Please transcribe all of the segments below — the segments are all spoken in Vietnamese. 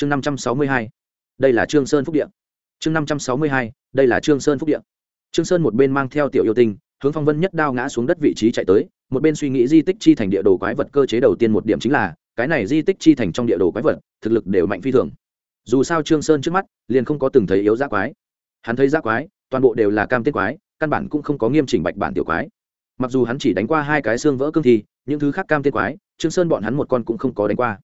chương năm trăm sáu mươi hai, đây là trương sơn phúc điện chương năm trăm sáu mươi hai, đây là trương sơn phúc điện trương sơn một bên mang theo tiểu yêu tinh, hướng phong vân nhất đao ngã xuống đất vị trí chạy tới, một bên suy nghĩ di tích chi thành địa đồ quái vật cơ chế đầu tiên một điểm chính là, cái này di tích chi thành trong địa đồ quái vật, thực lực đều mạnh phi thường. Dù sao trương sơn trước mắt, liền không có từng thấy yếu giác quái. Hắn thấy giác quái, toàn bộ đều là cam tiết quái, căn bản cũng không có nghiêm chỉnh bạch bản tiểu quái. Mặc dù hắn chỉ đánh qua hai cái xương vỡ cương thi, những thứ khác cam tiết quái, trương sơn bọn hắn một con cũng không có đánh qua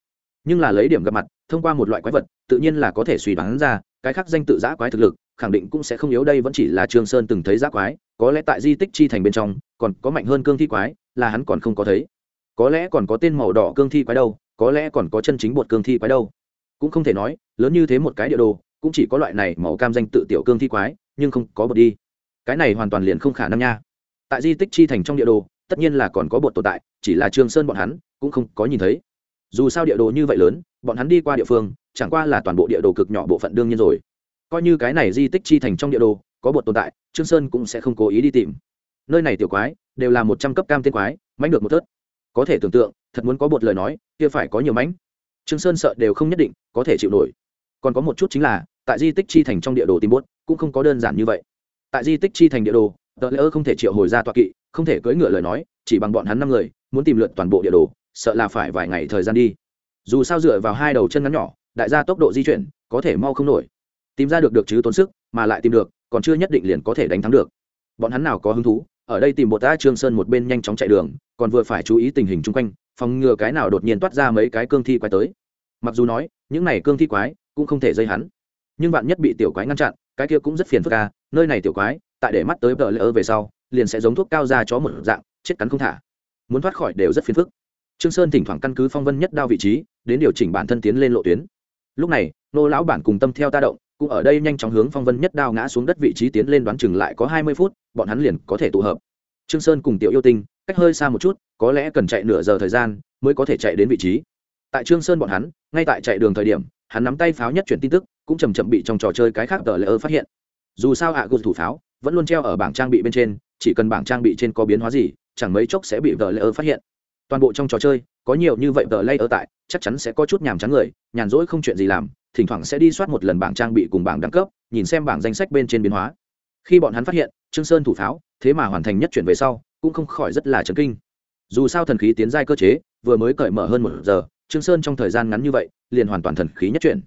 nhưng là lấy điểm gặp mặt, thông qua một loại quái vật, tự nhiên là có thể suy đoán ra, cái khác danh tự giã quái thực lực, khẳng định cũng sẽ không yếu đây vẫn chỉ là trương sơn từng thấy giã quái, có lẽ tại di tích chi thành bên trong, còn có mạnh hơn cương thi quái, là hắn còn không có thấy. Có lẽ còn có tên màu đỏ cương thi quái đâu, có lẽ còn có chân chính bột cương thi quái đâu. Cũng không thể nói, lớn như thế một cái địa đồ, cũng chỉ có loại này màu cam danh tự tiểu cương thi quái, nhưng không có bột đi. Cái này hoàn toàn liền không khả năng nha. Tại di tích chi thành trong địa đồ, tất nhiên là còn có bột tồn tại, chỉ là trương sơn bọn hắn cũng không có nhìn thấy dù sao địa đồ như vậy lớn, bọn hắn đi qua địa phương, chẳng qua là toàn bộ địa đồ cực nhỏ bộ phận đương nhiên rồi. Coi như cái này di tích chi thành trong địa đồ, có bột tồn tại, trương sơn cũng sẽ không cố ý đi tìm. Nơi này tiểu quái, đều là một trăm cấp cam tên quái mánh được một thớt. Có thể tưởng tượng, thật muốn có bột lời nói, kia phải có nhiều mánh trương sơn sợ đều không nhất định có thể chịu nổi. Còn có một chút chính là, tại di tích chi thành trong địa đồ tìm bốt cũng không có đơn giản như vậy. Tại di tích chi thành địa đồ, tờ lỡ không thể triệu hồi ra tọa kỵ, không thể cưỡi ngựa lời nói, chỉ bằng bọn hắn năm người, muốn tìm lượt toàn bộ địa đồ sợ là phải vài ngày thời gian đi. Dù sao dựa vào hai đầu chân ngắn nhỏ, đại gia tốc độ di chuyển, có thể mau không nổi. Tìm ra được được chứ tốn sức, mà lại tìm được, còn chưa nhất định liền có thể đánh thắng được. Bọn hắn nào có hứng thú, ở đây tìm bộ ta trương sơn một bên nhanh chóng chạy đường, còn vừa phải chú ý tình hình chung quanh, phòng ngừa cái nào đột nhiên toát ra mấy cái cương thi quái tới. Mặc dù nói, những này cương thi quái cũng không thể dây hắn. Nhưng bạn nhất bị tiểu quái ngăn chặn, cái kia cũng rất phiền phức ca nơi này tiểu quái, tại để mắt tới vợ lỡ về sau, liền sẽ giống thuốc cao ra chó một dạng, chết cắn không thả. Muốn thoát khỏi đều rất phiền phức trương sơn thỉnh thoảng căn cứ phong vân nhất đao vị trí đến điều chỉnh bản thân tiến lên lộ tuyến. Lúc này nô lão bản cùng tâm theo ta động cũng ở đây nhanh chóng hướng phong vân nhất đao ngã xuống đất vị trí tiến lên đoán chừng lại có hai mươi phút bọn hắn liền có thể tụ hợp. Trương sơn cùng tiểu yêu tinh cách hơi xa một chút có lẽ cần chạy nửa giờ thời gian mới có thể chạy đến vị trí. Tại trương sơn bọn hắn ngay tại chạy đường thời điểm hắn nắm tay pháo nhất chuyển tin tức cũng chầm chậm bị trong trò chơi cái khác tờ lỡ phát hiện. Dù sao ạ à, thủ pháo vẫn luôn treo ở bảng trang bị bên trên chỉ cần bảng trang bị trên có biến hóa gì chẳng mấy chốc sẽ bị tờ lỡ phát hiện toàn bộ trong trò chơi có nhiều như vậy tờ lay ở tại chắc chắn sẽ có chút nhàm chán người nhàn rỗi không chuyện gì làm thỉnh thoảng sẽ đi soát một lần bảng trang bị cùng bảng đẳng cấp nhìn xem bảng danh sách bên trên biến hóa. Khi bọn hắn phát hiện trương sơn thủ pháo thế mà hoàn thành nhất chuyển về sau cũng không khỏi rất là chấn kinh. Dù sao thần khí tiến giai cơ chế vừa mới cởi mở hơn một giờ trương sơn trong thời gian ngắn như vậy liền hoàn toàn thần khí nhất chuyển.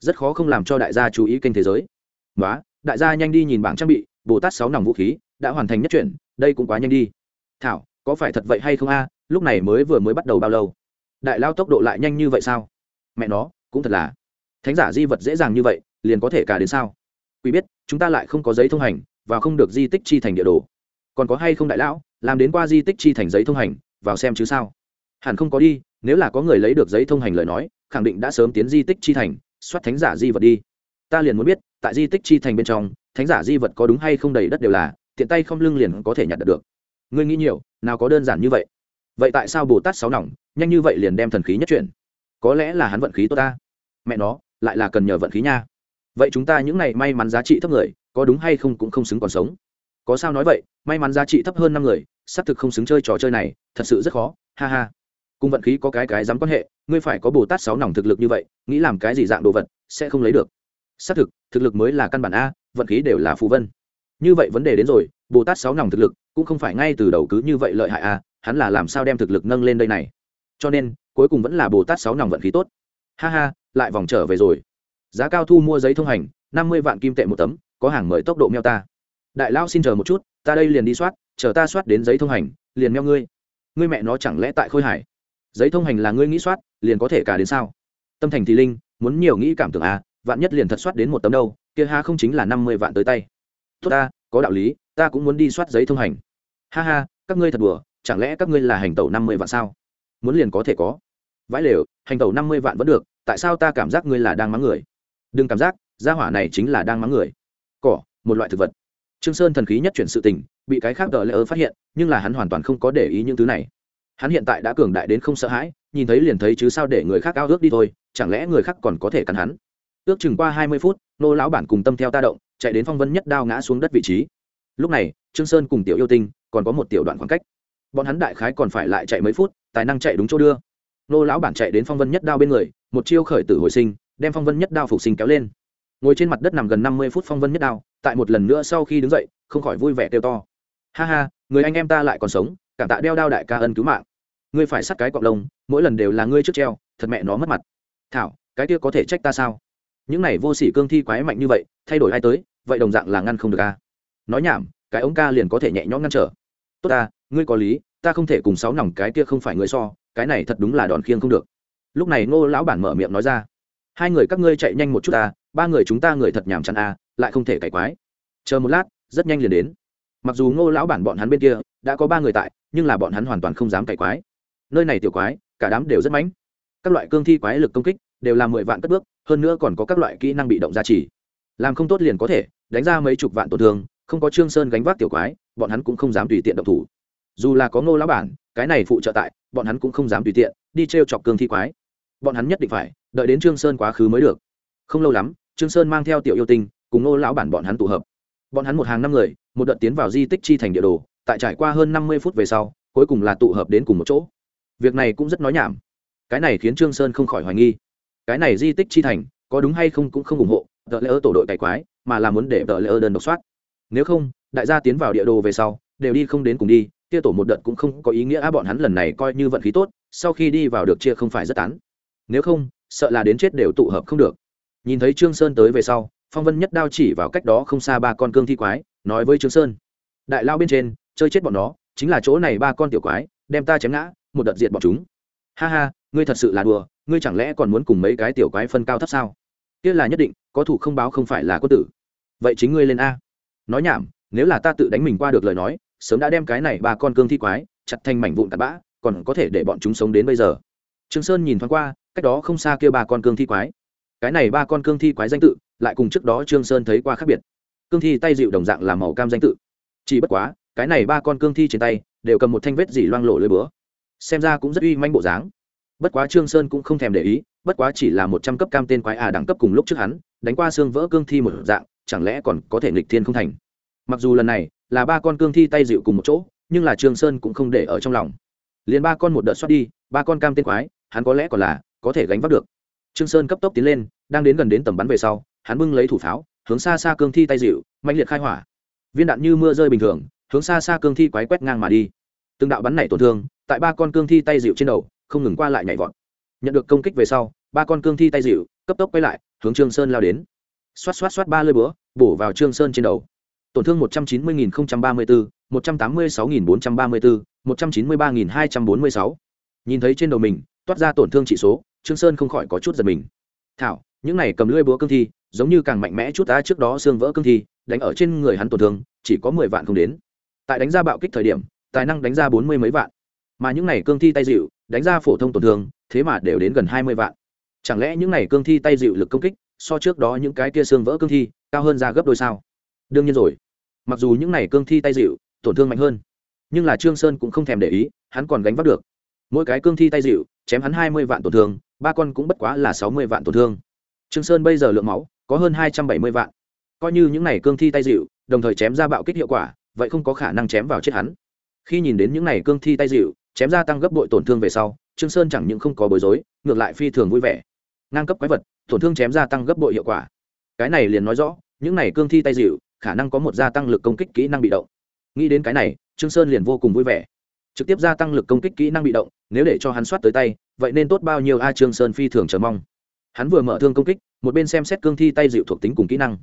Rất khó không làm cho đại gia chú ý kênh thế giới. Quá, đại gia nhanh đi nhìn bảng trang bị bồ tát sáu nòng vũ khí đã hoàn thành nhất chuyển đây cũng quá nhanh đi. Thảo có phải thật vậy hay không a? Lúc này mới vừa mới bắt đầu bao lâu? Đại lao tốc độ lại nhanh như vậy sao? Mẹ nó, cũng thật là. Thánh giả di vật dễ dàng như vậy, liền có thể cả đến sao? Quý biết, chúng ta lại không có giấy thông hành, và không được di tích chi thành địa đồ. Còn có hay không đại lão, làm đến qua di tích chi thành giấy thông hành, vào xem chứ sao? Hẳn không có đi, nếu là có người lấy được giấy thông hành lời nói, khẳng định đã sớm tiến di tích chi thành, soát thánh giả di vật đi. Ta liền muốn biết, tại di tích chi thành bên trong, thánh giả di vật có đúng hay không đầy đất đều là, tiện tay không lưng liền có thể nhặt được. Ngươi nghĩ nhiều, nào có đơn giản như vậy? Vậy tại sao bồ tát sáu nòng, nhanh như vậy liền đem thần khí nhất chuyển? Có lẽ là hắn vận khí tốt ta. Mẹ nó, lại là cần nhờ vận khí nha. Vậy chúng ta những này may mắn giá trị thấp người, có đúng hay không cũng không xứng còn sống. Có sao nói vậy, may mắn giá trị thấp hơn năm người, xác thực không xứng chơi trò chơi này, thật sự rất khó, ha ha. Cùng vận khí có cái cái dám quan hệ, ngươi phải có bồ tát sáu nòng thực lực như vậy, nghĩ làm cái gì dạng đồ vật, sẽ không lấy được. Xác thực thực lực mới là căn bản a, vận khí đều là phù vân. Như vậy vấn đề đến rồi, bồ tát sáu nòng thực lực, cũng không phải ngay từ đầu cứ như vậy lợi hại a hắn là làm sao đem thực lực nâng lên đây này? Cho nên, cuối cùng vẫn là bồ tát sáu nòng vận khí tốt. Ha ha, lại vòng trở về rồi. Giá cao thu mua giấy thông hành, năm mươi vạn kim tệ một tấm, có hàng mời tốc độ meo ta. Đại lao xin chờ một chút, ta đây liền đi soát, chờ ta soát đến giấy thông hành, liền meo ngươi. Ngươi mẹ nó chẳng lẽ tại khôi hải giấy thông hành là ngươi nghĩ soát, liền có thể cả đến sao? Tâm thành thì linh, muốn nhiều nghĩ cảm tưởng à vạn nhất liền thật soát đến một tấm đâu, kia ha không chính là năm mươi vạn tới tay. Tốt ta, có đạo lý, ta cũng muốn đi soát giấy thông hành. Ha ha, các ngươi thật đùa chẳng lẽ các ngươi là hành tẩu năm mươi vạn sao? Muốn liền có thể có. Vãi lều, hành tẩu năm mươi vạn vẫn được, tại sao ta cảm giác ngươi là đang mắng người? Đừng cảm giác, gia hỏa này chính là đang mắng người. Cỏ, một loại thực vật. Trương sơn thần khí nhất chuyển sự tình, bị cái khác đờ lỡ phát hiện, nhưng là hắn hoàn toàn không có để ý những thứ này. Hắn hiện tại đã cường đại đến không sợ hãi, nhìn thấy liền thấy chứ sao để người khác ao ước đi thôi, chẳng lẽ người khác còn có thể cắn hắn? Ước chừng qua hai mươi phút, nô lão bản cùng tâm theo ta động, chạy đến phong vân nhất đao ngã xuống đất vị trí. Lúc này, trương sơn cùng tiểu yêu tinh, còn có một tiểu đoạn khoảng cách bọn hắn đại khái còn phải lại chạy mấy phút, tài năng chạy đúng chỗ đưa. Nô lão bản chạy đến phong vân nhất đao bên người, một chiêu khởi tử hồi sinh, đem phong vân nhất đao phục sinh kéo lên. Ngồi trên mặt đất nằm gần năm mươi phút phong vân nhất đao, tại một lần nữa sau khi đứng dậy, không khỏi vui vẻ kêu to. Ha ha, người anh em ta lại còn sống, cảm tạ đeo đao đại ca ân cứu mạng. Ngươi phải sắt cái cọc lông, mỗi lần đều là ngươi trước treo, thật mẹ nó mất mặt. Thảo, cái kia có thể trách ta sao? Những này vô sỉ cương thi quái mạnh như vậy, thay đổi ai tới, vậy đồng dạng là ngăn không được ca nói nhảm, cái ống ca liền có thể nhẹ nhõm ngăn trở tốt ta, ngươi có lý, ta không thể cùng sáu nòng cái kia không phải người so, cái này thật đúng là đòn khiêng không được. Lúc này ngô lão bản mở miệng nói ra. Hai người các ngươi chạy nhanh một chút ta, ba người chúng ta người thật nhàm chán a, lại không thể cải quái. Chờ một lát, rất nhanh liền đến. Mặc dù ngô lão bản bọn hắn bên kia đã có ba người tại, nhưng là bọn hắn hoàn toàn không dám cải quái. Nơi này tiểu quái, cả đám đều rất mãnh. Các loại cương thi quái lực công kích đều là mười vạn cất bước, hơn nữa còn có các loại kỹ năng bị động gia trì. Làm không tốt liền có thể, đánh ra mấy chục vạn tổn thương không có trương sơn gánh vác tiểu quái, bọn hắn cũng không dám tùy tiện động thủ. Dù là có ngô lão bản, cái này phụ trợ tại, bọn hắn cũng không dám tùy tiện, đi t r e o chọc cương thi quái. Bọn hắn nhất định phải đợi đến trương sơn quá khứ mới được. Không lâu lắm, trương sơn mang theo tiểu yêu tinh, cùng ngô lão bản bọn hắn tụ hợp. Bọn hắn một hàng năm người, một đợt tiến vào di tích chi thành địa đồ, tại trải qua hơn năm mươi phút về sau, cuối cùng là tụ hợp đến cùng một chỗ. Việc này cũng rất nói nhảm. Cái này khiến trương sơn không khỏi hoài nghi. Cái này di tích chi thành, có đúng hay không cũng không ủng hộ tờ lễ ơ tổ đội cải quái, mà là muốn để tờ lễ ơ đơn độc soát nếu không, đại gia tiến vào địa đồ về sau, đều đi không đến cùng đi tia tổ một đợt cũng không có ý nghĩa á, bọn hắn lần này coi như vận khí tốt, sau khi đi vào được chia không phải rất tán. Nếu không, sợ là đến chết đều tụ hợp không được. Nhìn thấy trương sơn tới về sau, phong vân nhất đao chỉ vào cách đó không xa ba con cương thi quái, nói với trương sơn, đại lao bên trên, chơi chết bọn nó, chính là chỗ này ba con tiểu quái, đem ta chém ngã, một đợt diệt bọn chúng. Ha ha, ngươi thật sự là đùa, ngươi chẳng lẽ còn muốn cùng mấy cái tiểu quái phân cao thấp sao? Kia là nhất định, có thủ không báo không phải là có tử. Vậy chính ngươi lên a nói nhảm, nếu là ta tự đánh mình qua được lời nói, sớm đã đem cái này ba con cương thi quái chặt thành mảnh vụn tạt bã, còn có thể để bọn chúng sống đến bây giờ. Trương sơn nhìn thoáng qua, cách đó không xa kia ba con cương thi quái. Cái này ba con cương thi quái danh tự, lại cùng trước đó trương sơn thấy qua khác biệt. Cương thi tay dịu đồng dạng là màu cam danh tự. Chỉ bất quá, cái này ba con cương thi trên tay đều cầm một thanh vết dỉ loang lộ lưỡi búa. Xem ra cũng rất uy manh bộ dáng. Bất quá trương sơn cũng không thèm để ý, bất quá chỉ là một trăm cấp cam tên quái à đẳng cấp cùng lúc trước hắn, đánh qua xương vỡ cương thi một dạng chẳng lẽ còn có thể nghịch thiên không thành? Mặc dù lần này là ba con cương thi tay dịu cùng một chỗ, nhưng là trương sơn cũng không để ở trong lòng. Liền ba con một đợt xoát đi, ba con cam tên quái, hắn có lẽ còn là có thể gánh vác được. Trương sơn cấp tốc tiến lên, đang đến gần đến tầm bắn về sau, hắn bưng lấy thủ pháo, hướng xa xa cương thi tay dịu mạnh liệt khai hỏa. Viên đạn như mưa rơi bình thường, hướng xa xa cương thi quái quét ngang mà đi. Từng đạo bắn này tổn thương, tại ba con cương thi tay dịu trên đầu, không ngừng qua lại nhảy vọt. Nhận được công kích về sau, ba con cương thi tay dịu cấp tốc quay lại, hướng trương sơn lao đến xoát xoát xoát ba lơi búa, bổ vào trương sơn trên đầu. Tổn thương một trăm chín mươi nghìn ba mươi bốn một trăm tám mươi sáu nghìn bốn trăm ba mươi bốn một trăm chín mươi ba nghìn hai trăm bốn mươi sáu. Nhìn thấy trên đầu mình, toát ra tổn thương trị số, trương sơn không khỏi có chút giật mình. Thảo, những này cầm lưỡi búa cương thi, giống như càng mạnh mẽ chút ta trước đó xương vỡ cương thi, đánh ở trên người hắn tổn thương, chỉ có mười vạn không đến. Tại đánh ra bạo kích thời điểm, tài năng đánh ra bốn mươi mấy vạn. Mà những này cương thi tay dịu, đánh ra phổ thông tổn thương, thế mà đều đến gần hai mươi vạn. Chẳng lẽ những này cương thi tay dịu lực công kích so trước đó những cái kia xương vỡ cương thi, cao hơn ra gấp đôi sao? Đương nhiên rồi. Mặc dù những này cương thi tay dịu, tổn thương mạnh hơn, nhưng là trương sơn cũng không thèm để ý, hắn còn gánh vác được. Mỗi cái cương thi tay dịu, chém hắn hai mươi vạn tổn thương, ba con cũng bất quá là sáu mươi vạn tổn thương. Trương sơn bây giờ lượng máu, có hơn hai trăm bảy mươi vạn. Coi như những này cương thi tay dịu, đồng thời chém ra bạo kích hiệu quả, vậy không có khả năng chém vào chết hắn. Khi nhìn đến những này cương thi tay dịu, chém ra tăng gấp bội tổn thương về sau, trương sơn chẳng những không có bối rối, ngược lại phi thường vui vẻ. Ngang cấp quái vật tổn thương chém gia tăng gấp bội hiệu quả. Cái này liền nói rõ, những này cương thi tay dịu, khả năng có một gia tăng lực công kích kỹ năng bị động. Nghĩ đến cái này, trương sơn liền vô cùng vui vẻ. Trực tiếp gia tăng lực công kích kỹ năng bị động, nếu để cho hắn soát tới tay, vậy nên tốt bao nhiêu a trương sơn phi thường chờ mong. Hắn vừa mở thương công kích, một bên xem xét cương thi tay dịu thuộc tính cùng kỹ năng.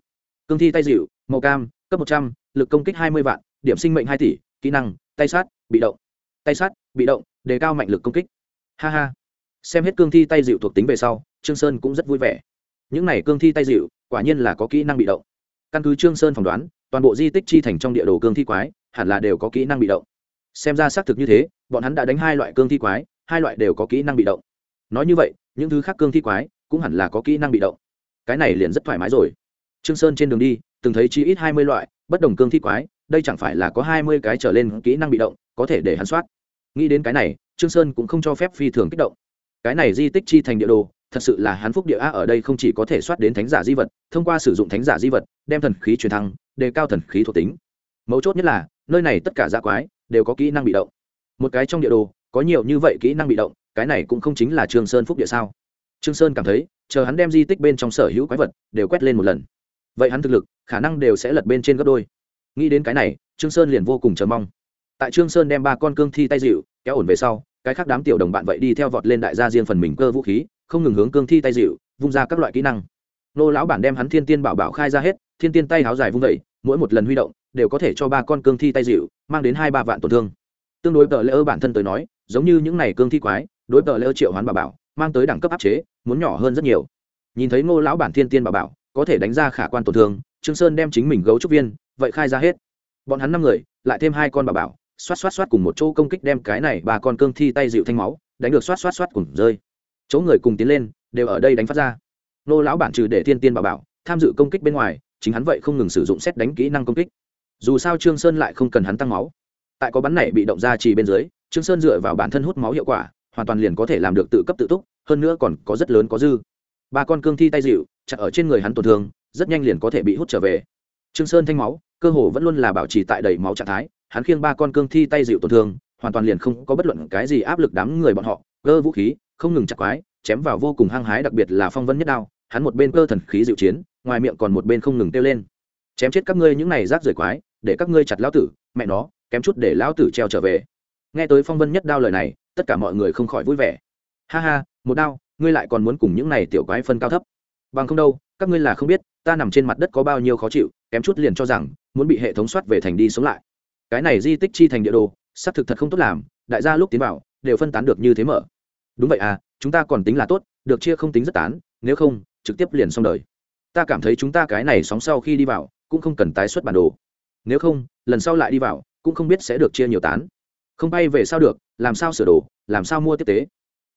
Cương thi tay dịu, màu cam, cấp một trăm, lực công kích hai mươi vạn, điểm sinh mệnh hai tỷ, kỹ năng, tay sát, bị động. Tay sát, bị động, đề cao mạnh lực công kích. Ha ha. Xem hết cương thi tay dịu thuộc tính về sau trương sơn cũng rất vui vẻ. Những này cương thi tay dịu, quả nhiên là có kỹ năng bị động. Căn cứ trương sơn phỏng đoán, toàn bộ di tích chi thành trong địa đồ cương thi quái, hẳn là đều có kỹ năng bị động. Xem ra xác thực như thế, bọn hắn đã đánh hai loại cương thi quái, hai loại đều có kỹ năng bị động. Nói như vậy, những thứ khác cương thi quái cũng hẳn là có kỹ năng bị động. Cái này liền rất thoải mái rồi. Trương sơn trên đường đi, từng thấy chi ít hai mươi loại bất đồng cương thi quái, đây chẳng phải là có hai mươi cái trở lên kỹ năng bị động, có thể để hắn soát. Nghĩ đến cái này, trương sơn cũng không cho phép phi thường kích động. Cái này di tích chi thành địa đồ thật sự là hắn phúc địa a ở đây không chỉ có thể soát đến thánh giả di vật, thông qua sử dụng thánh giả di vật, đem thần khí truyền thăng, đề cao thần khí thuộc tính. Mấu chốt nhất là, nơi này tất cả giả quái đều có kỹ năng bị động. Một cái trong địa đồ, có nhiều như vậy kỹ năng bị động, cái này cũng không chính là trương sơn phúc địa sao? Trương sơn cảm thấy, chờ hắn đem di tích bên trong sở hữu quái vật đều quét lên một lần, vậy hắn thực lực, khả năng đều sẽ lật bên trên gấp đôi. Nghĩ đến cái này, trương sơn liền vô cùng chờ mong. Tại trương sơn đem ba con cương thi tay dịu, kéo ổn về sau, cái khác đám tiểu đồng bạn vậy đi theo vọt lên đại gia riêng phần mình cơ vũ khí không ngừng hướng cương thi tay dịu, vung ra các loại kỹ năng. Nô lão bản đem hắn thiên tiên bảo bảo khai ra hết, thiên tiên tay háo dài vung vẩy mỗi một lần huy động, đều có thể cho ba con cương thi tay dịu, mang đến hai ba vạn tổn thương. Tương đối tờ lễ ơ bản thân tới nói, giống như những này cương thi quái, đối tờ lễ ơ triệu hoán bảo bảo, mang tới đẳng cấp áp chế, muốn nhỏ hơn rất nhiều. Nhìn thấy ngô lão bản thiên tiên bảo bảo, có thể đánh ra khả quan tổn thương, trương sơn đem chính mình gấu trúc viên, vậy khai ra hết. Bọn hắn năm người, lại thêm hai con bảo bảo, xoát xoát xoát cùng một chỗ công kích đem cái này ba con cương thi tay dịu thanh máu, đánh được xoát xoát xoát cùng rơi chỗ người cùng tiến lên, đều ở đây đánh phát ra. Nô lão bản trừ để thiên tiên bảo bảo, tham dự công kích bên ngoài, chính hắn vậy không ngừng sử dụng xét đánh kỹ năng công kích. Dù sao trương sơn lại không cần hắn tăng máu. Tại có bắn này bị động ra chỉ bên dưới, trương sơn dựa vào bản thân hút máu hiệu quả, hoàn toàn liền có thể làm được tự cấp tự túc, hơn nữa còn có rất lớn có dư. Ba con cương thi tay dịu, chặt ở trên người hắn tổn thương, rất nhanh liền có thể bị hút trở về. Trương sơn thanh máu, cơ hồ vẫn luôn là bảo trì tại đầy máu trạng thái, hắn khiêng ba con cương thi tay dịu tổn thương, hoàn toàn liền không có bất luận cái gì áp lực đám người bọn họ cơ vũ khí không ngừng chặt quái, chém vào vô cùng hăng hái, đặc biệt là phong vân nhất đao, hắn một bên cơ thần khí dịu chiến, ngoài miệng còn một bên không ngừng kêu lên. Chém chết các ngươi những này rác rưởi quái, để các ngươi chặt lão tử, mẹ nó, kém chút để lão tử treo trở về. Nghe tới phong vân nhất đao lời này, tất cả mọi người không khỏi vui vẻ. Ha ha, một đao, ngươi lại còn muốn cùng những này tiểu quái phân cao thấp. Bằng không đâu, các ngươi là không biết, ta nằm trên mặt đất có bao nhiêu khó chịu, kém chút liền cho rằng, muốn bị hệ thống soát về thành đi sống lại. Cái này di tích chi thành địa đồ, xác thực thật không tốt làm, đại gia lúc tiến vào, đều phân tán được như thế mở đúng vậy à chúng ta còn tính là tốt, được chia không tính rất tán, nếu không, trực tiếp liền xong đời. Ta cảm thấy chúng ta cái này sóng sau khi đi vào, cũng không cần tái xuất bản đồ. Nếu không, lần sau lại đi vào, cũng không biết sẽ được chia nhiều tán. Không bay về sao được, làm sao sửa đồ, làm sao mua tiếp tế?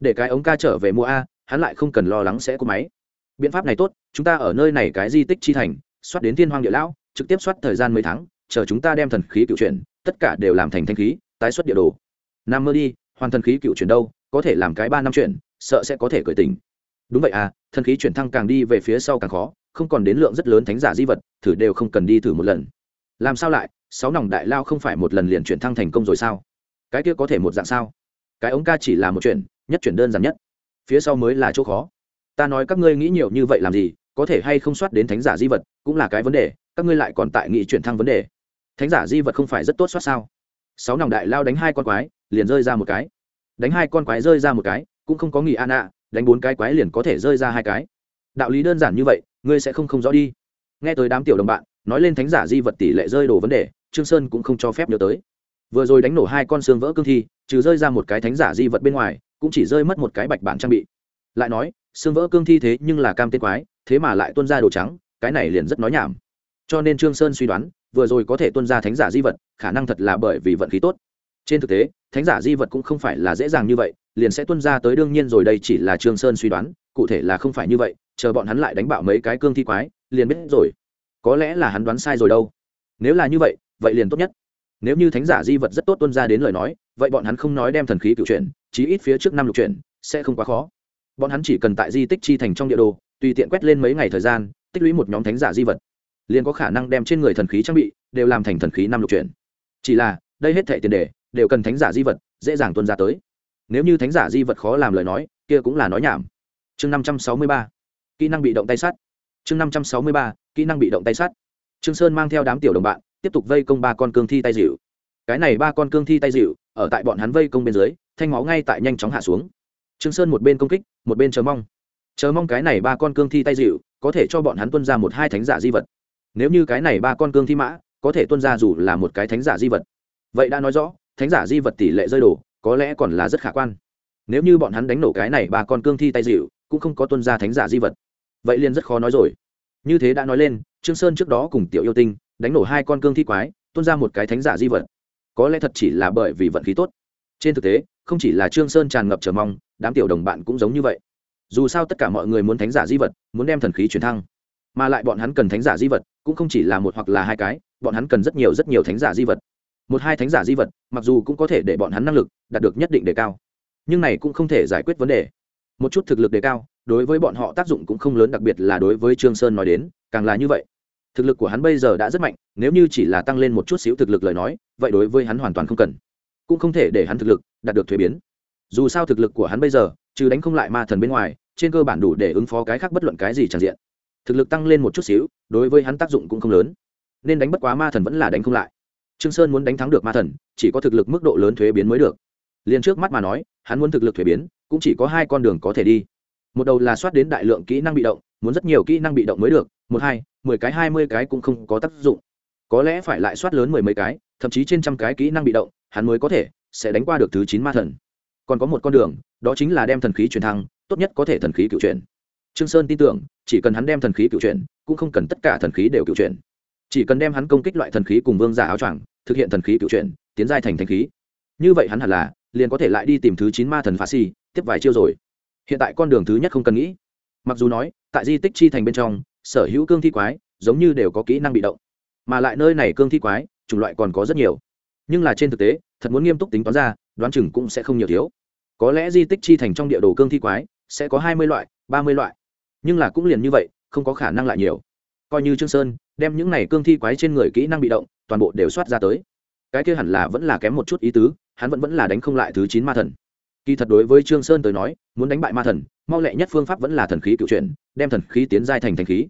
Để cái ống ca trở về mua a, hắn lại không cần lo lắng sẽ có máy. Biện pháp này tốt, chúng ta ở nơi này cái di tích chi thành soát đến thiên hoang địa lão, trực tiếp soát thời gian mấy tháng, chờ chúng ta đem thần khí cựu chuyển, tất cả đều làm thành thanh khí, tái xuất địa đồ. Nam mơ đi, hoàn thần khí cựu chuyển đâu? Có thể làm cái ba năm chuyện, sợ sẽ có thể cởi tình đúng vậy à thần khí chuyển thăng càng đi về phía sau càng khó không còn đến lượng rất lớn thánh giả di vật thử đều không cần đi thử một lần. Làm sao lại sáu nòng đại lao không phải một lần liền chuyển thăng thành công rồi sao? Cái kia có thể một dạng sao? Cái ống ca chỉ là một chuyện nhất chuyển đơn giản nhất. Phía sau mới là chỗ khó. Ta nói các ngươi nghĩ nhiều như vậy làm gì có thể hay không soát đến thánh giả di vật cũng là cái vấn đề các ngươi lại còn tại nghị chuyển thăng vấn đề. Thánh giả di vật không phải rất tốt soát sao? Sáu nòng đại lao đánh hai con quái liền rơi ra một cái đánh hai con quái rơi ra một cái, cũng không có nghỉ an ạ đánh bốn cái quái liền có thể rơi ra hai cái. Đạo lý đơn giản như vậy, ngươi sẽ không không rõ đi. Nghe tới đám tiểu đồng bạn, nói lên thánh giả di vật tỷ lệ rơi đồ vấn đề, trương sơn cũng không cho phép nhớ tới. Vừa rồi đánh nổ hai con xương vỡ cương thi, trừ rơi ra một cái thánh giả di vật bên ngoài, cũng chỉ rơi mất một cái bạch bản trang bị. Lại nói, xương vỡ cương thi thế nhưng là cam tên quái, thế mà lại tuôn ra đồ trắng, cái này liền rất nói nhảm. Cho nên trương sơn suy đoán, vừa rồi có thể tuôn ra thánh giả di vật, khả năng thật là bởi vì vận khí tốt trên thực tế, thánh giả di vật cũng không phải là dễ dàng như vậy, liền sẽ tuân ra tới đương nhiên rồi, đây chỉ là trương sơn suy đoán, cụ thể là không phải như vậy, chờ bọn hắn lại đánh bạo mấy cái cương thi quái, liền biết rồi. Có lẽ là hắn đoán sai rồi đâu. Nếu là như vậy vậy liền tốt nhất. Nếu như thánh giả di vật rất tốt tuân ra đến lời nói, vậy bọn hắn không nói đem thần khí cựu chuyển, chí ít phía trước năm lục chuyển, sẽ không quá khó. Bọn hắn chỉ cần tại di tích chi thành trong địa đồ, tùy tiện quét lên mấy ngày thời gian, tích lũy một nhóm thánh giả di vật, liền có khả năng đem trên người thần khí trang bị đều làm thành thần khí năm lục chuyển. Chỉ là, đây hết thệ tiền đề đều cần thánh giả di vật, dễ dàng tuân ra tới. Nếu như thánh giả di vật khó làm lời nói, kia cũng là nói nhảm. Chương năm trăm sáu mươi ba, kỹ năng bị động tay sắt. Chương năm trăm sáu mươi ba, kỹ năng bị động tay sắt. Trương sơn mang theo đám tiểu đồng bạn, tiếp tục vây công ba con cương thi tay dịu. Cái này ba con cương thi tay dịu, ở tại bọn hắn vây công bên dưới, thanh máu ngay tại nhanh chóng hạ xuống. Trương sơn một bên công kích, một bên chờ mong. Chờ mong cái này ba con cương thi tay dịu, có thể cho bọn hắn tuân ra một hai thánh giả di vật. Nếu như cái này ba con cương thi mã, có thể tuân ra dù là một cái thánh giả di vật. Vậy đã nói rõ thánh giả di vật tỷ lệ rơi đổ có lẽ còn là rất khả quan. Nếu như bọn hắn đánh nổ cái này ba con cương thi tay dịu, cũng không có tuân ra thánh giả di vật. Vậy liền rất khó nói rồi. Như thế đã nói lên, trương sơn trước đó cùng tiểu yêu tinh đánh nổ hai con cương thi quái, tuân ra một cái thánh giả di vật. Có lẽ thật chỉ là bởi vì vận khí tốt. Trên thực tế, không chỉ là trương sơn tràn ngập chờ mong, đám tiểu đồng bạn cũng giống như vậy. Dù sao tất cả mọi người muốn thánh giả di vật, muốn đem thần khí truyền thăng. Mà lại bọn hắn cần thánh giả di vật, cũng không chỉ là một hoặc là hai cái, bọn hắn cần rất nhiều rất nhiều thánh giả di vật một hai thánh giả di vật, mặc dù cũng có thể để bọn hắn năng lực đạt được nhất định đề cao, nhưng này cũng không thể giải quyết vấn đề. Một chút thực lực đề cao, đối với bọn họ tác dụng cũng không lớn, đặc biệt là đối với trương sơn nói đến, càng là như vậy. Thực lực của hắn bây giờ đã rất mạnh, nếu như chỉ là tăng lên một chút xíu thực lực lời nói, vậy đối với hắn hoàn toàn không cần, cũng không thể để hắn thực lực đạt được thuế biến. Dù sao thực lực của hắn bây giờ, trừ đánh không lại ma thần bên ngoài, trên cơ bản đủ để ứng phó cái khác bất luận cái gì tràn diện. Thực lực tăng lên một chút xíu, đối với hắn tác dụng cũng không lớn, nên đánh bất quá ma thần vẫn là đánh không lại trương sơn muốn đánh thắng được ma thần, chỉ có thực lực mức độ lớn thuế biến mới được. Liền trước mắt mà nói, hắn muốn thực lực thuế biến, cũng chỉ có hai con đường có thể đi. Một đầu là soát đến đại lượng kỹ năng bị động, muốn rất nhiều kỹ năng bị động mới được, một hai, mười cái, hai mươi cái cũng không có tác dụng. Có lẽ phải lại soát lớn mười mấy cái, thậm chí trên trăm cái kỹ năng bị động, hắn mới có thể, sẽ đánh qua được thứ chín ma thần. Còn có một con đường, đó chính là đem thần khí truyền thăng, tốt nhất có thể thần khí cựu chuyển. Trương sơn tin tưởng, chỉ cần hắn đem thần khí cựu chuyển, cũng không cần tất cả thần khí đều cựu chuyển chỉ cần đem hắn công kích loại thần khí cùng vương giả áo choàng, thực hiện thần khí cựu chuyển, tiến giai thành thanh khí. Như vậy hắn hẳn là, liền có thể lại đi tìm thứ chín ma thần phá si, tiếp vài chiêu rồi. Hiện tại con đường thứ nhất không cần nghĩ. Mặc dù nói, tại di tích chi thành bên trong, sở hữu cương thi quái, giống như đều có kỹ năng bị động. Mà lại nơi này cương thi quái, chủng loại còn có rất nhiều. Nhưng là trên thực tế, thật muốn nghiêm túc tính toán ra, đoán chừng cũng sẽ không nhiều thiếu. Có lẽ di tích chi thành trong địa đồ cương thi quái, sẽ có hai mươi loại, ba mươi loại. Nhưng là cũng liền như vậy, không có khả năng lại nhiều coi như trương sơn, đem những này cương thi quái trên người kỹ năng bị động, toàn bộ đều soát ra tới. Cái kia hẳn là vẫn là kém một chút ý tứ, hắn vẫn vẫn là đánh không lại thứ chín ma thần. Kỳ thật đối với trương sơn tới nói, muốn đánh bại ma thần, mau lẹ nhất phương pháp vẫn là thần khí cựu chuyển, đem thần khí tiến giai thành thành khí.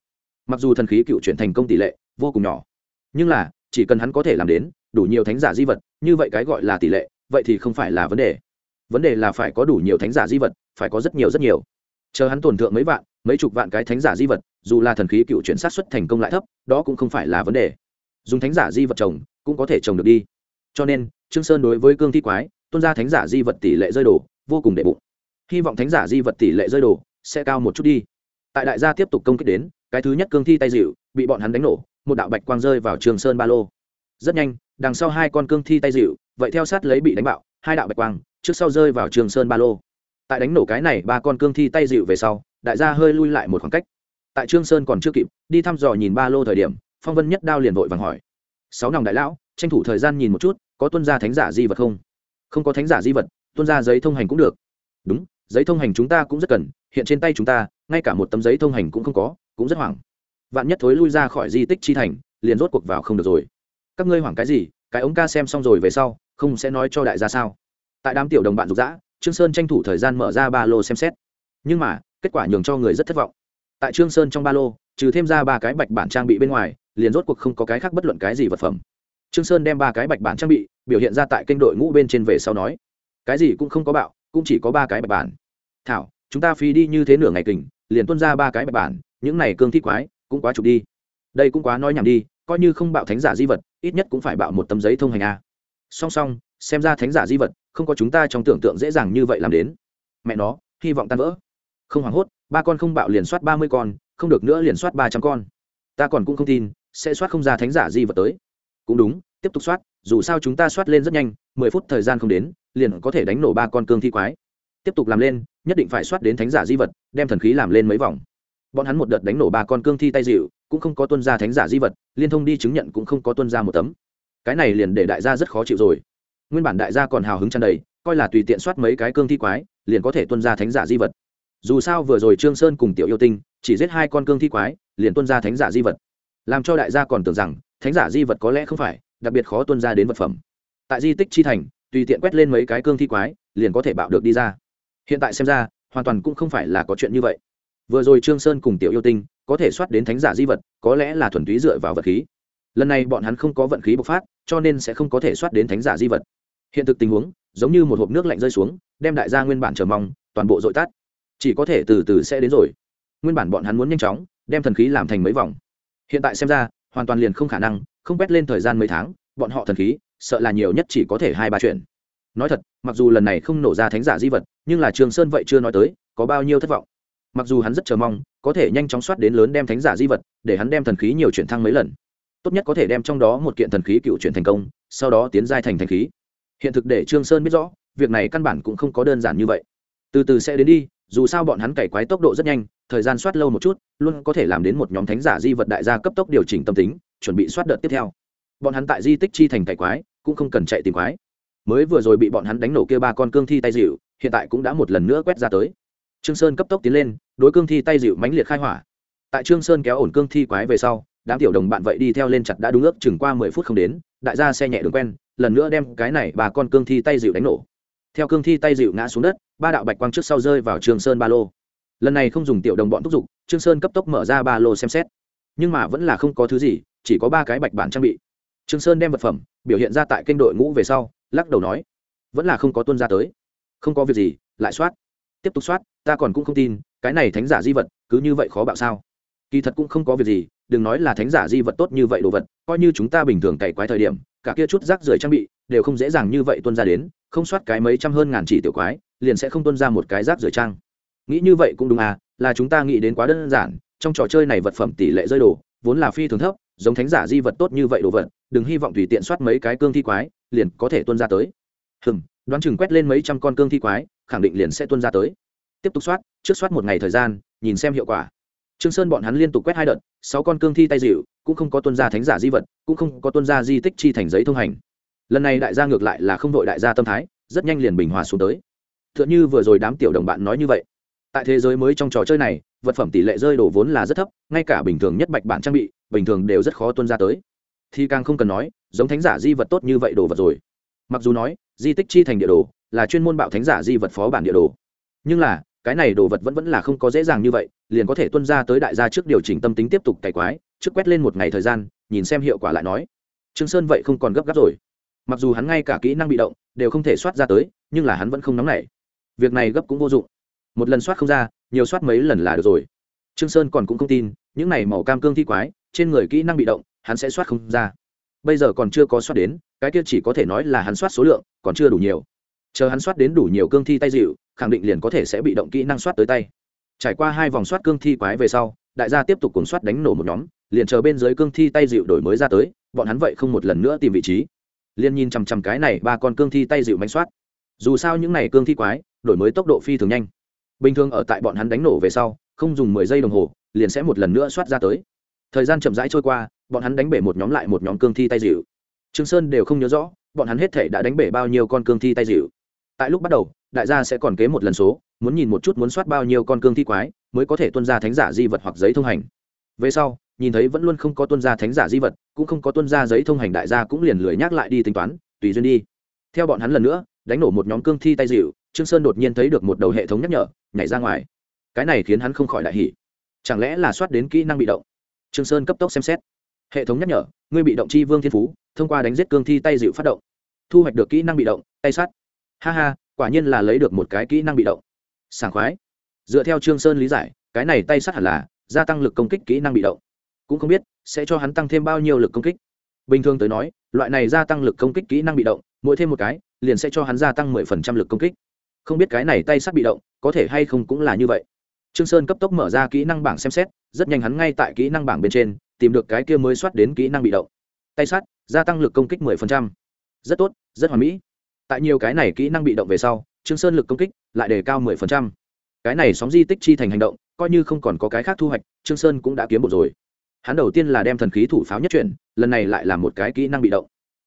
Mặc dù thần khí cựu chuyển thành công tỷ lệ vô cùng nhỏ, nhưng là, chỉ cần hắn có thể làm đến, đủ nhiều thánh giả di vật, như vậy cái gọi là tỷ lệ, vậy thì không phải là vấn đề. Vấn đề là phải có đủ nhiều thánh giả di vật, phải có rất nhiều rất nhiều. Chờ hắn tổn thượng mấy vạn, mấy chục vạn cái thánh giả di vật dù là thần khí cựu chuyển sát xuất thành công lại thấp, đó cũng không phải là vấn đề. Dùng thánh giả di vật trồng, cũng có thể trồng được đi. Cho nên, trương sơn đối với cương thi quái, tuân ra thánh giả di vật tỷ lệ rơi đổ, vô cùng đệ bụng. Hy vọng thánh giả di vật tỷ lệ rơi đổ sẽ cao một chút đi. Tại đại gia tiếp tục công kích đến, cái thứ nhất cương thi tay dịu, bị bọn hắn đánh nổ, một đạo bạch quang rơi vào trường sơn ba lô. Rất nhanh, đằng sau hai con cương thi tay dịu, vậy theo sát lấy bị đánh bạo, hai đạo bạch quang trước sau rơi vào trường sơn ba lô. Tại đánh nổ cái này ba con cương thi tay dịu về sau, đại gia hơi lui lại một khoảng cách tại trương sơn còn chưa kịp, đi thăm dò nhìn ba lô thời điểm, phong vân nhất đao liền vội vàng hỏi. Sáu nòng đại lão, tranh thủ thời gian nhìn một chút, có tuân gia thánh giả di vật không? Không có thánh giả di vật, tuân gia giấy thông hành cũng được. Đúng, giấy thông hành chúng ta cũng rất cần, hiện trên tay chúng ta, ngay cả một tấm giấy thông hành cũng không có, cũng rất hoảng. Vạn nhất thối lui ra khỏi di tích chi thành, liền rốt cuộc vào không được rồi. Các ngươi hoảng cái gì? Cái ống ca xem xong rồi về sau, không sẽ nói cho đại gia sao? Tại đám tiểu đồng bạn rục rã, trương sơn tranh thủ thời gian mở ra ba lô xem xét. Nhưng mà, kết quả nhường cho người rất thất vọng tại trương sơn trong ba lô, trừ thêm ra ba cái bạch bản trang bị bên ngoài, liền rốt cuộc không có cái khác bất luận cái gì vật phẩm. Trương sơn đem ba cái bạch bản trang bị, biểu hiện ra tại kênh đội ngũ bên trên về sau nói, cái gì cũng không có bạo, cũng chỉ có ba cái bạch bản. Thảo, chúng ta phi đi như thế nửa ngày kình, liền tuân ra ba cái bạch bản, những này cương thi quái, cũng quá chụp đi. Đây cũng quá nói nhảm đi, coi như không bạo thánh giả di vật, ít nhất cũng phải bạo một tấm giấy thông hành a. Song song, xem ra thánh giả di vật, không có chúng ta trong tưởng tượng dễ dàng như vậy làm đến. Mẹ nó, hy vọng tan vỡ. Không hoảng hốt ba con không bạo liền soát ba mươi con, không được nữa liền soát ba trăm con. Ta còn cũng không tin, sẽ soát không ra thánh giả di vật tới. Cũng đúng, tiếp tục soát, dù sao chúng ta soát lên rất nhanh, mười phút thời gian không đến, liền có thể đánh nổ ba con cương thi quái. Tiếp tục làm lên, nhất định phải soát đến thánh giả di vật, đem thần khí làm lên mấy vòng. Bọn hắn một đợt đánh nổ ba con cương thi tay dịu, cũng không có tuân ra thánh giả di vật, liên thông đi chứng nhận cũng không có tuân ra một tấm. Cái này liền để đại gia rất khó chịu rồi. Nguyên bản đại gia còn hào hứng tràn đầy, coi là tùy tiện soát mấy cái cương thi quái, liền có thể tuân ra thánh giả di vật dù sao vừa rồi trương sơn cùng tiểu yêu tinh chỉ giết hai con cương thi quái, liền tuân ra thánh giả di vật. Làm cho đại gia còn tưởng rằng thánh giả di vật có lẽ không phải, đặc biệt khó tuân ra đến vật phẩm. Tại di tích chi thành, tùy tiện quét lên mấy cái cương thi quái, liền có thể bạo được đi ra. Hiện tại xem ra, hoàn toàn cũng không phải là có chuyện như vậy. Vừa rồi trương sơn cùng tiểu yêu tinh có thể soát đến thánh giả di vật, có lẽ là thuần túy dựa vào vật khí. Lần này bọn hắn không có vận khí bộc phát, cho nên sẽ không có thể soát đến thánh giả di vật. Hiện thực tình huống, giống như một hộp nước lạnh rơi xuống, đem đại gia nguyên bản chờ mong, toàn bộ dội tắt chỉ có thể từ từ sẽ đến rồi. Nguyên bản bọn hắn muốn nhanh chóng, đem thần khí làm thành mấy vòng. Hiện tại xem ra, hoàn toàn liền không khả năng, không quét lên thời gian mấy tháng, bọn họ thần khí, sợ là nhiều nhất chỉ có thể hai ba chuyện. Nói thật, mặc dù lần này không nổ ra thánh giả di vật, nhưng là trường sơn vậy chưa nói tới, có bao nhiêu thất vọng. Mặc dù hắn rất chờ mong, có thể nhanh chóng soát đến lớn đem thánh giả di vật, để hắn đem thần khí nhiều chuyển thăng mấy lần. Tốt nhất có thể đem trong đó một kiện thần khí cựu chuyển thành công, sau đó tiến giai thành thần khí. Hiện thực để trương sơn biết rõ, việc này căn bản cũng không có đơn giản như vậy. Từ từ sẽ đến đi dù sao bọn hắn cày quái tốc độ rất nhanh, thời gian soát lâu một chút, luôn có thể làm đến một nhóm thánh giả di vật đại gia cấp tốc điều chỉnh tâm tính, chuẩn bị soát đợt tiếp theo. Bọn hắn tại di tích chi thành cày quái, cũng không cần chạy tìm quái. Mới vừa rồi bị bọn hắn đánh nổ kia ba con cương thi tay dịu, hiện tại cũng đã một lần nữa quét ra tới. Trương sơn cấp tốc tiến lên, đối cương thi tay dịu mãnh liệt khai hỏa. Tại trương sơn kéo ổn cương thi quái về sau, đám tiểu đồng bạn vậy đi theo lên chặt đã đúng ước chừng qua mười phút không đến, đại gia xe nhẹ đường quen, lần nữa đem cái này bà con cương thi tay dịu đánh nổ theo cương thi tay dịu ngã xuống đất, ba đạo bạch quang trước sau rơi vào trường sơn ba lô. Lần này không dùng tiểu đồng bọn thúc giục, trương sơn cấp tốc mở ra ba lô xem xét. Nhưng mà vẫn là không có thứ gì, chỉ có ba cái bạch bản trang bị. Trương sơn đem vật phẩm, biểu hiện ra tại kênh đội ngũ về sau, lắc đầu nói, vẫn là không có tuân ra tới. Không có việc gì, lại soát. Tiếp tục soát, ta còn cũng không tin, cái này thánh giả di vật, cứ như vậy khó bạo sao? Kỳ thật cũng không có việc gì, đừng nói là thánh giả di vật tốt như vậy đồ vật, coi như chúng ta bình thường cày quái thời điểm, cả kia chút rác rưởi trang bị, đều không dễ dàng như vậy tuân ra đến không soát cái mấy trăm hơn ngàn chỉ tiểu quái, liền sẽ không tuân ra một cái rác rưởi trang. Nghĩ như vậy cũng đúng à là chúng ta nghĩ đến quá đơn giản, trong trò chơi này vật phẩm tỷ lệ rơi đồ, vốn là phi thường thấp, giống thánh giả di vật tốt như vậy đồ vật, đừng hy vọng tùy tiện soát mấy cái cương thi quái, liền có thể tuân ra tới. Hừm, đoán chừng quét lên mấy trăm con cương thi quái, khẳng định liền sẽ tuân ra tới. Tiếp tục soát, trước soát một ngày thời gian, nhìn xem hiệu quả. Trương sơn bọn hắn liên tục quét hai đợt, sáu con cương thi tay dịu, cũng không có tuân ra thánh giả di vật, cũng không có tuân ra di tích chi thành giấy thông hành lần này đại gia ngược lại là không đội đại gia tâm thái, rất nhanh liền bình hòa xuống tới. T h ư ợ n h ư vừa rồi đám tiểu đồng bạn nói như vậy. Tại thế giới mới trong trò chơi này, vật phẩm tỷ lệ rơi đổ vốn là rất thấp, ngay cả bình thường nhất bạch bản trang bị, bình thường đều rất khó tuân ra tới. Thì càng không cần nói, giống thánh giả di vật tốt như vậy đồ vật rồi. Mặc dù nói, di tích chi thành địa đồ là chuyên môn bạo thánh giả di vật phó bản địa đồ. Nhưng là, cái này đồ vật vẫn vẫn là không có dễ dàng như vậy, liền có thể tuân ra tới đại gia trước điều chỉnh tâm tính tiếp tục cày quái, trước quét lên một ngày thời gian, nhìn xem hiệu quả lại nói. Trương sơn vậy không còn gấp gáp rồi mặc dù hắn ngay cả kỹ năng bị động đều không thể soát ra tới, nhưng là hắn vẫn không nóng nảy. Việc này gấp cũng vô dụng. Một lần soát không ra, nhiều soát mấy lần là được rồi. Trương sơn còn cũng không tin, những này màu cam cương thi quái, trên người kỹ năng bị động, hắn sẽ soát không ra. Bây giờ còn chưa có soát đến, cái kia chỉ có thể nói là hắn soát số lượng còn chưa đủ nhiều. Chờ hắn soát đến đủ nhiều cương thi tay dịu, khẳng định liền có thể sẽ bị động kỹ năng soát tới tay. Trải qua hai vòng soát cương thi quái về sau, đại gia tiếp tục cùng soát đánh nổ một nhóm, liền chờ bên dưới cương thi tay dịu đổi mới ra tới, bọn hắn vậy không một lần nữa tìm vị trí liền nhìn chằm chằm cái này ba con cương thi tay dịu mánh soát. Dù sao những này cương thi quái, đổi mới tốc độ phi thường nhanh. Bình thường ở tại bọn hắn đánh nổ về sau, không dùng mười giây đồng hồ, liền sẽ một lần nữa soát ra tới. Thời gian chậm rãi trôi qua, bọn hắn đánh bể một nhóm lại một nhóm cương thi tay dịu. Trương sơn đều không nhớ rõ, bọn hắn hết thể đã đánh bể bao nhiêu con cương thi tay dịu. Tại lúc bắt đầu, đại gia sẽ còn kế một lần số, muốn nhìn một chút muốn soát bao nhiêu con cương thi quái, mới có thể tuân ra thánh giả di vật hoặc giấy thông hành. Về sau nhìn thấy vẫn luôn không có tuân gia thánh giả di vật, cũng không có tuân gia giấy thông hành đại gia cũng liền lười nhắc lại đi tính toán, tùy duyên đi. Theo bọn hắn lần nữa, đánh nổ một nhóm cương thi tay dịu, trương sơn đột nhiên thấy được một đầu hệ thống nhắc nhở, nhảy ra ngoài. Cái này khiến hắn không khỏi đại hỉ. Chẳng lẽ là soát đến kỹ năng bị động? Trương sơn cấp tốc xem xét. Hệ thống nhắc nhở, ngươi bị động chi vương thiên phú, thông qua đánh giết cương thi tay dịu phát động. Thu hoạch được kỹ năng bị động, tay sát ha ha, quả nhiên là lấy được một cái kỹ năng bị động. Sảng khoái. Dựa theo trương sơn lý giải, cái này tay sát hẳn là gia tăng lực công kích kỹ năng bị động cũng không biết sẽ cho hắn tăng thêm bao nhiêu lực công kích. Bình thường tới nói, loại này gia tăng lực công kích kỹ năng bị động, mỗi thêm một cái, liền sẽ cho hắn gia tăng mười phần trăm lực công kích. Không biết cái này tay sắt bị động, có thể hay không cũng là như vậy. Trương sơn cấp tốc mở ra kỹ năng bảng xem xét, rất nhanh hắn ngay tại kỹ năng bảng bên trên, tìm được cái kia mới soát đến kỹ năng bị động. Tay sắt, gia tăng lực công kích mười phần trăm. Rất tốt, rất hoàn mỹ. Tại nhiều cái này kỹ năng bị động về sau, trương sơn lực công kích lại đề cao mười phần trăm. Cái này sóng di tích chi thành hành động, coi như không còn có cái khác thu hoạch, trương sơn cũng đã kiếm bộ rồi hắn đầu tiên là đem thần khí thủ pháo nhất chuyển, lần này lại là một cái kỹ năng bị động.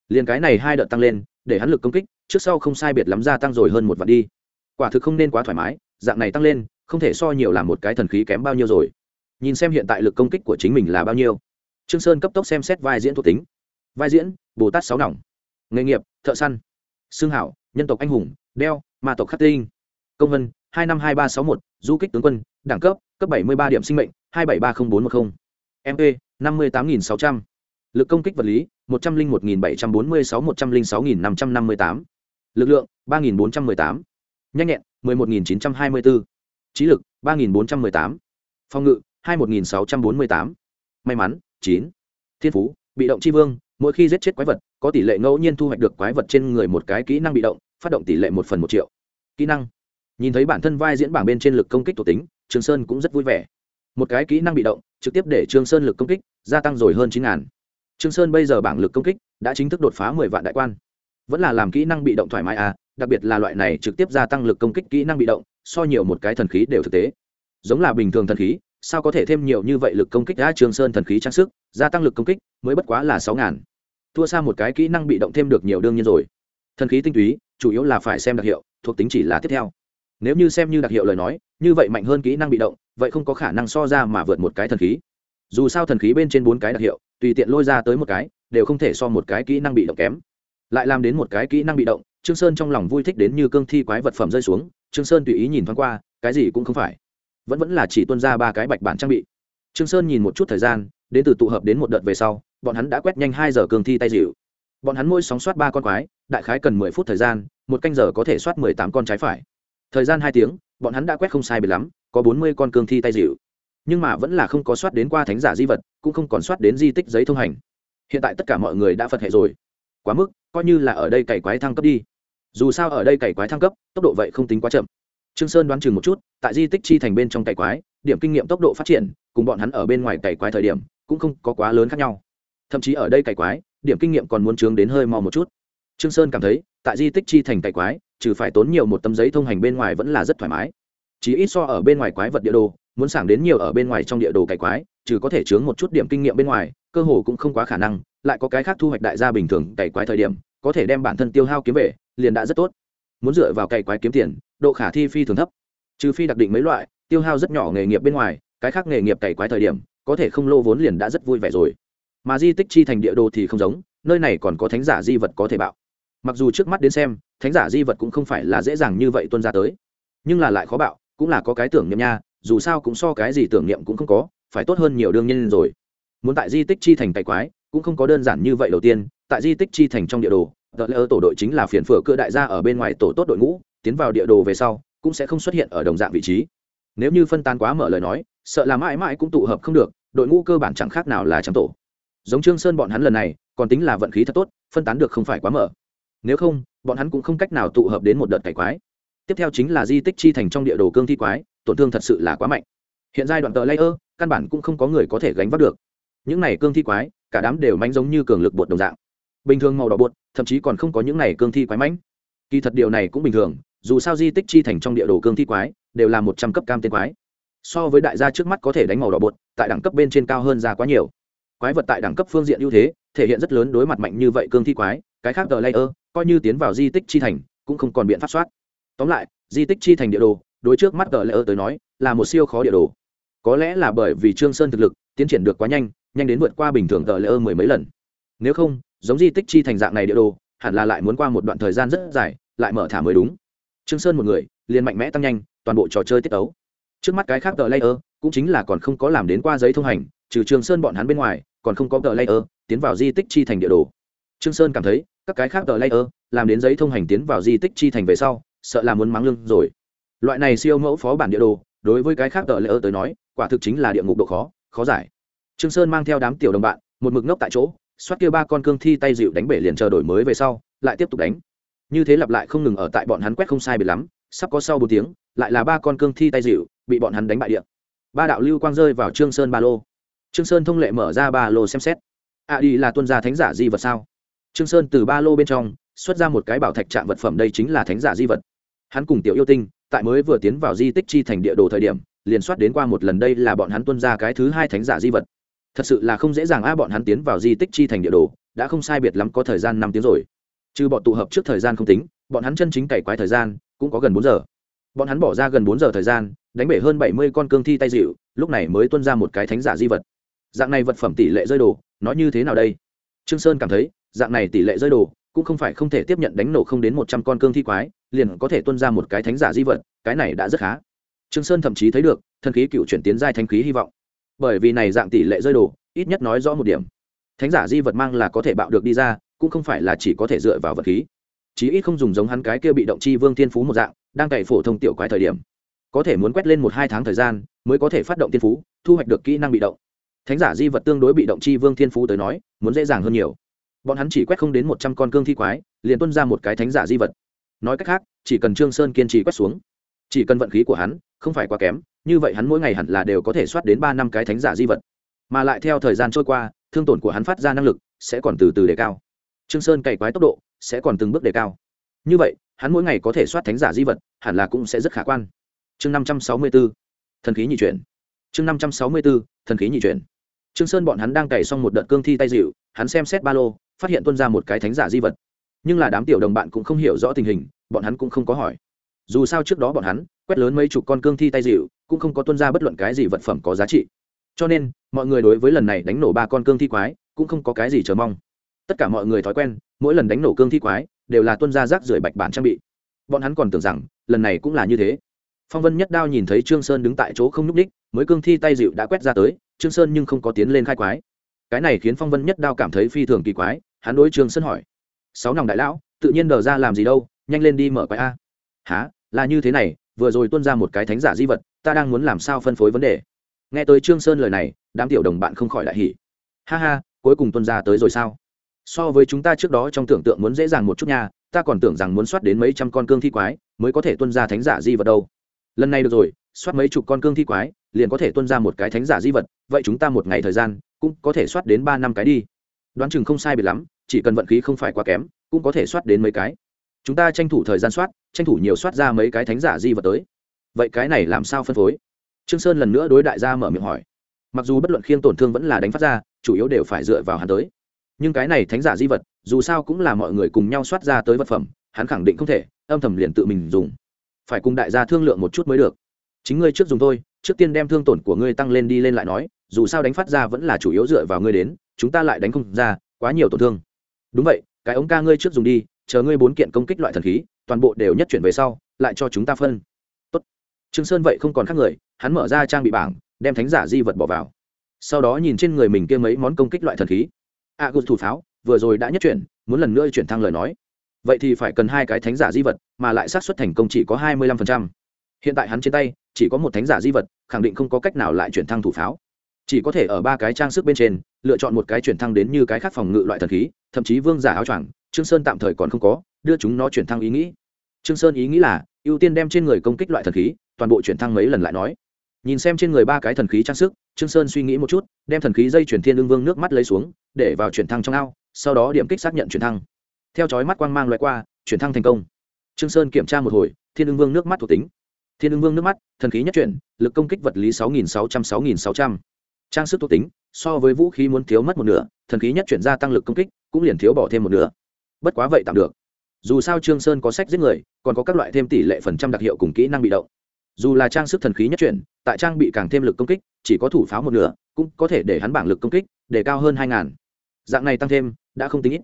Liền cái này hai đợt tăng lên, để hắn lực công kích, trước sau không sai biệt lắm gia tăng rồi hơn một vạn đi. Quả thực không nên quá thoải mái, dạng này tăng lên, không thể so nhiều làm một cái thần khí kém bao nhiêu rồi. Nhìn xem hiện tại lực công kích của chính mình là bao nhiêu. Trương sơn cấp tốc xem xét vai diễn thuộc tính. Vai diễn, bồ tát sáu nòng. Nghề nghiệp, thợ săn. Xương hảo, nhân tộc anh hùng, đeo, ma tộc khắc tinh. Công vân, hai năm hai ba sáu một, du kích tướng quân, đẳng cấp cấp bảy mươi ba điểm sinh mệnh, hai bảy ba không bốn một không mp năm mươi tám nghìn sáu trăm. Lực công kích vật lý, một trăm linh một nghìn bảy trăm bốn mươi sáu, một trăm linh sáu nghìn năm trăm năm mươi tám. Lực lượng, ba nghìn bốn trăm mười tám. Nhanh nhẹn, mười một nghìn chín trăm hai mươi bốn trí lực, ba nghìn bốn trăm mười tám. Phòng ngự, hai một nghìn sáu trăm bốn mươi tám. May mắn, chín. Thiên phú, bị động tri vương, mỗi khi giết chết quái vật, có tỷ lệ ngẫu nhiên thu hoạch được quái vật trên người một cái kỹ năng bị động, phát động tỷ lệ một phần một triệu. Kỹ năng. Nhìn thấy bản thân vai diễn bảng bên trên lực công kích thuộc tính, trường sơn cũng rất vui vẻ một cái kỹ năng bị động, trực tiếp để trương sơn lực công kích, gia tăng rồi hơn chín ngàn. Trương sơn bây giờ bảng lực công kích đã chính thức đột phá mười vạn đại quan. Vẫn là làm kỹ năng bị động thoải mái à đặc biệt là loại này trực tiếp gia tăng lực công kích kỹ năng bị động, so nhiều một cái thần khí đều thực tế. Giống là bình thường thần khí, sao có thể thêm nhiều như vậy lực công kích đã trương sơn thần khí trang sức, gia tăng lực công kích mới bất quá là sáu ngàn. Thua xa một cái kỹ năng bị động thêm được nhiều đương nhiên rồi. Thần khí tinh túy, chủ yếu là phải xem đặc hiệu, thuộc tính chỉ là tiếp theo. Nếu như xem như đặc hiệu lời nói, như vậy mạnh hơn kỹ năng bị động vậy không có khả năng so ra mà vượt một cái thần khí. Dù sao thần khí bên trên bốn cái đặc hiệu, tùy tiện lôi ra tới một cái, đều không thể so một cái kỹ năng bị động kém. Lại làm đến một cái kỹ năng bị động, trương sơn trong lòng vui thích đến như cương thi quái vật phẩm rơi xuống, trương sơn tùy ý nhìn thoáng qua, cái gì cũng không phải. Vẫn vẫn là chỉ tuân ra ba cái bạch bản trang bị. Trương sơn nhìn một chút thời gian, đến từ tụ hợp đến một đợt về sau, bọn hắn đã quét nhanh hai giờ cương thi tay dịu. Bọn hắn mỗi sóng soát ba con quái, đại khái cần mười phút thời gian, một canh giờ có thể soát mười tám con trái phải. Thời gian hai tiếng, bọn hắn đã quét không sai biệt lắm có bốn mươi con cương thi tay dịu. Nhưng mà vẫn là không có soát đến qua thánh giả di vật, cũng không còn soát đến di tích giấy thông hành. Hiện tại tất cả mọi người đã phật hệ rồi. Quá mức, coi như là ở đây cày quái thăng cấp đi. Dù sao ở đây cày quái thăng cấp, tốc độ vậy không tính quá chậm. Trương sơn đoán chừng một chút, tại di tích chi thành bên trong cày quái, điểm kinh nghiệm tốc độ phát triển, cùng bọn hắn ở bên ngoài cày quái thời điểm, cũng không có quá lớn khác nhau. Thậm chí ở đây cày quái, điểm kinh nghiệm còn muốn trướng đến hơi mau một chút. Trương sơn cảm thấy, tại di tích chi thành cày quái, trừ phải tốn nhiều một tấm giấy thông hành bên ngoài vẫn là rất thoải mái chỉ ít so ở bên ngoài quái vật địa đồ, muốn sảng đến nhiều ở bên ngoài trong địa đồ cày quái, trừ có thể chướng một chút điểm kinh nghiệm bên ngoài, cơ hồ cũng không quá khả năng, lại có cái khác thu hoạch đại gia bình thường cày quái thời điểm, có thể đem bản thân tiêu hao kiếm về, liền đã rất tốt. Muốn dựa vào cày quái kiếm tiền, độ khả thi phi thường thấp. Trừ phi đặc định mấy loại, tiêu hao rất nhỏ nghề nghiệp bên ngoài, cái khác nghề nghiệp cày quái thời điểm, có thể không lô vốn liền đã rất vui vẻ rồi. Mà di tích chi thành địa đồ thì không giống, nơi này còn có thánh giả di vật có thể bạo. Mặc dù trước mắt đến xem, thánh giả di vật cũng không phải là dễ dàng như vậy tuân ra tới, nhưng là lại khó bạo cũng là có cái tưởng niệm nha, dù sao cũng so cái gì tưởng niệm cũng không có, phải tốt hơn nhiều đương nhiên rồi. Muốn tại di tích chi thành cày quái, cũng không có đơn giản như vậy đầu tiên, tại di tích chi thành trong địa đồ tờ lỡ tổ đội chính là phiền phở cưa đại gia ở bên ngoài tổ tốt đội ngũ, tiến vào địa đồ về sau, cũng sẽ không xuất hiện ở đồng dạng vị trí. Nếu như phân tán quá mở lời nói, sợ là mãi mãi cũng tụ hợp không được, đội ngũ cơ bản chẳng khác nào là trắng tổ. Giống trương sơn bọn hắn lần này, còn tính là vận khí thật tốt, phân tán được không phải quá mở. Nếu không, bọn hắn cũng không cách nào tụ hợp đến một đợt cải quái tiếp theo chính là di tích chi thành trong địa đồ cương thi quái, tổn thương thật sự là quá mạnh. Hiện giai đoạn tờ layer, căn bản cũng không có người có thể gánh vác được. Những này cương thi quái, cả đám đều manh giống như cường lực bột đồng dạng. Bình thường màu đỏ bột, thậm chí còn không có những này cương thi quái mãnh. Kỳ thật điều này cũng bình thường, dù sao di tích chi thành trong địa đồ cương thi quái, đều là một trăm cấp cam tên quái. So với đại gia trước mắt có thể đánh màu đỏ bột, tại đẳng cấp bên trên cao hơn ra quá nhiều. Quái vật tại đẳng cấp phương diện ưu thế, thể hiện rất lớn đối mặt mạnh như vậy cương thi quái, cái khác tờ layer, coi như tiến vào di tích chi thành, cũng không còn biện pháp soát tóm lại, di tích chi thành địa đồ, đối trước mắt tờ layer tới nói, là một siêu khó địa đồ. Có lẽ là bởi vì trương sơn thực lực, tiến triển được quá nhanh nhanh đến vượt qua bình thường tờ layer mười mấy lần. Nếu không, giống di tích chi thành dạng này địa đồ, hẳn là lại muốn qua một đoạn thời gian rất dài, lại mở thả mới đúng. Trương sơn một người, liền mạnh mẽ tăng nhanh, toàn bộ trò chơi tiết tấu. Trước mắt cái khác tờ layer cũng chính là còn không có làm đến qua giấy thông hành, trừ trương sơn bọn hắn bên ngoài, còn không có tờ layer tiến vào di tích chi thành địa đồ. Trương sơn cảm thấy, các cái khác tờ layer làm đến giấy thông hành tiến vào di tích chi thành về sau sợ là muốn mắng lưng rồi. Loại này siêu mẫu phó bản địa đồ, đối với cái khác tờ lỡ tới nói, quả thực chính là địa ngục độ khó khó giải. Trương sơn mang theo đám tiểu đồng bạn, một mực ngốc tại chỗ xoát kia ba con cương thi tay dịu đánh bể liền chờ đổi mới về sau, lại tiếp tục đánh. Như thế lặp lại không ngừng ở tại bọn hắn quét không sai biệt lắm, sắp có sau bốn tiếng, lại là ba con cương thi tay dịu, bị bọn hắn đánh bại địa. ba đạo lưu quang rơi vào trương sơn ba lô. Trương sơn thông lệ mở ra ba lô xem xét. À đi là tuân gia thánh giả di vật sao? Trương sơn từ ba lô bên trong xuất ra một cái bảo thạch trạng vật phẩm đây chính là thánh giả di vật. Hắn cùng tiểu yêu tinh, tại mới vừa tiến vào di tích chi thành địa đồ thời điểm, liền soát đến qua một lần đây là bọn hắn tuân ra cái thứ hai thánh giả di vật. Thật sự là không dễ dàng a, bọn hắn tiến vào di tích chi thành địa đồ, đã không sai biệt lắm có thời gian năm tiếng rồi. Trừ bọn tụ hợp trước thời gian không tính, bọn hắn chân chính cày quái thời gian, cũng có gần bốn giờ. Bọn hắn bỏ ra gần bốn giờ thời gian, đánh bể hơn bảy mươi con cương thi tay dịu, lúc này mới tuân ra một cái thánh giả di vật. Dạng này vật phẩm tỷ lệ rơi đồ nó như thế nào đây? Trương sơn cảm thấy, dạng này tỷ lệ rơi đồ cũng không phải không thể tiếp nhận đánh nổ không đến một trăm con cương thi quái, liền có thể tuân ra một cái thánh giả di vật, cái này đã rất khá. Trương sơn thậm chí thấy được, thần khí cựu chuyển tiến giai thánh khí hy vọng. Bởi vì này dạng tỷ lệ rơi đồ, ít nhất nói rõ một điểm. Thánh giả di vật mang là có thể bạo được đi ra, cũng không phải là chỉ có thể dựa vào vật khí. Chí ít không dùng giống hắn cái kia bị động chi vương thiên phú một dạng, đang cày phổ thông tiểu quái thời điểm. Có thể muốn quét lên một hai tháng thời gian, mới có thể phát động thiên phú, thu hoạch được kỹ năng bị động. Thánh giả di vật tương đối bị động chi vương thiên phú tới nói, muốn dễ dàng hơn nhiều bọn hắn chỉ quét không đến một trăm con cương thi quái, liền tuân ra một cái thánh giả di vật. Nói cách khác, chỉ cần trương sơn kiên trì quét xuống, chỉ cần vận khí của hắn không phải quá kém, như vậy hắn mỗi ngày hẳn là đều có thể soát đến ba năm cái thánh giả di vật. Mà lại theo thời gian trôi qua, thương tổn của hắn phát ra năng lực sẽ còn từ từ đề cao. Trương sơn cày quái tốc độ sẽ còn từng bước đề cao. Như vậy, hắn mỗi ngày có thể soát thánh giả di vật hẳn là cũng sẽ rất khả quan. Chương năm trăm sáu mươi 564 thần khí nhị chuyển. Chương năm trăm sáu mươi 564 thần khí nhị chuyển. Trương sơn bọn hắn đang cày xong một đợt cương thi tay dịu, hắn xem xét ba lô phát hiện tuân ra một cái thánh giả di vật. Nhưng là đám tiểu đồng bạn cũng không hiểu rõ tình hình, bọn hắn cũng không có hỏi. Dù sao trước đó bọn hắn quét lớn mấy chục con cương thi tay dịu, cũng không có tuân ra bất luận cái gì vật phẩm có giá trị. Cho nên, mọi người đối với lần này đánh nổ ba con cương thi quái cũng không có cái gì chờ mong. Tất cả mọi người thói quen, mỗi lần đánh nổ cương thi quái đều là tuân ra rác rưởi bạch bản trang bị. Bọn hắn còn tưởng rằng, lần này cũng là như thế. Phong vân nhất đao nhìn thấy trương sơn đứng tại chỗ không nhúc ních mới cương thi tay dịu đã quét ra tới, trương sơn nhưng không có tiến lên khai quái. Cái này khiến phong vân nhất đao cảm thấy phi thường kỳ quái hắn đối trương sơn hỏi, sáu nòng đại lão, tự nhiên đờ ra làm gì đâu, nhanh lên đi mở quái a. Há là như thế này, vừa rồi tuôn ra một cái thánh giả di vật, ta đang muốn làm sao phân phối vấn đề? Nghe tới trương sơn lời này, đám tiểu đồng bạn không khỏi đại hỉ. Ha ha, cuối cùng tuân ra tới rồi sao? So với chúng ta trước đó trong tưởng tượng muốn dễ dàng một chút nha, ta còn tưởng rằng muốn soát đến mấy trăm con cương thi quái mới có thể tuân ra thánh giả di vật đâu. Lần này được rồi, soát mấy chục con cương thi quái, liền có thể tuân ra một cái thánh giả di vật, vậy chúng ta một ngày thời gian, cũng có thể soát đến ba năm cái đi đoán chừng không sai biệt lắm, chỉ cần vận khí không phải quá kém, cũng có thể soát đến mấy cái. Chúng ta tranh thủ thời gian soát, tranh thủ nhiều soát ra mấy cái thánh giả di vật tới. Vậy cái này làm sao phân phối? Trương sơn lần nữa đối đại gia mở miệng hỏi. Mặc dù bất luận khiêng tổn thương vẫn là đánh phát ra, chủ yếu đều phải dựa vào hắn tới. Nhưng cái này thánh giả di vật, dù sao cũng là mọi người cùng nhau soát ra tới vật phẩm, hắn khẳng định không thể, âm thầm liền tự mình dùng. Phải cùng đại gia thương lượng một chút mới được. Chính ngươi trước dùng thôi, trước tiên đem thương tổn của ngươi tăng lên đi lên lại nói, dù sao đánh phát ra vẫn là chủ yếu dựa vào ngươi đến chúng ta lại đánh không ra quá nhiều tổn thương. Đúng vậy cái ống ca ngươi trước dùng đi chờ ngươi bốn kiện công kích loại thần khí toàn bộ đều nhất chuyển về sau lại cho chúng ta phân. Tốt. trương sơn vậy không còn khác người hắn mở ra trang bị bảng đem thánh giả di vật bỏ vào. Sau đó nhìn trên người mình kia mấy món công kích loại thần khí. A à, thủ pháo vừa rồi đã nhất chuyển muốn lần nữa chuyển thăng lời nói. Vậy thì phải cần hai cái thánh giả di vật mà lại xác suất thành công chỉ có hai mươi lăm phần trăm. Hiện tại hắn trên tay chỉ có một thánh giả di vật khẳng định không có cách nào lại chuyển thăng thủ pháo chỉ có thể ở ba cái trang sức bên trên, lựa chọn một cái chuyển thăng đến như cái khác phòng ngự loại thần khí, thậm chí vương giả áo choàng, trương sơn tạm thời còn không có, đưa chúng nó chuyển thăng ý nghĩ. Trương sơn ý nghĩ là, ưu tiên đem trên người công kích loại thần khí, toàn bộ chuyển thăng mấy lần lại nói. Nhìn xem trên người ba cái thần khí trang sức, trương sơn suy nghĩ một chút, đem thần khí dây chuyển thiên lương vương nước mắt lấy xuống, để vào chuyển thăng trong ao, sau đó điểm kích xác nhận chuyển thăng. Theo chói mắt quang mang loại qua, chuyển thăng thành công. Trương sơn kiểm tra một hồi, thiên lương vương nước mắt thuộc tính. Thiên lương vương nước mắt, thần khí nhất chuyển, lực công kích vật lý sáu nghìn sáu trăm, sáu nghìn sáu trăm trang sức thuộc tính, so với vũ khí muốn thiếu mất một nửa, thần khí nhất chuyển gia tăng lực công kích, cũng liền thiếu bỏ thêm một nửa. Bất quá vậy tạm được. Dù sao trương sơn có sách giết người, còn có các loại thêm tỷ lệ phần trăm đặc hiệu cùng kỹ năng bị động. Dù là trang sức thần khí nhất chuyển, tại trang bị càng thêm lực công kích, chỉ có thủ pháo một nửa, cũng có thể để hắn bảng lực công kích, để cao hơn hai ngàn. Dạng này tăng thêm, đã không tính ít.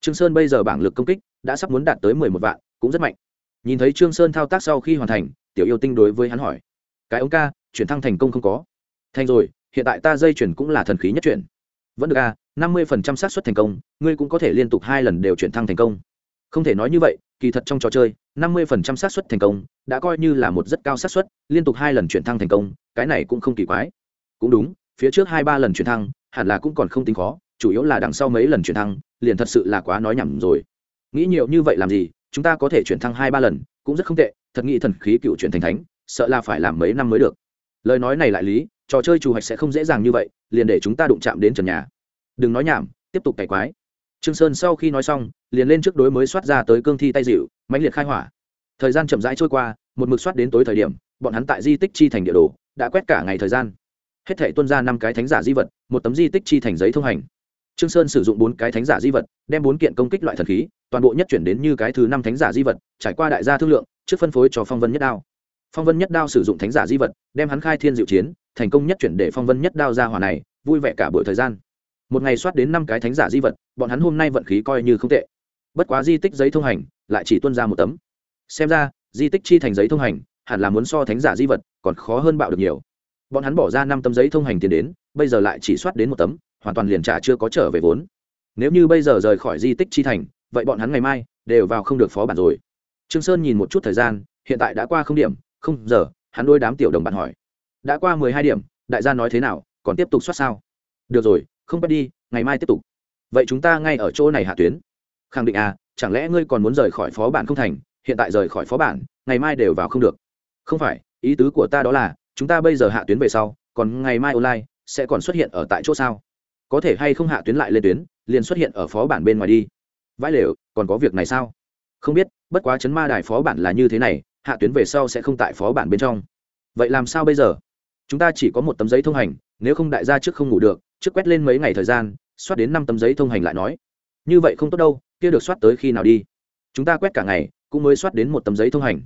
Trương sơn bây giờ bảng lực công kích, đã sắp muốn đạt tới mười một vạn, cũng rất mạnh. Nhìn thấy trương sơn thao tác sau khi hoàn thành, tiểu yêu tinh đối với hắn hỏi, cái ống ca, chuyển thăng thành công không có. Thành rồi hiện tại ta dây chuyển cũng là thần khí nhất chuyển. Vẫn được a năm mươi phần trăm xác suất thành công, ngươi cũng có thể liên tục hai lần đều chuyển thăng thành công. Không thể nói như vậy, kỳ thật trong trò chơi, năm mươi phần trăm xác suất thành công đã coi như là một rất cao xác suất, liên tục hai lần chuyển thăng thành công, cái này cũng không kỳ quái. Cũng đúng, phía trước hai ba lần chuyển thăng, hẳn là cũng còn không tính khó, chủ yếu là đằng sau mấy lần chuyển thăng, liền thật sự là quá nói nhầm rồi. Nghĩ nhiều như vậy làm gì, chúng ta có thể chuyển thăng hai ba lần, cũng rất không tệ, thật nghĩ thần khí cựu chuyển thành thánh, sợ là phải làm mấy năm mới được. Lời nói này lại lý trò chơi chủ hạch sẽ không dễ dàng như vậy, liền để chúng ta đụng chạm đến trần nhà. Đừng nói nhảm, tiếp tục cày quái. Trương sơn sau khi nói xong, liền lên trước đối mới soát ra tới cương thi tay dịu, mãnh liệt khai hỏa. Thời gian chậm rãi trôi qua, một mực soát đến tối thời điểm, bọn hắn tại di tích chi thành địa đồ, đã quét cả ngày thời gian. Hết thể tuân ra năm cái thánh giả di vật, một tấm di tích chi thành giấy thông hành. Trương sơn sử dụng bốn cái thánh giả di vật, đem bốn kiện công kích loại thần khí, toàn bộ nhất chuyển đến như cái thứ năm thánh giả di vật, trải qua đại gia thương lượng, trước phân phối cho phong vân nhất đao. Phong vân nhất đao sử dụng thánh giả di vật, đem hắn khai thiên diệu chiến thành công nhất chuyển để phong vân nhất đao ra hỏa này, vui vẻ cả buổi thời gian. Một ngày soát đến năm cái thánh giả di vật, bọn hắn hôm nay vận khí coi như không tệ. Bất quá di tích giấy thông hành, lại chỉ tuân ra một tấm. Xem ra, di tích chi thành giấy thông hành, hẳn là muốn so thánh giả di vật còn khó hơn bạo được nhiều. Bọn hắn bỏ ra năm tấm giấy thông hành tiền đến, bây giờ lại chỉ soát đến một tấm, hoàn toàn liền trả chưa có trở về vốn. Nếu như bây giờ rời khỏi di tích chi thành, vậy bọn hắn ngày mai đều vào không được phó bản rồi. Trương sơn nhìn một chút thời gian, hiện tại đã qua không điểm, không giờ, hắn đôi đám tiểu đồng bạn hỏi đã qua mười hai điểm, đại gia nói thế nào, còn tiếp tục soát sao? Được rồi, không bắt đi, ngày mai tiếp tục. Vậy chúng ta ngay ở chỗ này hạ tuyến. Khẳng định à chẳng lẽ ngươi còn muốn rời khỏi phó bản không thành? Hiện tại rời khỏi phó bản, ngày mai đều vào không được. Không phải, ý tứ của ta đó là, chúng ta bây giờ hạ tuyến về sau, còn ngày mai online, sẽ còn xuất hiện ở tại chỗ sao? Có thể hay không hạ tuyến lại lên tuyến, liền xuất hiện ở phó bản bên ngoài đi. Vãi lều, còn có việc này sao? Không biết, bất quá chấn ma đài phó bản là như thế này, hạ tuyến về sau sẽ không tại phó bản bên trong. Vậy làm sao bây giờ? Chúng ta chỉ có một tấm giấy thông hành, nếu không đại gia trước không ngủ được, trước quét lên mấy ngày thời gian, soát đến năm tấm giấy thông hành lại nói. Như vậy không tốt đâu, kia được soát tới khi nào đi? Chúng ta quét cả ngày, cũng mới soát đến một tấm giấy thông hành.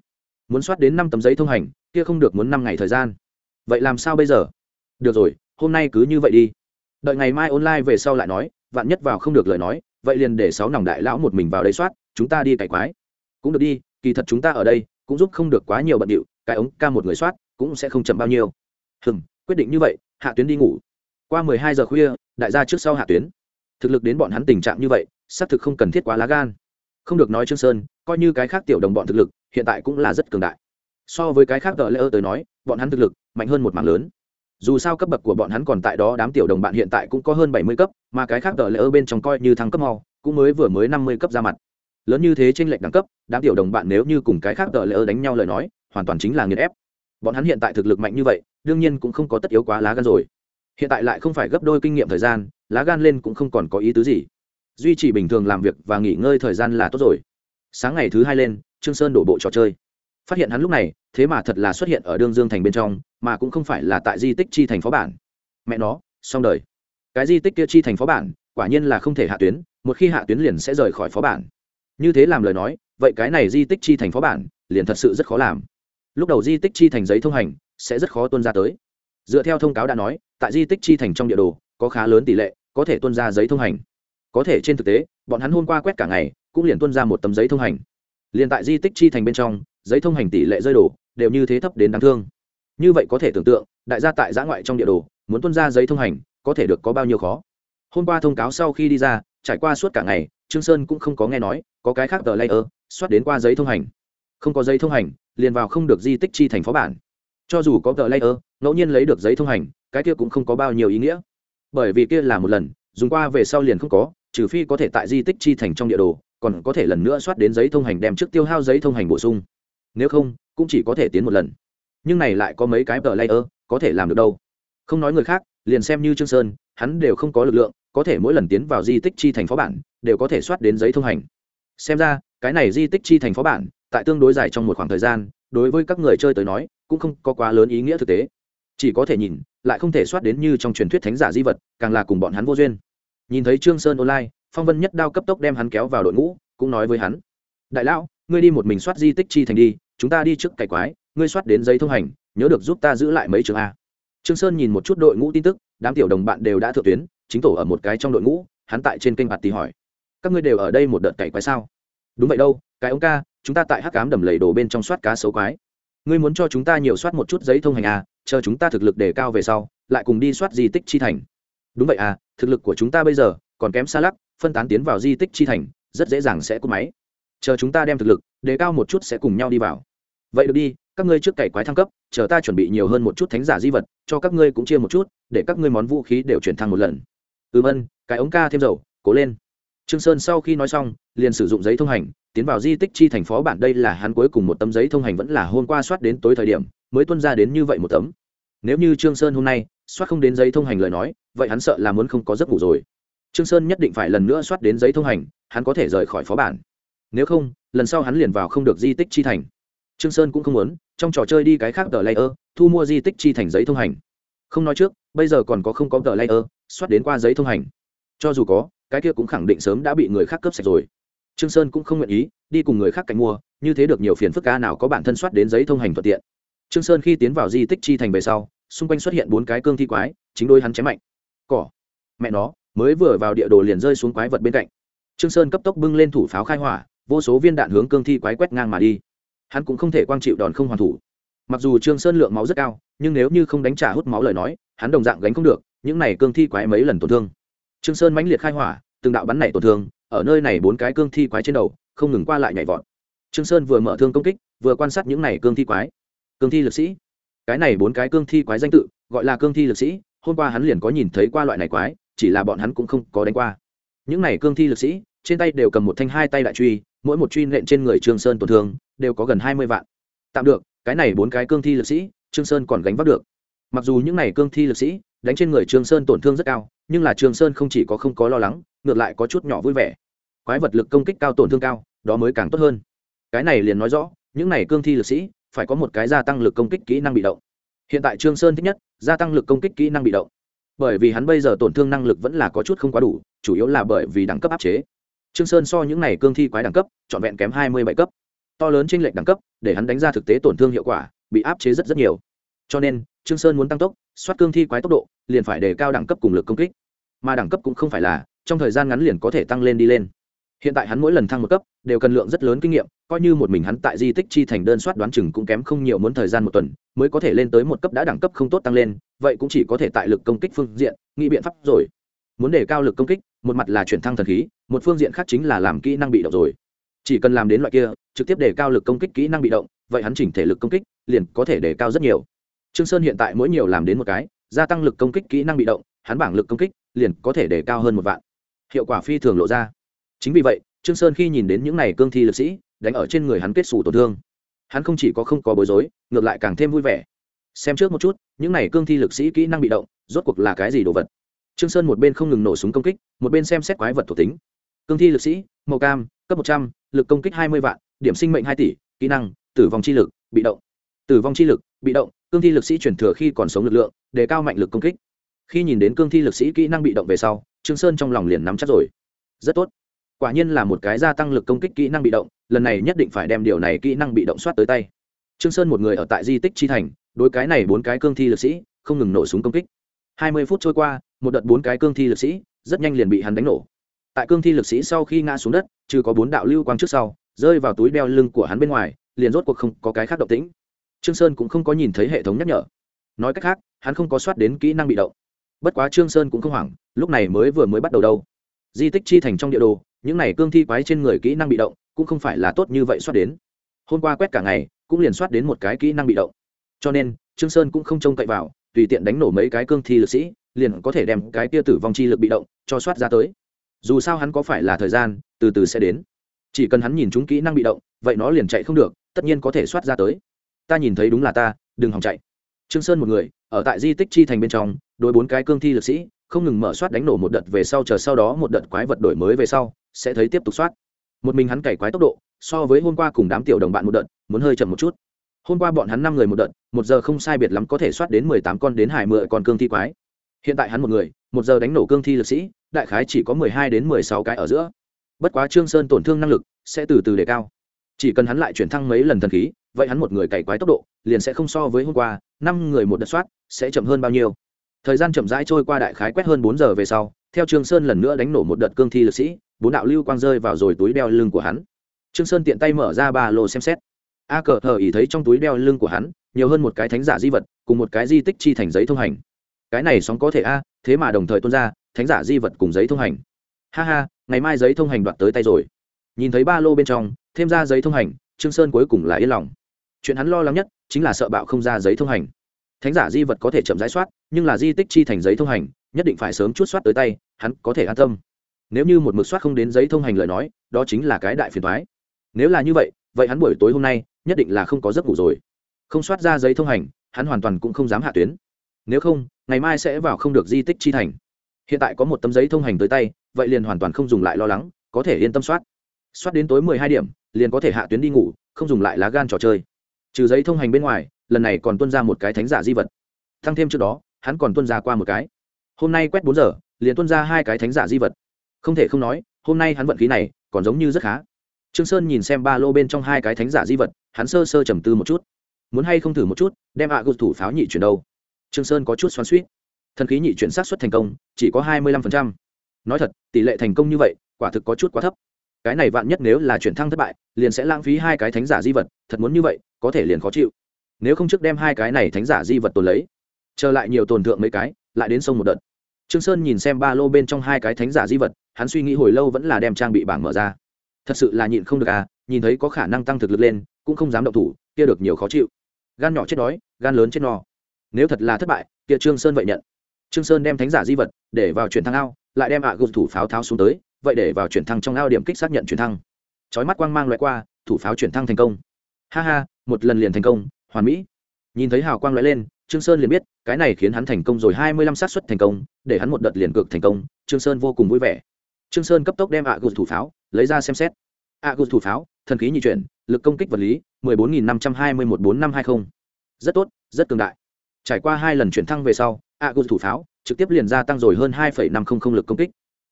Muốn soát đến năm tấm giấy thông hành, kia không được muốn năm ngày thời gian. Vậy làm sao bây giờ? Được rồi, hôm nay cứ như vậy đi. Đợi ngày mai online về sau lại nói, vạn nhất vào không được lời nói, vậy liền để sáu nòng đại lão một mình vào đây soát, chúng ta đi cày quái. Cũng được đi, kỳ thật chúng ta ở đây, cũng giúp không được quá nhiều bận điệu, cái ống ca một người soát, cũng sẽ không chậm bao nhiêu hừm, quyết định như vậy, hạ tuyến đi ngủ. Qua mười hai giờ khuya, đại gia trước sau hạ tuyến. Thực lực đến bọn hắn tình trạng như vậy, xác thực không cần thiết quá lá gan. Không được nói trương sơn, coi như cái khác tiểu đồng bọn thực lực, hiện tại cũng là rất cường đại. So với cái khác tờ lễ ơ tới nói, bọn hắn thực lực mạnh hơn một mảng lớn. Dù sao cấp bậc của bọn hắn còn tại đó, đám tiểu đồng bạn hiện tại cũng có hơn bảy mươi cấp, mà cái khác tờ lễ ơ bên trong coi như thăng cấp mau, cũng mới vừa mới năm mươi cấp ra mặt. Lớn như thế trên lệnh đẳng cấp, đám tiểu đồng bạn nếu như cùng cái khác tờ lễ ơ đánh nhau lời nói, hoàn toàn chính là nghiền ép bọn hắn hiện tại thực lực mạnh như vậy, đương nhiên cũng không có tất yếu quá lá gan rồi. Hiện tại lại không phải gấp đôi kinh nghiệm thời gian, lá gan lên cũng không còn có ý tứ gì. Duy trì bình thường làm việc và nghỉ ngơi thời gian là tốt rồi. Sáng ngày thứ hai lên, trương sơn đổ bộ trò chơi. Phát hiện hắn lúc này, thế mà thật là xuất hiện ở đương dương thành bên trong, mà cũng không phải là tại di tích chi thành phó bản. Mẹ nó, xong đời. Cái di tích kia chi thành phó bản, quả nhiên là không thể hạ tuyến, một khi hạ tuyến liền sẽ rời khỏi phó bản. Như thế làm lời nói, vậy cái này di tích chi thành phó bản, liền thật sự rất khó làm lúc đầu di tích chi thành giấy thông hành sẽ rất khó tuân ra tới. Dựa theo thông cáo đã nói, tại di tích chi thành trong địa đồ, có khá lớn tỷ lệ có thể tuân ra giấy thông hành. Có thể trên thực tế, bọn hắn hôm qua quét cả ngày cũng liền tuân ra một tấm giấy thông hành. Liền tại di tích chi thành bên trong, giấy thông hành tỷ lệ rơi đổ đều như thế thấp đến đáng thương. Như vậy có thể tưởng tượng, đại gia tại giã ngoại trong địa đồ, muốn tuân ra giấy thông hành có thể được có bao nhiêu khó. Hôm qua thông cáo sau khi đi ra, trải qua suốt cả ngày, trương sơn cũng không có nghe nói, có cái khác tờ layer soát đến qua giấy thông hành. Không có giấy thông hành liền vào không được di tích chi thành phó bản. Cho dù có tờ layer, ngẫu nhiên lấy được giấy thông hành, cái kia cũng không có bao nhiêu ý nghĩa. Bởi vì kia là một lần, dùng qua về sau liền không có, trừ phi có thể tại di tích chi thành trong địa đồ, còn có thể lần nữa soát đến giấy thông hành đem trước tiêu hao giấy thông hành bổ sung. Nếu không, cũng chỉ có thể tiến một lần. Nhưng này lại có mấy cái tờ layer, có thể làm được đâu? Không nói người khác, liền xem như trương sơn, hắn đều không có lực lượng, có thể mỗi lần tiến vào di tích chi thành phó bản, đều có thể soát đến giấy thông hành. Xem ra, cái này di tích chi thành phó bản tại tương đối dài trong một khoảng thời gian, đối với các người chơi tới nói, cũng không có quá lớn ý nghĩa thực tế. Chỉ có thể nhìn, lại không thể soát đến như trong truyền thuyết thánh giả di vật, càng là cùng bọn hắn vô duyên. Nhìn thấy trương sơn online, phong vân nhất đao cấp tốc đem hắn kéo vào đội ngũ, cũng nói với hắn, đại lão, ngươi đi một mình soát di tích chi thành đi, chúng ta đi trước cày quái, ngươi soát đến giấy thông hành, nhớ được giúp ta giữ lại mấy trường a. Trương sơn nhìn một chút đội ngũ tin tức, đám tiểu đồng bạn đều đã thượng tuyến, chính tổ ở một cái trong đội ngũ, hắn tại trên kênh bạt tì hỏi, các ngươi đều ở đây một đợt cày quái sao? Đúng vậy đâu, cái ông ca chúng ta tại hắc cám đầm lầy đồ bên trong soát cá xấu quái. Ngươi muốn cho chúng ta nhiều soát một chút giấy thông hành à chờ chúng ta thực lực đề cao về sau, lại cùng đi soát di tích chi thành. Đúng vậy à thực lực của chúng ta bây giờ còn kém xa lắc, phân tán tiến vào di tích chi thành, rất dễ dàng sẽ cúp máy. Chờ chúng ta đem thực lực đề cao một chút sẽ cùng nhau đi vào. Vậy được đi, các ngươi trước cày quái thăng cấp, chờ ta chuẩn bị nhiều hơn một chút thánh giả di vật, cho các ngươi cũng chia một chút, để các ngươi món vũ khí đều chuyển thăng một lần. Ừm ân cái ống ca thêm dầu, cố lên. Trương sơn sau khi nói xong, liền sử dụng giấy thông hành tiến vào di tích chi thành phó bản đây là hắn cuối cùng một tấm giấy thông hành vẫn là hôm qua soát đến tối thời điểm, mới tuân ra đến như vậy một tấm. Nếu như trương sơn hôm nay soát không đến giấy thông hành lời nói, vậy hắn sợ là muốn không có giấc ngủ rồi. Trương sơn nhất định phải lần nữa soát đến giấy thông hành, hắn có thể rời khỏi phó bản. Nếu không, lần sau hắn liền vào không được di tích chi thành. Trương sơn cũng không muốn, trong trò chơi đi cái khác tờ layer, thu mua di tích chi thành giấy thông hành. Không nói trước, bây giờ còn có không có tờ layer, soát đến qua giấy thông hành. Cho dù có, cái kia cũng khẳng định sớm đã bị người khác cướp sạch rồi trương sơn cũng không nguyện ý, đi cùng người khác cạnh mua, như thế được nhiều phiền phức ca nào có bản thân soát đến giấy thông hành thuận tiện. Trương sơn khi tiến vào di tích chi thành về sau, xung quanh xuất hiện bốn cái cương thi quái, chính đôi hắn chém mạnh. Cỏ. Mẹ nó, mới vừa vào địa đồ liền rơi xuống quái vật bên cạnh. Trương sơn cấp tốc bưng lên thủ pháo khai hỏa, vô số viên đạn hướng cương thi quái quét ngang mà đi. Hắn cũng không thể quang chịu đòn không hoàn thủ. Mặc dù trương sơn lượng máu rất cao, nhưng nếu như không đánh trả hút máu lời nói, hắn đồng dạng gánh không được, những này cương thi quái mấy lần tổn thương. Trương sơn mãnh liệt khai hỏa, từng đạo bắn này tổn thương ở nơi này bốn cái cương thi quái trên đầu, không ngừng qua lại nhảy vọt. Trương sơn vừa mở thương công kích, vừa quan sát những này cương thi quái. Cương thi lực sĩ. Cái này bốn cái cương thi quái danh tự, gọi là cương thi lực sĩ, hôm qua hắn liền có nhìn thấy qua loại này quái, chỉ là bọn hắn cũng không có đánh qua. Những này cương thi lực sĩ, trên tay đều cầm một thanh hai tay đại truy, mỗi một truy nện trên người trương sơn tổn thương, đều có gần hai mươi vạn. Tạm được, cái này bốn cái cương thi lực sĩ, trương sơn còn gánh vác được. Mặc dù những này cương thi lực sĩ, đánh trên người trương sơn tổn thương rất cao, nhưng là trương sơn không chỉ có không có lo lắng, ngược lại có chút nhỏ vui vẻ quái vật lực công kích cao tổn thương cao, đó mới càng tốt hơn. Cái này liền nói rõ, những này cương thi lực sĩ, phải có một cái gia tăng lực công kích kỹ năng bị động. Hiện tại trương sơn thích nhất, gia tăng lực công kích kỹ năng bị động. Bởi vì hắn bây giờ tổn thương năng lực vẫn là có chút không quá đủ, chủ yếu là bởi vì đẳng cấp áp chế. Trương sơn so những này cương thi quái đẳng cấp, trọn vẹn kém hai mươi bảy cấp. To lớn trên lệnh đẳng cấp, để hắn đánh ra thực tế tổn thương hiệu quả, bị áp chế rất rất nhiều. Cho nên, trương sơn muốn tăng tốc, soát cương thi quái tốc độ, liền phải đề cao đẳng cấp cùng lực công kích. Mà đẳng cấp cũng không phải là, trong thời gian ngắn liền có thể tăng lên đi lên hiện tại hắn mỗi lần thăng một cấp, đều cần lượng rất lớn kinh nghiệm, coi như một mình hắn tại di tích chi thành đơn soát đoán chừng cũng kém không nhiều muốn thời gian một tuần, mới có thể lên tới một cấp đã đẳng cấp không tốt tăng lên, vậy cũng chỉ có thể tại lực công kích phương diện, nghĩ biện pháp rồi. Muốn để cao lực công kích, một mặt là chuyển thăng thần khí, một phương diện khác chính là làm kỹ năng bị động rồi. Chỉ cần làm đến loại kia, trực tiếp để cao lực công kích kỹ năng bị động, vậy hắn chỉnh thể lực công kích, liền có thể để cao rất nhiều. Trương sơn hiện tại mỗi nhiều làm đến một cái, gia tăng lực công kích kỹ năng bị động, hắn bảng lực công kích, liền có thể để cao hơn một vạn. Hiệu quả phi thường lộ ra chính vì vậy, trương sơn khi nhìn đến những này cương thi lực sĩ, đánh ở trên người hắn kết xù tổn thương. Hắn không chỉ có không có bối rối, ngược lại càng thêm vui vẻ. Xem trước một chút, những này cương thi lực sĩ kỹ năng bị động, rốt cuộc là cái gì đồ vật? Trương sơn một bên không ngừng nổ súng công kích, một bên xem xét quái vật thuộc tính. Cương thi lực sĩ, màu cam, cấp một trăm l ự c công kích hai mươi vạn, điểm sinh mệnh hai tỷ, kỹ năng, tử vong chi lực, bị động. Tử vong chi lực, bị động, cương thi lực sĩ chuyển thừa khi còn sống lực lượng, đề cao mạnh lực công kích. Khi nhìn đến cương thi lực sĩ kỹ năng bị động về sau, trương sơn trong lòng liền nắm chắc rồi. Rất tốt quả nhiên là một cái gia tăng lực công kích kỹ năng bị động, lần này nhất định phải đem điều này kỹ năng bị động soát tới tay. Trương sơn một người ở tại di tích chi thành, đối cái này bốn cái cương thi lực sĩ, không ngừng nổ súng công kích. Hai mươi phút trôi qua, một đợt bốn cái cương thi lực sĩ, rất nhanh liền bị hắn đánh nổ. Tại cương thi lực sĩ sau khi ngã xuống đất, trừ có bốn đạo lưu quang trước sau, rơi vào túi đeo lưng của hắn bên ngoài, liền rốt cuộc không có cái khác động tĩnh. Trương sơn cũng không có nhìn thấy hệ thống nhắc nhở. Nói cách khác, hắn không có soát đến kỹ năng bị động. Bất quá trương sơn cũng không hoảng, lúc này mới vừa mới bắt đầu đâu di tích chi thành trong địa đồ, những này cương thi quái trên người kỹ năng bị động, cũng không phải là tốt như vậy soát đến. Hôm qua quét cả ngày, cũng liền soát đến một cái kỹ năng bị động. Cho nên, trương sơn cũng không trông cậy vào, tùy tiện đánh nổ mấy cái cương thi lực sĩ, liền có thể đem cái tia tử vong chi lực bị động, cho soát ra tới. Dù sao hắn có phải là thời gian, từ từ sẽ đến. Chỉ cần hắn nhìn chúng kỹ năng bị động, vậy nó liền chạy không được, tất nhiên có thể soát ra tới. Ta nhìn thấy đúng là ta, đừng hòng chạy. Trương sơn một người, ở tại di tích chi thành bên trong, đối bốn cái cương thi lực sĩ không ngừng mở soát đánh nổ một đợt về sau chờ sau đó một đợt quái vật đổi mới về sau, sẽ thấy tiếp tục soát. Một mình hắn cày quái tốc độ, so với hôm qua cùng đám tiểu đồng bạn một đợt, muốn hơi chậm một chút. Hôm qua bọn hắn năm người một đợt, một giờ không sai biệt lắm có thể soát đến mười tám con đến hải mười con cương thi quái. Hiện tại hắn một người, một giờ đánh nổ cương thi lực sĩ, đại khái chỉ có mười hai đến mười sáu cái ở giữa. Bất quá trương sơn tổn thương năng lực sẽ từ từ đề cao. Chỉ cần hắn lại chuyển thăng mấy lần thần khí, vậy hắn một người cày quái tốc độ liền sẽ không so với hôm qua, năm người một đợt soát sẽ chậm hơn bao nhiêu thời gian chậm rãi trôi qua đại khái quét hơn bốn giờ về sau, theo trương sơn lần nữa đánh nổ một đợt cương thi lực sĩ, bốn đạo lưu quang rơi vào rồi túi đeo lưng của hắn. Trương sơn tiện tay mở ra ba lô xem xét. A cờ hờ ý thấy trong túi đeo lưng của hắn, nhiều hơn một cái thánh giả di vật, cùng một cái di tích chi thành giấy thông hành. Cái này sóng có thể a, thế mà đồng thời tuôn ra, thánh giả di vật cùng giấy thông hành. Ha ha, ngày mai giấy thông hành đoạt tới tay rồi. Nhìn thấy ba lô bên trong, thêm ra giấy thông hành, trương sơn cuối cùng là yên lòng. Chuyện hắn lo lắng nhất, chính là sợ bạo không ra giấy thông hành thánh giả di vật có thể chậm rãi soát, nhưng là di tích chi thành giấy thông hành, nhất định phải sớm chút soát tới tay, hắn có thể an tâm. Nếu như một mực soát không đến giấy thông hành lời nói, đó chính là cái đại phiền thoái nếu là như vậy vậy hắn buổi tối hôm nay, nhất định là không có giấc ngủ rồi. Không soát ra giấy thông hành, hắn hoàn toàn cũng không dám hạ tuyến. Nếu không, ngày mai sẽ vào không được di tích chi thành. Hiện tại có một tấm giấy thông hành tới tay, vậy liền hoàn toàn không dùng lại lo lắng, có thể yên tâm soát. Soát đến tối mười hai điểm, liền có thể hạ tuyến đi ngủ, không dùng lại lá gan trò chơi. Trừ giấy thông hành bên ngoài lần này còn tuân ra một cái thánh giả di vật. Thăng thêm trước đó, hắn còn tuân ra qua một cái. Hôm nay quét bốn giờ, liền tuân ra hai cái thánh giả di vật. Không thể không nói, hôm nay hắn vận khí này còn giống như rất khá. Trương sơn nhìn xem ba lô bên trong hai cái thánh giả di vật, hắn sơ sơ trầm tư một chút. Muốn hay không thử một chút, đem ạ à thủ pháo nhị chuyển đâu? Trương sơn có chút xoắn suýt thần khí nhị chuyển sát xuất thành công, chỉ có hai mươi lăm nói thật, tỷ lệ thành công như vậy, quả thực có chút quá thấp. Cái này vạn nhất nếu là chuyển thăng thất bại, liền sẽ lãng phí hai cái thánh giả di vật, thật muốn như vậy, có thể liền khó chịu nếu không trước đem hai cái này thánh giả di vật tồn lấy. Trở lại nhiều tồn thượng mấy cái, lại đến sông một đợt. Trương sơn nhìn xem ba lô bên trong hai cái thánh giả di vật, hắn suy nghĩ hồi lâu vẫn là đem trang bị bảng mở ra. Thật sự là nhịn không được à nhìn thấy có khả năng tăng thực lực lên, cũng không dám động thủ, kia được nhiều khó chịu. Gan nhỏ chết đói, gan lớn chết no. Nếu thật là thất bại, kia trương sơn vậy nhận. Trương sơn đem thánh giả di vật để vào chuyển thăng ao, lại đem ạ à gục thủ pháo tháo xuống tới, vậy để vào chuyển thăng trong ao điểm kích xác nhận chuyển thăng. Chói mắt quang mang loại qua, thủ pháo chuyển thăng thành công. Ha ha, một lần liền thành công hoàn mỹ. Nhìn thấy hào quang lóe lên, trương sơn liền biết, cái này khiến hắn thành công rồi, hai mươi lăm sát suất thành công, để hắn một đợt liền cực thành công, trương sơn vô cùng vui vẻ. Trương sơn cấp tốc đem ạ à gục thủ pháo, lấy ra xem xét. Ạ à gục thủ pháo, thần khí nhị chuyển, lực công kích vật lý, mười bốn nghìn năm trăm hai mươi một bốn năm hai mươi rất tốt, rất cường đại. Trải qua hai lần chuyển thăng về sau, ạ à gục thủ pháo trực tiếp liền gia tăng rồi hơn hai phẩy năm không không lực công kích.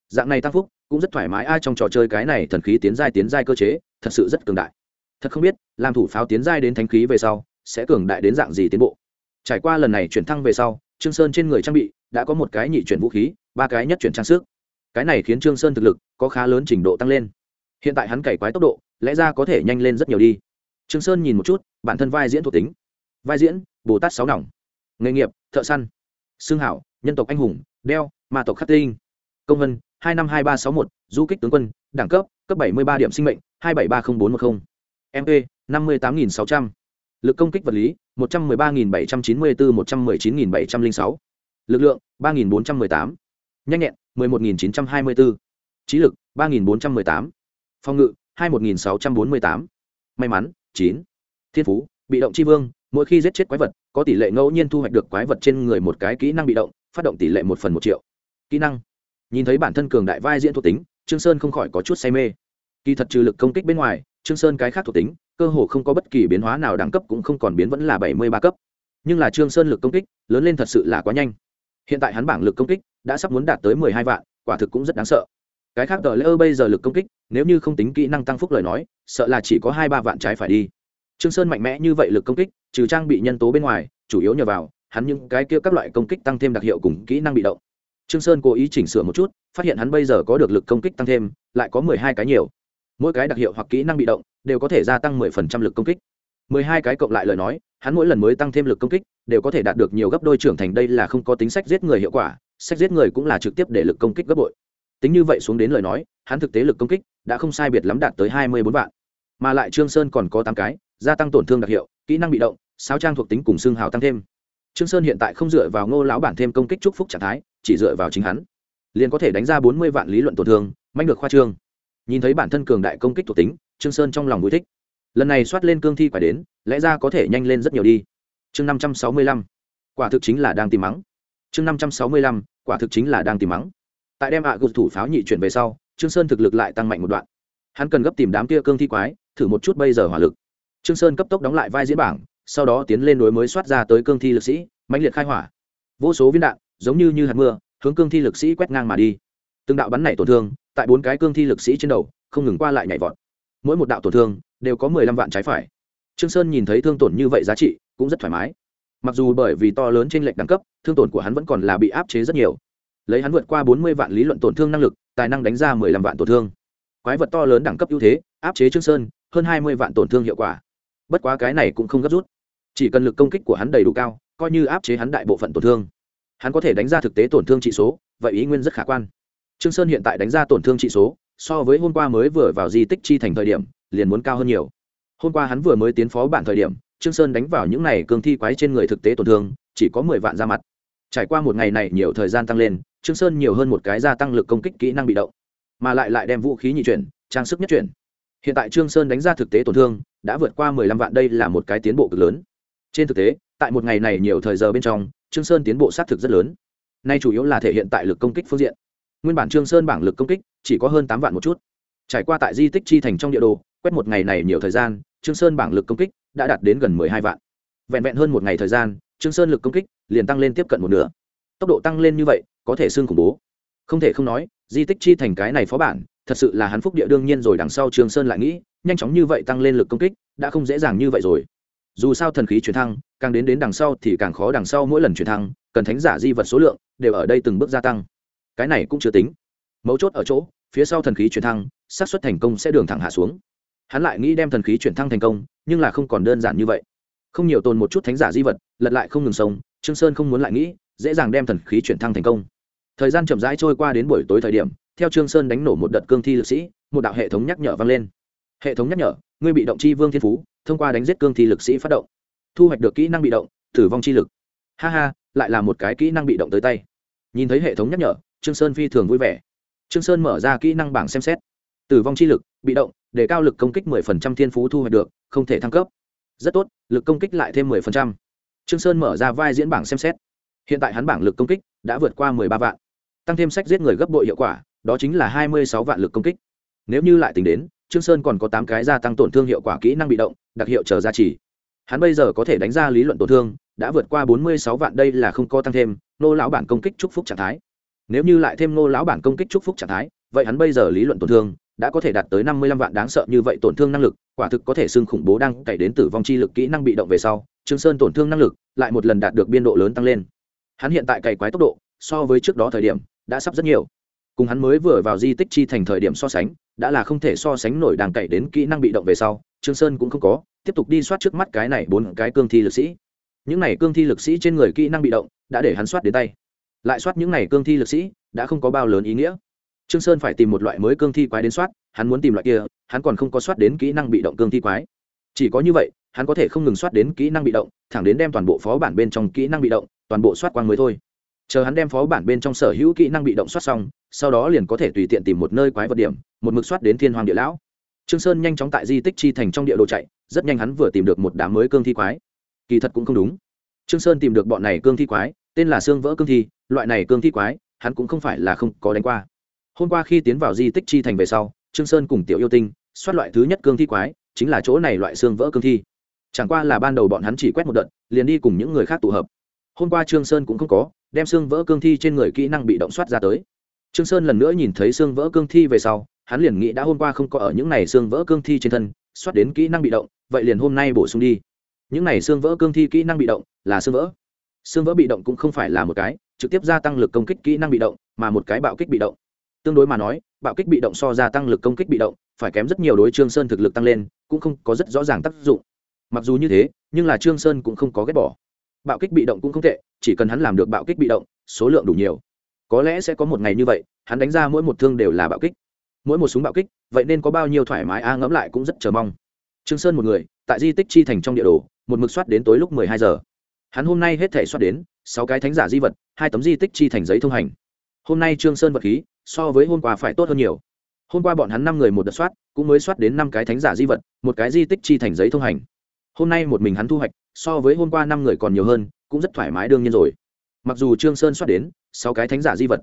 Dạng này tăng phúc, cũng rất thoải mái, ai trong trò chơi cái này thần khí tiến giai tiến giai cơ chế, thật sự rất cường đại. Thật không biết, làm thủ pháo tiến giai đến thánh khí về sau sẽ cường đại đến dạng gì tiến bộ. Trải qua lần này chuyển thăng về sau, trương sơn trên người trang bị đã có một cái nhị chuyển vũ khí, ba cái nhất chuyển trang sức. Cái này khiến trương sơn thực lực có khá lớn trình độ tăng lên. Hiện tại hắn cày quái tốc độ, lẽ ra có thể nhanh lên rất nhiều đi. Trương sơn nhìn một chút, bản thân vai diễn thuộc tính. Vai diễn, bồ tát sáu nòng. Nghề nghiệp, thợ săn. Xương hảo, nhân tộc anh hùng, đeo, ma tộc khắc tinh. Công vân, hai năm hai ba sáu một, du kích tướng quân, đẳng cấp cấp bảy mươi ba điểm sinh mệnh, hai bảy ba không bốn một không. Mp năm mươi tám nghìn sáu trăm lực công kích vật lý 113.794-119.706, lực lượng 3.418, nhanh nhẹn 11.924, trí lực 3.418, phòng ngự 21.648, may mắn 9, thiên phú bị động chi vương mỗi khi giết chết quái vật có tỷ lệ ngẫu nhiên thu hoạch được quái vật trên người một cái kỹ năng bị động phát động tỷ lệ một phần một triệu. Kỹ năng. Nhìn thấy bản thân cường đại vai diễn thuộc tính trương sơn không khỏi có chút say mê. Kỳ thật trừ lực công kích bên ngoài trương sơn cái khác thuộc tính cơ hồ không có bất kỳ biến hóa nào đẳng cấp cũng không còn biến vẫn là bảy mươi ba cấp. Nhưng là trương sơn lực công kích, lớn lên thật sự là quá nhanh. Hiện tại hắn bảng lực công kích đã sắp muốn đạt tới mười hai vạn, quả thực cũng rất đáng sợ. Cái khác tờ lỡ bây giờ lực công kích, nếu như không tính kỹ năng tăng phúc lời nói, sợ là chỉ có hai ba vạn trái phải đi. Trương sơn mạnh mẽ như vậy lực công kích, trừ trang bị nhân tố bên ngoài, chủ yếu nhờ vào, hắn những cái kia các loại công kích tăng thêm đặc hiệu cùng kỹ năng bị động. Trương sơn cố ý chỉnh sửa một chút, phát hiện hắn bây giờ có được lực công kích tăng thêm, lại có mười hai cái nhiều. Mỗi cái đặc hiệu hoặc kỹ năng bị động đều có thể gia tăng mười phần trăm lực công kích. Mười hai cái cộng lại lời nói, hắn mỗi lần mới tăng thêm lực công kích, đều có thể đạt được nhiều gấp đôi trưởng thành, đây là không có tính sách giết người hiệu quả, sách giết người cũng là trực tiếp để lực công kích gấp bội. Tính như vậy xuống đến lời nói, hắn thực tế lực công kích đã không sai biệt lắm đạt tới hai mươi bốn vạn. Mà lại trương sơn còn có 8 cái, gia tăng tổn thương đặc hiệu, kỹ năng bị động, sáu trang thuộc tính cùng xương hào tăng thêm. Trương sơn hiện tại không dựa vào ngô lão bản thêm công kích chúc phúc trạng thái, chỉ dựa vào chính hắn. Liền có thể đánh ra bốn mươi vạn lý luận tổn thương, manh được khoa trương. Nhìn thấy bản thân cường đại công kích thuộc tính trương sơn trong lòng vui thích. Lần này soát lên cương thi phải đến, lẽ ra có thể nhanh lên rất nhiều đi. Chương năm trăm sáu mươi lăm, quả thực chính là đang tìm mắng. Chương năm trăm sáu mươi lăm, quả thực chính là đang tìm mắng. Tại đem ạ à thủ pháo nhị chuyển về sau, trương sơn thực lực lại tăng mạnh một đoạn. Hắn cần gấp tìm đám kia cương thi quái, thử một chút bây giờ hỏa lực. Trương sơn cấp tốc đóng lại vai diễn bảng, sau đó tiến lên đối mới soát ra tới cương thi lực sĩ, mãnh liệt khai hỏa. Vô số viên đạn, giống như như hạt mưa, hướng cương thi lực sĩ quét ngang mà đi. Từng đạo bắn này tổn thương, tại bốn cái cương thi lực sĩ trên đầu, không ngừng qua lại nhảy vọt mỗi một đạo tổn thương đều có mười lăm vạn trái phải. Trương sơn nhìn thấy thương tổn như vậy giá trị cũng rất thoải mái. Mặc dù bởi vì to lớn trên lệnh đẳng cấp, thương tổn của hắn vẫn còn là bị áp chế rất nhiều. Lấy hắn vượt qua bốn mươi vạn lý luận tổn thương năng lực, tài năng đánh ra mười lăm vạn tổn thương. Quái vật to lớn đẳng cấp ưu thế, áp chế trương sơn, hơn hai mươi vạn tổn thương hiệu quả. Bất quá cái này cũng không gấp rút. Chỉ cần lực công kích của hắn đầy đủ cao, coi như áp chế hắn đại bộ phận tổn thương, hắn có thể đánh ra thực tế tổn thương trị số, vậy ý nguyên rất khả quan trương sơn hiện tại đánh ra tổn thương trị số, so với hôm qua mới vừa vào di tích chi thành thời điểm, liền muốn cao hơn nhiều. Hôm qua hắn vừa mới tiến phó bản thời điểm, trương sơn đánh vào những này cường thi quái trên người thực tế tổn thương, chỉ có mười vạn ra mặt. Trải qua một ngày này nhiều thời gian tăng lên, trương sơn nhiều hơn một cái gia tăng lực công kích kỹ năng bị động, mà lại lại đem vũ khí nhị chuyển, trang sức nhất chuyển. Hiện tại trương sơn đánh ra thực tế tổn thương, đã vượt qua mười lăm vạn, đây là một cái tiến bộ cực lớn. Trên thực tế, tại một ngày này nhiều thời giờ bên trong, trương sơn tiến bộ sát thực rất lớn. Nay chủ yếu là thể hiện tại lực công kích phương diện nguyên bản trương sơn bảng lực công kích chỉ có hơn tám vạn một chút. Trải qua tại di tích chi thành trong địa đồ, quét một ngày này nhiều thời gian, trương sơn bảng lực công kích đã đạt đến gần mười hai vạn. Vẹn vẹn hơn một ngày thời gian, trương sơn lực công kích liền tăng lên tiếp cận một nửa. Tốc độ tăng lên như vậy, có thể xương khủng bố. Không thể không nói, di tích chi thành cái này phó bản, thật sự là hắn phúc địa đương nhiên rồi, đằng sau trương sơn lại nghĩ, nhanh chóng như vậy tăng lên lực công kích, đã không dễ dàng như vậy rồi. Dù sao thần khí chuyển thăng, càng đến đến đằng sau thì càng khó, đằng sau mỗi lần chuyển thăng, cần thánh giả di vật số lượng đều ở đây từng bước gia tăng cái này cũng chưa tính. Mấu chốt ở chỗ, phía sau thần khí chuyển thăng, xác suất thành công sẽ đường thẳng hạ xuống. Hắn lại nghĩ đem thần khí chuyển thăng thành công, nhưng là không còn đơn giản như vậy. Không nhiều tồn một chút thánh giả di vật, lật lại không ngừng sông. trương sơn không muốn lại nghĩ, dễ dàng đem thần khí chuyển thăng thành công. Thời gian chậm rãi trôi qua đến buổi tối thời điểm, theo trương sơn đánh nổ một đợt cương thi lực sĩ, một đạo hệ thống nhắc nhở vang lên. Hệ thống nhắc nhở, ngươi bị động chi vương thiên phú, thông qua đánh giết cương thi lực sĩ phát động. Thu hoạch được kỹ năng bị động, tử vong chi lực. Ha ha, lại là một cái kỹ năng bị động tới tay. Nhìn thấy hệ thống nhắc nhở trương sơn phi thường vui vẻ. Trương sơn mở ra kỹ năng bảng xem xét. Tử vong chi lực, bị động, để cao lực công kích 10% thiên phú thu hoạch được, không thể thăng cấp. Rất tốt, lực công kích lại thêm 10%. trương sơn mở ra vai diễn bảng xem xét. Hiện tại hắn bảng lực công kích đã vượt qua 13 vạn. Tăng thêm sách giết người gấp bội hiệu quả, đó chính là 26 vạn lực công kích. Nếu như lại tính đến, trương sơn còn có tám cái gia tăng tổn thương hiệu quả kỹ năng bị động, đặc hiệu chờ gia trì. Hắn bây giờ có thể đánh ra lý luận tổn thương, đã vượt qua 46 vạn đây là không có tăng thêm, nô lão bản công kích chúc phúc trạng thái nếu như lại thêm Ngô lão bản công kích chúc phúc trạng thái, vậy hắn bây giờ lý luận tổn thương đã có thể đạt tới 55 vạn đáng sợ như vậy tổn thương năng lực, quả thực có thể xưng khủng bố đang cày đến tử vong chi lực kỹ năng bị động về sau, trương sơn tổn thương năng lực lại một lần đạt được biên độ lớn tăng lên. Hắn hiện tại cày quái tốc độ, so với trước đó thời điểm, đã sắp rất nhiều. Cùng hắn mới vừa vào di tích chi thành thời điểm so sánh, đã là không thể so sánh nổi đàng cậy đến kỹ năng bị động về sau, trương sơn cũng không có, tiếp tục đi soát trước mắt cái này bốn cái cương thi lực sĩ. Những này cương thi lực sĩ trên người kỹ năng bị động, đã để hắn soát đến tay lại soát những này cương thi lực sĩ, đã không có bao lớn ý nghĩa. Trương sơn phải tìm một loại mới cương thi quái đến soát, hắn muốn tìm loại kia, hắn còn không có soát đến kỹ năng bị động cương thi quái. Chỉ có như vậy, hắn có thể không ngừng soát đến kỹ năng bị động, thẳng đến đem toàn bộ phó bản bên trong kỹ năng bị động, toàn bộ soát quang mới thôi. Chờ hắn đem phó bản bên trong sở hữu kỹ năng bị động soát xong, sau đó liền có thể tùy tiện tìm một nơi quái vật điểm, một mực soát đến thiên hoàng địa lão. Trương sơn nhanh chóng tại di tích chi thành trong địa đồ chạy, rất nhanh hắn vừa tìm được một đám mới cương thi quái. Kỳ thật cũng không đúng. Trương sơn tìm được bọn này cương thi quái tên là xương vỡ cương thi, loại này cương thi quái, hắn cũng không phải là không có đánh qua. Hôm qua khi tiến vào di tích chi thành về sau, trương sơn cùng tiểu yêu tinh soát loại thứ nhất cương thi quái, chính là chỗ này loại xương vỡ cương thi. Chẳng qua là ban đầu bọn hắn chỉ quét một đợt, liền đi cùng những người khác tụ hợp. Hôm qua trương sơn cũng không có, đem xương vỡ cương thi trên người kỹ năng bị động soát ra tới. Trương sơn lần nữa nhìn thấy xương vỡ cương thi về sau, hắn liền nghĩ đã hôm qua không có ở những này xương vỡ cương thi trên thân, soát đến kỹ năng bị động, vậy liền hôm nay bổ sung đi. Những này xương vỡ cương thi kỹ năng bị động là xương vỡ xương vỡ bị động cũng không phải là một cái, trực tiếp gia tăng lực công kích kỹ năng bị động, mà một cái bạo kích bị động. Tương đối mà nói, bạo kích bị động so gia tăng lực công kích bị động, phải kém rất nhiều đối trương sơn thực lực tăng lên, cũng không có rất rõ ràng tác dụng. Mặc dù như thế, nhưng là trương sơn cũng không có ghét bỏ. Bạo kích bị động cũng không tệ, chỉ cần hắn làm được bạo kích bị động, số lượng đủ nhiều. Có lẽ sẽ có một ngày như vậy, hắn đánh ra mỗi một thương đều là bạo kích. Mỗi một súng bạo kích, vậy nên có bao nhiêu thoải mái a ngẫm lại cũng rất chờ mong. Trương sơn một người, tại di tích chi thành trong địa đồ, một mực soát đến tối lúc mười hai giờ hắn hôm nay hết thể soát đến, sáu cái thánh giả di vật, hai tấm di tích chi thành giấy thông hành. Hôm nay trương sơn vật khí, so với hôm qua phải tốt hơn nhiều. Hôm qua bọn hắn năm người một đợt soát, cũng mới soát đến năm cái thánh giả di vật, một cái di tích chi thành giấy thông hành. Hôm nay một mình hắn thu hoạch, so với hôm qua năm người còn nhiều hơn, cũng rất thoải mái đương nhiên rồi. Mặc dù trương sơn soát đến, sáu cái thánh giả di vật,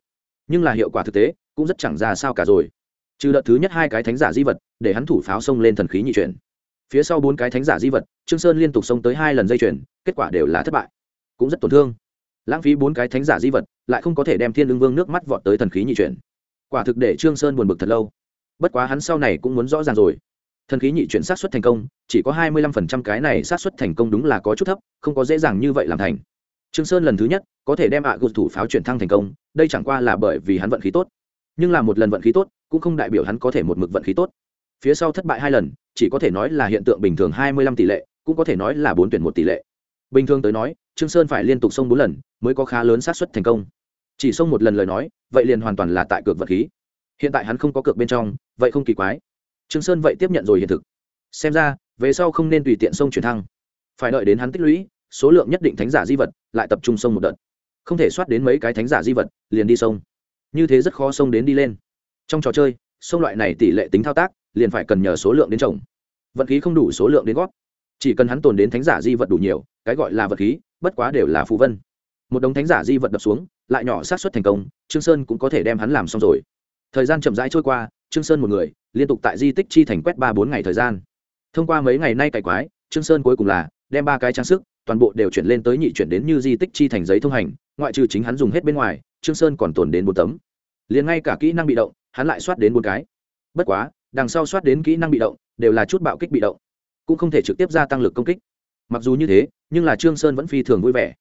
nhưng là hiệu quả thực tế, cũng rất chẳng ra sao cả rồi. Trừ đợt thứ nhất hai cái thánh giả di vật, để hắn thủ pháo xông lên thần khí nhị chuyển phía sau bốn cái thánh giả di vật, trương sơn liên tục xông tới hai lần dây chuyển kết quả đều là thất bại. Cũng rất tổn thương. Lãng phí bốn cái thánh giả di vật, lại không có thể đem thiên lương vương nước mắt vọt tới thần khí nhị chuyển. Quả thực để trương sơn buồn bực thật lâu. Bất quá hắn sau này cũng muốn rõ ràng rồi. Thần khí nhị chuyển sát xuất thành công, chỉ có hai mươi lăm phần trăm cái này sát xuất thành công đúng là có chút thấp, không có dễ dàng như vậy làm thành. Trương sơn lần thứ nhất có thể đem ạ à gục thủ pháo chuyển thăng thành công, đây chẳng qua là bởi vì hắn vận khí tốt. Nhưng là một lần vận khí tốt, cũng không đại biểu hắn có thể một mực vận khí tốt. Phía sau thất bại hai lần chỉ có thể nói là hiện tượng bình thường hai mươi lăm tỷ lệ, cũng có thể nói là bốn tuyển một tỷ lệ. Bình thường tới nói, trương sơn phải liên tục xông bốn lần, mới có khá lớn xác suất thành công. Chỉ xông một lần lời nói, vậy liền hoàn toàn là tại cược vật khí. Hiện tại hắn không có cược bên trong, vậy không kỳ quái. Trương sơn vậy tiếp nhận rồi hiện thực. Xem ra, về sau không nên tùy tiện xông chuyển thăng. Phải đợi đến hắn tích lũy, số lượng nhất định thánh giả di vật, lại tập trung xông một đợt. Không thể soát đến mấy cái thánh giả di vật, liền đi xông. Như thế rất khó xông đến đi lên. Trong trò chơi, xông loại này tỷ lệ tính thao tác liền phải cần nhờ số lượng đến trồng. Vận khí không đủ số lượng đến gót chỉ cần hắn tồn đến thánh giả di vật đủ nhiều, cái gọi là vật khí, bất quá đều là phù vân. Một đống thánh giả di vật đập xuống, lại nhỏ sát xuất thành công, trương sơn cũng có thể đem hắn làm xong rồi. Thời gian chậm rãi trôi qua, trương sơn một người, liên tục tại di tích chi thành quét ba bốn ngày thời gian. Thông qua mấy ngày nay cày quái, trương sơn cuối cùng là đem ba cái trang sức, toàn bộ đều chuyển lên tới nhị chuyển đến như di tích chi thành giấy thông hành, ngoại trừ chính hắn dùng hết bên ngoài, trương sơn còn tồn đến bốn tấm. Liền ngay cả kỹ năng bị động, hắn lại soát đến bốn cái. Bất quá đằng sau soát đến kỹ năng bị động, đều là chút bạo kích bị động. Cũng không thể trực tiếp gia tăng lực công kích. Mặc dù như thế, nhưng là trương sơn vẫn phi thường vui vẻ.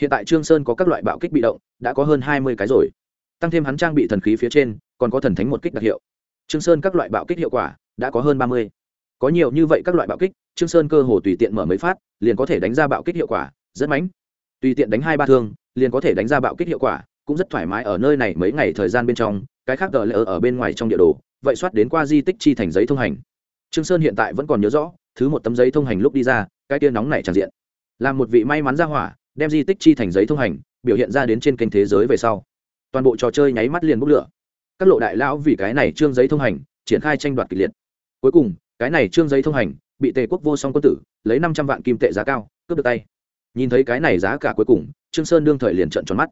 Hiện tại trương sơn có các loại bạo kích bị động, đã có hơn hai mươi cái rồi. Tăng thêm hắn trang bị thần khí phía trên, còn có thần thánh một kích đặc hiệu. Trương sơn các loại bạo kích hiệu quả, đã có hơn ba mươi. Có nhiều như vậy các loại bạo kích, trương sơn cơ hồ tùy tiện mở mấy phát, liền có thể đánh ra bạo kích hiệu quả, rất mãnh tùy tiện đánh hai ba thương, liền có thể đánh ra bạo kích hiệu quả, cũng rất thoải mái ở nơi này mấy ngày thời gian bên trong, cái khác gờ lỡ ở bên ngoài trong địa đồ vậy soát đến qua di tích chi thành giấy thông hành. Trương sơn hiện tại vẫn còn nhớ rõ, thứ một tấm giấy thông hành lúc đi ra, cái tia nóng này tràn diện. Làm một vị may mắn ra hỏa, đem di tích chi thành giấy thông hành, biểu hiện ra đến trên kênh thế giới về sau. Toàn bộ trò chơi nháy mắt liền bốc lửa. Các lộ đại lão vì cái này trương giấy thông hành, triển khai tranh đoạt kịch liệt. Cuối cùng, cái này trương giấy thông hành, bị tề quốc vô song quân tử, lấy năm trăm vạn kim tệ giá cao, cướp được tay. Nhìn thấy cái này giá cả cuối cùng, trương sơn đương thời liền trợn tròn mắt.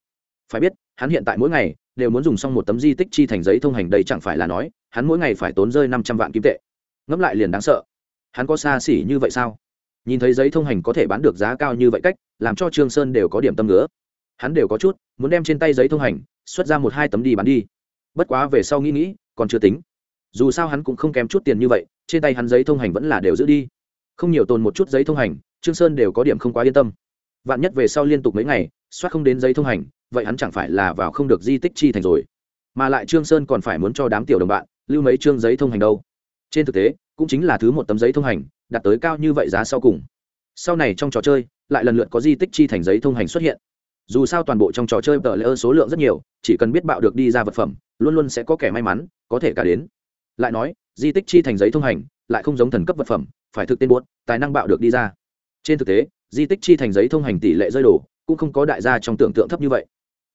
Phải biết, hắn hiện tại mỗi ngày đều muốn dùng xong một tấm di tích chi thành giấy thông hành đây chẳng phải là nói, hắn mỗi ngày phải tốn rơi năm trăm vạn kim tệ. Ngẫm lại liền đáng sợ. Hắn có xa xỉ như vậy sao? Nhìn thấy giấy thông hành có thể bán được giá cao như vậy cách, làm cho trương sơn đều có điểm tâm nữa hắn đều có chút, muốn đem trên tay giấy thông hành, xuất ra một hai tấm đi bán đi. Bất quá về sau nghĩ nghĩ, còn chưa tính. Dù sao hắn cũng không kém chút tiền như vậy, trên tay hắn giấy thông hành vẫn là đều giữ đi. Không nhiều tồn một chút giấy thông hành, trương sơn đều có điểm không quá yên tâm. Vạn nhất về sau liên tục mấy ngày soát không đến giấy thông hành, vậy hắn chẳng phải là vào không được di tích chi thành rồi. Mà lại trương sơn còn phải muốn cho đám tiểu đồng bạn lưu mấy chương giấy thông hành đâu. Trên thực tế, cũng chính là thứ một tấm giấy thông hành, đạt tới cao như vậy giá sau cùng. Sau này trong trò chơi, lại lần lượt có di tích chi thành giấy thông hành xuất hiện. Dù sao toàn bộ trong trò chơi tờ lỡ số lượng rất nhiều, chỉ cần biết bạo được đi ra vật phẩm, luôn luôn sẽ có kẻ may mắn, có thể cả đến. Lại nói, di tích chi thành giấy thông hành, lại không giống thần cấp vật phẩm, phải thực tên buốt, tài năng bạo được đi ra. Trên thực tế, di tích chi thành giấy thông hành tỷ lệ rơi đổ cũng không có đại gia trong tưởng tượng thấp như vậy.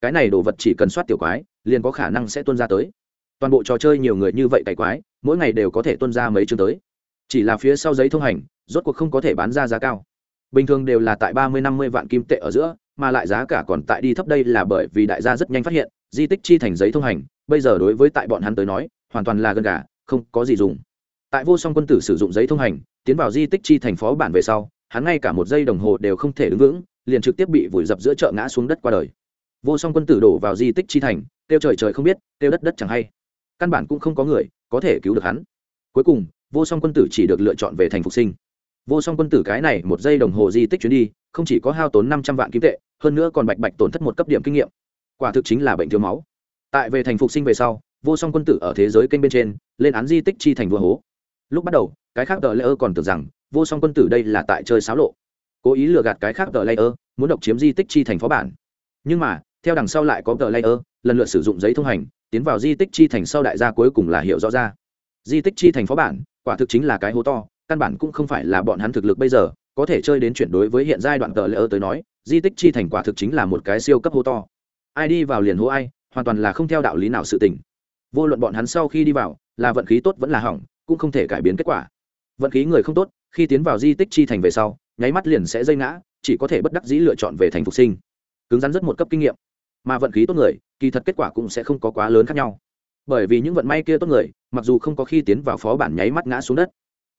Cái này đồ vật chỉ cần soát tiểu quái, liền có khả năng sẽ tuân ra tới. Toàn bộ trò chơi nhiều người như vậy cày quái, mỗi ngày đều có thể tuân ra mấy chương tới. Chỉ là phía sau giấy thông hành, rốt cuộc không có thể bán ra giá cao. Bình thường đều là tại ba mươi năm mươi vạn kim tệ ở giữa, mà lại giá cả còn tại đi thấp đây là bởi vì đại gia rất nhanh phát hiện, di tích chi thành giấy thông hành, bây giờ đối với tại bọn hắn tới nói, hoàn toàn là gần gà, không có gì dùng. Tại vô song quân tử sử dụng giấy thông hành, tiến vào di tích chi thành phó bản về sau, hắn ngay cả một giây đồng hồ đều không thể đứng vững liền trực tiếp bị vùi dập giữa chợ ngã xuống đất qua đời. Vô song quân tử đổ vào di tích chi thành tiêu trời trời không biết tiêu đất đất chẳng hay. Căn bản cũng không có người có thể cứu được hắn. Cuối cùng, vô song quân tử chỉ được lựa chọn về thành phục sinh. Vô song quân tử cái này một giây đồng hồ di tích chuyến đi, không chỉ có hao tốn năm trăm vạn kim tệ, hơn nữa còn bạch bạch tổn thất một cấp điểm kinh nghiệm. Quả thực chính là bệnh thiếu máu. Tại về thành phục sinh về sau, vô song quân tử ở thế giới kênh bên trên, lên án di tích chi thành vua hố. Lúc bắt đầu, cái khác tờ lễ ơ còn tưởng rằng, vô song quân tử đây là tại chơi xáo lộ cố ý lừa gạt cái khác tờ layer, muốn độc chiếm di tích chi thành phó bản. Nhưng mà theo đằng sau lại có tờ layer, lần lượt sử dụng giấy thông hành tiến vào di tích chi thành sau đại gia cuối cùng là hiểu rõ ra. Di tích chi thành phó bản quả thực chính là cái hố to căn bản cũng không phải là bọn hắn thực lực bây giờ có thể chơi đến chuyển đối với hiện giai đoạn tờ layer tới nói di tích chi thành quả thực chính là một cái siêu cấp hố to. Ai đi vào liền hố ai hoàn toàn là không theo đạo lý nào sự tình. Vô luận bọn hắn sau khi đi vào là vận khí tốt vẫn là hỏng cũng không thể cải biến kết quả. Vận khí người không tốt khi tiến vào di tích chi thành về sau nháy mắt liền sẽ dây ngã, chỉ có thể bất đắc dĩ lựa chọn về thành phục sinh. Cứng rắn rất một cấp kinh nghiệm, mà vận khí tốt người, kỳ thật kết quả cũng sẽ không có quá lớn khác nhau. Bởi vì những vận may kia tốt người, mặc dù không có khi tiến vào phó bản nháy mắt ngã xuống đất,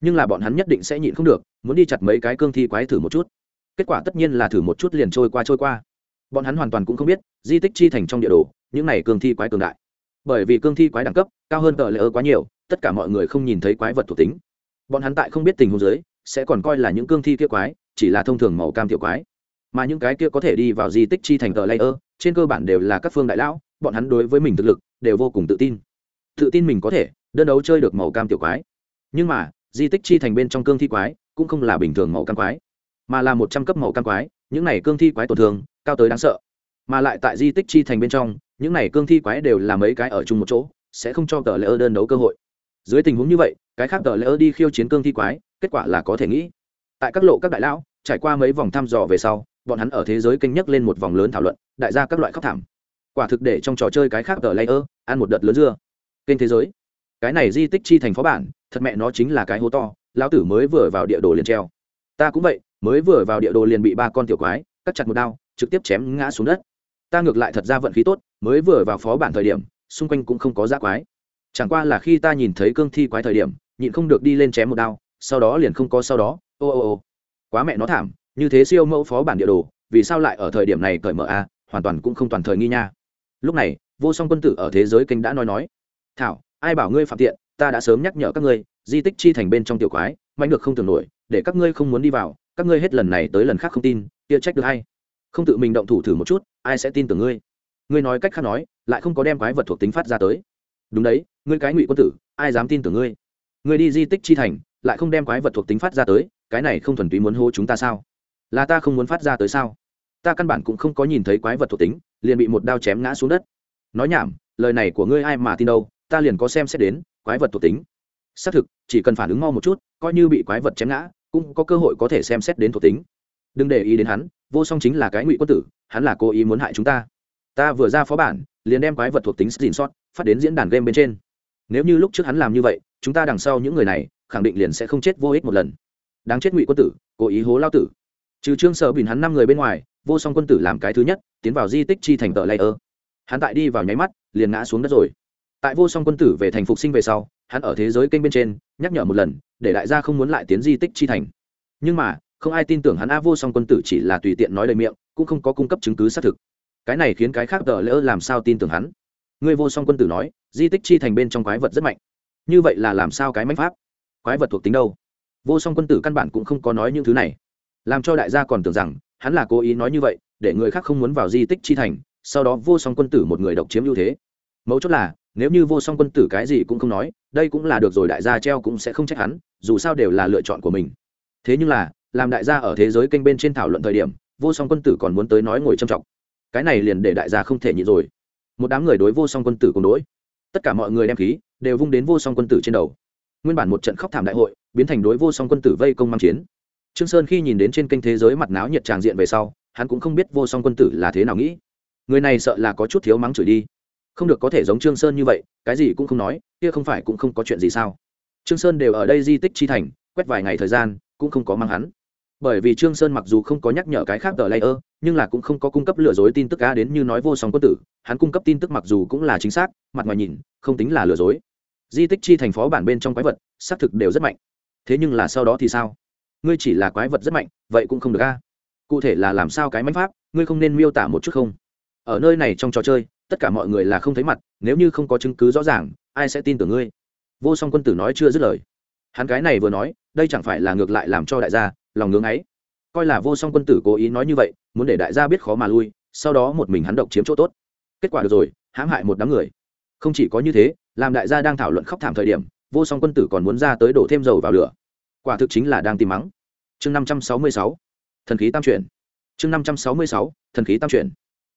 nhưng là bọn hắn nhất định sẽ nhịn không được, muốn đi chặt mấy cái cương thi quái thử một chút. Kết quả tất nhiên là thử một chút liền trôi qua trôi qua. Bọn hắn hoàn toàn cũng không biết, di tích chi thành trong địa đồ, những này cương thi quái cường đại. Bởi vì cương thi quái đẳng cấp, cao hơn tờ lễ ơ quá nhiều, tất cả mọi người không nhìn thấy quái vật thuộc tính. Bọn hắn tại không biết tình huống dưới sẽ còn coi là những cương thi kia quái chỉ là thông thường màu cam tiểu quái. Mà những cái kia có thể đi vào di tích chi thành tờ layer, ơ trên cơ bản đều là các phương đại lão bọn hắn đối với mình thực lực đều vô cùng tự tin. Tự tin mình có thể đơn đấu chơi được màu cam tiểu quái. Nhưng mà di tích chi thành bên trong cương thi quái cũng không là bình thường màu cam quái mà là một trăm cấp màu cam quái những này cương thi quái tổn thương cao tới đáng sợ. Mà lại tại di tích chi thành bên trong những này cương thi quái đều là mấy cái ở chung một chỗ sẽ không cho tờ lễ ơ đơn đấu cơ hội. Dưới tình huống như vậy cái khác tờ lễ ơ đi khiêu chiến cương thi quái kết quả là có thể nghĩ. Tại các lộ các đại lão, trải qua mấy vòng thăm dò về sau, bọn hắn ở thế giới kênh nhắc lên một vòng lớn thảo luận, đại gia các loại khóc thảm. Quả thực để trong trò chơi cái khác tờ layer, ăn một đợt lớn dưa. Kênh thế giới. Cái này di tích chi thành phó bản, thật mẹ nó chính là cái hố to, lão tử mới vừa vào địa đồ liền treo. Ta cũng vậy, mới vừa vào địa đồ liền bị ba con tiểu quái, cắt chặt một đao, trực tiếp chém ngã xuống đất. Ta ngược lại thật ra vận khí tốt, mới vừa vào phó bản thời điểm, xung quanh cũng không có giá quái. Chẳng qua là khi ta nhìn thấy cương thi quái thời điểm, nhịn không được đi lên chém một đao sau đó liền không có sau đó. Ô ô ô. Quá mẹ nó thảm, như thế siêu mẫu phó bản địa đồ, vì sao lại ở thời điểm này cởi mở a? Hoàn toàn cũng không toàn thời nghi nha. Lúc này, vô song quân tử ở thế giới kinh đã nói nói. Thảo, ai bảo ngươi phạm tiện, ta đã sớm nhắc nhở các ngươi, di tích chi thành bên trong tiểu quái, mạnh được không tưởng nổi, để các ngươi không muốn đi vào, các ngươi hết lần này tới lần khác không tin, kia trách được hay. Không tự mình động thủ thử một chút, ai sẽ tin tưởng ngươi? Ngươi nói cách khác nói, lại không có đem quái vật thuộc tính phát ra tới. Đúng đấy, ngươi cái ngụy quân tử, ai dám tin tưởng ngươi? Ngươi đi di tích chi thành lại không đem quái vật thuộc tính phát ra tới, cái này không thuần túy muốn hô chúng ta sao? Là ta không muốn phát ra tới sao? Ta căn bản cũng không có nhìn thấy quái vật thuộc tính, liền bị một đao chém ngã xuống đất. Nói nhảm, lời này của ngươi ai mà tin đâu, ta liền có xem xét đến, quái vật thuộc tính. Xác thực, chỉ cần phản ứng mau một chút, coi như bị quái vật chém ngã, cũng có cơ hội có thể xem xét đến thuộc tính. Đừng để ý đến hắn, vô song chính là cái ngụy quân tử, hắn là cố ý muốn hại chúng ta. Ta vừa ra phó bản, liền đem quái vật thuộc tính xin sót, phát đến diễn đàn game bên trên. Nếu như lúc trước hắn làm như vậy, chúng ta đằng sau những người này khẳng định liền sẽ không chết vô ích một lần. Đáng chết ngụy quân tử, cố ý hố lao tử. Trừ trương sở bình hắn năm người bên ngoài, vô song quân tử làm cái thứ nhất, tiến vào di tích chi thành tờ lây ơ hắn tại đi vào nháy mắt, liền ngã xuống đất rồi. Tại vô song quân tử về thành phục sinh về sau, hắn ở thế giới kênh bên trên, nhắc nhở một lần, để đại gia không muốn lại tiến di tích chi thành. Nhưng mà, không ai tin tưởng hắn a vô song quân tử chỉ là tùy tiện nói lời miệng, cũng không có cung cấp chứng cứ xác thực. Cái này khiến cái khác tờ lỡ làm sao tin tưởng hắn? Ngươi vô song quân tử nói, di tích chi thành bên trong quái vật rất mạnh. Như vậy là làm sao cái mánh pháp? Quái vật thuộc tính đâu. Vô song quân tử căn bản cũng không có nói những thứ này. Làm cho đại gia còn tưởng rằng, hắn là cố ý nói như vậy, để người khác không muốn vào di tích chi thành, sau đó vô song quân tử một người độc chiếm ưu thế. Mấu chốt là, nếu như vô song quân tử cái gì cũng không nói, đây cũng là được rồi, đại gia treo cũng sẽ không trách hắn, dù sao đều là lựa chọn của mình. Thế nhưng là, làm đại gia ở thế giới kênh bên trên thảo luận thời điểm, vô song quân tử còn muốn tới nói ngồi trầm trọng cái này liền để đại gia không thể nhịn rồi. Một đám người đối vô song quân tử cùng đối. Tất cả mọi người đem khí, đều vung đến vô song quân tử trên đầu nguyên bản một trận khóc thảm đại hội, biến thành đối vô song quân tử vây công mang chiến. Trương sơn khi nhìn đến trên kênh thế giới mặt náo nhiệt tràng diện về sau, hắn cũng không biết vô song quân tử là thế nào nghĩ. Người này sợ là có chút thiếu mắng chửi đi. Không được có thể giống trương sơn như vậy, cái gì cũng không nói, kia không phải cũng không có chuyện gì sao? Trương sơn đều ở đây di tích chi thành, quét vài ngày thời gian, cũng không có mang hắn. Bởi vì trương sơn mặc dù không có nhắc nhở cái khác tờ layer, nhưng là cũng không có cung cấp lừa dối tin tức cá đến như nói vô song quân tử. Hắn cung cấp tin tức mặc dù cũng là chính xác, mặt ngoài nhìn, không tính là lừa dối di tích chi thành phó bản bên trong quái vật, xác thực đều rất mạnh. Thế nhưng là sau đó thì sao? Ngươi chỉ là quái vật rất mạnh, vậy cũng không được a. Cụ thể là làm sao cái mánh pháp, ngươi không nên miêu tả một chút không? Ở nơi này trong trò chơi, tất cả mọi người là không thấy mặt, nếu như không có chứng cứ rõ ràng, ai sẽ tin tưởng ngươi? Vô song quân tử nói chưa dứt lời. Hắn cái này vừa nói, đây chẳng phải là ngược lại làm cho đại gia lòng ngưỡng ấy. Coi là vô song quân tử cố ý nói như vậy, muốn để đại gia biết khó mà lui, sau đó một mình hắn độc chiếm chỗ tốt. Kết quả được rồi, hãm hại một đám người. Không chỉ có như thế làm đại gia đang thảo luận khóc thảm thời điểm, vô song quân tử còn muốn ra tới đổ thêm dầu vào lửa. Quả thực chính là đang tìm mắng. Chương năm trăm sáu mươi sáu, thần khí tam chuyển. Chương năm trăm sáu mươi sáu, thần khí tam chuyển.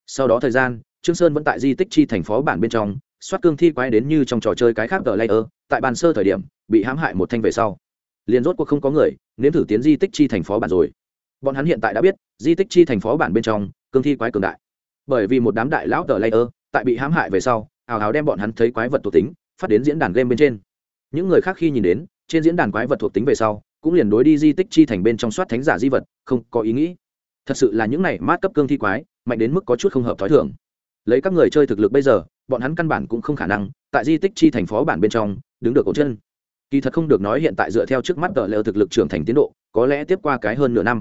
Sau đó thời gian, trương sơn vẫn tại di tích chi thành phố bản bên trong, soát cương thi quái đến như trong trò chơi cái khác tờ layer, tại bàn sơ thời điểm, bị hãm hại một thanh về sau. Liền rốt cuộc không có người, nếm thử tiến di tích chi thành phố bản rồi. Bọn hắn hiện tại đã biết, di tích chi thành phố bản bên trong, cương thi quái cường đại. Bởi vì một đám đại lão tờ layer, tại bị hãm hại về sau ào ào đem bọn hắn thấy quái vật thuộc tính, phát đến diễn đàn game bên trên. Những người khác khi nhìn đến, trên diễn đàn quái vật thuộc tính về sau, cũng liền đối đi di tích chi thành bên trong soát thánh giả di vật, không có ý nghĩ. Thật sự là những này mát cấp cương thi quái, mạnh đến mức có chút không hợp t h ó i thường. Lấy các người chơi thực lực bây giờ, bọn hắn căn bản cũng không khả năng, tại di tích chi thành phó bản bên trong, đứng được ổ chân. Kỳ thật không được nói hiện tại dựa theo trước mắt tờ lỡ thực lực trưởng thành tiến độ, có lẽ tiếp qua cái hơn nửa năm.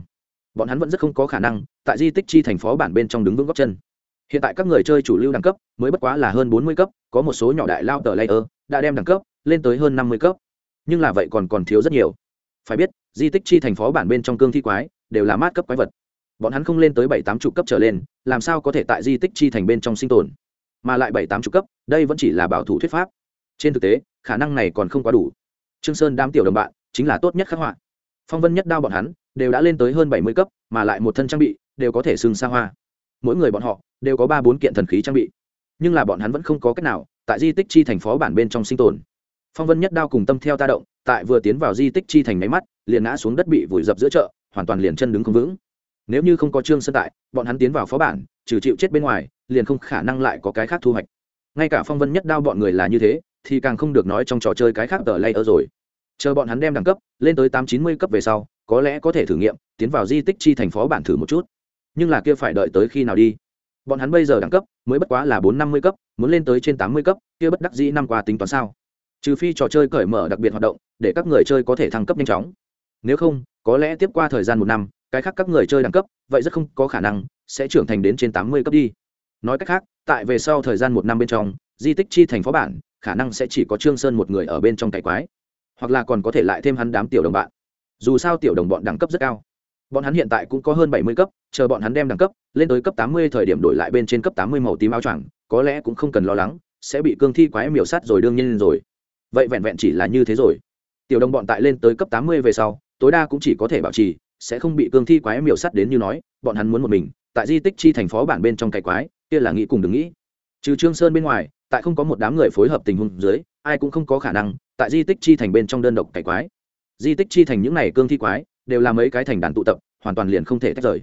Bọn hắn vẫn rất không có khả năng, tại di tích chi thành phó bản bên trong đứng vững góc chân hiện tại các người chơi chủ lưu đẳng cấp mới bất quá là hơn bốn mươi cấp, có một số nhỏ đại lao tờ layer đã đem đẳng cấp lên tới hơn năm mươi cấp. Nhưng là vậy còn còn thiếu rất nhiều. Phải biết, di tích chi thành phó bản bên trong cương thi quái đều là mát cấp quái vật. Bọn hắn không lên tới bảy tám chục cấp trở lên, làm sao có thể tại di tích chi thành bên trong sinh tồn? Mà lại bảy tám chục cấp, đây vẫn chỉ là bảo thủ thuyết pháp. Trên thực tế, khả năng này còn không quá đủ. Trương sơn đám tiểu đồng bạn chính là tốt nhất khắc họa. Phong vân nhất đao bọn hắn đều đã lên tới hơn bảy mươi cấp, mà lại một thân trang bị đều có thể xưng xa hoa mỗi người bọn họ đều có ba bốn kiện thần khí trang bị. Nhưng là bọn hắn vẫn không có cách nào tại di tích chi thành phó bản bên trong sinh tồn. Phong vân nhất đao cùng tâm theo ta động, tại vừa tiến vào di tích chi thành máy mắt, liền ngã xuống đất bị vùi dập giữa chợ, hoàn toàn liền chân đứng không vững. Nếu như không có trương sơn tại, bọn hắn tiến vào phó bản, trừ chịu chết bên ngoài, liền không khả năng lại có cái khác thu hoạch. Ngay cả phong vân nhất đao bọn người là như thế, thì càng không được nói trong trò chơi cái khác tờ lay ở rồi. Chờ bọn hắn đem đẳng cấp, lên tới tám chín mươi cấp về sau, có lẽ có thể thử nghiệm, tiến vào di tích chi thành phó bản thử một chút nhưng là kia phải đợi tới khi nào đi? Bọn hắn bây giờ đẳng cấp mới bất quá là bốn năm mươi cấp, muốn lên tới trên tám mươi cấp, kia bất đắc dĩ năm qua tính toán sao? Trừ phi trò chơi cởi mở đặc biệt hoạt động, để các người chơi có thể thăng cấp nhanh chóng. Nếu không, có lẽ tiếp qua thời gian một năm, cái khác các người chơi đẳng cấp, vậy rất không có khả năng sẽ trưởng thành đến trên tám mươi cấp đi. Nói cách khác, tại về sau thời gian một năm bên trong, di tích chi thành phó bản, khả năng sẽ chỉ có trương sơn một người ở bên trong cải quái. Hoặc là còn có thể lại thêm hắn đám tiểu đồng bạn. Dù sao tiểu đồng bọn đẳng cấp rất cao bọn hắn hiện tại cũng có hơn bảy mươi cấp, chờ bọn hắn đem đẳng cấp lên tới cấp tám mươi thời điểm đổi lại bên trên cấp tám mươi màu tím áo choàng, có lẽ cũng không cần lo lắng, sẽ bị cương thi quái miểu sát rồi đương nhiên rồi. Vậy vẹn vẹn chỉ là như thế rồi. Tiểu đồng bọn tại lên tới cấp tám mươi về sau, tối đa cũng chỉ có thể bảo trì, sẽ không bị cương thi quái miểu sát đến như nói, bọn hắn muốn một mình, tại di tích chi thành phó bản bên trong cày quái, kia là nghĩ cùng đừng nghĩ. Trừ trương sơn bên ngoài, tại không có một đám người phối hợp tình huống dưới, ai cũng không có khả năng, tại di tích chi thành bên trong đơn độc cày quái. Di tích chi thành những này cương thi quái đều là mấy cái thành đàn tụ tập, hoàn toàn liền không thể tách rời.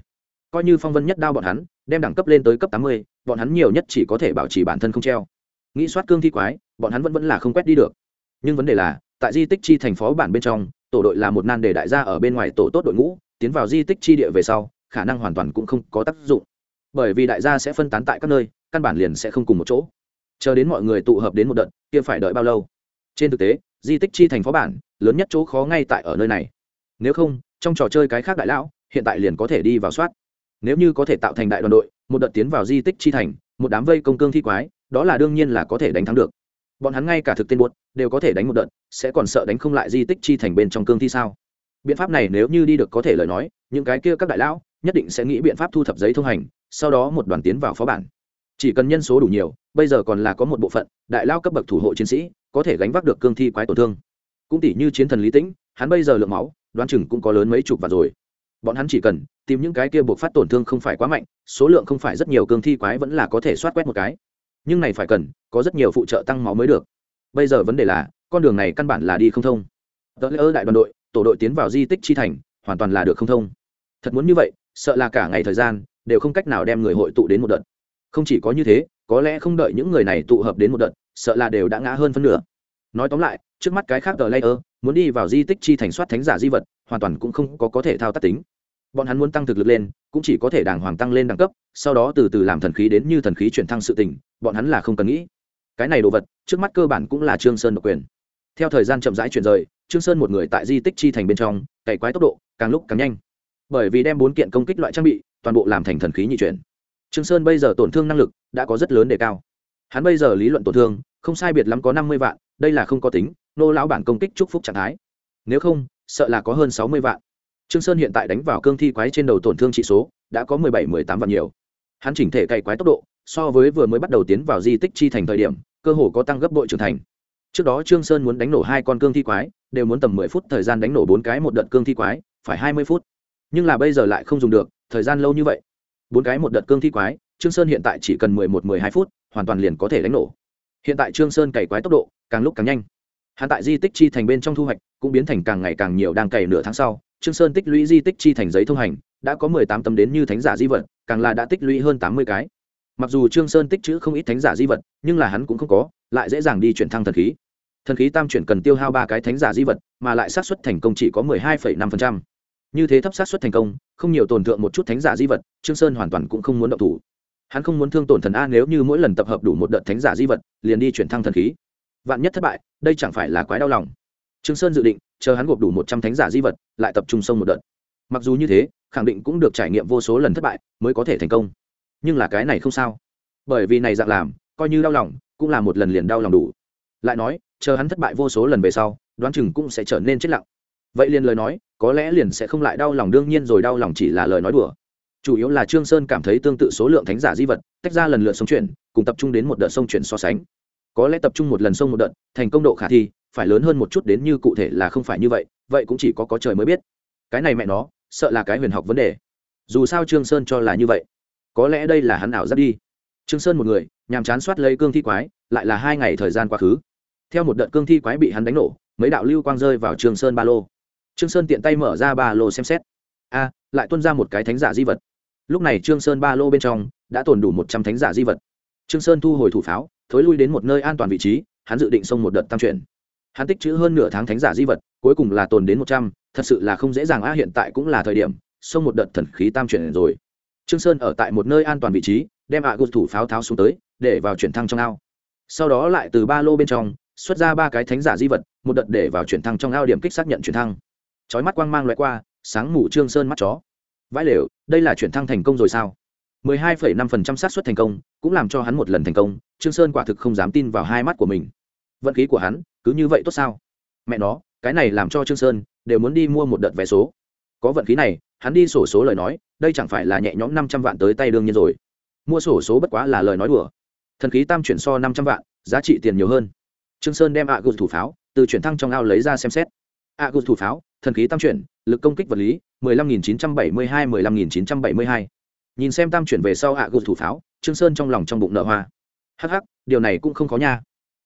Coi như phong vân nhất đao bọn hắn, đem đẳng cấp lên tới cấp tám mươi, bọn hắn nhiều nhất chỉ có thể bảo trì bản thân không treo. Nghĩ soát cương thi quái, bọn hắn vẫn vẫn là không quét đi được. Nhưng vấn đề là, tại di tích chi thành phố bản bên trong, tổ đội là một nan đề đại gia ở bên ngoài tổ tốt đội ngũ, tiến vào di tích chi địa về sau, khả năng hoàn toàn cũng không có tác dụng. Bởi vì đại gia sẽ phân tán tại các nơi, căn bản liền sẽ không cùng một chỗ. Chờ đến mọi người tụ hợp đến một đợt, kia phải đợi bao lâu? Trên thực tế, di tích chi thành phố bản, lớn nhất chỗ khó ngay tại ở nơi này. Nếu không trong trò chơi cái khác đại lão, hiện tại liền có thể đi vào soát. Nếu như có thể tạo thành đại đoàn đội, một đợt tiến vào di tích chi thành, một đám vây công cương thi quái, đó là đương nhiên là có thể đánh thắng được. Bọn hắn ngay cả thực tên buốt đều có thể đánh một đợt, sẽ còn sợ đánh không lại di tích chi thành bên trong cương thi sao? Biện pháp này nếu như đi được có thể lời nói, những cái kia các đại lão, nhất định sẽ nghĩ biện pháp thu thập giấy thông hành, sau đó một đoàn tiến vào phó bản. Chỉ cần nhân số đủ nhiều, bây giờ còn là có một bộ phận đại lao cấp bậc thủ hộ chiến sĩ, có thể gánh vác được cương thi quái tổn thương. Cũng tỷ như chiến thần lý tĩnh, hắn bây giờ lượng máu đoán chừng cũng có lớn mấy chục vạn rồi. Bọn hắn chỉ cần tìm những cái kia buộc phát tổn thương không phải quá mạnh, số lượng không phải rất nhiều, cương thi quái vẫn là có thể soát quét một cái. Nhưng này phải cần, có rất nhiều phụ trợ tăng máu mới được. Bây giờ vấn đề là, con đường này căn bản là đi không thông. Đỡ lỡ đại đoàn đội, tổ đội tiến vào di tích chi thành, hoàn toàn là được không thông. Thật muốn như vậy, sợ là cả ngày thời gian, đều không cách nào đem người hội tụ đến một đợt. Không chỉ có như thế, có lẽ không đợi những người này tụ hợp đến một đợt, sợ là đều đã ngã hơn phân nửa nói tóm lại, trước mắt cái khác tờ layer, muốn đi vào di tích chi thành soát thánh giả di vật, hoàn toàn cũng không có có thể thao tác tính. Bọn hắn muốn tăng thực lực lên, cũng chỉ có thể đàng hoàng tăng lên đẳng cấp, sau đó từ từ làm thần khí đến như thần khí chuyển thăng sự tình, bọn hắn là không cần nghĩ. Cái này đồ vật, trước mắt cơ bản cũng là trương sơn độc quyền. Theo thời gian chậm rãi chuyển rời, trương sơn một người tại di tích chi thành bên trong, cày quái tốc độ càng lúc càng nhanh. Bởi vì đem bốn kiện công kích loại trang bị, toàn bộ làm thành thần khí nhị chuyển. Trương sơn bây giờ tổn thương năng lực đã có rất lớn đề cao. Hắn bây giờ lý luận tổn thương, không sai biệt lắm có năm mươi vạn đây là không có tính, nô lão bản công kích chúc phúc trạng thái. Nếu không, sợ là có hơn sáu mươi vạn. Trương sơn hiện tại đánh vào cương thi quái trên đầu tổn thương trị số, đã có mười bảy, mười tám vạn nhiều. Hắn chỉnh thể cày quái tốc độ, so với vừa mới bắt đầu tiến vào di tích chi thành thời điểm, cơ hồ có tăng gấp bội trưởng thành. Trước đó trương sơn muốn đánh nổ hai con cương thi quái, đều muốn tầm mười phút thời gian đánh nổ bốn cái một đợt cương thi quái, phải hai mươi phút. Nhưng là bây giờ lại không dùng được, thời gian lâu như vậy. Bốn cái một đợt cương thi quái, trương sơn hiện tại chỉ cần mười một, mười hai phút, hoàn toàn liền có thể đánh nổ hiện tại trương sơn cày quái tốc độ càng lúc càng nhanh. Hắn tại di tích chi thành bên trong thu hoạch cũng biến thành càng ngày càng nhiều đang cày nửa tháng sau, trương sơn tích lũy di tích chi thành giấy thông hành, đã có mười tám tấm đến như thánh giả di vật, càng là đã tích lũy hơn tám mươi cái. Mặc dù trương sơn tích chữ không ít thánh giả di vật, nhưng là hắn cũng không có, lại dễ dàng đi chuyển thăng thần khí. Thần khí tam chuyển cần tiêu hao ba cái thánh giả di vật, mà lại xác suất thành công chỉ có mười hai phẩy năm phần trăm. Như thế thấp xác suất thành công, không nhiều tổn thượng một chút thánh giả di vật, trương sơn hoàn toàn cũng không muốn động thủ hắn không muốn thương tổn thần a nếu như mỗi lần tập hợp đủ một đợt thánh giả di vật, liền đi chuyển thăng thần khí. Vạn nhất thất bại, đây chẳng phải là quái đau lòng. Trương sơn dự định, chờ hắn gộp đủ một trăm thánh giả di vật, lại tập trung sông một đợt. Mặc dù như thế, khẳng định cũng được trải nghiệm vô số lần thất bại mới có thể thành công. Nhưng là cái này không sao. Bởi vì này dạng làm, coi như đau lòng, cũng là một lần liền đau lòng đủ. Lại nói, chờ hắn thất bại vô số lần về sau, đoán chừng cũng sẽ trở nên chết lặng. Vậy liền lời nói, có lẽ liền sẽ không lại đau lòng, đương nhiên rồi, đau lòng chỉ là lời nói đùa chủ yếu là trương sơn cảm thấy tương tự số lượng thánh giả di vật, tách ra lần lượt sông chuyển, cùng tập trung đến một đợt sông chuyển so sánh. Có lẽ tập trung một lần sông một đợt, thành công độ khả thi, phải lớn hơn một chút đến như cụ thể là không phải như vậy vậy cũng chỉ có có trời mới biết. Cái này mẹ nó, sợ là cái huyền học vấn đề. Dù sao trương sơn cho là như vậy. Có lẽ đây là hắn ảo rất đi. Trương sơn một người, nhàm chán soát lấy cương thi quái, lại là hai ngày thời gian quá khứ. Theo một đợt cương thi quái bị hắn đánh nổ, mấy đạo lưu quang rơi vào trương sơn ba lô. Trương sơn tiện tay mở ra ba lô xem xét. A, lại tuôn ra một cái thánh giả di vật lúc này trương sơn ba lô bên trong đã tồn đủ một trăm thánh giả di vật. Trương sơn thu hồi thủ pháo, thối lui đến một nơi an toàn vị trí, hắn dự định xông một đợt tăng chuyển. Hắn tích trữ hơn nửa tháng thánh giả di vật, cuối cùng là tồn đến một trăm, thật sự là không dễ dàng a hiện tại cũng là thời điểm, xông một đợt thần khí tam chuyển rồi. Trương sơn ở tại một nơi an toàn vị trí, đem ạ à thủ pháo tháo xuống tới, để vào chuyển thăng trong ao. Sau đó lại từ ba lô bên trong, xuất ra ba cái thánh giả di vật, một đợt để vào chuyển thăng trong ao điểm kích xác nhận chuyển thăng. Chói mắt quang mang loại qua, sáng mù trương sơn mắt chó vãi lều đây là chuyển thăng thành công rồi sao? 12,5% xác suất thành công cũng làm cho hắn một lần thành công trương sơn quả thực không dám tin vào hai mắt của mình. Vận khí của hắn cứ như vậy tốt sao? Mẹ nó cái này làm cho trương sơn đều muốn đi mua một đợt vé số. Có vận khí này hắn đi sổ số lời nói đây chẳng phải là nhẹ nhõm năm trăm vạn tới tay đương nhiên rồi. Mua sổ số bất quá là lời nói đùa. Thần khí tam chuyển so năm trăm vạn giá trị tiền nhiều hơn. Trương sơn đem ạ gục thủ pháo từ chuyển thăng trong ao lấy ra xem xét ạ gục thủ pháo, thần khí tam chuyển, lực công kích vật lý 15.972 15.972 nhìn xem tam chuyển về sau ạ gục thủ pháo, trương sơn trong lòng trong bụng nở hoa. Hắc hắc, điều này cũng không khó nha.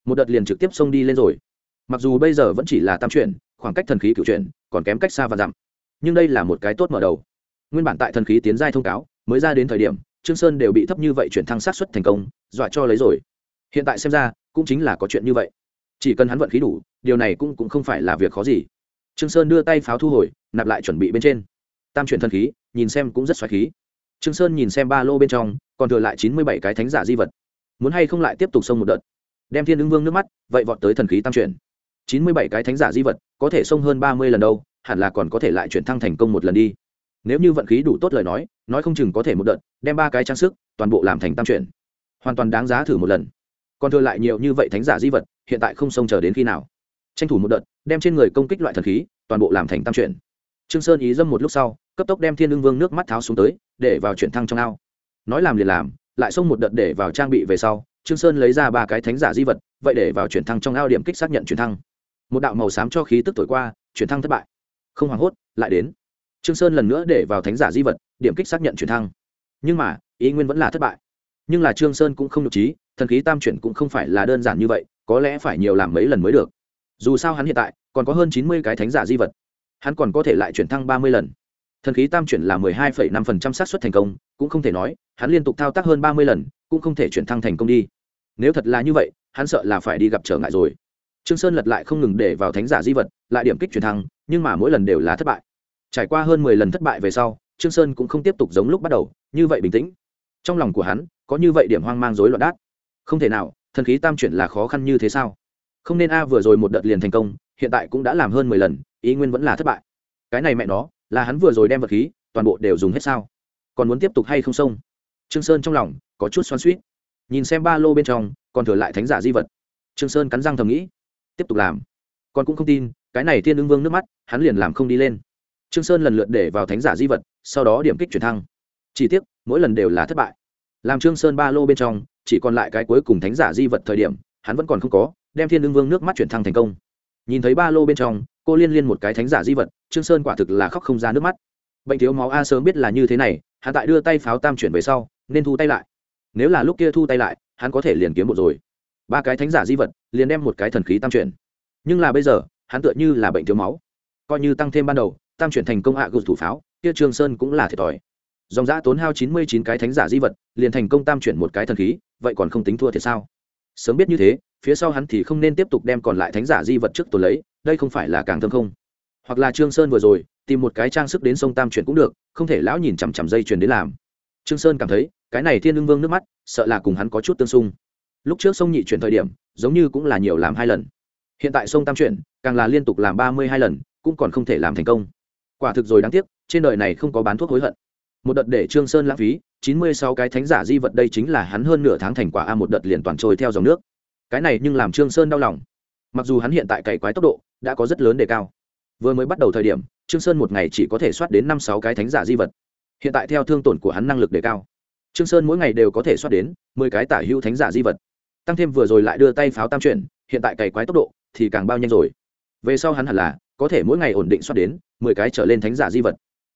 Một đợt liền trực tiếp xông đi lên rồi. Mặc dù bây giờ vẫn chỉ là tam chuyển, khoảng cách thần khí cựu chuyển, còn kém cách xa và dặm. Nhưng đây là một cái tốt mở đầu. Nguyên bản tại thần khí tiến giai thông cáo, mới ra đến thời điểm, trương sơn đều bị thấp như vậy chuyển thăng sát xuất thành công, dọa cho lấy rồi. Hiện tại xem ra, cũng chính là có chuyện như vậy. Chỉ cần hắn vận khí đủ, điều này cũng cũng không phải là việc khó gì trương sơn đưa tay pháo thu hồi, nạp lại chuẩn bị bên trên. Tam chuyển thần khí, nhìn xem cũng rất xoáy khí. Trương sơn nhìn xem ba lô bên trong, còn thừa lại chín mươi bảy cái thánh giả di vật. Muốn hay không lại tiếp tục xông một đợt? Đem thiên ứng vương nước mắt, vậy vọt tới thần khí tam chuyển. chín mươi bảy cái thánh giả di vật, có thể xông hơn ba mươi lần đâu, hẳn là còn có thể lại chuyển thăng thành công một lần đi. Nếu như vận khí đủ tốt lời nói nói không chừng có thể một đợt, đem ba cái trang sức, toàn bộ làm thành tam chuyển. Hoàn toàn đáng giá thử một lần. Còn thừa lại nhiều như vậy thánh giả di vật, hiện tại không xông chờ đến khi nào? Tranh thủ một đợt, đem trên người công kích loại thần khí, toàn bộ làm thành tam chuyển. Trương sơn ý dâm một lúc sau, cấp tốc đem thiên lương vương nước mắt tháo xuống tới, để vào chuyển thăng trong ao. Nói làm liền làm, lại xông một đợt để vào trang bị về sau, trương sơn lấy ra ba cái thánh giả di vật, vậy để vào chuyển thăng trong ao điểm kích xác nhận chuyển thăng. Một đạo màu xám cho khí tức thổi qua, chuyển thăng thất bại. Không hoảng hốt, lại đến. Trương sơn lần nữa để vào thánh giả di vật, điểm kích xác nhận chuyển thăng. Nhưng mà, ý nguyên vẫn là thất bại. Nhưng là trương sơn cũng không nhục trí, thần khí tam chuyển cũng không phải là đơn giản như vậy, có lẽ phải nhiều làm mấy lần mới được dù sao hắn hiện tại còn có hơn chín mươi cái thánh giả di vật. Hắn còn có thể lại chuyển thăng ba mươi lần. Thần khí tam chuyển là mười hai phẩy năm phần trăm xác suất thành công, cũng không thể nói, hắn liên tục thao tác hơn ba mươi lần, cũng không thể chuyển thăng thành công đi. Nếu thật là như vậy, hắn sợ là phải đi gặp trở ngại rồi. Trương sơn lật lại không ngừng để vào thánh giả di vật, lại điểm kích chuyển thăng, nhưng mà mỗi lần đều là thất bại. Trải qua hơn mười lần thất bại về sau, trương sơn cũng không tiếp tục giống lúc bắt đầu, như vậy bình tĩnh. Trong lòng của hắn, có như vậy điểm hoang mang rối loạn đát không thể nào, thần khí tam chuyển là khó khăn như thế sao? Không nên a vừa rồi một đợt liền thành công, hiện tại cũng đã làm hơn mười lần, ý nguyên vẫn là thất bại. Cái này mẹ nó, là hắn vừa rồi đem vật khí, toàn bộ đều dùng hết sao? Còn muốn tiếp tục hay không xông? Trương sơn trong lòng có chút xoan suýt nhìn xem ba lô bên trong, còn thừa lại thánh giả di vật. Trương sơn cắn răng thầm nghĩ. Tiếp tục làm. Con cũng không tin, cái này thiên ưng vương nước mắt, hắn liền làm không đi lên. Trương sơn lần lượt để vào thánh giả di vật, sau đó điểm kích chuyển thăng. Chỉ tiếc, mỗi lần đều là thất bại. Làm trương sơn ba lô bên trong, chỉ còn lại cái cuối cùng thánh giả di vật thời điểm, hắn vẫn còn không có đem thiên đương vương nước mắt chuyển thăng thành công. Nhìn thấy ba lô bên trong, cô liên liên một cái thánh giả di vật, trương sơn quả thực là khóc không ra nước mắt. Bệnh thiếu máu a sớm biết là như thế này, hắn tại đưa tay pháo tam chuyển về sau, nên thu tay lại. Nếu là lúc kia thu tay lại, hắn có thể liền kiếm một rồi. Ba cái thánh giả di vật, liền đem một cái thần khí tam chuyển. Nhưng là bây giờ, hắn tựa như là bệnh thiếu máu. Coi như tăng thêm ban đầu, tam chuyển thành công hạ gục thủ pháo, kia trương sơn cũng là thiệt thòi. Dòng giã tốn hao chín mươi chín cái thánh giả di vật, liền thành công tam chuyển một cái thần khí, vậy còn không tính thua thì sao? Sớm biết như thế phía sau hắn thì không nên tiếp tục đem còn lại thánh giả di vật trước tồn lấy, đây không phải là càng thơm không? Hoặc là trương sơn vừa rồi, tìm một cái trang sức đến sông tam chuyển cũng được, không thể lão nhìn chằm chằm dây chuyền đến làm. Trương sơn cảm thấy, cái này thiên lương vương nước mắt, sợ là cùng hắn có chút tương xung. Lúc trước sông nhị chuyển thời điểm, giống như cũng là nhiều làm hai lần. Hiện tại sông tam chuyển, càng là liên tục làm ba mươi hai lần, cũng còn không thể làm thành công. Quả thực rồi đáng tiếc, trên đời này không có bán thuốc hối hận. Một đợt để trương sơn lãng phí, chín mươi sáu cái thánh giả di vật đây chính là hắn hơn nửa tháng thành quả a một đợt liền toàn trôi theo dòng nước cái này nhưng làm trương sơn đau lòng mặc dù hắn hiện tại cày quái tốc độ đã có rất lớn đề cao vừa mới bắt đầu thời điểm trương sơn một ngày chỉ có thể soát đến năm sáu cái thánh giả di vật hiện tại theo thương tổn của hắn năng lực đề cao trương sơn mỗi ngày đều có thể soát đến mười cái tả hữu thánh giả di vật tăng thêm vừa rồi lại đưa tay pháo tam chuyển hiện tại cày quái tốc độ thì càng bao nhanh rồi về sau hắn hẳn là có thể mỗi ngày ổn định soát đến mười cái trở lên thánh giả di vật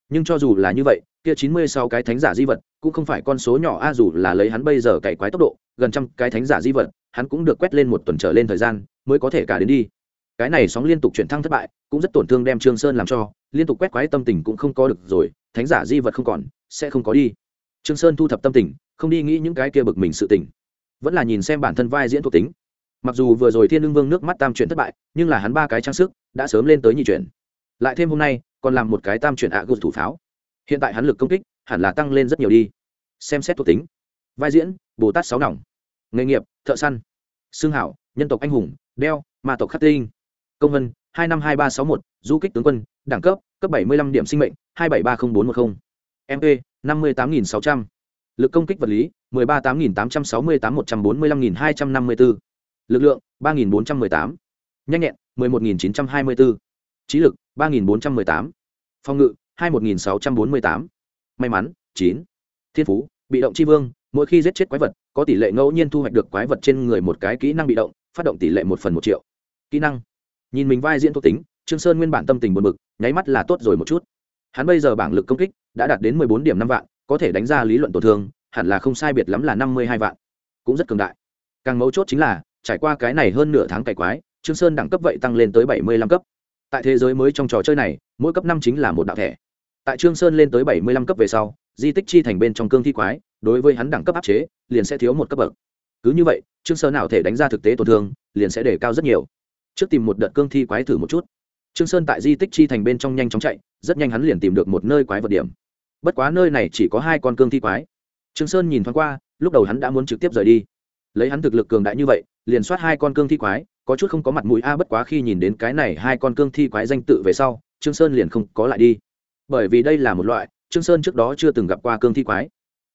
nhưng cho dù là như vậy kia chín mươi sáu cái thánh giả di vật cũng không phải con số nhỏ a dù là lấy hắn bây giờ cày quái tốc độ gần trăm cái thánh giả di vật hắn cũng được quét lên một tuần trở lên thời gian, mới có thể cả đến đi. Cái này sóng liên tục chuyển thăng thất bại, cũng rất tổn thương đem trương sơn làm cho. Liên tục quét quái tâm tình cũng không có được rồi, thánh giả di vật không còn, sẽ không có đi. Trương sơn thu thập tâm tình, không đi nghĩ những cái kia bực mình sự tình. Vẫn là nhìn xem bản thân vai diễn thuộc tính. Mặc dù vừa rồi thiên lương vương nước mắt tam chuyển thất bại, nhưng là hắn ba cái trang sức đã sớm lên tới nhị chuyển. Lại thêm hôm nay, còn làm một cái tam chuyển ạ à thủ pháo. Hiện tại hắn lực công kích hẳn là tăng lên rất nhiều đi. Xem xét thuộc tính. Vai diễn, bồ tát sáu nòng nghề nghiệp, thợ săn, xương hảo, nhân tộc anh hùng, đeo, ma tộc khắc tinh. Công vân, hai năm hai ba sáu một, du kích tướng quân, đẳng cấp cấp bảy mươi năm điểm sinh mệnh, hai bảy ba không bốn một không. Mp năm mươi tám nghìn sáu trăm. Lực công kích vật lý, mười ba tám nghìn tám trăm sáu mươi tám một trăm bốn mươi lăm nghìn hai trăm năm mươi bốn. Lực lượng, ba nghìn bốn trăm mười tám. Nhanh nhẹn, mười một nghìn chín trăm hai mươi bốn. Trí lực, ba nghìn bốn trăm mười tám. Phòng ngự, hai một nghìn sáu trăm bốn mươi tám. May mắn, chín. Thiên phú, bị động c h i vương mỗi khi giết chết quái vật, có tỷ lệ ngẫu nhiên thu hoạch được quái vật trên người một cái kỹ năng bị động, phát động tỷ lệ một phần một triệu. Kỹ năng. Nhìn mình vai diễn thuộc tính, trương sơn nguyên bản tâm tình buồn bực, nháy mắt là tốt rồi một chút. Hắn bây giờ bảng lực công kích đã đạt đến mười bốn điểm năm vạn, có thể đánh ra lý luận tổn thương, hẳn là không sai biệt lắm là năm mươi hai vạn. Cũng rất cường đại. Càng mấu chốt chính là, trải qua cái này hơn nửa tháng cày quái, trương sơn đẳng cấp vậy tăng lên tới bảy mươi lăm cấp. Tại thế giới mới trong trò chơi này, mỗi cấp năm chính là một đạo thẻ. Tại trương sơn lên tới bảy mươi lăm cấp về sau, di tích chi thành bên trong cương thi quái đối với hắn đẳng cấp áp chế, liền sẽ thiếu một cấp bậc. Cứ như vậy, trương sơn nào thể đánh ra thực tế tổn thương, liền sẽ để cao rất nhiều. Trước tìm một đợt cương thi quái thử một chút. Trương sơn tại di tích chi thành bên trong nhanh chóng chạy, rất nhanh hắn liền tìm được một nơi quái vật điểm. Bất quá nơi này chỉ có hai con cương thi quái. Trương sơn nhìn thoáng qua, lúc đầu hắn đã muốn trực tiếp rời đi. Lấy hắn thực lực cường đại như vậy, liền soát hai con cương thi quái, có chút không có mặt mũi a, bất quá khi nhìn đến cái này hai con cương thi quái danh tự về sau, trương sơn liền không có lại đi. Bởi vì đây là một loại, trương sơn trước đó chưa từng gặp qua cương thi quái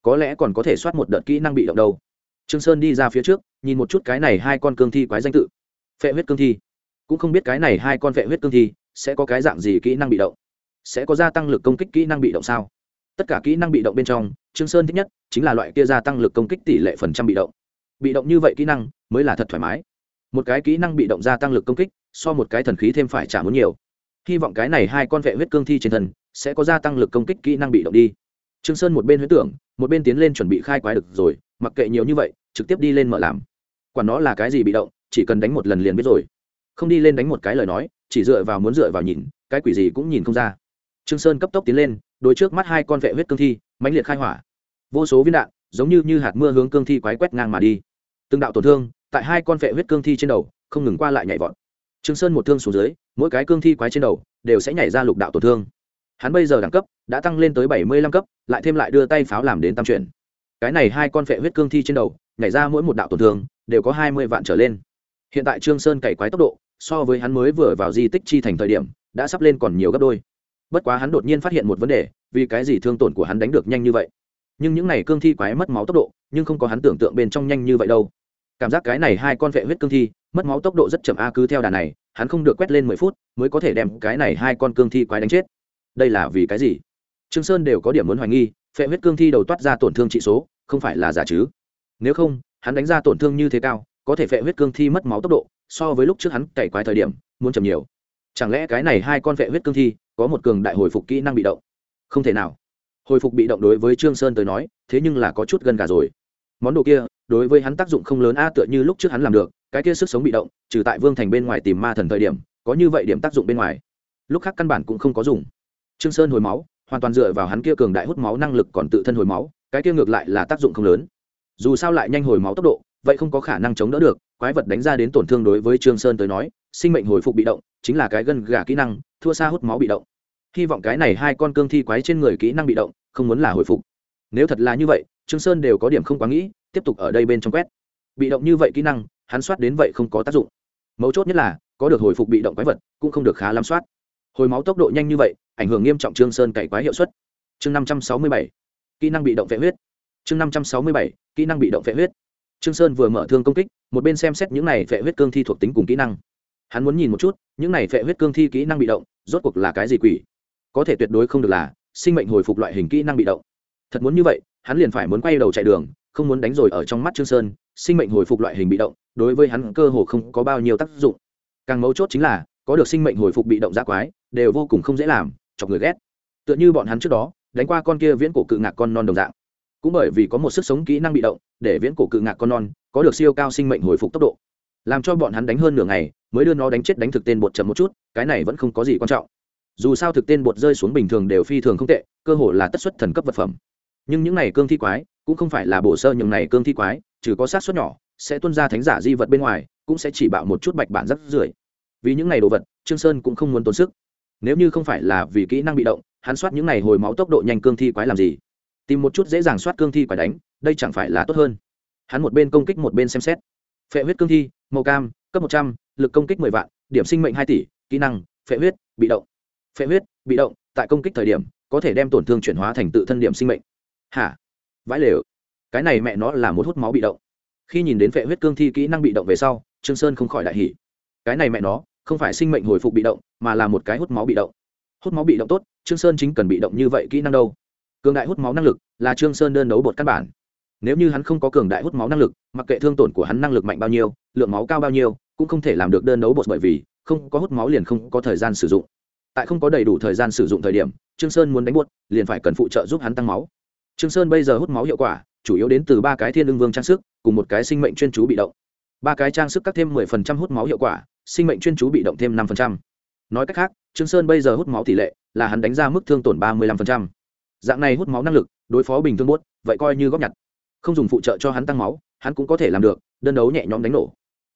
có lẽ còn có thể soát một đợt kỹ năng bị động đâu. Trương sơn đi ra phía trước, nhìn một chút cái này hai con cương thi quái danh tự. Phệ huyết cương thi. Cũng không biết cái này hai con phệ huyết cương thi sẽ có cái dạng gì kỹ năng bị động. Sẽ có gia tăng lực công kích kỹ năng bị động sao? Tất cả kỹ năng bị động bên trong, trương sơn thích nhất chính là loại kia gia tăng lực công kích tỷ lệ phần trăm bị động. Bị động như vậy kỹ năng mới là thật thoải mái. Một cái kỹ năng bị động gia tăng lực công kích, so một cái thần khí thêm phải trả muốn nhiều. Hy vọng cái này hai con vệ huyết cương thi trên thân sẽ có gia tăng lực công kích kỹ năng bị động đi trương sơn một bên huyễn tưởng, một bên tiến lên chuẩn bị khai quái được rồi, mặc kệ nhiều như vậy, trực tiếp đi lên mở làm. Quản nó là cái gì bị động, chỉ cần đánh một lần liền biết rồi. Không đi lên đánh một cái lời nói, chỉ dựa vào muốn dựa vào nhìn, cái quỷ gì cũng nhìn không ra. Trương sơn cấp tốc tiến lên, đối trước mắt hai con vệ huyết cương thi, mãnh liệt khai hỏa. Vô số viên đạn, giống như như hạt mưa hướng cương thi quái quét ngang mà đi. Từng đạo tổn thương, tại hai con vệ huyết cương thi trên đầu, không ngừng qua lại nhảy vọt. Trương sơn một thương xuống dưới, mỗi cái cương thi quái trên đầu, đều sẽ nhảy ra lục đạo tổn thương hắn bây giờ đẳng cấp đã tăng lên tới bảy mươi lăm cấp, lại thêm lại đưa tay pháo làm đến tam chuyển. Cái này hai con vệ huyết cương thi trên đầu, nhảy ra mỗi một đạo tổn thương, đều có hai mươi vạn trở lên. Hiện tại trương sơn cày quái tốc độ, so với hắn mới vừa vào di tích chi thành thời điểm, đã sắp lên còn nhiều gấp đôi. Bất quá hắn đột nhiên phát hiện một vấn đề, vì cái gì thương tổn của hắn đánh được nhanh như vậy? Nhưng những này cương thi quái mất máu tốc độ, nhưng không có hắn tưởng tượng bên trong nhanh như vậy đâu. Cảm giác cái này hai con vệ huyết cương thi, mất máu tốc độ rất chậm a, cứ theo đà này, hắn không được quét lên mười phút, mới có thể đem cái này hai con cương thi quái đánh chết đây là vì cái gì? Trương sơn đều có điểm muốn hoài nghi, phệ huyết cương thi đầu toát ra tổn thương trị số, không phải là giả chứ? Nếu không, hắn đánh ra tổn thương như thế cao, có thể phệ huyết cương thi mất máu tốc độ, so với lúc trước hắn cày quái thời điểm, muốn chậm nhiều. Chẳng lẽ cái này hai con phệ huyết cương thi có một cường đại hồi phục kỹ năng bị động? Không thể nào. Hồi phục bị động đối với trương sơn tới nói, thế nhưng là có chút gần cả rồi. Món đồ kia, đối với hắn tác dụng không lớn a, tựa như lúc trước hắn làm được, cái kia sức sống bị động, trừ tại vương thành bên ngoài tìm ma thần thời điểm, có như vậy điểm tác dụng bên ngoài. Lúc khác căn bản cũng không có dùng trương sơn hồi máu, hoàn toàn dựa vào hắn kia cường đại hút máu năng lực còn tự thân hồi máu, cái kia ngược lại là tác dụng không lớn. Dù sao lại nhanh hồi máu tốc độ, vậy không có khả năng chống đỡ được, quái vật đánh ra đến tổn thương đối với trương sơn tới nói, sinh mệnh hồi phục bị động, chính là cái gân gà kỹ năng, thua xa hút máu bị động. Hy vọng cái này hai con cương thi quái trên người kỹ năng bị động, không muốn là hồi phục. Nếu thật là như vậy, trương sơn đều có điểm không quá nghĩ, tiếp tục ở đây bên trong quét. Bị động như vậy kỹ năng, hắn soát đến vậy không có tác dụng. Mấu chốt nhất là, có được hồi phục bị động quái vật, cũng không được khá lắm soát. Hồi máu tốc độ nhanh như vậy ảnh hưởng nghiêm trọng trương sơn cày quái hiệu suất. Chương năm trăm sáu mươi bảy, kỹ năng bị động vệ huyết. Chương năm trăm sáu mươi bảy, kỹ năng bị động vệ huyết. Trương sơn vừa mở thương công kích, một bên xem xét những này vệ huyết cương thi thuộc tính cùng kỹ năng. Hắn muốn nhìn một chút, những này vệ huyết cương thi kỹ năng bị động, rốt cuộc là cái gì quỷ? Có thể tuyệt đối không được là sinh mệnh hồi phục loại hình kỹ năng bị động. Thật muốn như vậy, hắn liền phải muốn quay đầu chạy đường, không muốn đánh rồi ở trong mắt trương sơn, sinh mệnh hồi phục loại hình bị động, đối với hắn cơ hồ không có bao nhiêu tác dụng. Càng mấu chốt chính là, có được sinh mệnh hồi phục bị động giác quái, đều vô cùng không dễ làm chọc người ghét. Tựa như bọn hắn trước đó, đánh qua con kia viễn cổ cự ngạc con non đồng dạng. Cũng bởi vì có một sức sống kỹ năng bị động, để viễn cổ cự ngạc con non có được siêu cao sinh mệnh hồi phục tốc độ. Làm cho bọn hắn đánh hơn nửa ngày, mới đưa nó đánh chết đánh thực tên bột chậm một chút, cái này vẫn không có gì quan trọng. Dù sao thực tên bột rơi xuống bình thường đều phi thường không tệ, cơ hội là tất suất thần cấp vật phẩm. Nhưng những này cương thi quái, cũng không phải là bổ sơ những này cương thi quái, trừ có sát suất nhỏ, sẽ tuân ra thánh giả di vật bên ngoài, cũng sẽ chỉ bạo một chút bạch bản rất rưởi. Vì những này đồ vật, trương sơn cũng không muốn tốn sức nếu như không phải là vì kỹ năng bị động, hắn soát những này hồi máu tốc độ nhanh cương thi quái làm gì? Tìm một chút dễ dàng soát cương thi quái đánh, đây chẳng phải là tốt hơn. Hắn một bên công kích một bên xem xét. Phệ huyết cương thi, màu cam, cấp một trăm, lực công kích mười vạn, điểm sinh mệnh hai tỷ, kỹ năng, phệ huyết, bị động. Phệ huyết, bị động, tại công kích thời điểm, có thể đem tổn thương chuyển hóa thành tự thân điểm sinh mệnh. Hả? Vãi lều. Cái này mẹ nó là một hút máu bị động. Khi nhìn đến phệ huyết cương thi kỹ năng bị động về sau, trương sơn không khỏi đại hỉ. Cái này mẹ nó không phải sinh mệnh hồi phục bị động, mà là một cái hút máu bị động. Hút máu bị động tốt, trương sơn chính cần bị động như vậy kỹ năng đâu. Cường đại hút máu năng lực là trương sơn đơn đấu bột căn bản. Nếu như hắn không có cường đại hút máu năng lực, mặc kệ thương tổn của hắn năng lực mạnh bao nhiêu, lượng máu cao bao nhiêu, cũng không thể làm được đơn đấu bột bởi vì không có hút máu liền không có thời gian sử dụng. Tại không có đầy đủ thời gian sử dụng thời điểm, trương sơn muốn đánh bột, liền phải cần phụ trợ giúp hắn tăng máu. Trương sơn bây giờ hút máu hiệu quả, chủ yếu đến từ ba cái thiên lương vương trang sức, cùng một cái sinh mệnh chuyên chú bị động ba cái trang sức cắt thêm mười phần trăm hút máu hiệu quả, sinh mệnh chuyên chú bị động thêm năm phần trăm. Nói cách khác, trương sơn bây giờ hút máu tỷ lệ là hắn đánh ra mức thương tổn ba mươi lăm phần trăm. Dạng này hút máu năng lực, đối phó bình thường buốt, vậy coi như góp nhặt. Không dùng phụ trợ cho hắn tăng máu, hắn cũng có thể làm được, đơn đấu nhẹ nhõm đánh nổ.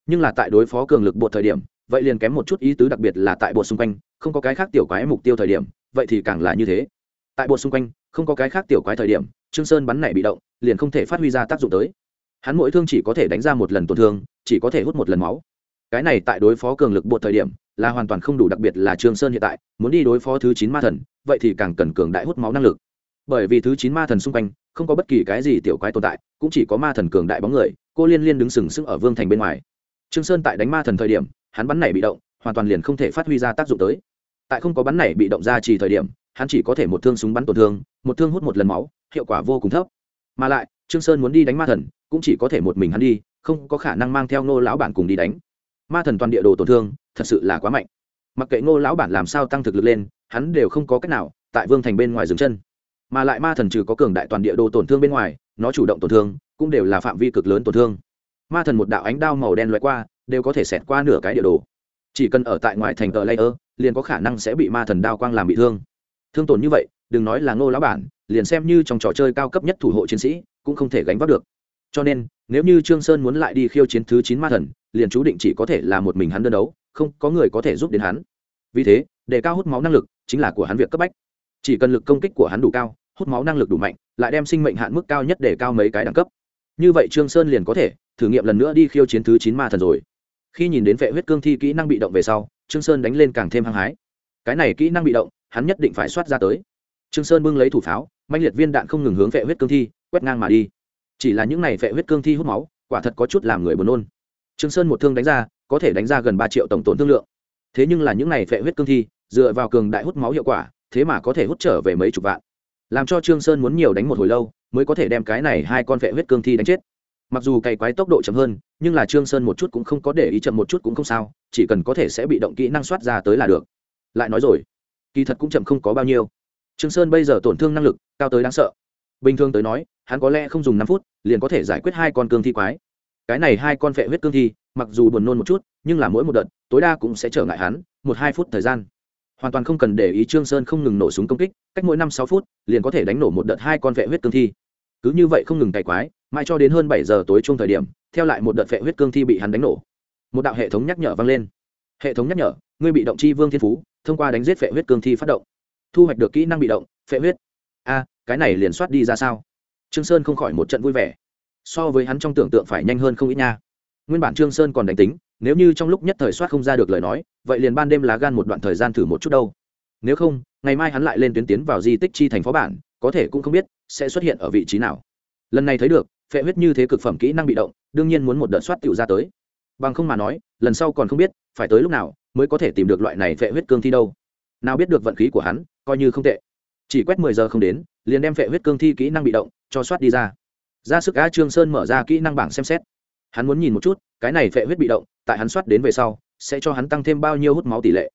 Nhưng là tại đối phó cường lực bột thời điểm, vậy liền kém một chút ý tứ đặc biệt là tại bột xung quanh, không có cái khác tiểu quái mục tiêu thời điểm, vậy thì càng là như thế. Tại bột xung quanh, không có cái khác tiểu quái thời điểm, trương sơn bắn này bị động, liền không thể phát huy ra tác dụng tới. Hắn mỗi thương chỉ có thể đánh ra một lần tổn thương chỉ có thể hút một lần máu. Cái này tại đối phó cường lực bột thời điểm, là hoàn toàn không đủ đặc biệt là trương sơn hiện tại, muốn đi đối phó thứ chín ma thần, vậy thì càng cần cường đại hút máu năng lực. Bởi vì thứ chín ma thần xung quanh, không có bất kỳ cái gì tiểu quái tồn tại, cũng chỉ có ma thần cường đại bóng người, cô liên liên đứng sừng sững ở vương thành bên ngoài. Trương sơn tại đánh ma thần thời điểm, hắn bắn này bị động, hoàn toàn liền không thể phát huy ra tác dụng tới. Tại không có bắn này bị động ra chỉ thời điểm, hắn chỉ có thể một thương súng bắn tổn thương, một thương hút một lần máu, hiệu quả vô cùng thấp. Mà lại, trương sơn muốn đi đánh ma thần, cũng chỉ có thể một mình hắn đi không có khả năng mang theo ngô lão bản cùng đi đánh. Ma thần toàn địa đồ tổn thương, thật sự là quá mạnh. Mặc kệ ngô lão bản làm sao tăng thực lực lên, hắn đều không có cách nào, tại vương thành bên ngoài dừng chân. Mà lại ma thần trừ có cường đại toàn địa đồ tổn thương bên ngoài, nó chủ động tổn thương, cũng đều là phạm vi cực lớn tổn thương. Ma thần một đạo ánh đao màu đen loại qua, đều có thể xẹt qua nửa cái địa đồ. Chỉ cần ở tại ngoài thành tờ layer, liền có khả năng sẽ bị ma thần đao quang làm bị thương. Thương tổn như vậy, đừng nói là ngô lão bản, liền xem như trong trò chơi cao cấp nhất thủ hộ chiến sĩ, cũng không thể gánh vác được cho nên, nếu như trương sơn muốn lại đi khiêu chiến thứ chín ma thần, liền chú định chỉ có thể là một mình hắn đơn đấu, không có người có thể giúp đến hắn. Vì thế, để cao hút máu năng lực chính là của hắn việc cấp bách. Chỉ cần lực công kích của hắn đủ cao, hút máu năng lực đủ mạnh, lại đem sinh mệnh hạn mức cao nhất để cao mấy cái đẳng cấp. Như vậy trương sơn liền có thể thử nghiệm lần nữa đi khiêu chiến thứ chín ma thần rồi. Khi nhìn đến vệ huyết cương thi kỹ năng bị động về sau, trương sơn đánh lên càng thêm hăng hái. Cái này kỹ năng bị động, hắn nhất định phải soát ra tới. Trương sơn bưng lấy thủ pháo manh liệt viên đạn không ngừng hướng vệ huyết cương thi, quét ngang mà đi chỉ là những này vệ huyết cương thi hút máu, quả thật có chút làm người buồn nôn. Trương sơn một thương đánh ra, có thể đánh ra gần ba triệu tổng tổn thương lượng. Thế nhưng là những này vệ huyết cương thi, dựa vào cường đại hút máu hiệu quả, thế mà có thể hút trở về mấy chục vạn. Làm cho trương sơn muốn nhiều đánh một hồi lâu, mới có thể đem cái này hai con vệ huyết cương thi đánh chết. Mặc dù cày quái tốc độ chậm hơn, nhưng là trương sơn một chút cũng không có để ý chậm một chút cũng không sao, chỉ cần có thể sẽ bị động kỹ năng soát ra tới là được. Lại nói rồi, kỳ thật cũng chậm không có bao nhiêu. Trương sơn bây giờ tổn thương năng lực cao tới đáng sợ. Bình thường tới nói hắn có lẽ không dùng năm phút, liền có thể giải quyết hai con cương thi quái. Cái này hai con phệ huyết cương thi, mặc dù buồn nôn một chút, nhưng là mỗi một đợt, tối đa cũng sẽ trở ngại hắn một hai phút thời gian. Hoàn toàn không cần để ý trương sơn không ngừng nổ súng công kích, cách mỗi năm sáu phút, liền có thể đánh nổ một đợt hai con phệ huyết cương thi. Cứ như vậy không ngừng cày quái, mãi cho đến hơn bảy giờ tối chung thời điểm, theo lại một đợt phệ huyết cương thi bị hắn đánh nổ. Một đạo hệ thống nhắc nhở vang lên. Hệ thống nhắc nhở, ngươi bị động chi vương thiên phú, thông qua đánh giết phệ huyết cương thi phát động. Thu hoạch được kỹ năng bị động, phệ huyết. A, cái này liền soát đi ra sao? Trương sơn không khỏi một trận vui vẻ. So với hắn trong tưởng tượng phải nhanh hơn không ít nha. Nguyên bản trương sơn còn đánh tính, nếu như trong lúc nhất thời soát không ra được lời nói, vậy liền ban đêm lá gan một đoạn thời gian thử một chút đâu. Nếu không, ngày mai hắn lại lên tuyến tiến vào di tích chi thành phó bản, có thể cũng không biết sẽ xuất hiện ở vị trí nào. Lần này thấy được, phệ huyết như thế cực phẩm kỹ năng bị động, đương nhiên muốn một đợt soát tiểu ra tới. Bằng không mà nói, lần sau còn không biết, phải tới lúc nào mới có thể tìm được loại này phệ huyết cương thi đâu. Nào biết được vận khí của hắn, coi như không tệ. Chỉ quét mười giờ không đến liền đem phệ huyết cương thi kỹ năng bị động, cho soát đi ra. Ra sức á trương sơn mở ra kỹ năng bảng xem xét. Hắn muốn nhìn một chút, cái này phệ huyết bị động, tại hắn soát đến về sau, sẽ cho hắn tăng thêm bao nhiêu hút máu tỷ lệ.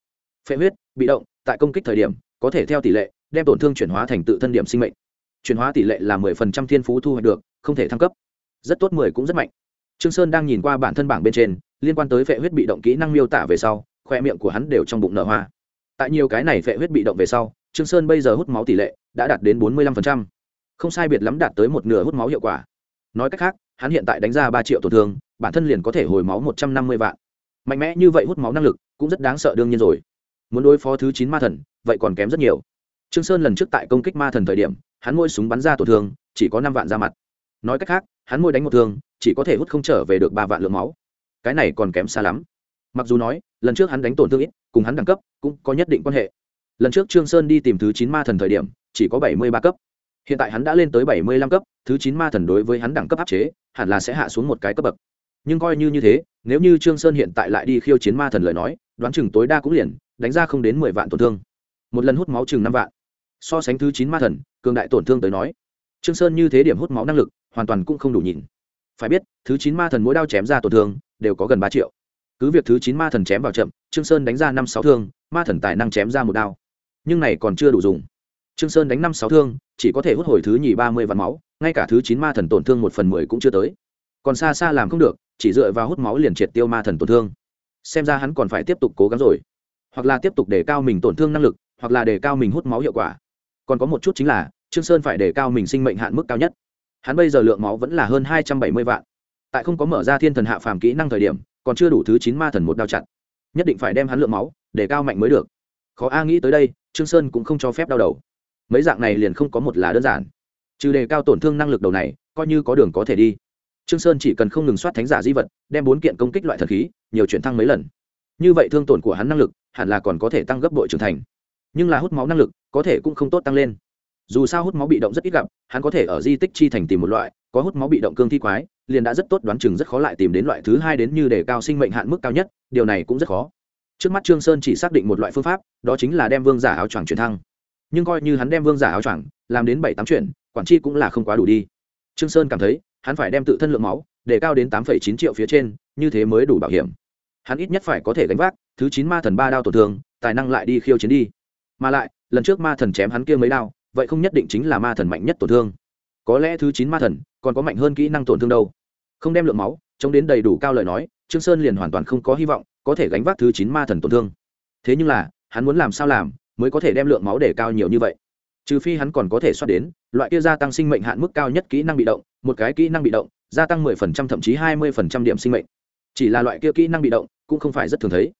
Phệ huyết, bị động, tại công kích thời điểm, có thể theo tỷ lệ, đem tổn thương chuyển hóa thành tự thân điểm sinh mệnh. Chuyển hóa tỷ lệ là mười phần trăm thiên phú thu hoạch được, không thể thăng cấp. Rất tốt mười cũng rất mạnh. Trương sơn đang nhìn qua bản thân bảng bên trên, liên quan tới phệ huyết bị động kỹ năng miêu tả về sau, khoe miệng của hắn đều trong bụng nở hoa. Tại nhiều cái này phệ huyết bị động về sau trương sơn bây giờ hút máu tỷ lệ đã đạt đến bốn mươi lăm phần trăm. Không sai biệt lắm đạt tới một nửa hút máu hiệu quả. Nói cách khác, hắn hiện tại đánh ra ba triệu tổn thương, bản thân liền có thể hồi máu một trăm năm mươi vạn. Mạnh mẽ như vậy hút máu năng lực cũng rất đáng sợ đương nhiên rồi. Muốn đối phó thứ chín ma thần, vậy còn kém rất nhiều. Trương sơn lần trước tại công kích ma thần thời điểm, hắn mỗi súng bắn ra tổn thương, chỉ có năm vạn ra mặt. Nói cách khác, hắn mỗi đánh một thương, chỉ có thể hút không trở về được ba vạn lượng máu. Cái này còn kém xa lắm. Mặc dù nói, lần trước hắn đánh tổn thương ít, cùng hắn đẳng cấp cũng có nhất định quan hệ lần trước trương sơn đi tìm thứ chín ma thần thời điểm, chỉ có bảy mươi ba cấp. Hiện tại hắn đã lên tới bảy mươi lăm cấp, thứ chín ma thần đối với hắn đẳng cấp áp chế, hẳn là sẽ hạ xuống một cái cấp bậc. Nhưng coi như như thế, nếu như trương sơn hiện tại lại đi khiêu chiến ma thần lời nói, đoán chừng tối đa cũng liền, đánh ra không đến mười vạn tổn thương. Một lần hút máu chừng năm vạn. So sánh thứ chín ma thần, cường đại tổn thương tới nói, trương sơn như thế điểm hút máu năng lực, hoàn toàn cũng không đủ nhìn. Phải biết, thứ chín ma thần mỗi đao chém ra tổn thương, đều có gần ba triệu. Cứ việc thứ chín ma thần chém vào chậm, trương sơn đánh ra năm sáu thương, ma thần tài năng chém ra một đao nhưng này còn chưa đủ dùng. Trương sơn đánh năm sáu thương, chỉ có thể hút hồi thứ nhì ba mươi vạn máu, ngay cả thứ chín ma thần tổn thương một phần mười cũng chưa tới. Còn xa xa làm không được, chỉ dựa vào hút máu liền triệt tiêu ma thần tổn thương. Xem ra hắn còn phải tiếp tục cố gắng rồi. Hoặc là tiếp tục để cao mình tổn thương năng lực, hoặc là để cao mình hút máu hiệu quả. Còn có một chút chính là, trương sơn phải để cao mình sinh mệnh hạn mức cao nhất. Hắn bây giờ lượng máu vẫn là hơn hai trăm bảy mươi vạn. Tại không có mở ra thiên thần hạ phàm kỹ năng thời điểm, còn chưa đủ thứ chín ma thần một đao chặn nhất định phải đem hắn lượng máu để cao mạnh mới được khó a nghĩ tới đây, trương sơn cũng không cho phép đau đầu. Mấy dạng này liền không có một là đơn giản. Trừ đề cao tổn thương năng lực đầu này, coi như có đường có thể đi. Trương sơn chỉ cần không ngừng soát thánh giả di vật, đem bốn kiện công kích loại thần khí, nhiều chuyển thăng mấy lần. Như vậy thương tổn của hắn năng lực, hẳn là còn có thể tăng gấp bội trưởng thành. Nhưng là hút máu năng lực, có thể cũng không tốt tăng lên. Dù sao hút máu bị động rất ít gặp, hắn có thể ở di tích chi thành tìm một loại, có hút máu bị động cương thi quái, liền đã rất tốt đoán chừng rất khó lại tìm đến loại thứ hai đến như để cao sinh mệnh hạn mức cao nhất, điều này cũng rất khó trước mắt trương sơn chỉ xác định một loại phương pháp, đó chính là đem vương giả áo choàng chuyển thăng. Nhưng coi như hắn đem vương giả áo choàng làm đến bảy tám chuyện, quản chi cũng là không quá đủ đi. Trương sơn cảm thấy, hắn phải đem tự thân lượng máu để cao đến tám chín triệu phía trên, như thế mới đủ bảo hiểm. Hắn ít nhất phải có thể gánh vác thứ chín ma thần ba đao tổn thương, tài năng lại đi khiêu chiến đi. Mà lại, lần trước ma thần chém hắn kia mấy đao, vậy không nhất định chính là ma thần mạnh nhất tổn thương. Có lẽ thứ chín ma thần còn có mạnh hơn kỹ năng tổn thương đâu. Không đem lượng máu, chống đến đầy đủ cao lời nói trương sơn liền hoàn toàn không có hy vọng có thể gánh vác thứ chín ma thần tổn thương. Thế nhưng là, hắn muốn làm sao làm mới có thể đem lượng máu để cao nhiều như vậy? Trừ phi hắn còn có thể soát đến, loại kia gia tăng sinh mệnh hạn mức cao nhất kỹ năng bị động, một cái kỹ năng bị động, gia tăng 10% thậm chí 20% điểm sinh mệnh. Chỉ là loại kia kỹ năng bị động cũng không phải rất thường thấy.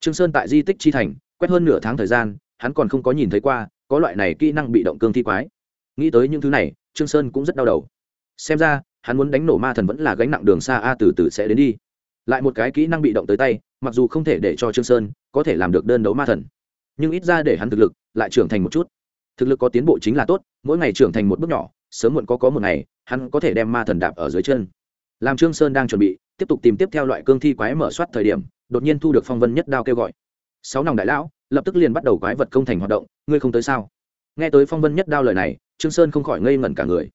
Trương sơn tại di tích chi thành, quét hơn nửa tháng thời gian, hắn còn không có nhìn thấy qua có loại này kỹ năng bị động cương thi quái. Nghĩ tới những thứ này, trương sơn cũng rất đau đầu. Xem ra, hắn muốn đánh nổ ma thần vẫn là gánh nặng đường xa a từ từ sẽ đến đi lại một cái kỹ năng bị động tới tay, mặc dù không thể để cho trương sơn có thể làm được đơn đấu ma thần, nhưng ít ra để hắn thực lực lại trưởng thành một chút. Thực lực có tiến bộ chính là tốt, mỗi ngày trưởng thành một bước nhỏ, sớm muộn có có một ngày, hắn có thể đem ma thần đạp ở dưới chân. Làm trương sơn đang chuẩn bị, tiếp tục tìm tiếp theo loại cương thi quái mở soát thời điểm, đột nhiên thu được phong vân nhất đao kêu gọi. Sáu nòng đại lão, lập tức liền bắt đầu quái vật công thành hoạt động, ngươi không tới sao? Nghe tới phong vân nhất đao lời này, trương sơn không khỏi ngây ngẩn cả người.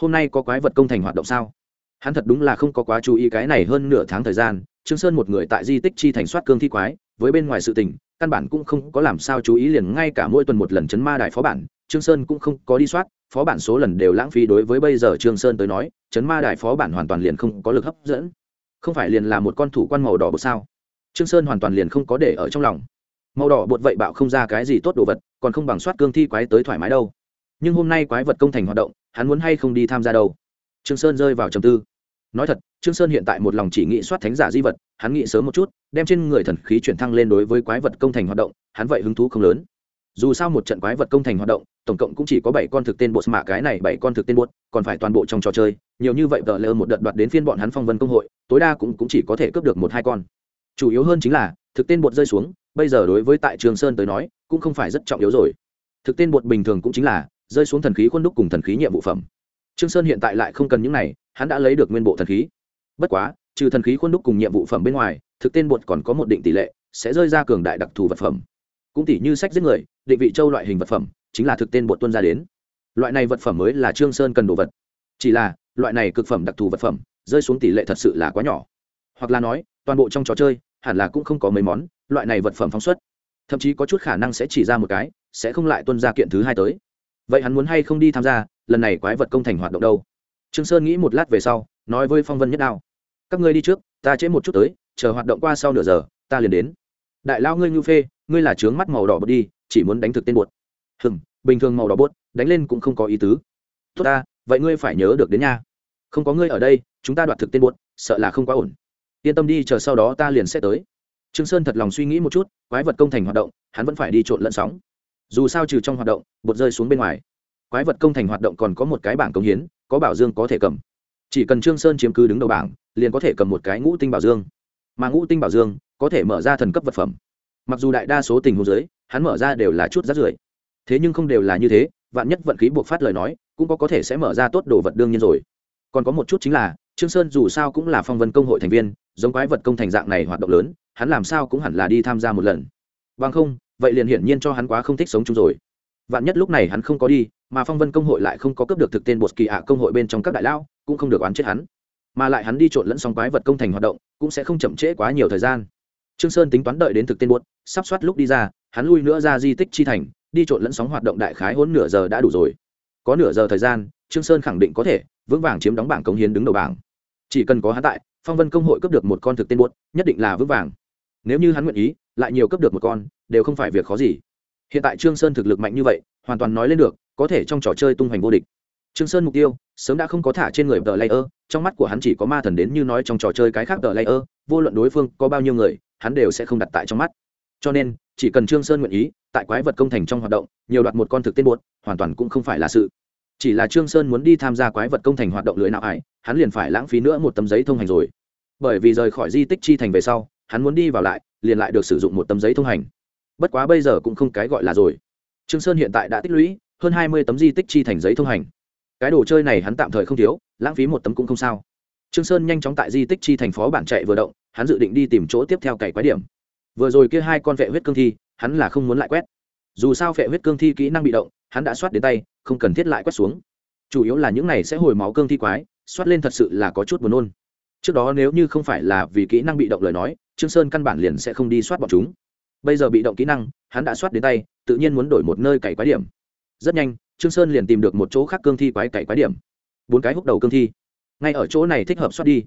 Hôm nay có quái vật công thành hoạt động sao? Hắn thật đúng là không có quá chú ý cái này hơn nửa tháng thời gian, trương sơn một người tại di tích chi thành soát cương thi quái, với bên ngoài sự tình, căn bản cũng không có làm sao chú ý liền ngay cả mỗi tuần một lần chấn ma đại phó bản, trương sơn cũng không có đi soát, phó bản số lần đều lãng phí đối với bây giờ trương sơn tới nói, chấn ma đại phó bản hoàn toàn liền không có lực hấp dẫn. Không phải liền là một con thủ quan màu đỏ bột sao? Trương sơn hoàn toàn liền không có để ở trong lòng. Màu đỏ bột vậy bạo không ra cái gì tốt đồ vật, còn không bằng soát cương thi quái tới thoải mái đâu. Nhưng hôm nay quái vật công thành hoạt động, hắn muốn hay không đi tham gia đâu? Trương sơn rơi vào trầm tư nói thật trương sơn hiện tại một lòng chỉ nghĩ soát thánh giả di vật hắn nghĩ sớm một chút đem trên người thần khí chuyển thăng lên đối với quái vật công thành hoạt động hắn vậy hứng thú không lớn. Dù sao một trận quái vật công thành hoạt động tổng cộng cũng chỉ có bảy con thực tên bột mà cái này bảy con thực tên bột còn phải toàn bộ trong trò chơi nhiều như vậy vợ lơ một đợt đoạt đến phiên bọn hắn phong vân công hội tối đa cũng, cũng chỉ có thể cướp được một hai con. Chủ yếu hơn chính là thực tên bột rơi xuống bây giờ đối với tại trường sơn tới nói cũng không phải rất trọng yếu rồi. Thực tên bột bình thường cũng chính là rơi xuống thần khí khuôn đúc cùng thần khí nhiệm vụ phẩm. Trương sơn hiện tại lại không cần những này hắn đã lấy được nguyên bộ thần khí. Bất quá, trừ thần khí khuôn đúc cùng nhiệm vụ phẩm bên ngoài, thực tên bột còn có một định tỷ lệ, sẽ rơi ra cường đại đặc thù vật phẩm. Cũng tỷ như sách giết người, định vị châu loại hình vật phẩm, chính là thực tên bột tuân ra đến. Loại này vật phẩm mới là trương sơn cần đồ vật. Chỉ là, loại này cực phẩm đặc thù vật phẩm, rơi xuống tỷ lệ thật sự là quá nhỏ. Hoặc là nói, toàn bộ trong trò chơi, hẳn là cũng không có mấy món, loại này vật phẩm phóng xuất. Thậm chí có chút khả năng sẽ chỉ ra một cái, sẽ không lại tuân ra kiện thứ hai tới. Vậy hắn muốn hay không đi tham gia, lần này quái vật công thành hoạt động đâu? Trương sơn nghĩ một lát về sau, nói với phong vân nhất đao. Các ngươi đi trước, ta trễ một chút tới, chờ hoạt động qua sau nửa giờ, ta liền đến. Đại lao ngươi ngưu phê, ngươi là trướng mắt màu đỏ bột đi, chỉ muốn đánh thực tên bột. Hừm, bình thường màu đỏ bột, đánh lên cũng không có ý tứ. Tốt ta, vậy ngươi phải nhớ được đến nha. Không có ngươi ở đây, chúng ta đoạt thực tên bột, sợ là không quá ổn. Yên tâm đi, chờ sau đó ta liền sẽ tới. Trương sơn thật lòng suy nghĩ một chút, quái vật công thành hoạt động, hắn vẫn phải đi trộn lẫn sóng. Dù sao trừ trong hoạt động, bột rơi xuống bên ngoài quái vật công thành hoạt động còn có một cái bảng công hiến, có bảo dương có thể cầm. Chỉ cần trương sơn chiếm cứ đứng đầu bảng, liền có thể cầm một cái ngũ tinh bảo dương. Mà ngũ tinh bảo dương có thể mở ra thần cấp vật phẩm. Mặc dù đại đa số tình huống giới hắn mở ra đều là chút rác rưởi. Thế nhưng không đều là như thế, vạn nhất vận khí buộc phát lời nói, cũng có có thể sẽ mở ra tốt đồ vật đương nhiên rồi. Còn có một chút chính là, trương sơn dù sao cũng là phong vân công hội thành viên, giống quái vật công thành dạng này hoạt động lớn, hắn làm sao cũng hẳn là đi tham gia một lần. Bằng không, vậy liền hiển nhiên cho hắn quá không thích sống chung rồi vạn nhất lúc này hắn không có đi, mà phong vân công hội lại không có cấp được thực tên bột kỳ ạ công hội bên trong các đại lao cũng không được oán chết hắn. Mà lại hắn đi trộn lẫn xong quái vật công thành hoạt động, cũng sẽ không chậm trễ quá nhiều thời gian. Trương sơn tính toán đợi đến thực tên bột, sắp soát lúc đi ra, hắn lui nữa ra di tích chi thành, đi trộn lẫn sóng hoạt động đại khái hỗn nửa giờ đã đủ rồi. Có nửa giờ thời gian, trương sơn khẳng định có thể vững vàng chiếm đóng bảng cống hiến đứng đầu bảng. Chỉ cần có hắn tại, phong vân công hội cấp được một con thực tên bột, nhất định là vững vàng. Nếu như hắn nguyện ý, lại nhiều cấp được một con, đều không phải việc khó gì hiện tại trương sơn thực lực mạnh như vậy, hoàn toàn nói lên được, có thể trong trò chơi tung hoành vô địch. Trương sơn mục tiêu, sớm đã không có thả trên người tờ layer, trong mắt của hắn chỉ có ma thần đến như nói trong trò chơi cái khác tờ layer, vô luận đối phương có bao nhiêu người, hắn đều sẽ không đặt tại trong mắt. Cho nên, chỉ cần trương sơn nguyện ý, tại quái vật công thành trong hoạt động, nhiều đoạt một con thực tên buốt hoàn toàn cũng không phải là sự. Chỉ là trương sơn muốn đi tham gia quái vật công thành hoạt động lưới nào ải, hắn liền phải lãng phí nữa một tấm giấy thông hành rồi. Bởi vì rời khỏi di tích chi thành về sau, hắn muốn đi vào lại, liền lại được sử dụng một tấm giấy thông hành bất quá bây giờ cũng không cái gọi là rồi. Trương sơn hiện tại đã tích lũy hơn hai mươi tấm di tích chi thành giấy thông hành. Cái đồ chơi này hắn tạm thời không thiếu, lãng phí một tấm cũng không sao. Trương sơn nhanh chóng tại di tích chi thành phó bản chạy vừa động, hắn dự định đi tìm chỗ tiếp theo cày quái điểm. Vừa rồi kia hai con vệ huyết cương thi, hắn là không muốn lại quét. Dù sao vệ huyết cương thi kỹ năng bị động, hắn đã soát đến tay, không cần thiết lại quét xuống. Chủ yếu là những này sẽ hồi máu cương thi quái, soát lên thật sự là có chút buồn nôn. Trước đó nếu như không phải là vì kỹ năng bị động lời nói, trương sơn căn bản liền sẽ không đi soát bọn chúng bây giờ bị động kỹ năng, hắn đã soát đến tay, tự nhiên muốn đổi một nơi cày quái điểm. Rất nhanh, trương sơn liền tìm được một chỗ khác cương thi quái cày quái điểm. Bốn cái húc đầu cương thi. Ngay ở chỗ này thích hợp soát đi.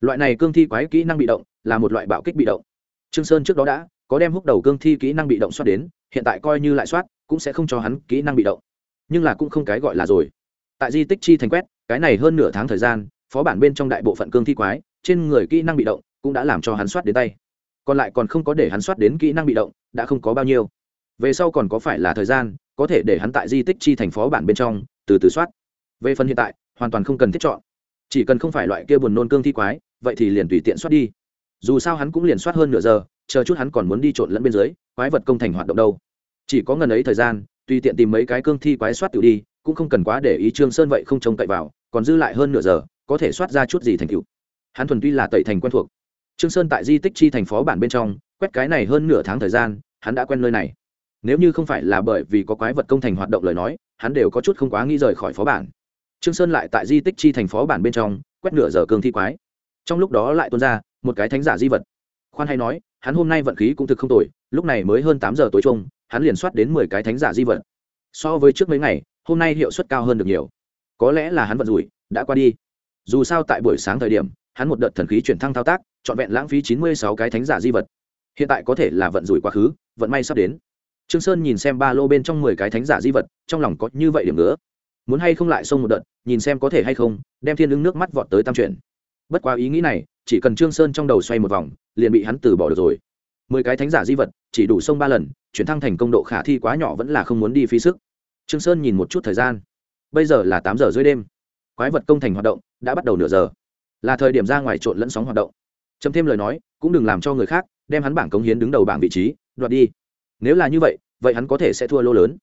Loại này cương thi quái kỹ năng bị động, là một loại bạo kích bị động. Trương sơn trước đó đã có đem húc đầu cương thi kỹ năng bị động soát đến, hiện tại coi như lại soát, cũng sẽ không cho hắn kỹ năng bị động. Nhưng là cũng không cái gọi là rồi. Tại di tích chi thành quét, cái này hơn nửa tháng thời gian, phó bản bên trong đại bộ phận cương thi quái, trên người kỹ năng bị động, cũng đã làm cho hắn soát đến tay còn lại còn không có để hắn soát đến kỹ năng bị động, đã không có bao nhiêu. Về sau còn có phải là thời gian, có thể để hắn tại di tích chi thành phó bản bên trong, từ từ soát. Về phần hiện tại, hoàn toàn không cần thiết chọn. Chỉ cần không phải loại kia buồn nôn cương thi quái, vậy thì liền tùy tiện soát đi. Dù sao hắn cũng liền soát hơn nửa giờ, chờ chút hắn còn muốn đi trộn lẫn bên dưới, quái vật công thành hoạt động đâu. Chỉ có ngần ấy thời gian, tùy tiện tìm mấy cái cương thi quái soát tự đi, cũng không cần quá để ý trương sơn vậy không trông cậy vào, còn dư lại hơn nửa giờ, có thể soát ra chút gì thành tựu. Hắn thuần tuy là tẩy thành quen thuộc trương sơn tại di tích chi thành phó bản bên trong quét cái này hơn nửa tháng thời gian hắn đã quen nơi này. Nếu như không phải là bởi vì có quái vật công thành hoạt động lời nói hắn đều có chút không quá nghĩ rời khỏi phó bản. Trương sơn lại tại di tích chi thành phó bản bên trong quét nửa giờ cương thi quái. Trong lúc đó lại tuôn ra một cái thánh giả di vật. Khoan hay nói hắn hôm nay vận khí cũng thực không tồi lúc này mới hơn tám giờ tối trung, hắn liền soát đến mười cái thánh giả di vật. So với trước mấy ngày hôm nay hiệu suất cao hơn được nhiều. Có lẽ là hắn vận rủi đã qua đi. Dù sao tại buổi sáng thời điểm hắn một đợt thần khí chuyển thăng thao tác trọn vẹn lãng phí chín mươi sáu cái thánh giả di vật. Hiện tại có thể là vận rủi quá khứ, vận may sắp đến. Trương sơn nhìn xem ba lô bên trong mười cái thánh giả di vật, trong lòng có như vậy điểm nữa muốn hay không lại xông một đợt, nhìn xem có thể hay không, đem thiên ứng nước mắt vọt tới tam chuyển. Bất quá ý nghĩ này, chỉ cần trương sơn trong đầu xoay một vòng, liền bị hắn từ bỏ được rồi. Mười cái thánh giả di vật, chỉ đủ xông ba lần, chuyển thăng thành công độ khả thi quá nhỏ vẫn là không muốn đi phí sức. Trương sơn nhìn một chút thời gian. Bây giờ là tám giờ dưới đêm. Quái vật công thành hoạt động, đã bắt đầu nửa giờ. Là thời điểm ra ngoài trộn lẫn sóng hoạt động chấm thêm lời nói, cũng đừng làm cho người khác đem hắn bảng cống hiến đứng đầu bảng vị trí, đoạt đi. Nếu là như vậy vậy hắn có thể sẽ thua lô lớn.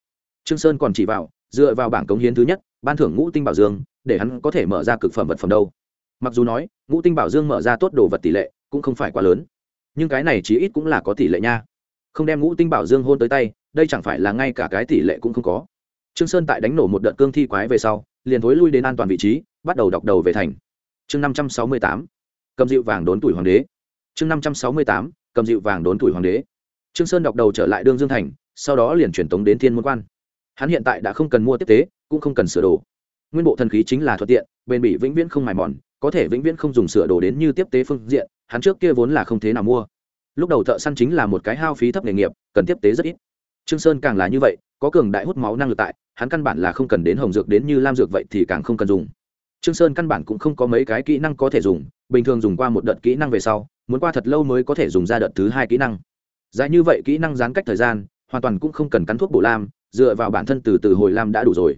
Trương sơn còn chỉ vào, dựa vào bảng cống hiến thứ nhất, ban thưởng ngũ tinh bảo dương, để hắn có thể mở ra cực phẩm vật phẩm đâu. Mặc dù nói, ngũ tinh bảo dương mở ra tốt đồ vật tỷ lệ cũng không phải quá lớn, nhưng cái này chí ít cũng là có tỷ lệ nha. Không đem ngũ tinh bảo dương hôn tới tay, đây chẳng phải là ngay cả cái tỷ lệ cũng không có. Trương sơn tại đánh nổ một đợt cương thi quái về sau, liền thối lui đến an toàn vị trí, bắt đầu đọc đầu về thành. Chương năm trăm sáu mươi tám cầm dịu vàng đốn tuổi hoàng đế. Chương năm trăm sáu mươi tám, cầm dịu vàng đốn tuổi hoàng đế. Trương sơn đọc đầu trở lại đương dương thành, sau đó liền chuyển tống đến thiên môn quan. Hắn hiện tại đã không cần mua tiếp tế, cũng không cần sửa đồ. Nguyên bộ thần khí chính là thuận tiện, bền bỉ vĩnh viễn không mài mòn, có thể vĩnh viễn không dùng sửa đồ đến như tiếp tế phương diện, hắn trước kia vốn là không thế nào mua. Lúc đầu thợ săn chính là một cái hao phí thấp nghề nghiệp, cần tiếp tế rất ít. Trương sơn càng là như vậy, có cường đại hút máu năng lực tại, hắn căn bản là không cần đến hồng dược đến như lam dược vậy thì càng không cần dùng. Trương sơn căn bản cũng không có mấy cái kỹ năng có thể dùng bình thường dùng qua một đợt kỹ năng về sau, muốn qua thật lâu mới có thể dùng ra đợt thứ hai kỹ năng. Dài như vậy kỹ năng gián cách thời gian, hoàn toàn cũng không cần cắn thuốc bổ lam, dựa vào bản thân từ từ hồi lam đã đủ rồi.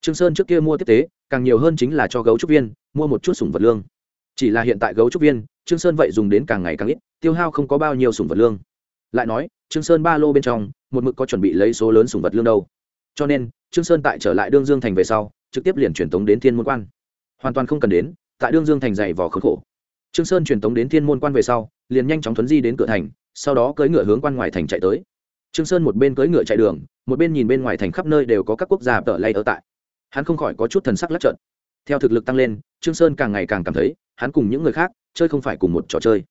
Trương sơn trước kia mua tiếp tế, càng nhiều hơn chính là cho gấu trúc viên, mua một chút sủng vật lương. Chỉ là hiện tại gấu trúc viên, trương sơn vậy dùng đến càng ngày càng ít, tiêu hao không có bao nhiêu sủng vật lương. Lại nói, trương sơn ba lô bên trong, một mực có chuẩn bị lấy số lớn sủng vật lương đâu. Cho nên, trương sơn tại trở lại đương dương thành về sau, trực tiếp liền truyền tống đến thiên môn quan. Hoàn toàn không cần đến, tại đương dương thành dày vò khốn khổ trương sơn truyền tống đến thiên môn quan về sau, liền nhanh chóng thuấn di đến cửa thành, sau đó cưỡi ngựa hướng quan ngoài thành chạy tới. Trương sơn một bên cưỡi ngựa chạy đường, một bên nhìn bên ngoài thành khắp nơi đều có các quốc gia tợ lay ở tại. Hắn không khỏi có chút thần sắc lắc trận theo thực lực tăng lên, trương sơn càng ngày càng cảm thấy, hắn cùng những người khác, chơi không phải cùng một trò chơi.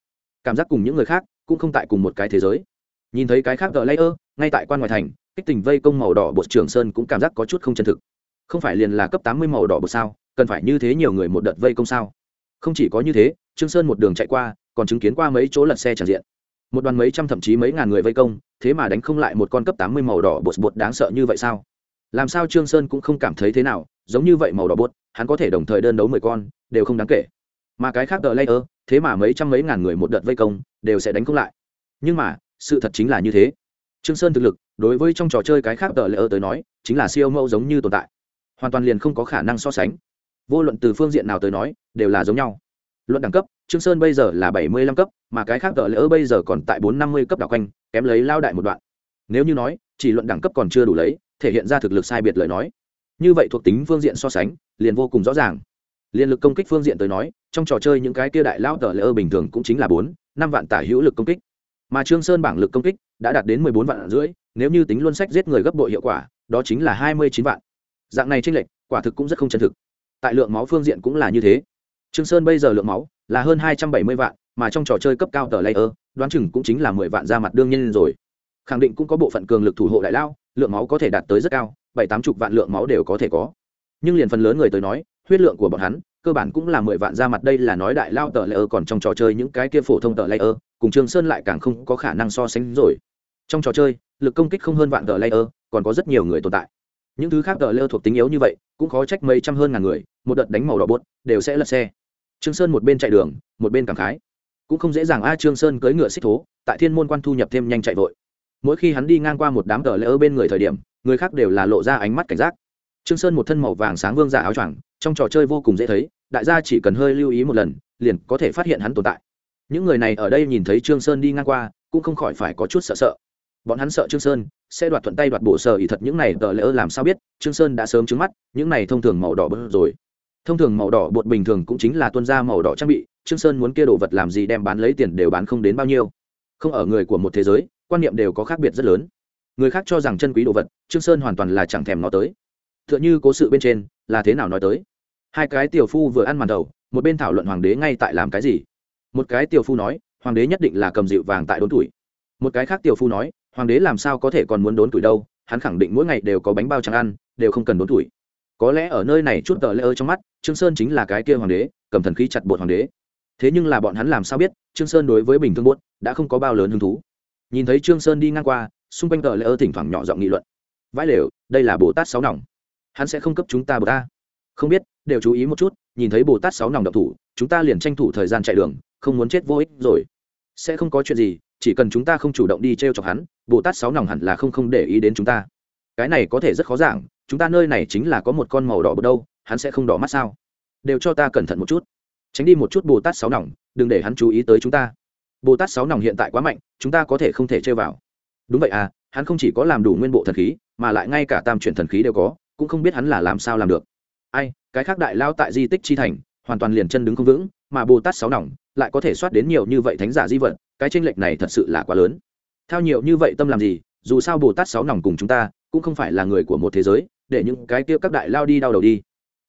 Cảm giác cùng những người khác, cũng không tại cùng một cái thế giới. Nhìn thấy cái khác tợ lay ơ, ngay tại quan ngoài thành, kích tình vây công màu đỏ bột trường sơn cũng cảm giác có chút không chân thực. Không phải liền là cấp tám mươi màu đỏ bột sao, cần phải như thế nhiều người một đợt vây công sao? Không chỉ có như thế trương sơn một đường chạy qua, còn chứng kiến qua mấy chỗ lật xe tràn diện. Một đoàn mấy trăm thậm chí mấy ngàn người vây công, thế mà đánh không lại một con cấp tám mươi màu đỏ bột bột đáng sợ như vậy sao? Làm sao trương sơn cũng không cảm thấy thế nào, giống như vậy màu đỏ bột, hắn có thể đồng thời đơn đấu mười con, đều không đáng kể. Mà cái khác tờ layer, thế mà mấy trăm mấy ngàn người một đợt vây công, đều sẽ đánh không lại. Nhưng mà, sự thật chính là như thế. Trương sơn thực lực, đối với trong trò chơi cái khác tờ layer tới nói, chính là siêu mẫu giống như tồn tại. Hoàn toàn liền không có khả năng so sánh. Vô luận từ phương diện nào tới nói, đều là giống nhau luận đẳng cấp, trương sơn bây giờ là bảy mươi lăm cấp, mà cái khác tờ lỡ bây giờ còn tại bốn năm mươi cấp đảo quanh, kém lấy lao đại một đoạn. Nếu như nói, chỉ luận đẳng cấp còn chưa đủ lấy, thể hiện ra thực lực sai biệt lời nói. Như vậy thuộc tính phương diện so sánh, liền vô cùng rõ ràng. Liên lực công kích phương diện tới nói, trong trò chơi những cái kia đại lao tờ lỡ bình thường cũng chính là bốn, năm vạn tả hữu lực công kích. Mà trương sơn bảng lực công kích đã đạt đến mười bốn vạn rưỡi, nếu như tính luôn sách giết người gấp bội hiệu quả, đó chính là hai mươi chín vạn. Dạng này tranh lệch, quả thực cũng rất không chân thực. Tại lượng máu phương diện cũng là như thế trương sơn bây giờ lượng máu là hơn hai trăm bảy mươi vạn, mà trong trò chơi cấp cao tờ layer, đoán chừng cũng chính là mười vạn ra mặt đương nhiên rồi. Khẳng định cũng có bộ phận cường lực thủ hộ đại lao lượng máu có thể đạt tới rất cao, bảy tám chục vạn lượng máu đều có thể có. Nhưng liền phần lớn người tới nói, huyết lượng của bọn hắn cơ bản cũng là mười vạn ra mặt, đây là nói đại lao tờ layer còn trong trò chơi những cái kia phổ thông tờ layer, cùng trương sơn lại càng không có khả năng so sánh rồi. Trong trò chơi, lực công kích không hơn vạn tờ layer, còn có rất nhiều người tồn tại. Những thứ khác tờ layer thuộc tính yếu như vậy, cũng khó trách mấy trăm hơn ngàn người, một đợt đánh màu đỏ bốt đều sẽ lật xe trương sơn một bên chạy đường, một bên cảm khái. Cũng không dễ dàng a, trương sơn cưỡi ngựa xích thố, tại thiên môn quan thu nhập thêm nhanh chạy vội. Mỗi khi hắn đi ngang qua một đám cờ lỡ bên người thời điểm, người khác đều là lộ ra ánh mắt cảnh giác. Trương sơn một thân màu vàng sáng vương giả áo choàng, trong trò chơi vô cùng dễ thấy, đại gia chỉ cần hơi lưu ý một lần, liền có thể phát hiện hắn tồn tại. Những người này ở đây nhìn thấy trương sơn đi ngang qua, cũng không khỏi phải có chút sợ sợ. Bọn hắn sợ trương sơn, sẽ đoạt thuận tay đoạt bộ sở ý thật những này tờ lỡ làm sao biết, trương sơn đã sớm trứng mắt, những này thông thường màu đỏ bớt rồi thông thường màu đỏ bột bình thường cũng chính là tuân ra màu đỏ trang bị, trương sơn muốn kia đồ vật làm gì đem bán lấy tiền đều bán không đến bao nhiêu. Không ở người của một thế giới, quan niệm đều có khác biệt rất lớn. Người khác cho rằng chân quý đồ vật, trương sơn hoàn toàn là chẳng thèm nó tới. Tựa như cố sự bên trên, là thế nào nói tới? Hai cái tiểu phu vừa ăn màn đầu, một bên thảo luận hoàng đế ngay tại làm cái gì? Một cái tiểu phu nói, hoàng đế nhất định là cầm dịu vàng tại đốn tuổi. Một cái khác tiểu phu nói, hoàng đế làm sao có thể còn muốn đốn tuổi đâu, hắn khẳng định mỗi ngày đều có bánh bao chẳng ăn, đều không cần đốn tuổi có lẽ ở nơi này chút tờ lễ ơ trong mắt, trương sơn chính là cái kia hoàng đế, cầm thần khí chặt bột hoàng đế. Thế nhưng là bọn hắn làm sao biết, trương sơn đối với bình thường bốt đã không có bao lớn hứng thú. Nhìn thấy trương sơn đi ngang qua, xung quanh tờ lễ ơ thỉnh thoảng nhỏ giọng nghị luận. Vãi lều, đây là bồ tát sáu nòng. Hắn sẽ không cấp chúng ta bồ ta không biết, đều chú ý một chút, nhìn thấy bồ tát sáu nòng độc thủ, chúng ta liền tranh thủ thời gian chạy đường, không muốn chết vô ích rồi. Sẽ không có chuyện gì, chỉ cần chúng ta không chủ động đi t r e o chọc hắn, bồ tát sáu nòng hẳn là không không để ý đến chúng ta. Cái này có thể rất khó giảng chúng ta nơi này chính là có một con màu đỏ bột đâu, hắn sẽ không đỏ mắt sao? Đều cho ta cẩn thận một chút. Tránh đi một chút bồ tát sáu nòng, đừng để hắn chú ý tới chúng ta. Bồ tát sáu nòng hiện tại quá mạnh, chúng ta có thể không thể chơi vào. Đúng vậy à hắn không chỉ có làm đủ nguyên bộ thần khí, mà lại ngay cả tam chuyển thần khí đều có, cũng không biết hắn là làm sao làm được. Ai, cái khác đại lao tại di tích chi thành, hoàn toàn liền chân đứng không vững, mà bồ tát sáu nòng lại có thể soát đến nhiều như vậy thánh giả di vật, cái tranh lệch này thật sự là quá lớn. Theo nhiều như vậy tâm làm gì, dù sao bồ tát sáu nòng cùng chúng ta cũng không phải là người của một thế giới để những cái kia các đại lao đi đau đầu đi.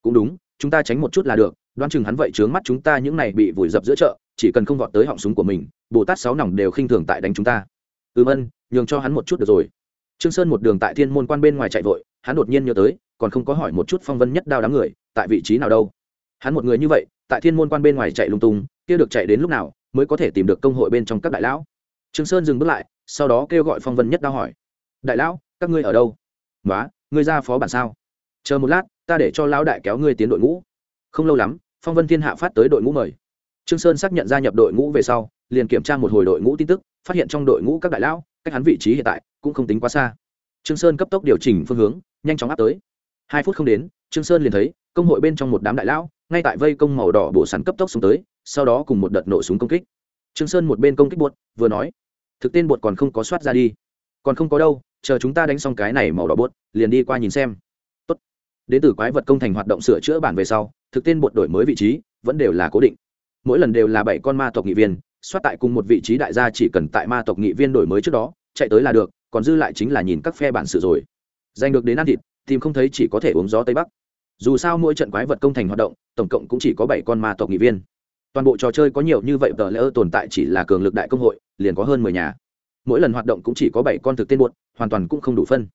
Cũng đúng, chúng ta tránh một chút là được, đoán chừng hắn vậy trướng mắt chúng ta những này bị vùi dập giữa chợ, chỉ cần không vọt tới họng súng của mình, bồ tát sáu nòng đều khinh thường tại đánh chúng ta. Ừm ân, nhường cho hắn một chút được rồi. Trương sơn một đường tại thiên môn quan bên ngoài chạy vội, hắn đột nhiên nhớ tới, còn không có hỏi một chút phong vân nhất đao đám người, tại vị trí nào đâu. Hắn một người như vậy, tại thiên môn quan bên ngoài chạy lung tung, kia được chạy đến lúc nào, mới có thể tìm được công hội bên trong các đại lão. Trương sơn dừng bước lại, sau đó kêu gọi phong vân nhất đao hỏi. Đại lão, các ngươi ở đâu? Nói ngươi ra phó bản sao? Chờ một lát, ta để cho lão đại kéo ngươi tiến đội ngũ. Không lâu lắm, phong vân thiên hạ phát tới đội ngũ mời. Trương sơn xác nhận gia nhập đội ngũ về sau, liền kiểm tra một hồi đội ngũ tin tức, phát hiện trong đội ngũ các đại lão, cách hắn vị trí hiện tại cũng không tính quá xa. Trương sơn cấp tốc điều chỉnh phương hướng, nhanh chóng áp tới. Hai phút không đến, trương sơn liền thấy, công hội bên trong một đám đại lão, ngay tại vây công màu đỏ bổ sắn cấp tốc xuống tới, sau đó cùng một đợt nổ súng công kích. Trương sơn một bên công kích buột, vừa nói, thực tên buột còn không có soát ra đi còn không có đâu, chờ chúng ta đánh xong cái này màu đỏ bốt liền đi qua nhìn xem. Tốt. Đến từ quái vật công thành hoạt động sửa chữa bản về sau, thực tên bột đổi mới vị trí, vẫn đều là cố định. Mỗi lần đều là bảy con ma tộc nghị viên, soát tại cùng một vị trí đại gia chỉ cần tại ma tộc nghị viên đổi mới trước đó, chạy tới là được, còn dư lại chính là nhìn các phe bản sự rồi. Giành được đến ăn thịt, tìm không thấy chỉ có thể uống gió tây bắc. Dù sao mỗi trận quái vật công thành hoạt động, tổng cộng cũng chỉ có bảy con ma tộc nghị viên. Toàn bộ trò chơi có nhiều như vậy, tờ lỡ tồn tại chỉ là cường lực đại công hội, liền có hơn mười nhà mỗi lần hoạt động cũng chỉ có bảy con thực tên buột hoàn toàn cũng không đủ phân.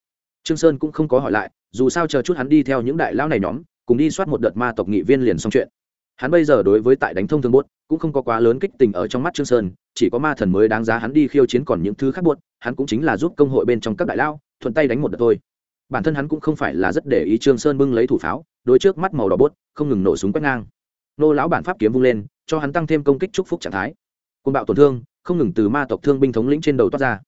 Trương sơn cũng không có hỏi lại, dù sao chờ chút hắn đi theo những đại lão này nhóm, cùng đi soát một đợt ma tộc nghị viên liền xong chuyện. Hắn bây giờ đối với tại đánh thông thương buốt cũng không có quá lớn kích tình ở trong mắt trương sơn, chỉ có ma thần mới đáng giá hắn đi khiêu chiến còn những thứ khác buốt hắn cũng chính là giúp công hội bên trong các đại lão, thuận tay đánh một đợt thôi. Bản thân hắn cũng không phải là rất để ý trương sơn bưng lấy thủ pháo, đối trước mắt màu đỏ bút không ngừng nổ súng quét ngang. Nô lão bản pháp kiếm vung lên, cho hắn tăng thêm công kích chúc phúc trạng thái. Côn bạo tổn thương không ngừng từ ma tộc thương binh thống lĩnh trên đầu toát ra.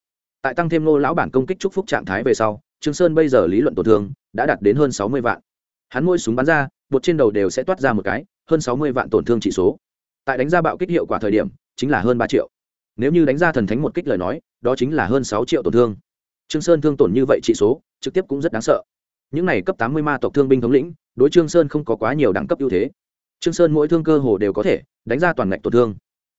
Tại tăng thêm nô lão bản công kích chúc phúc trạng thái về sau, trương sơn bây giờ lý luận tổn thương đã đạt đến hơn sáu mươi vạn. Hắn mỗi súng bắn ra bột trên đầu đều sẽ toát ra một cái, hơn sáu mươi vạn tổn thương chỉ số. Tại đánh ra bạo kích hiệu quả thời điểm, chính là hơn ba triệu. Nếu như đánh ra thần thánh một kích lời nói, đó chính là hơn sáu triệu tổn thương. Trương sơn thương tổn như vậy trị số, trực tiếp cũng rất đáng sợ. Những này cấp tám mươi ma tộc thương binh thống lĩnh, đối trương sơn không có quá nhiều đẳng cấp ưu thế. Trương sơn mỗi thương cơ hồ đều có thể đánh ra toàn ngạch tổn thương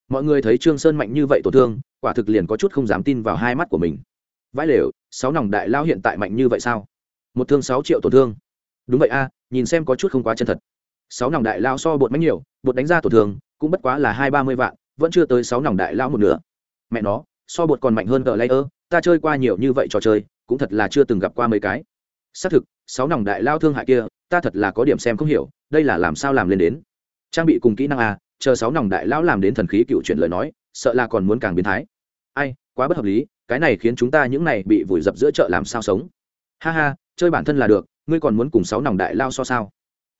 mọi người thấy trương sơn mạnh như vậy tổn thương, quả thực liền có chút không dám tin vào hai mắt của mình. Vãi lều, sáu nòng đại lao hiện tại mạnh như vậy sao? Một thương sáu triệu tổn thương. Đúng vậy a, nhìn xem có chút không quá chân thật. Sáu nòng đại lao so bột mạnh nhiều, bột đánh ra tổn thương, cũng bất quá là hai ba mươi vạn, vẫn chưa tới sáu nòng đại lao một nửa. Mẹ nó, so bột còn mạnh hơn tờ layer, ta chơi qua nhiều như vậy trò chơi, cũng thật là chưa từng gặp qua mấy cái. Xác thực, sáu nòng đại lao thương hại kia, ta thật là có điểm xem không hiểu, đây là làm sao làm lên đến. Trang bị cùng kỹ năng a chờ sáu nòng đại lão làm đến thần khí cựu chuyển lời nói, sợ là còn muốn càng biến thái. Ai, quá bất hợp lý, cái này khiến chúng ta những này bị vùi dập giữa chợ làm sao sống? Ha ha, chơi bản thân là được, ngươi còn muốn cùng sáu nòng đại lao so sao?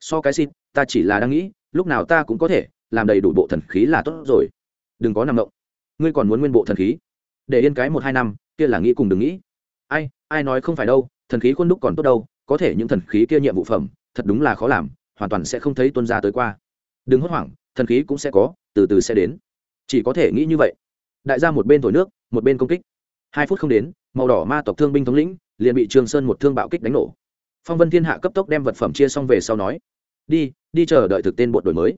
So cái xin ta chỉ là đang nghĩ, lúc nào ta cũng có thể làm đầy đủ bộ thần khí là tốt rồi. Đừng có nằm động ngươi còn muốn nguyên bộ thần khí? Để yên cái một hai năm, kia là nghĩ cùng đừng nghĩ. Ai ai nói không phải đâu, thần khí khuôn đúc còn tốt đâu, có thể những thần khí kia nhiệm vụ phẩm, thật đúng là khó làm, hoàn toàn sẽ không thấy tuân ra tới qua. Đừng hốt hoảng thần khí cũng sẽ có, từ từ sẽ đến. Chỉ có thể nghĩ như vậy. Đại gia một bên thổi nước, một bên công kích. Hai phút không đến, màu đỏ ma tộc thương binh thống lĩnh liền bị trường sơn một thương bạo kích đánh nổ. Phong vân thiên hạ cấp tốc đem vật phẩm chia xong về sau nói, đi đi chờ đợi thực tên bột đổi mới.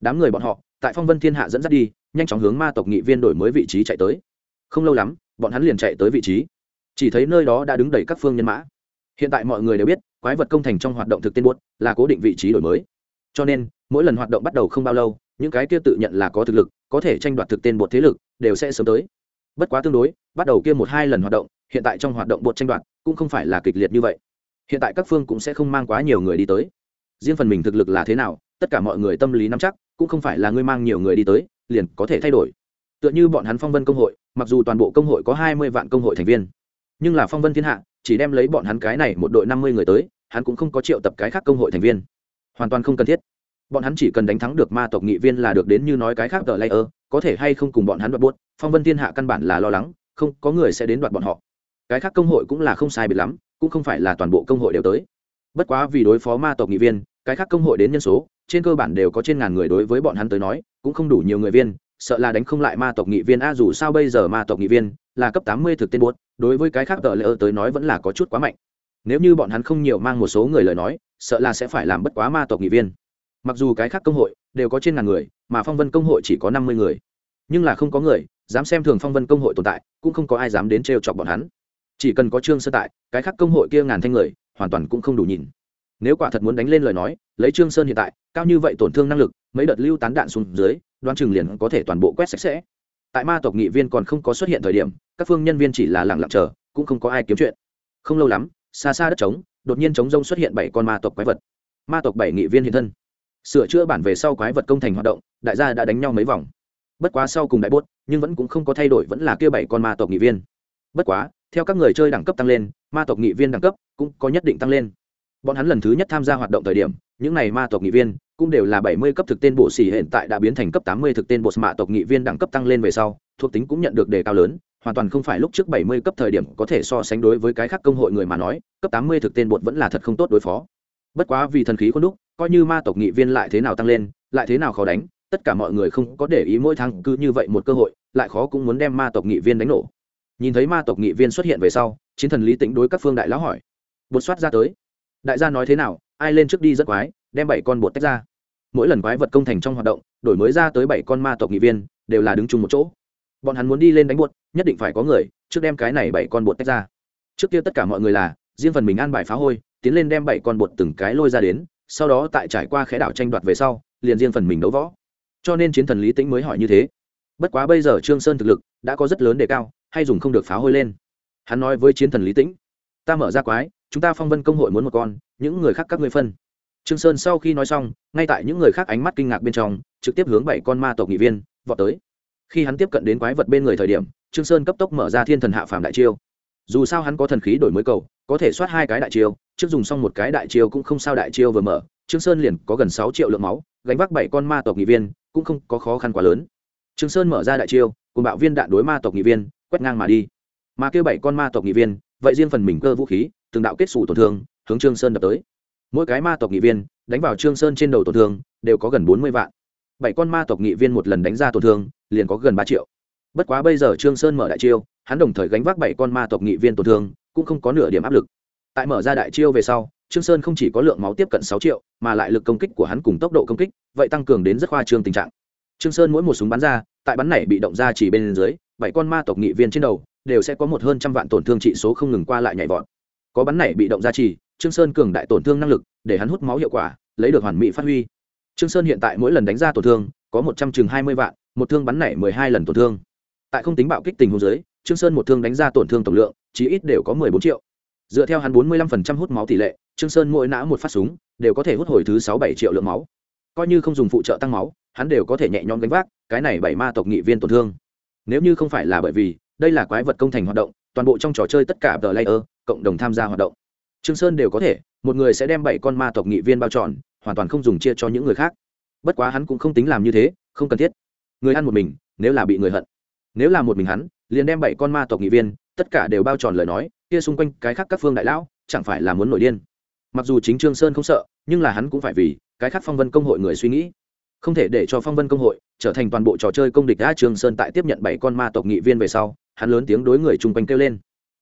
Đám người bọn họ, tại phong vân thiên hạ dẫn dắt đi, nhanh chóng hướng ma tộc nghị viên đổi mới vị trí chạy tới. Không lâu lắm, bọn hắn liền chạy tới vị trí. Chỉ thấy nơi đó đã đứng đầy các phương nhân mã. Hiện tại mọi người đều biết, quái vật công thành trong hoạt động thực tên buốt là cố định vị trí đổi mới. Cho nên, mỗi lần hoạt động bắt đầu không bao lâu những cái kia tự nhận là có thực lực, có thể tranh đoạt thực tên bột thế lực, đều sẽ sớm tới. Bất quá tương đối, bắt đầu kia một hai lần hoạt động, hiện tại trong hoạt động bột tranh đoạt cũng không phải là kịch liệt như vậy. Hiện tại các phương cũng sẽ không mang quá nhiều người đi tới. Riêng phần mình thực lực là thế nào, tất cả mọi người tâm lý nắm chắc, cũng không phải là ngươi mang nhiều người đi tới, liền có thể thay đổi. Tựa như bọn hắn phong vân công hội, mặc dù toàn bộ công hội có hai mươi vạn công hội thành viên, nhưng là phong vân thiên hạ, chỉ đem lấy bọn hắn cái này một đội năm mươi người tới, hắn cũng không có triệu tập cái khác công hội thành viên. Hoàn toàn không cần thiết bọn hắn chỉ cần đánh thắng được ma tộc nghị viên là được đến như nói cái khác tờ layer, có thể hay không cùng bọn hắn đoạt buốt phong vân thiên hạ căn bản là lo lắng, không, có người sẽ đến đoạt bọn họ. Cái khác công hội cũng là không sai biệt lắm, cũng không phải là toàn bộ công hội đều tới. Bất quá vì đối phó ma tộc nghị viên, cái khác công hội đến nhân số, trên cơ bản đều có trên ngàn người đối với bọn hắn tới nói, cũng không đủ nhiều người viên, sợ là đánh không lại ma tộc nghị viên, a, dù sao bây giờ ma tộc nghị viên là cấp tám mươi thực tên buốt, đối với cái khác tờ lỡ tới nói vẫn là có chút quá mạnh. Nếu như bọn hắn không nhiều mang một số người lời nói, sợ là sẽ phải làm bất quá ma tộc nghị viên mặc dù cái khác công hội đều có trên ngàn người, mà phong vân công hội chỉ có năm mươi người. Nhưng là không có người dám xem thường phong vân công hội tồn tại, cũng không có ai dám đến trêu chọc bọn hắn. Chỉ cần có trương sơ tại, cái khác công hội kia ngàn thanh người, hoàn toàn cũng không đủ nhìn. Nếu quả thật muốn đánh lên lời nói, lấy trương sơn hiện tại, cao như vậy tổn thương năng lực, mấy đợt lưu tán đạn xuống dưới đoan chừng liền có thể toàn bộ quét sạch sẽ. Tại ma tộc nghị viên còn không có xuất hiện thời điểm, các phương nhân viên chỉ là lặng lặng chờ, cũng không có ai kiếm chuyện. Không lâu lắm, xa xa đất trống, đột nhiên trống rông xuất hiện bảy con ma tộc quái vật. Ma tộc bảy nghị viên hiện thân sửa chữa bản về sau quái vật công thành hoạt động, đại gia đã đánh nhau mấy vòng. Bất quá sau cùng đại bốt, nhưng vẫn cũng không có thay đổi, vẫn là kia bảy con ma tộc nghị viên. Bất quá, theo các người chơi đẳng cấp tăng lên, ma tộc nghị viên đẳng cấp cũng có nhất định tăng lên. Bọn hắn lần thứ nhất tham gia hoạt động thời điểm, những n à y ma tộc nghị viên cũng đều là bảy mươi cấp thực tên bộ xỉ hiện tại đã biến thành cấp tám mươi thực tên bộ mạ tộc nghị viên đẳng cấp tăng lên về sau, thuộc tính cũng nhận được đề cao lớn, hoàn toàn không phải lúc trước bảy mươi cấp thời điểm có thể so sánh đối với cái khác công hội người mà nói, cấp tám mươi thực tên bột vẫn là thật không tốt đối phó bất quá vì thần khí khuôn đúc, coi như ma tộc nghị viên lại thế nào tăng lên, lại thế nào khó đánh, tất cả mọi người không có để ý mỗi tháng cứ như vậy một cơ hội, lại khó cũng muốn đem ma tộc nghị viên đánh nổ. Nhìn thấy ma tộc nghị viên xuất hiện về sau, chiến thần lý tĩnh đối các phương đại lão hỏi. Bột soát ra tới. Đại gia nói thế nào, ai lên trước đi rất quái, đem bảy con bột tách ra. Mỗi lần quái vật công thành trong hoạt động, đổi mới ra tới bảy con ma tộc nghị viên, đều là đứng chung một chỗ. Bọn hắn muốn đi lên đánh bột, nhất định phải có người, trước đem cái này bảy con bột tách ra. Trước kia tất cả mọi người là, riêng phần mình an bài phá hôi tiến lên đem bảy con bột từng cái lôi ra đến, sau đó tại trải qua khẽ đảo tranh đoạt về sau, liền riêng phần mình đấu võ. Cho nên chiến thần lý tĩnh mới hỏi như thế. Bất quá bây giờ trương sơn thực lực đã có rất lớn đề cao, hay dùng không được phá hôi lên. Hắn nói với chiến thần lý tĩnh, ta mở ra quái, chúng ta phong vân công hội muốn một con, những người khác các ngươi phân. Trương sơn sau khi nói xong, ngay tại những người khác ánh mắt kinh ngạc bên trong, trực tiếp hướng bảy con ma tộc nghị viên vọt tới. Khi hắn tiếp cận đến quái vật bên người thời điểm, trương sơn cấp tốc mở ra thiên thần hạ phàm đại chiêu. Dù sao hắn có thần khí đổi mới cầu có thể soát hai cái đại chiêu, trước dùng xong một cái đại chiêu cũng không sao đại chiêu vừa mở, trương sơn liền có gần sáu triệu lượng máu, gánh vác bảy con ma tộc nghị viên, cũng không có khó khăn quá lớn. Trương sơn mở ra đại chiêu, cùng bạo viên đạn đối ma tộc nghị viên, quét ngang mà đi. Mà kêu bảy con ma tộc nghị viên, vậy riêng phần mình cơ vũ khí, từng đạo kết xù tổn thương, hướng trương sơn đập tới. Mỗi cái ma tộc nghị viên, đánh vào trương sơn trên đầu tổn thương, đều có gần bốn mươi vạn. Bảy con ma tộc nghị viên một lần đánh ra tổn thương, liền có gần ba triệu. Bất quá bây giờ trương sơn mở đại chiêu, hắn đồng thời gánh vác bảy con ma tộc nghị viên tổn thương cũng không có nửa điểm áp lực. Tại mở ra đại chiêu về sau, trương sơn không chỉ có lượng máu tiếp cận sáu triệu, mà lại lực công kích của hắn cùng tốc độ công kích, vậy tăng cường đến rất khoa trương tình trạng. Trương sơn mỗi một súng bắn ra, tại bắn này bị động ra chỉ bên dưới, bảy con ma tộc nghị viên trên đầu đều sẽ có một hơn trăm vạn tổn thương trị số không ngừng qua lại nhảy vọt. Có bắn này bị động gia trì trương sơn cường đại tổn thương năng lực, để hắn hút máu hiệu quả, lấy được hoàn mỹ phát huy. Trương sơn hiện tại mỗi lần đánh ra tổn thương, có một trăm chừng hai mươi vạn, một thương bắn này mười hai lần tổn thương. Tại không tính bạo kích tình huống dưới, trương sơn một thương đánh ra tổn thương tổng lượng chí ít đều có mười bốn triệu. Dựa theo hắn bốn mươi lăm phần trăm hút máu tỷ lệ, trương sơn mỗi nã một phát súng, đều có thể hút hồi thứ sáu bảy triệu lượng máu. Coi như không dùng phụ trợ tăng máu, hắn đều có thể nhẹ nhõm gánh vác, cái này bảy ma tộc nghị viên tổn thương. Nếu như không phải là bởi vì, đây là quái vật công thành hoạt động, toàn bộ trong trò chơi tất cả tờ layer, cộng đồng tham gia hoạt động. Trương sơn đều có thể, một người sẽ đem bảy con ma tộc nghị viên bao tròn hoàn toàn không dùng chia cho những người khác. Bất quá hắn cũng không tính làm như thế, không cần thiết. Người ăn một mình, nếu là bị người hận. Nếu là một mình hắn, liền đem bảy con ma tộc nghị viên tất cả đều bao tròn lời nói, kia xung quanh cái khác các phương đại lão, chẳng phải là muốn nổi điên. Mặc dù chính trương sơn không sợ, nhưng là hắn cũng phải vì cái khác phong vân công hội người suy nghĩ. Không thể để cho phong vân công hội trở thành toàn bộ trò chơi công địch đã trương sơn tại tiếp nhận bảy con ma tộc nghị viên về sau, hắn lớn tiếng đối người chung quanh kêu lên.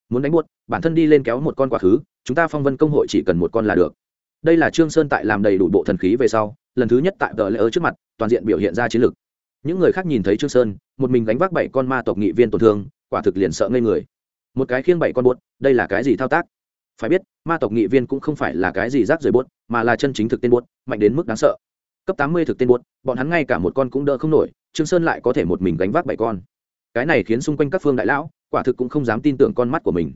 Muốn đánh buốt, bản thân đi lên kéo một con quá khứ, chúng ta phong vân công hội chỉ cần một con là được. Đây là trương sơn tại làm đầy đủ bộ thần khí về sau, lần thứ nhất tại tờ lễ ở trước mặt, toàn diện biểu hiện ra chiến lược những người khác nhìn thấy trương sơn, một mình gánh vác bảy con ma tộc nghị viên tổn thương, quả thực liền sợ ngây người một cái khiêng bảy con buốt, đây là cái gì thao tác? Phải biết, ma tộc nghị viên cũng không phải là cái gì rác rời buốt, mà là chân chính thực tên buốt, mạnh đến mức đáng sợ. Cấp tám mươi thực tên buốt, bọn hắn ngay cả một con cũng đỡ không nổi, trương sơn lại có thể một mình gánh vác bảy con. Cái này khiến xung quanh các phương đại lão, quả thực cũng không dám tin tưởng con mắt của mình.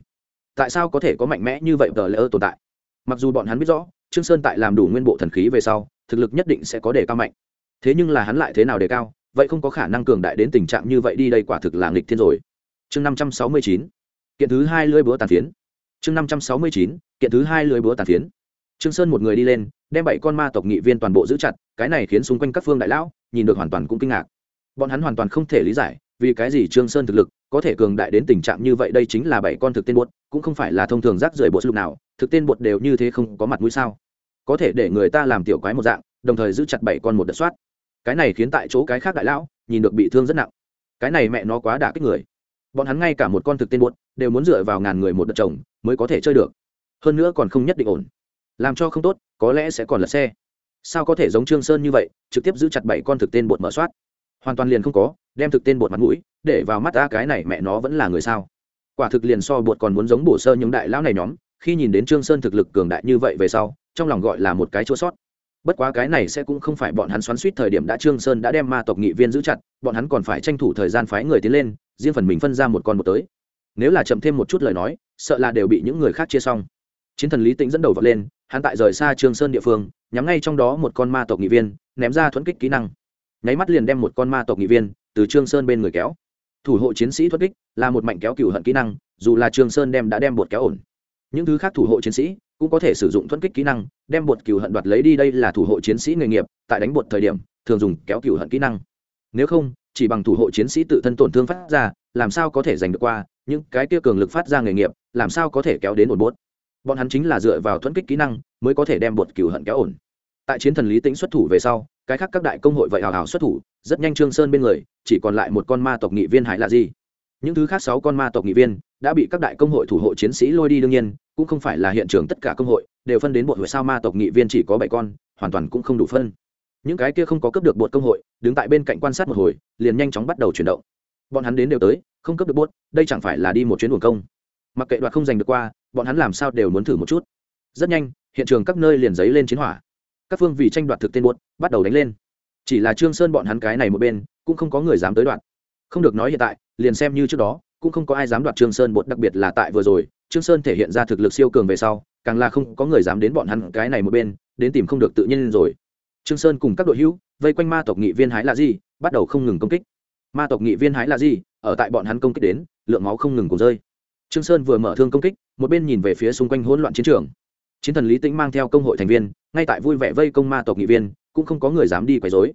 Tại sao có thể có mạnh mẽ như vậy tờ lỡ tồn tại? Mặc dù bọn hắn biết rõ, trương sơn tại làm đủ nguyên bộ thần khí về sau, thực lực nhất định sẽ có đề cao mạnh. Thế nhưng là hắn lại thế nào đề cao, vậy không có khả năng cường đại đến tình trạng như vậy đi, đây quả thực là nghịch thiên rồi. Chương năm trăm sáu mươi chín kiện thứ hai lưỡi búa tàn phiến. Chương năm trăm sáu mươi chín, kiện thứ hai lưỡi búa tàn phiến. Trương sơn một người đi lên, đem bảy con ma tộc nghị viên toàn bộ giữ chặt, cái này khiến xung quanh các phương đại lão nhìn được hoàn toàn cũng kinh ngạc. Bọn hắn hoàn toàn không thể lý giải, vì cái gì trương sơn thực lực có thể cường đại đến tình trạng như vậy, đây chính là bảy con thực tên bột, cũng không phải là thông thường rác rưởi bột lúc nào, thực tên bột đều như thế không có mặt mũi sao? Có thể để người ta làm tiểu quái một dạng, đồng thời giữ chặt bảy con một đợt soát. Cái này khiến tại chỗ cái khác đại lão nhìn được bị thương rất nặng. Cái này mẹ nó quá đả kích người bọn hắn ngay cả một con thực tên bột đều muốn dựa vào ngàn người một đợt chồng mới có thể chơi được. Hơn nữa còn không nhất định ổn. Làm cho không tốt, có lẽ sẽ còn lật xe. Sao có thể giống trương sơn như vậy, trực tiếp giữ chặt bảy con thực tên bột mở soát? Hoàn toàn liền không có, đem thực tên bột mặt mũi, để vào mắt ta cái này mẹ nó vẫn là người sao? Quả thực liền so bột còn muốn giống bổ sơ những đại lão này nhóm, khi nhìn đến trương sơn thực lực cường đại như vậy về sau, trong lòng gọi là một cái chỗ sót. Bất quá cái này sẽ cũng không phải bọn hắn xoắn suýt thời điểm đã trương sơn đã đem ma tộc nghị viên giữ chặt, bọn hắn còn phải tranh thủ thời gian phái người tiến lên riêng phần mình phân ra một con một tới. Nếu là chậm thêm một chút lời nói, sợ là đều bị những người khác chia xong. Chiến thần lý tĩnh dẫn đầu vọt lên, hắn tại rời xa trường sơn địa phương, nhắm ngay trong đó một con ma tộc nghị viên, ném ra thuẫn kích kỹ năng. Nháy mắt liền đem một con ma tộc nghị viên từ trương sơn bên người kéo. Thủ hộ chiến sĩ thuẫn kích là một mạnh kéo cửu hận kỹ năng, dù là trương sơn đem đã đem bột kéo ổn. Những thứ khác thủ hộ chiến sĩ cũng có thể sử dụng thuẫn kích kỹ năng, đem bột cửu hận đoạt lấy đi đây là thủ hộ chiến sĩ nghề nghiệp, tại đánh bột thời điểm, thường dùng kéo cửu hận kỹ năng. Nếu không chỉ bằng thủ hộ chiến sĩ tự thân tổn thương phát ra, làm sao có thể giành được qua? Những cái kia cường lực phát ra nghề nghiệp, làm sao có thể kéo đến ổn bốt bọn hắn chính là dựa vào thuẫn kích kỹ năng mới có thể đem bột cửu hận kéo ổn. Tại chiến thần lý tĩnh xuất thủ về sau, cái khác các đại công hội vậy hào hào xuất thủ, rất nhanh trương sơn bên người, chỉ còn lại một con ma tộc nghị viên hải là gì những thứ khác sáu con ma tộc nghị viên đã bị các đại công hội thủ hộ chiến sĩ lôi đi đương nhiên, cũng không phải là hiện trường tất cả công hội, đều phân đến bộ hội sao ma tộc nghị viên chỉ có bảy con, hoàn toàn cũng không đủ phân những cái kia không có cấp được bột công hội, đứng tại bên cạnh quan sát một hồi, liền nhanh chóng bắt đầu chuyển động. Bọn hắn đến đều tới, không cấp được bốt đây chẳng phải là đi một chuyến buồng công. Mặc kệ đoạt không giành được qua, bọn hắn làm sao đều muốn thử một chút. Rất nhanh, hiện trường các nơi liền giấy lên chiến hỏa. Các phương vì tranh đoạt thực tên bốt bắt đầu đánh lên. Chỉ là trương sơn bọn hắn cái này một bên, cũng không có người dám tới đoạt. không được nói hiện tại, liền xem như trước đó, cũng không có ai dám đoạt trương sơn bột, đặc biệt là tại vừa rồi, trương sơn thể hiện ra thực lực siêu cường về sau, càng là không có người dám đến bọn hắn cái này một bên, đến tìm không được tự nhiên rồi trương sơn cùng các đội hữu vây quanh ma tộc nghị viên hái là gì bắt đầu không ngừng công kích. Ma tộc nghị viên hái là gì ở tại bọn hắn công kích đến, lượng máu không ngừng cùng rơi. Trương sơn vừa mở thương công kích, một bên nhìn về phía xung quanh hỗn loạn chiến trường. Chiến thần lý tĩnh mang theo công hội thành viên, ngay tại vui vẻ vây công ma tộc nghị viên, cũng không có người dám đi quấy rối.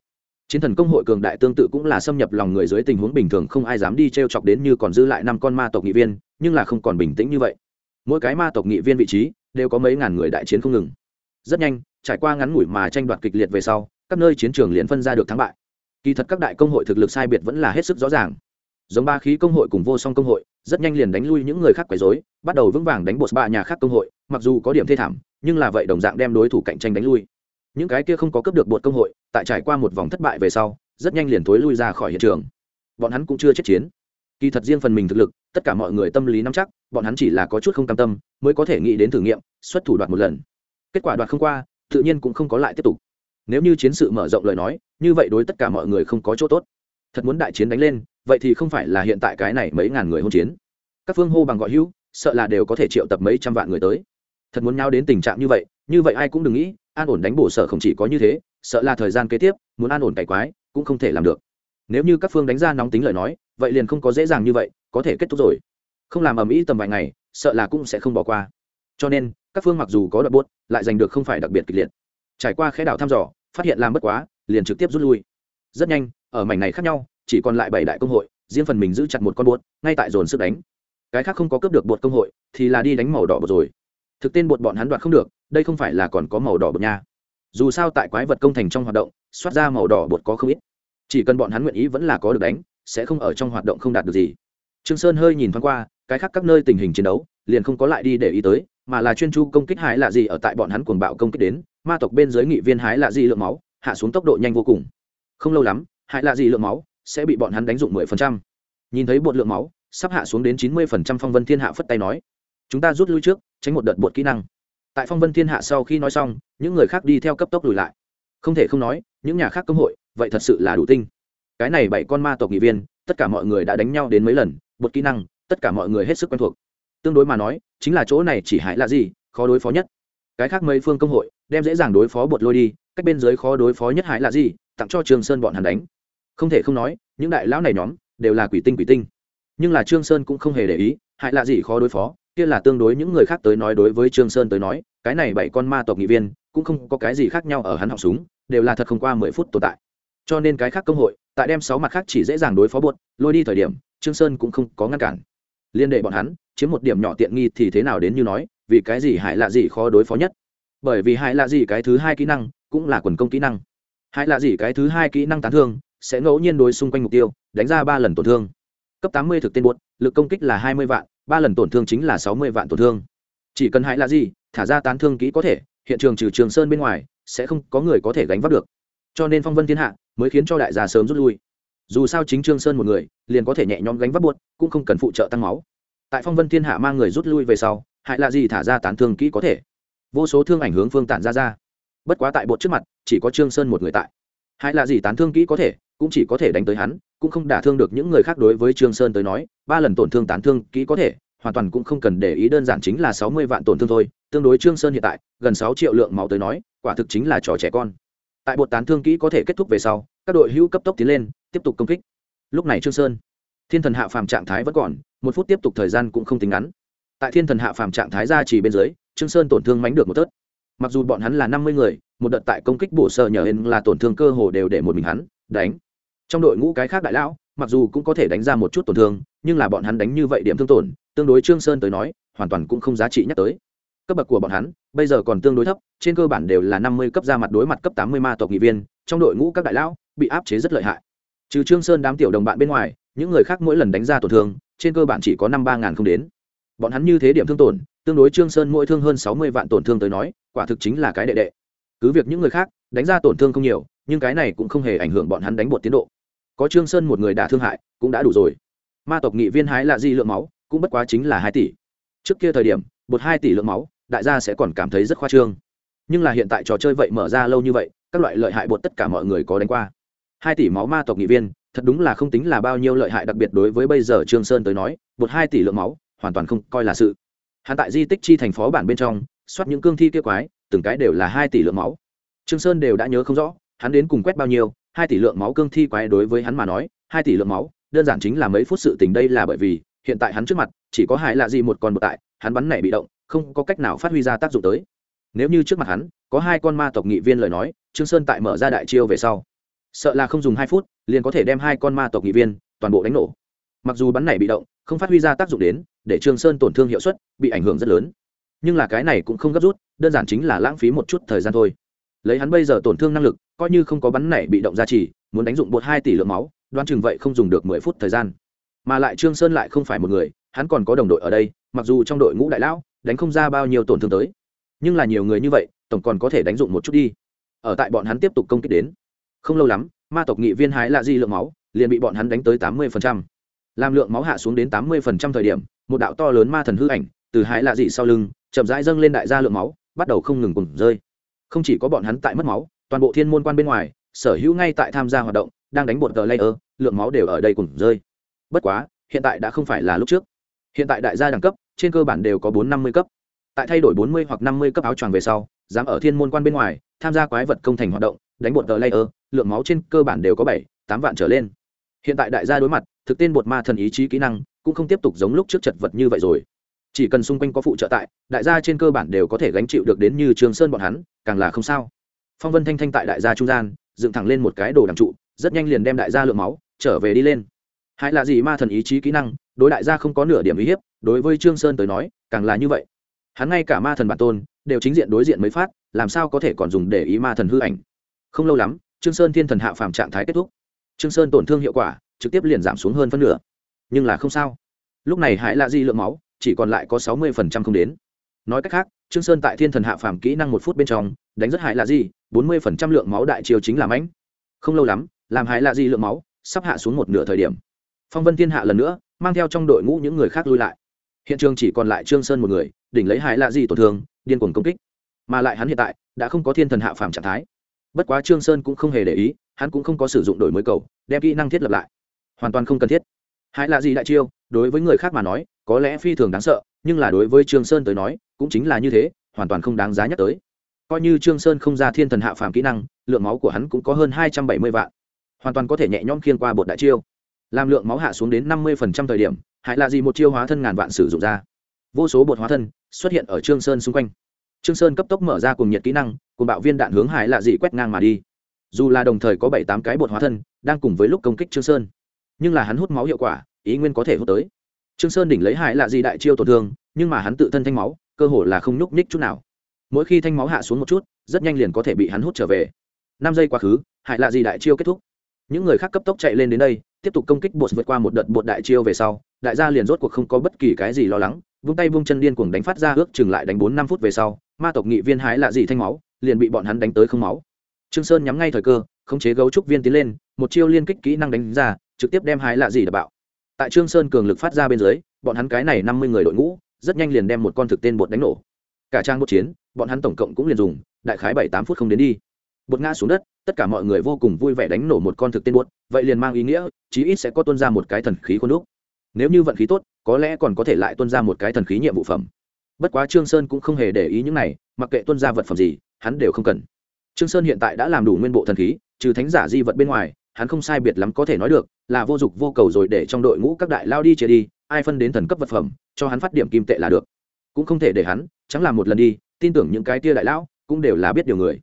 Chiến thần công hội cường đại tương tự cũng là xâm nhập lòng người dưới tình huống bình thường, không ai dám đi t r e o chọc đến như còn dư lại năm con ma tộc nghị viên, nhưng là không còn bình tĩnh như vậy. Mỗi cái ma tộc nghị viên vị trí đều có mấy ngàn người đại chiến không ngừng. Rất nhanh trải qua ngắn ngủi mà tranh đoạt kịch liệt về sau, các nơi chiến trường liền phân ra được thắng bại. Kỳ thật các đại công hội thực lực sai biệt vẫn là hết sức rõ ràng. Giống ba khí công hội cùng vô song công hội, rất nhanh liền đánh lui những người khác quấy dối bắt đầu vững vàng đánh bột ba nhà khác công hội, mặc dù có điểm thê thảm, nhưng là vậy đồng dạng đem đối thủ cạnh tranh đánh lui. Những cái kia không có cấp được bột công hội, tại trải qua một vòng thất bại về sau, rất nhanh liền thối lui ra khỏi hiện trường. Bọn hắn cũng chưa chết chiến. Kỳ thật riêng phần mình thực lực, tất cả mọi người tâm lý nắm chắc, bọn hắn chỉ là có chút không cam tâm, mới có thể nghĩ đến thử nghiệm, xuất thủ đoạt một lần. Kết quả đoạt không qua tự nhiên cũng không có lại tiếp tục. Nếu như chiến sự mở rộng lời nói, như vậy đối tất cả mọi người không có chỗ tốt. Thật muốn đại chiến đánh lên, vậy thì không phải là hiện tại cái này mấy ngàn người hôn chiến. Các phương hô bằng gọi hữu, sợ là đều có thể triệu tập mấy trăm vạn người tới. Thật muốn nhau đến tình trạng như vậy như vậy ai cũng đừng nghĩ, an ổn đánh bổ sở không chỉ có như thế, sợ là thời gian kế tiếp, muốn an ổn cải quái, cũng không thể làm được. Nếu như các phương đánh ra nóng tính lời nói, vậy liền không có dễ dàng như vậy, có thể kết thúc rồi. Không làm ầm ĩ tầm vài ngày, sợ là cũng sẽ không bỏ qua. Cho nên các phương mặc dù có đoạn buốt, lại giành được không phải đặc biệt kịch liệt. Trải qua khẽ đảo thăm dò, phát hiện làm bất quá, liền trực tiếp rút lui. Rất nhanh, ở mảnh này khác nhau, chỉ còn lại bảy đại công hội, riêng phần mình giữ chặt một con bột ngay tại dồn sức đánh. Cái khác không có cướp được bột công hội, thì là đi đánh màu đỏ bột rồi. Thực tên bột bọn hắn đoạt không được, đây không phải là còn có màu đỏ bột nha. Dù sao tại quái vật công thành trong hoạt động xoát ra màu đỏ bột có không ít. Chỉ cần bọn hắn nguyện ý vẫn là có được đánh, sẽ không ở trong hoạt động không đạt được gì. Trương sơn hơi nhìn thoáng qua, cái khác các nơi tình hình chiến đấu, liền không có lại đi để ý tới mà là chuyên chu công kích hái lạ gì ở tại bọn hắn cuồng bạo công kích đến, ma tộc bên dưới nghị viên hái lạ gì lượng máu, hạ xuống tốc độ nhanh vô cùng. Không lâu lắm, hái lạ gì lượng máu sẽ bị bọn hắn đánh dụng mười phần trăm. Nhìn thấy bột lượng máu, sắp hạ xuống đến chín mươi phần trăm phong vân thiên hạ phất tay nói, chúng ta rút lui trước, tránh một đợt bột kỹ năng. Tại phong vân thiên hạ sau khi nói xong, những người khác đi theo cấp tốc lùi lại. Không thể không nói, những nhà khác công hội, vậy thật sự là đủ tinh. Cái này bảy con ma tộc nghị viên, tất cả mọi người đã đánh nhau đến mấy lần, bột kỹ năng, tất cả mọi người hết sức quen thuộc tương đối mà nói, chính là chỗ này chỉ hại là gì, khó đối phó nhất. Cái khác mấy phương công hội, đem dễ dàng đối phó bột lôi đi, cách bên dưới khó đối phó nhất hại là gì, tặng cho trường sơn bọn hắn đánh. Không thể không nói, những đại lão này nhóm, đều là quỷ tinh quỷ tinh. Nhưng là trương sơn cũng không hề để ý, hại là gì khó đối phó, kia là tương đối những người khác tới nói đối với trương sơn tới nói, cái này bảy con ma tộc nghị viên, cũng không có cái gì khác nhau ở hắn học súng, đều là thật không qua mười phút tồn tại. Cho nên cái khác công hội, tại đem sáu mặt khác chỉ dễ dàng đối phó buột lôi đi thời điểm, trương sơn cũng không có ngăn cản liên đệ bọn hắn, chiếm một điểm nhỏ tiện nghi thì thế nào đến như nói, vì cái gì hại lạ gì khó đối phó nhất? Bởi vì hại lạ gì cái thứ hai kỹ năng cũng là quần công kỹ năng. Hại lạ gì cái thứ hai kỹ năng tán thương, sẽ ngẫu nhiên đối xung quanh mục tiêu, đánh ra ba lần tổn thương. Cấp tám mươi thực tên buốt, lực công kích là hai mươi vạn, ba lần tổn thương chính là sáu mươi vạn tổn thương. Chỉ cần hại lạ gì thả ra tán thương kỹ có thể, hiện trường trừ trường sơn bên ngoài, sẽ không có người có thể gánh vác được. Cho nên phong vân thiên hạ mới khiến cho đại gia sớm rút lui dù sao chính trương sơn một người, liền có thể nhẹ nhõm gánh vác buốt cũng không cần phụ trợ tăng máu. Tại phong vân thiên hạ mang người rút lui về sau, hại là gì thả ra tán thương kỹ có thể. Vô số thương ảnh hướng phương tản ra ra. Bất quá tại bột trước mặt, chỉ có trương sơn một người tại. Hại là gì tán thương kỹ có thể, cũng chỉ có thể đánh tới hắn, cũng không đả thương được những người khác đối với trương sơn tới nói, ba lần tổn thương tán thương kỹ có thể, hoàn toàn cũng không cần để ý đơn giản chính là sáu mươi vạn tổn thương thôi, tương đối trương sơn hiện tại, gần sáu triệu lượng máu tới nói, quả thực chính là trò trẻ con. Tại bột tán thương kỹ có thể kết thúc về sau, các đội hữu cấp tốc tiến lên tiếp tục công kích. Lúc này trương sơn, thiên thần hạ phàm trạng thái vẫn còn, một phút tiếp tục thời gian cũng không tính ngắn. Tại thiên thần hạ phàm trạng thái ra chỉ bên dưới, trương sơn tổn thương mánh được một tớt mặc dù bọn hắn là năm mươi người, một đợt tại công kích bổ sơ nhờ hên là tổn thương cơ hồ đều để một mình hắn, đánh. Trong đội ngũ cái khác đại lão, mặc dù cũng có thể đánh ra một chút tổn thương, nhưng là bọn hắn đánh như vậy điểm thương tổn, tương đối trương sơn tới nói, hoàn toàn cũng không giá trị nhắc tới. Cấp bậc của bọn hắn, bây giờ còn tương đối thấp, trên cơ bản đều là năm mươi cấp ra mặt đối mặt cấp tám mươi ma tộc nghị viên, trong đội ngũ các đại lão bị áp chế rất lợi hại trừ trương sơn đám tiểu đồng bạn bên ngoài, những người khác mỗi lần đánh ra tổn thương, trên cơ bản chỉ có năm ba ngàn không đến. Bọn hắn như thế điểm thương tổn, tương đối trương sơn mỗi thương hơn sáu mươi vạn tổn thương tới nói, quả thực chính là cái đệ đệ. Cứ việc những người khác đánh ra tổn thương không nhiều, nhưng cái này cũng không hề ảnh hưởng bọn hắn đánh bột tiến độ. Có trương sơn một người đả thương hại, cũng đã đủ rồi. Ma tộc nghị viên hái là di lượng máu, cũng bất quá chính là hai tỷ. Trước kia thời điểm, bột hai tỷ lượng máu, đại gia sẽ còn cảm thấy rất khoa trương. Nhưng là hiện tại trò chơi vậy mở ra lâu như vậy, các loại lợi hại bột tất cả mọi người có đánh qua hai tỷ máu ma tộc nghị viên, thật đúng là không tính là bao nhiêu lợi hại đặc biệt đối với bây giờ trương sơn tới nói, một hai tỷ lượng máu, hoàn toàn không coi là sự. Hắn tại di tích chi thành phó bản bên trong, soát những cương thi kia quái, từng cái đều là hai tỷ lượng máu. Trương sơn đều đã nhớ không rõ, hắn đến cùng quét bao nhiêu, hai tỷ lượng máu cương thi quái đối với hắn mà nói, hai tỷ lượng máu, đơn giản chính là mấy phút sự tình đây là bởi vì, hiện tại hắn trước mặt, chỉ có hại lạ gì một con một tại, hắn bắn này bị động, không có cách nào phát huy ra tác dụng tới. Nếu như trước mặt hắn, có hai con ma tộc nghị viên lời nói, trương sơn tại mở ra đại chiêu về sau sợ là không dùng hai phút, liền có thể đem hai con ma tộc nghị viên toàn bộ đánh nổ. Mặc dù bắn này bị động, không phát huy ra tác dụng đến, để trương sơn tổn thương hiệu suất bị ảnh hưởng rất lớn. Nhưng là cái này cũng không gấp rút, đơn giản chính là lãng phí một chút thời gian thôi. Lấy hắn bây giờ tổn thương năng lực, coi như không có bắn này bị động ra chỉ, muốn đánh dụng bột hai tỷ lượng máu đoan chừng vậy không dùng được mười phút thời gian. Mà lại trương sơn lại không phải một người, hắn còn có đồng đội ở đây, mặc dù trong đội ngũ đại lão, đánh không ra bao nhiêu tổn thương tới. Nhưng là nhiều người như vậy, tổng còn có thể đánh dụng một chút đi. Ở tại bọn hắn tiếp tục công kích đến không lâu lắm, ma tộc nghị viên hái lạ di lượng máu, liền bị bọn hắn đánh tới tám mươi làm lượng máu hạ xuống đến tám mươi thời điểm, một đạo to lớn ma thần hư ảnh từ hái lạ dị sau lưng, chậm rãi dâng lên đại gia lượng máu, bắt đầu không ngừng cùng rơi. Không chỉ có bọn hắn tại mất máu, toàn bộ thiên môn quan bên ngoài, sở hữu ngay tại tham gia hoạt động, đang đánh bột tờ layer, lượng máu đều ở đây cùng rơi. Bất quá, hiện tại đã không phải là lúc trước. Hiện tại đại gia đẳng cấp, trên cơ bản đều có bốn năm mươi cấp. Tại thay đổi bốn mươi hoặc năm mươi cấp áo choàng về sau, dám ở thiên môn quan bên ngoài tham gia quái vật công thành hoạt động, đánh bột tờ layer, lượng máu trên cơ bản đều có bảy, tám vạn trở lên. Hiện tại đại gia đối mặt, thực tên bột ma thần ý chí kỹ năng, cũng không tiếp tục giống lúc trước chật vật như vậy rồi. Chỉ cần xung quanh có phụ trợ tại, đại gia trên cơ bản đều có thể gánh chịu được đến như trường sơn bọn hắn, càng là không sao. Phong vân thanh thanh tại đại gia trung gian, dựng thẳng lên một cái đồ đằng trụ, rất nhanh liền đem đại gia lượng máu, trở về đi lên. Hãy là gì ma thần ý chí kỹ năng, đối đại gia không có nửa điểm uy hiếp, đối với trương sơn tới nói, càng là như vậy. Hắn ngay cả ma thần bản tôn đều chính diện đối diện mới phát, làm sao có thể còn dùng để ý ma thần hư ảnh? Không lâu lắm, trương sơn thiên thần hạ phàm trạng thái kết thúc. Trương sơn tổn thương hiệu quả, trực tiếp liền giảm xuống hơn phân nửa. Nhưng là không sao. Lúc này hãy lạ gì lượng máu, chỉ còn lại có sáu mươi phần trăm không đến. Nói cách khác, trương sơn tại thiên thần hạ phàm kỹ năng một phút bên trong, đánh rất hại lạ gì bốn mươi phần trăm lượng máu đại chiều chính là mãnh. Không lâu lắm, làm hại lạ gì lượng máu sắp hạ xuống một nửa thời điểm. Phong vân thiên hạ lần nữa mang theo trong đội ngũ những người khác lui lại. Hiện trường chỉ còn lại trương sơn một người, đỉnh lấy hại lạ gì tổn thương điên cuồng công kích. Mà lại hắn hiện tại đã không có thiên thần hạ phàm trạng thái. Bất quá trương sơn cũng không hề để ý, hắn cũng không có sử dụng đổi mới cầu, đem kỹ năng thiết lập lại. Hoàn toàn không cần thiết. Hại là gì đại chiêu, đối với người khác mà nói, có lẽ phi thường đáng sợ, nhưng là đối với trương sơn tới nói, cũng chính là như thế, hoàn toàn không đáng giá nhắc tới. Coi như trương sơn không ra thiên thần hạ phàm kỹ năng, lượng máu của hắn cũng có hơn hai trăm bảy mươi vạn. Hoàn toàn có thể nhẹ nhõm khiên qua bột đại chiêu. Làm lượng máu hạ xuống đến năm mươi phần trăm thời điểm, hại là gì một chiêu hóa thân ngàn vạn sử dụng ra. Vô số bột hóa thân xuất hiện ở trương sơn xung quanh. Trương sơn cấp tốc mở ra cùng nhiệt kỹ năng cùng bạo viên đạn hướng hải lạ dị quét ngang mà đi. Dù là đồng thời có bảy tám cái bột hóa thân, đang cùng với lúc công kích trương sơn. Nhưng là hắn hút máu hiệu quả, ý nguyên có thể hút tới. Trương sơn đỉnh lấy hải lạ dị đại chiêu tổn thương, nhưng mà hắn tự thân thanh máu, cơ hồ là không nhúc nhích chút nào. Mỗi khi thanh máu hạ xuống một chút, rất nhanh liền có thể bị hắn hút trở về. Năm giây quá khứ, hải lạ dị đại chiêu kết thúc. Những người khác cấp tốc chạy lên đến đây, tiếp tục công kích bột vượt qua một đợt bột đại chiêu về sau, đại gia liền rốt cuộc không có bất kỳ cái gì lo lắng vung tay vung chân điên cuồng đánh phát ra ước chừng lại đánh bốn năm phút về sau, ma tộc nghị viên hái lạ gì thanh máu, liền bị bọn hắn đánh tới không máu. Trương sơn nhắm ngay thời cơ, khống chế gấu trúc viên tiến lên, một chiêu liên kích kỹ năng đánh ra, trực tiếp đem hái lạ gì đập bạo. Tại trương sơn cường lực phát ra bên dưới, bọn hắn cái này năm mươi người đội ngũ, rất nhanh liền đem một con thực tên bột đánh nổ. Cả trang một chiến, bọn hắn tổng cộng cũng liền dùng, đại khái bảy tám phút không đến đi. Bột ngã xuống đất, tất cả mọi người vô cùng vui vẻ đánh nổ một con thực tên bột, vậy liền mang ý nghĩa, chí ít sẽ có tuân ra một cái thần khí khuôn đúc. Nếu như vận khí tốt có lẽ còn có thể lại tuân ra một cái thần khí nhiệm vụ phẩm. Bất quá trương sơn cũng không hề để ý những này, mặc kệ tuân ra vật phẩm gì, hắn đều không cần. Trương sơn hiện tại đã làm đủ nguyên bộ thần khí, trừ thánh giả di vật bên ngoài, hắn không sai biệt lắm có thể nói được là vô dụng vô cầu rồi để trong đội ngũ các đại lao đi chia đi, ai phân đến thần cấp vật phẩm, cho hắn phát điểm kim tệ là được. Cũng không thể để hắn, chẳng làm một lần đi, tin tưởng những cái tia đại lão cũng đều là biết điều người.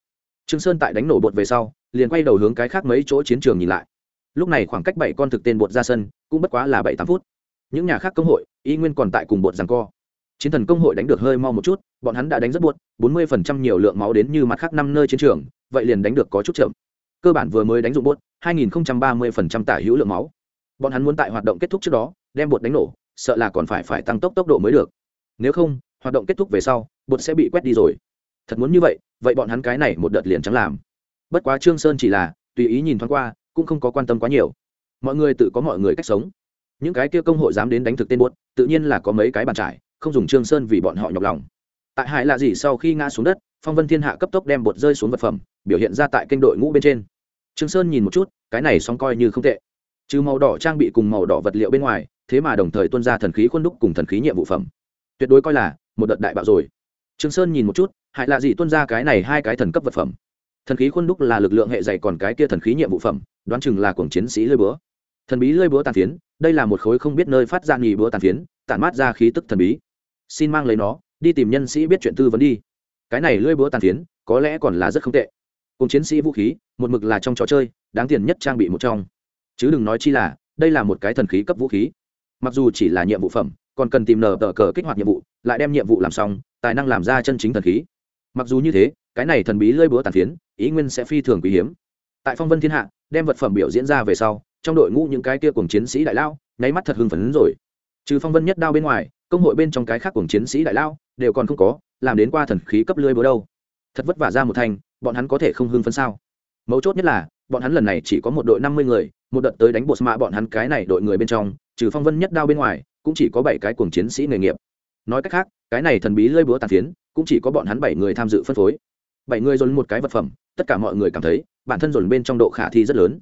Trương sơn tại đánh nổ bột về sau, liền quay đầu hướng cái khác mấy chỗ chiến trường nhìn lại. Lúc này khoảng cách bảy con thực tên bột ra sân cũng bất quá là bảy tám phút những nhà khác công hội, y nguyên còn tại cùng bột rằng co. Chiến thần công hội đánh được hơi mau một chút, bọn hắn đã đánh rất buốt bốn mươi phần trăm nhiều lượng máu đến như mặt khác năm nơi chiến trường, vậy liền đánh được có chút chậm. Cơ bản vừa mới đánh dụng bốt hai nghìn ba mươi phần trăm tả hữu lượng máu. Bọn hắn muốn tại hoạt động kết thúc trước đó, đem bột đánh nổ, sợ là còn phải phải tăng tốc tốc độ mới được. Nếu không, hoạt động kết thúc về sau, bột sẽ bị quét đi rồi. Thật muốn như vậy vậy bọn hắn cái này một đợt liền chẳng làm. Bất quá trương sơn chỉ là, tùy ý nhìn thoáng qua, cũng không có quan tâm quá nhiều. Mọi người tự có mọi người cách sống những cái kia công hội dám đến đánh thực tên buốt, tự nhiên là có mấy cái bàn trải, không dùng trương sơn vì bọn họ nhọc lòng. Tại hải là gì sau khi ngã xuống đất, phong vân thiên hạ cấp tốc đem bột rơi xuống vật phẩm, biểu hiện ra tại kênh đội ngũ bên trên. Trương sơn nhìn một chút, cái này xong coi như không tệ. Trừ màu đỏ trang bị cùng màu đỏ vật liệu bên ngoài, thế mà đồng thời tuân ra thần khí khuôn đúc cùng thần khí nhiệm vụ phẩm. Tuyệt đối coi là một đợt đại bạo rồi. Trương sơn nhìn một chút hại là gì tuân ra cái này hai cái thần cấp vật phẩm. Thần khí khuôn đúc là lực lượng hệ dày còn cái kia thần khí nhiệm vụ phẩm, đoán chừng là cuồng chiến sĩ lơi búa thần bí lơi búa tàn phiến, đây là một khối không biết nơi phát ra nghỉ búa tàn phiến, tản mát ra khí tức thần bí. Xin mang lấy nó, đi tìm nhân sĩ biết chuyện tư vấn đi. Cái này lơi búa tàn phiến, có lẽ còn là rất không tệ. Cùng chiến sĩ vũ khí, một mực là trong trò chơi, đáng tiền nhất trang bị một trong. Chứ đừng nói chi là, đây là một cái thần khí cấp vũ khí. Mặc dù chỉ là nhiệm vụ phẩm, còn cần tìm nở tờ cờ kích hoạt nhiệm vụ, lại đem nhiệm vụ làm xong, tài năng làm ra chân chính thần khí. Mặc dù như thế, cái này thần bí lơi búa tàn phiến, ý nguyên sẽ phi thường quý hiếm. Tại phong vân thiên hạ, đem vật phẩm biểu diễn ra về sau trong đội ngũ những cái kia cùng chiến sĩ đại lao, nháy mắt thật hưng phấn rồi. Trừ phong vân nhất đao bên ngoài, công hội bên trong cái khác cùng chiến sĩ đại lao đều còn không có, làm đến qua thần khí cấp lưới búa đâu. Thật vất vả ra một thành, bọn hắn có thể không hưng phấn sao? Mấu chốt nhất là, bọn hắn lần này chỉ có một đội năm mươi người, một đợt tới đánh bột mạ bọn hắn cái này đội người bên trong, trừ phong vân nhất đao bên ngoài, cũng chỉ có bảy cái cuồng chiến sĩ nghề nghiệp. Nói cách khác, cái này thần bí lơi búa tàn phiến, cũng chỉ có bọn hắn bảy người tham dự phân phối. Bảy người dồn một cái vật phẩm, tất cả mọi người cảm thấy, bản thân dồn bên trong độ khả thi rất lớn.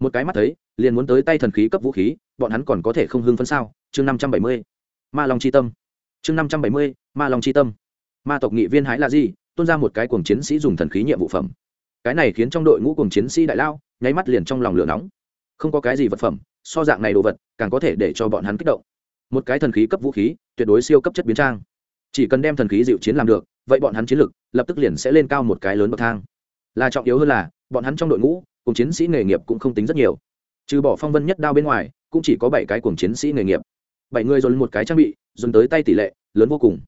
Một cái mắt thấy liền muốn tới tay thần khí cấp vũ khí, bọn hắn còn có thể không hưng phấn sao? Chương năm trăm bảy mươi, ma long c h i tâm. Chương năm trăm bảy mươi, ma long c h i tâm. Ma tộc nghị viên hái là gì? Tôn ra một cái cuồng chiến sĩ dùng thần khí nhiệm vụ phẩm. Cái này khiến trong đội ngũ cuồng chiến sĩ đại lao, nháy mắt liền trong lòng lửa nóng. Không có cái gì vật phẩm, so dạng này đồ vật, càng có thể để cho bọn hắn kích động. Một cái thần khí cấp vũ khí, tuyệt đối siêu cấp chất biến trang. Chỉ cần đem thần khí dịu chiến làm được, vậy bọn hắn chiến lực, lập tức liền sẽ lên cao một cái lớn bậc thang. Là trọng yếu hơn là, bọn hắn trong đội ngũ cùng chiến sĩ nghề nghiệp cũng không tính rất nhiều trừ bỏ phong vân nhất đao bên ngoài, cũng chỉ có bảy cái cuồng chiến sĩ nghề nghiệp. Bảy người dồn một cái trang bị, dồn tới tay tỷ lệ lớn vô cùng.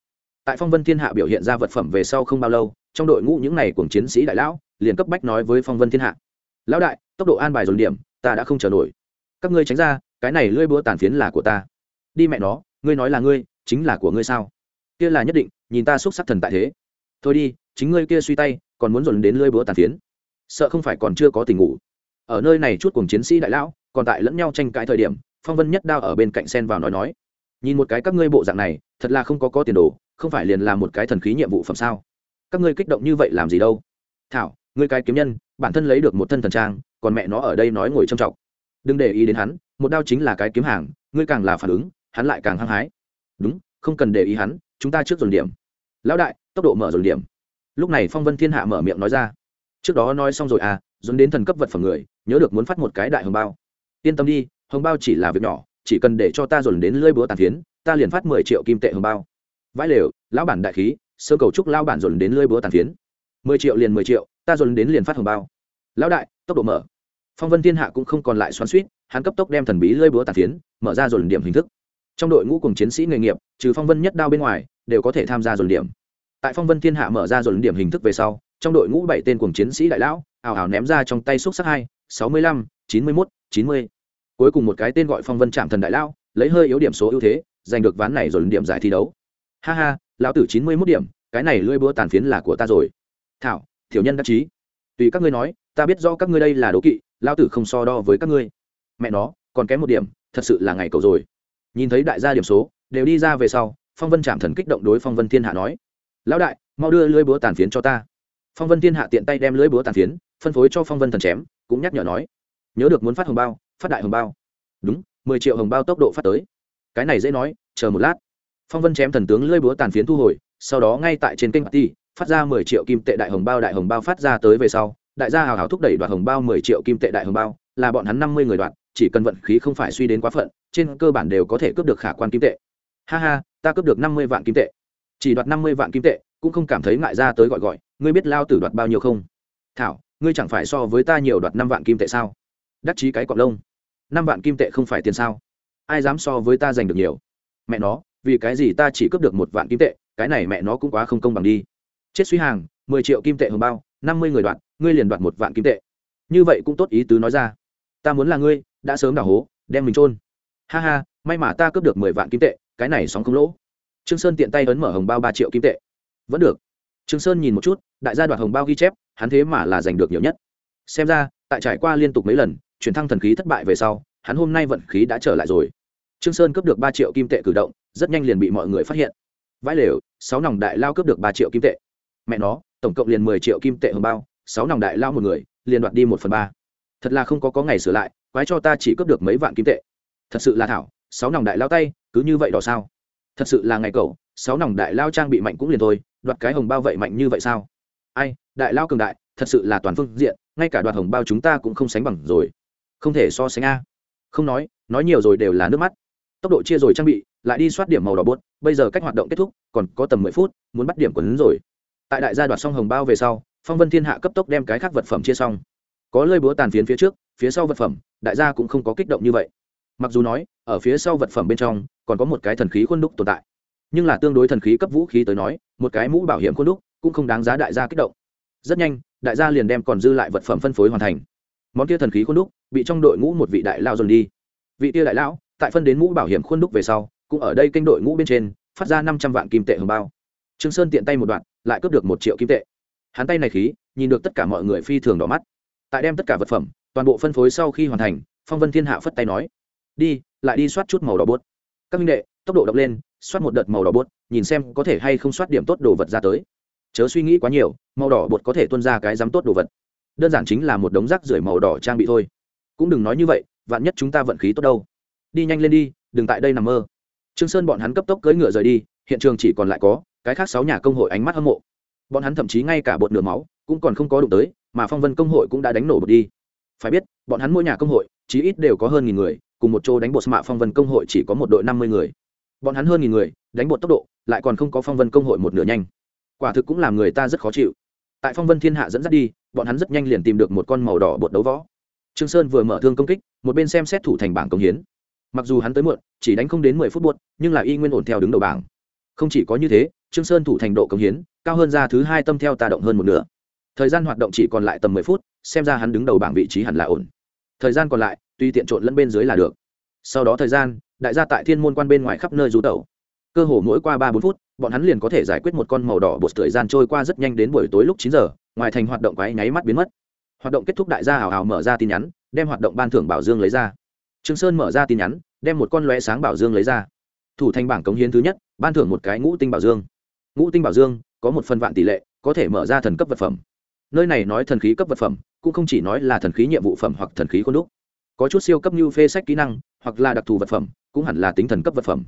Tại phong vân thiên hạ biểu hiện ra vật phẩm về sau không bao lâu, trong đội ngũ những n à y cuồng chiến sĩ đại lão liền cấp bách nói với phong vân thiên hạ. Lão đại, tốc độ an bài dồn điểm, ta đã không chờ nổi. Các ngươi tránh ra, cái này lưỡi búa tàn phiến là của ta. Đi mẹ nó, ngươi nói là ngươi, chính là của ngươi sao? Kia là nhất định, nhìn ta xúc sắc thần tại thế. Thôi đi, chính ngươi kia suy tay, còn muốn dồn đến lưỡi búa tàn phiến. Sợ không phải còn chưa có tình ngủ ở nơi này chút cùng chiến sĩ đại lão, còn tại lẫn nhau tranh cãi thời điểm, phong vân nhất đao ở bên cạnh sen vào nói nói, nhìn một cái các ngươi bộ dạng này, thật là không có có tiền đồ, không phải liền là một cái thần khí nhiệm vụ phẩm sao? Các ngươi kích động như vậy làm gì đâu? Thảo, ngươi cái kiếm nhân, bản thân lấy được một thân thần trang, còn mẹ nó ở đây nói ngồi trầm trọng đừng để ý đến hắn, một đao chính là cái kiếm hàng, ngươi càng là phản ứng, hắn lại càng hăng hái. Đúng, không cần để ý hắn, chúng ta trước dồn điểm. Lão đại, tốc độ mở dồn điểm. Lúc này phong vân thiên hạ mở miệng nói ra. Trước đó nói xong rồi à dồn đến thần cấp vật phẩm người nhớ được muốn phát một cái đại hồng bao. Yên tâm đi, hồng bao chỉ là việc nhỏ, chỉ cần để cho ta dồn đến lưỡi búa tàn phiến, ta liền phát mười triệu kim tệ hồng bao. Vãi lều, lão bản đại khí, sơ cầu chúc lao bản dồn đến lưỡi búa tàn phiến. Mười triệu liền mười triệu, ta dồn đến liền phát hồng bao. Lão đại, tốc độ mở. Phong vân thiên hạ cũng không còn lại xoắn suýt hắn cấp tốc đem thần bí lưỡi búa tàn phiến, mở ra dồn điểm hình thức. Trong đội ngũ cùng chiến sĩ nghề nghiệp, trừ phong vân nhất đao bên ngoài, đều có thể tham gia dồn điểm. Tại phong vân thiên hạ mở ra dồn điểm hình thức về sau, trong đội ngũ bảy tên cùng chiến sĩ đại lão ảo ảo ném ra trong tay xúc sắc hai sáu mươi lăm, chín mươi mốt, chín mươi. Cuối cùng một cái tên gọi phong vân trạm thần đại lão, lấy hơi yếu điểm số ưu thế, giành được ván này rồi điểm giải thi đấu. Ha ha, lão tử chín mươi mốt điểm, cái này lưỡi búa tàn phiến là của ta rồi. Thảo thiểu nhân đắc chí. Tùy các ngươi nói, ta biết do các ngươi đây là đố kỵ, lão tử không so đo với các ngươi. Mẹ nó, còn kém một điểm, thật sự là ngày cầu rồi. Nhìn thấy đại gia điểm số, đều đi ra về sau, phong vân trạm thần kích động đối phong vân thiên hạ nói, lão đại, mau đưa lưỡi búa tàn phiến cho ta phong vân thiên hạ tiện tay đem lưỡi búa tàn phiến, phân phối cho phong vân thần chém, cũng nhắc nhở nói, nhớ được muốn phát hồng bao, phát đại hồng bao. Đúng, mười triệu hồng bao tốc độ phát tới. Cái này dễ nói, chờ một lát. Phong vân chém thần tướng lưỡi búa tàn phiến thu hồi, sau đó ngay tại trên kênh ti phát ra mười triệu kim tệ đại hồng bao, đại hồng bao phát ra tới về sau, đại gia hào hào thúc đẩy đoạt hồng bao mười triệu kim tệ đại hồng bao, là bọn hắn năm mươi người đoạt, chỉ cần vận khí không phải suy đến quá phận, trên cơ bản đều có thể cướp được khả quan kim tệ. Ha ha, ta cướp được năm mươi vạn kim tệ. Chỉ đoạt năm mươi vạn kim tệ, cũng không cảm thấy ngại ra tới gọi gọi ngươi biết lao tử đoạt bao nhiêu không? Thảo, ngươi chẳng phải so với ta nhiều đoạt năm vạn kim tệ sao? Đắc chí cái cọc lông. Năm vạn kim tệ không phải tiền sao? Ai dám so với ta giành được nhiều? Mẹ nó, vì cái gì ta chỉ cướp được một vạn kim tệ, cái này mẹ nó cũng quá không công bằng đi. Chết suy hàng, mười triệu kim tệ hồng bao, năm mươi người đoạt, ngươi liền đoạt một vạn kim tệ. Như vậy cũng tốt ý tứ nói ra. Ta muốn là ngươi, đã sớm đào hố, đem mình trôn ha ha, may mà ta cướp được mười vạn kim tệ, cái này sóng không lỗ. Trương sơn tiện tay ấn mở hồng bao ba triệu kim tệ. Vẫn được trương sơn nhìn một chút, đại gia đoạt hồng bao ghi chép, hắn thế mà là giành được nhiều nhất. Xem ra, tại trải qua liên tục mấy lần, chuyển thăng thần khí thất bại về sau, hắn hôm nay vận khí đã trở lại rồi. Trương sơn cướp được ba triệu kim tệ cử động, rất nhanh liền bị mọi người phát hiện. Vãi lều, sáu nòng đại lao cướp được ba triệu kim tệ. Mẹ nó, tổng cộng liền mười triệu kim tệ hồng bao, sáu nòng đại lao một người, liền đoạt đi một phần ba. Thật là không có có ngày sửa lại, quái cho ta chỉ cướp được mấy vạn kim tệ. Thật sự là thảo, sáu nòng đại lao tay, cứ như vậy đỏ sao? Thật sự là ngày cậu, sáu nòng đại lao trang bị mạnh cũng liền thôi đoạt cái hồng bao vậy mạnh như vậy sao? Ai, đại lao cường đại, thật sự là toàn phương diện, ngay cả đoạt hồng bao chúng ta cũng không sánh bằng rồi. Không thể so sánh a. Không nói nói nhiều rồi đều là nước mắt. Tốc độ chia rồi trang bị, lại đi soát điểm màu đỏ bốt bây giờ cách hoạt động kết thúc, còn có tầm mười phút, muốn bắt điểm quấn rồi. Tại đại gia đoạt xong hồng bao về sau, phong vân thiên hạ cấp tốc đem cái khác vật phẩm chia xong. Có lơi búa tàn phiến phía trước, phía sau vật phẩm, đại gia cũng không có kích động như vậy. Mặc dù nói, ở phía sau vật phẩm bên trong, còn có một cái thần khí khuôn đúc tồn tại nhưng là tương đối thần khí cấp vũ khí tới nói, một cái mũ bảo hiểm khuôn đúc cũng không đáng giá đại gia kích động. Rất nhanh, đại gia liền đem còn dư lại vật phẩm phân phối hoàn thành. Món kia thần khí khuôn đúc bị trong đội ngũ một vị đại lao dồn đi. Vị kia đại lão, tại phân đến mũ bảo hiểm khuôn đúc về sau, cũng ở đây kênh đội ngũ bên trên, phát ra năm trăm vạn kim tệ hồng bao. Trương sơn tiện tay một đoạn, lại cướp được một triệu kim tệ. Hắn tay này khí, nhìn được tất cả mọi người phi thường đỏ mắt. Tại đem tất cả vật phẩm, toàn bộ phân phối sau khi hoàn thành, phong vân thiên hạ phất tay nói, đi, lại đi soát chút màu đỏ bút các minh đệ, tốc độ đọc lên soát một đợt màu đỏ bột, nhìn xem có thể hay không soát điểm tốt đồ vật ra tới. Chớ suy nghĩ quá nhiều màu đỏ bột có thể tuân ra cái dám tốt đồ vật. Đơn giản chính là một đống rác rưởi màu đỏ trang bị thôi. Cũng đừng nói như vậy vạn nhất chúng ta vận khí tốt đâu. Đi nhanh lên đi đừng tại đây nằm mơ. Trương sơn bọn hắn cấp tốc cưỡi ngựa rời đi hiện trường chỉ còn lại có cái khác sáu nhà công hội ánh mắt hâm mộ. Bọn hắn thậm chí ngay cả bột nửa máu cũng còn không có đụng tới mà phong vân công hội cũng đã đánh nổ bột đi. Phải biết bọn hắn mỗi nhà công hội chí ít đều có hơn nghìn người cùng một chỗ đánh bột mạ phong vân công hội chỉ có một đội năm mươi người bọn hắn hơn nghìn người, đánh bột tốc độ, lại còn không có phong vân công hội một nửa nhanh. Quả thực cũng làm người ta rất khó chịu. Tại phong vân thiên hạ dẫn dắt đi, bọn hắn rất nhanh liền tìm được một con màu đỏ bột đấu võ. Trương sơn vừa mở thương công kích, một bên xem xét thủ thành bảng công hiến. Mặc dù hắn tới muộn, chỉ đánh không đến mười phút buột nhưng là y nguyên ổn theo đứng đầu bảng. Không chỉ có như thế, trương sơn thủ thành độ công hiến, cao hơn ra thứ hai tâm theo ta động hơn một nửa. Thời gian hoạt động chỉ còn lại tầm mười phút, xem ra hắn đứng đầu bảng vị trí hẳn là ổn. Thời gian còn lại tuy tiện trộn lẫn bên dưới là được sau đó thời gian, đại gia tại thiên môn quan bên ngoài khắp nơi rú tẩu. Cơ hồ mỗi qua ba bốn phút, bọn hắn liền có thể giải quyết một con màu đỏ bột thời gian trôi qua rất nhanh đến buổi tối lúc chín giờ, ngoài thành hoạt động quái nháy mắt biến mất. Hoạt động kết thúc đại gia hào hào mở ra tin nhắn, đem hoạt động ban thưởng bảo dương lấy ra. Trương sơn mở ra tin nhắn, đem một con lóe sáng bảo dương lấy ra. Thủ thành bảng cống hiến thứ nhất, ban thưởng một cái ngũ tinh bảo dương. Ngũ tinh bảo dương, có một phần vạn tỷ lệ, có thể mở ra thần cấp vật phẩm. Nơi này nói thần khí cấp vật phẩm, cũng không chỉ nói là thần khí nhiệm vụ phẩm hoặc thần khí khuôn đúc. Có chút siêu cấp như phê sách kỹ năng hoặc là đặc thù vật phẩm, cũng hẳn là tính thần cấp vật phẩm.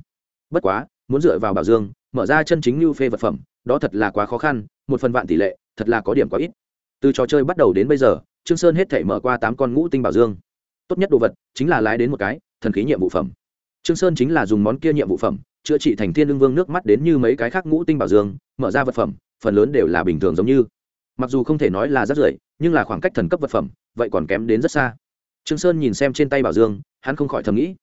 Bất quá, muốn dựa vào bảo dương, mở ra chân chính như phê vật phẩm, đó thật là quá khó khăn, một phần vạn tỷ lệ, thật là có điểm quá ít. Từ trò chơi bắt đầu đến bây giờ, trương sơn hết thể mở qua tám con ngũ tinh bảo dương. Tốt nhất đồ vật chính là lái đến một cái, thần khí nhiệm vụ phẩm. Trương sơn chính là dùng món kia nhiệm vụ phẩm, chữa trị thành thiên lương vương nước mắt đến như mấy cái khác ngũ tinh bảo dương, mở ra vật phẩm, phần lớn đều là bình thường giống như. Mặc dù không thể nói là rất rưởi nhưng là khoảng cách thần cấp vật phẩm, vậy còn kém đến rất xa trương sơn nhìn xem trên tay bảo dương, hắn không khỏi thầm nghĩ,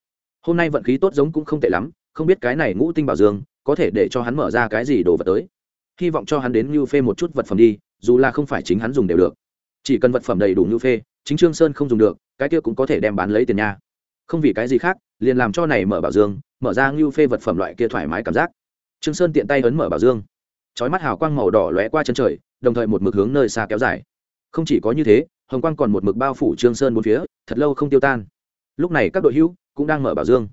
hôm nay vận khí tốt giống cũng không tệ lắm, không biết cái này ngũ tinh bảo dương có thể để cho hắn mở ra cái gì đồ vật tới. Hy vọng cho hắn đến như phê một chút vật phẩm đi, dù là không phải chính hắn dùng đều được. Chỉ cần vật phẩm đầy đủ như phê, chính trương sơn không dùng được, cái kia cũng có thể đem bán lấy tiền nha. Không vì cái gì khác, liền làm cho này mở bảo dương, mở ra như phê vật phẩm loại kia thoải mái cảm giác. Trương sơn tiện tay ấn mở bảo dương. Chói mắt hào quang màu đỏ lóe qua chân trời, đồng thời một mực hướng nơi xa kéo dài. Không chỉ có như thế hồng quang còn một mực bao phủ trương sơn bốn phía, thật lâu không tiêu tan. Lúc này các đội hữu cũng đang mở bảo dương.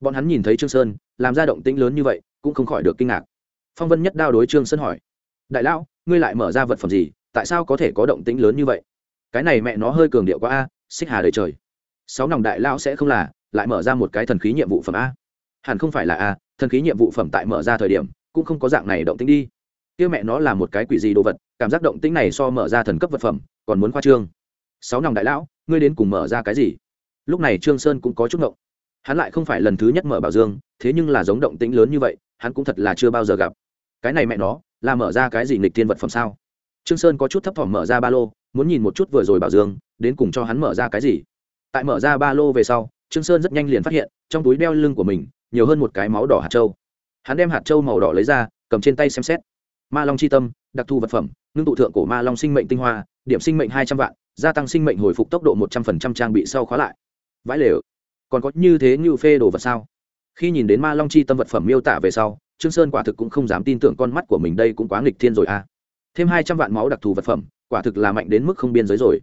Bọn hắn nhìn thấy trương sơn, làm ra động tĩnh lớn như vậy, cũng không khỏi được kinh ngạc. Phong vân nhất đao đối trương sơn hỏi, đại lão, ngươi lại mở ra vật phẩm gì? Tại sao có thể có động tĩnh lớn như vậy? Cái này mẹ nó hơi cường điệu quá a, xích hà đời trời. Sáu nòng đại lão sẽ không là, lại mở ra một cái thần khí nhiệm vụ phẩm a? Hẳn không phải là a, thần khí nhiệm vụ phẩm tại mở ra thời điểm, cũng không có dạng này động tĩnh đi. Kia mẹ nó là một cái quỷ gì đồ vật, cảm giác động tĩnh này so mở ra thần cấp vật phẩm, còn muốn khoa trương sáu nòng đại lão, ngươi đến cùng mở ra cái gì? Lúc này trương sơn cũng có chút ngộng. Hắn lại không phải lần thứ nhất mở bảo dương, thế nhưng là giống động tĩnh lớn như vậy, hắn cũng thật là chưa bao giờ gặp. Cái này mẹ nó, là mở ra cái gì nghịch thiên vật phẩm sao? Trương sơn có chút thấp thỏm mở ra ba lô, muốn nhìn một chút vừa rồi bảo dương, đến cùng cho hắn mở ra cái gì. Tại mở ra ba lô về sau, trương sơn rất nhanh liền phát hiện, trong túi đeo lưng của mình, nhiều hơn một cái máu đỏ hạt châu. Hắn đem hạt châu màu đỏ lấy ra, cầm trên tay xem xét. Ma long chi tâm, đặc thù vật phẩm, ngưng tụ thượng cổ ma long sinh mệnh tinh hoa, điểm sinh mệnh hai trăm vạn gia tăng sinh mệnh hồi phục tốc độ một trăm phần trăm trang bị sau khóa lại. Vãi lều. Còn có như thế như phê đồ vật sao? Khi nhìn đến ma long chi tâm vật phẩm miêu tả về sau, trương sơn quả thực cũng không dám tin tưởng con mắt của mình đây cũng quá nghịch thiên rồi à. Thêm hai trăm vạn máu đặc thù vật phẩm, quả thực là mạnh đến mức không biên giới rồi.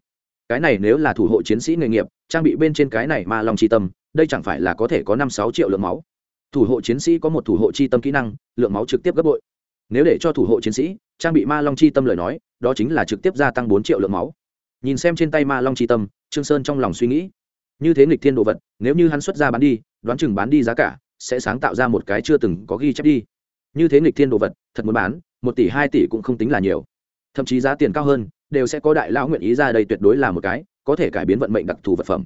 Cái này nếu là thủ hộ chiến sĩ nghề nghiệp, trang bị bên trên cái này ma long chi tâm, đây chẳng phải là có thể có năm sáu triệu lượng máu. Thủ hộ chiến sĩ có một thủ hộ chi tâm kỹ năng, lượng máu trực tiếp gấp bội. Nếu để cho thủ hộ chiến sĩ, trang bị ma long chi tâm lời nói, đó chính là trực tiếp gia tăng bốn triệu lượng máu nhìn xem trên tay ma long chi tâm, trương sơn trong lòng suy nghĩ. Như thế nghịch thiên đồ vật, nếu như hắn xuất ra bán đi, đoán chừng bán đi giá cả sẽ sáng tạo ra một cái chưa từng có ghi chép đi. Như thế nghịch thiên đồ vật, thật muốn bán, một tỷ, hai tỷ cũng không tính là nhiều. Thậm chí giá tiền cao hơn, đều sẽ có đại lão nguyện ý ra đây tuyệt đối là một cái, có thể cải biến vận mệnh đặc thù vật phẩm.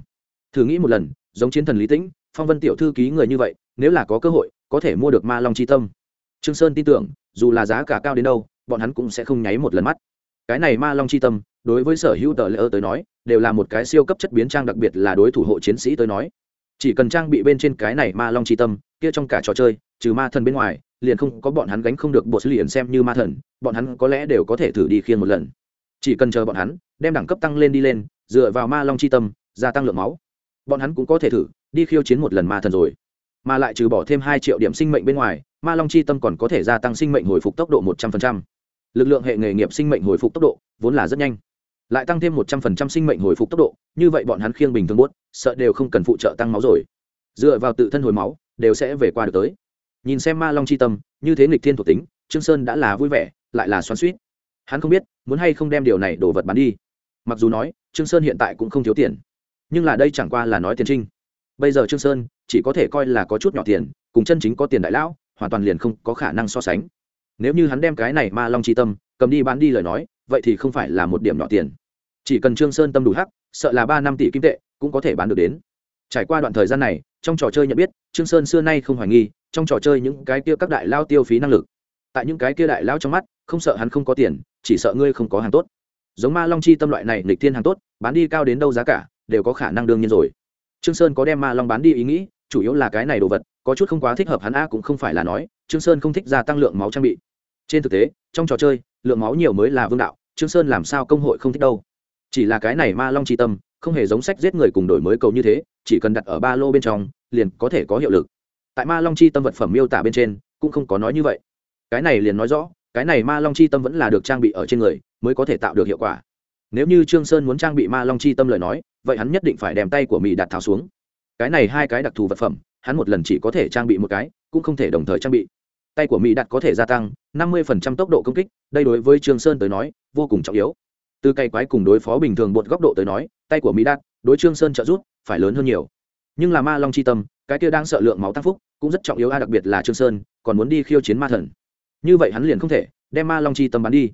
Thử nghĩ một lần, giống chiến thần lý tĩnh, phong vân tiểu thư ký người như vậy, nếu là có cơ hội, có thể mua được ma long chi tâm. Trương sơn tin tưởng, dù là giá cả cao đến đâu, bọn hắn cũng sẽ không nháy một lần mắt. Cái này ma long chi tâm đối với sở hữu tờ lỡ tới nói, đều là một cái siêu cấp chất biến trang, đặc biệt là đối thủ hộ chiến sĩ tới nói. Chỉ cần trang bị bên trên cái này ma long chi tâm, kia trong cả trò chơi, trừ ma thần bên ngoài, liền không có bọn hắn gánh không được bộ liền xem như ma thần, bọn hắn có lẽ đều có thể thử đi khiên một lần. Chỉ cần chờ bọn hắn, đem đẳng cấp tăng lên đi lên, dựa vào ma long chi tâm, gia tăng lượng máu. Bọn hắn cũng có thể thử, đi khiêu chiến một lần ma thần rồi. Mà lại trừ bỏ thêm hai triệu điểm sinh mệnh bên ngoài, ma long chi tâm còn có thể gia tăng sinh mệnh hồi phục tốc độ một trăm phần trăm. Lực lượng hệ nghề nghiệp sinh mệnh hồi phục tốc độ vốn là rất nhanh lại tăng thêm một trăm phần trăm sinh mệnh hồi phục tốc độ, như vậy bọn hắn khiêng bình thường buốt, sợ đều không cần phụ trợ tăng máu rồi. Dựa vào tự thân hồi máu, đều sẽ về qua được tới. Nhìn xem ma long c h i tâm, như thế nghịch thiên thuộc tính, trương sơn đã là vui vẻ, lại là xoắn suýt hắn không biết, muốn hay không đem điều này đổ vật bán đi. Mặc dù nói, trương sơn hiện tại cũng không thiếu tiền. Nhưng là đây chẳng qua là nói tiền trinh. Bây giờ trương sơn chỉ có thể coi là có chút nhỏ tiền, cùng chân chính có tiền đại lão, hoàn toàn liền không có khả năng so sánh. Nếu như hắn đem cái này ma long c tâm cầm đi bán đi lời nói, vậy thì không phải là một điểm nhỏ tiền chỉ cần trương sơn tâm đủ hắc, sợ là ba năm tỷ kim tệ cũng có thể bán được đến. Trải qua đoạn thời gian này, trong trò chơi nhận biết, trương sơn xưa nay không hoài nghi, trong trò chơi những cái kia các đại lao tiêu phí năng lực. Tại những cái kia đại lao trong mắt, không sợ hắn không có tiền, chỉ sợ ngươi không có hàng tốt. Giống ma long chi tâm loại này lịch thiên hàng tốt, bán đi cao đến đâu giá cả, đều có khả năng đương nhiên rồi. Trương sơn có đem ma long bán đi ý nghĩ, chủ yếu là cái này đồ vật, có chút không quá thích hợp hắn a cũng không phải là nói, trương sơn không thích gia tăng lượng máu trang bị. Trên thực tế, trong trò chơi, lượng máu nhiều mới là vương đạo, trương sơn làm sao công hội không thích đâu chỉ là cái này ma long chi tâm, không hề giống sách giết người cùng đổi mới cầu như thế, chỉ cần đặt ở ba lô bên trong, liền có thể có hiệu lực. Tại ma long chi tâm vật phẩm miêu tả bên trên, cũng không có nói như vậy. Cái này liền nói rõ, cái này ma long chi tâm vẫn là được trang bị ở trên người, mới có thể tạo được hiệu quả. Nếu như trương sơn muốn trang bị ma long chi tâm lời nói, vậy hắn nhất định phải đem tay của mỹ đặt tháo xuống. Cái này hai cái đặc thù vật phẩm, hắn một lần chỉ có thể trang bị một cái, cũng không thể đồng thời trang bị. Tay của mỹ đặt có thể gia tăng 50% tốc độ công kích, đây đối với trương sơn tới nói, vô cùng trọng yếu từ cây quái cùng đối phó bình thường bột góc độ tới nói, tay của mỹ đạt, đối trương sơn trợ giúp, phải lớn hơn nhiều. Nhưng là ma long chi tâm, cái kia đang sợ lượng máu tăng phúc, cũng rất trọng yếu a, đặc biệt là trương sơn, còn muốn đi khiêu chiến ma thần. Như vậy hắn liền không thể đem ma long chi tâm bắn đi.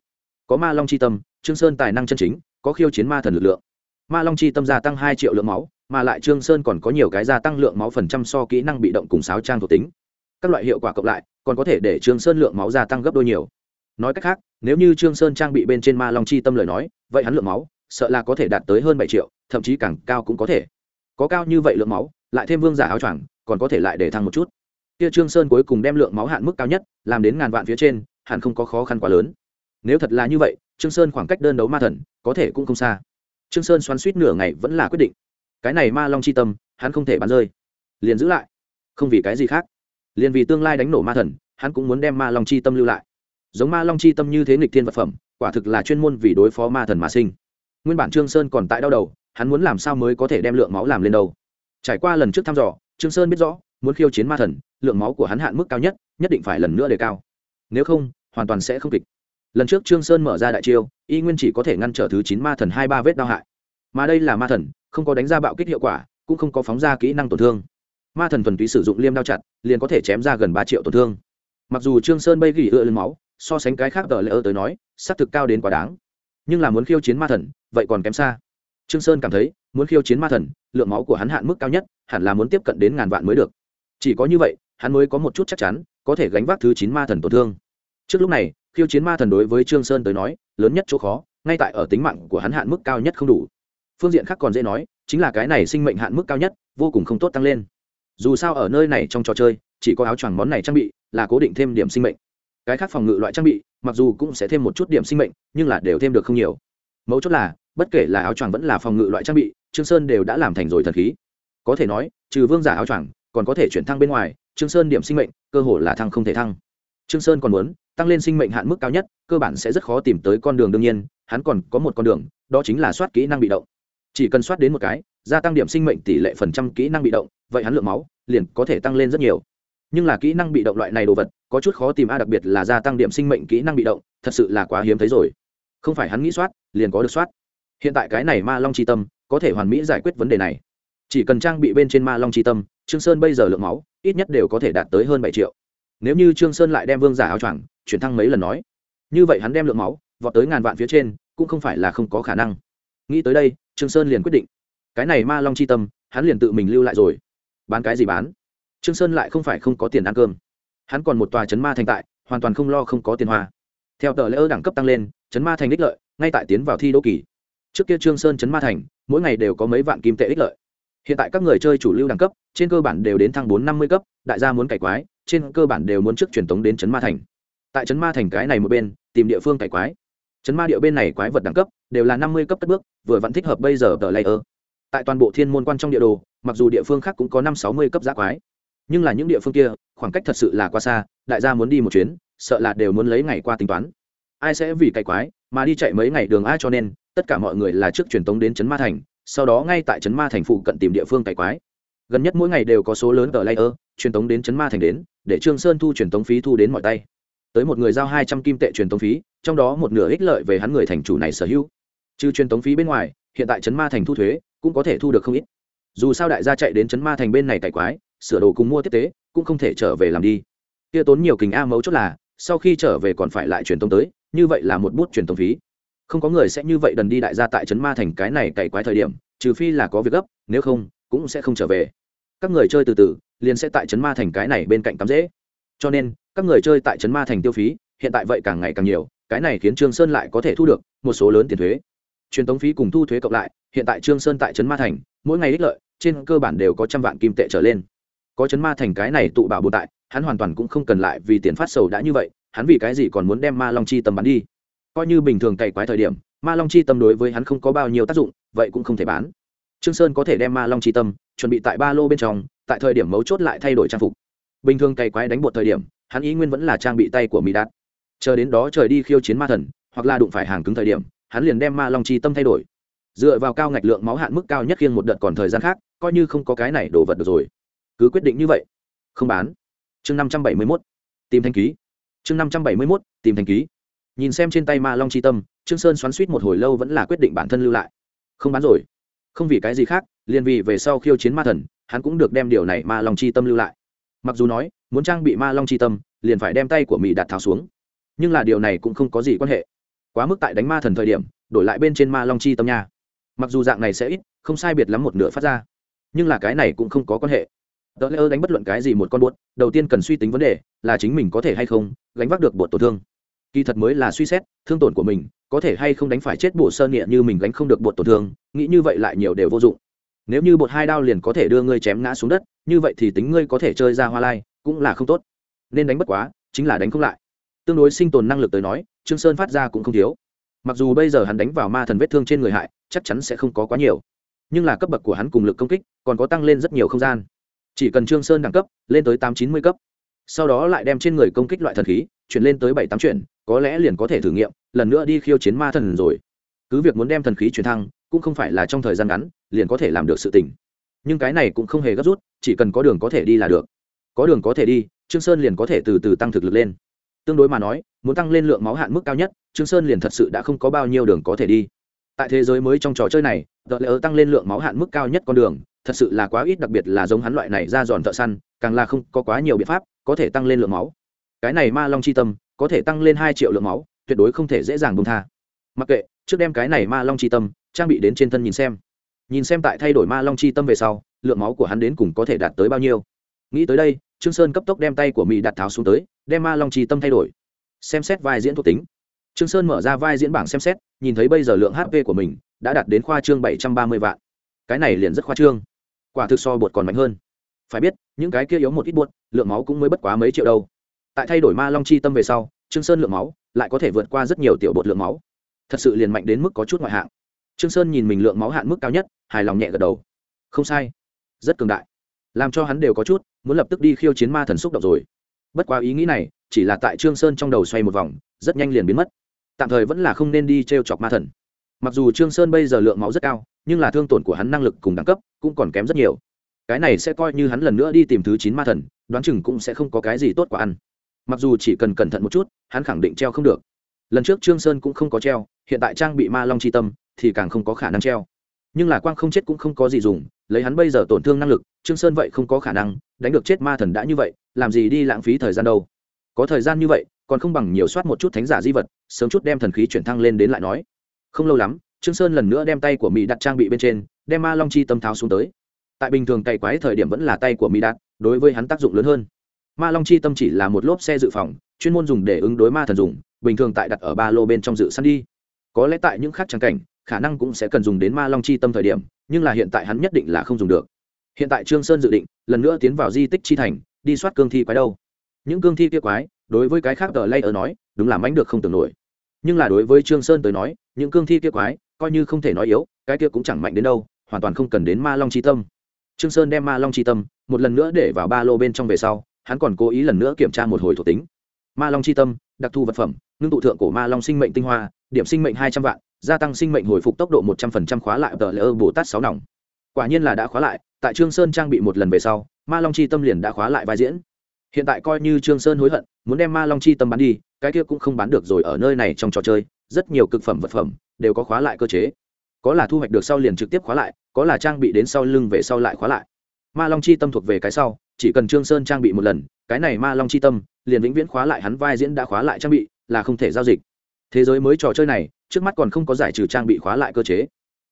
Có ma long chi tâm, trương sơn tài năng chân chính, có khiêu chiến ma thần lực lượng. Ma long chi tâm gia tăng hai triệu lượng máu, mà lại trương sơn còn có nhiều cái gia tăng lượng máu phần trăm so kỹ năng bị động cùng sáo trang thuộc tính. Các loại hiệu quả cộng lại, còn có thể để trương sơn lượng máu gia tăng gấp đôi nhiều nói cách khác, nếu như trương sơn trang bị bên trên ma long chi tâm lời nói, vậy hắn lượng máu, sợ là có thể đạt tới hơn bảy triệu, thậm chí càng cao cũng có thể. Có cao như vậy lượng máu, lại thêm vương giả áo choàng, còn có thể lại để thăng một chút. Kia trương sơn cuối cùng đem lượng máu hạn mức cao nhất, làm đến ngàn vạn phía trên, hẳn không có khó khăn quá lớn. Nếu thật là như vậy, trương sơn khoảng cách đơn đấu ma thần, có thể cũng không xa. Trương sơn xoắn suýt nửa ngày vẫn là quyết định. Cái này ma long chi tâm, hắn không thể bắn rơi. Liền giữ lại. Không vì cái gì khác. Liền vì tương lai đánh nổ ma thần, hắn cũng muốn đem ma long chi tâm lưu lại giống ma long chi tâm như thế nghịch thiên vật phẩm, quả thực là chuyên môn vì đối phó ma thần mà sinh. Nguyên bản trương sơn còn tại đau đầu, hắn muốn làm sao mới có thể đem lượng máu làm lên đâu? Trải qua lần trước thăm dò, trương sơn biết rõ, muốn khiêu chiến ma thần, lượng máu của hắn hạn mức cao nhất nhất định phải lần nữa đề cao. Nếu không, hoàn toàn sẽ không kịch. Lần trước trương sơn mở ra đại chiêu, y nguyên chỉ có thể ngăn trở thứ chín ma thần hai ba vết đau hại. Mà đây là ma thần, không có đánh ra bạo kích hiệu quả, cũng không có phóng ra kỹ năng tổn thương. Ma thần thuần túy sử dụng liêm đao chặt, liền có thể chém ra gần ba triệu tổn thương. Mặc dù trương sơn bây gỉ ựa lên máu so sánh cái khác tờ lễ ơ tới nói, xác thực cao đến quá đáng. Nhưng là muốn khiêu chiến ma thần, vậy còn kém xa. Trương sơn cảm thấy, muốn khiêu chiến ma thần, lượng máu của hắn hạn mức cao nhất, hẳn là muốn tiếp cận đến ngàn vạn mới được. Chỉ có như vậy, hắn mới có một chút chắc chắn, có thể gánh vác thứ chín ma thần tổn thương. Trước lúc này, khiêu chiến ma thần đối với trương sơn tới nói, lớn nhất chỗ khó, ngay tại ở tính mạng của hắn hạn mức cao nhất không đủ. Phương diện khác còn dễ nói, chính là cái này sinh mệnh hạn mức cao nhất, vô cùng không tốt tăng lên. Dù sao ở nơi này trong trò chơi, chỉ có áo choàng món này trang bị, là cố định thêm điểm sinh mệnh cái khác phòng ngự loại trang bị, mặc dù cũng sẽ thêm một chút điểm sinh mệnh, nhưng là đều thêm được không nhiều. Mấu chốt là, bất kể là áo choàng vẫn là phòng ngự loại trang bị, trương sơn đều đã làm thành rồi thần khí. Có thể nói, trừ vương giả áo choàng, còn có thể chuyển thăng bên ngoài, trương sơn điểm sinh mệnh, cơ hồ là thăng không thể thăng. Trương sơn còn muốn tăng lên sinh mệnh hạn mức cao nhất, cơ bản sẽ rất khó tìm tới con đường đương nhiên, hắn còn có một con đường, đó chính là soát kỹ năng bị động. Chỉ cần soát đến một cái, gia tăng điểm sinh mệnh tỷ lệ phần trăm kỹ năng bị động, vậy hắn lượng máu liền có thể tăng lên rất nhiều nhưng là kỹ năng bị động loại này đồ vật, có chút khó tìm a, đặc biệt là gia tăng điểm sinh mệnh kỹ năng bị động, thật sự là quá hiếm thấy rồi. Không phải hắn nghĩ soát, liền có được soát. Hiện tại cái này ma long c tâm, có thể hoàn mỹ giải quyết vấn đề này. Chỉ cần trang bị bên trên ma long c tâm, trương sơn bây giờ lượng máu, ít nhất đều có thể đạt tới hơn bảy triệu. Nếu như trương sơn lại đem vương giả áo choàng, chuyển thăng mấy lần nói, như vậy hắn đem lượng máu, vọt tới ngàn vạn phía trên, cũng không phải là không có khả năng. Nghĩ tới đây, trương sơn liền quyết định, cái này ma long chi tâm, hắn liền tự mình lưu lại rồi. Bán cái gì bán? Trương sơn lại không phải không có tiền ăn cơm. Hắn còn một tòa chấn ma thành tại, hoàn toàn không lo không có tiền hoa. Theo tờ lễ ơ đẳng cấp tăng lên, chấn ma thành đích lợi, ngay tại tiến vào thi đô kỳ. Trước kia trương sơn chấn ma thành, mỗi ngày đều có mấy vạn kim tệ ích lợi. Hiện tại các người chơi chủ lưu đẳng cấp, trên cơ bản đều đến thăng bốn năm mươi cấp, đại gia muốn cải quái, trên cơ bản đều muốn trước truyền tống đến chấn ma thành. Tại chấn ma thành cái này một bên, tìm địa phương cải quái. Chấn ma địa bên này quái vật đẳng cấp đều là năm mươi cấp cất bước, vừa vẫn thích hợp bây giờ tờ layer tại toàn bộ thiên môn quan trong địa đồ, mặc dù địa phương khác cũng có năm sáu mươi cấp giá quái nhưng là những địa phương kia, khoảng cách thật sự là quá xa, đại gia muốn đi một chuyến, sợ là đều muốn lấy ngày qua tính toán. Ai sẽ vì cày quái mà đi chạy mấy ngày đường ai cho nên, tất cả mọi người là trước truyền tống đến trấn ma thành, sau đó ngay tại trấn ma thành phụ cận tìm địa phương cày quái. Gần nhất mỗi ngày đều có số lớn tờ layer truyền tống đến trấn ma thành đến, để trương sơn thu truyền tống phí thu đến mọi tay. Tới một người giao hai trăm kim tệ truyền tống phí, trong đó một nửa ích lợi về hắn người thành chủ này sở hữu. Trừ truyền tống phí bên ngoài, hiện tại trấn ma thành thu thuế cũng có thể thu được không ít. Dù sao đại gia chạy đến trấn ma thành bên này cày quái sửa đồ cùng mua tiếp tế, cũng không thể trở về làm đi. Kia tốn nhiều kình a mấu chốt là, sau khi trở về còn phải lại truyền tống tới, như vậy là một bút truyền tống phí. Không có người sẽ như vậy đần đi đại gia tại trấn ma thành cái này cày quái thời điểm, trừ phi là có việc gấp, nếu không, cũng sẽ không trở về. Các người chơi từ từ, liền sẽ tại trấn ma thành cái này bên cạnh tắm dễ. Cho nên, các người chơi tại trấn ma thành tiêu phí, hiện tại vậy càng ngày càng nhiều, cái này khiến trương sơn lại có thể thu được một số lớn tiền thuế. Truyền tống phí cùng thu thuế cộng lại, hiện tại trương sơn tại trấn ma thành, mỗi ngày ích lợi, trên cơ bản đều có trăm vạn kim tệ trở lên có chấn ma thành cái này tụ bảo bồn tại, hắn hoàn toàn cũng không cần lại vì tiền phát sầu đã như vậy, hắn vì cái gì còn muốn đem ma long chi tâm bán đi? Coi như bình thường cày quái thời điểm, ma long chi tâm đối với hắn không có bao nhiêu tác dụng, vậy cũng không thể bán. Trương sơn có thể đem ma long chi tâm chuẩn bị tại ba lô bên trong, tại thời điểm mấu chốt lại thay đổi trang phục. Bình thường cày quái đánh bột thời điểm, hắn ý nguyên vẫn là trang bị tay của mỹ đạt. Chờ đến đó trời đi khiêu chiến ma thần, hoặc là đụng phải hàng cứng thời điểm, hắn liền đem ma long chi tâm thay đổi. Dựa vào cao ngạch lượng máu hạn mức cao nhất khiêng một đợt còn thời gian khác, coi như không có cái này đổ vật được rồi cứ quyết định như vậy. Không bán. Chương năm trăm bảy mươi mốt. Tìm thanh ký. Chương năm trăm bảy mươi mốt, tìm thanh ký. Nhìn xem trên tay ma long chi tâm, trương sơn xoắn suýt một hồi lâu vẫn là quyết định bản thân lưu lại. Không bán rồi. Không vì cái gì khác, liền vì về sau khiêu chiến ma thần, hắn cũng được đem điều này ma long chi tâm lưu lại. Mặc dù nói, muốn trang bị ma long chi tâm, liền phải đem tay của mỹ đặt tháo xuống. Nhưng là điều này cũng không có gì quan hệ. Quá mức tại đánh ma thần thời điểm, đổi lại bên trên ma long chi tâm nha. Mặc dù dạng này sẽ ít, không sai biệt lắm một nửa phát ra. Nhưng là cái này cũng không có quan hệ tờ lễ đánh bất luận cái gì một con buốt, đầu tiên cần suy tính vấn đề là chính mình có thể hay không gánh vác được bột tổn thương. Kỳ thật mới là suy xét, thương tổn của mình có thể hay không đánh phải chết bổ sơ nghĩa như mình gánh không được bột tổn thương, nghĩ như vậy lại nhiều đều vô dụng. Nếu như bột hai đao liền có thể đưa ngươi chém ngã xuống đất, như vậy thì tính ngươi có thể chơi ra hoa lai, cũng là không tốt. Nên đánh bất quá, chính là đánh không lại. Tương đối sinh tồn năng lực tới nói, trương sơn phát ra cũng không thiếu. Mặc dù bây giờ hắn đánh vào ma thần vết thương trên người hại, chắc chắn sẽ không có quá nhiều. Nhưng là cấp bậc của hắn cùng lực công kích còn có tăng lên rất nhiều không gian chỉ cần trương sơn đẳng cấp, lên tới tám chín mươi cấp. Sau đó lại đem trên người công kích loại thần khí, chuyển lên tới bảy tám chuyển, có lẽ liền có thể thử nghiệm, lần nữa đi khiêu chiến ma thần rồi. Cứ việc muốn đem thần khí chuyển thăng, cũng không phải là trong thời gian ngắn, liền có thể làm được sự tình. Nhưng cái này cũng không hề gấp rút, chỉ cần có đường có thể đi là được. Có đường có thể đi, trương sơn liền có thể từ từ tăng thực lực lên. Tương đối mà nói, muốn tăng lên lượng máu hạn mức cao nhất, trương sơn liền thật sự đã không có bao nhiêu đường có thể đi. Tại thế giới mới trong trò chơi này đợt lỡ tăng lên lượng máu hạn mức cao nhất con đường thật sự là quá ít, đặc biệt là giống hắn loại này ra giòn thợ săn, càng là không có quá nhiều biện pháp có thể tăng lên lượng máu. Cái này ma long chi tâm có thể tăng lên hai triệu lượng máu, tuyệt đối không thể dễ dàng bông tha. Mặc kệ, trước đem cái này ma long chi tâm trang bị đến trên thân nhìn xem. Nhìn xem tại thay đổi ma long chi tâm về sau, lượng máu của hắn đến cùng có thể đạt tới bao nhiêu. Nghĩ tới đây, trương sơn cấp tốc đem tay của mỹ đặt tháo xuống tới, đem ma long chi tâm thay đổi. Xem xét vai diễn thuộc tính. Trương sơn mở ra vai diễn bảng xem xét, nhìn thấy bây giờ lượng hp của mình đã đạt đến khoa trương bảy trăm ba mươi vạn. Cái này liền rất khoa trương quả thực so bột còn mạnh hơn. Phải biết những cái kia yếu một ít bột, lượng máu cũng mới bất quá mấy triệu đâu. Tại thay đổi ma long chi tâm về sau trương sơn lượng máu lại có thể vượt qua rất nhiều tiểu bột lượng máu. Thật sự liền mạnh đến mức có chút ngoại hạng. Trương sơn nhìn mình lượng máu hạn mức cao nhất hài lòng nhẹ gật đầu. Không sai. Rất cường đại. Làm cho hắn đều có chút muốn lập tức đi khiêu chiến ma thần xúc động rồi. Bất quá ý nghĩ này chỉ là tại trương sơn trong đầu xoay một vòng rất nhanh liền biến mất. Tạm thời vẫn là không nên đi treo chọc ma thần. Mặc dù trương sơn bây giờ lượng máu rất cao nhưng là thương tổn của hắn năng lực cùng đẳng cấp cũng còn kém rất nhiều. Cái này sẽ coi như hắn lần nữa đi tìm thứ chín ma thần, đoán chừng cũng sẽ không có cái gì tốt quả ăn. Mặc dù chỉ cần cẩn thận một chút, hắn khẳng định treo không được. Lần trước trương sơn cũng không có treo, hiện tại trang bị ma long chi tâm thì càng không có khả năng treo. Nhưng là quang không chết cũng không có gì dùng, lấy hắn bây giờ tổn thương năng lực, trương sơn vậy không có khả năng, đánh được chết ma thần đã như vậy, làm gì đi lãng phí thời gian đâu. Có thời gian như vậy, còn không bằng nhiều soát một chút thánh giả di vật, sớm chút đem thần khí chuyển thăng lên đến lại nói. Không lâu lắm trương sơn lần nữa đem tay của mỹ đặt trang bị bên trên, đem ma long chi tâm tháo xuống tới. Tại bình thường cày quái thời điểm vẫn là tay của mỹ đạt, đối với hắn tác dụng lớn hơn. Ma long chi tâm chỉ là một lốp xe dự phòng, chuyên môn dùng để ứng đối ma thần dùng, bình thường tại đặt ở ba lô bên trong dự săn đi. Có lẽ tại những khác trang cảnh, khả năng cũng sẽ cần dùng đến ma long chi tâm thời điểm, nhưng là hiện tại hắn nhất định là không dùng được. Hiện tại trương sơn dự định, lần nữa tiến vào di tích chi thành, đi soát cương thi quái đâu. Những cương thi kia quái, đối với cái khác tờ lay ở nói, đúng là mánh được không tưởng nổi. Nhưng là đối với trương sơn tới nói, những cương thi kia quái coi như không thể nói yếu, cái kia cũng chẳng mạnh đến đâu, hoàn toàn không cần đến ma long chi tâm. Trương sơn đem ma long chi tâm một lần nữa để vào ba lô bên trong về sau, hắn còn cố ý lần nữa kiểm tra một hồi thuộc tính. Ma long chi tâm, đặc thù vật phẩm, ngưng tụ thượng cổ ma long sinh mệnh tinh hoa, điểm sinh mệnh hai trăm vạn, gia tăng sinh mệnh hồi phục tốc độ một trăm phần trăm khóa lại tờ lễ ơ bồ tát sáu nòng. Quả nhiên là đã khóa lại, tại trương sơn trang bị một lần về sau, ma long chi tâm liền đã khóa lại vai diễn. Hiện tại coi như trương sơn hối hận, muốn đem ma long chi tâm bán đi, cái kia cũng không bán được rồi ở nơi này trong trò chơi, rất nhiều cực phẩm vật phẩm đều có khóa lại cơ chế. Có là thu hoạch được sau liền trực tiếp khóa lại, có là trang bị đến sau lưng về sau lại khóa lại. Ma long chi tâm thuộc về cái sau, chỉ cần trương sơn trang bị một lần, cái này ma long chi tâm, liền vĩnh viễn khóa lại hắn vai diễn đã khóa lại trang bị, là không thể giao dịch. Thế giới mới trò chơi này, trước mắt còn không có giải trừ trang bị khóa lại cơ chế.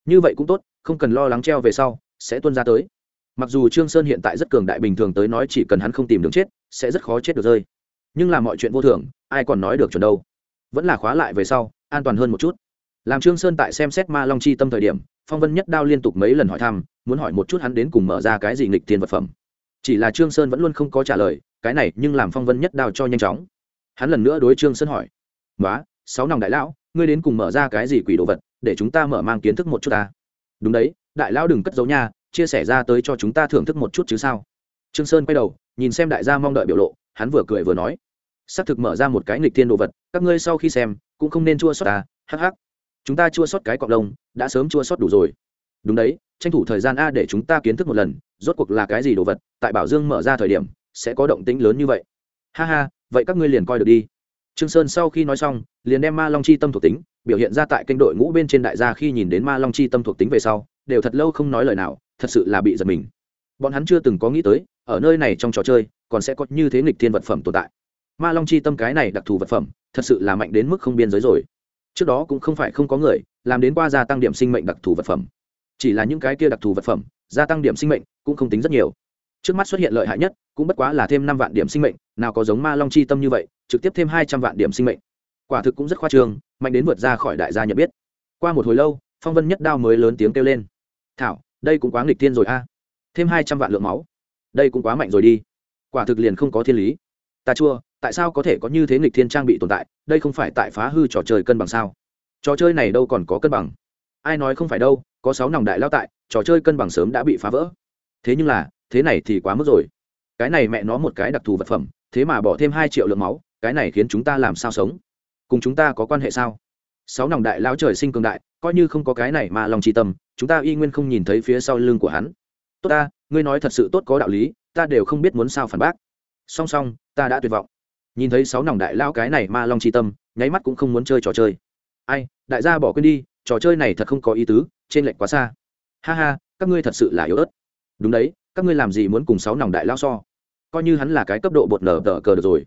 Như vậy cũng tốt, không cần lo lắng treo về sau, sẽ tuân ra tới. Mặc dù trương sơn hiện tại rất cường đại bình thường tới nói chỉ cần hắn không tìm đường chết, sẽ rất khó chết được rơi. Nhưng là mọi chuyện vô thường, ai còn nói được chuẩn đâu. Vẫn là khóa lại về sau, an toàn hơn một chút làm trương sơn tại xem xét ma long chi tâm thời điểm, phong vân nhất đao liên tục mấy lần hỏi thăm, muốn hỏi một chút hắn đến cùng mở ra cái gì nghịch thiên vật phẩm. Chỉ là trương sơn vẫn luôn không có trả lời, cái này nhưng làm phong vân nhất đao cho nhanh chóng. Hắn lần nữa đối trương sơn hỏi nói sáu nòng đại lão, ngươi đến cùng mở ra cái gì quỷ đồ vật, để chúng ta mở mang kiến thức một chút ta? Đúng đấy, đại lão đừng cất giấu nha, chia sẻ ra tới cho chúng ta thưởng thức một chút chứ sao? Trương sơn quay đầu, nhìn xem đại gia mong đợi biểu lộ, hắn vừa cười vừa nói, xác thực mở ra một cái nghịch thiên đồ vật, các ngươi sau khi xem, cũng không nên chua xót ta, hắc hắc chúng ta chua xót cái cọc lông, đã sớm chua xót đủ rồi. Đúng đấy, tranh thủ thời gian a để chúng ta kiến thức một lần, rốt cuộc là cái gì đồ vật, tại bảo dương mở ra thời điểm, sẽ có động tĩnh lớn như vậy. Ha ha, vậy các ngươi liền coi được đi. Trương sơn sau khi nói xong, liền đem ma long chi tâm thuộc tính, biểu hiện ra tại kênh đội ngũ bên trên đại gia khi nhìn đến ma long chi tâm thuộc tính về sau, đều thật lâu không nói lời nào, thật sự là bị giật mình. Bọn hắn chưa từng có nghĩ tới, ở nơi này trong trò chơi, còn sẽ có như thế nghịch thiên vật phẩm tồn tại. Ma long chi tâm cái này đặc thù vật phẩm, thật sự là mạnh đến mức không biên giới rồi trước đó cũng không phải không có người, làm đến qua gia tăng điểm sinh mệnh đặc thù vật phẩm. Chỉ là những cái kia đặc thù vật phẩm, gia tăng điểm sinh mệnh cũng không tính rất nhiều. Trước mắt xuất hiện lợi hại nhất, cũng bất quá là thêm năm vạn điểm sinh mệnh, nào có giống ma long chi tâm như vậy, trực tiếp thêm hai trăm vạn điểm sinh mệnh. Quả thực cũng rất khoa trương, mạnh đến vượt ra khỏi đại gia nhận biết. Qua một hồi lâu, phong vân nhất đao mới lớn tiếng kêu lên. Thảo, đây cũng quá nghịch thiên rồi a. Thêm hai trăm vạn lượng máu. Đây cũng quá mạnh rồi đi. Quả thực liền không có thiên lý. Ta chua tại sao có thể có như thế nghịch thiên trang bị tồn tại, đây không phải tại phá hư trò chơi cân bằng sao? Trò chơi này đâu còn có cân bằng? Ai nói không phải đâu, có sáu nòng đại lao tại, trò chơi cân bằng sớm đã bị phá vỡ. Thế nhưng là, thế này thì quá mức rồi. Cái này mẹ nó một cái đặc thù vật phẩm, thế mà bỏ thêm hai triệu lượng máu, cái này khiến chúng ta làm sao sống? Cùng chúng ta có quan hệ sao? Sáu nòng đại lao trời sinh cường đại, coi như không có cái này mà lòng tri tâm, chúng ta y nguyên không nhìn thấy phía sau lưng của hắn. Tốt ta, ngươi nói thật sự tốt có đạo lý, ta đều không biết muốn sao phản bác. Song song, ta đã tuyệt vọng nhìn thấy sáu nòng đại lao cái này ma long tri tâm, nháy mắt cũng không muốn chơi trò chơi. Ai, đại gia bỏ quên đi, trò chơi này thật không có ý tứ, trên lệnh quá xa. Ha ha, các ngươi thật sự là yếu ớt. Đúng đấy, các ngươi làm gì muốn cùng sáu nòng đại lao so? Coi như hắn là cái cấp độ bột nở tờ cờ được rồi.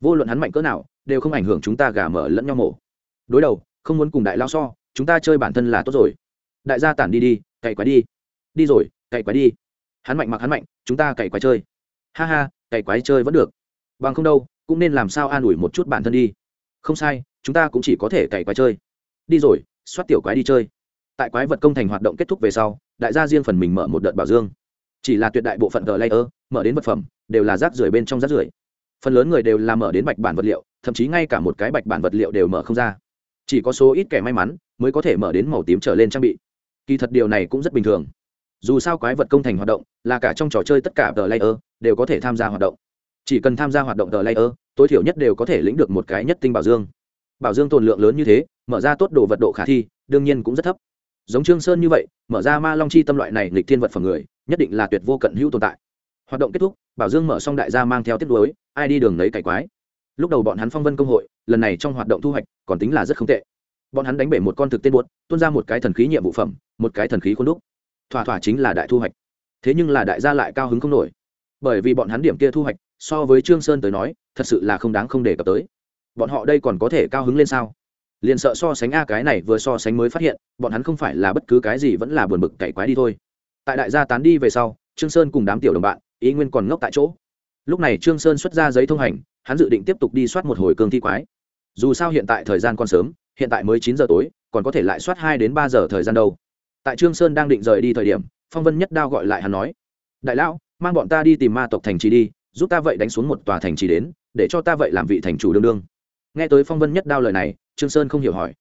Vô luận hắn mạnh cỡ nào, đều không ảnh hưởng chúng ta gà mở lẫn nhau mổ. Đối đầu, không muốn cùng đại lao so, chúng ta chơi bản thân là tốt rồi. Đại gia tản đi đi, cày quái đi. Đi rồi, cày quái đi. Hắn mạnh mặc hắn mạnh, chúng ta cày quái chơi. Ha ha, cày quái chơi vẫn được. Bằng không đâu cũng nên làm sao an ủi một chút bản thân đi. Không sai, chúng ta cũng chỉ có thể cày quái chơi. Đi rồi xoát tiểu quái đi chơi. Tại quái vật công thành hoạt động kết thúc về sau, đại gia riêng phần mình mở một đợt bảo dương. Chỉ là tuyệt đại bộ phận tờ layer, mở đến vật phẩm, đều là rác rưởi bên trong rác rưởi. Phần lớn người đều làm mở đến bạch bản vật liệu, thậm chí ngay cả một cái bạch bản vật liệu đều mở không ra. Chỉ có số ít kẻ may mắn mới có thể mở đến màu tím trở lên trang bị. Kỳ thật điều này cũng rất bình thường. Dù sao quái vật công thành hoạt động là cả trong trò chơi tất cả tờ layer đều có thể tham gia hoạt động chỉ cần tham gia hoạt động tờ layer, tối thiểu nhất đều có thể lĩnh được một cái nhất tinh bảo dương. Bảo dương tồn lượng lớn như thế, mở ra tốt đồ vật độ khả thi, đương nhiên cũng rất thấp. Giống trương sơn như vậy, mở ra ma long chi tâm loại này lịch thiên vật phẩm người, nhất định là tuyệt vô cận hữu tồn tại. Hoạt động kết thúc, bảo dương mở xong đại gia mang theo tiếp nối, ai đi đường lấy cải quái. Lúc đầu bọn hắn phong vân công hội, lần này trong hoạt động thu hoạch, còn tính là rất không tệ. Bọn hắn đánh bể một con thực tên buốt, tuôn ra một cái thần khí nhiệm vụ phẩm, một cái thần khí khuôn đúc. Thỏa thỏa chính là đại thu hoạch. Thế nhưng là đại gia lại cao hứng không nổi. Bởi vì bọn hắn điểm kia thu hoạch so với trương sơn tới nói, thật sự là không đáng không để cập tới. Bọn họ đây còn có thể cao hứng lên sao? Liền sợ so sánh a cái này vừa so sánh mới phát hiện, bọn hắn không phải là bất cứ cái gì vẫn là buồn bực cày quái đi thôi. Tại đại gia tán đi về sau, trương sơn cùng đám tiểu đồng bạn, ý nguyên còn ngốc tại chỗ. Lúc này trương sơn xuất ra giấy thông hành, hắn dự định tiếp tục đi soát một hồi cương thi quái. Dù sao hiện tại thời gian còn sớm, hiện tại mới chín giờ tối, còn có thể lại soát hai đến ba giờ thời gian đâu. Tại trương sơn đang định rời đi thời điểm, phong vân nhất đao gọi lại hắn nói, đại lão, mang bọn ta đi tìm ma tộc thành trì đi giúp ta vậy đánh xuống một tòa thành trì đến, để cho ta vậy làm vị thành chủ đương đương. Nghe tới phong vân nhất đao lời này, trương sơn không hiểu hỏi,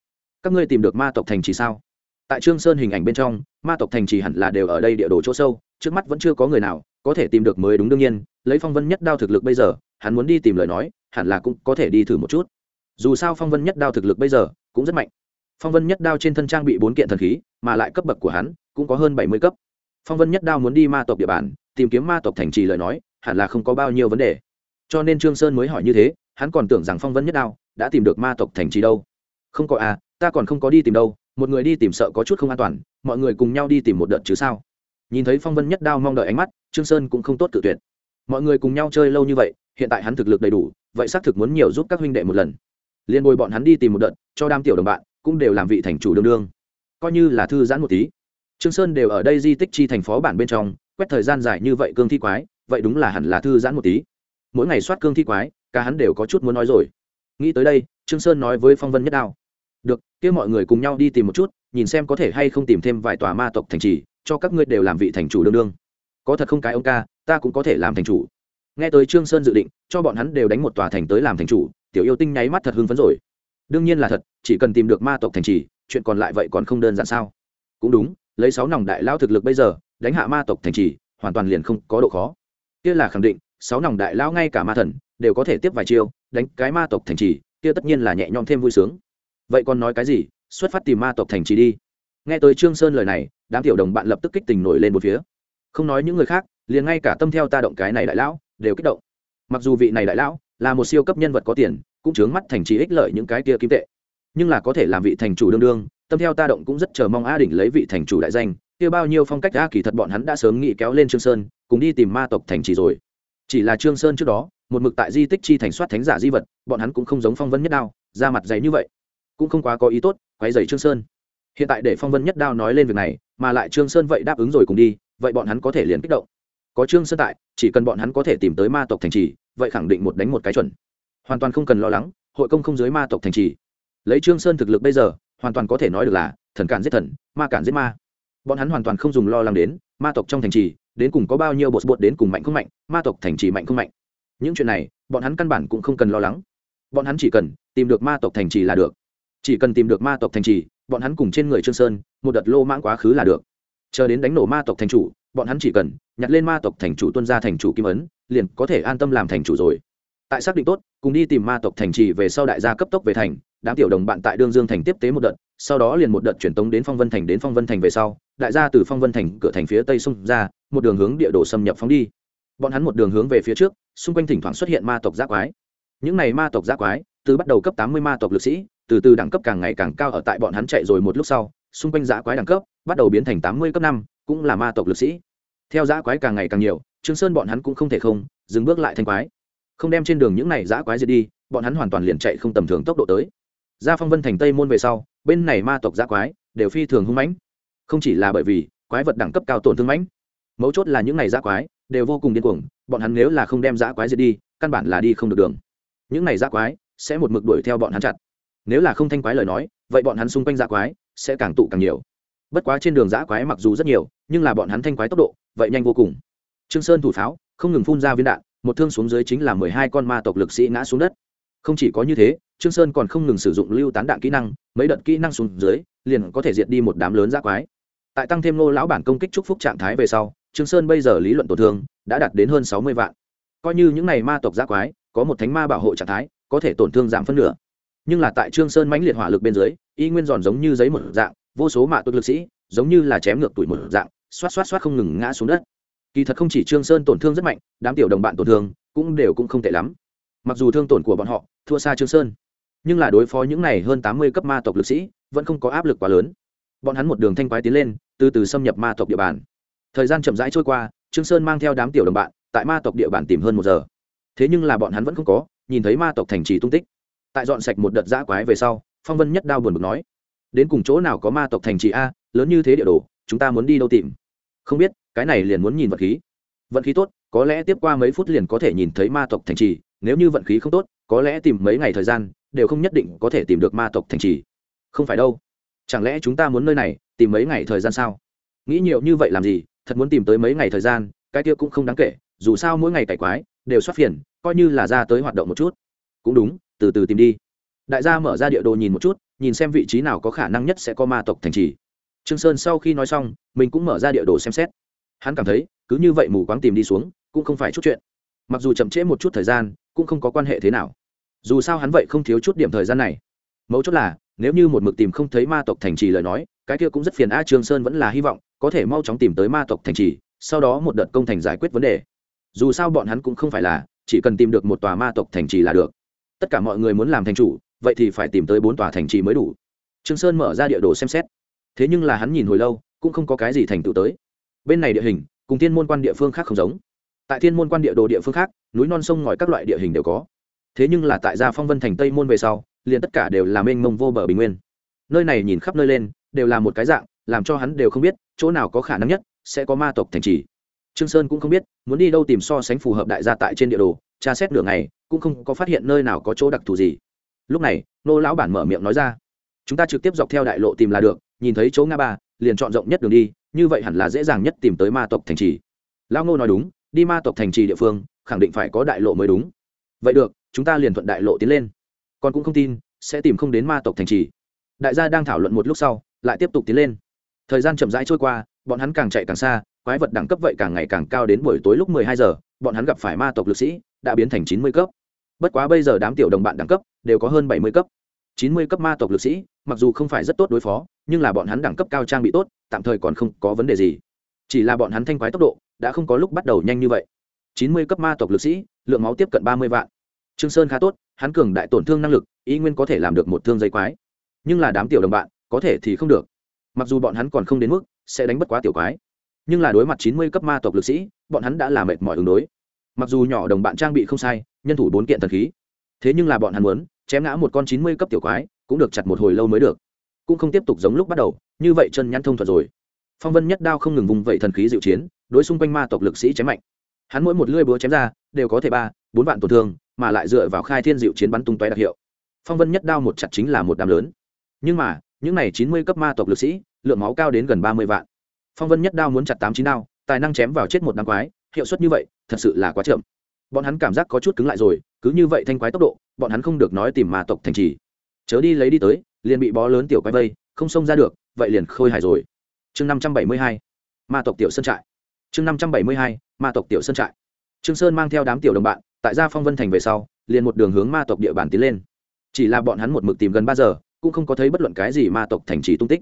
các ngươi tìm được ma tộc thành trì sao? Tại trương sơn hình ảnh bên trong, ma tộc thành trì hẳn là đều ở đây địa đồ chỗ sâu, trước mắt vẫn chưa có người nào có thể tìm được mới đúng đương nhiên, lấy phong vân nhất đao thực lực bây giờ, hắn muốn đi tìm lời nói, hẳn là cũng có thể đi thử một chút. Dù sao phong vân nhất đao thực lực bây giờ cũng rất mạnh. Phong vân nhất đao trên thân trang bị bốn kiện thần khí, mà lại cấp bậc của hắn cũng có hơn bảy mươi cấp. Phong vân nhất đao muốn đi ma tộc địa bàn, tìm kiếm ma tộc thành trì lời nói hẳn là không có bao nhiêu vấn đề. Cho nên trương sơn mới hỏi như thế, hắn còn tưởng rằng phong vân nhất đao đã tìm được ma tộc thành trì đâu. Không có à ta còn không có đi tìm đâu, một người đi tìm sợ có chút không an toàn, mọi người cùng nhau đi tìm một đợt chứ sao? Nhìn thấy phong vân nhất đao mong đợi ánh mắt, trương sơn cũng không tốt tự tuyệt. Mọi người cùng nhau chơi lâu như vậy, hiện tại hắn thực lực đầy đủ, vậy xác thực muốn nhiều giúp các huynh đệ một lần. Liên bồi bọn hắn đi tìm một đợt, cho đam tiểu đồng bạn, cũng đều làm vị thành chủ đương đương. Coi như là thư giãn một tí. Trương sơn đều ở đây di tích chi thành phó bản bên trong, quét thời gian dài như vậy cương thi quái vậy đúng là hẳn là thư giãn một tí. Mỗi ngày soát cương thi quái, cả hắn đều có chút muốn nói rồi. Nghĩ tới đây, trương sơn nói với phong vân nhất đao. Được, kia mọi người cùng nhau đi tìm một chút, nhìn xem có thể hay không tìm thêm vài tòa ma tộc thành trì, cho các ngươi đều làm vị thành chủ đương đương. Có thật không cái ông ca, ta cũng có thể làm thành chủ. Nghe tới trương sơn dự định, cho bọn hắn đều đánh một tòa thành tới làm thành chủ, tiểu yêu tinh nháy mắt thật hưng phấn rồi. Đương nhiên là thật, chỉ cần tìm được ma tộc thành trì, chuyện còn lại vậy còn không đơn giản sao? Cũng đúng, lấy sáu nòng đại lao thực lực bây giờ, đánh hạ ma tộc thành trì, hoàn toàn liền không có độ khó kia là khẳng định, sáu nòng đại lao ngay cả ma thần đều có thể tiếp vài chiêu, đánh cái ma tộc thành trì, kia tất nhiên là nhẹ nhõm thêm vui sướng. Vậy còn nói cái gì? Xuất phát tìm ma tộc thành trì đi. Nghe tới trương sơn lời này, đám tiểu đồng bạn lập tức kích tình nổi lên một phía. Không nói những người khác, liền ngay cả tâm theo ta động cái này đại lão, đều kích động. Mặc dù vị này đại lão là một siêu cấp nhân vật có tiền, cũng chướng mắt thành trì ích lợi những cái kia kim tệ. Nhưng là có thể làm vị thành chủ đương đương, tâm theo ta động cũng rất chờ mong a đỉnh lấy vị thành chủ đại danh kia bao nhiêu phong cách a kỳ thật bọn hắn đã sớm nghĩ kéo lên trương sơn, cùng đi tìm ma tộc thành trì rồi. Chỉ là trương sơn trước đó, một mực tại di tích chi thành soát thánh giả di vật, bọn hắn cũng không giống phong vân nhất đao, ra mặt dày như vậy. Cũng không quá có ý tốt, quấy dày trương sơn. Hiện tại để phong vân nhất đao nói lên việc này, mà lại trương sơn vậy đáp ứng rồi cùng đi, vậy bọn hắn có thể liền kích động. Có trương sơn tại, chỉ cần bọn hắn có thể tìm tới ma tộc thành trì, vậy khẳng định một đánh một cái chuẩn. Hoàn toàn không cần lo lắng, hội công không dưới ma tộc thành trì. Lấy trương sơn thực lực bây giờ, hoàn toàn có thể nói được là thần cản giết thần, ma cản giết ma bọn hắn hoàn toàn không dùng lo lắng đến, ma tộc trong thành trì, đến cùng có bao nhiêu bột bột đến cùng mạnh không mạnh, ma tộc thành trì mạnh không mạnh. Những chuyện này, bọn hắn căn bản cũng không cần lo lắng. Bọn hắn chỉ cần tìm được ma tộc thành trì là được. Chỉ cần tìm được ma tộc thành trì, bọn hắn cùng trên người trương sơn, một đợt lô mãng quá khứ là được. Chờ đến đánh nổ ma tộc thành chủ, bọn hắn chỉ cần nhặt lên ma tộc thành chủ tuân ra thành chủ kim ấn, liền có thể an tâm làm thành chủ rồi. Tại xác định tốt, cùng đi tìm ma tộc thành trì về sau đại gia cấp tốc về thành, đám tiểu đồng bạn tại đương dương thành tiếp tế một đợt sau đó liền một đợt truyền tống đến phong vân thành, đến phong vân thành về sau, đại gia từ phong vân thành cửa thành phía tây xung ra, một đường hướng địa đồ xâm nhập phóng đi. Bọn hắn một đường hướng về phía trước, xung quanh thỉnh thoảng xuất hiện ma tộc giác quái. Những này ma tộc giác quái, từ bắt đầu cấp tám mươi ma tộc lực sĩ, từ từ đẳng cấp càng ngày càng cao ở tại bọn hắn chạy rồi một lúc sau, xung quanh giã quái đẳng cấp bắt đầu biến thành tám mươi cấp năm, cũng là ma tộc lực sĩ. Theo giã quái càng ngày càng nhiều, trương sơn bọn hắn cũng không thể không dừng bước lại thanh quái. Không đem trên đường những này giã quái diệt đi, bọn hắn hoàn toàn liền chạy không tầm thường tốc độ tới. Ra phong vân thành tây môn về sau bên này ma tộc giã quái đều phi thường hung mãnh. Không chỉ là bởi vì quái vật đẳng cấp cao tổn thương mãnh, mấu chốt là những này giã quái đều vô cùng điên cuồng, bọn hắn nếu là không đem giã quái diệt đi, căn bản là đi không được đường. Những này giã quái sẽ một mực đuổi theo bọn hắn chặt. Nếu là không thanh quái lời nói, vậy bọn hắn xung quanh giã quái sẽ càng tụ càng nhiều. Bất quá trên đường giã quái mặc dù rất nhiều, nhưng là bọn hắn thanh quái tốc độ vậy nhanh vô cùng. Trương sơn thủ pháo, không ngừng phun ra viên đạn, một thương xuống dưới chính là mười hai con ma tộc lực sĩ ngã xuống đất. Không chỉ có như thế trương sơn còn không ngừng sử dụng lưu tán đạn kỹ năng, mấy đợt kỹ năng xuống dưới, liền có thể diệt đi một đám lớn giã quái. Tại tăng thêm nô lão bản công kích chúc phúc trạng thái về sau, trương sơn bây giờ lý luận tổn thương đã đạt đến hơn sáu mươi vạn. Coi như những này ma tộc giã quái, có một thánh ma bảo hộ trạng thái, có thể tổn thương giảm phân nửa. Nhưng là tại trương sơn mãnh liệt hỏa lực bên dưới, y nguyên giòn giống như giấy một dạng, vô số mạ tuất lực sĩ, giống như là chém ngược tuổi một dạng, xoát xoát xoát không ngừng ngã xuống đất. Kỳ thật không chỉ trương sơn tổn thương rất mạnh, đám tiểu đồng bạn tổn thương cũng đều cũng không tệ lắm. Mặc dù thương tổn của bọn họ thua xa trương sơn nhưng là đối phó những này hơn tám mươi cấp ma tộc lực sĩ, vẫn không có áp lực quá lớn. Bọn hắn một đường thanh quái tiến lên, từ từ xâm nhập ma tộc địa bàn. Thời gian chậm rãi trôi qua, trương sơn mang theo đám tiểu đồng bạn, tại ma tộc địa bàn tìm hơn một giờ. Thế nhưng là bọn hắn vẫn không có, nhìn thấy ma tộc thành trì tung tích. Tại dọn sạch một đợt giã quái về sau, phong vân nhất đao buồn bực nói, đến cùng chỗ nào có ma tộc thành trì a, lớn như thế địa đồ, chúng ta muốn đi đâu tìm? Không biết, cái này liền muốn nhìn vật khí. Vận khí tốt, có lẽ tiếp qua mấy phút liền có thể nhìn thấy ma tộc thành trì, nếu như vận khí không tốt, có lẽ tìm mấy ngày thời gian đều không nhất định có thể tìm được ma tộc thành trì. Không phải đâu. Chẳng lẽ chúng ta muốn nơi này tìm mấy ngày thời gian sao? Nghĩ nhiều như vậy làm gì? Thật muốn tìm tới mấy ngày thời gian, cái kia cũng không đáng kể. Dù sao mỗi ngày cải quái đều xuất phiền, coi như là ra tới hoạt động một chút. Cũng đúng, từ từ tìm đi. Đại gia mở ra địa đồ nhìn một chút, nhìn xem vị trí nào có khả năng nhất sẽ có ma tộc thành trì. Trương sơn sau khi nói xong, mình cũng mở ra địa đồ xem xét. Hắn cảm thấy, cứ như vậy mù quáng tìm đi xuống, cũng không phải chút chuyện. Mặc dù chậm trễ một chút thời gian, cũng không có quan hệ thế nào dù sao hắn vậy không thiếu chút điểm thời gian này. Mấu chốt là, nếu như một mực tìm không thấy ma tộc thành trì lời nói, cái kia cũng rất phiền a trương sơn vẫn là hy vọng, có thể mau chóng tìm tới ma tộc thành trì, sau đó một đợt công thành giải quyết vấn đề. Dù sao bọn hắn cũng không phải là, chỉ cần tìm được một tòa ma tộc thành trì là được. Tất cả mọi người muốn làm thành chủ, vậy thì phải tìm tới bốn tòa thành trì mới đủ. Trương sơn mở ra địa đồ xem xét. Thế nhưng là hắn nhìn hồi lâu, cũng không có cái gì thành tựu tới. Bên này địa hình, cùng thiên môn quan địa phương khác không giống. Tại thiên môn quan địa đồ địa phương khác, núi non sông ngòi các loại địa hình đều có thế nhưng là tại gia phong vân thành tây môn về sau, liền tất cả đều là mênh mông vô bờ bình nguyên. Nơi này nhìn khắp nơi lên, đều là một cái dạng, làm cho hắn đều không biết, chỗ nào có khả năng nhất, sẽ có ma tộc thành trì. Trương sơn cũng không biết, muốn đi đâu tìm so sánh phù hợp đại gia tại trên địa đồ, tra xét nửa ngày, cũng không có phát hiện nơi nào có chỗ đặc thù gì. Lúc này, nô lão bản mở miệng nói ra, chúng ta trực tiếp dọc theo đại lộ tìm là được, nhìn thấy chỗ nga ba, liền chọn rộng nhất đường đi, như vậy hẳn là dễ dàng nhất tìm tới ma tộc thành trì. Lão ngô nói đúng, đi ma tộc thành trì địa phương, khẳng định phải có đại lộ mới đúng. Vậy được chúng ta liền thuận đại lộ tiến lên. Con cũng không tin, sẽ tìm không đến ma tộc thành trì. Đại gia đang thảo luận một lúc sau, lại tiếp tục tiến lên. Thời gian chậm rãi trôi qua, bọn hắn càng chạy càng xa, quái vật đẳng cấp vậy càng ngày càng cao đến buổi tối lúc mười hai giờ, bọn hắn gặp phải ma tộc lực sĩ, đã biến thành chín mươi cấp. Bất quá bây giờ đám tiểu đồng bạn đẳng cấp đều có hơn bảy mươi cấp. Chín mươi cấp ma tộc lực sĩ, mặc dù không phải rất tốt đối phó, nhưng là bọn hắn đẳng cấp cao trang bị tốt, tạm thời còn không có vấn đề gì. Chỉ là bọn hắn thanh quái tốc độ, đã không có lúc bắt đầu nhanh như vậy. Chín mươi cấp ma tộc lực sĩ, lượng máu tiếp cận ba mươi vạn trương sơn khá tốt, hắn cường đại tổn thương năng lực, ý nguyên có thể làm được một thương dây quái. Nhưng là đám tiểu đồng bạn, có thể thì không được. Mặc dù bọn hắn còn không đến mức sẽ đánh bất quá tiểu quái, nhưng là đối mặt chín mươi cấp ma tộc lực sĩ, bọn hắn đã làm mệt mỏi ứng đối. Mặc dù nhỏ đồng bạn trang bị không sai, nhân thủ bốn kiện thần khí, thế nhưng là bọn hắn muốn chém ngã một con chín mươi cấp tiểu quái, cũng được chặt một hồi lâu mới được. Cũng không tiếp tục giống lúc bắt đầu, như vậy chân nhăn thông thuật rồi. Phong vân nhất đao không ngừng vùng vậy thần khí dịu chiến, đối xung quanh ma tộc lực sĩ chém mạnh. Hắn mỗi một lưỡi búa chém ra, đều có thể ba, bốn vạn tổn thương mà lại dựa vào khai thiên diệu chiến bắn tung tóe đặc hiệu. Phong vân nhất đao một chặt chính là một đám lớn. Nhưng mà, những này chín mươi cấp ma tộc lực sĩ, lượng máu cao đến gần ba mươi vạn. Phong vân nhất đao muốn chặt tám chín đao, tài năng chém vào chết một đám quái, hiệu suất như vậy, thật sự là quá chậm. Bọn hắn cảm giác có chút cứng lại rồi, cứ như vậy thanh quái tốc độ, bọn hắn không được nói tìm ma tộc thành trì. Chớ đi lấy đi tới, liền bị bó lớn tiểu quái vây, không xông ra được, vậy liền khôi hài rồi. Chương năm trăm bảy mươi hai, ma tộc tiểu sơn trại. Chương năm trăm bảy mươi hai, ma tộc tiểu sơn trại. Trương sơn mang theo đám tiểu đồng bạn tại gia phong vân thành về sau, liền một đường hướng ma tộc địa bàn tiến lên. Chỉ là bọn hắn một mực tìm gần ba giờ, cũng không có thấy bất luận cái gì ma tộc thành trì tung tích.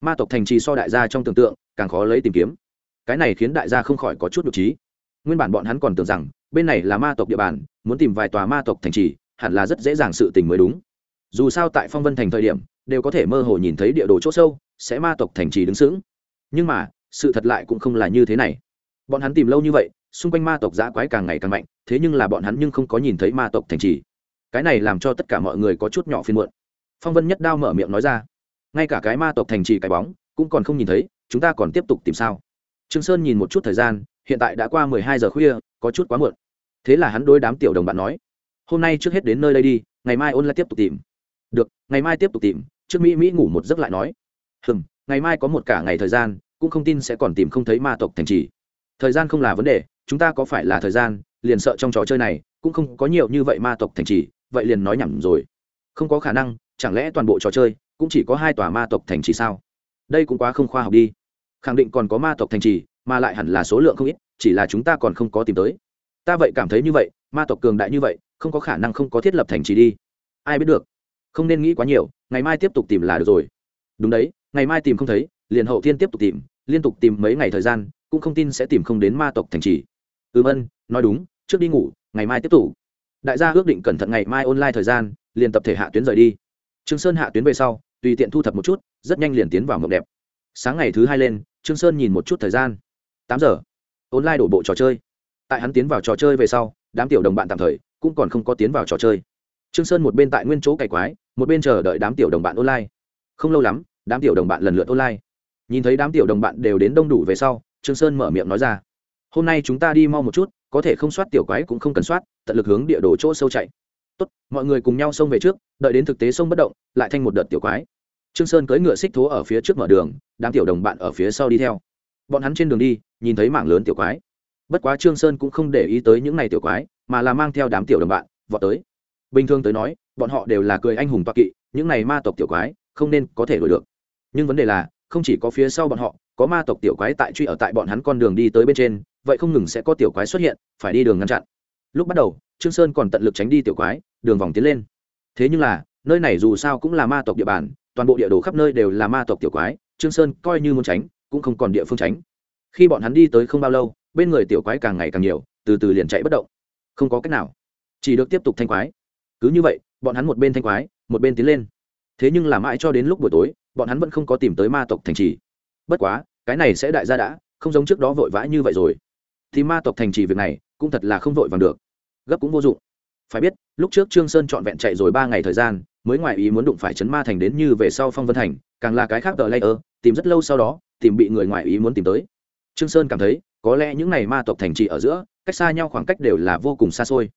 Ma tộc thành trì so đại gia trong tưởng tượng, càng khó lấy tìm kiếm. Cái này khiến đại gia không khỏi có chút nhục trí. Nguyên bản bọn hắn còn tưởng rằng, bên này là ma tộc địa bàn, muốn tìm vài tòa ma tộc thành trì, hẳn là rất dễ dàng sự tình mới đúng. Dù sao tại phong vân thành thời điểm, đều có thể mơ hồ nhìn thấy địa đồ chỗ sâu, sẽ ma tộc thành trì đứng sững. Nhưng mà, sự thật lại cũng không là như thế này. Bọn hắn tìm lâu như vậy xung quanh ma tộc giã quái càng ngày càng mạnh, thế nhưng là bọn hắn nhưng không có nhìn thấy ma tộc thành trì. Cái này làm cho tất cả mọi người có chút nhỏ phiên muộn. Phong vân nhất đao mở miệng nói ra, ngay cả cái ma tộc thành trì cái bóng, cũng còn không nhìn thấy, chúng ta còn tiếp tục tìm sao? Trương sơn nhìn một chút thời gian, hiện tại đã qua mười hai giờ khuya, có chút quá muộn. Thế là hắn đối đám tiểu đồng bạn nói, hôm nay trước hết đến nơi đây đi, ngày mai ôn lại tiếp tục tìm. Được, ngày mai tiếp tục tìm. Trước mỹ mỹ ngủ một giấc lại nói, hừm, ngày mai có một cả ngày thời gian, cũng không tin sẽ còn tìm không thấy ma tộc thành trì. Thời gian không là vấn đề chúng ta có phải là thời gian, liền sợ trong trò chơi này, cũng không có nhiều như vậy ma tộc thành trì, vậy liền nói nhầm rồi. Không có khả năng, chẳng lẽ toàn bộ trò chơi, cũng chỉ có hai tòa ma tộc thành trì sao? Đây cũng quá không khoa học đi. Khẳng định còn có ma tộc thành trì, mà lại hẳn là số lượng không ít, chỉ là chúng ta còn không có tìm tới. Ta vậy cảm thấy như vậy, ma tộc cường đại như vậy, không có khả năng không có thiết lập thành trì đi. Ai biết được. Không nên nghĩ quá nhiều, ngày mai tiếp tục tìm là được rồi. Đúng đấy, ngày mai tìm không thấy, liền hậu thiên tiếp tục tìm, liên tục tìm mấy ngày thời gian, cũng không tin sẽ tìm không đến ma tộc thành trì ừm ân nói đúng, trước đi ngủ, ngày mai tiếp tục. Đại gia ước định cẩn thận ngày mai online thời gian, liền tập thể hạ tuyến rời đi. Trương sơn hạ tuyến về sau, tùy tiện thu thập một chút, rất nhanh liền tiến vào mộng đẹp. Sáng ngày thứ hai lên, trương sơn nhìn một chút thời gian. Tám giờ. Online đổ bộ trò chơi. Tại hắn tiến vào trò chơi về sau, đám tiểu đồng bạn tạm thời cũng còn không có tiến vào trò chơi. Trương sơn một bên tại nguyên chỗ cày quái, một bên chờ đợi đám tiểu đồng bạn online. Không lâu lắm, đám tiểu đồng bạn lần lượt online. Nhìn thấy đám tiểu đồng bạn đều đến đông đủ về sau, trương sơn mở miệng nói ra hôm nay chúng ta đi mau một chút, có thể không soát tiểu quái cũng không cần soát, tận lực hướng địa đồ chỗ sâu chạy. Tốt, mọi người cùng nhau xông về trước, đợi đến thực tế sông bất động, lại thành một đợt tiểu quái. Trương sơn cưỡi ngựa xích thố ở phía trước mở đường, đám tiểu đồng bạn ở phía sau đi theo. Bọn hắn trên đường đi, nhìn thấy mảng lớn tiểu quái. Bất quá trương sơn cũng không để ý tới những này tiểu quái, mà là mang theo đám tiểu đồng bạn, vọt tới. Bình thường tới nói, bọn họ đều là cười anh hùng toa kỵ, những này ma tộc tiểu quái, không nên có thể đuổi được. Nhưng vấn đề là, không chỉ có phía sau bọn họ có ma tộc tiểu quái tại truy ở tại bọn hắn con đường đi tới bên trên, vậy không ngừng sẽ có tiểu quái xuất hiện, phải đi đường ngăn chặn. Lúc bắt đầu, trương sơn còn tận lực tránh đi tiểu quái, đường vòng tiến lên. Thế nhưng là, nơi này dù sao cũng là ma tộc địa bàn, toàn bộ địa đồ khắp nơi đều là ma tộc tiểu quái, trương sơn coi như muốn tránh, cũng không còn địa phương tránh. Khi bọn hắn đi tới không bao lâu, bên người tiểu quái càng ngày càng nhiều, từ từ liền chạy bất động. Không có cách nào. Chỉ được tiếp tục thanh quái. Cứ như vậy, bọn hắn một bên thanh quái, một bên tiến lên. Thế nhưng là mãi cho đến lúc buổi tối, bọn hắn vẫn không có tìm tới ma tộc thành trì bất quá, cái này sẽ đại gia đã, không giống trước đó vội vã như vậy rồi. Thì ma tộc thành trì việc này, cũng thật là không vội vàng được. Gấp cũng vô dụng. Phải biết, lúc trước trương sơn trọn vẹn chạy rồi ba ngày thời gian, mới ngoài ý muốn đụng phải chấn ma thành đến như về sau phong vân thành, càng là cái khác tờ layer, tìm rất lâu sau đó, tìm bị người ngoài ý muốn tìm tới. Trương sơn cảm thấy, có lẽ những này ma tộc thành trì ở giữa, cách xa nhau khoảng cách đều là vô cùng xa xôi.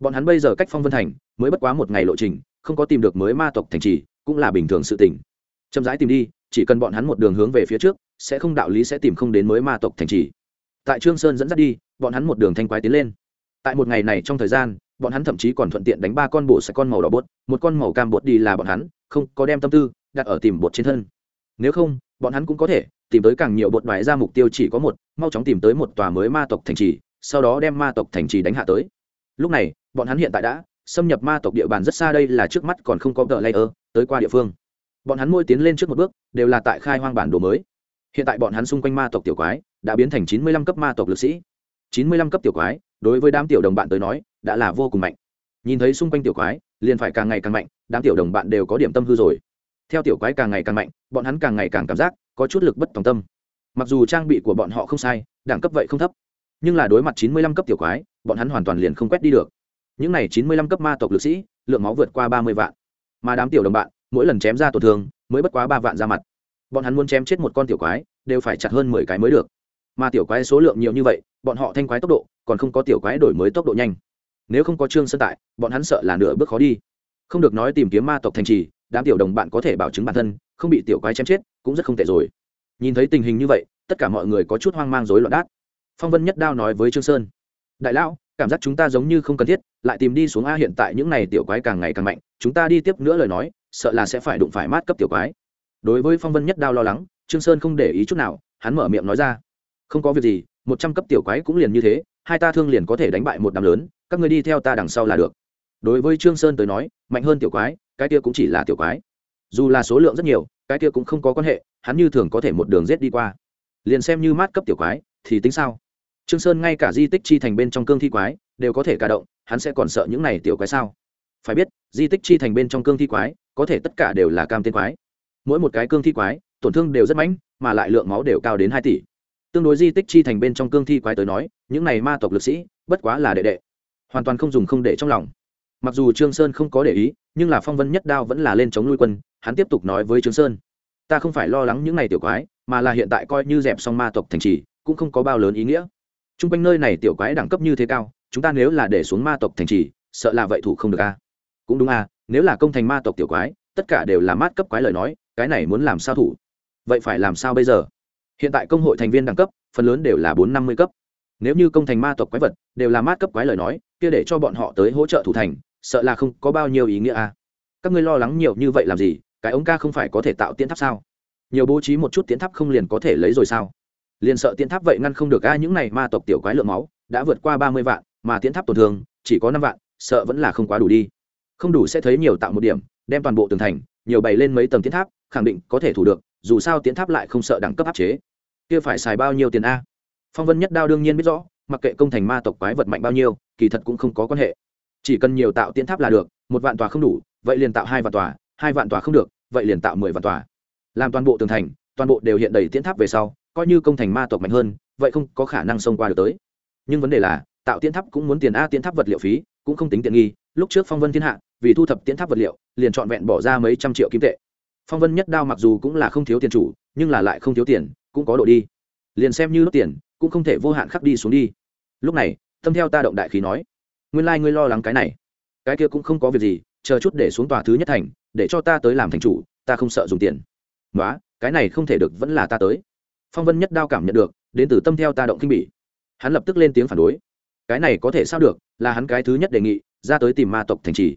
Bọn hắn bây giờ cách phong vân thành, mới bất quá một ngày lộ trình, không có tìm được mới ma tộc thành trì, cũng là bình thường sự tình. Chậm rãi tìm đi chỉ cần bọn hắn một đường hướng về phía trước, sẽ không đạo lý sẽ tìm không đến mới ma tộc thành trì. Tại trương sơn dẫn dắt đi, bọn hắn một đường thanh quái tiến lên. Tại một ngày này trong thời gian, bọn hắn thậm chí còn thuận tiện đánh ba con bộ sạch con màu đỏ bột, một con màu cam bột đi là bọn hắn, không có đem tâm tư đặt ở tìm bột trên thân. Nếu không, bọn hắn cũng có thể tìm tới càng nhiều bột đoái ra mục tiêu chỉ có một, mau chóng tìm tới một tòa mới ma tộc thành trì, sau đó đem ma tộc thành trì đánh hạ tới. Lúc này, bọn hắn hiện tại đã xâm nhập ma tộc địa bàn rất xa, đây là trước mắt còn không có tờ layer, tới qua địa phương bọn hắn môi tiến lên trước một bước, đều là tại khai hoang bản đồ mới. Hiện tại bọn hắn xung quanh ma tộc tiểu quái, đã biến thành chín mươi lăm cấp ma tộc lực sĩ. chín mươi lăm cấp tiểu quái, đối với đám tiểu đồng bạn tới nói, đã là vô cùng mạnh. Nhìn thấy xung quanh tiểu quái, liền phải càng ngày càng mạnh, đám tiểu đồng bạn đều có điểm tâm hư rồi. Theo tiểu quái càng ngày càng mạnh, bọn hắn càng ngày càng cảm giác có chút lực bất tòng tâm. Mặc dù trang bị của bọn họ không sai, đẳng cấp vậy không thấp, nhưng là đối mặt chín mươi lăm cấp tiểu quái, bọn hắn hoàn toàn liền không quét đi được. Những này chín mươi lăm cấp ma tộc lực sĩ, lượng máu vượt qua ba mươi vạn. Mà đám tiểu đồng bạn mỗi lần chém ra tổn thương mới bất quá ba vạn ra mặt. Bọn hắn muốn chém chết một con tiểu quái, đều phải chặt hơn mười cái mới được. Mà tiểu quái số lượng nhiều như vậy, bọn họ thanh quái tốc độ còn không có tiểu quái đổi mới tốc độ nhanh. Nếu không có trương sơn tại, bọn hắn sợ là nửa bước khó đi. Không được nói tìm kiếm ma tộc thành trì, đám tiểu đồng bạn có thể bảo chứng bản thân, không bị tiểu quái chém chết cũng rất không tệ rồi. Nhìn thấy tình hình như vậy, tất cả mọi người có chút hoang mang rối loạn đát. Phong vân nhất đao nói với trương sơn, đại lão, cảm giác chúng ta giống như không cần thiết, lại tìm đi xuống a hiện tại những này tiểu quái càng ngày càng mạnh, chúng ta đi tiếp nữa lời nói sợ là sẽ phải đụng phải mát cấp tiểu quái. Đối với phong vân nhất đao lo lắng, trương sơn không để ý chút nào, hắn mở miệng nói ra. Không có việc gì, một trăm cấp tiểu quái cũng liền như thế, hai ta thương liền có thể đánh bại một đám lớn, các ngươi đi theo ta đằng sau là được. Đối với trương sơn tới nói, mạnh hơn tiểu quái, cái kia cũng chỉ là tiểu quái. Dù là số lượng rất nhiều, cái kia cũng không có quan hệ, hắn như thường có thể một đường giết đi qua. Liền xem như mát cấp tiểu quái, thì tính sao? Trương sơn ngay cả di tích chi thành bên trong cương thi quái, đều có thể cả động, hắn sẽ còn sợ những này tiểu quái sao? Phải biết, di tích chi thành bên trong cương thi quái có thể tất cả đều là cam tên quái. Mỗi một cái cương thi quái, tổn thương đều rất mạnh mà lại lượng máu đều cao đến hai tỷ. Tương đối di tích chi thành bên trong cương thi quái tới nói, những này ma tộc lực sĩ, bất quá là đệ đệ. Hoàn toàn không dùng không để trong lòng. Mặc dù trương sơn không có để ý, nhưng là phong vân nhất đao vẫn là lên chống nuôi quân, hắn tiếp tục nói với trương sơn. Ta không phải lo lắng những này tiểu quái, mà là hiện tại coi như dẹp xong ma tộc thành trì, cũng không có bao lớn ý nghĩa. Trung quanh nơi này tiểu quái đẳng cấp như thế cao, chúng ta nếu là để xuống ma tộc thành trì, sợ là vậy thủ không được a. Cũng đúng a nếu là công thành ma tộc tiểu quái, tất cả đều là mát cấp quái lời nói, cái này muốn làm sao thủ? Vậy phải làm sao bây giờ? Hiện tại công hội thành viên đẳng cấp, phần lớn đều là bốn năm mươi cấp. Nếu như công thành ma tộc quái vật đều là mát cấp quái lời nói, kia để cho bọn họ tới hỗ trợ thủ thành, sợ là không có bao nhiêu ý nghĩa à? các ngươi lo lắng nhiều như vậy làm gì? Cái ống ca không phải có thể tạo tiến tháp sao? Nhiều bố trí một chút tiến tháp không liền có thể lấy rồi sao? Liền sợ tiến tháp vậy ngăn không được a, những này ma tộc tiểu quái lượng máu, đã vượt qua ba mươi vạn, mà tiến tháp tổn thương, chỉ có năm vạn, sợ vẫn là không quá đủ đi không đủ sẽ thấy nhiều tạo một điểm, đem toàn bộ tường thành, nhiều bày lên mấy tầng tiến tháp, khẳng định có thể thủ được, dù sao tiến tháp lại không sợ đẳng cấp áp chế. Kia phải xài bao nhiêu tiền a? Phong vân nhất đao đương nhiên biết rõ, mặc kệ công thành ma tộc quái vật mạnh bao nhiêu, kỳ thật cũng không có quan hệ. Chỉ cần nhiều tạo tiến tháp là được, một vạn tòa không đủ, vậy liền tạo hai vạn tòa, hai vạn tòa không được, vậy liền tạo mười vạn tòa. Làm toàn bộ tường thành, toàn bộ đều hiện đầy tiến tháp về sau, coi như công thành ma tộc mạnh hơn, vậy không có khả năng xông qua được tới. Nhưng vấn đề là, tạo tiến tháp cũng muốn tiền a, tiến tháp vật liệu phí cũng không tính tiện nghi, lúc trước phong vân thiên hạ, vì thu thập tiến tháp vật liệu, liền trọn vẹn bỏ ra mấy trăm triệu kim tệ. Phong vân nhất đao mặc dù cũng là không thiếu tiền chủ, nhưng là lại không thiếu tiền, cũng có độ đi. Liền xem như lúc tiền, cũng không thể vô hạn khắc đi xuống đi. Lúc này, tâm theo ta động đại khí nói, nguyên lai、like、ngươi lo lắng cái này. Cái kia cũng không có việc gì, chờ chút để xuống tòa thứ nhất thành, để cho ta tới làm thành chủ, ta không sợ dùng tiền. Nói cái này không thể được, vẫn là ta tới. Phong vân nhất đao cảm nhận được, đến từ tâm theo ta động kinh bỉ. Hắn lập tức lên tiếng phản đối cái này có thể sao được, là hắn cái thứ nhất đề nghị, ra tới tìm ma tộc thành trì.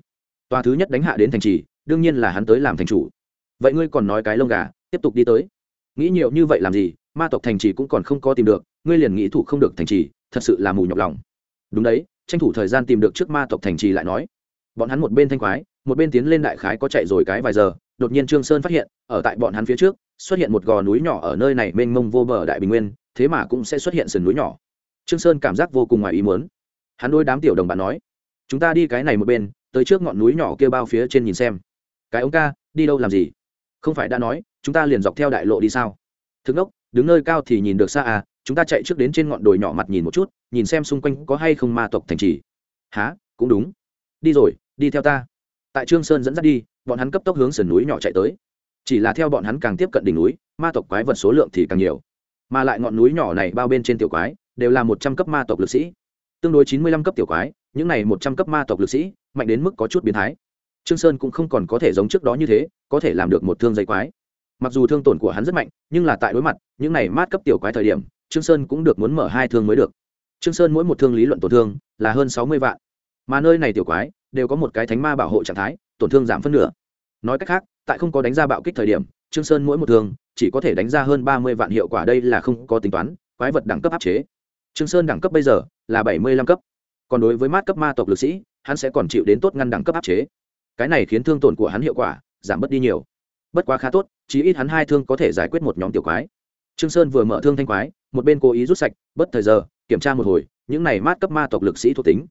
Tòa thứ nhất đánh hạ đến thành trì, đương nhiên là hắn tới làm thành chủ. Vậy ngươi còn nói cái lông gà, tiếp tục đi tới. Nghĩ nhiều như vậy làm gì, ma tộc thành trì cũng còn không có tìm được, ngươi liền nghĩ thủ không được thành trì, thật sự là mù nhọc lòng. Đúng đấy, tranh thủ thời gian tìm được trước ma tộc thành trì lại nói. Bọn hắn một bên thanh khoái, một bên tiến lên đại khái có chạy rồi cái vài giờ, đột nhiên trương sơn phát hiện, ở tại bọn hắn phía trước, xuất hiện một gò núi nhỏ ở nơi này mênh mông vô bờ đại bình nguyên, thế mà cũng sẽ xuất hiện sườn núi nhỏ trương sơn cảm giác vô cùng ngoài ý muốn. Hắn đôi đám tiểu đồng bạn nói chúng ta đi cái này một bên tới trước ngọn núi nhỏ kia bao phía trên nhìn xem. Cái ông ca đi đâu làm gì? Không phải đã nói chúng ta liền dọc theo đại lộ đi sao? Thức đốc, đứng nơi cao thì nhìn được xa à chúng ta chạy trước đến trên ngọn đồi nhỏ mặt nhìn một chút nhìn xem xung quanh có hay không ma tộc thành trì. Há cũng đúng. Đi rồi đi theo ta. Tại trương sơn dẫn dắt đi bọn hắn cấp tốc hướng sườn núi nhỏ chạy tới. Chỉ là theo bọn hắn càng tiếp cận đỉnh núi ma tộc quái vật số lượng thì càng nhiều. Mà lại ngọn núi nhỏ này bao bên trên tiểu quái đều là một trăm cấp ma tộc lực sĩ. Tương đối chín mươi lăm cấp tiểu quái, những này một trăm cấp ma tộc lực sĩ, mạnh đến mức có chút biến thái. Trương sơn cũng không còn có thể giống trước đó như thế, có thể làm được một thương dây quái. Mặc dù thương tổn của hắn rất mạnh, nhưng là tại đối mặt những này mát cấp tiểu quái thời điểm, trương sơn cũng được muốn mở hai thương mới được. Trương sơn mỗi một thương lý luận tổn thương là hơn sáu mươi vạn. Mà nơi này tiểu quái đều có một cái thánh ma bảo hộ trạng thái, tổn thương giảm phân nửa. Nói cách khác, tại không có đánh ra bạo kích thời điểm, trương sơn mỗi một thương chỉ có thể đánh ra hơn ba mươi vạn hiệu quả, đây là không có tính toán, quái vật đẳng cấp áp chế trương sơn đẳng cấp bây giờ là bảy mươi lăm cấp. Còn đối với mát cấp ma tộc lực sĩ, hắn sẽ còn chịu đến tốt ngăn đẳng cấp áp chế. Cái này khiến thương tổn của hắn hiệu quả giảm bớt đi nhiều. Bất quá khá tốt, chí ít hắn hai thương có thể giải quyết một nhóm tiểu quái. Trương sơn vừa mở thương thanh quái, một bên cố ý rút sạch, bất thời giờ, kiểm tra một hồi, những này mát cấp ma tộc lực sĩ thuộc tính.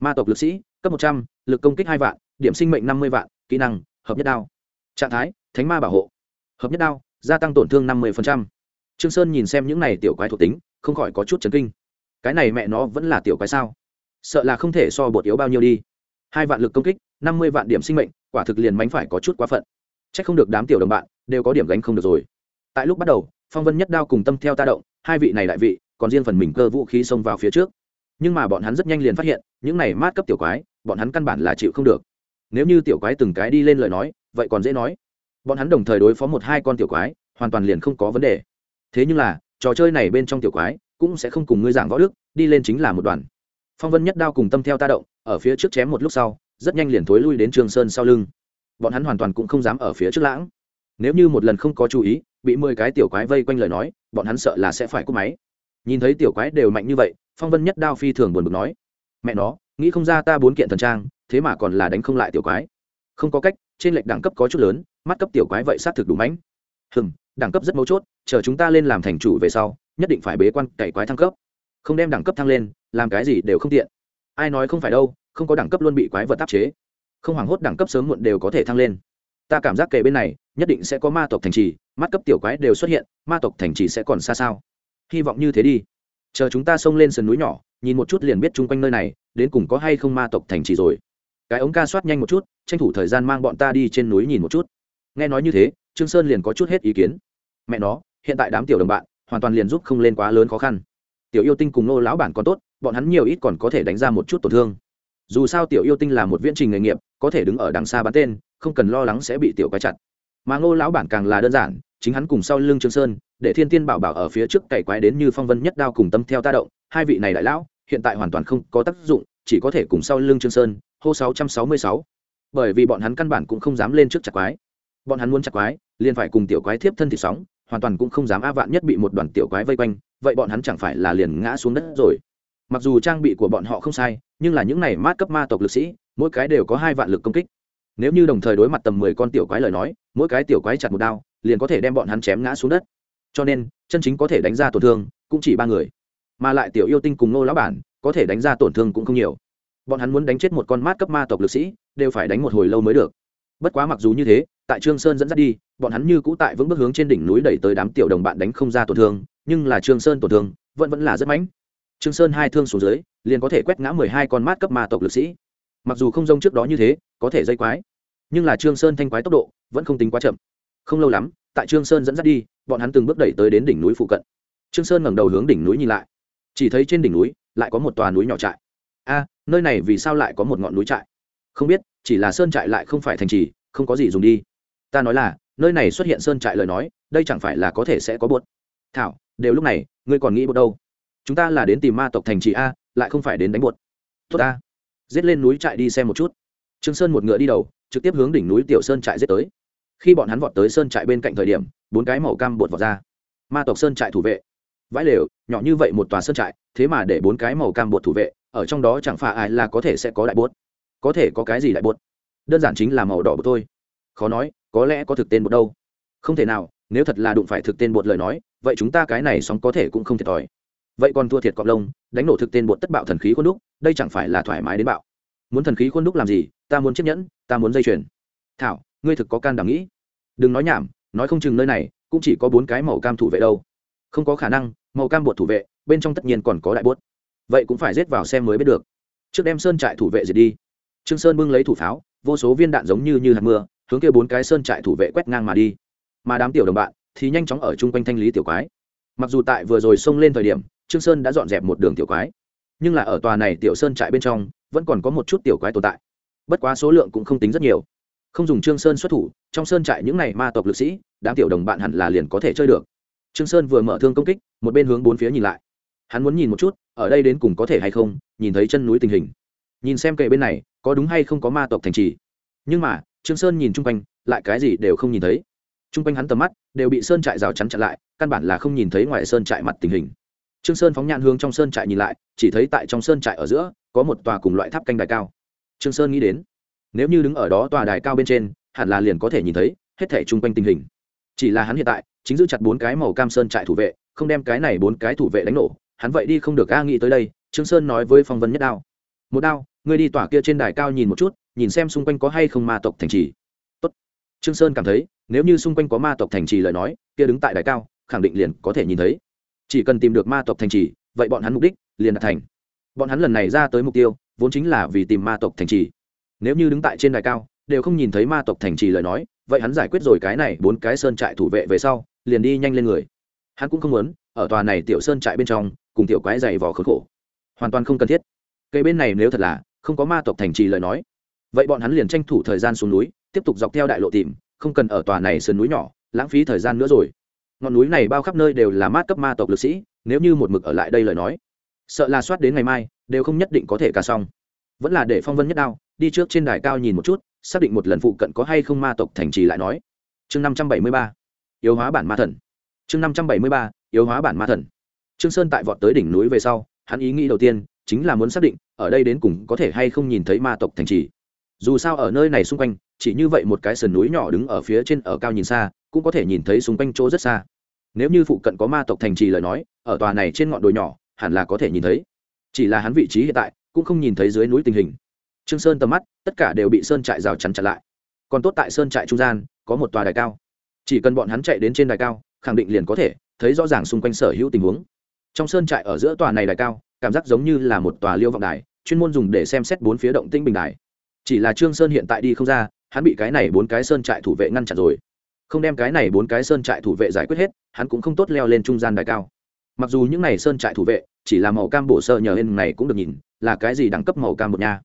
Ma tộc lực sĩ, cấp một trăm, lực công kích hai vạn, điểm sinh mệnh năm mươi vạn, kỹ năng, hợp nhất đao. Trạng thái, thánh ma bảo hộ. Hợp nhất đao, gia tăng tổn thương năm mươi trương sơn nhìn xem những này tiểu quái thuộc tính, không khỏi có chút chấn kinh cái này mẹ nó vẫn là tiểu quái sao? Sợ là không thể so bột yếu bao nhiêu đi. Hai vạn lực công kích, năm mươi vạn điểm sinh mệnh, quả thực liền mánh phải có chút quá phận. C h ắ c không được đám tiểu đồng bạn đều có điểm gánh không được rồi. Tại lúc bắt đầu, phong vân nhất đao cùng tâm theo ta động, hai vị này đại vị, còn riêng phần mình cơ vũ khí xông vào phía trước. Nhưng mà bọn hắn rất nhanh liền phát hiện, những này mát cấp tiểu quái, bọn hắn căn bản là chịu không được. Nếu như tiểu quái từng cái đi lên lời nói, vậy còn dễ nói. Bọn hắn đồng thời đối phó một hai con tiểu quái, hoàn toàn liền không có vấn đề. Thế nhưng là, trò chơi này bên trong tiểu quái cũng sẽ không cùng ngươi giảng võ đức, đi lên chính là một đoàn. Phong vân nhất đao cùng tâm theo ta động, ở phía trước chém một lúc sau, rất nhanh liền thối lui đến trường sơn sau lưng. Bọn hắn hoàn toàn cũng không dám ở phía trước lãng. Nếu như một lần không có chú ý, bị mười cái tiểu quái vây quanh lời nói, bọn hắn sợ là sẽ phải cúp máy. Nhìn thấy tiểu quái đều mạnh như vậy, phong vân nhất đao phi thường buồn bực nói, mẹ nó, nghĩ không ra ta bốn kiện thần trang, thế mà còn là đánh không lại tiểu quái. Không có cách, trên lệch đẳng cấp có chút lớn, mắt cấp tiểu quái vậy xác thực đủ mãnh. Hừm, đẳng cấp rất mấu chốt, chờ chúng ta lên làm thành chủ về sau nhất định phải bế quan cày quái thăng cấp. Không đem đẳng cấp thăng lên, làm cái gì đều không tiện. Ai nói không phải đâu, không có đẳng cấp luôn bị quái vật áp chế. Không hoảng hốt đẳng cấp sớm muộn đều có thể thăng lên. Ta cảm giác kể bên này, nhất định sẽ có ma tộc thành trì, mắt cấp tiểu quái đều xuất hiện, ma tộc thành trì sẽ còn xa sao? Hy vọng như thế đi. Chờ chúng ta xông lên sườn núi nhỏ, nhìn một chút liền biết chung quanh nơi này, đến cùng có hay không ma tộc thành trì rồi. Cái ống ca soát nhanh một chút, tranh thủ thời gian mang bọn ta đi trên núi nhìn một chút. Nghe nói như thế, trương sơn liền có chút hết ý kiến. Mẹ nó, hiện tại đám tiểu đồng bạn hoàn toàn liền giúp không lên quá lớn khó khăn. Tiểu yêu tinh cùng nô lão bản còn tốt, bọn hắn nhiều ít còn có thể đánh ra một chút tổn thương. Dù sao tiểu yêu tinh là một viễn trình nghề nghiệp, có thể đứng ở đằng xa bắn tên, không cần lo lắng sẽ bị tiểu quái chặt. Mà ngô lão bản càng là đơn giản, chính hắn cùng sau lưng trương sơn, để thiên tiên bảo bảo ở phía trước cày quái đến như phong vân nhất đao cùng tâm theo ta động, hai vị này đại lão, hiện tại hoàn toàn không có tác dụng, chỉ có thể cùng sau lưng trương sơn, hô 666. bởi vì bọn hắn căn bản cũng không dám lên trước chặt quái. Bọn hắn muốn chặt quái, liền phải cùng tiểu quái thiếp thân thì sóng hoàn toàn cũng không dám a vạn nhất bị một đoàn tiểu quái vây quanh, vậy bọn hắn chẳng phải là liền ngã xuống đất rồi. Mặc dù trang bị của bọn họ không sai, nhưng là những này mát cấp ma tộc lực sĩ, mỗi cái đều có hai vạn lực công kích. Nếu như đồng thời đối mặt tầm mười con tiểu quái lời nói, mỗi cái tiểu quái chặt một đao, liền có thể đem bọn hắn chém ngã xuống đất. Cho nên, chân chính có thể đánh ra tổn thương cũng chỉ ba người. Mà lại tiểu yêu tinh cùng nô lão bản, có thể đánh ra tổn thương cũng không nhiều. Bọn hắn muốn đánh chết một con mát cấp ma tộc lực sĩ, đều phải đánh một hồi lâu mới được. Bất quá mặc dù như thế tại trương sơn dẫn dắt đi, bọn hắn như cũ tại vững bước hướng trên đỉnh núi đẩy tới đám tiểu đồng bạn đánh không ra tổn thương, nhưng là trương sơn tổn thương, vẫn vẫn là rất mãnh. Trương sơn hai thương xuống dưới, liền có thể quét ngã mười hai con mát cấp ma tộc lực sĩ. Mặc dù không rông trước đó như thế, có thể dây quái, nhưng là trương sơn thanh quái tốc độ vẫn không tính quá chậm. Không lâu lắm, tại trương sơn dẫn dắt đi, bọn hắn từng bước đẩy tới đến đỉnh núi phụ cận. Trương sơn ngẩng đầu hướng đỉnh núi nhìn lại. Chỉ thấy trên đỉnh núi lại có một tòa núi nhỏ trại. A, nơi này vì sao lại có một ngọn núi trại? Không biết, chỉ là sơn trại lại không phải thành trì, không có gì dùng đi ta nói là, nơi này xuất hiện sơn trại lời nói, đây chẳng phải là có thể sẽ có buốt thảo, đều lúc này, ngươi còn nghĩ buốt đâu? Chúng ta là đến tìm ma tộc thành trì a, lại không phải đến đánh buốt tốt ta. Giết lên núi trại đi xem một chút. Trương sơn một ngựa đi đầu, trực tiếp hướng đỉnh núi tiểu sơn trại giết tới. Khi bọn hắn vọt tới sơn trại bên cạnh thời điểm, bốn cái màu cam bột vọt ra. Ma tộc sơn trại thủ vệ. Vãi lều, nhỏ như vậy một tòa sơn trại, thế mà để bốn cái màu cam bột thủ vệ, ở trong đó chẳng phải ai là có thể sẽ có đại bốt có thể có cái gì đại bốt đơn giản chính là màu đỏ bột thôi khó nói, có lẽ có thực tên bột đâu. Không thể nào, nếu thật là đụng phải thực tên bột lời nói, vậy chúng ta cái này sóng có thể cũng không thiệt thòi. Vậy còn thua thiệt cọp lông, đánh nổ thực tên bột tất bạo thần khí khuôn đúc, đây chẳng phải là thoải mái đến bạo. Muốn thần khí khuôn đúc làm gì? Ta muốn chiếc nhẫn, ta muốn dây chuyền. Thảo, ngươi thực có can đảm nghĩ. Đừng nói nhảm, nói không chừng nơi này, cũng chỉ có bốn cái màu cam thủ vệ đâu. Không có khả năng, màu cam bột thủ vệ, bên trong tất nhiên còn có đại bốt vậy cũng phải rết vào xem mới biết được. Trước đem sơn trại thủ vệ diệt đi. Trương sơn bưng lấy thủ pháo, vô số viên đạn giống như như hạt mưa hướng kia bốn cái sơn trại thủ vệ quét ngang mà đi. Mà đám tiểu đồng bạn thì nhanh chóng ở chung quanh thanh lý tiểu quái. Mặc dù tại vừa rồi xông lên thời điểm, trương sơn đã dọn dẹp một đường tiểu quái, nhưng là ở tòa này tiểu sơn trại bên trong, vẫn còn có một chút tiểu quái tồn tại. Bất quá số lượng cũng không tính rất nhiều. Không dùng trương sơn xuất thủ, trong sơn trại những này ma tộc lực sĩ, đám tiểu đồng bạn hẳn là liền có thể chơi được. Trương sơn vừa mở thương công kích, một bên hướng bốn phía nhìn lại. Hắn muốn nhìn một chút, ở đây đến cùng có thể hay không, nhìn thấy chân núi tình hình. Nhìn xem kệ bên này, có đúng hay không có ma tộc thành trì. Nhưng mà trương sơn nhìn chung quanh, lại cái gì đều không nhìn thấy. Chung quanh hắn tầm mắt đều bị sơn trại rào chắn chặn lại, căn bản là không nhìn thấy ngoài sơn trại mặt tình hình. Trương sơn phóng nhãn hướng trong sơn trại nhìn lại, chỉ thấy tại trong sơn trại ở giữa, có một tòa cùng loại tháp canh đài cao. Trương sơn nghĩ đến, nếu như đứng ở đó tòa đài cao bên trên, hẳn là liền có thể nhìn thấy hết thảy chung quanh tình hình. Chỉ là hắn hiện tại chính giữ chặt bốn cái màu cam sơn trại thủ vệ, không đem cái này bốn cái thủ vệ đánh nổ, hắn vậy đi không được, a, nghĩ tới đây, trương sơn nói với phong vân nhất đao. Một đao, ngươi đi tỏa kia trên đài cao nhìn một chút nhìn xem xung quanh có hay không ma tộc thành trì. Tốt. Trương sơn cảm thấy, nếu như xung quanh có ma tộc thành trì lời nói, kia đứng tại đài cao, khẳng định liền có thể nhìn thấy. Chỉ cần tìm được ma tộc thành trì, vậy bọn hắn mục đích liền đạt thành. Bọn hắn lần này ra tới mục tiêu, vốn chính là vì tìm ma tộc thành trì. Nếu như đứng tại trên đài cao, đều không nhìn thấy ma tộc thành trì lời nói, vậy hắn giải quyết rồi cái này bốn cái sơn trại thủ vệ về sau, liền đi nhanh lên người. Hắn cũng không muốn, ở tòa này tiểu sơn trại bên trong, cùng tiểu quái dày vò khốn khổ. Hoàn toàn không cần thiết. Cây bên này nếu thật là, không có ma tộc thành trì lời nói vậy bọn hắn liền tranh thủ thời gian xuống núi, tiếp tục dọc theo đại lộ tìm, không cần ở tòa này sườn núi nhỏ, lãng phí thời gian nữa rồi. Ngọn núi này bao khắp nơi đều là mát cấp ma tộc lực sĩ, nếu như một mực ở lại đây lời nói, sợ là soát đến ngày mai, đều không nhất định có thể cả xong. Vẫn là để phong vân nhất đao, đi trước trên đài cao nhìn một chút, xác định một lần phụ cận có hay không ma tộc thành trì lại nói. Chương năm trăm bảy mươi ba, yếu hóa bản ma thần. Chương năm trăm bảy mươi ba, yếu hóa bản ma thần. Trương sơn tại vọt tới đỉnh núi về sau, hắn ý nghĩ đầu tiên chính là muốn xác định, ở đây đến cùng có thể hay không nhìn thấy ma tộc thành trì dù sao ở nơi này xung quanh, chỉ như vậy một cái sườn núi nhỏ đứng ở phía trên ở cao nhìn xa, cũng có thể nhìn thấy xung quanh chỗ rất xa. Nếu như phụ cận có ma tộc thành trì lời nói, ở tòa này trên ngọn đồi nhỏ, hẳn là có thể nhìn thấy. Chỉ là hắn vị trí hiện tại, cũng không nhìn thấy dưới núi tình hình. Trương sơn tầm mắt, tất cả đều bị sơn trại rào chắn chặn lại. Còn tốt tại sơn trại trung gian, có một tòa đài cao. Chỉ cần bọn hắn chạy đến trên đài cao, khẳng định liền có thể thấy rõ ràng xung quanh sở hữu tình huống. Trong sơn trại ở giữa tòa này đài cao, cảm giác giống như là một tòa liêu vọng đài, chuyên môn dùng để xem xét bốn phía động tĩnh bình đài chỉ là trương sơn hiện tại đi không ra, hắn bị cái này bốn cái sơn trại thủ vệ ngăn chặn rồi. Không đem cái này bốn cái sơn trại thủ vệ giải quyết hết, hắn cũng không tốt leo lên trung gian đài cao. Mặc dù những này sơn trại thủ vệ, chỉ là màu cam bổ sơ nhờ hên này cũng được nhìn, là cái gì đẳng cấp màu cam một nha.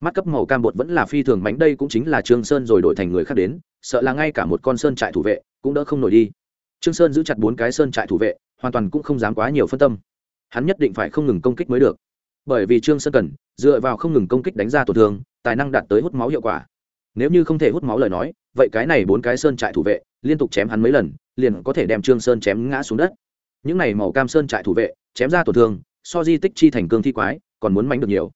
Mắt cấp màu cam bột vẫn là phi thường mánh đây cũng chính là trương sơn rồi đổi thành người khác đến, sợ là ngay cả một con sơn trại thủ vệ cũng đỡ không nổi đi. Trương sơn giữ chặt bốn cái sơn trại thủ vệ, hoàn toàn cũng không dám quá nhiều phân tâm. Hắn nhất định phải không ngừng công kích mới được. Bởi vì trương sơn cần, dựa vào không ngừng công kích đánh ra tổn thương tài năng đạt tới hút máu hiệu quả. Nếu như không thể hút máu lời nói, vậy cái này bốn cái sơn trại thủ vệ, liên tục chém hắn mấy lần, liền có thể đem trương sơn chém ngã xuống đất. Những này màu cam sơn trại thủ vệ, chém ra tổn thương, so di tích chi thành cương thi quái, còn muốn mánh được nhiều.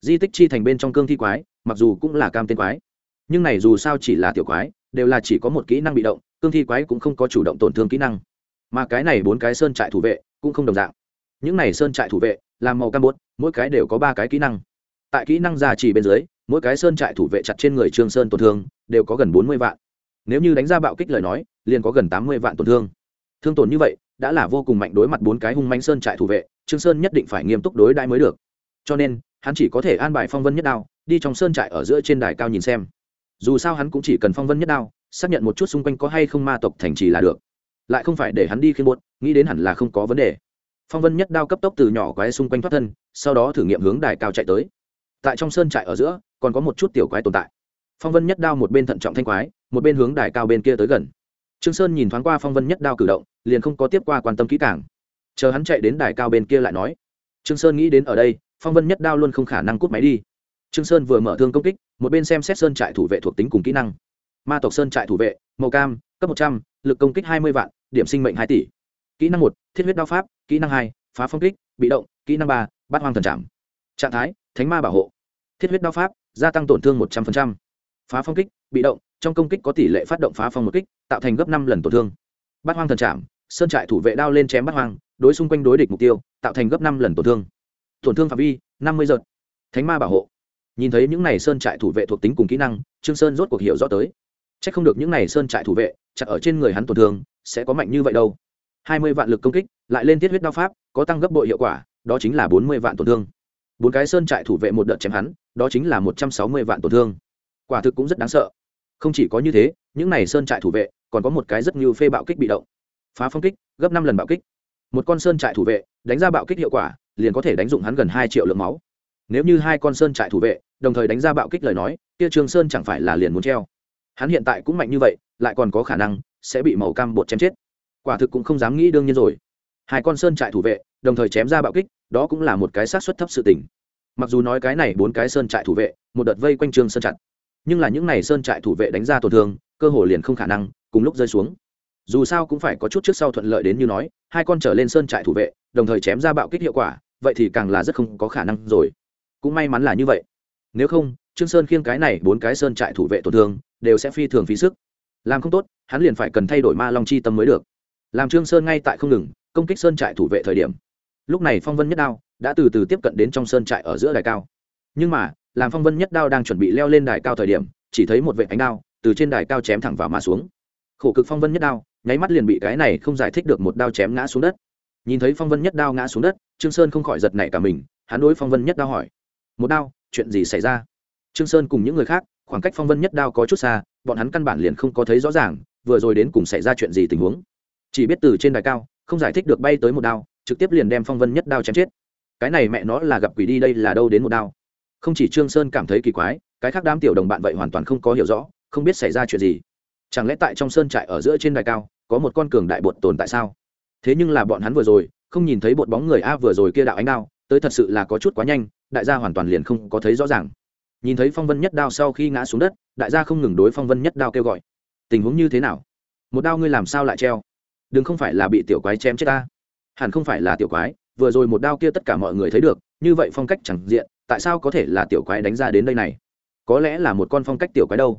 Di tích chi thành bên trong cương thi quái, mặc dù cũng là cam tên quái, nhưng này dù sao chỉ là tiểu quái, đều là chỉ có một kỹ năng bị động, cương thi quái cũng không có chủ động tổn thương kỹ năng. Mà cái này bốn cái sơn trại thủ vệ cũng không đồng dạng. Những này sơn trại thủ vệ, làm màu cam bốt mỗi cái đều có ba cái kỹ năng tại kỹ năng gia trì bên dưới, mỗi cái sơn trại thủ vệ chặt trên người trương sơn tổn thương, đều có gần bốn mươi vạn. Nếu như đánh ra bạo kích lời nói, liền có gần tám mươi vạn tổn thương. Thương tổn như vậy, đã là vô cùng mạnh đối mặt bốn cái hung manh sơn trại thủ vệ, trương sơn nhất định phải nghiêm túc đối đãi mới được. Cho nên, hắn chỉ có thể an bài phong vân nhất đao, đi trong sơn trại ở giữa trên đài cao nhìn xem. Dù sao hắn cũng chỉ cần phong vân nhất đao, xác nhận một chút xung quanh có hay không ma tộc thành trì là được. Lại không phải để hắn đi khiên buốt, nghĩ đến hẳn là không có vấn đề. Phong vân nhất đao cấp tốc từ nhỏ quái xung quanh thoát thân, sau đó thử nghiệm hướng đài cao chạy tới tại trong sơn trại ở giữa, còn có một chút tiểu quái tồn tại. Phong vân nhất đao một bên thận trọng thanh quái, một bên hướng đài cao bên kia tới gần. Trương sơn nhìn thoáng qua phong vân nhất đao cử động, liền không có tiếp qua quan tâm kỹ càng. Chờ hắn chạy đến đài cao bên kia lại nói, trương sơn nghĩ đến ở đây, phong vân nhất đao luôn không khả năng cút máy đi. Trương sơn vừa mở thương công kích, một bên xem xét sơn trại thủ vệ thuộc tính cùng kỹ năng. Ma tộc sơn trại thủ vệ, màu cam, cấp một trăm, lực công kích hai mươi vạn, điểm sinh mệnh hai tỷ. Kỹ năng một, thiết huyết đao pháp, kỹ năng hai, phá phong kích, bị động, kỹ năng ba, bát hoang thần trảm. Trạng thái, thánh ma bảo hộ thiết huyết đao pháp, gia tăng tổn thương một trăm linh phá phong kích, bị động, trong công kích có tỷ lệ phát động phá phong một kích, tạo thành gấp năm lần tổn thương. Bát hoang thần trạm sơn trại thủ vệ đao lên chém bát hoang, đối xung quanh đối địch mục tiêu, tạo thành gấp năm lần tổn thương. Tổn thương phạm vi, năm mươi giật. Thánh ma bảo hộ. Nhìn thấy những này sơn trại thủ vệ thuộc tính cùng kỹ năng, trương sơn rốt cuộc hiểu rõ tới. C h ắ c không được những này sơn trại thủ vệ, chặt ở trên người hắn tổn thương, sẽ có mạnh như vậy đâu. Hai mươi vạn lực công kích, lại lên tiết huyết đao pháp, có tăng gấp bội hiệu quả, đó chính là bốn mươi vạn tổn thương. Bốn cái sơn trại thủ vệ một đợt chém hắn đó chính là một trăm sáu mươi vạn tổn thương. Quả thực cũng rất đáng sợ. Không chỉ có như thế, những này sơn trại thủ vệ, còn có một cái rất nhiều phê bạo kích bị động. Phá phong kích, gấp năm lần bạo kích. Một con sơn trại thủ vệ, đánh ra bạo kích hiệu quả, liền có thể đánh dụng hắn gần hai triệu lượng máu. Nếu như hai con sơn trại thủ vệ, đồng thời đánh ra bạo kích lời nói, kia trường sơn chẳng phải là liền muốn treo. Hắn hiện tại cũng mạnh như vậy, lại còn có khả năng sẽ bị màu cam bột chém chết. Quả thực cũng không dám nghĩ đương nhiên rồi. Hai con sơn trại thủ vệ, đồng thời chém ra bạo kích, đó cũng là một cái sát xuất thấp sự tình mặc dù nói cái này bốn cái sơn trại thủ vệ, một đợt vây quanh trương sơn chặt, nhưng là những này sơn trại thủ vệ đánh ra tổn thương, cơ hồ liền không khả năng, cùng lúc rơi xuống. Dù sao cũng phải có chút trước sau thuận lợi đến như nói, hai con trở lên sơn trại thủ vệ, đồng thời chém ra bạo kích hiệu quả, vậy thì càng là rất không có khả năng rồi. Cũng may mắn là như vậy. Nếu không, trương sơn khiêng cái này bốn cái sơn trại thủ vệ tổn thương, đều sẽ phi thường phí sức. Làm không tốt, hắn liền phải cần thay đổi ma long chi tâm mới được. Làm trương sơn ngay tại không ngừng, công kích sơn trại thủ vệ thời điểm lúc này phong vân nhất đao đã từ từ tiếp cận đến trong sơn trại ở giữa đài cao. Nhưng mà, làm phong vân nhất đao đang chuẩn bị leo lên đài cao thời điểm, chỉ thấy một vệ ánh đao từ trên đài cao chém thẳng vào mà xuống. Khổ cực phong vân nhất đao, nháy mắt liền bị cái này không giải thích được một đao chém ngã xuống đất. Nhìn thấy phong vân nhất đao ngã xuống đất, trương sơn không khỏi giật nảy cả mình, hắn đối phong vân nhất đao hỏi, một đao, chuyện gì xảy ra? Trương sơn cùng những người khác, khoảng cách phong vân nhất đao có chút xa, bọn hắn căn bản liền không có thấy rõ ràng, vừa rồi đến cùng xảy ra chuyện gì tình huống. Chỉ biết từ trên đài cao, không giải thích được bay tới một đao trực tiếp liền đem phong vân nhất đao chém chết. Cái này mẹ nó là gặp quỷ đi, đây là đâu đến một đao? Không chỉ trương sơn cảm thấy kỳ quái, cái khác đám tiểu đồng bạn vậy hoàn toàn không có hiểu rõ, không biết xảy ra chuyện gì. Chẳng lẽ tại trong sơn trại ở giữa trên đài cao, có một con cường đại bột tồn tại sao? Thế nhưng là bọn hắn vừa rồi, không nhìn thấy bột bóng người a vừa rồi kia đạo ánh đao, tới thật sự là có chút quá nhanh, đại gia hoàn toàn liền không có thấy rõ ràng. Nhìn thấy phong vân nhất đao sau khi ngã xuống đất, đại gia không ngừng đối phong vân nhất đao kêu gọi. Tình huống như thế nào? Một đao ngươi làm sao lại treo? Đừng không phải là bị tiểu quái chém chết ta hẳn không phải là tiểu quái, vừa rồi một đao kia tất cả mọi người thấy được, như vậy phong cách chẳng diện, tại sao có thể là tiểu quái đánh ra đến đây này? Có lẽ là một con phong cách tiểu quái đâu.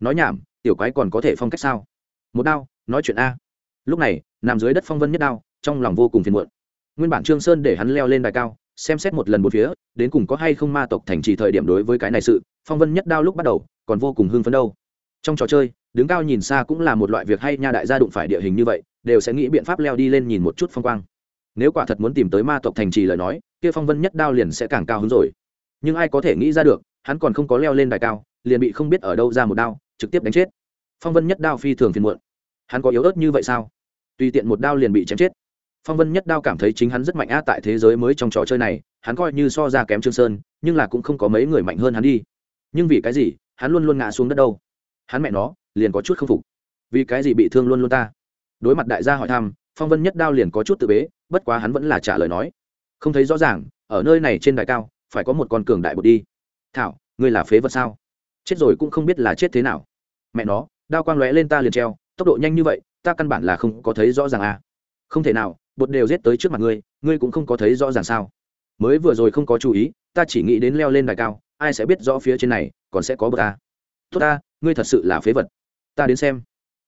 Nói nhảm, tiểu quái còn có thể phong cách sao? Một đao, nói chuyện a. Lúc này, nằm dưới đất phong vân nhất đao, trong lòng vô cùng phiền muộn. Nguyên bản trương sơn để hắn leo lên đài cao, xem xét một lần một phía, đến cùng có hay không ma tộc thành trì thời điểm đối với cái này sự, phong vân nhất đao lúc bắt đầu, còn vô cùng hưng phấn đâu. Trong trò chơi, đứng cao nhìn xa cũng là một loại việc hay nha đại gia đụng phải địa hình như vậy, đều sẽ nghĩ biện pháp leo đi lên nhìn một chút phong quang nếu quả thật muốn tìm tới ma tộc thành trì lời nói, kia phong vân nhất đao liền sẽ càng cao hứng rồi. Nhưng ai có thể nghĩ ra được, hắn còn không có leo lên đài cao, liền bị không biết ở đâu ra một đao, trực tiếp đánh chết. Phong vân nhất đao phi thường phiền muộn. Hắn có yếu ớt như vậy sao? Tùy tiện một đao liền bị chém chết. Phong vân nhất đao cảm thấy chính hắn rất mạnh á, tại thế giới mới trong trò chơi này, hắn coi như so ra kém trương sơn, nhưng là cũng không có mấy người mạnh hơn hắn đi. Nhưng vì cái gì, hắn luôn luôn ngã xuống đất đâu? Hắn mẹ nó, liền có chút k phục. Vì cái gì bị thương luôn luôn ta? Đối mặt đại gia hỏi thăm, phong vân nhất đao liền có chút tự bế bất quá hắn vẫn là trả lời nói, không thấy rõ ràng, ở nơi này trên đài cao, phải có một con cường đại bột đi. Thảo, ngươi là phế vật sao? Chết rồi cũng không biết là chết thế nào. Mẹ nó, đao quang lóe lên ta liền treo, tốc độ nhanh như vậy, ta căn bản là không có thấy rõ ràng à. Không thể nào, bột đều giết tới trước mặt ngươi ngươi cũng không có thấy rõ ràng sao. Mới vừa rồi không có chú ý, ta chỉ nghĩ đến leo lên đài cao, ai sẽ biết rõ phía trên này còn sẽ có bậc ta tốt ta, ngươi thật sự là phế vật. Ta đến xem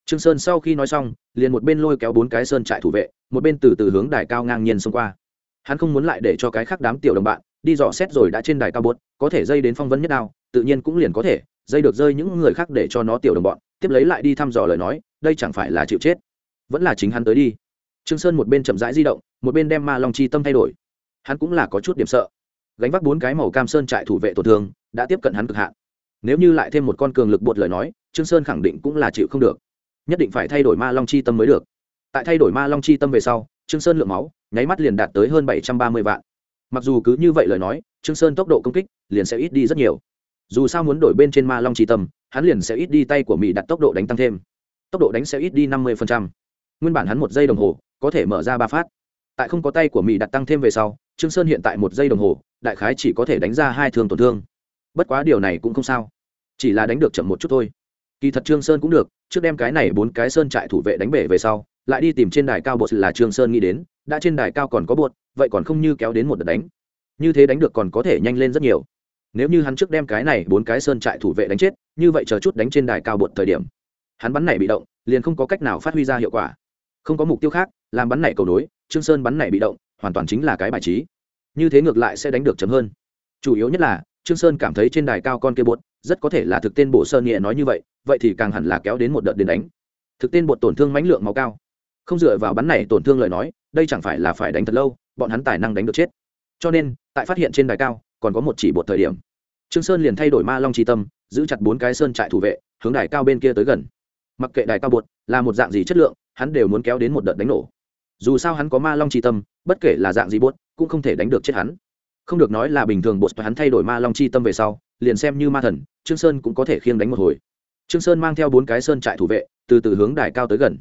trương sơn sau khi nói xong, liền một bên lôi kéo bốn cái sơn trại thủ vệ, một bên từ từ hướng đài cao ngang nhiên xông qua. Hắn không muốn lại để cho cái khác đám tiểu đồng bạn đi dò xét rồi đã trên đài cao bột có thể dây đến phong vấn nhất đao, tự nhiên cũng liền có thể, dây được rơi những người khác để cho nó tiểu đồng bọn, tiếp lấy lại đi thăm dò lời nói, đây chẳng phải là chịu chết, vẫn là chính hắn tới đi. Trương sơn một bên chậm rãi di động, một bên đem ma long chi tâm thay đổi. Hắn cũng là có chút điểm sợ. Gánh vác bốn cái màu cam sơn trại thủ vệ tổn thương, đã tiếp cận hắn cực hạn. Nếu như lại thêm một con cường lực bột lời nói, trương sơn khẳng định cũng là chịu không được nhất định phải thay đổi ma long chi tâm mới được. Tại thay đổi ma long chi tâm về sau, trương sơn lượng máu, nháy mắt liền đạt tới hơn bảy trăm ba mươi vạn. Mặc dù cứ như vậy lời nói, trương sơn tốc độ công kích liền sẽ ít đi rất nhiều. Dù sao muốn đổi bên trên ma long chi tâm, hắn liền sẽ ít đi tay của mỹ đặt tốc độ đánh tăng thêm. Tốc độ đánh sẽ ít đi năm mươi nguyên bản hắn một giây đồng hồ, có thể mở ra ba phát. Tại không có tay của mỹ đặt tăng thêm về sau, trương sơn hiện tại một giây đồng hồ, đại khái chỉ có thể đánh ra hai thương tổn thương. Bất quá điều này cũng không sao. Chỉ là đánh được chậm một chút thôi kỳ thật trương sơn cũng được, trước đem cái này bốn cái sơn trại thủ vệ đánh bể về sau, lại đi tìm trên đài cao bột là trương sơn nghĩ đến, đã trên đài cao còn có bột, vậy còn không như kéo đến một đợt đánh. Như thế đánh được còn có thể nhanh lên rất nhiều. Nếu như hắn trước đem cái này bốn cái sơn trại thủ vệ đánh chết, như vậy chờ chút đánh trên đài cao bột thời điểm, hắn bắn này bị động, liền không có cách nào phát huy ra hiệu quả. Không có mục tiêu khác, làm bắn này cầu nối, trương sơn bắn này bị động, hoàn toàn chính là cái bài trí. Như thế ngược lại sẽ đánh được chấm hơn. Chủ yếu nhất là trương sơn cảm thấy trên đài cao con kia bột rất có thể là thực tên bộ sơn nhẹ nói như vậy vậy thì càng hẳn là kéo đến một đợt đến đánh. Thực tên bột tổn thương mãnh lượng máu cao. Không dựa vào bắn này tổn thương lời nói, đây chẳng phải là phải đánh thật lâu, bọn hắn tài năng đánh được chết. Cho nên, tại phát hiện trên đài cao, còn có một chỉ bột thời điểm. Trương sơn liền thay đổi ma long chi tâm, giữ chặt bốn cái sơn trại thủ vệ, hướng đài cao bên kia tới gần. Mặc kệ đài cao bột là một dạng gì chất lượng, hắn đều muốn kéo đến một đợt đánh nổ. Dù sao hắn có ma long chi tâm, bất kể là dạng gì bột cũng không thể đánh được chết hắn không được nói là bình thường bột hắn thay đổi ma long chi tâm về sau, liền xem như ma thần, trương sơn cũng có thể khiêng đánh một hồi. Trương sơn mang theo bốn cái sơn trại thủ vệ, từ từ hướng đài cao tới gần.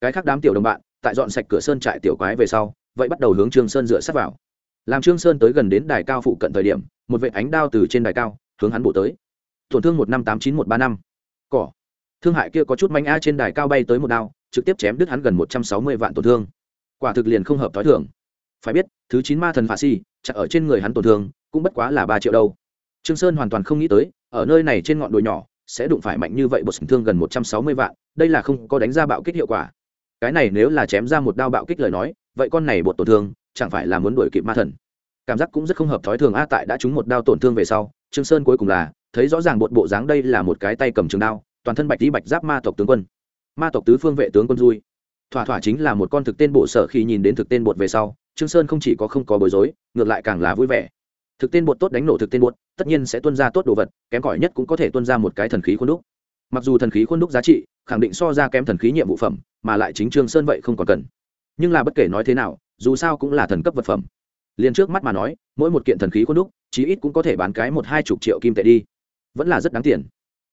Cái khác đám tiểu đồng bạn, tại dọn sạch cửa sơn trại tiểu quái về sau, vậy bắt đầu hướng trương sơn dựa sát vào. Làm trương sơn tới gần đến đài cao phụ cận thời điểm, một vệ ánh đao từ trên đài cao, hướng hắn bổ tới. Tổn thương một năm tám chín một ba năm. Cỏ. Thương hại kia có chút manh a trên đài cao bay tới một đao, trực tiếp chém đứt hắn gần một trăm sáu mươi vạn tổn thương. Quả thực liền không hợp thói thường phải biết, thứ chín ma thần phạ si chặt ở trên người hắn tổn thương, cũng bất quá là ba triệu đâu. Trương sơn hoàn toàn không nghĩ tới, ở nơi này trên ngọn đồi nhỏ, sẽ đụng phải mạnh như vậy bột thương gần một trăm sáu mươi vạn, đây là không có đánh ra bạo kích hiệu quả. Cái này nếu là chém ra một đao bạo kích lời nói, vậy con này bột tổn thương, chẳng phải là muốn đuổi kịp ma thần. Cảm giác cũng rất không hợp thói thường a, tại đã trúng một đao tổn thương về sau, trương sơn cuối cùng là, thấy rõ ràng bột bộ dáng đây là một cái tay cầm trường đao, toàn thân bạch tí bạch giáp ma tộc tướng quân. Ma tộc tứ phương vệ tướng quân dui thỏa thỏa chính là một con thực tên bộ sở khi nhìn đến thực tên bột về sau trương sơn không chỉ có không có bối rối, ngược lại càng là vui vẻ. Thực tên bột tốt đánh nổ thực tên bột, tất nhiên sẽ tuân ra tốt đồ vật, kém cỏi nhất cũng có thể tuân ra một cái thần khí khuôn đúc. Mặc dù thần khí khuôn đúc giá trị, khẳng định so ra kém thần khí nhiệm vụ phẩm, mà lại chính trương sơn vậy không còn cần. Nhưng là bất kể nói thế nào, dù sao cũng là thần cấp vật phẩm. Liền trước mắt mà nói, mỗi một kiện thần khí khuôn đúc, chí ít cũng có thể bán cái một hai chục triệu kim tệ đi. Vẫn là rất đáng tiền.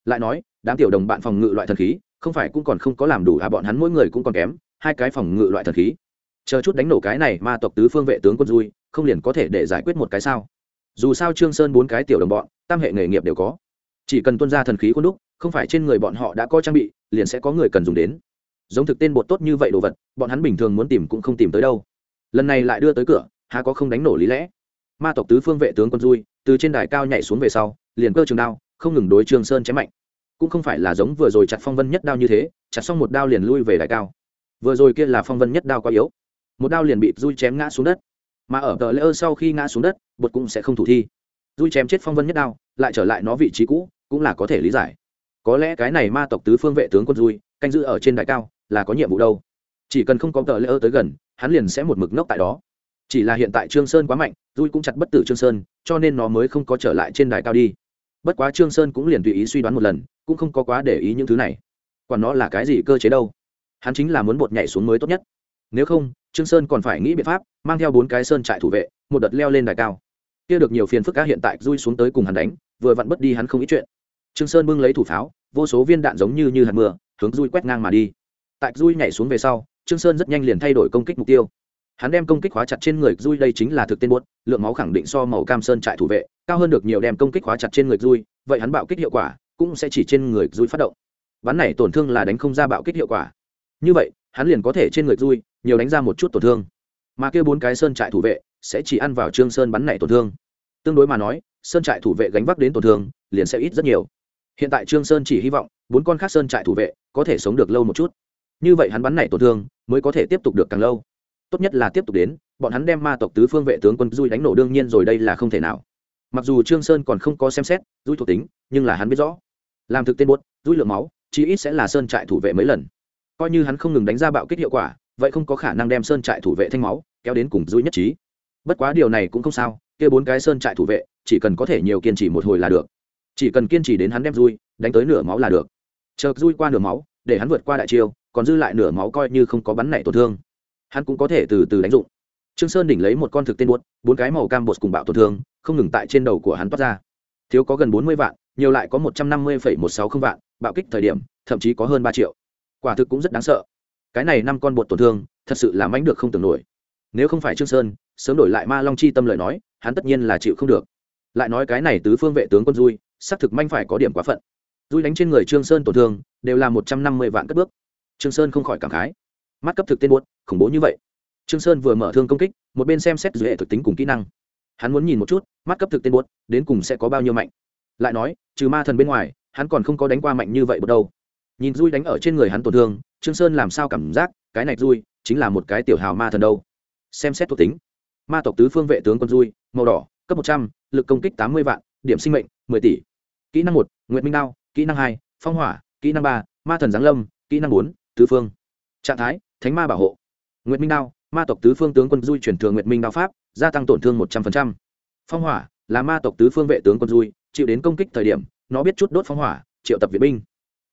Lại nói, đám tiểu đồng bạn phòng ngự loại thần khí, không phải cũng còn không có làm đủ à bọn hắn mỗi người cũng còn kém, hai cái phòng ngự loại thần khí chờ chút đánh nổ cái này ma tộc tứ phương vệ tướng quân vui không liền có thể để giải quyết một cái sao? Dù sao trương sơn bốn cái tiểu đồng bọn, tam hệ nghề nghiệp đều có. Chỉ cần tuân ra thần khí quân đúc, không phải trên người bọn họ đã có trang bị, liền sẽ có người cần dùng đến. Giống thực tên bột tốt như vậy đồ vật, bọn hắn bình thường muốn tìm cũng không tìm tới đâu. Lần này lại đưa tới cửa, há có không đánh nổ lý lẽ? Ma tộc tứ phương vệ tướng quân vui từ trên đài cao nhảy xuống về sau, liền cơ trường đao, không ngừng đối trương sơn chém mạnh. Cũng không phải là giống vừa rồi chặt phong vân nhất đao như thế, chặt xong một đao liền lui về đài cao. Vừa rồi kia là phong vân nhất đao quá yếu một đao liền bị dui chém ngã xuống đất. Mà ở tờ lễ ơ sau khi ngã xuống đất, bột cũng sẽ không thủ thi. Dui chém chết phong vân nhất đao, lại trở lại nó vị trí cũ, cũng là có thể lý giải. Có lẽ cái này ma tộc tứ phương vệ tướng quân dui, canh giữ ở trên đại cao, là có nhiệm vụ đâu. Chỉ cần không có tờ lễ ơ tới gần, hắn liền sẽ một mực nốc tại đó. Chỉ là hiện tại trương sơn quá mạnh, dui cũng chặt bất tử trương sơn, cho nên nó mới không có trở lại trên đài cao đi. Bất quá trương sơn cũng liền tùy ý suy đoán một lần, cũng không có quá để ý những thứ này. Còn nó là cái gì cơ chế đâu? Hắn chính là muốn bột nhảy xuống mới tốt nhất. Nếu không trương sơn còn phải nghĩ biện pháp, mang theo bốn cái sơn trại thủ vệ, một đợt leo lên đài cao. Kia được nhiều phiền phức cá hiện tại, rui xuống tới cùng hắn đánh, vừa vặn bất đi hắn không ý chuyện. Trương sơn bưng lấy thủ pháo, vô số viên đạn giống như như hạt mưa, hướng rui quét ngang mà đi. Tại rui nhảy xuống về sau, trương sơn rất nhanh liền thay đổi công kích mục tiêu. Hắn đem công kích khóa chặt trên người rui, đây chính là thực tên buốt, lượng máu khẳng định so màu cam sơn trại thủ vệ, cao hơn được nhiều đem công kích khóa chặt trên người rui, vậy hắn bạo kích hiệu quả cũng sẽ chỉ trên người rui phát động. Bắn này tổn thương là đánh không ra bạo kích hiệu quả. Như vậy hắn liền có thể trên người vui nhiều đánh ra một chút tổn thương. Mà kia bốn cái sơn trại thủ vệ sẽ chỉ ăn vào trương sơn bắn này tổn thương. Tương đối mà nói, sơn trại thủ vệ gánh vác đến tổn thương liền sẽ ít rất nhiều. Hiện tại trương sơn chỉ hy vọng bốn con khác sơn trại thủ vệ có thể sống được lâu một chút. Như vậy hắn bắn này tổn thương mới có thể tiếp tục được càng lâu. Tốt nhất là tiếp tục đến, bọn hắn đem ma tộc tứ phương vệ tướng quân duy đánh nổ đương nhiên rồi đây là không thể nào. Mặc dù trương sơn còn không có xem xét duy thuộc tính, nhưng là hắn biết rõ. Làm thực tên buốt duy lượng máu, chí ít sẽ là sơn trại thủ vệ mấy lần coi như hắn không ngừng đánh ra bạo kích hiệu quả, vậy không có khả năng đem sơn trại thủ vệ thanh máu kéo đến cùng dối nhất trí. Bất quá điều này cũng không sao, kia bốn cái sơn trại thủ vệ, chỉ cần có thể nhiều kiên trì một hồi là được. Chỉ cần kiên trì đến hắn đem dui, đánh tới nửa máu là được. Chờ dui qua nửa máu, để hắn vượt qua đại chiêu, còn dư lại nửa máu coi như không có bắn nảy tổn thương. Hắn cũng có thể từ từ đánh dụng. Trương sơn đỉnh lấy một con thực tên buốt, bốn cái màu cam bột cùng bạo tổn thương, không ngừng tại trên đầu của hắn toát ra. Thiếu có gần bốn mươi vạn, nhiều lại có một trăm năm mươi một sáu không vạn, bạo kích thời điểm, thậm chí có hơn ba triệu quả thực cũng rất đáng sợ. Cái này năm con bột tổn thương, thật sự là mánh được không tưởng nổi. Nếu không phải trương sơn, sớm đổi lại ma long chi tâm lời nói, hắn tất nhiên là chịu không được. Lại nói cái này tứ phương vệ tướng quân dui, xác thực manh phải có điểm quá phận. Dui đánh trên người trương sơn tổn thương, đều là một trăm năm mươi vạn cất bước. Trương sơn không khỏi cảm khái. Mắt cấp thực tên buốt, khủng bố như vậy. Trương sơn vừa mở thương công kích, một bên xem xét dưới hệ thực tính cùng kỹ năng. Hắn muốn nhìn một chút, mắt cấp thực tên buốt, đến cùng sẽ có bao nhiêu mạnh. Lại nói, trừ ma thần bên ngoài, hắn còn không có đánh qua mạnh như vậy bột đâu nhìn dui đánh ở trên người hắn tổn thương, trương sơn làm sao cảm giác cái này dui chính là một cái tiểu hào ma thần đâu? Xem xét thuộc tính. Ma tộc tứ phương vệ tướng quân dui, màu đỏ, cấp một trăm, lực công kích tám mươi vạn, điểm sinh mệnh mười tỷ. Kỹ năng một, nguyệt minh đao, kỹ năng hai, phong hỏa, kỹ năng ba, ma thần giáng lâm, kỹ năng bốn, tứ phương. Trạng thái, thánh ma bảo hộ. Nguyệt minh đao, ma tộc tứ phương tướng quân dui chuyển thường nguyệt minh đao pháp, gia tăng tổn thương một trăm linh phong hỏa là ma tộc tứ phương vệ tướng quân dui, chịu đến công kích thời điểm, nó biết chút đốt phong hỏa, triệu tập viện binh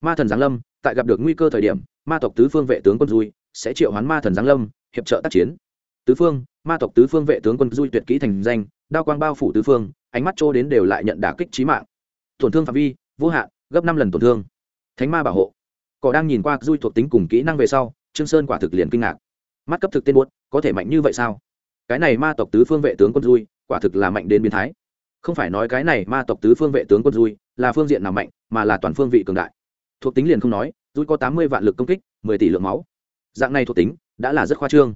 ma thần giáng lâm, tại gặp được nguy cơ thời điểm, ma tộc tứ phương vệ tướng quân dui sẽ triệu hoán ma thần giáng lâm, hiệp trợ tác chiến. Tứ phương, ma tộc tứ phương vệ tướng quân dui tuyệt kỹ thành danh, đao quang bao phủ tứ phương, ánh mắt trô đến đều lại nhận đả kích trí mạng. Tổn thương phạm vi, vô hạn, gấp năm lần tổn thương. Thánh ma bảo hộ. Cỏ đang nhìn qua dui thuộc tính cùng kỹ năng về sau, trương sơn quả thực liền kinh ngạc. Mắt cấp thực tên buốt, có thể mạnh như vậy sao? Cái này ma tộc tứ phương vệ tướng quân dui, quả thực là mạnh đến biến thái. Không phải nói cái này ma tộc tứ phương vệ tướng quân dui là phương diện nào mạnh, mà là toàn phương vị cường đại thuộc tính liền không nói dùi có tám mươi vạn lực công kích, mười tỷ lượng máu. Dạng này thuộc tính đã là rất khoa trương.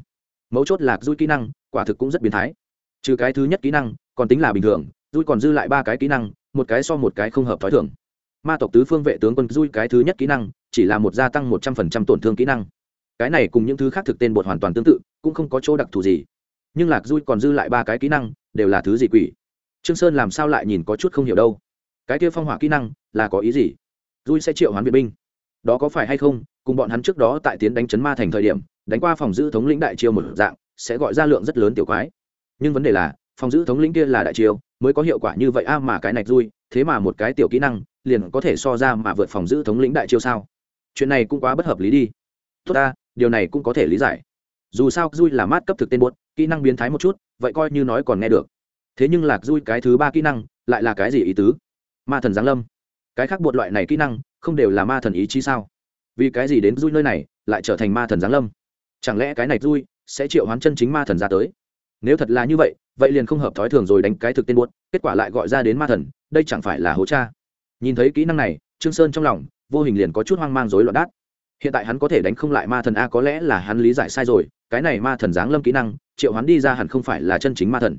Mấu chốt lạc dùi kỹ năng, quả thực cũng rất biến thái. Trừ cái thứ nhất kỹ năng, còn tính là bình thường dùi còn dư lại ba cái kỹ năng, một cái so một cái không hợp t h ó i thường. Ma tộc tứ phương vệ tướng quân dùi cái thứ nhất kỹ năng, chỉ là một gia tăng một trăm phần trăm tổn thương kỹ năng. Cái này cùng những thứ khác thực tên bột hoàn toàn tương tự, cũng không có chỗ đặc thù gì. Nhưng lạc dùi còn dư lại ba cái kỹ năng, đều là thứ gì quỷ? Trương sơn làm sao lại nhìn có chút không hiểu đâu. Cái kia phong hỏa kỹ năng là có ý gì? Dui sẽ triệu hoán viện binh. Đó có phải hay không cùng bọn hắn trước đó tại tiến đánh chấn ma thành thời điểm đánh qua phòng giữ thống lĩnh đại chiêu một dạng sẽ gọi ra lượng rất lớn tiểu quái. Nhưng vấn đề là phòng giữ thống lĩnh kia là đại chiêu mới có hiệu quả như vậy a mà cái này Rui, thế mà một cái tiểu kỹ năng liền có thể so ra mà vượt phòng giữ thống lĩnh đại chiêu sao? Chuyện này cũng quá bất hợp lý đi. Tốt ta điều này cũng có thể lý giải. Dù sao Rui là mát cấp thực tên buốt kỹ năng biến thái một chút vậy coi như nói còn nghe được. Thế nhưng lạc Rui cái thứ ba kỹ năng lại là cái gì ý tứ? Ma thần giáng lâm cái khác bột loại này kỹ năng không đều là ma thần ý chí sao? Vì cái gì đến vui nơi này lại trở thành ma thần giáng lâm? Chẳng lẽ cái này vui sẽ triệu hoán chân chính ma thần ra tới? Nếu thật là như vậy vậy liền không hợp thói thường rồi đánh cái thực tên buốt, kết quả lại gọi ra đến ma thần, đây chẳng phải là hố cha? Nhìn thấy kỹ năng này, trương sơn trong lòng vô hình liền có chút hoang mang rối loạn đát. Hiện tại hắn có thể đánh không lại ma thần a, có lẽ là hắn lý giải sai rồi, cái này ma thần giáng lâm kỹ năng, triệu hắn đi ra hẳn không phải là chân chính ma thần.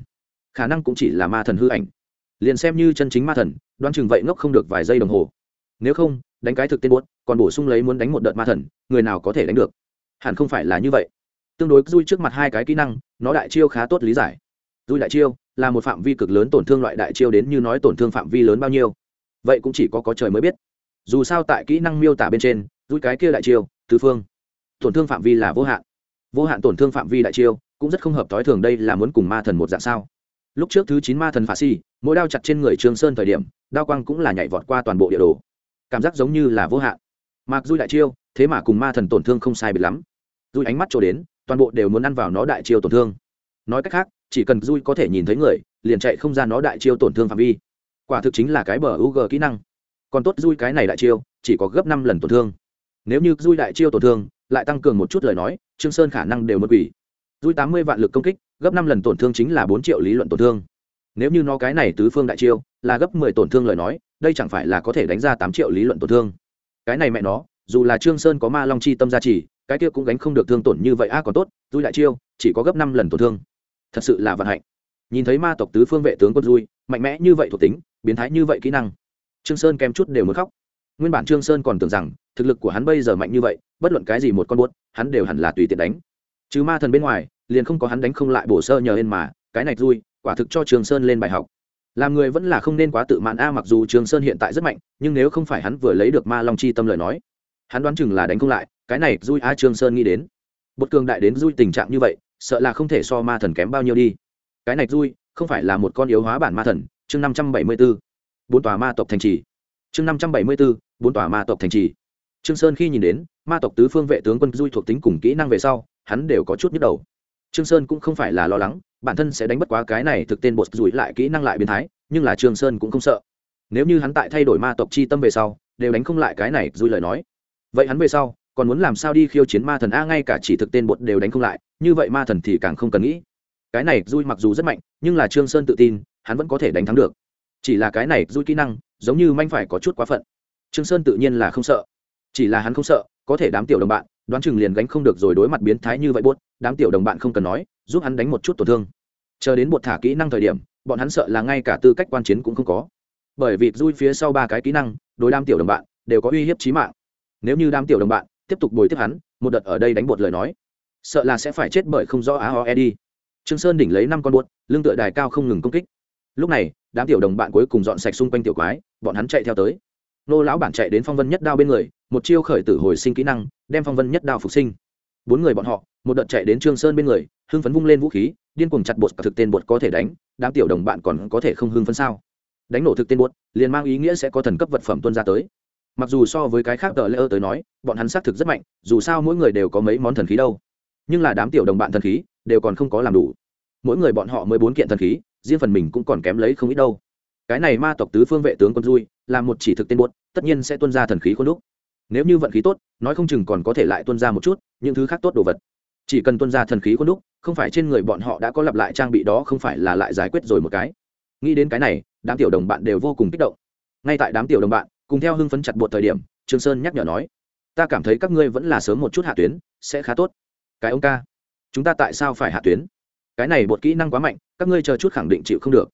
Khả năng cũng chỉ là ma thần hư ảnh liền xem như chân chính ma thần, đoán chừng vậy ngốc không được vài giây đồng hồ. Nếu không, đánh cái thực tên buốt, còn bổ sung lấy muốn đánh một đợt ma thần, người nào có thể đánh được? Hẳn không phải là như vậy. Tương đối dui trước mặt hai cái kỹ năng, nó đại chiêu khá tốt lý giải. Dui đại chiêu là một phạm vi cực lớn tổn thương loại đại chiêu đến như nói tổn thương phạm vi lớn bao nhiêu. Vậy cũng chỉ có có trời mới biết. Dù sao tại kỹ năng miêu tả bên trên dui cái kia đại chiêu, tứ phương, tổn thương phạm vi là vô hạn. Vô hạn tổn thương phạm vi đại chiêu cũng rất không hợp t ố i thường đây là muốn cùng ma thần một dạng sao? Lúc trước thứ chín ma thần phá si, mỗi đao chặt trên người trương sơn thời điểm, đao quang cũng là nhảy vọt qua toàn bộ địa đồ. Cảm giác giống như là vô hạn. Mặc dù đại chiêu, thế mà cùng ma thần tổn thương không sai biệt lắm. Dù ánh mắt trổ đến, toàn bộ đều muốn ăn vào nó đại chiêu tổn thương. Nói cách khác, chỉ cần dui có thể nhìn thấy người, liền chạy không ra nó đại chiêu tổn thương phạm vi. Quả thực chính là cái bờ u g kỹ năng. Còn tốt dui cái này đại chiêu, chỉ có gấp năm lần tổn thương. Nếu như dui đại chiêu tổn thương, lại tăng cường một chút lời nói, trương sơn khả năng đều mất quỷ dui tám mươi vạn lực công kích gấp năm lần tổn thương chính là bốn triệu lý luận tổn thương. Nếu như nó cái này tứ phương đại chiêu, là gấp mười tổn thương lời nói, đây chẳng phải là có thể đánh ra tám triệu lý luận tổn thương. Cái này mẹ nó, dù là trương sơn có ma long chi tâm gia trì, cái kia cũng gánh không được thương tổn như vậy a, còn tốt dui đại chiêu, chỉ có gấp năm lần tổn thương. Thật sự là vận hạnh. Nhìn thấy ma tộc tứ phương vệ tướng quân dui mạnh mẽ như vậy thuộc tính, biến thái như vậy kỹ năng. Trương sơn kém chút đều muốn khóc. Nguyên bản trương sơn còn tưởng rằng, thực lực của hắn bây giờ mạnh như vậy, bất luận cái gì một con buốt, hắn đều hẳn là tùy tiện đánh. Chứ ma thần bên ngoài liền không có hắn đánh không lại bổ sơ nhờ lên mà, cái này vui, quả thực cho trường sơn lên bài học. Làm người vẫn là không nên quá tự mãn a, mặc dù trường sơn hiện tại rất mạnh, nhưng nếu không phải hắn vừa lấy được ma long chi tâm lời nói, hắn đoán chừng là đánh không lại, cái này vui a, trường sơn nghĩ đến. Bột cường đại đến vui tình trạng như vậy, sợ là không thể so ma thần kém bao nhiêu đi. Cái này vui, không phải là một con yếu hóa bản ma thần, chương năm trăm bảy mươi b ố bốn tòa ma tộc thành trì. Chương năm trăm bảy mươi b ố bốn tòa ma tộc thành trì. Trương sơn khi nhìn đến, ma tộc tứ phương vệ tướng quân dui thuộc tính cùng kỹ năng về sau, hắn đều có chút nhức đầu trương sơn cũng không phải là lo lắng, bản thân sẽ đánh bất quá cái này thực tên bột rủi lại kỹ năng lại biến thái, nhưng là trương sơn cũng không sợ. Nếu như hắn tại thay đổi ma tộc chi tâm về sau, đều đánh không lại cái này, rủi lời nói. Vậy hắn về sau, còn muốn làm sao đi khiêu chiến ma thần a ngay cả chỉ thực tên bột đều đánh không lại, như vậy ma thần thì càng không cần nghĩ. Cái này rủi mặc dù rất mạnh, nhưng là trương sơn tự tin, hắn vẫn có thể đánh thắng được. Chỉ là cái này rủi kỹ năng, giống như manh phải có chút quá phận. Trương sơn tự nhiên là không sợ. Chỉ là hắn không sợ, có thể đám tiểu đồng bạn đoán chừng liền gánh không được rồi đối mặt biến thái như vậy buốt, đám tiểu đồng bạn không cần nói, giúp hắn đánh một chút tổn thương. Chờ đến bột thả kỹ năng thời điểm, bọn hắn sợ là ngay cả tư cách quan chiến cũng không có. Bởi vì rui phía sau ba cái kỹ năng, đối đám tiểu đồng bạn, đều có uy hiếp chí mạng. Nếu như đám tiểu đồng bạn, tiếp tục bồi tiếp hắn, một đợt ở đây đánh bột lời nói, sợ là sẽ phải chết bởi không rõ á ho e đi. Trương sơn đỉnh lấy năm con bột lưng tựa đài cao không ngừng công kích. Lúc này, đám tiểu đồng bạn cuối cùng dọn sạch xung quanh tiểu quái, bọn hắn chạy theo tới. Nô lão bản chạy đến phong vân nhất đao bên người một chiêu khởi tử hồi sinh kỹ năng, đem phong vân nhất đao phục sinh. Bốn người bọn họ, một đợt chạy đến trương sơn bên người, hưng phấn vung lên vũ khí, điên cuồng chặt bột cả thực tên bột có thể đánh, đám tiểu đồng bạn còn có thể không hưng phấn sao? Đánh nổ thực tên bột, liền mang ý nghĩa sẽ có thần cấp vật phẩm tuân ra tới. Mặc dù so với cái khác tờ lễ tới nói, bọn hắn xác thực rất mạnh, dù sao mỗi người đều có mấy món thần khí đâu. Nhưng là đám tiểu đồng bạn thần khí, đều còn không có làm đủ. Mỗi người bọn họ mới bốn kiện thần khí, riêng phần mình cũng còn kém lấy không ít đâu. Cái này ma tộc tứ phương vệ tướng quân vui là một chỉ thực tên buốt tất nhiên sẽ tuân ra thần khí khuôn đúc nếu như vận khí tốt, nói không chừng còn có thể lại tuân ra một chút, những thứ khác tốt đồ vật. Chỉ cần tuân ra thần khí khuôn đúc, không phải trên người bọn họ đã có lặp lại trang bị đó không phải là lại giải quyết rồi một cái. Nghĩ đến cái này, đám tiểu đồng bạn đều vô cùng kích động. Ngay tại đám tiểu đồng bạn, cùng theo hưng phấn chặt bột thời điểm, trương sơn nhắc nhở nói, ta cảm thấy các ngươi vẫn là sớm một chút hạ tuyến, sẽ khá tốt. Cái ông ca, chúng ta tại sao phải hạ tuyến? Cái này bột kỹ năng quá mạnh, các ngươi chờ chút khẳng định chịu không được.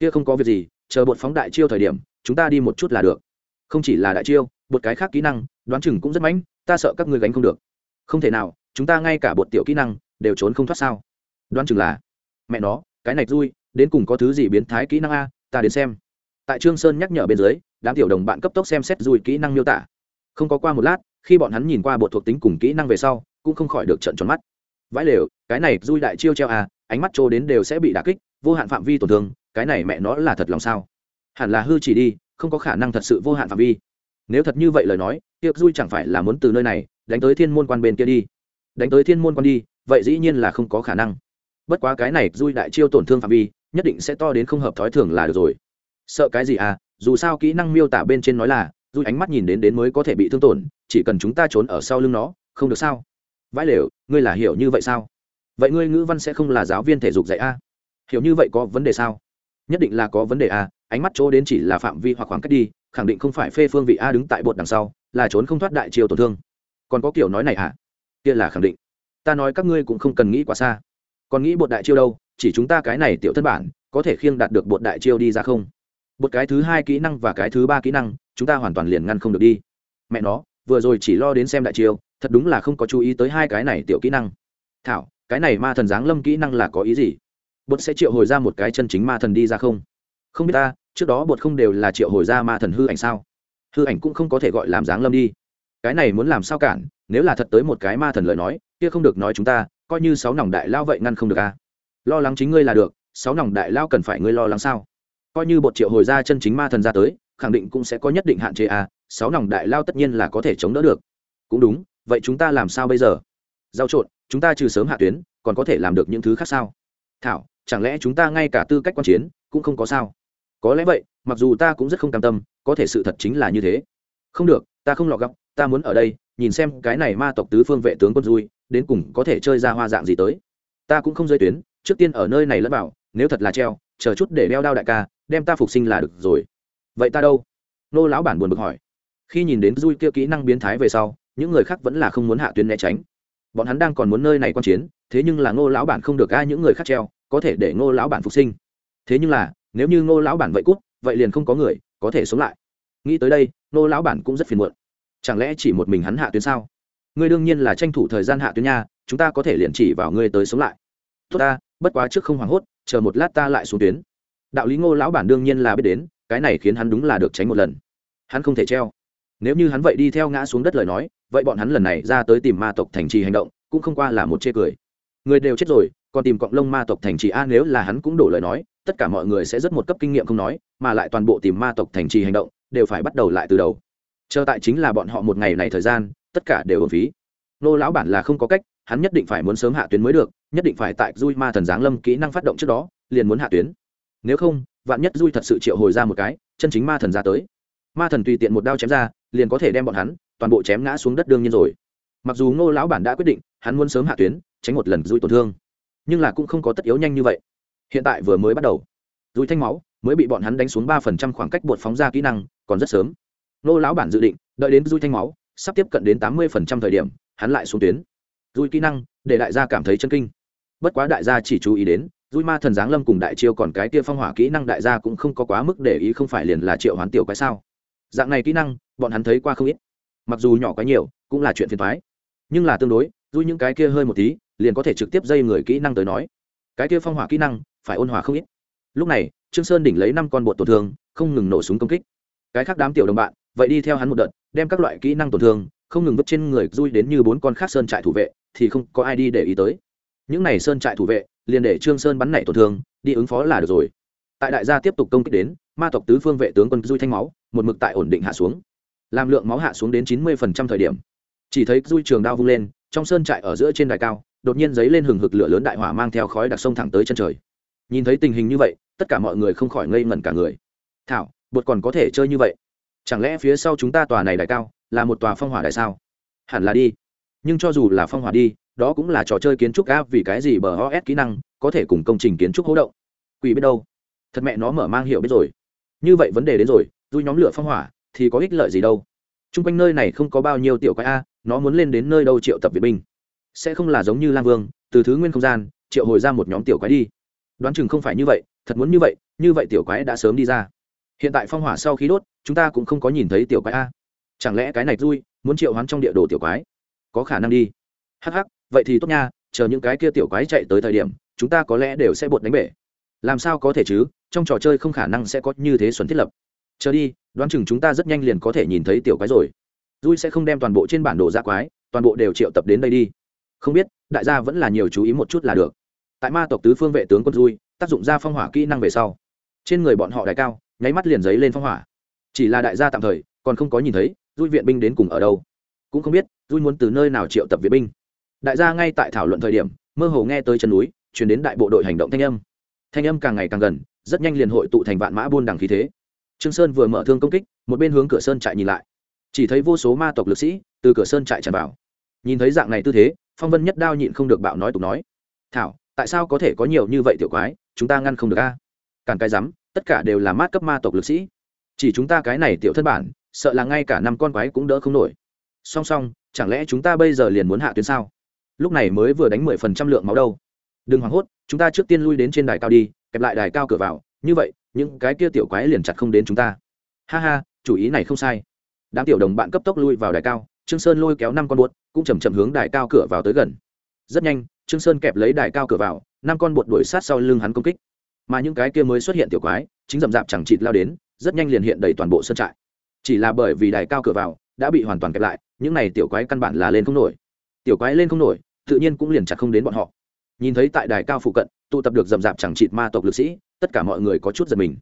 Kia không có việc gì, chờ bột phóng đại chiêu thời điểm, chúng ta đi một chút là được. Không chỉ là đại chiêu bột cái khác kỹ năng, đoán chừng cũng rất mạnh ta sợ các ngươi gánh không được. Không thể nào, chúng ta ngay cả bột tiểu kỹ năng đều trốn không thoát sao? Đoán chừng là, mẹ nó, cái này vui, đến cùng có thứ gì biến thái kỹ năng a, ta đến xem. Tại trương sơn nhắc nhở bên dưới, đám tiểu đồng bạn cấp tốc xem xét dùi kỹ năng miêu tả. Không có qua một lát, khi bọn hắn nhìn qua bột thuộc tính cùng kỹ năng về sau, cũng không khỏi được trận tròn mắt. Vãi lều, cái này dui đại chiêu treo à ánh mắt trô đến đều sẽ bị đả kích, vô hạn phạm vi tổn thương, cái này mẹ nó là thật lòng sao? Hẳn là hư chỉ đi, không có khả năng thật sự vô hạn phạm vi nếu thật như vậy lời nói, tiệc dui chẳng phải là muốn từ nơi này đánh tới thiên môn quan bên kia đi. Đánh tới thiên môn quan đi, vậy dĩ nhiên là không có khả năng. Bất quá cái này dui đại chiêu tổn thương phạm vi, nhất định sẽ to đến không hợp thói thường là được rồi. Sợ cái gì à dù sao kỹ năng miêu tả bên trên nói là dui ánh mắt nhìn đến đến mới có thể bị thương tổn, chỉ cần chúng ta trốn ở sau lưng nó, không được sao? Vãi lều, ngươi là hiểu như vậy sao? Vậy ngươi ngữ văn sẽ không là giáo viên thể dục dạy a? Hiểu như vậy có vấn đề sao? Nhất định là có vấn đề a, ánh mắt chỗ đến chỉ là phạm vi hoặc khoảng cách đi khẳng định không phải phê phương vị a đứng tại bột đằng sau, là trốn không thoát đại chiều tổn thương. Còn có kiểu nói này à kia là khẳng định. Ta nói các ngươi cũng không cần nghĩ quá xa. Còn nghĩ bột đại chiêu đâu, chỉ chúng ta cái này tiểu thân bản, có thể khiêng đạt được bột đại chiêu đi ra không? Bột cái thứ hai kỹ năng và cái thứ ba kỹ năng, chúng ta hoàn toàn liền ngăn không được đi. Mẹ nó, vừa rồi chỉ lo đến xem đại chiêu, thật đúng là không có chú ý tới hai cái này tiểu kỹ năng. Thảo, cái này ma thần giáng lâm kỹ năng là có ý gì? Bột sẽ triệu hồi ra một cái chân chính ma thần đi ra không? Không biết ta trước đó bột không đều là triệu hồi ra ma thần hư ảnh sao? Hư ảnh cũng không có thể gọi làm giáng lâm đi. Cái này muốn làm sao cản? Nếu là thật tới một cái ma thần lời nói, kia không được nói chúng ta, coi như sáu nòng đại lao vậy ngăn không được à? Lo lắng chính ngươi là được, sáu nòng đại lao cần phải ngươi lo lắng sao? Coi như bột triệu hồi ra chân chính ma thần ra tới, khẳng định cũng sẽ có nhất định hạn chế à sáu nòng đại lao tất nhiên là có thể chống đỡ được. Cũng đúng, vậy chúng ta làm sao bây giờ? Giao trộn, chúng ta trừ sớm hạ tuyến, còn có thể làm được những thứ khác sao? Thảo, chẳng lẽ chúng ta ngay cả tư cách quan chiến, cũng không có sao? Có lẽ vậy, mặc dù ta cũng rất không cam tâm, có thể sự thật chính là như thế. Không được, ta không lọ gọc ta muốn ở đây, nhìn xem cái này ma tộc tứ phương vệ tướng quân vui đến cùng có thể chơi ra hoa dạng gì tới. Ta cũng không rơi tuyến, trước tiên ở nơi này lẫn bảo nếu thật là treo, chờ chút để đeo đao đại ca, đem ta phục sinh là được rồi. Vậy ta đâu? Nô lão bản buồn bực hỏi. Khi nhìn đến dui kia kỹ năng biến thái về sau, những người khác vẫn là không muốn hạ tuyến né tránh. Bọn hắn đang còn muốn nơi này quan chiến, thế nhưng là ngô lão bản không được ai những người khác treo, có thể để ngô lão bản phục sinh. Thế nhưng là nếu như ngô lão bản vậy cút, vậy liền không có người có thể sống lại. Nghĩ tới đây, ngô lão bản cũng rất phiền muộn. Chẳng lẽ chỉ một mình hắn hạ tuyến sao? Ngươi đương nhiên là tranh thủ thời gian hạ tuyến nha, chúng ta có thể liền chỉ vào ngươi tới sống lại. Tốt ta, bất quá trước không hoảng hốt, chờ một lát ta lại xuống tuyến. Đạo lý ngô lão bản đương nhiên là biết đến, cái này khiến hắn đúng là được tránh một lần. Hắn không thể treo. Nếu như hắn vậy đi theo ngã xuống đất lời nói, vậy bọn hắn lần này ra tới tìm ma tộc thành trì hành động, cũng không qua là một chê cười. Người đều chết rồi, còn tìm cọng lông ma tộc thành trì, a, nếu là hắn cũng đổ lời nói tất cả mọi người sẽ rất một cấp kinh nghiệm không nói, mà lại toàn bộ tìm ma tộc thành trì hành động, đều phải bắt đầu lại từ đầu. Chờ tại chính là bọn họ một ngày này thời gian, tất cả đều ổn phí. Nô lão bản là không có cách, hắn nhất định phải muốn sớm hạ tuyến mới được, nhất định phải tại dui ma thần giáng lâm kỹ năng phát động trước đó, liền muốn hạ tuyến. Nếu không, vạn nhất dui thật sự triệu hồi ra một cái, chân chính ma thần ra tới. Ma thần tùy tiện một đao chém ra, liền có thể đem bọn hắn toàn bộ chém ngã xuống đất đương nhiên rồi. Mặc dù ngô lão bản đã quyết định, hắn muốn sớm hạ tuyến, tránh một lần dui tổn thương. Nhưng là cũng không có tất yếu nhanh như vậy hiện tại vừa mới bắt đầu. Dùi thanh máu, mới bị bọn hắn đánh xuống ba phần trăm khoảng cách bột phóng ra kỹ năng, còn rất sớm. Nô lão bản dự định, đợi đến dùi thanh máu, sắp tiếp cận đến tám mươi phần trăm thời điểm, hắn lại xuống tuyến. Dùi kỹ năng, để đại gia cảm thấy chân kinh. Bất quá đại gia chỉ chú ý đến dùi ma thần giáng lâm cùng đại chiêu còn cái tia phong hỏa kỹ năng đại gia cũng không có quá mức để ý không phải liền là triệu hoán tiểu cái sao. Dạng này kỹ năng, bọn hắn thấy qua không ít. Mặc dù nhỏ quá nhiều, cũng là chuyện phiền thoái nhưng là tương đối dùi những cái kia hơi một tí, liền có thể trực tiếp dây người kỹ năng tới nói. Cái kia phong hỏa kỹ năng phải ôn hòa không ít. Lúc này, trương sơn đỉnh lấy năm con bột tổn thương, không ngừng nổ súng công kích. Cái khác đám tiểu đồng bạn, vậy đi theo hắn một đợt, đem các loại kỹ năng tổn thương, không ngừng vứt trên người rui đến như bốn con khác sơn trại thủ vệ, thì không có ai đi để ý tới. Những này sơn trại thủ vệ, liền để trương sơn bắn nảy tổn thương, đi ứng phó là được rồi. Tại đại gia tiếp tục công kích đến, ma tộc tứ phương vệ tướng quân rui thanh máu, một mực tại ổn định hạ xuống. Làm lượng máu hạ xuống đến chín mươi phần trăm thời điểm. Chỉ thấy rui trường đao vung lên, trong sơn trại ở giữa trên đài cao, đột nhiên giấy lên hừng hực lửa lớn đại hỏa mang theo khói đặc sông thẳng tới chân trời nhìn thấy tình hình như vậy, tất cả mọi người không khỏi ngây ngẩn cả người. Thảo, bột còn có thể chơi như vậy? Chẳng lẽ phía sau chúng ta tòa này đại cao là một tòa phong hỏa đại sao? Hẳn là đi. Nhưng cho dù là phong hỏa đi, đó cũng là trò chơi kiến trúc áp vì cái gì bờ os kỹ năng có thể cùng công trình kiến trúc hỗ động? Quỷ biết đâu. Thật mẹ nó mở mang hiểu biết rồi. Như vậy vấn đề đến rồi dui nhóm lửa phong hỏa thì có ích lợi gì đâu? T r u n g quanh nơi này không có bao nhiêu tiểu quái a nó muốn lên đến nơi đâu triệu tập viện binh? Sẽ không là giống như lang vương, từ thứ nguyên không gian, triệu hồi ra một nhóm tiểu quái đi đoán chừng không phải như vậy, thật muốn như vậy như vậy tiểu quái đã sớm đi ra. Hiện tại phong hỏa sau khi đốt, chúng ta cũng không có nhìn thấy tiểu quái a. Chẳng lẽ cái này vui, muốn triệu hoán trong địa đồ tiểu quái? Có khả năng đi. Hắc hắc, vậy thì tốt nha, chờ những cái kia tiểu quái chạy tới thời điểm, chúng ta có lẽ đều sẽ bột đánh bể. Làm sao có thể chứ, trong trò chơi không khả năng sẽ có như thế xuẩn thiết lập. Chờ đi, đoán chừng chúng ta rất nhanh liền có thể nhìn thấy tiểu quái rồi. Dui sẽ không đem toàn bộ trên bản đồ ra quái, toàn bộ đều triệu tập đến đây đi. Không biết, đại gia vẫn là nhiều chú ý một chút là được tại ma tộc tứ phương vệ tướng quân dui, tác dụng ra phong hỏa kỹ năng về sau. Trên người bọn họ đại cao, nháy mắt liền giấy lên phong hỏa. Chỉ là đại gia tạm thời, còn không có nhìn thấy dui viện binh đến cùng ở đâu. Cũng không biết dui muốn từ nơi nào triệu tập viện binh. Đại gia ngay tại thảo luận thời điểm, mơ hồ nghe tới chân núi chuyển đến đại bộ đội hành động thanh âm. Thanh âm càng ngày càng gần, rất nhanh liền hội tụ thành vạn mã buôn đằng khí thế. Trương sơn vừa mở thương công kích, một bên hướng cửa sơn trại nhìn lại. Chỉ thấy vô số ma tộc lực sĩ từ cửa sơn trại tràn vào. Nhìn thấy dạng này tư thế, phong vân nhất đao nhịn không được bạo nói tục nói. Thảo tại sao có thể có nhiều như vậy tiểu quái, chúng ta ngăn không được a? À? càn cái rắm, tất cả đều là mát cấp ma tộc lực sĩ. Chỉ chúng ta cái này tiểu thân bản, sợ là ngay cả năm con quái cũng đỡ không nổi. Song song, chẳng lẽ chúng ta bây giờ liền muốn hạ tuyến sao? Lúc này mới vừa đánh mười phần trăm lượng máu đâu. Đừng hoảng hốt, chúng ta trước tiên lui đến trên đài cao đi, kẹp lại đài cao cửa vào. Như vậy, những cái kia tiểu quái liền chặt không đến chúng ta. Ha ha, chủ ý này không sai. Đám tiểu đồng bạn cấp tốc lui vào đài cao, trương sơn lôi kéo năm con buốt, cũng chầm chậm hướng đài cao cửa vào tới gần. Rất nhanh trương sơn kẹp lấy đài cao cửa vào, năm con bột đuổi sát sau lưng hắn công kích. Mà những cái kia mới xuất hiện tiểu quái, chính rậm rạp chẳng chịt lao đến, rất nhanh liền hiện đầy toàn bộ sân trại. Chỉ là bởi vì đài cao cửa vào đã bị hoàn toàn kẹp lại, những này tiểu quái căn bản là lên không nổi. Tiểu quái lên không nổi, tự nhiên cũng liền chặt không đến bọn họ. Nhìn thấy tại đài cao phụ cận, tụ tập được rậm rạp chẳng chịt ma tộc lực sĩ, tất cả mọi người có chút giật mình.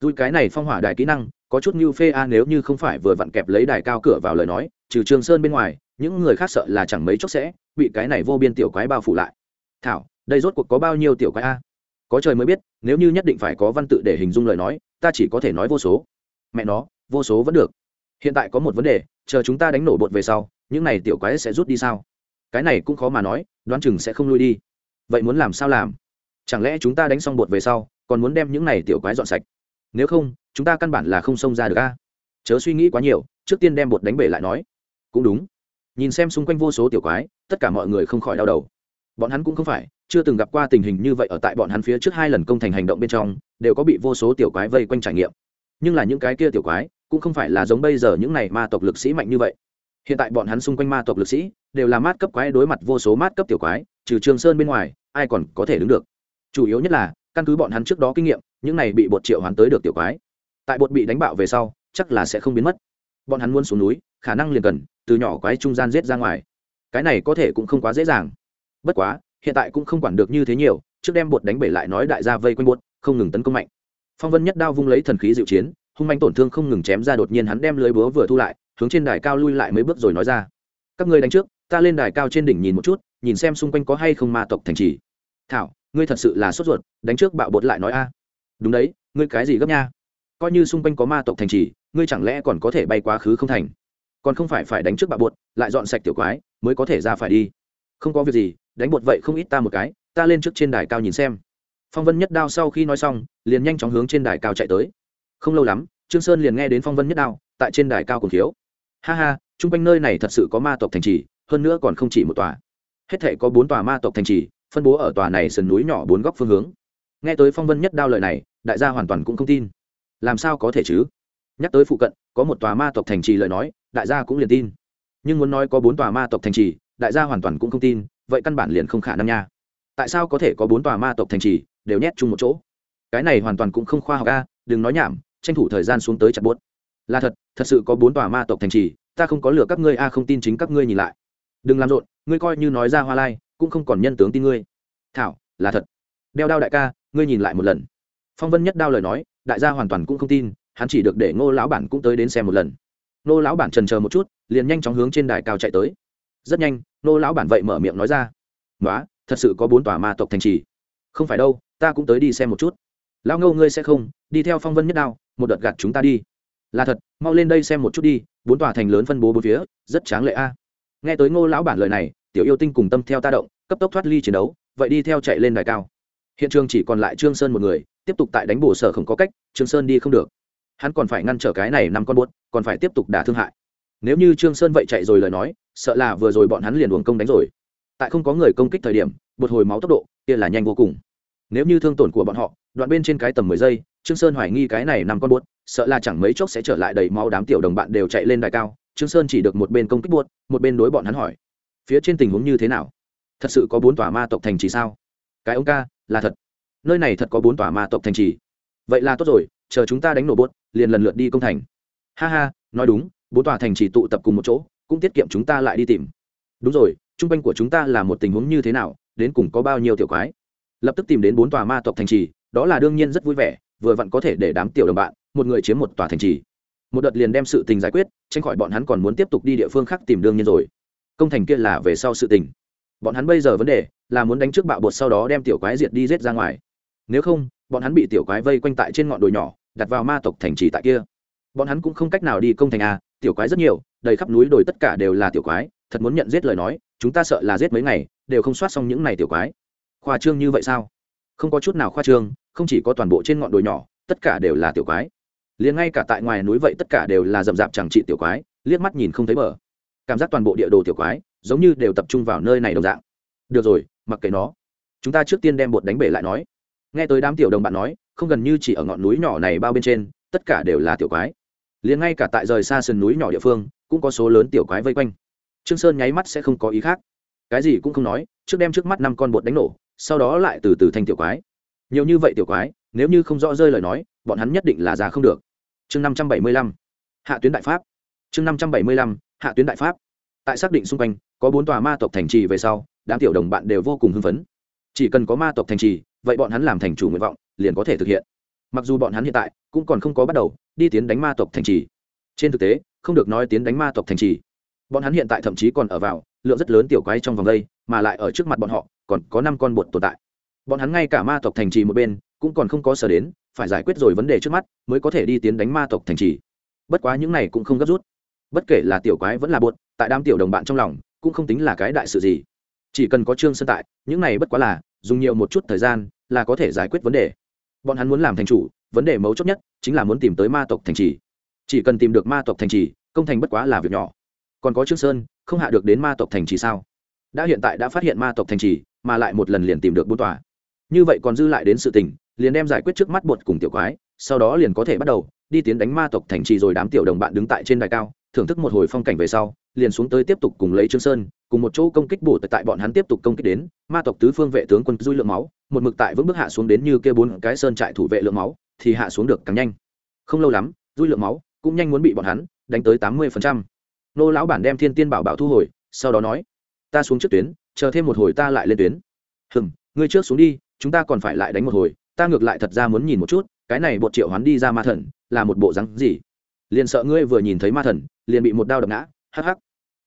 Dùi cái này phong hỏa đài kỹ năng, có chút như phê a, nếu như không phải vừa vặn kẹp lấy đài cao cửa vào lời nói, trừ trường sơn bên ngoài những người khác sợ là chẳng mấy chốc sẽ bị cái này vô biên tiểu quái bao phủ lại. Thảo, đây rốt cuộc có bao nhiêu tiểu quái a? Có trời mới biết, nếu như nhất định phải có văn tự để hình dung lời nói, ta chỉ có thể nói vô số. Mẹ nó, vô số vẫn được. Hiện tại có một vấn đề, chờ chúng ta đánh nổ bột về sau, những này tiểu quái sẽ rút đi sao? Cái này cũng khó mà nói, đoán chừng sẽ không lui đi. Vậy muốn làm sao làm? Chẳng lẽ chúng ta đánh xong bột về sau, còn muốn đem những này tiểu quái dọn sạch? Nếu không, chúng ta căn bản là không xông ra được a. Chớ suy nghĩ quá nhiều, trước tiên đem bột đánh bể lại nói. Cũng đúng nhìn xem xung quanh vô số tiểu quái, tất cả mọi người không khỏi đau đầu. Bọn hắn cũng không phải, chưa từng gặp qua tình hình như vậy ở tại bọn hắn phía trước hai lần công thành hành động bên trong, đều có bị vô số tiểu quái vây quanh trải nghiệm. Nhưng là những cái kia tiểu quái, cũng không phải là giống bây giờ những này ma tộc lực sĩ mạnh như vậy. Hiện tại bọn hắn xung quanh ma tộc lực sĩ, đều là mát cấp quái đối mặt vô số mát cấp tiểu quái, trừ trường sơn bên ngoài, ai còn có thể đứng được. Chủ yếu nhất là, căn cứ bọn hắn trước đó kinh nghiệm, những này bị bột triệu hoán tới được tiểu quái. Tại bột bị đánh bạo về sau, chắc là sẽ không biến mất. Bọn hắn muốn xuống núi khả năng liền cần từ nhỏ quái trung gian giết ra ngoài. Cái này có thể cũng không quá dễ dàng. Bất quá, hiện tại cũng không quản được như thế nhiều, trước đem bột đánh bể lại nói đại gia vây quanh bột, không ngừng tấn công mạnh. Phong vân nhất đao vung lấy thần khí dịu chiến, hung manh tổn thương không ngừng chém ra đột nhiên hắn đem lưới búa vừa thu lại, hướng trên đài cao lui lại mấy bước rồi nói ra. Các ngươi đánh trước, ta lên đài cao trên đỉnh nhìn một chút, nhìn xem xung quanh có hay không ma tộc thành trì. Thảo, ngươi thật sự là sốt ruột, đánh trước bạo bột lại nói a. Đúng đấy, ngươi cái gì gấp nha? Coi như xung quanh có ma tộc thành trì, ngươi chẳng lẽ còn có thể bay quá khứ không thành? Còn không phải phải đánh trước bạo bột, lại dọn sạch tiểu quái, mới có thể ra phải đi. Không có việc gì, đánh bột vậy không ít ta một cái, ta lên trước trên đài cao nhìn xem. Phong vân nhất đao sau khi nói xong, liền nhanh chóng hướng trên đài cao chạy tới. Không lâu lắm, trương sơn liền nghe đến phong vân nhất đao tại trên đài cao cùng thiếu ha ha, chung quanh nơi này thật sự có ma tộc thành trì, hơn nữa còn không chỉ một tòa. Hết thể có bốn tòa ma tộc thành trì, phân bố ở tòa này sườn núi nhỏ bốn góc phương hướng. Nghe tới phong vân nhất đao lời này, đại gia hoàn toàn cũng không tin. Làm sao có thể chứ? Nhắc tới phụ cận, có một tòa ma tộc thành trì lời nói đại gia cũng liền tin. Nhưng muốn nói có bốn tòa ma tộc thành trì, đại gia hoàn toàn cũng không tin, vậy căn bản liền không khả năng nha. Tại sao có thể có bốn tòa ma tộc thành trì, đều nhét chung một chỗ? Cái này hoàn toàn cũng không khoa học a, đừng nói nhảm, tranh thủ thời gian xuống tới chặt bốt. Là thật thật sự có bốn tòa ma tộc thành trì, ta không có lừa các ngươi a, không tin chính các ngươi nhìn lại. Đừng làm rộn, ngươi coi như nói ra hoa lai, cũng không còn nhân tướng tin ngươi. Thảo, là thật. Đeo đao đại ca, ngươi nhìn lại một lần. Phong vân nhất đao lời nói, đại gia hoàn toàn cũng không tin, hắn chỉ được để ngô lão bản cũng tới đến xem một lần. Nô lão bản trần chờ một chút, liền nhanh chóng hướng trên đài cao chạy tới. Rất nhanh, nô lão bản vậy mở miệng nói ra. Nói thật sự có bốn tòa ma tộc thành trì. Không phải đâu, ta cũng tới đi xem một chút. Lão ngâu ngươi sẽ không, đi theo phong vân nhất đao, một đợt gạt chúng ta đi. Là thật, mau lên đây xem một chút đi, bốn tòa thành lớn phân bố bốn phía, rất tráng lệ a. Nghe tới ngô lão bản lời này, tiểu yêu tinh cùng tâm theo ta động, cấp tốc thoát ly chiến đấu, vậy đi theo chạy lên đài cao. Hiện trường chỉ còn lại trương sơn một người, tiếp tục tại đánh bổ sở không có cách, trương sơn đi không được hắn còn phải ngăn trở cái này năm con buốt, còn phải tiếp tục đả thương hại. Nếu như trương sơn vậy chạy rồi lời nói, sợ là vừa rồi bọn hắn liền uổng công đánh rồi. Tại không có người công kích thời điểm bột hồi máu tốc độ, kia là nhanh vô cùng. Nếu như thương tổn của bọn họ, đoạn bên trên cái tầm mười giây, trương sơn hoài nghi cái này năm con buốt, sợ là chẳng mấy chốc sẽ trở lại đầy máu đám tiểu đồng bạn đều chạy lên đài cao. Trương sơn chỉ được một bên công kích buốt, một bên đối bọn hắn hỏi, phía trên tình huống như thế nào? Thật sự có bốn tòa ma tộc thành trì sao? Cái ông ca, là thật. Nơi này thật có bốn tòa ma tộc thành trì. Vậy là tốt rồi chờ chúng ta đánh nổ bốt, liền lần lượt đi công thành. Ha ha, nói đúng, bốn tòa thành trì tụ tập cùng một chỗ, cũng tiết kiệm chúng ta lại đi tìm. Đúng rồi, trung quanh của chúng ta là một tình huống như thế nào, đến cùng có bao nhiêu tiểu quái? Lập tức tìm đến bốn tòa ma tộc thành trì, đó là đương nhiên rất vui vẻ, vừa vặn có thể để đám tiểu đồng bạn, một người chiếm một tòa thành trì. Một đợt liền đem sự tình giải quyết, tránh khỏi bọn hắn còn muốn tiếp tục đi địa phương khác tìm đương nhiên rồi. Công thành kia là về sau sự tình. Bọn hắn bây giờ vấn đề là muốn đánh trước bạo bột sau đó đem tiểu quái diệt đi rết ra ngoài. Nếu không, bọn hắn bị tiểu quái vây quanh tại trên ngọn đồi nhỏ đặt vào ma tộc thành trì tại kia. Bọn hắn cũng không cách nào đi công thành a, tiểu quái rất nhiều, đầy khắp núi đồi tất cả đều là tiểu quái, thật muốn nhận giết lời nói, chúng ta sợ là giết mấy ngày, đều không soát xong những này tiểu quái. Khoa trương như vậy sao? Không có chút nào khoa trương, không chỉ có toàn bộ trên ngọn đồi nhỏ, tất cả đều là tiểu quái. Liền ngay cả tại ngoài núi vậy tất cả đều là rậm rạp chẳng trị tiểu quái, liếc mắt nhìn không thấy bờ. Cảm giác toàn bộ địa đồ tiểu quái, giống như đều tập trung vào nơi này đồng dạng. Được rồi, mặc kệ nó. Chúng ta trước tiên đem bột đánh bể lại nói. Nghe tới đám tiểu đồng bạn nói không gần như chỉ ở ngọn núi nhỏ này bao bên trên, tất cả đều là tiểu quái. Liền ngay cả tại rời xa sườn núi nhỏ địa phương, cũng có số lớn tiểu quái vây quanh. Trương sơn nháy mắt sẽ không có ý khác. Cái gì cũng không nói, trước đem trước mắt năm con bột đánh nổ, sau đó lại từ từ thành tiểu quái. Nhiều như vậy tiểu quái, nếu như không rõ rơi lời nói, bọn hắn nhất định là ra không được. Chương năm trăm bảy mươi lăm, hạ tuyến đại pháp. Chương năm trăm bảy mươi lăm, hạ tuyến đại pháp. Tại xác định xung quanh, có bốn tòa ma tộc thành trì về sau, đám tiểu đồng bạn đều vô cùng hưng phấn. Chỉ cần có ma tộc thành trì, vậy bọn hắn làm thành chủ nguyện vọng liền có thể thực hiện. Mặc dù bọn hắn hiện tại cũng còn không có bắt đầu đi tiến đánh ma tộc thành trì. Trên thực tế, không được nói tiến đánh ma tộc thành trì. Bọn hắn hiện tại thậm chí còn ở vào lượng rất lớn tiểu quái trong vòng đây, mà lại ở trước mặt bọn họ còn có năm con bột tồn tại. Bọn hắn ngay cả ma tộc thành trì một bên cũng còn không có sở đến, phải giải quyết rồi vấn đề trước mắt mới có thể đi tiến đánh ma tộc thành trì. Bất quá những này cũng không gấp rút. Bất kể là tiểu quái vẫn là bột, tại đám tiểu đồng bạn trong lòng cũng không tính là cái đại sự gì. Chỉ cần có trương sơn tại, những này bất quá là dùng nhiều một chút thời gian là có thể giải quyết vấn đề bọn hắn muốn làm thành chủ, vấn đề mấu chốt nhất chính là muốn tìm tới ma tộc thành trì. Chỉ cần tìm được ma tộc thành trì, công thành bất quá là việc nhỏ. Còn có trương sơn, không hạ được đến ma tộc thành trì sao? Đã hiện tại đã phát hiện ma tộc thành trì, mà lại một lần liền tìm được bốn tòa. Như vậy còn dư lại đến sự tình, liền đem giải quyết trước mắt bột cùng tiểu quái, sau đó liền có thể bắt đầu, đi tiến đánh ma tộc thành trì rồi đám tiểu đồng bạn đứng tại trên đài cao thưởng thức một hồi phong cảnh về sau, liền xuống tới tiếp tục cùng lấy trương sơn, cùng một chỗ công kích bổ tại bọn hắn tiếp tục công kích đến, ma tộc tứ phương vệ tướng quân duy lượng máu, một mực tại vững bước hạ xuống đến như kia bốn cái sơn trại thủ vệ lượng máu, thì hạ xuống được càng nhanh. Không lâu lắm duy lượng máu cũng nhanh muốn bị bọn hắn đánh tới tám mươi phần trăm. Nô lão bản đem thiên tiên bảo bảo thu hồi, sau đó nói, ta xuống trước tuyến, chờ thêm một hồi ta lại lên tuyến. Hừm, ngươi trước xuống đi, chúng ta còn phải lại đánh một hồi, ta ngược lại thật ra muốn nhìn một chút, cái này bột triệu hoán đi ra ma thần là một bộ rắn gì? Liền sợ ngươi vừa nhìn thấy ma thần liền bị một đao đập ngã, hắc hắc.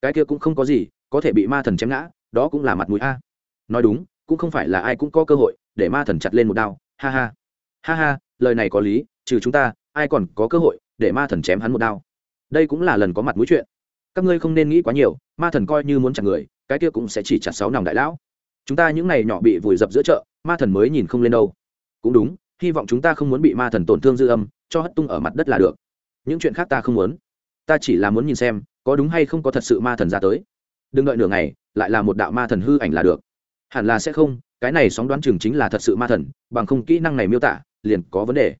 Cái kia cũng không có gì, có thể bị ma thần chém ngã, đó cũng là mặt mũi a. Nói đúng, cũng không phải là ai cũng có cơ hội để ma thần chặt lên một đao, ha ha. Ha ha, lời này có lý, trừ chúng ta, ai còn có cơ hội để ma thần chém hắn một đao? Đây cũng là lần có mặt mũi chuyện. Các ngươi không nên nghĩ quá nhiều, ma thần coi như muốn chặt người, cái kia cũng sẽ chỉ chặt sáu nòng đại lão. Chúng ta những này nhỏ bị vùi dập giữa chợ, ma thần mới nhìn không lên đâu. Cũng đúng, hy vọng chúng ta không muốn bị ma thần tổn thương dư âm, cho hất tung ở mặt đất là được. Những chuyện khác ta không muốn ta chỉ là muốn nhìn xem, có đúng hay không có thật sự ma thần ra tới. Đừng đợi nửa ngày, lại là một đạo ma thần hư ảnh là được. Hẳn là sẽ không, cái này sóng đoán chừng chính là thật sự ma thần, bằng không kỹ năng này miêu tả, liền có vấn đề.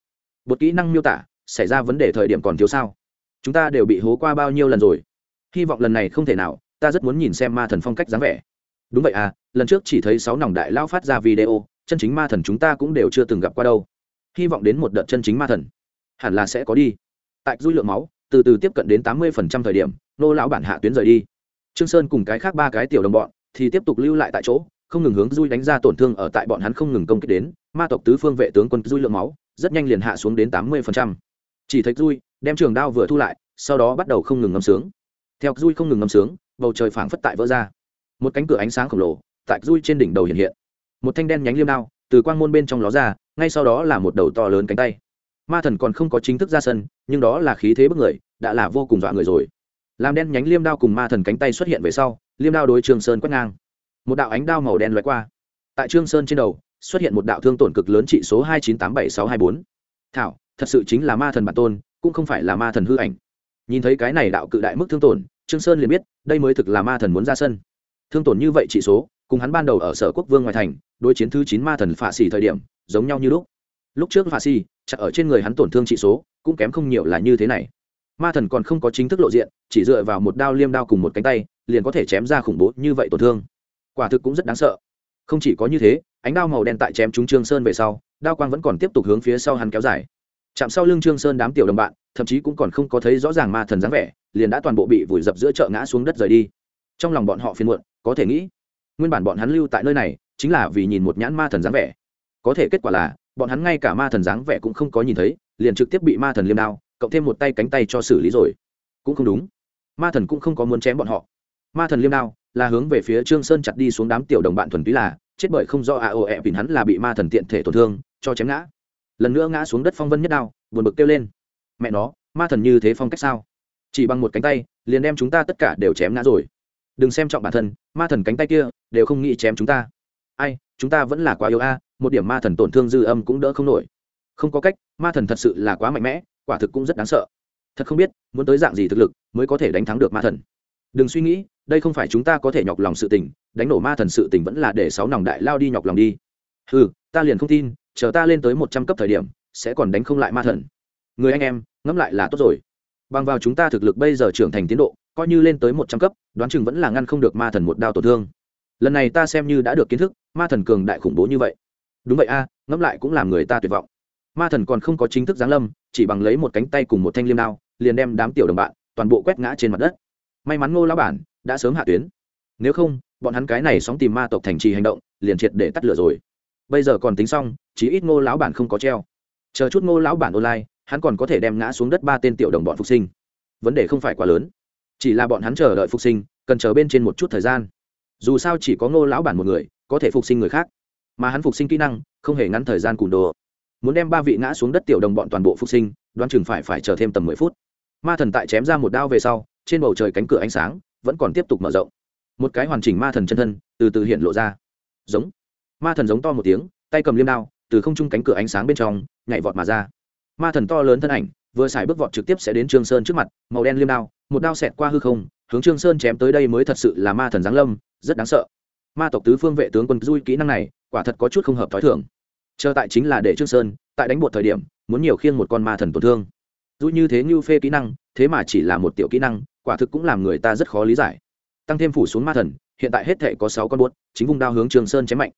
Một kỹ năng miêu tả, xảy ra vấn đề thời điểm còn thiếu sao? Chúng ta đều bị hố qua bao nhiêu lần rồi? Hy vọng lần này không thể nào, ta rất muốn nhìn xem ma thần phong cách dáng vẻ. Đúng vậy à lần trước chỉ thấy sáu nòng đại lao phát ra video, chân chính ma thần chúng ta cũng đều chưa từng gặp qua đâu. Hy vọng đến một đợt chân chính ma thần. Hẳn là sẽ có đi. Tại dui lượng máu từ từ tiếp cận đến tám mươi thời điểm, nô lão bản hạ tuyến rời đi. Trương sơn cùng cái khác ba cái tiểu đồng bọn thì tiếp tục lưu lại tại chỗ, không ngừng hướng dui đánh ra tổn thương ở tại bọn hắn không ngừng công kích đến, ma tộc tứ phương vệ tướng quân dui lượng máu, rất nhanh liền hạ xuống đến tám mươi chỉ thấy dui đem trường đao vừa thu lại, sau đó bắt đầu không ngừng ngâm sướng. Theo dui không ngừng ngâm sướng, bầu trời phảng phất tại vỡ ra. Một cánh cửa ánh sáng khổng lồ tại dui trên đỉnh đầu hiện hiện. Một thanh đen nhánh liêm đao từ quang môn bên trong ló ra, ngay sau đó là một đầu to lớn cánh tay ma thần còn không có chính thức ra sân, nhưng đó là khí thế bức người, đã là vô cùng dọa người rồi. Làm đen nhánh liêm đao cùng ma thần cánh tay xuất hiện về sau, liêm đao đối trường sơn quét ngang. Một đạo ánh đao màu đen loại qua. Tại trương sơn trên đầu, xuất hiện một đạo thương tổn cực lớn trị số hai chín tám bảy sáu hai bốn. Thảo, thật sự chính là ma thần bản tôn, cũng không phải là ma thần hư ảnh. Nhìn thấy cái này đạo cự đại mức thương tổn, trương sơn liền biết, đây mới thực là ma thần muốn ra sân. Thương tổn như vậy trị số, cùng hắn ban đầu ở sở quốc vương ngoại thành, đối chiến thứ chín ma thần phạ xỉ thời điểm, giống nhau như lúc. Lúc trước phạ xỉ chặt ở trên người hắn tổn thương trị số, cũng kém không nhiều là như thế này. Ma thần còn không có chính thức lộ diện, chỉ dựa vào một đao liêm đao cùng một cánh tay, liền có thể chém ra khủng bố như vậy tổn thương. Quả thực cũng rất đáng sợ. Không chỉ có như thế, ánh đao màu đen tại chém trúng trương sơn về sau, đao quang vẫn còn tiếp tục hướng phía sau hắn kéo dài. Chạm sau lưng trương sơn đám tiểu đồng bạn, thậm chí cũng còn không có thấy rõ ràng ma thần dáng vẻ, liền đã toàn bộ bị vùi dập giữa chợ ngã xuống đất rời đi. Trong lòng bọn họ phiền muộn, có thể nghĩ, nguyên bản bọn hắn lưu tại nơi này, chính là vì nhìn một nhãn ma thần dáng vẻ. Có thể kết quả là bọn hắn ngay cả ma thần dáng vẻ cũng không có nhìn thấy, liền trực tiếp bị ma thần liêm đao, cộng thêm một tay cánh tay cho xử lý rồi. Cũng không đúng. Ma thần cũng không có muốn chém bọn họ. Ma thần liêm đao là hướng về phía trương sơn chặt đi xuống đám tiểu đồng bạn thuần túy là, chết bởi không do a o vìn hắn là bị ma thần tiện thể tổn thương, cho chém ngã. Lần nữa ngã xuống đất phong vân nhất đao, buồn bực kêu lên. Mẹ nó, ma thần như thế phong cách sao? Chỉ bằng một cánh tay, liền đem chúng ta tất cả đều chém ngã rồi. Đừng xem trọng bản thân, ma thần cánh tay kia, đều không nghĩ chém chúng ta ai, chúng ta vẫn là quá yếu a, một điểm ma thần tổn thương dư âm cũng đỡ không nổi. Không có cách, ma thần thật sự là quá mạnh mẽ, quả thực cũng rất đáng sợ. Thật không biết, muốn tới dạng gì thực lực mới có thể đánh thắng được ma thần. Đừng suy nghĩ, đây không phải chúng ta có thể nhọc lòng sự tình, đánh nổ ma thần sự tình vẫn là để sáu nòng đại lao đi nhọc lòng đi. Ừ ta liền không tin, chờ ta lên tới một trăm cấp thời điểm, sẽ còn đánh không lại ma thần. Người anh em, ngẫm lại là tốt rồi. Bằng vào chúng ta thực lực bây giờ trưởng thành tiến độ, coi như lên tới một trăm cấp, đoán chừng vẫn là ngăn không được ma thần một đao tổn thương. Lần này ta xem như đã được kiến thức ma thần cường đại khủng bố như vậy. Đúng vậy a, ngẫm lại cũng làm người ta tuyệt vọng. Ma thần còn không có chính thức giáng lâm, chỉ bằng lấy một cánh tay cùng một thanh liêm đao, liền đem đám tiểu đồng bạn toàn bộ quét ngã trên mặt đất. May mắn ngô lão bản đã sớm hạ tuyến. Nếu không, bọn hắn cái này sóng tìm ma tộc thành trì hành động, liền triệt để tắt lửa rồi. Bây giờ còn tính xong chỉ ít ngô lão bản không có treo. Chờ chút ngô lão bản online, hắn còn có thể đem ngã xuống đất ba tên tiểu đồng bọn phục sinh. Vấn đề không phải quá lớn, chỉ là bọn hắn chờ đợi phục sinh, cần chờ bên trên một chút thời gian. Dù sao chỉ có ngô lão bản một người có thể phục sinh người khác. Mà hắn phục sinh kỹ năng, không hề ngắn thời gian cùn đồ. Muốn đem ba vị ngã xuống đất tiểu đồng bọn toàn bộ phục sinh, đoán chừng phải phải chờ thêm tầm mười phút. Ma thần tại chém ra một đao về sau, trên bầu trời cánh cửa ánh sáng vẫn còn tiếp tục mở rộng. Một cái hoàn chỉnh ma thần chân thân từ từ hiện lộ ra. Giống. Ma thần giống to một tiếng, tay cầm liêm đao, từ không trung cánh cửa ánh sáng bên trong, nhảy vọt mà ra. Ma thần to lớn thân ảnh, vừa xài bước vọt trực tiếp sẽ đến trương sơn trước mặt, màu đen liêm đao, một đao xẹt qua hư không, hướng trương sơn chém tới đây mới thật sự là ma thần giáng lâm, rất đáng sợ ma tộc tứ phương vệ tướng quân dui kỹ năng này, quả thật có chút không hợp thói thường. Chờ tại chính là để trương sơn, tại đánh bột thời điểm, muốn nhiều khiêng một con ma thần tổn thương. Dù như thế như phê kỹ năng, thế mà chỉ là một tiểu kỹ năng, quả thực cũng làm người ta rất khó lý giải. Tăng thêm phủ xuống ma thần, hiện tại hết thể có sáu con bột, chính vùng đao hướng trường sơn chém mạnh.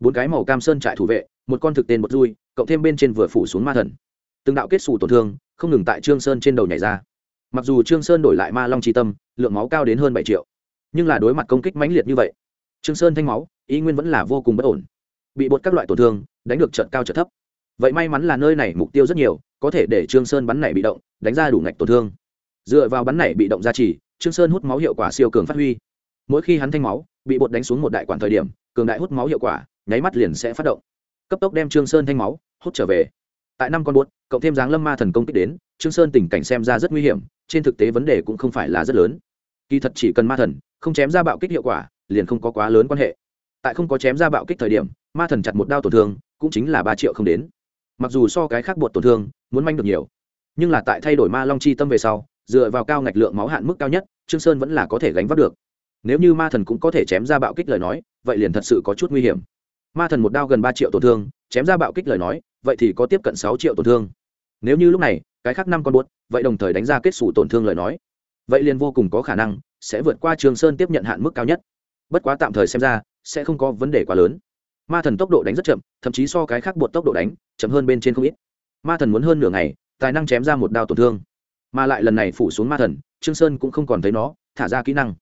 Bốn cái màu cam sơn trại thủ vệ, một con thực tên bột dui, cộng thêm bên trên vừa phủ xuống ma thần. Từng đạo kết xù tổn thương, không ngừng tại trương sơn trên đầu nhảy ra. Mặc dù trương sơn đổi lại ma long tri tâm, lượng máu cao đến hơn bảy triệu, nhưng là đối mặt công kích mãnh liệt như vậy trương sơn thanh máu, ý nguyên vẫn là vô cùng bất ổn. Bị bột các loại tổn thương, đánh được trận cao trận thấp. Vậy may mắn là nơi này mục tiêu rất nhiều, có thể để trương sơn bắn này bị động, đánh ra đủ ngạch tổn thương. Dựa vào bắn này bị động gia trì, trương sơn hút máu hiệu quả siêu cường phát huy. Mỗi khi hắn thanh máu, bị bột đánh xuống một đại quản thời điểm, cường đại hút máu hiệu quả, nháy mắt liền sẽ phát động. Cấp tốc đem trương sơn thanh máu, hút trở về. Tại năm con bột, cộng thêm dáng lâm ma thần công kích đến, trương sơn tình cảnh xem ra rất nguy hiểm, trên thực tế vấn đề cũng không phải là rất lớn. Kỳ thật chỉ cần ma thần, không chém ra bạo kích hiệu quả liền không có quá lớn quan hệ. Tại không có chém ra bạo kích thời điểm, ma thần chặt một đao tổn thương, cũng chính là ba triệu không đến. Mặc dù so cái khác bột tổn thương, muốn manh được nhiều, nhưng là tại thay đổi ma long chi tâm về sau, dựa vào cao ngạch lượng máu hạn mức cao nhất, trương sơn vẫn là có thể gánh vác được. Nếu như ma thần cũng có thể chém ra bạo kích lời nói, vậy liền thật sự có chút nguy hiểm. Ma thần một đao gần ba triệu tổn thương, chém ra bạo kích lời nói, vậy thì có tiếp cận sáu triệu tổn thương. Nếu như lúc này, cái khác năm con buốt vậy đồng thời đánh ra kết xù tổn thương lời nói, vậy liền vô cùng có khả năng sẽ vượt qua trường sơn tiếp nhận hạn mức cao nhất bất quá tạm thời xem ra, sẽ không có vấn đề quá lớn. Ma thần tốc độ đánh rất chậm, thậm chí so cái khác bột tốc độ đánh, chậm hơn bên trên không ít. Ma thần muốn hơn nửa ngày, tài năng chém ra một đao tổn thương. Mà lại lần này phủ xuống ma thần, trương sơn cũng không còn thấy nó, thả ra kỹ năng.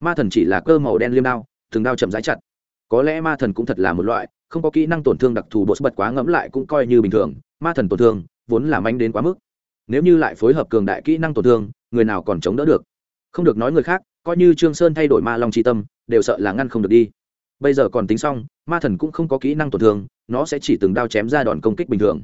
Ma thần chỉ là cơ màu đen liêm đao, từng đao chậm rãi chặt. Có lẽ ma thần cũng thật là một loại, không có kỹ năng tổn thương đặc thù bột bật quá ngẫm lại cũng coi như bình thường, ma thần tổn thương vốn là manh đến quá mức. Nếu như lại phối hợp cường đại kỹ năng tổn thương, người nào còn chống đỡ được? Không được nói người khác, coi như trương sơn thay đổi ma long tri tâm đều sợ là ngăn không được đi. Bây giờ còn tính xong, ma thần cũng không có kỹ năng tổn thương, nó sẽ chỉ từng đao chém ra đòn công kích bình thường.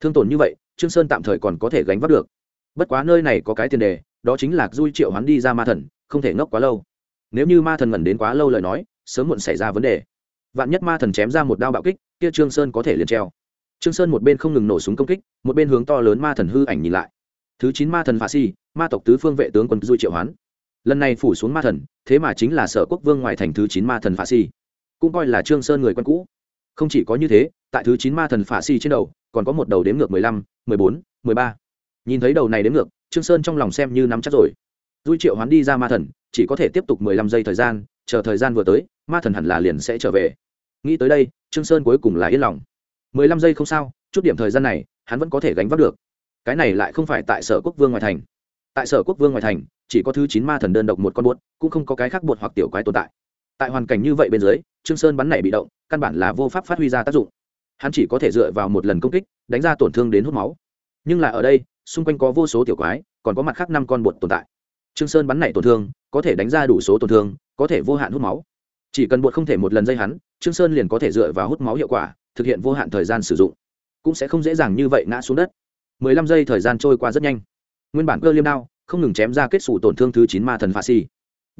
Thương tổn như vậy, trương sơn tạm thời còn có thể gánh vác được. Bất quá nơi này có cái tiền đề, đó chính là du triệu hoán đi ra ma thần, không thể ngốc quá lâu. Nếu như ma thần ngẩn đến quá lâu lời nói, sớm muộn xảy ra vấn đề. Vạn nhất ma thần chém ra một đao bạo kích, kia trương sơn có thể liền treo. Trương sơn một bên không ngừng nổ súng công kích, một bên hướng to lớn ma thần hư ảnh nhìn lại. Thứ chín ma thần phà si, ma tộc tứ phương vệ tướng quân du triệu hoán lần này phủ xuống ma thần, thế mà chính là sở quốc vương ngoài thành thứ chín ma thần phá si. Cũng coi là trương sơn người quen cũ. Không chỉ có như thế, tại thứ chín ma thần phá si trên đầu, còn có một đầu đếm ngược mười lăm, mười bốn, mười ba. Nhìn thấy đầu này đếm ngược, trương sơn trong lòng xem như nắm chắc rồi. Duy triệu hoán đi ra ma thần, chỉ có thể tiếp tục mười lăm giây thời gian, chờ thời gian vừa tới, ma thần hẳn là liền sẽ trở về. Nghĩ tới đây, trương sơn cuối cùng là yên lòng. mười lăm giây không sao, chút điểm thời gian này, hắn vẫn có thể gánh vác được. Cái này lại không phải tại sở quốc vương ngoài thành. Tại sở quốc vương ngoài thành chỉ có thứ chín ma thần đơn độc một con buốt, cũng không có cái khác bột hoặc tiểu quái tồn tại. Tại hoàn cảnh như vậy bên dưới, trương sơn bắn này bị động, căn bản là vô pháp phát huy ra tác dụng. Hắn chỉ có thể dựa vào một lần công kích, đánh ra tổn thương đến hút máu. Nhưng là ở đây, xung quanh có vô số tiểu quái, còn có mặt khác năm con bột tồn tại. Trương sơn bắn này tổn thương, có thể đánh ra đủ số tổn thương, có thể vô hạn hút máu. Chỉ cần bột không thể một lần dây hắn, trương sơn liền có thể dựa vào hút máu hiệu quả, thực hiện vô hạn thời gian sử dụng. Cũng sẽ không dễ dàng như vậy ngã xuống đất. 15 giây thời gian trôi qua rất nhanh. Nguyên bản cơ liêm đao không ngừng chém ra kết xù tổn thương thứ chín ma thần phá si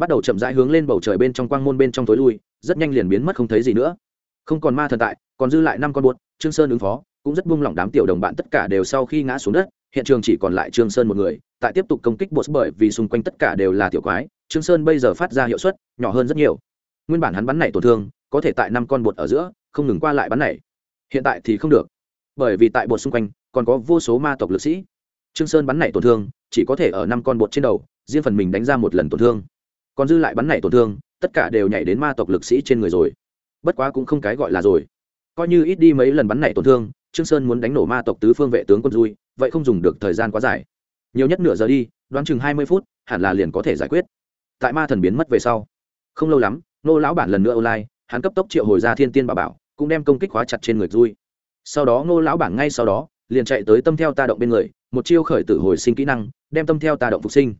bắt đầu chậm rãi hướng lên bầu trời bên trong quang môn bên trong tối lui, rất nhanh liền biến mất không thấy gì nữa. Không còn ma thần tại, còn dư lại năm con buột trương sơn ứng phó, cũng rất buông lỏng đám tiểu đồng bạn tất cả đều sau khi ngã xuống đất, hiện trường chỉ còn lại trương sơn một người, tại tiếp tục công kích bột bởi vì xung quanh tất cả đều là tiểu quái, trương sơn bây giờ phát ra hiệu suất nhỏ hơn rất nhiều. Nguyên bản hắn bắn này tổn thương, có thể tại năm con bột ở giữa, không ngừng qua lại bắn này. Hiện tại thì không được, bởi vì tại bột xung quanh, còn có vô số ma tộc lực sĩ. Trương sơn bắn này tổn thương chỉ có thể ở năm con bột trên đầu, riêng phần mình đánh ra một lần tổn thương. Còn dư lại bắn này tổn thương, tất cả đều nhảy đến ma tộc lực sĩ trên người rồi. Bất quá cũng không cái gọi là rồi. Coi như ít đi mấy lần bắn này tổn thương, trương sơn muốn đánh nổ ma tộc tứ phương vệ tướng quân dui vậy không dùng được thời gian quá dài. Nhiều nhất nửa giờ đi, đoán chừng hai mươi phút, hẳn là liền có thể giải quyết. Tại ma thần biến mất về sau, không lâu lắm, nô lão bản lần nữa online, hắn cấp tốc triệu hồi ra thiên tiên bà bảo, cũng đem công kích khóa chặt trên người dui sau đó nô lão bản ngay sau đó, liền chạy tới tâm theo ta động bên người, một chiêu khởi tử hồi sinh kỹ năng đem tâm theo ta động phục sinh.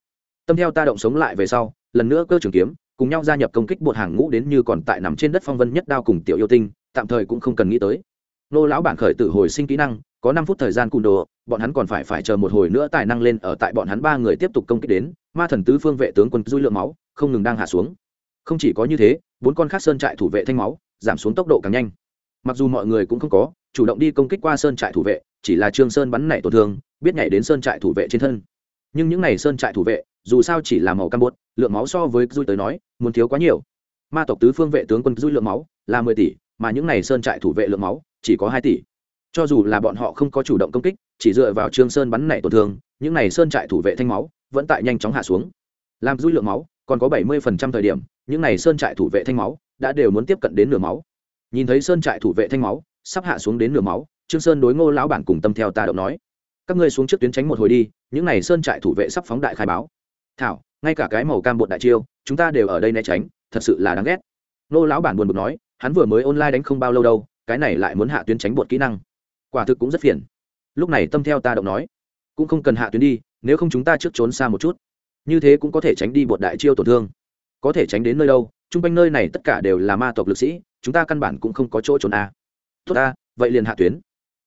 Tâm theo ta động sống lại về sau, lần nữa cơ trường kiếm, cùng nhau gia nhập công kích bột hàng ngũ đến như còn tại nằm trên đất phong vân nhất đao cùng tiểu yêu tinh, tạm thời cũng không cần nghĩ tới. Nô lão bản khởi tử hồi sinh kỹ năng, có năm phút thời gian cùn đồ, bọn hắn còn phải phải chờ một hồi nữa tài năng lên ở tại bọn hắn ba người tiếp tục công kích đến, ma thần tứ phương vệ tướng quân dui lượng máu, không ngừng đang hạ xuống. Không chỉ có như thế, bốn con khác sơn trại thủ vệ thanh máu, giảm xuống tốc độ càng nhanh. Mặc dù mọi người cũng không có chủ động đi công kích qua sơn trại thủ vệ, chỉ là trương sơn bắn nảy tổn thương, biết nhảy đến sơn trại thủ vệ trên thân nhưng những này sơn trại thủ vệ, dù sao chỉ là màu cam bột, lượng máu so với dui tới nói, muốn thiếu quá nhiều. Ma tộc tứ phương vệ tướng quân dui lượng máu là mười tỷ, mà những này sơn trại thủ vệ lượng máu chỉ có hai tỷ. Cho dù là bọn họ không có chủ động công kích, chỉ dựa vào trương sơn bắn nảy tổn thương, những này sơn trại thủ vệ thanh máu vẫn tại nhanh chóng hạ xuống. Làm dui lượng máu còn có bảy mươi phần trăm thời điểm, những này sơn trại thủ vệ thanh máu đã đều muốn tiếp cận đến nửa máu. Nhìn thấy sơn trại thủ vệ thanh máu sắp hạ xuống đến nửa máu, trương sơn đối ngô lão bản cùng tâm theo ta động nói các ngươi xuống trước tuyến tránh một hồi đi, những này sơn trại thủ vệ sắp phóng đại khai báo. Thảo, ngay cả cái màu cam bột đại chiêu, chúng ta đều ở đây né tránh, thật sự là đáng ghét. Nô lão bản buồn bực nói, hắn vừa mới online đánh không bao lâu đâu, cái này lại muốn hạ tuyến tránh bột kỹ năng. Quả thực cũng rất phiền. Lúc này tâm theo ta động nói, cũng không cần hạ tuyến đi, nếu không chúng ta trước trốn xa một chút. Như thế cũng có thể tránh đi bột đại chiêu tổn thương. Có thể tránh đến nơi đâu, chung quanh nơi này tất cả đều là ma tộc lực sĩ, chúng ta căn bản cũng không có chỗ trốn a. À. tốt a vậy liền hạ tuyến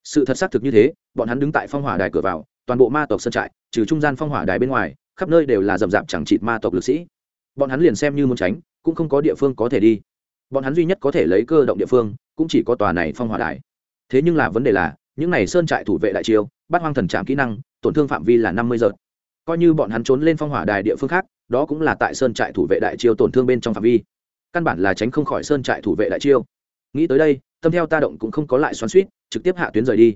sự thật xác thực như thế, bọn hắn đứng tại phong hỏa đài cửa vào, toàn bộ ma tộc sơn trại, trừ trung gian phong hỏa đài bên ngoài, khắp nơi đều là rậm rạp chẳng chịt ma tộc lực sĩ. Bọn hắn liền xem như muốn tránh, cũng không có địa phương có thể đi. Bọn hắn duy nhất có thể lấy cơ động địa phương, cũng chỉ có tòa này phong hỏa đài. Thế nhưng là vấn đề là, những này sơn trại thủ vệ đại chiêu, bắt hoang thần trạm kỹ năng, tổn thương phạm vi là năm mươi giờ. Coi như bọn hắn trốn lên phong hỏa đài địa phương khác, đó cũng là tại sơn trại thủ vệ đại chiêu tổn thương bên trong phạm vi. Căn bản là tránh không khỏi sơn trại thủ vệ đại chiêu. Nghĩ tới đây tâm theo ta động cũng không có lại xoắn suýt, trực tiếp hạ tuyến rời đi.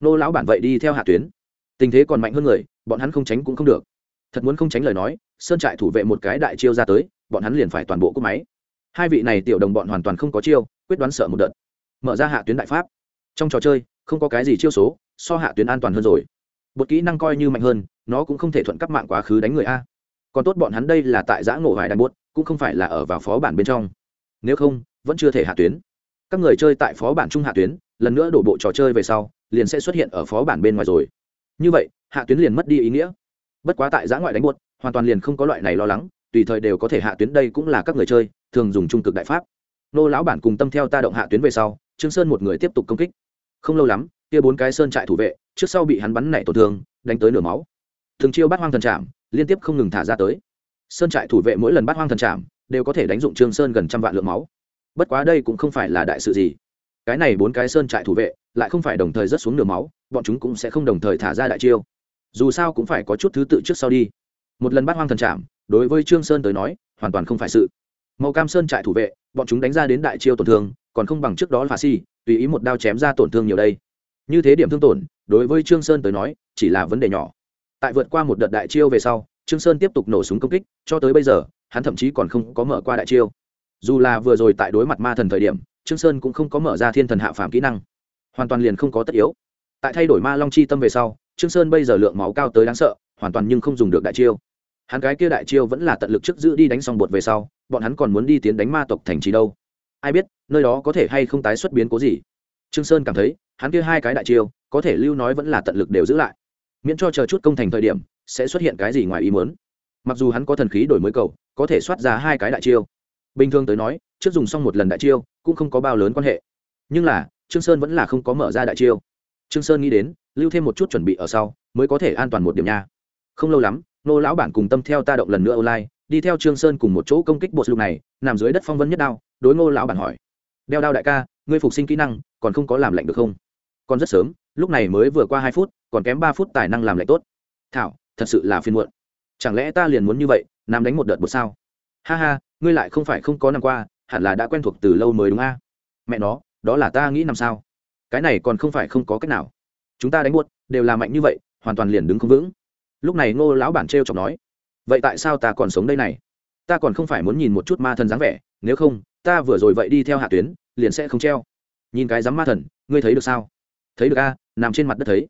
Nô lão bản vậy đi theo hạ tuyến. Tình thế còn mạnh hơn người, bọn hắn không tránh cũng không được. Thật muốn không tránh lời nói, sơn trại thủ vệ một cái đại chiêu ra tới, bọn hắn liền phải toàn bộ cúp máy. Hai vị này tiểu đồng bọn hoàn toàn không có chiêu, quyết đoán sợ một đợt. Mở ra hạ tuyến đại pháp. Trong trò chơi, không có cái gì chiêu số, so hạ tuyến an toàn hơn rồi. Một kỹ năng coi như mạnh hơn, nó cũng không thể thuận cắp mạng quá khứ đánh người a. Còn tốt bọn hắn đây là tại giã ngộ vải đàn buốt cũng không phải là ở vào phó bản bên trong. Nếu không, vẫn chưa thể hạ tuyến các người chơi tại phó bản trung hạ tuyến, lần nữa đổ bộ trò chơi về sau, liền sẽ xuất hiện ở phó bản bên ngoài rồi. Như vậy, hạ tuyến liền mất đi ý nghĩa. Bất quá tại giã ngoại đánh buốt, hoàn toàn liền không có loại này lo lắng, tùy thời đều có thể hạ tuyến đây cũng là các người chơi, thường dùng trung cực đại pháp. Nô lão bản cùng tâm theo ta động hạ tuyến về sau, trương sơn một người tiếp tục công kích. Không lâu lắm, kia bốn cái sơn trại thủ vệ, trước sau bị hắn bắn nảy tổn thương, đánh tới nửa máu. Thường chiêu bắt hoang thần trạm liên tiếp không ngừng thả ra tới. Sơn trại thủ vệ mỗi lần bắt hoang thần trạm đều có thể đánh dụng trương sơn gần trăm vạn lượng máu bất quá đây cũng không phải là đại sự gì. Cái này bốn cái sơn trại thủ vệ, lại không phải đồng thời rớt xuống nửa máu, bọn chúng cũng sẽ không đồng thời thả ra đại chiêu. Dù sao cũng phải có chút thứ tự trước sau đi. Một lần bắt hoang thần trạm đối với trương sơn tới nói, hoàn toàn không phải sự. Màu cam sơn trại thủ vệ, bọn chúng đánh ra đến đại chiêu tổn thương, còn không bằng trước đó là si, tùy ý một đao chém ra tổn thương nhiều đây. Như thế điểm thương tổn, đối với trương sơn tới nói, chỉ là vấn đề nhỏ. Tại vượt qua một đợt đại chiêu về sau, trương sơn tiếp tục nổ súng công kích, cho tới bây giờ, hắn thậm chí còn không có mở qua đại chiêu dù là vừa rồi tại đối mặt ma thần thời điểm, trương sơn cũng không có mở ra thiên thần hạ phàm kỹ năng, hoàn toàn liền không có tất yếu. Tại thay đổi ma long chi tâm về sau, trương sơn bây giờ lượng máu cao tới đáng sợ, hoàn toàn nhưng không dùng được đại chiêu. Hắn cái kia đại chiêu vẫn là tận lực trước giữ đi đánh xong bột về sau, bọn hắn còn muốn đi tiến đánh ma tộc thành trì đâu. Ai biết, nơi đó có thể hay không tái xuất biến cố gì. Trương sơn cảm thấy, hắn kia hai cái đại chiêu, có thể lưu nói vẫn là tận lực đều giữ lại. Miễn cho chờ chút công thành thời điểm, sẽ xuất hiện cái gì ngoài ý muốn. Mặc dù hắn có thần khí đổi mới cầu, có thể soát ra hai cái đại chiêu bình thường tới nói, trước dùng xong một lần đại chiêu, cũng không có bao lớn quan hệ. Nhưng là, trương sơn vẫn là không có mở ra đại chiêu. Trương sơn nghĩ đến, lưu thêm một chút chuẩn bị ở sau, mới có thể an toàn một điểm nha. Không lâu lắm nô lão bản cùng tâm theo ta động lần nữa online, đi theo trương sơn cùng một chỗ công kích bột lúc này, nằm dưới đất phong vân nhất đao, đối ngô lão bản hỏi. Đeo đao đại ca, ngươi phục sinh kỹ năng, còn không có làm lạnh được không? Còn rất sớm, lúc này mới vừa qua hai phút, còn kém ba phút tài năng làm lạnh tốt. Thảo, thật sự là phiền muộn. Chẳng lẽ ta liền muốn như vậy nằm đánh một đợt một sao? Ha ha, ngươi lại không phải không có năm qua, hẳn là đã quen thuộc từ lâu mới đúng a. Mẹ nó, đó là ta nghĩ năm sao? Cái này còn không phải không có cách nào. Chúng ta đánh buốt, đều là mạnh như vậy, hoàn toàn liền đứng không vững. Lúc này ngô lão bản t r e o chọc nói, vậy tại sao ta còn sống đây này? Ta còn không phải muốn nhìn một chút ma thần dáng vẻ, nếu không, ta vừa rồi vậy đi theo hạ tuyến, liền sẽ không treo. Nhìn cái dám ma thần, ngươi thấy được sao? Thấy được a, nằm trên mặt đất thấy.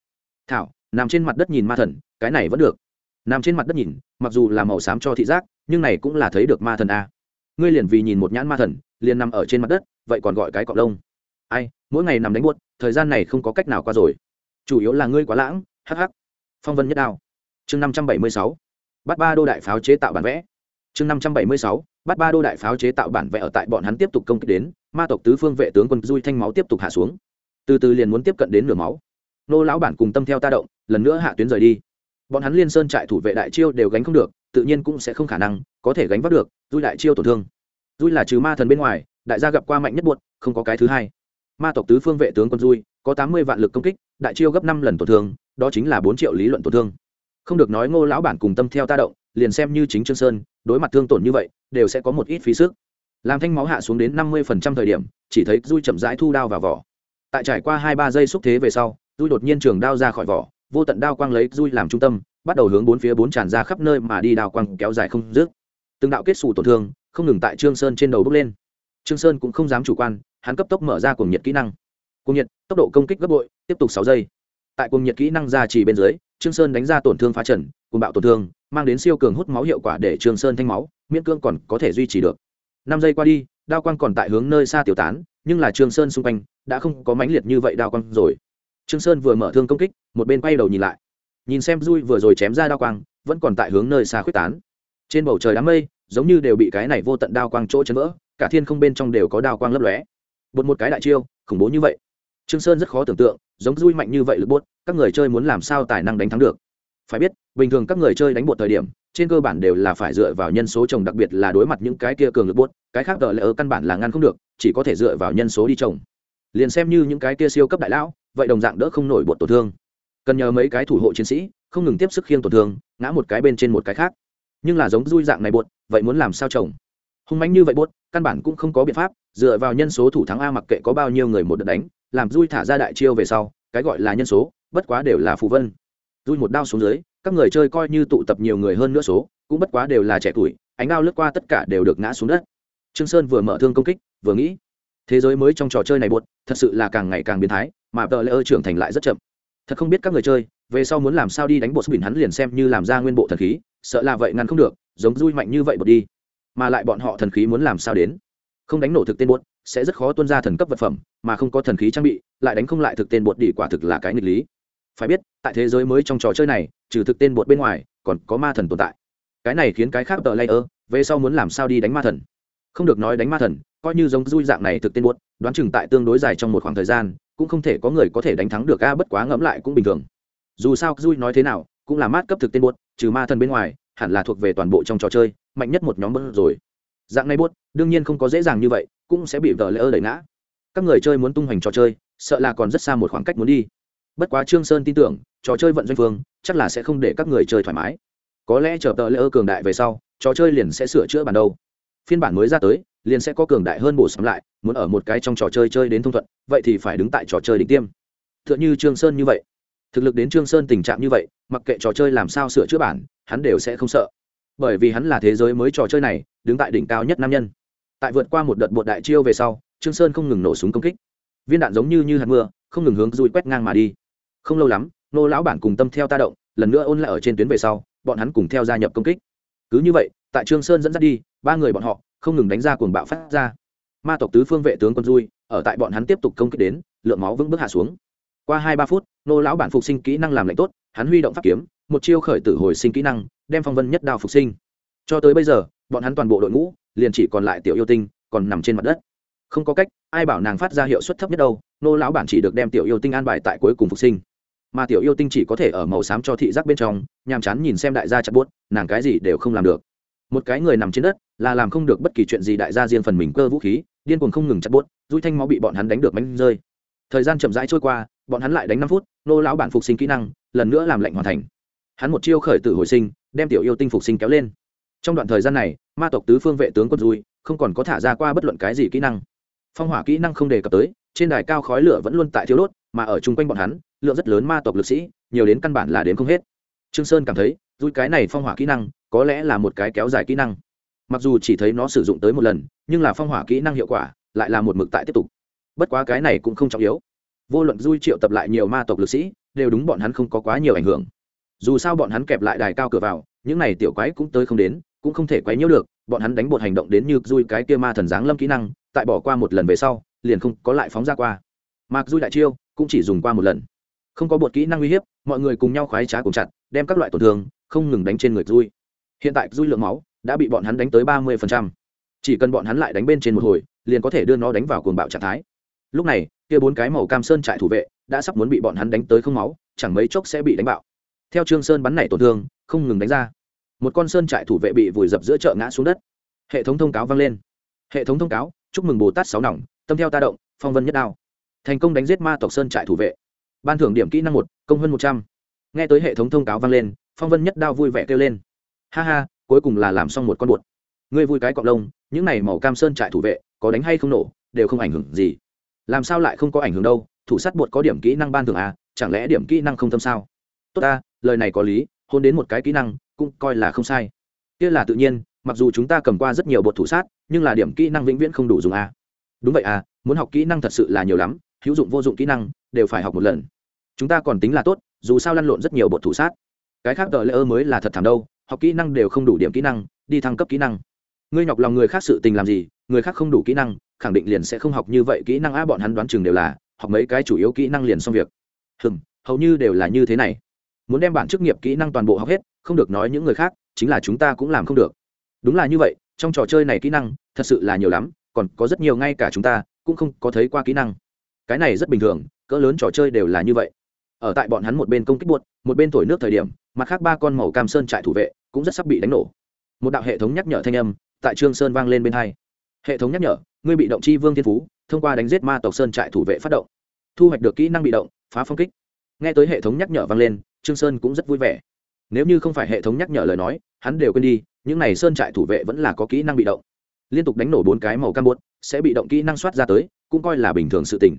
Thảo, nằm trên mặt đất nhìn ma thần, cái này vẫn được nằm trên mặt đất nhìn, mặc dù là màu xám cho thị giác, nhưng này cũng là thấy được ma thần a. Ngươi liền vì nhìn một nhãn ma thần, liền nằm ở trên mặt đất, vậy còn gọi cái cọc lông. Ai, mỗi ngày nằm đánh buốt, thời gian này không có cách nào qua rồi. Chủ yếu là ngươi quá lãng hh phong vân nhất đao. Chương năm trăm bảy mươi sáu. Bắt ba đô đại pháo chế tạo bản vẽ. Chương năm trăm bảy mươi sáu. Bắt ba đô đại pháo chế tạo bản vẽ ở tại bọn hắn tiếp tục công kích đến, ma tộc tứ phương vệ tướng quân dui thanh máu tiếp tục hạ xuống. Từ từ liền muốn tiếp cận đến nửa máu. Nô lão bản cùng tâm theo ta động, lần nữa hạ tuyến rời đi bọn hắn liên sơn trại thủ vệ đại chiêu đều gánh không được, tự nhiên cũng sẽ không khả năng có thể gánh vác được dui đại chiêu tổn thương. Dui là trừ ma thần bên ngoài, đại gia gặp qua mạnh nhất buột không có cái thứ hai. Ma tộc tứ phương vệ tướng quân dui có tám mươi vạn lực công kích, đại chiêu gấp năm lần tổn thương, đó chính là bốn triệu lý luận tổn thương. Không được nói ngô lão bản cùng tâm theo ta động, liền xem như chính trương sơn, đối mặt thương tổn như vậy, đều sẽ có một ít phí sức. Làm thanh máu hạ xuống đến năm mươi phần trăm thời điểm, chỉ thấy dui chậm rãi thu đao vào vỏ. Tại trải qua hai ba giây xúc thế về sau dui đột nhiên trường đao ra khỏi vỏ vô tận đao quang lấy dui làm trung tâm, bắt đầu hướng bốn phía bốn tràn ra khắp nơi mà đi đao quang kéo dài không dứt. Từng đạo kết xù tổn thương, không ngừng tại trương sơn trên đầu bước lên. Trương sơn cũng không dám chủ quan, hắn cấp tốc mở ra cuồng nhiệt kỹ năng. Cuồng nhiệt, tốc độ công kích gấp bội, tiếp tục sáu giây. Tại cuồng nhiệt kỹ năng ra chỉ bên dưới, trương sơn đánh ra tổn thương phá trần, Cuồng bạo tổn thương, mang đến siêu cường hút máu hiệu quả để trương sơn thanh máu, miễn cương còn có thể duy trì được. Năm giây qua đi, đao quang còn tại hướng nơi xa tiểu tán, nhưng là trương sơn xung quanh đã không có mãnh liệt như vậy đao quang rồi trương sơn vừa mở thương công kích, một bên quay đầu nhìn lại. Nhìn xem dui vừa rồi chém ra đao quang, vẫn còn tại hướng nơi xa khuyết tán. Trên bầu trời đám mây, giống như đều bị cái này vô tận đao quang chỗ chấn vỡ, cả thiên không bên trong đều có đao quang lấp lóe. Bột một cái đại chiêu, khủng bố như vậy. Trương sơn rất khó tưởng tượng, giống dui mạnh như vậy lực bột, các người chơi muốn làm sao tài năng đánh thắng được. Phải biết, bình thường các người chơi đánh bột thời điểm, trên cơ bản đều là phải dựa vào nhân số trồng đặc biệt là đối mặt những cái kia cường lực bột, cái khác đợi ở căn bản là ngăn không được, chỉ có thể dựa vào nhân số đi trồng liền xem như những cái kia siêu cấp đại lão vậy đồng dạng đỡ không nổi bột tổn thương. Cần nhờ mấy cái thủ hộ chiến sĩ, không ngừng tiếp sức khiêng tổn thương, ngã một cái bên trên một cái khác. Nhưng là giống dui dạng này bột, vậy muốn làm sao trồng hung mánh như vậy bột, căn bản cũng không có biện pháp, dựa vào nhân số thủ thắng a mặc kệ có bao nhiêu người một đợt đánh, làm dui thả ra đại chiêu về sau, cái gọi là nhân số, bất quá đều là phù vân. Dui một đao xuống dưới, các người chơi coi như tụ tập nhiều người hơn nữa số, cũng bất quá đều là trẻ tuổi, ánh đao lướt qua tất cả đều được ngã xuống đất. Trương sơn vừa mở thương công kích, vừa nghĩ thế giới mới trong trò chơi này buột thật sự là càng ngày càng biến thái, mà tờ lễ ơ trưởng thành lại rất chậm. Thật không biết các người chơi, về sau muốn làm sao đi đánh bột bình hắn liền xem như làm ra nguyên bộ thần khí, sợ là vậy ngăn không được, giống vui mạnh như vậy bột đi. Mà lại bọn họ thần khí muốn làm sao đến? Không đánh nổ thực tên bột sẽ rất khó tuân ra thần cấp vật phẩm, mà không có thần khí trang bị, lại đánh không lại thực tên bột đi quả thực là cái nghịch lý. Phải biết, tại thế giới mới trong trò chơi này, trừ thực tên bột bên ngoài, còn có ma thần tồn tại. Cái này khiến cái khác tờ layer về sau muốn làm sao đi đánh ma thần? Không được nói đánh ma thần coi như giống dui dạng này thực tên buốt, đoán chừng tại tương đối dài trong một khoảng thời gian, cũng không thể có người có thể đánh thắng được a bất quá ngẫm lại cũng bình thường. Dù sao dui nói thế nào, cũng là mát cấp thực tên buốt, trừ ma thần bên ngoài, hẳn là thuộc về toàn bộ trong trò chơi, mạnh nhất một nhóm bớt rồi. Dạng này buốt, đương nhiên không có dễ dàng như vậy, cũng sẽ bị vợ lỡ đẩy ngã. Các người chơi muốn tung hoành trò chơi, sợ là còn rất xa một khoảng cách muốn đi. Bất quá trương sơn tin tưởng, trò chơi vận doanh phương, chắc là sẽ không để các người chơi thoải mái. Có lẽ chờ tờ lỡ cường đại về sau, trò chơi liền sẽ sửa chữa bản đâu phiên bản mới ra tới liền sẽ có cường đại hơn bổ sắm lại, muốn ở một cái trong trò chơi chơi đến thông thuận, vậy thì phải đứng tại trò chơi đỉnh tiêm. Tựa như trương sơn như vậy. Thực lực đến trương sơn tình trạng như vậy, mặc kệ trò chơi làm sao sửa chữa bản, hắn đều sẽ không sợ. Bởi vì hắn là thế giới mới trò chơi này, đứng tại đỉnh cao nhất nam nhân. Tại vượt qua một đợt bột đại chiêu về sau, trương sơn không ngừng nổ súng công kích. Viên đạn giống như như hạt mưa, không ngừng hướng dùi quét ngang mà đi. Không lâu lắm, nô lão bản cùng tâm theo ta động, lần nữa ôn lại ở trên tuyến về sau, bọn hắn cùng theo gia nhập công kích. Cứ như vậy, tại trương sơn dẫn dắt đi, ba người bọn họ không ngừng đánh ra cuồng bạo phát ra. Ma tộc tứ phương vệ tướng quân dui, ở tại bọn hắn tiếp tục công kích đến, lượng máu vững bước hạ xuống. Qua hai ba phút, nô lão bản phục sinh kỹ năng làm lệnh tốt, hắn huy động pháp kiếm, một chiêu khởi tử hồi sinh kỹ năng, đem phong vân nhất đao phục sinh. Cho tới bây giờ, bọn hắn toàn bộ đội ngũ, liền chỉ còn lại tiểu yêu tinh, còn nằm trên mặt đất. Không có cách, ai bảo nàng phát ra hiệu suất thấp nhất đâu, nô lão bản chỉ được đem tiểu yêu tinh an bài tại cuối cùng phục sinh. Mà tiểu yêu tinh chỉ có thể ở màu xám cho thị giác bên trong, nhàm chán nhìn xem đại gia chặt buốt, nàng cái gì đều không làm được một cái người nằm trên đất, là làm không được bất kỳ chuyện gì đại gia riêng phần mình cơ vũ khí, điên cuồng không ngừng chặt buốt dui thanh máu bị bọn hắn đánh được mánh rơi. Thời gian chậm rãi trôi qua, bọn hắn lại đánh năm phút, nô lão bản phục sinh kỹ năng, lần nữa làm lệnh hoàn thành. Hắn một chiêu khởi tử hồi sinh, đem tiểu yêu tinh phục sinh kéo lên. Trong đoạn thời gian này, ma tộc tứ phương vệ tướng quân dùi không còn có thả ra qua bất luận cái gì kỹ năng. Phong hỏa kỹ năng không đề cập tới, trên đài cao khói lửa vẫn luôn tại thiếu đốt, mà ở chung quanh bọn hắn, lượng rất lớn ma tộc lực sĩ, nhiều đến căn bản là đến không hết. Trương sơn cảm thấy dùi cái này phong hỏa kỹ năng có lẽ là một cái kéo dài kỹ năng. Mặc dù chỉ thấy nó sử dụng tới một lần, nhưng là phong hỏa kỹ năng hiệu quả lại là một mực tại tiếp tục. Bất quá cái này cũng không trọng yếu. Vô luận dui triệu tập lại nhiều ma tộc lực sĩ, đều đúng bọn hắn không có quá nhiều ảnh hưởng. Dù sao bọn hắn kẹp lại đài cao cửa vào, những này tiểu quái cũng tới không đến, cũng không thể quấy nhiễu được, bọn hắn đánh bột hành động đến như dui cái kia ma thần giáng lâm kỹ năng, tại bỏ qua một lần về sau, liền không có lại phóng ra qua. Mặc dui đại chiêu cũng chỉ dùng qua một lần. Không có bột kỹ năng uy hiếp, mọi người cùng nhau khoái trá cùng chặt, đem các loại tổn thương, không ngừng đánh trên người dui hiện tại dư lượng máu đã bị bọn hắn đánh tới ba mươi chỉ cần bọn hắn lại đánh bên trên một hồi, liền có thể đưa nó đánh vào cuồng bạo trạng thái. Lúc này, kia bốn cái màu cam sơn trại thủ vệ đã sắp muốn bị bọn hắn đánh tới không máu, chẳng mấy chốc sẽ bị đánh bạo. Theo trương sơn bắn nảy tổn thương, không ngừng đánh ra. Một con sơn trại thủ vệ bị vùi dập giữa chợ ngã xuống đất. Hệ thống thông cáo vang lên. Hệ thống thông cáo, chúc mừng bồ tát sáu nòng, tâm theo ta động, phong vân nhất đao. Thành công đánh giết ma tộc sơn trại thủ vệ. Ban thưởng điểm kỹ năng một, công hơn một trăm. Nghe tới hệ thống thông cáo vang lên, phong vân nhất đao vui vẻ kêu lên ha ha, cuối cùng là làm xong một con bột ngươi vui cái cọc lông, những này màu cam sơn trại thủ vệ, có đánh hay không nổ, đều không ảnh hưởng gì. Làm sao lại không có ảnh hưởng đâu, thủ sát bột có điểm kỹ năng ban thường à chẳng lẽ điểm kỹ năng không tâm sao? Tốt ta, lời này có lý, hôn đến một cái kỹ năng, cũng coi là không sai. Kia là tự nhiên, mặc dù chúng ta cầm qua rất nhiều bột thủ sát nhưng là điểm kỹ năng vĩnh viễn không đủ dùng à. đúng vậy à muốn học kỹ năng thật sự là nhiều lắm, hữu dụng vô dụng kỹ năng, đều phải học một lần. Chúng ta còn tính là tốt, dù sao lăn lộn rất nhiều bột thủ sát cái khác tờ lễ ơ mới là thật thảm đâu học kỹ năng đều không đủ điểm kỹ năng, đi thăng cấp kỹ năng. Ngươi nhọc lòng người khác sự tình làm gì, người khác không đủ kỹ năng, khẳng định liền sẽ không học như vậy kỹ năng a bọn hắn đoán chừng đều là học mấy cái chủ yếu kỹ năng liền xong việc. Hừm, hầu như đều là như thế này. Muốn đem bản chức nghiệp kỹ năng toàn bộ học hết, không được nói những người khác, chính là chúng ta cũng làm không được. Đúng là như vậy, trong trò chơi này kỹ năng, thật sự là nhiều lắm, còn có rất nhiều ngay cả chúng ta cũng không có thấy qua kỹ năng. Cái này rất bình thường, cỡ lớn trò chơi đều là như vậy. Ở tại bọn hắn một bên công kích buột, một bên thổi nước thời điểm mặt khác ba con màu cam sơn trại thủ vệ cũng rất sắp bị đánh nổ. Một đạo hệ thống nhắc nhở thanh âm tại trương sơn vang lên bên hai. Hệ thống nhắc nhở, ngươi bị động chi vương thiên phú, thông qua đánh giết ma tộc sơn trại thủ vệ phát động. Thu hoạch được kỹ năng bị động, phá phong kích. Nghe tới hệ thống nhắc nhở vang lên, trương sơn cũng rất vui vẻ. Nếu như không phải hệ thống nhắc nhở lời nói, hắn đều quên đi, những này sơn trại thủ vệ vẫn là có kỹ năng bị động. Liên tục đánh nổ bốn cái màu cam bột, sẽ bị động kỹ năng soát ra tới, cũng coi là bình thường sự tình.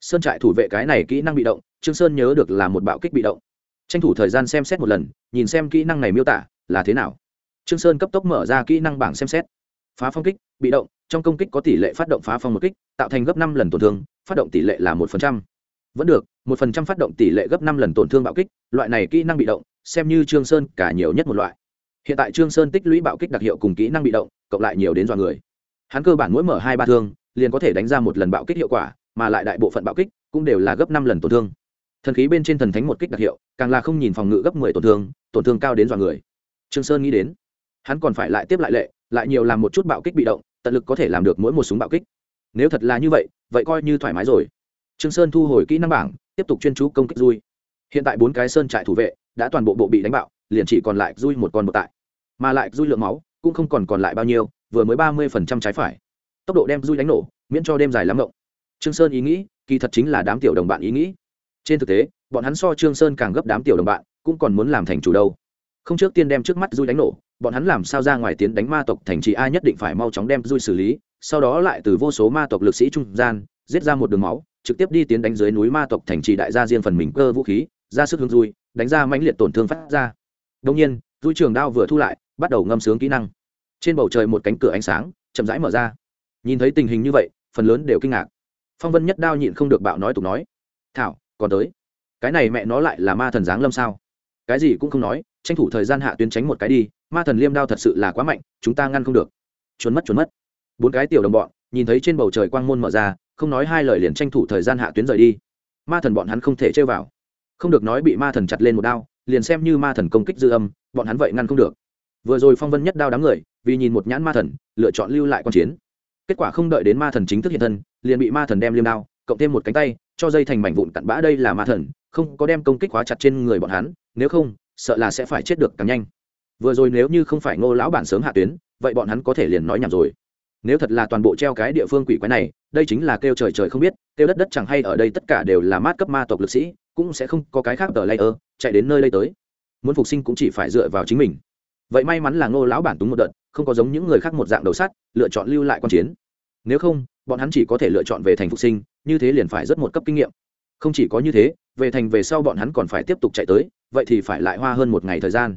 Sơn trại thủ vệ cái này kỹ năng bị động, trương sơn nhớ được là một bạo kích bị động tranh thủ thời gian xem xét một lần, nhìn xem kỹ năng này miêu tả là thế nào. Trương sơn cấp tốc mở ra kỹ năng bảng xem xét. Phá phong kích, bị động, trong công kích có tỷ lệ phát động phá phong một kích, tạo thành gấp năm lần tổn thương, phát động tỷ lệ là một phần trăm. Vẫn được, một phần trăm phát động tỷ lệ gấp năm lần tổn thương bạo kích, loại này kỹ năng bị động, xem như trương sơn cả nhiều nhất một loại. Hiện tại trương sơn tích lũy bạo kích đặc hiệu cùng kỹ năng bị động, cộng lại nhiều đến dọa người. Hắn cơ bản mỗi mở hai ba thương, liền có thể đánh ra một lần bạo kích hiệu quả, mà lại đại bộ phận bạo kích cũng đều là gấp năm lần tổn thương thần khí bên trên thần thánh một kích đặc hiệu, càng là không nhìn phòng ngự gấp mười tổn thương tổn thương cao đến dọa người. Trương sơn nghĩ đến, hắn còn phải lại tiếp lại lệ, lại nhiều làm một chút bạo kích bị động, tận lực có thể làm được mỗi một súng bạo kích. Nếu thật là như vậy vậy coi như thoải mái rồi. Trương sơn thu hồi kỹ năng bảng, tiếp tục chuyên chú công kích dui. Hiện tại bốn cái sơn trại thủ vệ đã toàn bộ bộ bị đánh bạo, liền chỉ còn lại dui một con một tại. Mà lại dui lượng máu cũng không còn còn lại bao nhiêu, vừa mới ba mươi phần trăm trái phải. Tốc độ đem dui đánh nổ, miễn cho đêm dài lắm ngộng. Trương sơn ý nghĩ, kỳ thật chính là đám tiểu đồng bạn ý nghĩ trên thực tế, bọn hắn so trương sơn càng gấp đám tiểu đồng bạn, cũng còn muốn làm thành chủ đâu. Không trước tiên đem trước mắt dui đánh nổ, bọn hắn làm sao ra ngoài tiến đánh ma tộc thành trì ai nhất định phải mau chóng đem dui xử lý, sau đó lại từ vô số ma tộc lực sĩ trung gian, giết ra một đường máu, trực tiếp đi tiến đánh dưới núi ma tộc thành trì đại gia riêng phần mình cơ vũ khí, ra sức hướng dui đánh ra mãnh liệt tổn thương phát ra. Đông nhiên dui trường đao vừa thu lại, bắt đầu ngâm sướng kỹ năng. Trên bầu trời một cánh cửa ánh sáng, chậm rãi mở ra. Nhìn thấy tình hình như vậy, phần lớn đều kinh ngạc. Phong vân nhất đao nhịn không được bạo nói tục nói. Thảo còn tới. Cái này mẹ nó lại là ma thần giáng lâm sao? Cái gì cũng không nói, tranh thủ thời gian hạ tuyến tránh một cái đi, ma thần liêm đao thật sự là quá mạnh, chúng ta ngăn không được. Trốn mất trốn mất. Bốn cái tiểu đồng bọn, nhìn thấy trên bầu trời quang môn mở ra, không nói hai lời liền tranh thủ thời gian hạ tuyến rời đi. Ma thần bọn hắn không thể chơi vào. Không được nói bị ma thần chặt lên một đao, liền xem như ma thần công kích dư âm, bọn hắn vậy ngăn không được. Vừa rồi phong vân nhất đao đám người, vì nhìn một nhãn ma thần, lựa chọn lưu lại q chiến. Kết quả không đợi đến ma thần chính thức hiện thân, liền bị ma thần đem liêm đao cộng thêm một cánh tay cho dây thành mảnh vụn cặn bã đây là ma thần không có đem công kích hóa chặt trên người bọn hắn nếu không sợ là sẽ phải chết được càng nhanh. Vừa rồi nếu như không phải ngô lão bản sớm hạ tuyến vậy bọn hắn có thể liền nói nhảm rồi. Nếu thật là toàn bộ treo cái địa phương quỷ quái này đây chính là kêu trời trời không biết kêu đất đất chẳng hay ở đây tất cả đều là mát cấp ma tộc lực sĩ cũng sẽ không có cái khác tờ ơ, chạy đến nơi đây tới. Muốn phục sinh cũng chỉ phải dựa vào chính mình. Vậy may mắn là ngô lão bản túng một đợt không có giống những người khác một dạng đầu sắt lựa chọn lưu lại q chiến. Nếu không bọn hắn chỉ có thể lựa chọn về thành phục sinh như thế liền phải rất một cấp kinh nghiệm. Không chỉ có như thế, về thành về sau bọn hắn còn phải tiếp tục chạy tới, vậy thì phải lại hoa hơn một ngày thời gian.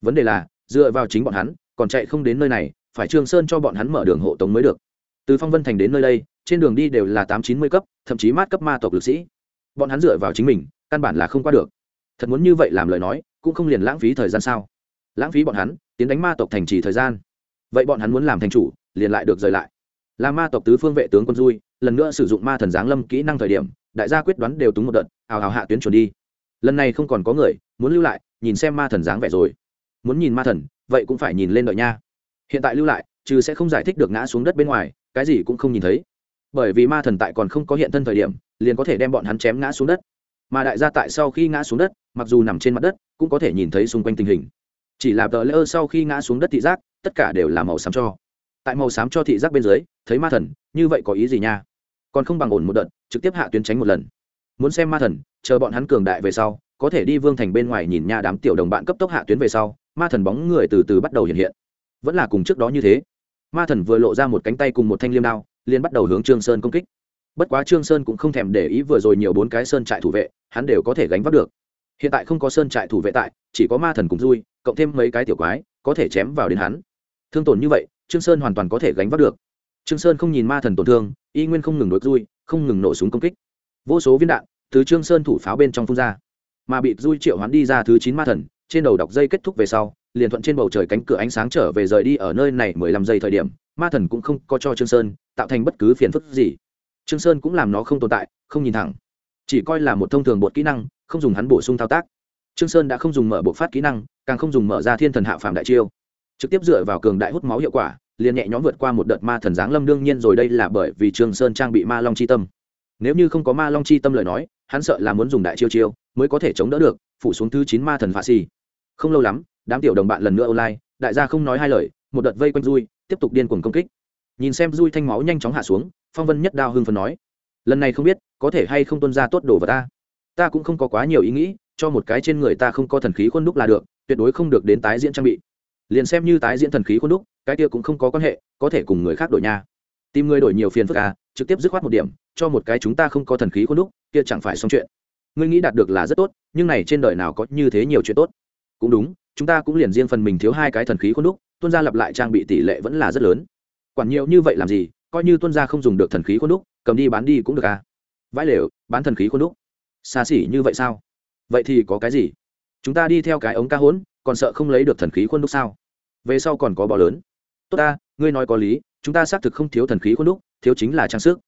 Vấn đề là, dựa vào chính bọn hắn, còn chạy không đến nơi này, phải trương sơn cho bọn hắn mở đường hộ tống mới được. Từ phong vân thành đến nơi đây, trên đường đi đều là tám chín mươi cấp, thậm chí mát cấp ma tộc lực sĩ. Bọn hắn dựa vào chính mình, căn bản là không qua được. Thật muốn như vậy làm lời nói, cũng không liền lãng phí thời gian sao? Lãng phí bọn hắn, tiến đánh ma tộc thành trì thời gian. Vậy bọn hắn muốn làm thành chủ, liền lại được rời lại. Là ma tộc tứ phương vệ tướng quân dui lần nữa sử dụng ma thần giáng lâm kỹ năng thời điểm, đại gia quyết đoán đều túng một đợt hào hào hạ tuyến chuẩn đi. Lần này không còn có người, muốn lưu lại, nhìn xem ma thần dáng vẻ rồi. Muốn nhìn ma thần, vậy cũng phải nhìn lên đợi nha. Hiện tại lưu lại chứ sẽ không giải thích được ngã xuống đất bên ngoài, cái gì cũng không nhìn thấy. Bởi vì ma thần tại còn không có hiện thân thời điểm, liền có thể đem bọn hắn chém ngã xuống đất. Mà đại gia tại sau khi ngã xuống đất, mặc dù nằm trên mặt đất, cũng có thể nhìn thấy xung quanh tình hình. Chỉ là tờ lỡ sau khi ngã xuống đất thị giác, tất cả đều là màu xám cho. Tại màu xám cho thị giác bên dưới, thấy ma thần, như vậy có ý gì nha? Còn không bằng ổn một đợt, trực tiếp hạ tuyến tránh một lần. Muốn xem ma thần, chờ bọn hắn cường đại về sau, có thể đi vương thành bên ngoài nhìn nha đám tiểu đồng bạn cấp tốc hạ tuyến về sau, ma thần bóng người từ từ bắt đầu hiện hiện. Vẫn là cùng trước đó như thế. Ma thần vừa lộ ra một cánh tay cùng một thanh liêm đao, liền bắt đầu hướng trương sơn công kích. Bất quá trương sơn cũng không thèm để ý vừa rồi nhiều bốn cái sơn trại thủ vệ, hắn đều có thể gánh vác được. Hiện tại không có sơn trại thủ vệ tại, chỉ có ma thần cùng vui cộng thêm mấy cái tiểu quái, có thể chém vào đến hắn. Thương tổn như vậy, trương sơn hoàn toàn có thể gánh vác được trương sơn không nhìn ma thần tổn thương, y nguyên không ngừng đột rui, không ngừng nổ súng công kích. Vô số viên đạn từ trương sơn thủ pháo bên trong phun ra, mà bị rui triệu hoán đi ra thứ chín ma thần, trên đầu đọc dây kết thúc về sau, liền thuận trên bầu trời cánh cửa ánh sáng trở về rời đi ở nơi này mười lăm giây thời điểm, ma thần cũng không có cho trương sơn tạo thành bất cứ phiền phức gì. Trương sơn cũng làm nó không tồn tại, không nhìn thẳng. Chỉ coi là một thông thường bột kỹ năng, không dùng hắn bổ sung thao tác. Trương sơn đã không dùng mở bộ phát kỹ năng, càng không dùng mở ra thiên thần hạ phàm đại chiêu. Trực tiếp dựa vào cường đại hút máu hiệu quả liền nhẹ nhõm vượt qua một đợt ma thần giáng lâm đương nhiên rồi, đây là bởi vì trương sơn trang bị ma long chi tâm. Nếu như không có ma long chi tâm lời nói, hắn sợ là muốn dùng đại chiêu chiêu mới có thể chống đỡ được, phủ xuống thứ chín ma thần phạ xì. Không lâu lắm, đám tiểu đồng bạn lần nữa online, đại gia không nói hai lời, một đợt vây quanh dui, tiếp tục điên cuồng công kích. Nhìn xem dui thanh máu nhanh chóng hạ xuống, phong vân nhất đao hưng phấn nói, lần này không biết có thể hay không tuân ra tốt đồ vào ta. Ta cũng không có quá nhiều ý nghĩ, cho một cái trên người ta không có thần khí khuôn đúc là được, tuyệt đối không được đến tái diễn trang bị liền xem như tái diễn thần khí khuôn đúc, cái kia cũng không có quan hệ, có thể cùng người khác đổi nha. Tìm người đổi nhiều phiền phức à trực tiếp dứt khoát một điểm, cho một cái chúng ta không có thần khí khuôn đúc, kia chẳng phải xong chuyện. Ngươi nghĩ đạt được là rất tốt, nhưng này trên đời nào có như thế nhiều chuyện tốt? Cũng đúng, chúng ta cũng liền riêng phần mình thiếu hai cái thần khí khuôn đúc tuân gia lặp lại trang bị tỷ lệ vẫn là rất lớn. Quản nhiều như vậy làm gì, coi như tuân gia không dùng được thần khí khuôn đúc, cầm đi bán đi cũng được à. Vãi lều, bán thần khí khuôn đúc. Xa xỉ như vậy sao? Vậy thì có cái gì? Chúng ta đi theo cái ống ca hỗn còn sợ không lấy được thần khí khuôn đúc sao? Về sau còn có bò lớn. Tốt ta, ngươi nói có lý, chúng ta xác thực không thiếu thần khí khuôn đúc, thiếu chính là trang sức.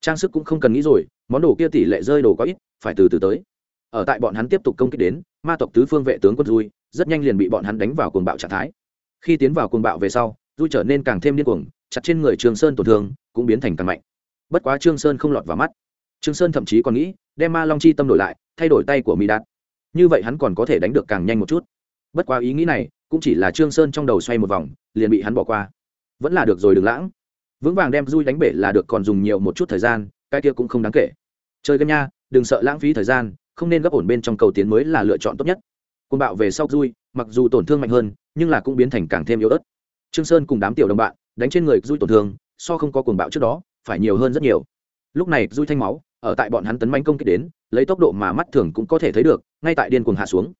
Trang sức cũng không cần nghĩ rồi, món đồ kia tỷ lệ rơi đồ có ít, phải từ từ tới. Ở tại bọn hắn tiếp tục công kích đến, ma tộc tứ phương vệ tướng quân dui rất nhanh liền bị bọn hắn đánh vào cuồng bạo trạng thái. Khi tiến vào cuồng bạo về sau dui trở nên càng thêm điên cuồng, chặt trên người trường sơn tổn thương, cũng biến thành càng mạnh. Bất quá trương sơn không lọt vào mắt. Trương sơn thậm chí còn nghĩ, đem ma long chi tâm đổi lại, thay đổi tay của mỹ đạt. Như vậy hắn còn có thể đánh được càng nhanh một chút bất quá ý nghĩ này cũng chỉ là trương sơn trong đầu xoay một vòng, liền bị hắn bỏ qua. Vẫn là được rồi đừng lãng. Vững vàng đem dui đánh bể là được còn dùng nhiều một chút thời gian, cái kia cũng không đáng kể. Chơi game nha, đừng sợ lãng phí thời gian, không nên gấp ổn bên trong cầu tiến mới là lựa chọn tốt nhất. Côn bạo về sau dui, mặc dù tổn thương mạnh hơn, nhưng là cũng biến thành càng thêm yếu ớt. Trương sơn cùng đám tiểu đồng bạn đánh trên người dui tổn thương, so không có cuồng bạo trước đó, phải nhiều hơn rất nhiều. Lúc này dui thanh máu, ở tại bọn hắn tấn manh công kích đến, lấy tốc độ mà mắt thường cũng có thể thấy được, ngay tại điên cuồng hạ xuống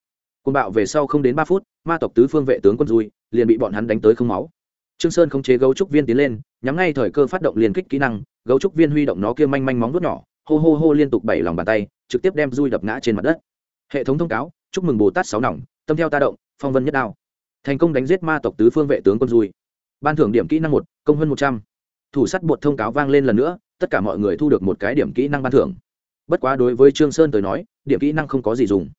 cuồng bạo về sau không đến ba phút, ma tộc tứ phương vệ tướng quân dui liền bị bọn hắn đánh tới không máu. Trương sơn không chế gấu trúc viên tiến lên, nhắm ngay thời cơ phát động liên kích kỹ năng, gấu trúc viên huy động nó kia manh manh móng vuốt nhỏ, hô hô hô liên tục bảy lòng bàn tay, trực tiếp đem dui đập ngã trên mặt đất. Hệ thống thông cáo, chúc mừng bồ tát sáu nòng, tâm theo ta động, phong vân nhất đao. Thành công đánh giết ma tộc tứ phương vệ tướng quân dui ban thưởng điểm kỹ năng một, công hơn một trăm. Thủ sắt bột thông cáo vang lên lần nữa, tất cả mọi người thu được một cái điểm kỹ năng ban thưởng. Bất quá đối với trương sơn tới nói, điểm kỹ năng không có gì dùng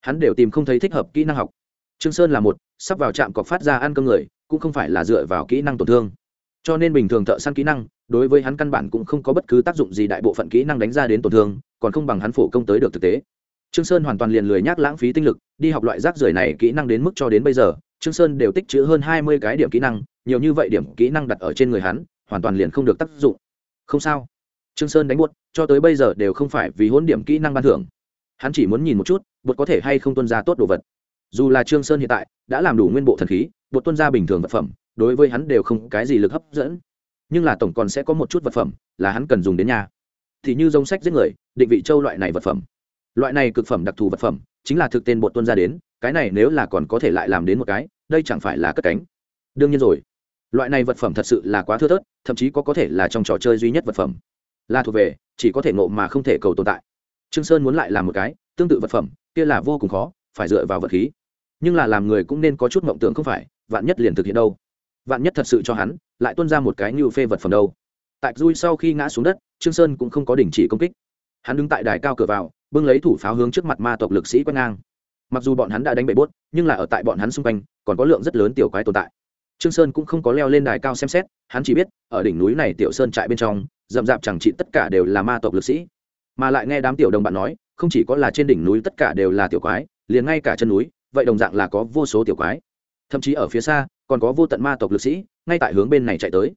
hắn đều tìm không thấy thích hợp kỹ năng học. Trương sơn là một, sắp vào trạm cọc phát ra ăn cơm người, cũng không phải là dựa vào kỹ năng tổn thương. Cho nên bình thường thợ săn kỹ năng, đối với hắn căn bản cũng không có bất cứ tác dụng gì đại bộ phận kỹ năng đánh ra đến tổn thương, còn không bằng hắn phổ công tới được thực tế. Trương sơn hoàn toàn liền lười nhác lãng phí tinh lực, đi học loại rác rưởi này kỹ năng đến mức cho đến bây giờ, trương sơn đều tích trữ hơn hai mươi cái điểm kỹ năng, nhiều như vậy điểm kỹ năng đặt ở trên người hắn, hoàn toàn liền không được tác dụng. Không sao. Trương sơn đánh buốt, cho tới bây giờ đều không phải vì hỗn điểm kỹ năng ban thưởng. Hắn chỉ muốn nhìn một chút bột có thể hay không tuân ra tốt đồ vật. Dù là trương sơn hiện tại đã làm đủ nguyên bộ thần khí, bột tuân ra bình thường vật phẩm, đối với hắn đều không cái gì lực hấp dẫn. Nhưng là tổng còn sẽ có một chút vật phẩm là hắn cần dùng đến nhà. Thì như giống sách giết người, định vị châu loại này vật phẩm. Loại này cực phẩm đặc thù vật phẩm chính là thực tên bột tuân ra đến, cái này nếu là còn có thể lại làm đến một cái, đây chẳng phải là cất cánh. Đương nhiên rồi, loại này vật phẩm thật sự là quá thưa thớt, thậm chí có có thể là trong trò chơi duy nhất vật phẩm. Là thuộc về, chỉ có thể ngộ mà không thể cầu tồn tại. Trương sơn muốn lại làm một cái tương tự vật phẩm, kia là vô cùng khó, phải dựa vào vật khí. Nhưng là làm người cũng nên có chút mộng tưởng không phải, vạn nhất liền thực hiện đâu. Vạn nhất thật sự cho hắn, lại tuân ra một cái như phê vật phẩm đâu. Tại dui sau khi ngã xuống đất, trương sơn cũng không có đình chỉ công kích. Hắn đứng tại đài cao cửa vào, bưng lấy thủ pháo hướng trước mặt ma tộc lực sĩ quét ngang. Mặc dù bọn hắn đã đánh bể bốt, nhưng là ở tại bọn hắn xung quanh, còn có lượng rất lớn tiểu quái tồn tại. Trương sơn cũng không có leo lên đài cao xem xét, hắn chỉ biết, ở đỉnh núi này tiểu sơn trại bên trong, rậm rạp chẳng trị tất cả đều là ma tộc lực sĩ. Mà lại nghe đám tiểu đồng bạn nói không chỉ có là trên đỉnh núi tất cả đều là tiểu quái, liền ngay cả chân núi, vậy đồng dạng là có vô số tiểu quái. Thậm chí ở phía xa, còn có vô tận ma tộc lực sĩ, ngay tại hướng bên này chạy tới.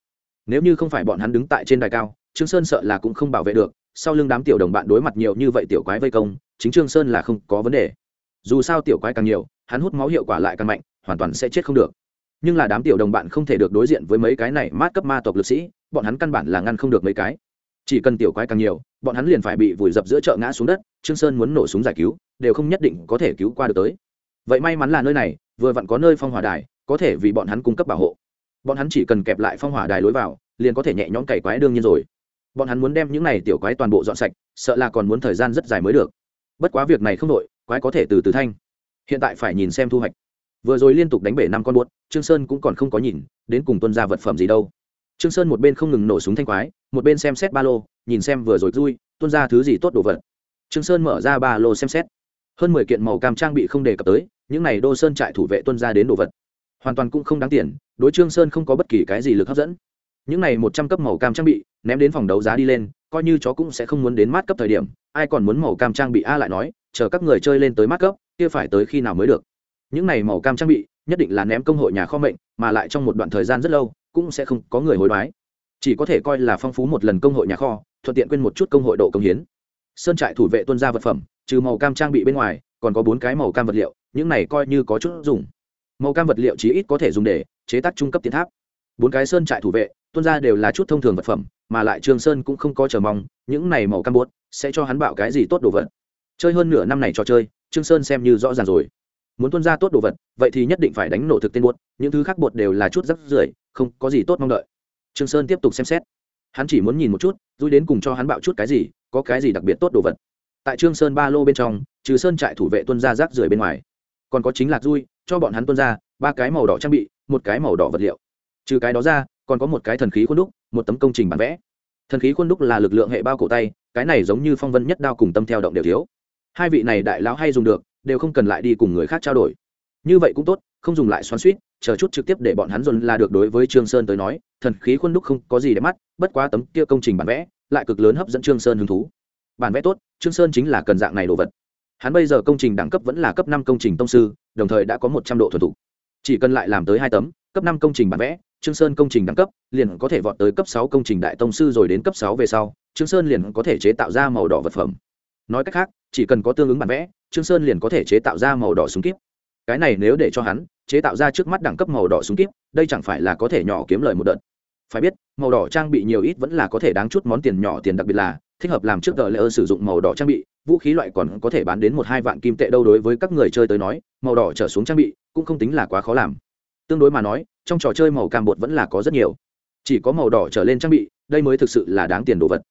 Nếu như không phải bọn hắn đứng tại trên đài cao, trương sơn sợ là cũng không bảo vệ được, sau lưng đám tiểu đồng bạn đối mặt nhiều như vậy tiểu quái vây công, chính trương sơn là không có vấn đề. Dù sao tiểu quái càng nhiều, hắn hút máu hiệu quả lại càng mạnh, hoàn toàn sẽ chết không được. Nhưng là đám tiểu đồng bạn không thể được đối diện với mấy cái này mát cấp ma tộc lực sĩ, bọn hắn căn bản là ngăn không được mấy cái chỉ cần tiểu quái càng nhiều, bọn hắn liền phải bị vùi dập giữa chợ ngã xuống đất, trương sơn muốn nổ súng giải cứu, đều không nhất định có thể cứu qua được tới. Vậy may mắn là nơi này, vừa vặn có nơi phong hỏa đài, có thể vì bọn hắn cung cấp bảo hộ. Bọn hắn chỉ cần kẹp lại phong hỏa đài lối vào, liền có thể nhẹ nhõm cày quái đương nhiên rồi. Bọn hắn muốn đem những này tiểu quái toàn bộ dọn sạch, sợ là còn muốn thời gian rất dài mới được. Bất quá việc này không đội quái có thể từ từ thanh. Hiện tại phải nhìn xem thu hoạch. Vừa rồi liên tục đánh bể năm con buốt, trương sơn cũng còn không có nhìn, đến cùng tuân ra vật phẩm gì đâu trương sơn một bên không ngừng nổ súng thanh quái, một bên xem xét ba lô, nhìn xem vừa rồi vui tuôn ra thứ gì tốt đồ vật. Trương sơn mở ra ba lô xem xét. Hơn mười kiện màu cam trang bị không đề cập tới, những này đô sơn trại thủ vệ tuân ra đến đồ vật. Hoàn toàn cũng không đáng tiền, đối trương sơn không có bất kỳ cái gì lực hấp dẫn. Những này một trăm cấp màu cam trang bị, ném đến phòng đấu giá đi lên, coi như chó cũng sẽ không muốn đến mát cấp thời điểm, ai còn muốn màu cam trang bị a lại nói, chờ các người chơi lên tới mát cấp, kia phải tới khi nào mới được. Những này màu cam trang bị, nhất định là ném công hội nhà kho mệnh, mà lại trong một đoạn thời gian rất lâu cũng sẽ không có người hối đoái. Chỉ có thể coi là phong phú một lần công hội nhà kho, thuận tiện quên một chút công hội độ công hiến. Sơn trại thủ vệ tuân ra vật phẩm, trừ màu cam trang bị bên ngoài, còn có bốn cái màu cam vật liệu, những này coi như có chút dùng. Màu cam vật liệu chí ít có thể dùng để chế tác trung cấp tiến tháp. Bốn cái sơn trại thủ vệ, tuân ra đều là chút thông thường vật phẩm, mà lại trương sơn cũng không có chờ mong, những này màu cam buốt sẽ cho hắn bạo cái gì tốt đồ vật. Chơi hơn nửa năm này trò chơi, trương sơn xem như rõ ràng rồi muốn tuân ra tốt đồ vật, vậy thì nhất định phải đánh nổ thực tên bột những thứ khác bột đều là chút rắc rưởi, không có gì tốt mong đợi. Trương sơn tiếp tục xem xét. Hắn chỉ muốn nhìn một chút rui đến cùng cho hắn bạo chút cái gì, có cái gì đặc biệt tốt đồ vật. Tại trương sơn ba lô bên trong, trừ sơn trại thủ vệ tuân ra rác rưởi bên ngoài, còn có chính lạc rui cho bọn hắn tuân ra ba cái màu đỏ trang bị, một cái màu đỏ vật liệu. Trừ cái đó ra, còn có một cái thần khí khuôn đúc, một tấm công trình bản vẽ. Thần khí khuôn đúc là lực lượng hệ bao cổ tay, cái này giống như phong vân nhất đao cùng tâm theo động đều thiếu. Hai vị này đại lão hay dùng được đều không cần lại đi cùng người khác trao đổi. Như vậy cũng tốt, không dùng lại xoắn suýt chờ chút trực tiếp để bọn hắn dồn là được đối với trương sơn tới nói, thần khí khuôn đúc không có gì để mắt, bất quá tấm kia công trình bản vẽ, lại cực lớn hấp dẫn trương sơn hứng thú. Bản vẽ tốt, trương sơn chính là cần dạng này đồ vật. Hắn bây giờ công trình đẳng cấp vẫn là cấp năm công trình tông sư, đồng thời đã có một trăm độ thuần thục. Chỉ cần lại làm tới hai tấm, cấp năm công trình bản vẽ, trương sơn công trình đẳng cấp liền có thể vọt tới cấp sáu công trình đại tông sư rồi đến cấp sáu về sau, trương sơn liền có thể chế tạo ra màu đỏ vật phẩm nói cách khác, chỉ cần có tương ứng bản vẽ, trương sơn liền có thể chế tạo ra màu đỏ súng kíp. Cái này nếu để cho hắn chế tạo ra trước mắt đẳng cấp màu đỏ súng kíp, đây chẳng phải là có thể nhỏ kiếm lời một đợt. Phải biết, màu đỏ trang bị nhiều ít vẫn là có thể đáng chút món tiền nhỏ tiền đặc biệt là thích hợp làm trước tờ lễ ơ sử dụng màu đỏ trang bị, vũ khí loại còn có thể bán đến một hai vạn kim tệ đâu đối với các người chơi tới nói, màu đỏ trở xuống trang bị cũng không tính là quá khó làm. Tương đối mà nói, trong trò chơi màu cam bột vẫn là có rất nhiều. Chỉ có màu đỏ trở lên trang bị, đây mới thực sự là đáng tiền đồ vật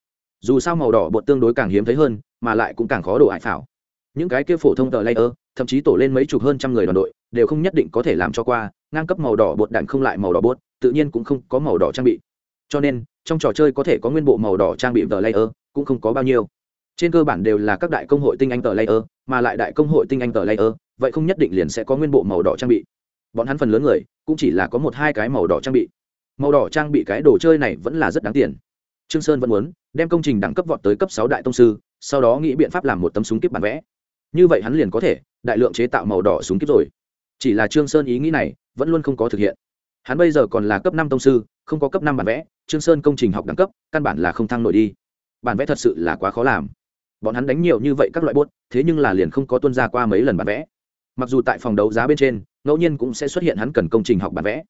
dù sao màu đỏ bột tương đối càng hiếm thấy hơn, mà lại cũng càng khó đổ hại phảo. Những cái kia phổ thông tờ layer, thậm chí tổ lên mấy chục hơn trăm người đoàn đội, đều không nhất định có thể làm cho qua, ngang cấp màu đỏ bột đạn không lại màu đỏ bột, tự nhiên cũng không có màu đỏ trang bị. Cho nên, trong trò chơi có thể có nguyên bộ màu đỏ trang bị tờ layer cũng không có bao nhiêu. Trên cơ bản đều là các đại công hội tinh anh tờ layer, mà lại đại công hội tinh anh tờ layer, vậy không nhất định liền sẽ có nguyên bộ màu đỏ trang bị. Bọn hắn phần lớn người, cũng chỉ là có một hai cái màu đỏ trang bị. Màu đỏ trang bị cái đồ chơi này vẫn là rất đáng tiền. Trương sơn vẫn muốn đem công trình đẳng cấp vọt tới cấp sáu đại tông sư, sau đó nghĩ biện pháp làm một tấm súng kíp bản vẽ. Như vậy hắn liền có thể đại lượng chế tạo màu đỏ súng kíp rồi. Chỉ là trương sơn ý nghĩ này vẫn luôn không có thực hiện. Hắn bây giờ còn là cấp năm tông sư, không có cấp năm bản vẽ, trương sơn công trình học đẳng cấp, căn bản là không thăng nổi đi. Bản vẽ thật sự là quá khó làm. Bọn hắn đánh nhiều như vậy các loại bốt thế nhưng là liền không có tuân ra qua mấy lần bản vẽ. Mặc dù tại phòng đấu giá bên trên, ngẫu nhiên cũng sẽ xuất hiện hắn cần công trình học bản vẽ.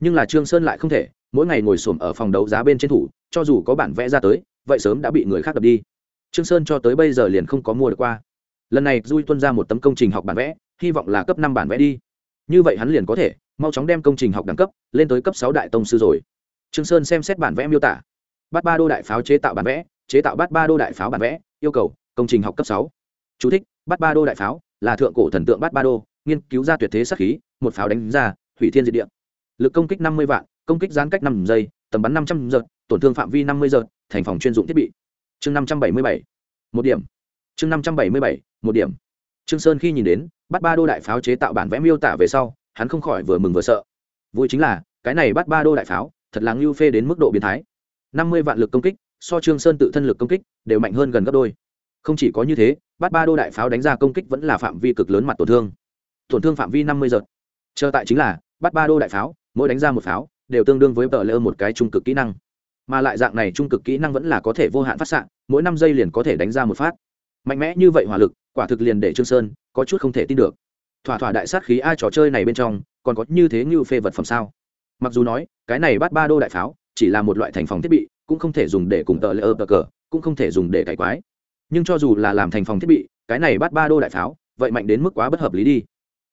Nhưng là trương sơn lại không thể, mỗi ngày ngồi xổm ở phòng đấu giá bên trên thủ, cho dù có bản vẽ ra tới vậy sớm đã bị người khác đập đi. Trương sơn cho tới bây giờ liền không có mua được qua. Lần này duy tuân ra một tấm công trình học bản vẽ, hy vọng là cấp năm bản vẽ đi. Như vậy hắn liền có thể, mau chóng đem công trình học đẳng cấp, lên tới cấp sáu đại tông sư rồi. Trương sơn xem xét bản vẽ miêu tả. Bát ba đô đại pháo chế tạo bản vẽ, chế tạo bát ba đô đại pháo bản vẽ, yêu cầu, công trình học cấp sáu. Chú thích, bát ba đô đại pháo, là thượng cổ thần tượng bát ba đô, nghiên cứu ra tuyệt thế sát khí, một pháo đánh ra, hủy thiên diệt địa. Lực công kích năm mươi vạn, công kích giãn cách năm giây, tầm bắn năm trăm giật tổn thương phạm vi năm mươi giật thành phòng chuyên dụng thiết bị. Chương năm trăm bảy mươi bảy, một điểm. Chương năm trăm bảy mươi bảy, một điểm. Trương sơn khi nhìn đến, bắt ba đô đại pháo chế tạo bản vẽ miêu tả về sau, hắn không khỏi vừa mừng vừa sợ. Vui chính là, cái này bắt ba đô đại pháo, thật là ngưu phê đến mức độ biến thái. năm mươi vạn lực công kích, so trương sơn tự thân lực công kích, đều mạnh hơn gần gấp đôi. Không chỉ có như thế, bắt ba đô đại pháo đánh ra công kích vẫn là phạm vi cực lớn mặt tổn thương. Tổn thương phạm vi năm mươi giật. Chờ tại chính là, bắt ba đô đại pháo, mỗi đánh ra một pháo, đều tương đương với tờ lơ một cái trung cực kỹ năng mà lại dạng này trung cực kỹ năng vẫn là có thể vô hạn phát xạ, mỗi năm giây liền có thể đánh ra một phát. Mạnh mẽ như vậy hỏa lực, quả thực liền để trương sơn có chút không thể tin được. Thỏa thỏa đại sát khí ai trò chơi này bên trong, còn có như thế như phê vật phẩm sao? Mặc dù nói, cái này bắt ba đô đại pháo, chỉ là một loại thành phòng thiết bị, cũng không thể dùng để cùng tờ lễ ơ cờ, cũng không thể dùng để cải quái. Nhưng cho dù là làm thành phòng thiết bị, cái này bắt ba đô đại pháo, vậy mạnh đến mức quá bất hợp lý đi.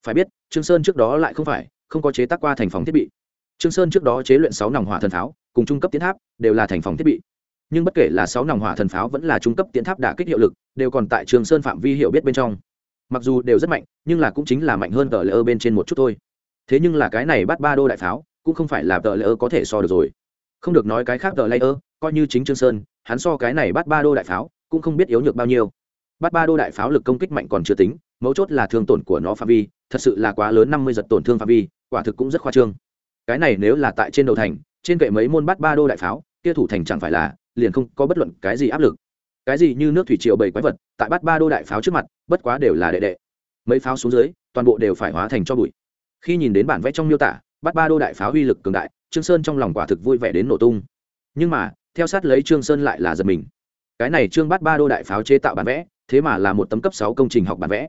Phải biết, trương sơn trước đó lại không phải, không có chế tác qua thành phòng thiết bị trương sơn trước đó chế luyện sáu nòng hỏa thần pháo, cùng trung cấp tiến tháp, đều là thành phòng thiết bị. Nhưng bất kể là sáu nòng hỏa thần pháo vẫn là trung cấp tiến tháp đả kích hiệu lực, đều còn tại trường sơn phạm vi hiểu biết bên trong. Mặc dù đều rất mạnh, nhưng là cũng chính là mạnh hơn tờ lỡ bên trên một chút thôi. Thế nhưng là cái này bắt ba đô đại pháo, cũng không phải là tờ lỡ có thể so được rồi. Không được nói cái khác tờ lỡ coi như chính trương sơn, hắn so cái này bắt ba đô đại pháo, cũng không biết yếu nhược bao nhiêu. Bắt ba đô đại pháo lực công kích mạnh còn chưa tính, mấu chốt là thương tổn của nó phạm vi, thật sự là quá lớn năm mươi giật tổn thương phạm vi, quả thực cũng rất khoa trương cái này nếu là tại trên đầu thành, trên kệ mấy môn bắt ba đô đại pháo, kia thủ thành chẳng phải là, liền không có bất luận cái gì áp lực. Cái gì như nước thủy triều bảy quái vật, tại bắt ba đô đại pháo trước mặt, bất quá đều là đệ đệ. Mấy pháo xuống dưới, toàn bộ đều phải hóa thành cho bụi. Khi nhìn đến bản vẽ trong miêu tả, bắt ba đô đại pháo uy lực cường đại, trương sơn trong lòng quả thực vui vẻ đến nổ tung. Nhưng mà, theo sát lấy trương sơn lại là giật mình. Cái này trương bắt ba đô đại pháo chế tạo bản vẽ, thế mà là một tấm cấp sáu công trình học bản vẽ.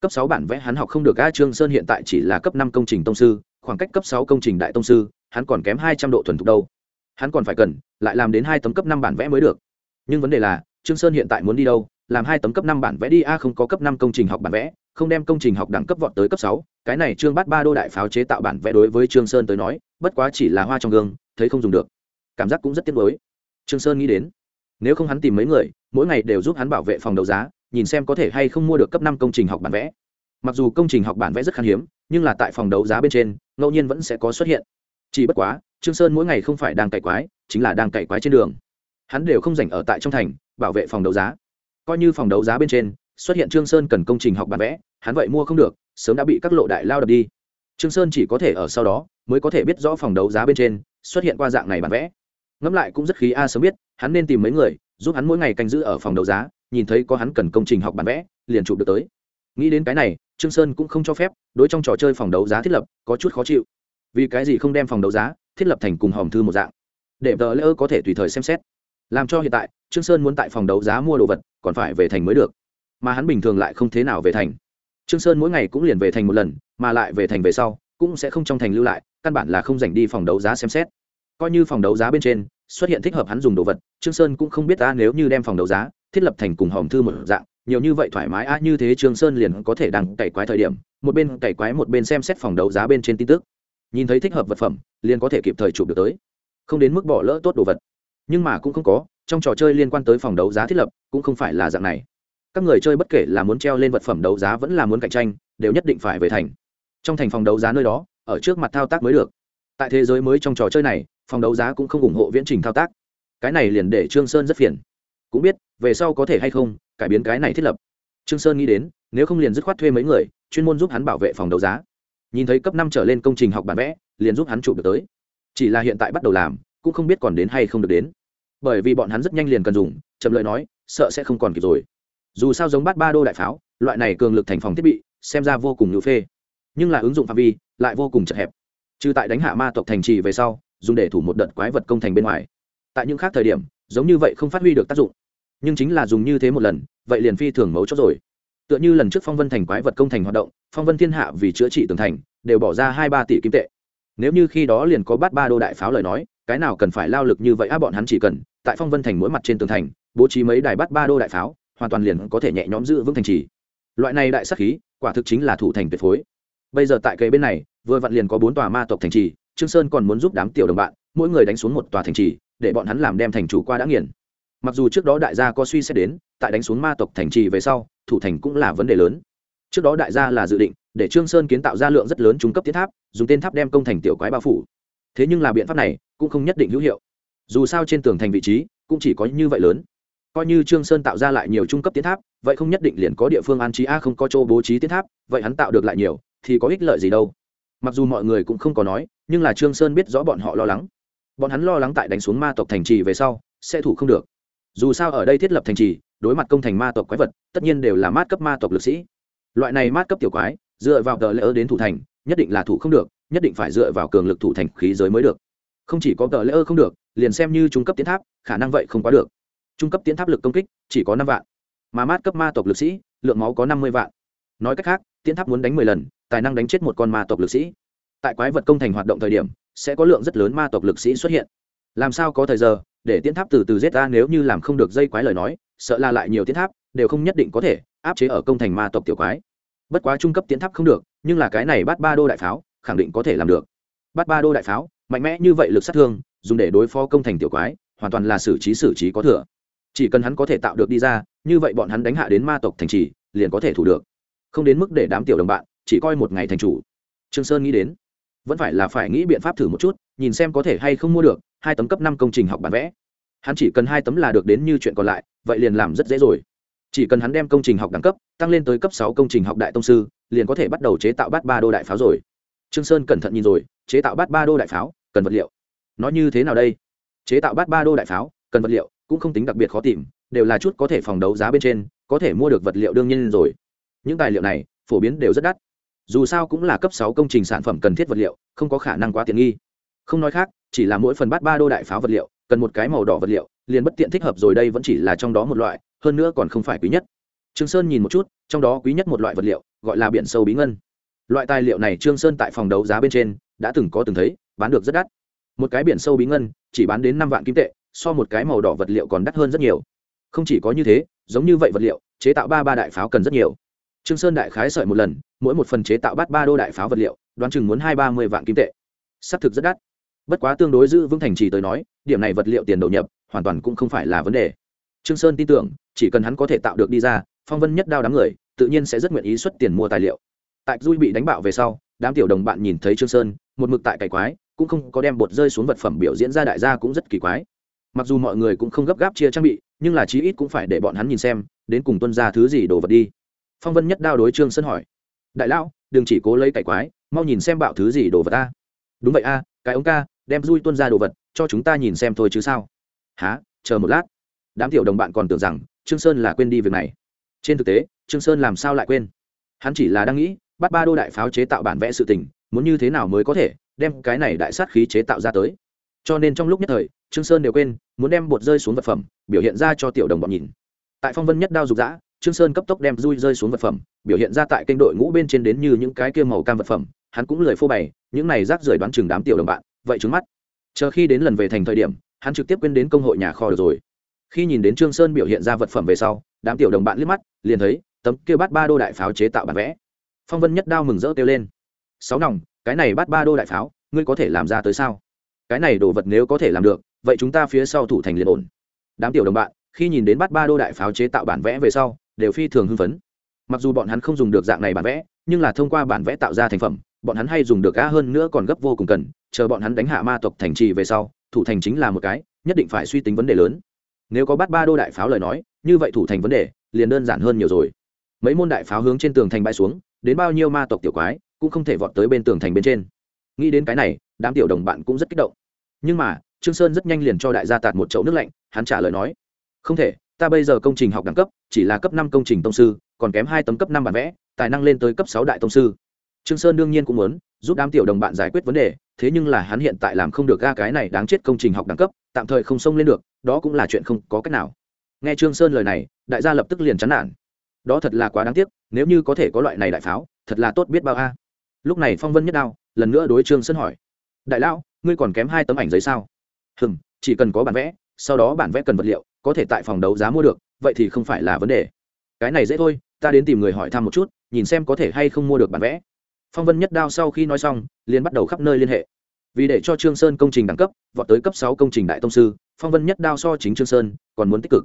Cấp sáu bản vẽ hắn học không được a trương sơn hiện tại chỉ là cấp năm công trình tông sư khoảng cách cấp sáu công trình đại tông sư, hắn còn kém hai trăm độ thuần thục đâu. Hắn còn phải cần, lại làm đến hai tấm cấp năm bản vẽ mới được. Nhưng vấn đề là, trương sơn hiện tại muốn đi đâu, làm hai tấm cấp năm bản vẽ đi, a, không có cấp năm công trình học bản vẽ, không đem công trình học đẳng cấp vọt tới cấp sáu, cái này trương bát ba đô đại pháo chế tạo bản vẽ đối với trương sơn tới nói, bất quá chỉ là hoa trong gương, thấy không dùng được. Cảm giác cũng rất tiếc nuối. Trương sơn nghĩ đến, nếu không hắn tìm mấy người, mỗi ngày đều giúp hắn bảo vệ phòng đấu giá, nhìn xem có thể hay không mua được cấp năm công trình học bản vẽ mặc dù công trình học bản vẽ rất khan hiếm, nhưng là tại phòng đấu giá bên trên, ngẫu nhiên vẫn sẽ có xuất hiện. Chỉ bất quá, trương sơn mỗi ngày không phải đang cày quái, chính là đang cày quái trên đường. Hắn đều không dành ở tại trong thành, bảo vệ phòng đấu giá. Coi như phòng đấu giá bên trên, xuất hiện trương sơn cần công trình học bản vẽ, hắn vậy mua không được, sớm đã bị các lộ đại lao đập đi. Trương sơn chỉ có thể ở sau đó, mới có thể biết rõ phòng đấu giá bên trên, xuất hiện qua dạng này bản vẽ. Ngẫm lại cũng rất khí a sớm biết, hắn nên tìm mấy người, giúp hắn mỗi ngày canh giữ ở phòng đấu giá, nhìn thấy có hắn cần công trình học bản vẽ, liền chụp được tới. Nghĩ đến cái này trương sơn cũng không cho phép, đối trong trò chơi phòng đấu giá thiết lập có chút khó chịu. Vì cái gì không đem phòng đấu giá thiết lập thành cùng hòm thư một dạng? Để tờ lễ có thể tùy thời xem xét. Làm cho hiện tại, trương sơn muốn tại phòng đấu giá mua đồ vật, còn phải về thành mới được. Mà hắn bình thường lại không thế nào về thành. Trương sơn mỗi ngày cũng liền về thành một lần, mà lại về thành về sau, cũng sẽ không trong thành lưu lại, căn bản là không dành đi phòng đấu giá xem xét. Coi như phòng đấu giá bên trên, xuất hiện thích hợp hắn dùng đồ vật, trương sơn cũng không biết ta nếu như đem phòng đấu giá thiết lập thành cùng hòm thư một dạng nhiều như vậy thoải mái a như thế trương sơn liền có thể đằng cày quái thời điểm, một bên cày quái một bên xem xét phòng đấu giá bên trên tin tức. Nhìn thấy thích hợp vật phẩm, liền có thể kịp thời chụp được tới. Không đến mức bỏ lỡ tốt đồ vật. Nhưng mà cũng không có, trong trò chơi liên quan tới phòng đấu giá thiết lập, cũng không phải là dạng này. Các người chơi bất kể là muốn treo lên vật phẩm đấu giá vẫn là muốn cạnh tranh, đều nhất định phải về thành. Trong thành phòng đấu giá nơi đó, ở trước mặt thao tác mới được. Tại thế giới mới trong trò chơi này, phòng đấu giá cũng không ủng hộ viễn trình thao tác. Cái này liền để trương sơn rất phiền. Cũng biết, về sau có thể hay không cải biến cái này thiết lập. Trương sơn nghĩ đến, nếu không liền dứt khoát thuê mấy người, chuyên môn giúp hắn bảo vệ phòng đấu giá. Nhìn thấy cấp năm trở lên công trình học bản vẽ, liền giúp hắn chụp được tới. Chỉ là hiện tại bắt đầu làm, cũng không biết còn đến hay không được đến. Bởi vì bọn hắn rất nhanh liền cần dùng, chậm lợi nói, sợ sẽ không còn kịp rồi. Dù sao giống bát ba đô đại pháo, loại này cường lực thành phòng thiết bị, xem ra vô cùng nhũ phê. Nhưng là ứng dụng phạm vi, lại vô cùng chật hẹp. Trừ tại đánh hạ ma tộc thành trì về sau, dùng để thủ một đợt quái vật công thành bên ngoài. Tại những khác thời điểm, giống như vậy không phát huy được tác dụng nhưng chính là dùng như thế một lần, vậy liền phi thường mấu chốt rồi. Tựa như lần trước phong vân thành quái vật công thành hoạt động, phong vân thiên hạ vì chữa trị tường thành, đều bỏ ra hai ba tỷ kim tệ. Nếu như khi đó liền có bát ba đô đại pháo lời nói, cái nào cần phải lao lực như vậy á, bọn hắn chỉ cần, tại phong vân thành mỗi mặt trên tường thành, bố trí mấy đài bát ba đô đại pháo, hoàn toàn liền có thể nhẹ nhõm giữ vững thành trì. Loại này đại sắc khí, quả thực chính là thủ thành tuyệt phối. Bây giờ tại cây bên này, vừa vặn liền có bốn tòa ma tộc thành trì, trương sơn còn muốn giúp đám tiểu đồng bạn, mỗi người đánh xuống một tòa thành trì, để bọn hắn làm đem thành chủ qua đã nghiền mặc dù trước đó đại gia có suy xét đến, tại đánh xuống ma tộc thành trì về sau, thủ thành cũng là vấn đề lớn. Trước đó đại gia là dự định để trương sơn kiến tạo ra lượng rất lớn trung cấp tiến tháp, dùng tên tháp đem công thành tiểu quái bao phủ. Thế nhưng là biện pháp này cũng không nhất định hữu hiệu. Dù sao trên tường thành vị trí cũng chỉ có như vậy lớn. Coi như trương sơn tạo ra lại nhiều trung cấp tiến tháp, vậy không nhất định liền có địa phương an trí a không có chỗ bố trí tiến tháp, vậy hắn tạo được lại nhiều thì có ích lợi gì đâu. Mặc dù mọi người cũng không có nói, nhưng là trương sơn biết rõ bọn họ lo lắng. Bọn hắn lo lắng tại đánh xuống ma tộc thành trì về sau sẽ thủ không được dù sao ở đây thiết lập thành trì, đối mặt công thành ma tộc quái vật, tất nhiên đều là mát cấp ma tộc lực sĩ. Loại này mát cấp tiểu quái, dựa vào tờ lỡ đến thủ thành, nhất định là thủ không được, nhất định phải dựa vào cường lực thủ thành khí giới mới được. Không chỉ có tờ lỡ không được, liền xem như trung cấp tiến tháp, khả năng vậy không quá được. Trung cấp tiến tháp lực công kích, chỉ có năm vạn. Mà mát cấp ma tộc lực sĩ, lượng máu có năm mươi vạn. Nói cách khác, tiến tháp muốn đánh mười lần, tài năng đánh chết một con ma tộc lực sĩ. Tại quái vật công thành hoạt động thời điểm, sẽ có lượng rất lớn ma tộc lực sĩ xuất hiện. Làm sao có thời giờ để tiến tháp từ từ giết ra nếu như làm không được dây quái lời nói, sợ là lại nhiều tiến tháp, đều không nhất định có thể áp chế ở công thành ma tộc tiểu quái. Bất quá trung cấp tiến tháp không được, nhưng là cái này bắt ba đô đại pháo, khẳng định có thể làm được. Bắt ba đô đại pháo, mạnh mẽ như vậy lực sát thương, dùng để đối phó công thành tiểu quái, hoàn toàn là xử trí xử trí có thừa. Chỉ cần hắn có thể tạo được đi ra, như vậy bọn hắn đánh hạ đến ma tộc thành trì, liền có thể thủ được. Không đến mức để đám tiểu đồng bạn, chỉ coi một ngày thành chủ. Trương sơn nghĩ đến vẫn phải là phải nghĩ biện pháp thử một chút, nhìn xem có thể hay không mua được, hai tấm cấp năm công trình học bản vẽ. Hắn chỉ cần hai tấm là được đến như chuyện còn lại, vậy liền làm rất dễ rồi. Chỉ cần hắn đem công trình học đẳng cấp, tăng lên tới cấp sáu công trình học đại tông sư, liền có thể bắt đầu chế tạo bát ba đô đại pháo rồi. Trương sơn cẩn thận nhìn rồi, chế tạo bát ba đô đại pháo, cần vật liệu. Nó như thế nào đây? Chế tạo bát ba đô đại pháo, cần vật liệu, cũng không tính đặc biệt khó tìm, đều là chút có thể phòng đấu giá bên trên, có thể mua được vật liệu đương nhiên rồi. Những tài liệu này, phổ biến đều rất đắt dù sao cũng là cấp sáu công trình sản phẩm cần thiết vật liệu, không có khả năng quá tiện nghi. Không nói khác, chỉ là mỗi phần bát ba đô đại pháo vật liệu, cần một cái màu đỏ vật liệu, liền bất tiện thích hợp rồi đây vẫn chỉ là trong đó một loại, hơn nữa còn không phải quý nhất. Trương sơn nhìn một chút, trong đó quý nhất một loại vật liệu, gọi là biển sâu bí ngân. Loại tài liệu này trương sơn tại phòng đấu giá bên trên, đã từng có từng thấy, bán được rất đắt. Một cái biển sâu bí ngân, chỉ bán đến năm vạn kim tệ, so một cái màu đỏ vật liệu còn đắt hơn rất nhiều. Không chỉ có như thế, giống như vậy vật liệu, chế tạo ba ba đại pháo cần rất nhiều trương sơn đại khái sợi một lần, mỗi một phần chế tạo bát ba đô đại pháo vật liệu, đoán chừng muốn hai ba mươi vạn kim tệ. Xác thực rất đắt. Bất quá tương đối giữ vững thành trì tới nói, điểm này vật liệu tiền đầu nhập, hoàn toàn cũng không phải là vấn đề. Trương sơn tin tưởng, chỉ cần hắn có thể tạo được đi ra, phong vân nhất đao đám người, tự nhiên sẽ rất nguyện ý xuất tiền mua tài liệu. Tại dui bị đánh bạo về sau, đám tiểu đồng bạn nhìn thấy trương sơn, một mực tại cày quái, cũng không có đem bột rơi xuống vật phẩm biểu diễn ra đại gia cũng rất kỳ quái. Mặc dù mọi người cũng không gấp gáp chia trang bị, nhưng là chí ít cũng phải để bọn hắn nhìn xem, đến cùng tuân ra thứ gì đồ vật đi phong vân nhất đao đối trương sơn hỏi, đại lão, đừng chỉ cố lấy cày quái, mau nhìn xem bạo thứ gì đồ vật ta. Đúng vậy a, cái ống ca, đem dui tuân ra đồ vật, cho chúng ta nhìn xem thôi chứ sao? Há chờ một lát. Đám tiểu đồng bạn còn tưởng rằng trương sơn là quên đi việc này. Trên thực tế, trương sơn làm sao lại quên? Hắn chỉ là đang nghĩ, bắt ba đô đại pháo chế tạo bản vẽ sự tình, muốn như thế nào mới có thể đem cái này đại sát khí chế tạo ra tới. Cho nên trong lúc nhất thời, trương sơn đều quên, muốn đem bột rơi xuống vật phẩm, biểu hiện ra cho tiểu đồng bọn nhìn. Tại phong vân nhất đao dục dã trương sơn cấp tốc đem rui rơi xuống vật phẩm, biểu hiện ra tại kênh đội ngũ bên trên đến như những cái kia màu cam vật phẩm, hắn cũng lười phô bày, những này rác rưởi đoán chừng đám tiểu đồng bạn, vậy trứng mắt. Chờ khi đến lần về thành thời điểm, hắn trực tiếp quên đến công hội nhà kho được rồi. Khi nhìn đến trương sơn biểu hiện ra vật phẩm về sau, đám tiểu đồng bạn liếc mắt, liền thấy, tấm kia bát ba đô đại pháo chế tạo bản vẽ. Phong vân nhất đao mừng rỡ kêu lên. Sáu nòng, cái này bát ba đô đại pháo, ngươi có thể làm ra tới sao? Cái này đồ vật nếu có thể làm được, vậy chúng ta phía sau thủ thành liền ổn. Đám tiểu đồng bạn, khi nhìn đến bát ba đô đại pháo chế tạo bản vẽ về sau đều phi thường hưng phấn. Mặc dù bọn hắn không dùng được dạng này bản vẽ, nhưng là thông qua bản vẽ tạo ra thành phẩm, bọn hắn hay dùng được ga hơn nữa còn gấp vô cùng cần, chờ bọn hắn đánh hạ ma tộc thành trì về sau, thủ thành chính là một cái, nhất định phải suy tính vấn đề lớn. Nếu có bắt ba đô đại pháo lời nói, như vậy thủ thành vấn đề, liền đơn giản hơn nhiều rồi. Mấy môn đại pháo hướng trên tường thành bay xuống, đến bao nhiêu ma tộc tiểu quái, cũng không thể vọt tới bên tường thành bên trên. Nghĩ đến cái này, đám tiểu đồng bạn cũng rất kích động. Nhưng mà, trương sơn rất nhanh liền cho đại gia tạt một chậu nước lạnh, hắn trả lời nói, không thể ta bây giờ công trình học đẳng cấp, chỉ là cấp năm công trình tông sư, còn kém hai tấm cấp năm bản vẽ, tài năng lên tới cấp sáu đại tông sư. Trương sơn đương nhiên cũng muốn giúp đám tiểu đồng bạn giải quyết vấn đề, thế nhưng là hắn hiện tại làm không được ga cái này đáng chết công trình học đẳng cấp, tạm thời không xông lên được, đó cũng là chuyện không có cách nào. Nghe trương sơn lời này, đại gia lập tức liền chán nản. Đó thật là quá đáng tiếc, nếu như có thể có loại này đại pháo, thật là tốt biết bao a. Lúc này phong vân nhất đao, lần nữa đối trương sơn hỏi. Đại lão, ngươi còn kém hai tấm ảnh giấy sao? Hừm, chỉ cần có bản vẽ, sau đó bản vẽ cần vật liệu có thể tại phòng đấu giá mua được, vậy thì không phải là vấn đề. Cái này dễ thôi, ta đến tìm người hỏi thăm một chút, nhìn xem có thể hay không mua được bản vẽ. Phong vân nhất đao sau khi nói xong, liền bắt đầu khắp nơi liên hệ. Vì để cho trương sơn công trình đẳng cấp, vọt tới cấp sáu công trình đại tông sư, phong vân nhất đao so chính trương sơn, còn muốn tích cực.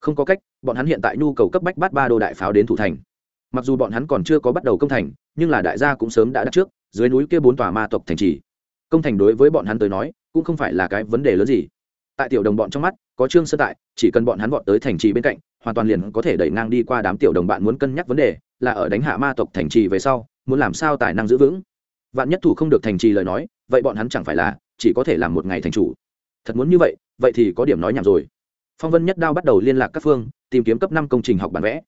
Không có cách, bọn hắn hiện tại nhu cầu cấp bách bắt ba đô đại pháo đến thủ thành. Mặc dù bọn hắn còn chưa có bắt đầu công thành, nhưng là đại gia cũng sớm đã đặt trước, dưới núi kia bốn tòa ma tộc thành trì. Công thành đối với bọn hắn tới nói, cũng không phải là cái vấn đề lớn gì. Tại tiểu đồng bọn trong mắt có trương sơn tại, chỉ cần bọn hắn vọt tới thành trì bên cạnh, hoàn toàn liền có thể đẩy ngang đi qua đám tiểu đồng bạn muốn cân nhắc vấn đề, là ở đánh hạ ma tộc thành trì về sau, muốn làm sao tài năng giữ vững. Vạn nhất thủ không được thành trì lời nói, vậy bọn hắn chẳng phải là chỉ có thể làm một ngày thành chủ. Thật muốn như vậy vậy thì có điểm nói nhảm rồi. Phong vân nhất đao bắt đầu liên lạc các phương, tìm kiếm cấp năm công trình học bản vẽ.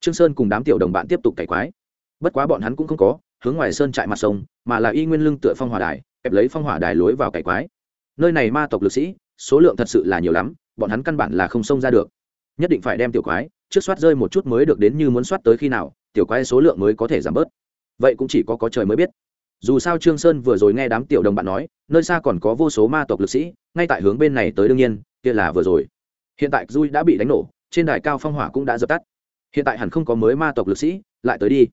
Trương sơn cùng đám tiểu đồng bạn tiếp tục cải quái. Bất quá bọn hắn cũng không có, hướng ngoài sơn trại mặt sông, mà là y nguyên lưng tựa phong hỏa đài, kẹp lấy phong hỏa đài lối vào cải quái. Nơi này ma tộc lực sĩ, số lượng thật sự là nhiều lắm bọn hắn căn bản là không xông ra được. Nhất định phải đem tiểu quái, trước soát rơi một chút mới được đến như muốn soát tới khi nào, tiểu quái số lượng mới có thể giảm bớt. Vậy cũng chỉ có có trời mới biết. Dù sao trương sơn vừa rồi nghe đám tiểu đồng bạn nói, nơi xa còn có vô số ma tộc lực sĩ, ngay tại hướng bên này tới đương nhiên, kia là vừa rồi. Hiện tại dui đã bị đánh nổ, trên đài cao phong hỏa cũng đã dập tắt. Hiện tại hẳn không có mới ma tộc lực sĩ, lại tới đi.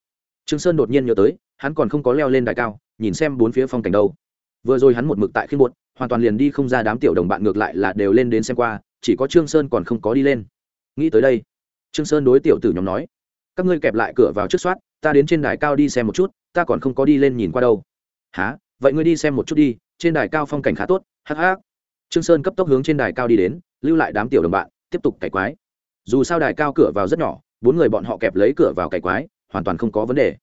Trương sơn đột nhiên nhớ tới, hắn còn không có leo lên đài cao, nhìn xem bốn phía phong cảnh đâu. Vừa rồi hắn một mực tại khiên buột, hoàn toàn liền đi không ra đám tiểu đồng bạn ngược lại là đều lên đến xem qua chỉ có trương sơn còn không có đi lên. Nghĩ tới đây, trương sơn đối tiểu tử nhóm nói, các ngươi kẹp lại cửa vào trước soát, ta đến trên đài cao đi xem một chút, ta còn không có đi lên nhìn qua đâu. Há vậy ngươi đi xem một chút đi, trên đài cao phong cảnh khá tốt, hắc hắc. Trương sơn cấp tốc hướng trên đài cao đi đến, lưu lại đám tiểu đồng bạn, tiếp tục cày quái. Dù sao đài cao cửa vào rất nhỏ, bốn người bọn họ kẹp lấy cửa vào cày quái, hoàn toàn không có vấn đề.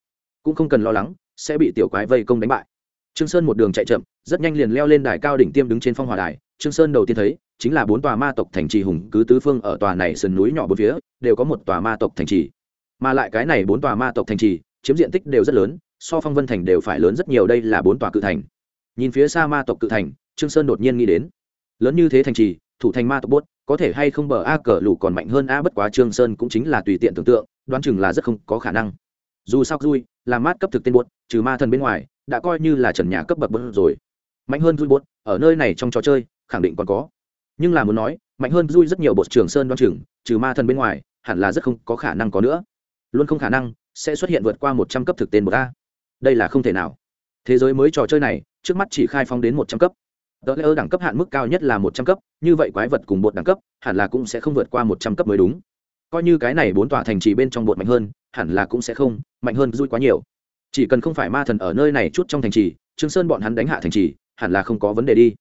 Cũng không cần lo lắng, sẽ bị tiểu quái vây công đánh bại. Trương sơn một đường chạy chậm, rất nhanh liền leo lên đài cao đỉnh tiêm đứng trên phong hỏa đài. Trương sơn đầu tiên thấy chính là bốn tòa ma tộc thành trì hùng cứ tứ phương ở tòa này sườn núi nhỏ bốn phía, đều có một tòa ma tộc thành trì. Mà lại cái này bốn tòa ma tộc thành trì, chiếm diện tích đều rất lớn, so phong vân thành đều phải lớn rất nhiều, đây là bốn tòa cự thành. Nhìn phía xa ma tộc cự thành, trương sơn đột nhiên nghĩ đến, lớn như thế thành trì, thủ thành ma tộc bốt, có thể hay không bờ a cờ lù còn mạnh hơn a bất quá trương sơn cũng chính là tùy tiện tưởng tượng, đoán chừng là rất không có khả năng. Dù sao vui là mát cấp thực tên buốt trừ ma thần bên ngoài, đã coi như là trần nhà cấp bậc bớt rồi. Mạnh hơn vui buốt ở nơi này trong trò chơi, khẳng định còn có nhưng là muốn nói, mạnh hơn dui rất nhiều bột trường sơn đoan chừng, trừ ma thần bên ngoài, hẳn là rất không có khả năng có nữa. Luôn không khả năng, sẽ xuất hiện vượt qua một trăm cấp thực tên một a. Đây là không thể nào. Thế giới mới trò chơi này, trước mắt chỉ khai phóng đến một trăm cấp. Tờ lễ đẳng cấp hạn mức cao nhất là một trăm cấp, như vậy quái vật cùng bột đẳng cấp, hẳn là cũng sẽ không vượt qua một trăm cấp mới đúng. Coi như cái này bốn tòa thành trì bên trong bột mạnh hơn, hẳn là cũng sẽ không, mạnh hơn dui quá nhiều. Chỉ cần không phải ma thần ở nơi này chút trong thành trì, trương sơn bọn hắn đánh hạ thành trì, hẳn là không có vấn đề đi.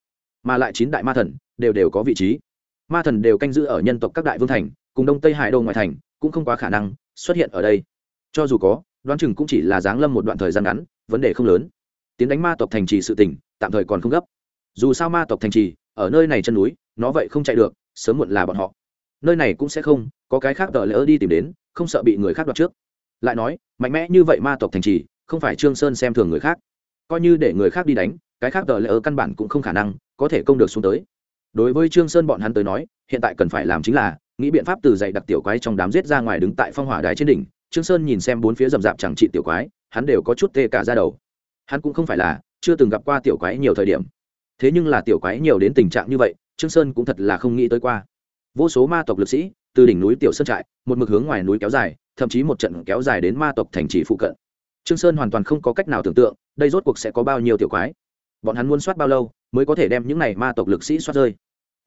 Mà lại chín đại ma thần đều đều có vị trí. Ma thần đều canh giữ ở nhân tộc các đại vương thành, cùng đông tây hải đô ngoại thành, cũng không quá khả năng xuất hiện ở đây. Cho dù có, đoán chừng cũng chỉ là giáng lâm một đoạn thời gian ngắn, vấn đề không lớn. Tiến đánh ma tộc thành trì sự tỉnh tạm thời còn không gấp. Dù sao ma tộc thành trì, ở nơi này chân núi, nó vậy không chạy được, sớm muộn là bọn họ. Nơi này cũng sẽ không, có cái khác đợi lỡ đi tìm đến, không sợ bị người khác đoạt trước. Lại nói, mạnh mẽ như vậy ma tộc thành trì, không phải trương sơn xem thường người khác. Coi như để người khác đi đánh, cái khác đợi lỡ căn bản cũng không khả năng có thể công được xuống tới đối với trương sơn bọn hắn tới nói, hiện tại cần phải làm chính là, nghĩ biện pháp từ dạy đặc tiểu quái trong đám giết ra ngoài đứng tại phong hỏa đài trên đỉnh. Trương sơn nhìn xem bốn phía rầm rạp chẳng trị tiểu quái, hắn đều có chút tê cả ra đầu. Hắn cũng không phải là, chưa từng gặp qua tiểu quái nhiều thời điểm. Thế nhưng là tiểu quái nhiều đến tình trạng như vậy, trương sơn cũng thật là không nghĩ tới qua. Vô số ma tộc lực sĩ, từ đỉnh núi tiểu sơn trại, một mực hướng ngoài núi kéo dài, thậm chí một trận kéo dài đến ma tộc thành trì phụ cận. Trương sơn hoàn toàn không có cách nào tưởng tượng, đây rốt cuộc sẽ có bao nhiêu tiểu quái. Bọn hắn muốn soát bao lâu, mới có thể đem những này ma tộc lực sĩ soát rơi?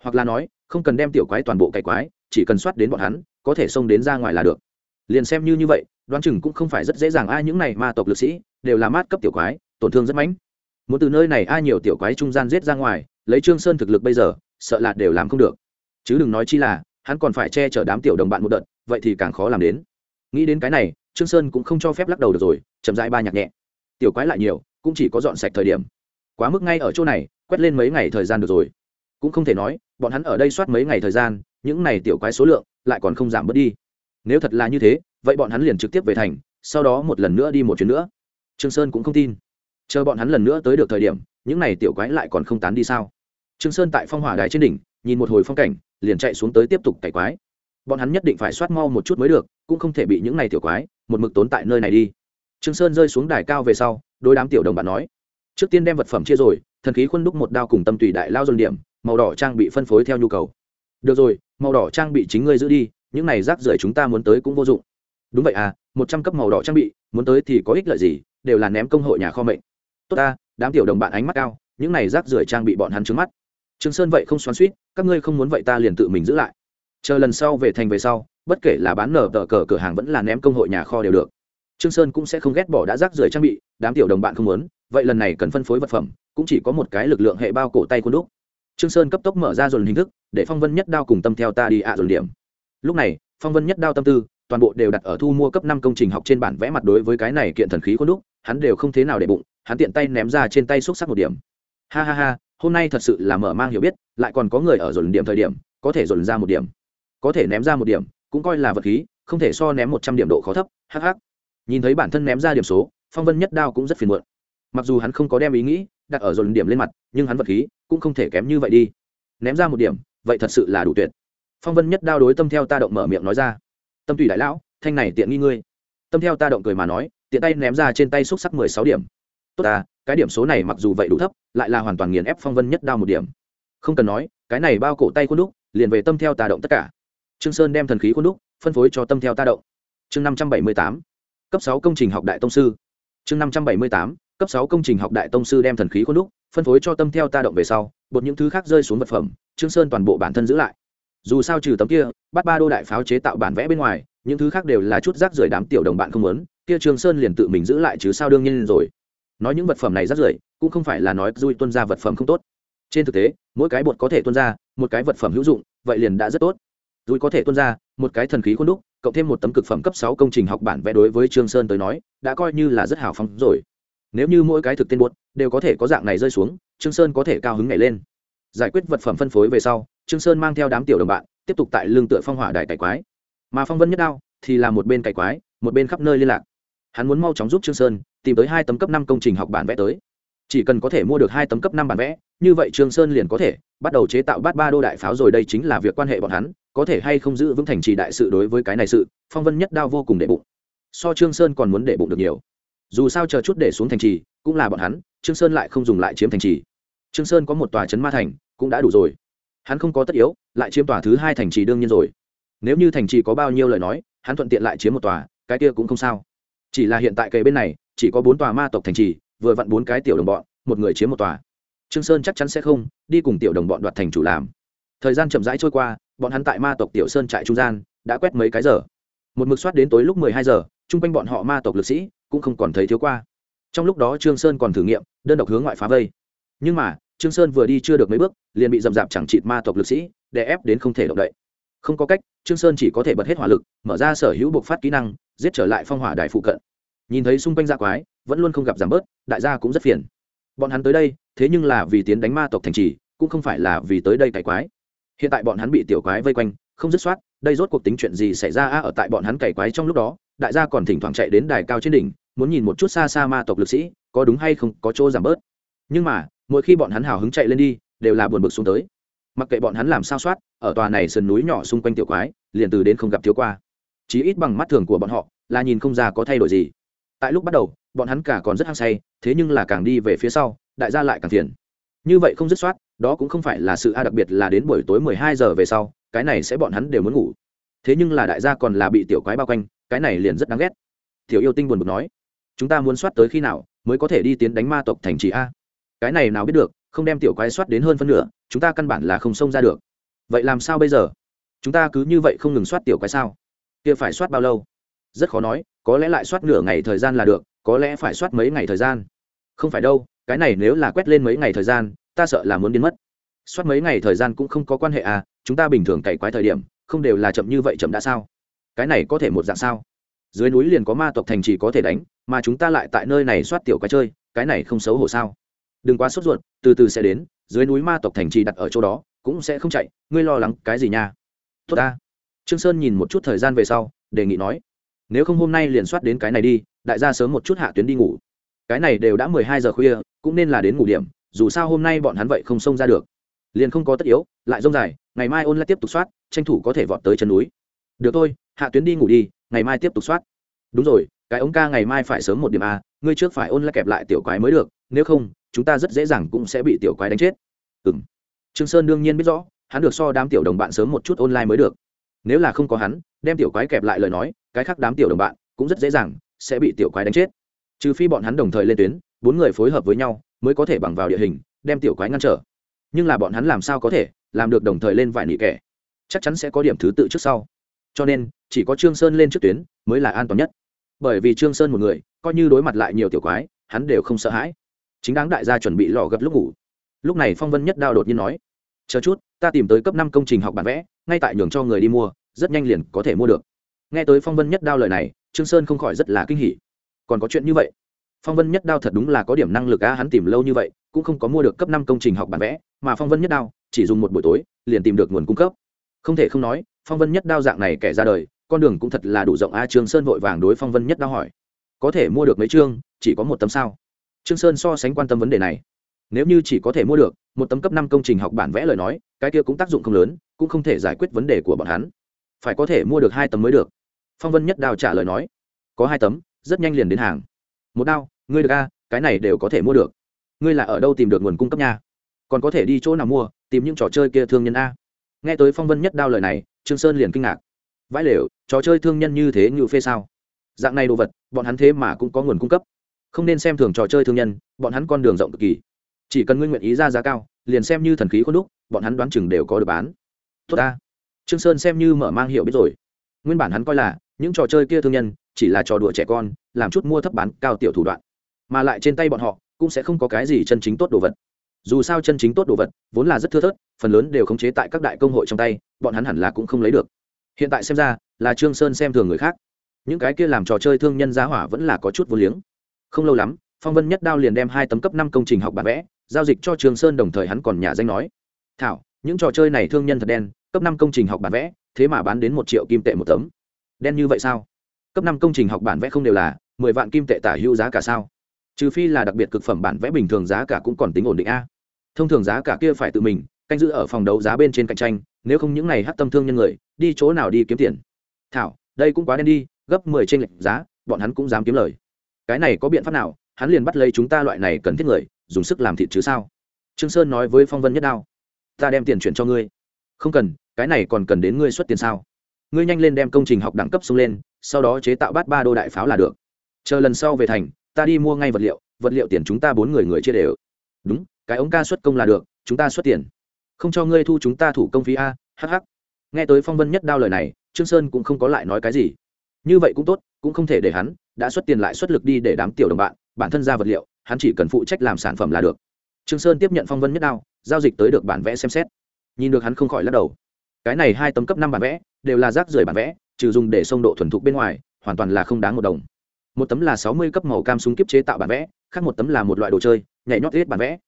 Hoặc là nói, không cần đem tiểu quái toàn bộ cày quái, chỉ cần soát đến bọn hắn, có thể xông đến ra ngoài là được. Liền xem như như vậy, đoán chừng cũng không phải rất dễ dàng. Ai những này ma tộc lực sĩ, đều là mát cấp tiểu quái, tổn thương rất mãnh. Muốn từ nơi này ai nhiều tiểu quái trung gian giết ra ngoài, lấy trương sơn thực lực bây giờ, sợ là đều làm không được. Chứ đừng nói chi là, hắn còn phải che chở đám tiểu đồng bạn một đợt, vậy thì càng khó làm đến. Nghĩ đến cái này, trương sơn cũng không cho phép lắc đầu được rồi, chậm rãi ba nhạc nhẹ. Tiểu quái lại nhiều, cũng chỉ có dọn sạch thời điểm. Quá mức ngay ở chỗ này, quét lên mấy ngày thời gian được rồi cũng không thể nói, bọn hắn ở đây soát mấy ngày thời gian, những này tiểu quái số lượng lại còn không giảm bớt đi. Nếu thật là như thế, vậy bọn hắn liền trực tiếp về thành, sau đó một lần nữa đi một chuyến nữa. Trương sơn cũng không tin. Chờ bọn hắn lần nữa tới được thời điểm, những này tiểu quái lại còn không tán đi sao? Trương sơn tại phong hỏa đài trên đỉnh, nhìn một hồi phong cảnh, liền chạy xuống tới tiếp tục cày quái. Bọn hắn nhất định phải soát mau một chút mới được, cũng không thể bị những này tiểu quái, một mực tốn tại nơi này đi. Trương sơn rơi xuống đài cao về sau đôi đám tiểu đồng bạn nói, trước tiên đem vật phẩm chia rồi, thần khí khuôn đúc một đao cùng tâm tùy đại lao dồn điểm màu đỏ trang bị phân phối theo nhu cầu. Được rồi, màu đỏ trang bị chính ngươi giữ đi, những này rác rưởi chúng ta muốn tới cũng vô dụng. Đúng vậy à một trăm cấp màu đỏ trang bị, muốn tới thì có ích lợi gì, đều là ném công hội nhà kho mệnh. Tốt ta, đám tiểu đồng bạn ánh mắt cao, những này rác rưởi trang bị bọn hắn trứng mắt. Trương sơn vậy không xoắn suýt các ngươi không muốn vậy ta liền tự mình giữ lại. Chờ lần sau về thành về sau, bất kể là bán nở tờ cờ cửa hàng vẫn là ném công hội nhà kho đều được. Trương sơn cũng sẽ không ghét bỏ đã rác rưởi trang bị, đám tiểu đồng bạn không muốn, vậy lần này cần phân phối vật phẩm, cũng chỉ có một cái lực lượng hệ bao cổ tay quân đúc trương sơn cấp tốc mở ra dồn hình thức, để phong vân nhất đao cùng tâm theo ta đi ạ à dồn điểm. Lúc này, phong vân nhất đao tâm tư, toàn bộ đều đặt ở thu mua cấp năm công trình học trên bản vẽ mặt đối với cái này kiện thần khí của đúc, hắn đều không thế nào để bụng, hắn tiện tay ném ra trên tay xúc sắc một điểm. Ha ha ha, hôm nay thật sự là mở mang hiểu biết, lại còn có người ở dồn điểm thời điểm, có thể dồn ra một điểm. Có thể ném ra một điểm, cũng coi là vật khí, không thể so ném một trăm điểm độ khó thấp hh nhìn thấy bản thân ném ra điểm số, phong vân nhất đao cũng rất phiền muộn. Mặc dù hắn không có đem ý nghĩ đặt ở dồn điểm lên mặt, nhưng hắn vật khí cũng không thể kém như vậy đi. Ném ra một điểm, vậy thật sự là đủ tuyệt. Phong vân nhất đao đối tâm theo ta động mở miệng nói ra. Tâm tùy đại lão, thanh này tiện nghi ngươi. Tâm theo ta động cười mà nói, tiện tay ném ra trên tay xúc sắc mười sáu điểm. Tốt ta, cái điểm số này mặc dù vậy đủ thấp, lại là hoàn toàn nghiền ép phong vân nhất đao một điểm. Không cần nói, cái này bao cổ tay khuôn đúc, liền về tâm theo ta động tất cả. Trương sơn đem thần khí khuôn đúc, phân phối cho tâm theo ta động. Chương năm trăm bảy mươi tám, cấp sáu công trình học đại tông sư. Chương năm trăm bảy mươi tám cấp sáu công trình học đại tông sư đem thần khí khuôn đúc, phân phối cho tâm theo ta động về sau, bột những thứ khác rơi xuống vật phẩm, trương sơn toàn bộ bản thân giữ lại. Dù sao trừ tấm kia, bắt ba đô đại pháo chế tạo bản vẽ bên ngoài, những thứ khác đều là chút rác rưởi đám tiểu đồng bạn không muốn, kia trương sơn liền tự mình giữ lại chứ sao đương nhiên rồi. Nói những vật phẩm này rác rưởi, cũng không phải là nói duy tuân ra vật phẩm không tốt. Trên thực tế, mỗi cái bột có thể tuân ra, một cái vật phẩm hữu dụng, vậy liền đã rất tốt. Dui có thể tuân ra, một cái thần khí khuôn đúc, cộng thêm một tấm cực phẩm cấp sáu công trình học bản vẽ đối với trương sơn tới nói, đã coi như là rất hào phóng rồi nếu như mỗi cái thực tên buốt đều có thể có dạng này rơi xuống, trương sơn có thể cao hứng nhảy lên. Giải quyết vật phẩm phân phối về sau, trương sơn mang theo đám tiểu đồng bạn, tiếp tục tại lương tựa phong hỏa đài cải quái. Mà phong vân nhất đao thì là một bên cải quái, một bên khắp nơi liên lạc. Hắn muốn mau chóng giúp trương sơn tìm tới hai tấm cấp năm công trình học bản vẽ tới. Chỉ cần có thể mua được hai tấm cấp năm bản vẽ, như vậy trương sơn liền có thể bắt đầu chế tạo bát ba đô đại pháo rồi đây chính là việc quan hệ bọn hắn, có thể hay không giữ vững thành trì đại sự đối với cái này sự, phong vân nhất đao vô cùng để bụng. So trương sơn còn muốn để bụng được nhiều dù sao chờ chút để xuống thành trì, cũng là bọn hắn, trương sơn lại không dùng lại chiếm thành trì. Trương sơn có một tòa trấn ma thành, cũng đã đủ rồi. Hắn không có tất yếu, lại chiếm tòa thứ hai thành trì đương nhiên rồi. Nếu như thành trì có bao nhiêu lời nói, hắn thuận tiện lại chiếm một tòa, cái kia cũng không sao. Chỉ là hiện tại cây bên này, chỉ có bốn tòa ma tộc thành trì, vừa vặn bốn cái tiểu đồng bọn, một người chiếm một tòa. Trương sơn chắc chắn sẽ không đi cùng tiểu đồng bọn đoạt thành chủ làm. Thời gian chậm rãi trôi qua, bọn hắn tại ma tộc tiểu sơn trại trung gian, đã quét mấy cái giờ. Một mực soát đến tối lúc mười hai giờ, chung quanh bọn họ ma tộc lực sĩ cũng không còn thấy thiếu qua. Trong lúc đó trương sơn còn thử nghiệm, đơn độc hướng ngoại phá vây. Nhưng mà, trương sơn vừa đi chưa được mấy bước, liền bị dầm dạp chẳng chịt ma tộc lực sĩ đè ép đến không thể động đậy. Không có cách, trương sơn chỉ có thể bật hết hỏa lực, mở ra sở hữu buộc phát kỹ năng, giết trở lại phong hỏa đài phụ cận. Nhìn thấy xung quanh dạ quái, vẫn luôn không gặp giảm bớt, đại gia cũng rất phiền. Bọn hắn tới đây, thế nhưng là vì tiến đánh ma tộc thành trì, cũng không phải là vì tới đây cày quái. Hiện tại bọn hắn bị tiểu quái vây quanh, không dứt soát, đây rốt cuộc tính chuyện gì xảy ra a ở tại bọn hắn cày quái trong lúc đó đại gia còn thỉnh thoảng chạy đến đài cao trên đỉnh, muốn nhìn một chút xa xa ma tộc lực sĩ, có đúng hay không có chỗ giảm bớt. Nhưng mà, mỗi khi bọn hắn hào hứng chạy lên đi, đều là buồn bực xuống tới. Mặc kệ bọn hắn làm sao soát, ở tòa này sườn núi nhỏ xung quanh tiểu quái, liền từ đến không gặp thiếu qua. Chí ít bằng mắt thường của bọn họ, là nhìn không ra có thay đổi gì. Tại lúc bắt đầu, bọn hắn cả còn rất hăng say, thế nhưng là càng đi về phía sau, đại gia lại càng thiền như vậy không dứt soát, đó cũng không phải là sự a, đặc biệt là đến buổi tối mười hai giờ về sau, cái này sẽ bọn hắn đều muốn ngủ. Thế nhưng là đại gia còn là bị tiểu quái bao quanh cái này liền rất đáng ghét. Tiểu yêu tinh buồn bực nói, chúng ta muốn soát tới khi nào mới có thể đi tiến đánh ma tộc thành trì a? Cái này nào biết được, không đem tiểu quái soát đến hơn phân nửa, chúng ta căn bản là không xông ra được. Vậy làm sao bây giờ? Chúng ta cứ như vậy không ngừng soát tiểu quái sao? Kia phải soát bao lâu? Rất khó nói, có lẽ lại soát nửa ngày thời gian là được, có lẽ phải soát mấy ngày thời gian. Không phải đâu, cái này nếu là quét lên mấy ngày thời gian, ta sợ là muốn biến mất. Soát mấy ngày thời gian cũng không có quan hệ à chúng ta bình thường cày quái thời điểm, không đều là chậm như vậy chậm đã sao? Cái này có thể một dạng sao? Dưới núi liền có ma tộc thành trì có thể đánh, mà chúng ta lại tại nơi này soát tiểu quái chơi, cái này không xấu hổ sao? Đừng quá sốt ruột, từ từ sẽ đến, dưới núi ma tộc thành trì đặt ở chỗ đó, cũng sẽ không chạy, ngươi lo lắng cái gì nha? Tốt ta. Trương sơn nhìn một chút thời gian về sau, đề nghị nói, nếu không hôm nay liền soát đến cái này đi, đại gia sớm một chút hạ tuyến đi ngủ. Cái này đều đã mười hai giờ khuya, cũng nên là đến ngủ điểm, dù sao hôm nay bọn hắn vậy không xông ra được. Liền không có tất yếu, lại rông dài, ngày mai ôn lại tiếp tục soát, tranh thủ có thể vọt tới chân núi. Được thôi hạ tuyến đi ngủ đi, ngày mai tiếp tục soát. Đúng rồi, cái ống ca ngày mai phải sớm một điểm a ngươi trước phải ôn lại kẹp lại tiểu quái mới được, nếu không, chúng ta rất dễ dàng cũng sẽ bị tiểu quái đánh chết. Ừ m trương sơn đương nhiên biết rõ, hắn được so đám tiểu đồng bạn sớm một chút online mới được. Nếu là không có hắn, đem tiểu quái kẹp lại lời nói, cái khác đám tiểu đồng bạn cũng rất dễ dàng sẽ bị tiểu quái đánh chết. Trừ phi bọn hắn đồng thời lên tuyến, bốn người phối hợp với nhau mới có thể bằng vào địa hình, đem tiểu quái ngăn trở. Nhưng là bọn hắn làm sao có thể làm được đồng thời lên vài nị kẻ? Chắc chắn sẽ có điểm thứ tự trước sau cho nên, chỉ có trương sơn lên trước tuyến mới là an toàn nhất. Bởi vì trương sơn một người, coi như đối mặt lại nhiều tiểu quái, hắn đều không sợ hãi. Chính đáng đại gia chuẩn bị lò gấp lúc ngủ. Lúc này phong vân nhất đao đột nhiên nói, chờ chút, ta tìm tới cấp năm công trình học bản vẽ, ngay tại nhường cho người đi mua, rất nhanh liền có thể mua được. Nghe tới phong vân nhất đao lời này, trương sơn không khỏi rất là kinh hỉ. Còn có chuyện như vậy? Phong vân nhất đao thật đúng là có điểm năng lực á, hắn tìm lâu như vậy, cũng không có mua được cấp năm công trình học bản vẽ, mà phong vân nhất đao chỉ dùng một buổi tối, liền tìm được nguồn cung cấp. Không thể không nói phong vân nhất đao dạng này kẻ ra đời, con đường cũng thật là đủ rộng. A, trương sơn vội vàng đối phong vân nhất đao hỏi, có thể mua được mấy chương? Chỉ có một tấm sao? Trương sơn so sánh quan tâm vấn đề này, nếu như chỉ có thể mua được, một tấm cấp năm công trình học bản vẽ lời nói, cái kia cũng tác dụng không lớn, cũng không thể giải quyết vấn đề của bọn hắn. Phải có thể mua được hai tấm mới được. Phong vân nhất đao trả lời nói, có hai tấm, rất nhanh liền đến hàng. Một đao, ngươi được a, cái này đều có thể mua được. Ngươi là ở đâu tìm được nguồn cung cấp nha? Còn có thể đi chỗ nào mua, tìm những trò chơi kia thương nhân a? Nghe tới phong vân nhất đao lời này trương sơn liền kinh ngạc. Vãi lều, trò chơi thương nhân như thế như phê sao? Dạng này đồ vật, bọn hắn thế mà cũng có nguồn cung cấp. Không nên xem thường trò chơi thương nhân, bọn hắn con đường rộng cực kỳ. Chỉ cần Nguyên nguyện ý ra giá cao, liền xem như thần khí khuôn đúc, bọn hắn đoán chừng đều có được bán. Tốt ta. Trương sơn xem như mở mang hiểu biết rồi. Nguyên bản hắn coi là, những trò chơi kia thương nhân, chỉ là trò đùa trẻ con, làm chút mua thấp bán cao tiểu thủ đoạn. Mà lại trên tay bọn họ, cũng sẽ không có cái gì chân chính tốt đồ vật dù sao chân chính tốt đồ vật, vốn là rất thưa thớt, phần lớn đều khống chế tại các đại công hội trong tay, bọn hắn hẳn là cũng không lấy được. Hiện tại xem ra, là trương sơn xem thường người khác. Những cái kia làm trò chơi thương nhân giá hỏa vẫn là có chút vô liếng. Không lâu lắm, phong vân nhất đao liền đem hai tấm cấp năm công trình học bản vẽ, giao dịch cho trương sơn đồng thời hắn còn nhà danh nói, thảo, những trò chơi này thương nhân thật đen, cấp năm công trình học bản vẽ, thế mà bán đến một triệu kim tệ một tấm. Đen như vậy sao? Cấp năm công trình học bản vẽ không đều là mười vạn kim tệ tả hữu giá cả sao? Trừ phi là đặc biệt cực phẩm bản vẽ bình thường giá cả cũng còn tính ổn định a thông thường giá cả kia phải tự mình, canh giữ ở phòng đấu giá bên trên cạnh tranh, nếu không những này hát tâm thương nhân người, đi chỗ nào đi kiếm tiền. Thảo, đây cũng quá đen đi, gấp mười trên lệch giá, bọn hắn cũng dám kiếm lời. Cái này có biện pháp nào? Hắn liền bắt lấy chúng ta loại này cần thiết người, dùng sức làm thịt chứ sao? Trương sơn nói với phong vân nhất đao. Ta đem tiền chuyển cho ngươi. Không cần, cái này còn cần đến ngươi xuất tiền sao? Ngươi nhanh lên đem công trình học đẳng cấp xuống lên, sau đó chế tạo bát ba đô đại pháo là được. Chờ lần sau về thành, ta đi mua ngay vật liệu vật liệu tiền chúng ta bốn người người chia đều. Đúng cái ống ca xuất công là được, chúng ta xuất tiền. Không cho ngươi thu chúng ta thủ công phí a hh nghe tới phong vân nhất đao lời này, trương sơn cũng không có lại nói cái gì. Như vậy cũng tốt, cũng không thể để hắn, đã xuất tiền lại xuất lực đi để đám tiểu đồng bạn, bản thân ra vật liệu, hắn chỉ cần phụ trách làm sản phẩm là được. Trương sơn tiếp nhận phong vân nhất đao, giao dịch tới được bản vẽ xem xét. Nhìn được hắn không khỏi lắc đầu. Cái này hai tấm cấp năm bản vẽ, đều là rác rưởi bản vẽ, trừ dùng để sông độ thuần thục bên ngoài, hoàn toàn là không đáng một đồng. Một tấm là sáu mươi cấp màu cam súng kiếp chế tạo bản vẽ, khác một tấm là một loại đồ chơi, nhảy nhót hết bản vẽ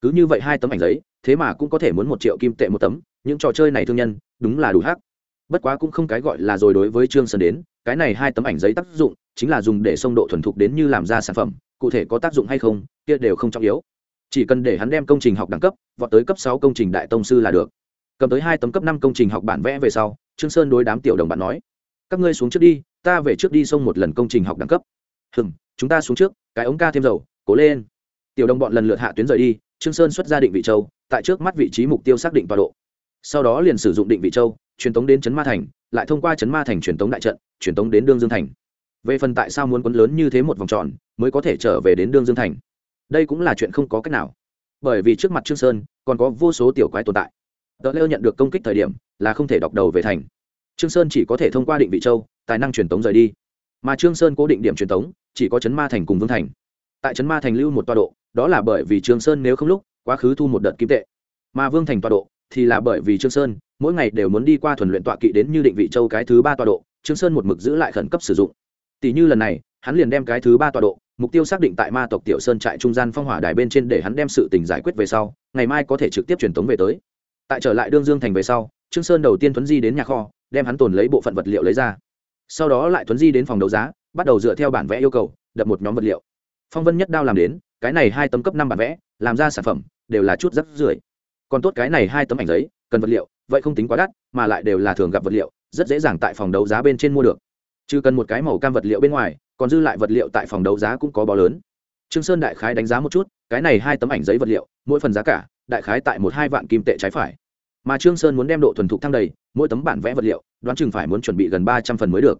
cứ như vậy hai tấm ảnh giấy, thế mà cũng có thể muốn một triệu kim tệ một tấm, những trò chơi này thương nhân, đúng là đủ hắc. Bất quá cũng không cái gọi là rồi đối với trương sơn đến, cái này hai tấm ảnh giấy tác dụng chính là dùng để sông độ thuần thục đến như làm ra sản phẩm, cụ thể có tác dụng hay không, kia đều không trọng yếu. Chỉ cần để hắn đem công trình học đẳng cấp, vọt tới cấp sáu công trình đại tông sư là được. Cầm tới hai tấm cấp năm công trình học bản vẽ về sau, trương sơn đối đám tiểu đồng bạn nói, các ngươi xuống trước đi, ta về trước đi xông một lần công trình học đẳng cấp. Hừm, chúng ta xuống trước, cái ống ca thêm dầu, cố lên. Tiểu đồng bọn lần lượt hạ tuyến rời đi trương sơn xuất ra định vị châu, tại trước mắt vị trí mục tiêu xác định tọa độ. Sau đó liền sử dụng định vị châu, truyền tống đến chấn ma thành, lại thông qua chấn ma thành truyền tống đại trận, truyền tống đến đương dương thành. Về phần tại sao muốn quấn lớn như thế một vòng tròn, mới có thể trở về đến đương dương thành? Đây cũng là chuyện không có cách nào. Bởi vì trước mặt trương sơn, còn có vô số tiểu quái tồn tại. Tờ lêu nhận được công kích thời điểm, là không thể đọc đầu về thành. Trương sơn chỉ có thể thông qua định vị châu, tài năng truyền tống rời đi. Mà trương sơn cố định điểm truyền tống, chỉ có chấn ma thành cùng vương thành tại chấn ma thành lưu một tọa độ, đó là bởi vì trương sơn nếu không lúc, quá khứ thu một đợt kim tệ. Mà vương thành tọa độ thì là bởi vì trương sơn, mỗi ngày đều muốn đi qua thuần luyện tọa kỵ đến như định vị châu cái thứ ba tọa độ trương sơn một mực giữ lại khẩn cấp sử dụng. Tỷ như lần này, hắn liền đem cái thứ ba tọa độ, mục tiêu xác định tại ma tộc tiểu sơn trại trung gian phong hỏa đài bên trên để hắn đem sự tình giải quyết về sau, ngày mai có thể trực tiếp truyền tống về tới. Tại trở lại đương dương thành về sau, trương sơn đầu tiên thuấn di đến nhà kho, đem hắn tồn lấy bộ phận vật liệu lấy ra. Sau đó lại thuấn di đến phòng đấu giá, bắt đầu dựa theo bản vẽ yêu cầu, đập một nhóm vật liệu phong vân nhất đao làm đến, cái này hai tấm cấp năm bản vẽ, làm ra sản phẩm, đều là chút rất rưởi. Còn tốt cái này hai tấm ảnh giấy, cần vật liệu, vậy không tính quá đắt, mà lại đều là thường gặp vật liệu, rất dễ dàng tại phòng đấu giá bên trên mua được. Chứ cần một cái màu cam vật liệu bên ngoài, còn dư lại vật liệu tại phòng đấu giá cũng có bó lớn. Trương sơn đại khái đánh giá một chút, cái này hai tấm ảnh giấy vật liệu, mỗi phần giá cả, đại khái tại một hai vạn kim tệ trái phải. Mà trương sơn muốn đem độ thuần thục thăng đầy, mỗi tấm bản vẽ vật liệu, đoán chừng phải muốn chuẩn bị gần ba trăm phần mới được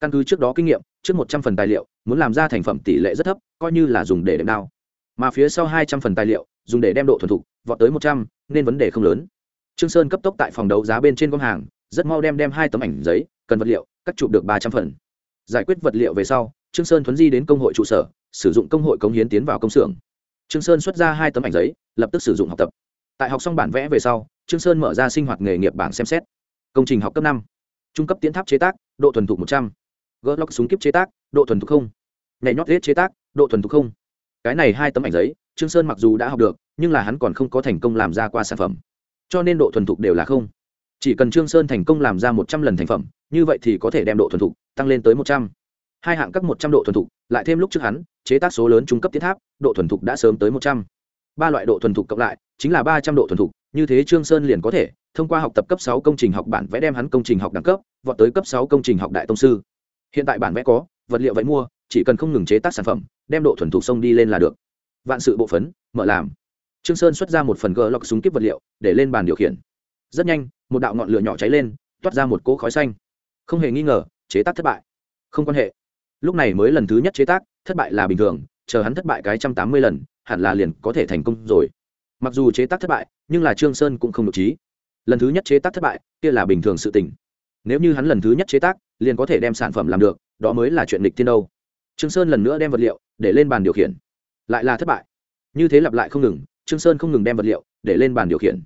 căn cứ trước đó kinh nghiệm, trước một trăm phần tài liệu, muốn làm ra thành phẩm tỷ lệ rất thấp, coi như là dùng để đệm đao. Mà phía sau hai trăm phần tài liệu, dùng để đem độ thuần thục, vọt tới một trăm, nên vấn đề không lớn. Trương sơn cấp tốc tại phòng đấu giá bên trên gom hàng, rất mau đem đem hai tấm ảnh giấy, cần vật liệu, cắt chụp được ba trăm phần. Giải quyết vật liệu về sau, trương sơn thuấn di đến công hội trụ sở, sử dụng công hội cống hiến tiến vào công xưởng. Trương sơn xuất ra hai tấm ảnh giấy, lập tức sử dụng học tập. Tại học xong bản vẽ về sau, trương sơn mở ra sinh hoạt nghề nghiệp bảng xem xét. Công trình học cấp năm. Trung cấp tiến tháp chế tác, độ thuần thục một trăm gỡ lóc súng kiếp chế tác, độ thuần thục không. Nhảy nhót ghét chế tác, độ thuần thục không. Cái này hai tấm ảnh giấy, trương sơn mặc dù đã học được, nhưng là hắn còn không có thành công làm ra qua sản phẩm. Cho nên độ thuần thục đều là không. Chỉ cần trương sơn thành công làm ra một trăm lần thành phẩm, như vậy thì có thể đem độ thuần thục tăng lên tới một trăm. Hai hạng cấp một trăm độ thuần thục, lại thêm lúc trước hắn, chế tác số lớn trung cấp tiến tháp, độ thuần thục đã sớm tới một trăm. Ba loại độ thuần thục cộng lại, chính là ba trăm độ thuần thục, như thế trương sơn liền có thể, thông qua học tập cấp sáu công trình học bản vẽ đem hắn công trình học đẳng cấp, vọt tới cấp sáu công trình học đại tông sư hiện tại bản vẽ có, vật liệu vậy mua, chỉ cần không ngừng chế tác sản phẩm, đem độ thuần thục sông đi lên là được. Vạn sự bộ phấn, mở làm. Trương sơn xuất ra một phần gờ lọc súng kíp vật liệu, để lên bàn điều khiển. Rất nhanh, một đạo ngọn lửa nhỏ cháy lên, toát ra một cỗ khói xanh. Không hề nghi ngờ, chế tác thất bại. Không quan hệ. Lúc này mới lần thứ nhất chế tác, thất bại là bình thường, chờ hắn thất bại cái trăm tám mươi lần, hẳn là liền có thể thành công rồi. Mặc dù chế tác thất bại, nhưng là trương sơn cũng không được trí. Lần thứ nhất chế tác thất bại, kia là bình thường sự tình nếu như hắn lần thứ nhất chế tác, liền có thể đem sản phẩm làm được, đó mới là chuyện lịch thiên đâu. Trương sơn lần nữa đem vật liệu để lên bàn điều khiển. Lại là thất bại. Như thế lặp lại không ngừng, trương sơn không ngừng đem vật liệu để lên bàn điều khiển.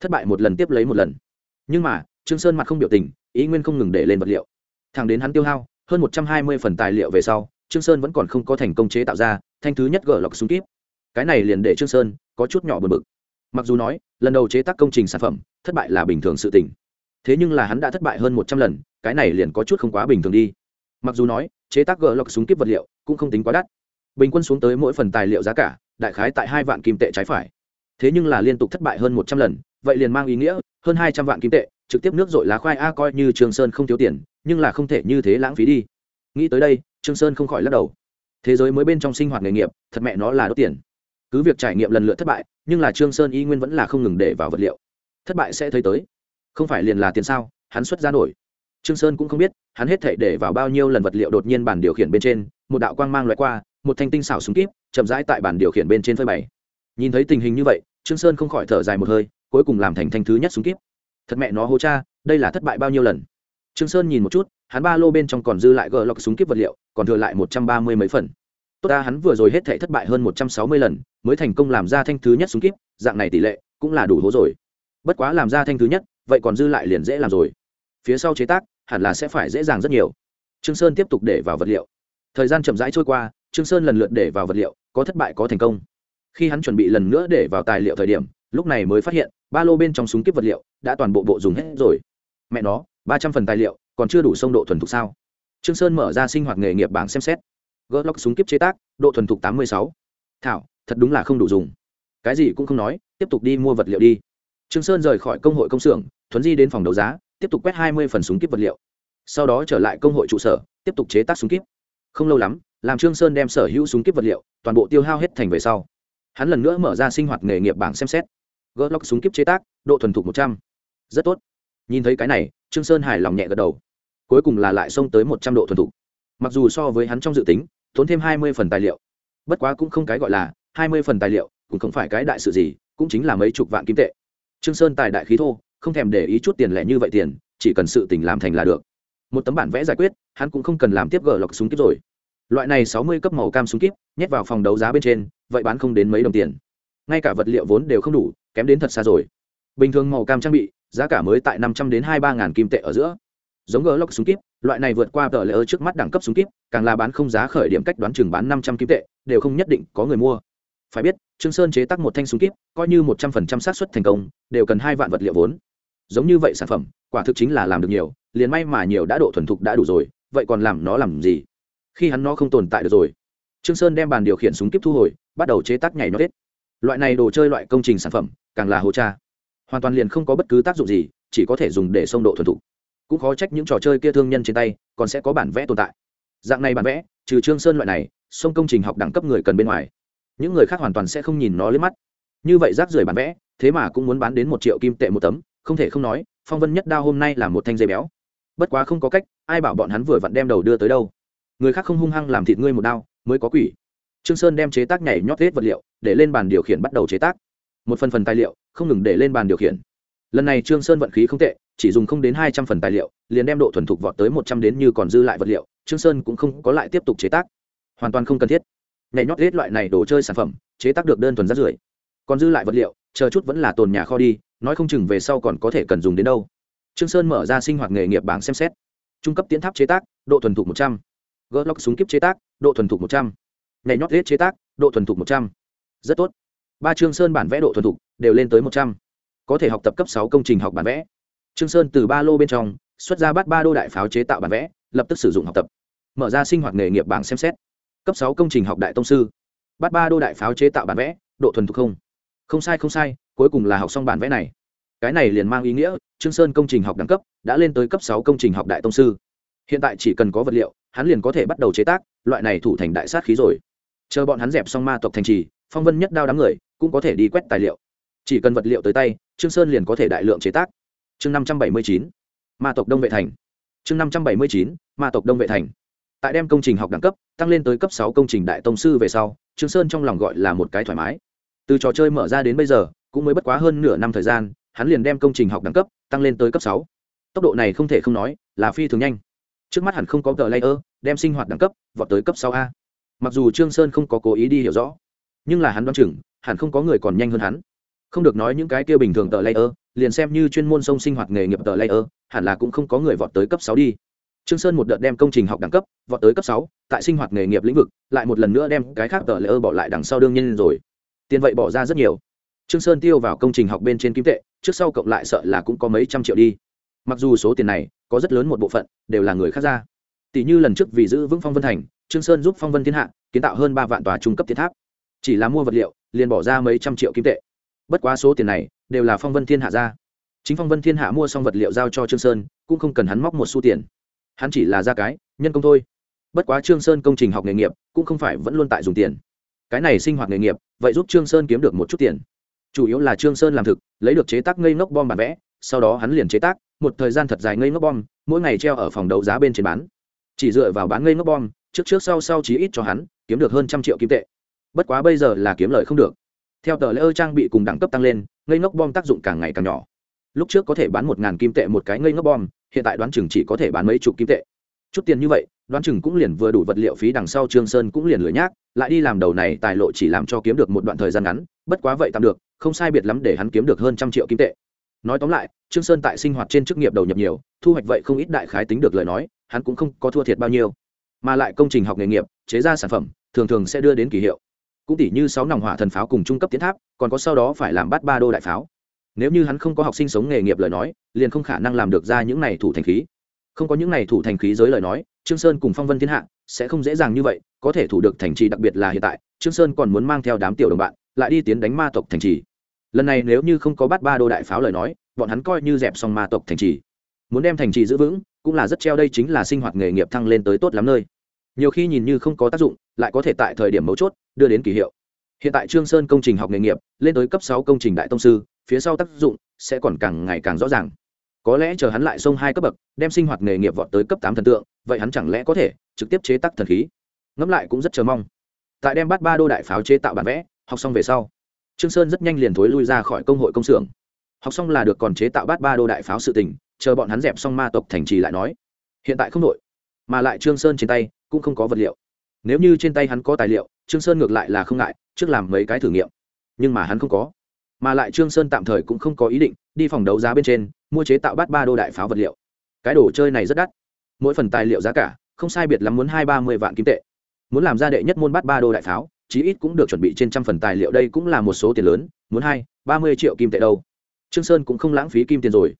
Thất bại một lần tiếp lấy một lần. Nhưng mà, trương sơn mặt không biểu tình, ý nguyên không ngừng để lên vật liệu. Thẳng đến hắn tiêu hao hơn một trăm hai mươi phần tài liệu về sau, trương sơn vẫn còn không có thành công chế tạo ra thanh thứ nhất gỡ lọc súng kíp. Cái này liền để trương sơn có chút nhỏ bực bực. Mặc dù nói, lần đầu chế tác công trình sản phẩm, thất bại là bình thường sự tình thế nhưng là hắn đã thất bại hơn một trăm lần, cái này liền có chút không quá bình thường đi. Mặc dù nói, chế tác gỡ lọc súng kíp vật liệu cũng không tính quá đắt. Bình quân xuống tới mỗi phần tài liệu giá cả, đại khái tại hai vạn kim tệ trái phải. Thế nhưng là liên tục thất bại hơn một trăm lần, vậy liền mang ý nghĩa, hơn hai trăm vạn kim tệ, trực tiếp nước dội lá khoai a coi như trường sơn không thiếu tiền, nhưng là không thể như thế lãng phí đi. Nghĩ tới đây, trương sơn không khỏi lắc đầu. Thế giới mới bên trong sinh hoạt nghề nghiệp, thật mẹ nó là đốt tiền. Cứ việc trải nghiệm lần lượt thất bại, nhưng là trương sơn y nguyên vẫn là không ngừng để vào vật liệu. Thất bại sẽ thấy tới không phải liền là tiền sao, hắn xuất ra nổi. Trương sơn cũng không biết, hắn hết thảy để vào bao nhiêu lần vật liệu đột nhiên bản điều khiển bên trên, một đạo quang mang loại qua, một thanh tinh xảo súng kíp, chậm rãi tại bản điều khiển bên trên phơi bày. Nhìn thấy tình hình như vậy, trương sơn không khỏi thở dài một hơi, cuối cùng làm thành thanh thứ nhất súng kíp. Thật mẹ nó hô cha, đây là thất bại bao nhiêu lần? Trương sơn nhìn một chút, hắn ba lô bên trong còn dư lại gờ lọc súng kíp vật liệu, còn thừa lại một trăm ba mươi mấy phần. Tốt ta, hắn vừa rồi hết thảy thất bại hơn một trăm sáu mươi lần, mới thành công làm ra thanh thứ nhất súng kíp, dạng này tỷ lệ cũng là đủ hố rồi. Bất quá làm ra thanh thứ nhất vậy còn dư lại liền dễ làm rồi. Phía sau chế tác, hẳn là sẽ phải dễ dàng rất nhiều. Trương sơn tiếp tục để vào vật liệu. Thời gian chậm rãi trôi qua, trương sơn lần lượt để vào vật liệu, có thất bại, có thành công. Khi hắn chuẩn bị lần nữa để vào tài liệu thời điểm, lúc này mới phát hiện, ba lô bên trong súng kíp vật liệu đã toàn bộ bộ dùng hết rồi. Mẹ nó, ba trăm phần tài liệu, còn chưa đủ sông độ thuần thục sao? Trương sơn mở ra sinh hoạt nghề nghiệp bảng xem xét. Gỡ lóc súng kíp chế tác, độ thuần thục tám mươi sáu. Thảo, thật đúng là không đủ dùng. Cái gì cũng không nói, tiếp tục đi mua vật liệu đi. Trương sơn rời khỏi công hội công xưởng thuấn di đến phòng đấu giá, tiếp tục quét hai mươi phần súng kíp vật liệu. Sau đó trở lại công hội trụ sở, tiếp tục chế tác súng kíp. Không lâu lắm, làm trương sơn đem sở hữu súng kíp vật liệu, toàn bộ tiêu hao hết thành về sau. Hắn lần nữa mở ra sinh hoạt nghề nghiệp bảng xem xét. Gỡ lóc súng kíp chế tác, độ thuần thục một trăm. Rất tốt. Nhìn thấy cái này, trương sơn hài lòng nhẹ gật đầu. Cuối cùng là lại xông tới một trăm độ thuần thục. Mặc dù so với hắn trong dự tính, tốn thêm hai mươi phần tài liệu. Bất quá cũng không cái gọi là hai mươi phần tài liệu, cũng không phải cái đại sự gì, cũng chính là mấy chục vạn kim tệ. Trương sơn tài đại khí thô không thèm để ý chút tiền lẻ như vậy tiền, chỉ cần sự tình làm thành là được. Một tấm bản vẽ giải quyết, hắn cũng không cần làm tiếp gỡ lọc súng kíp rồi. Loại này sáu mươi cấp màu cam súng kíp, nhét vào phòng đấu giá bên trên, vậy bán không đến mấy đồng tiền. Ngay cả vật liệu vốn đều không đủ, kém đến thật xa rồi. Bình thường màu cam trang bị, giá cả mới tại năm trăm đến hai ba ngàn kim tệ ở giữa. Giống gỡ lọc súng kíp, loại này vượt qua tờ lỡ trước mắt đẳng cấp súng kíp, càng là bán không giá khởi điểm cách đoán chừng bán năm trăm kim tệ, đều không nhất định có người mua. Phải biết, trương sơn chế tác một thanh súng kíp, coi như một trăm phần trăm xác suất thành công, đều cần hai vạn vật liệu vốn giống như vậy sản phẩm, quả thực chính là làm được nhiều, liền may mà nhiều đã độ thuần thục đã đủ rồi, vậy còn làm nó làm gì? Khi hắn nó không tồn tại được rồi. Trương sơn đem bàn điều khiển súng kíp thu hồi, bắt đầu chế tác nhảy nó hết loại này đồ chơi loại công trình sản phẩm, càng là hồ cha. Hoàn toàn liền không có bất cứ tác dụng gì, chỉ có thể dùng để xông độ thuần thục. Cũng khó trách những trò chơi kia thương nhân trên tay, còn sẽ có bản vẽ tồn tại. Dạng này bản vẽ, trừ trương sơn loại này xông công trình học đẳng cấp người cần bên ngoài. Những người khác hoàn toàn sẽ không nhìn nó lên mắt. Như vậy rác rưởi bản vẽ, thế mà cũng muốn bán đến một triệu kim tệ một tấm không thể không nói, phong vân nhất đao hôm nay là một thanh dây béo. Bất quá không có cách, ai bảo bọn hắn vừa vặn đem đầu đưa tới đâu. Người khác không hung hăng làm thịt ngươi một đao, mới có quỷ. Trương sơn đem chế tác nhảy nhót hết vật liệu, để lên bàn điều khiển bắt đầu chế tác. Một phần phần tài liệu, không ngừng để lên bàn điều khiển. Lần này trương sơn vận khí không tệ, chỉ dùng không đến hai trăm phần tài liệu, liền đem độ thuần thục vọt tới một trăm đến như còn dư lại vật liệu, trương sơn cũng không có lại tiếp tục chế tác. Hoàn toàn không cần thiết. Nhảy nhót hết loại này đồ chơi sản phẩm, chế tác được đơn thuần rất rưởi còn dư lại vật liệu, chờ chút vẫn là tồn nhà kho đi nói không chừng về sau còn có thể cần dùng đến đâu. Trương sơn mở ra sinh hoạt nghề nghiệp bảng xem xét. Trung cấp tiến tháp chế tác, độ thuần thục một trăm. Gỡ lóc súng kíp chế tác, độ thuần thục một trăm. Nhảy nhót hết chế tác, độ thuần thục một trăm. Rất tốt. Ba trương sơn bản vẽ độ thuần thục đều lên tới một trăm. Có thể học tập cấp sáu công trình học bản vẽ. Trương sơn từ ba lô bên trong, xuất ra bắt ba đô đại pháo chế tạo bản vẽ, lập tức sử dụng học tập. Mở ra sinh hoạt nghề nghiệp bảng xem xét. Cấp sáu công trình học đại tông sư. Bắt ba đô đại pháo chế tạo bản vẽ, độ thuần thục không. Không sai không sai cuối cùng là học xong bản vẽ này. Cái này liền mang ý nghĩa, trương sơn công trình học đẳng cấp đã lên tới cấp sáu công trình học đại tông sư. Hiện tại chỉ cần có vật liệu, hắn liền có thể bắt đầu chế tác, loại này thủ thành đại sát khí rồi. Chờ bọn hắn dẹp xong ma tộc thành trì, phong vân nhất đao đám người cũng có thể đi quét tài liệu. Chỉ cần vật liệu tới tay, trương sơn liền có thể đại lượng chế tác. Chương năm trăm bảy mươi chín, ma tộc đông vệ thành. Chương năm trăm bảy mươi chín, ma tộc đông vệ thành. Tại đem công trình học đẳng cấp tăng lên tới cấp sáu công trình đại tông sư về sau, trương sơn trong lòng gọi là một cái thoải mái. Từ trò chơi mở ra đến bây giờ cũng mới bất quá hơn nửa năm thời gian, hắn liền đem công trình học đẳng cấp tăng lên tới cấp sáu. Tốc độ này không thể không nói là phi thường nhanh. Trước mắt hẳn không có tờ layer, đem sinh hoạt đẳng cấp vọt tới cấp sáu a. Mặc dù trương sơn không có cố ý đi hiểu rõ, nhưng là hắn đoán chừng, hẳn không có người còn nhanh hơn hắn. Không được nói những cái kia bình thường tờ layer, liền xem như chuyên môn sông sinh hoạt nghề nghiệp tờ layer, hẳn là cũng không có người vọt tới cấp sáu đi. Trương sơn một đợt đem công trình học đẳng cấp vọt tới cấp sáu, tại sinh hoạt nghề nghiệp lĩnh vực, lại một lần nữa đem cái khác tờ layer bỏ lại đằng sau đương nhiên rồi. Tiền vậy bỏ ra rất nhiều trương sơn tiêu vào công trình học bên trên kim tệ, trước sau cộng lại sợ là cũng có mấy trăm triệu đi. Mặc dù số tiền này có rất lớn một bộ phận đều là người khác ra. Tỷ như lần trước vì giữ vững phong vân thành, trương sơn giúp phong vân thiên hạ kiến tạo hơn ba vạn tòa trung cấp thiên tháp. Chỉ là mua vật liệu, liền bỏ ra mấy trăm triệu kim tệ. Bất quá số tiền này đều là phong vân thiên hạ ra. Chính phong vân thiên hạ mua xong vật liệu giao cho trương sơn, cũng không cần hắn móc một xu tiền. Hắn chỉ là ra cái, nhân công thôi. Bất quá trương sơn công trình học nghề nghiệp cũng không phải vẫn luôn tại dùng tiền. Cái này sinh hoạt nghề nghiệp, vậy giúp trương sơn kiếm được một chút tiền chủ yếu là trương sơn làm thực, lấy được chế tác ngây ngốc bom bản vẽ, sau đó hắn liền chế tác, một thời gian thật dài ngây ngốc bom, mỗi ngày treo ở phòng đấu giá bên trên bán. Chỉ dựa vào bán ngây ngốc bom, trước trước sau sau chí ít cho hắn, kiếm được hơn trăm triệu kim tệ. Bất quá bây giờ là kiếm lời không được. Theo tờ lễ ơ trang bị cùng đẳng cấp tăng lên, ngây ngốc bom tác dụng càng ngày càng nhỏ. Lúc trước có thể bán một ngàn kim tệ một cái ngây ngốc bom, hiện tại đoán chừng chỉ có thể bán mấy chục kim tệ. Chút tiền như vậy, đoán chừng cũng liền vừa đủ vật liệu phí đằng sau trương sơn cũng liền lười nhác, lại đi làm đầu này tài lộ chỉ làm cho kiếm được một đoạn thời gian ngắn, bất quá vậy tạm được không sai biệt lắm để hắn kiếm được hơn trăm triệu kim tệ. Nói tóm lại, trương sơn tại sinh hoạt trên chức nghiệp đầu nhập nhiều, thu hoạch vậy không ít đại khái tính được lời nói, hắn cũng không có thua thiệt bao nhiêu. Mà lại công trình học nghề nghiệp, chế ra sản phẩm, thường thường sẽ đưa đến kỳ hiệu. Cũng tỷ như sáu nòng hỏa thần pháo cùng trung cấp tiến tháp, còn có sau đó phải làm bắt ba đô đại pháo. Nếu như hắn không có học sinh sống nghề nghiệp lời nói, liền không khả năng làm được ra những này thủ thành khí. Không có những này thủ thành khí giới lời nói, trương sơn cùng phong vân thiên hạ sẽ không dễ dàng như vậy, có thể thủ được thành trì đặc biệt là hiện tại. Trương sơn còn muốn mang theo đám tiểu đồng bạn lại đi tiến đánh ma tộc thành trì. Lần này nếu như không có bắt ba đô đại pháo lời nói, bọn hắn coi như dẹp xong ma tộc thành trì. Muốn đem thành trì giữ vững, cũng là rất treo đây chính là sinh hoạt nghề nghiệp thăng lên tới tốt lắm nơi. Nhiều khi nhìn như không có tác dụng, lại có thể tại thời điểm mấu chốt, đưa đến kỳ hiệu. Hiện tại trương sơn công trình học nghề nghiệp, lên tới cấp sáu công trình đại tông sư, phía sau tác dụng sẽ còn càng ngày càng rõ ràng. Có lẽ chờ hắn lại xông hai cấp bậc, đem sinh hoạt nghề nghiệp vọt tới cấp tám thần tượng, vậy hắn chẳng lẽ có thể trực tiếp chế tác thần khí? Ngẫm lại cũng rất chờ mong. Tại đem bắt ba đô đại pháo chế tạo bản vẽ học xong về sau, trương sơn rất nhanh liền thối lui ra khỏi công hội công xưởng. Học xong là được còn chế tạo bát ba đô đại pháo sự tình, chờ bọn hắn dẹp xong ma tộc thành trì lại nói, hiện tại không đội mà lại trương sơn trên tay cũng không có vật liệu. Nếu như trên tay hắn có tài liệu, trương sơn ngược lại là không ngại, trước làm mấy cái thử nghiệm. Nhưng mà hắn không có. Mà lại trương sơn tạm thời cũng không có ý định đi phòng đấu giá bên trên, mua chế tạo bát ba đô đại pháo vật liệu. Cái đồ chơi này rất đắt. Mỗi phần tài liệu giá cả, không sai biệt lắm muốn hai ba mươi vạn kim tệ. Muốn làm ra đệ nhất môn bát ba đô đại pháo chí ít cũng được chuẩn bị trên trăm phần tài liệu, đây cũng là một số tiền lớn, muốn hai, ba mươi triệu kim tệ đâu. Trương sơn cũng không lãng phí kim tiền rồi.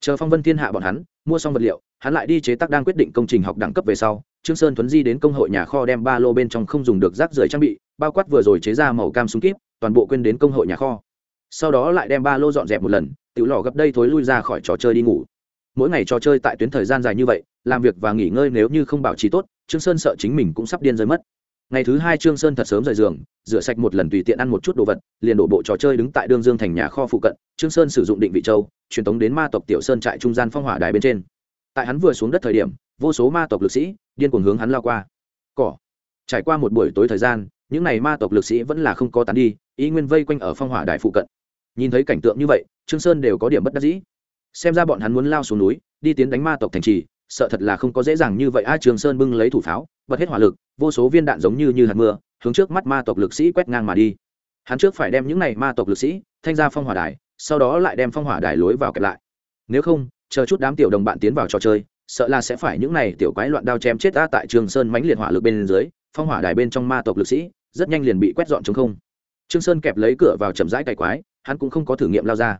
Chờ phong vân thiên hạ bọn hắn, mua xong vật liệu, hắn lại đi chế tác đang quyết định công trình học đẳng cấp về sau, trương sơn thuấn di đến công hội nhà kho đem ba lô bên trong không dùng được rác rưởi trang bị, bao quát vừa rồi chế ra màu cam súng kíp, toàn bộ quên đến công hội nhà kho. Sau đó lại đem ba lô dọn dẹp một lần, tiểu lò gấp đây thối lui ra khỏi trò chơi đi ngủ. Mỗi ngày trò chơi tại tuyến thời gian dài như vậy, làm việc và nghỉ ngơi nếu như không bảo trì tốt, trương sơn sợ chính mình cũng sắp điên rơi mất ngày thứ hai trương sơn thật sớm rời giường, rửa sạch một lần tùy tiện ăn một chút đồ vật, liền đổ bộ trò chơi đứng tại đương dương thành nhà kho phụ cận, trương sơn sử dụng định vị châu, truyền tống đến ma tộc tiểu sơn trại trung gian phong hỏa đài bên trên. Tại hắn vừa xuống đất thời điểm, vô số ma tộc lực sĩ điên cuồng hướng hắn lao qua. Cỏ. Trải qua một buổi tối thời gian, những này ma tộc lực sĩ vẫn là không có tán đi ý nguyên vây quanh ở phong hỏa đài phụ cận. Nhìn thấy cảnh tượng như vậy, trương sơn đều có điểm bất đắc dĩ. Xem ra bọn hắn muốn lao xuống núi, đi tiến đánh ma tộc thành trì sợ thật là không có dễ dàng như vậy. A trường sơn bưng lấy thủ pháo, bật hết hỏa lực, vô số viên đạn giống như như hạt mưa, hướng trước mắt ma tộc lực sĩ quét ngang mà đi. Hắn trước phải đem những này ma tộc lực sĩ thanh ra phong hỏa đài, sau đó lại đem phong hỏa đài lối vào kẹp lại. Nếu không, chờ chút đám tiểu đồng bạn tiến vào trò chơi, sợ là sẽ phải những này tiểu quái loạn đao chém chết ta tại trường sơn mánh liệt hỏa lực bên dưới, phong hỏa đài bên trong ma tộc lực sĩ rất nhanh liền bị quét dọn chống không. Trương sơn kẹp lấy cửa vào chậm rãi cày quái, hắn cũng không có thử nghiệm lao ra.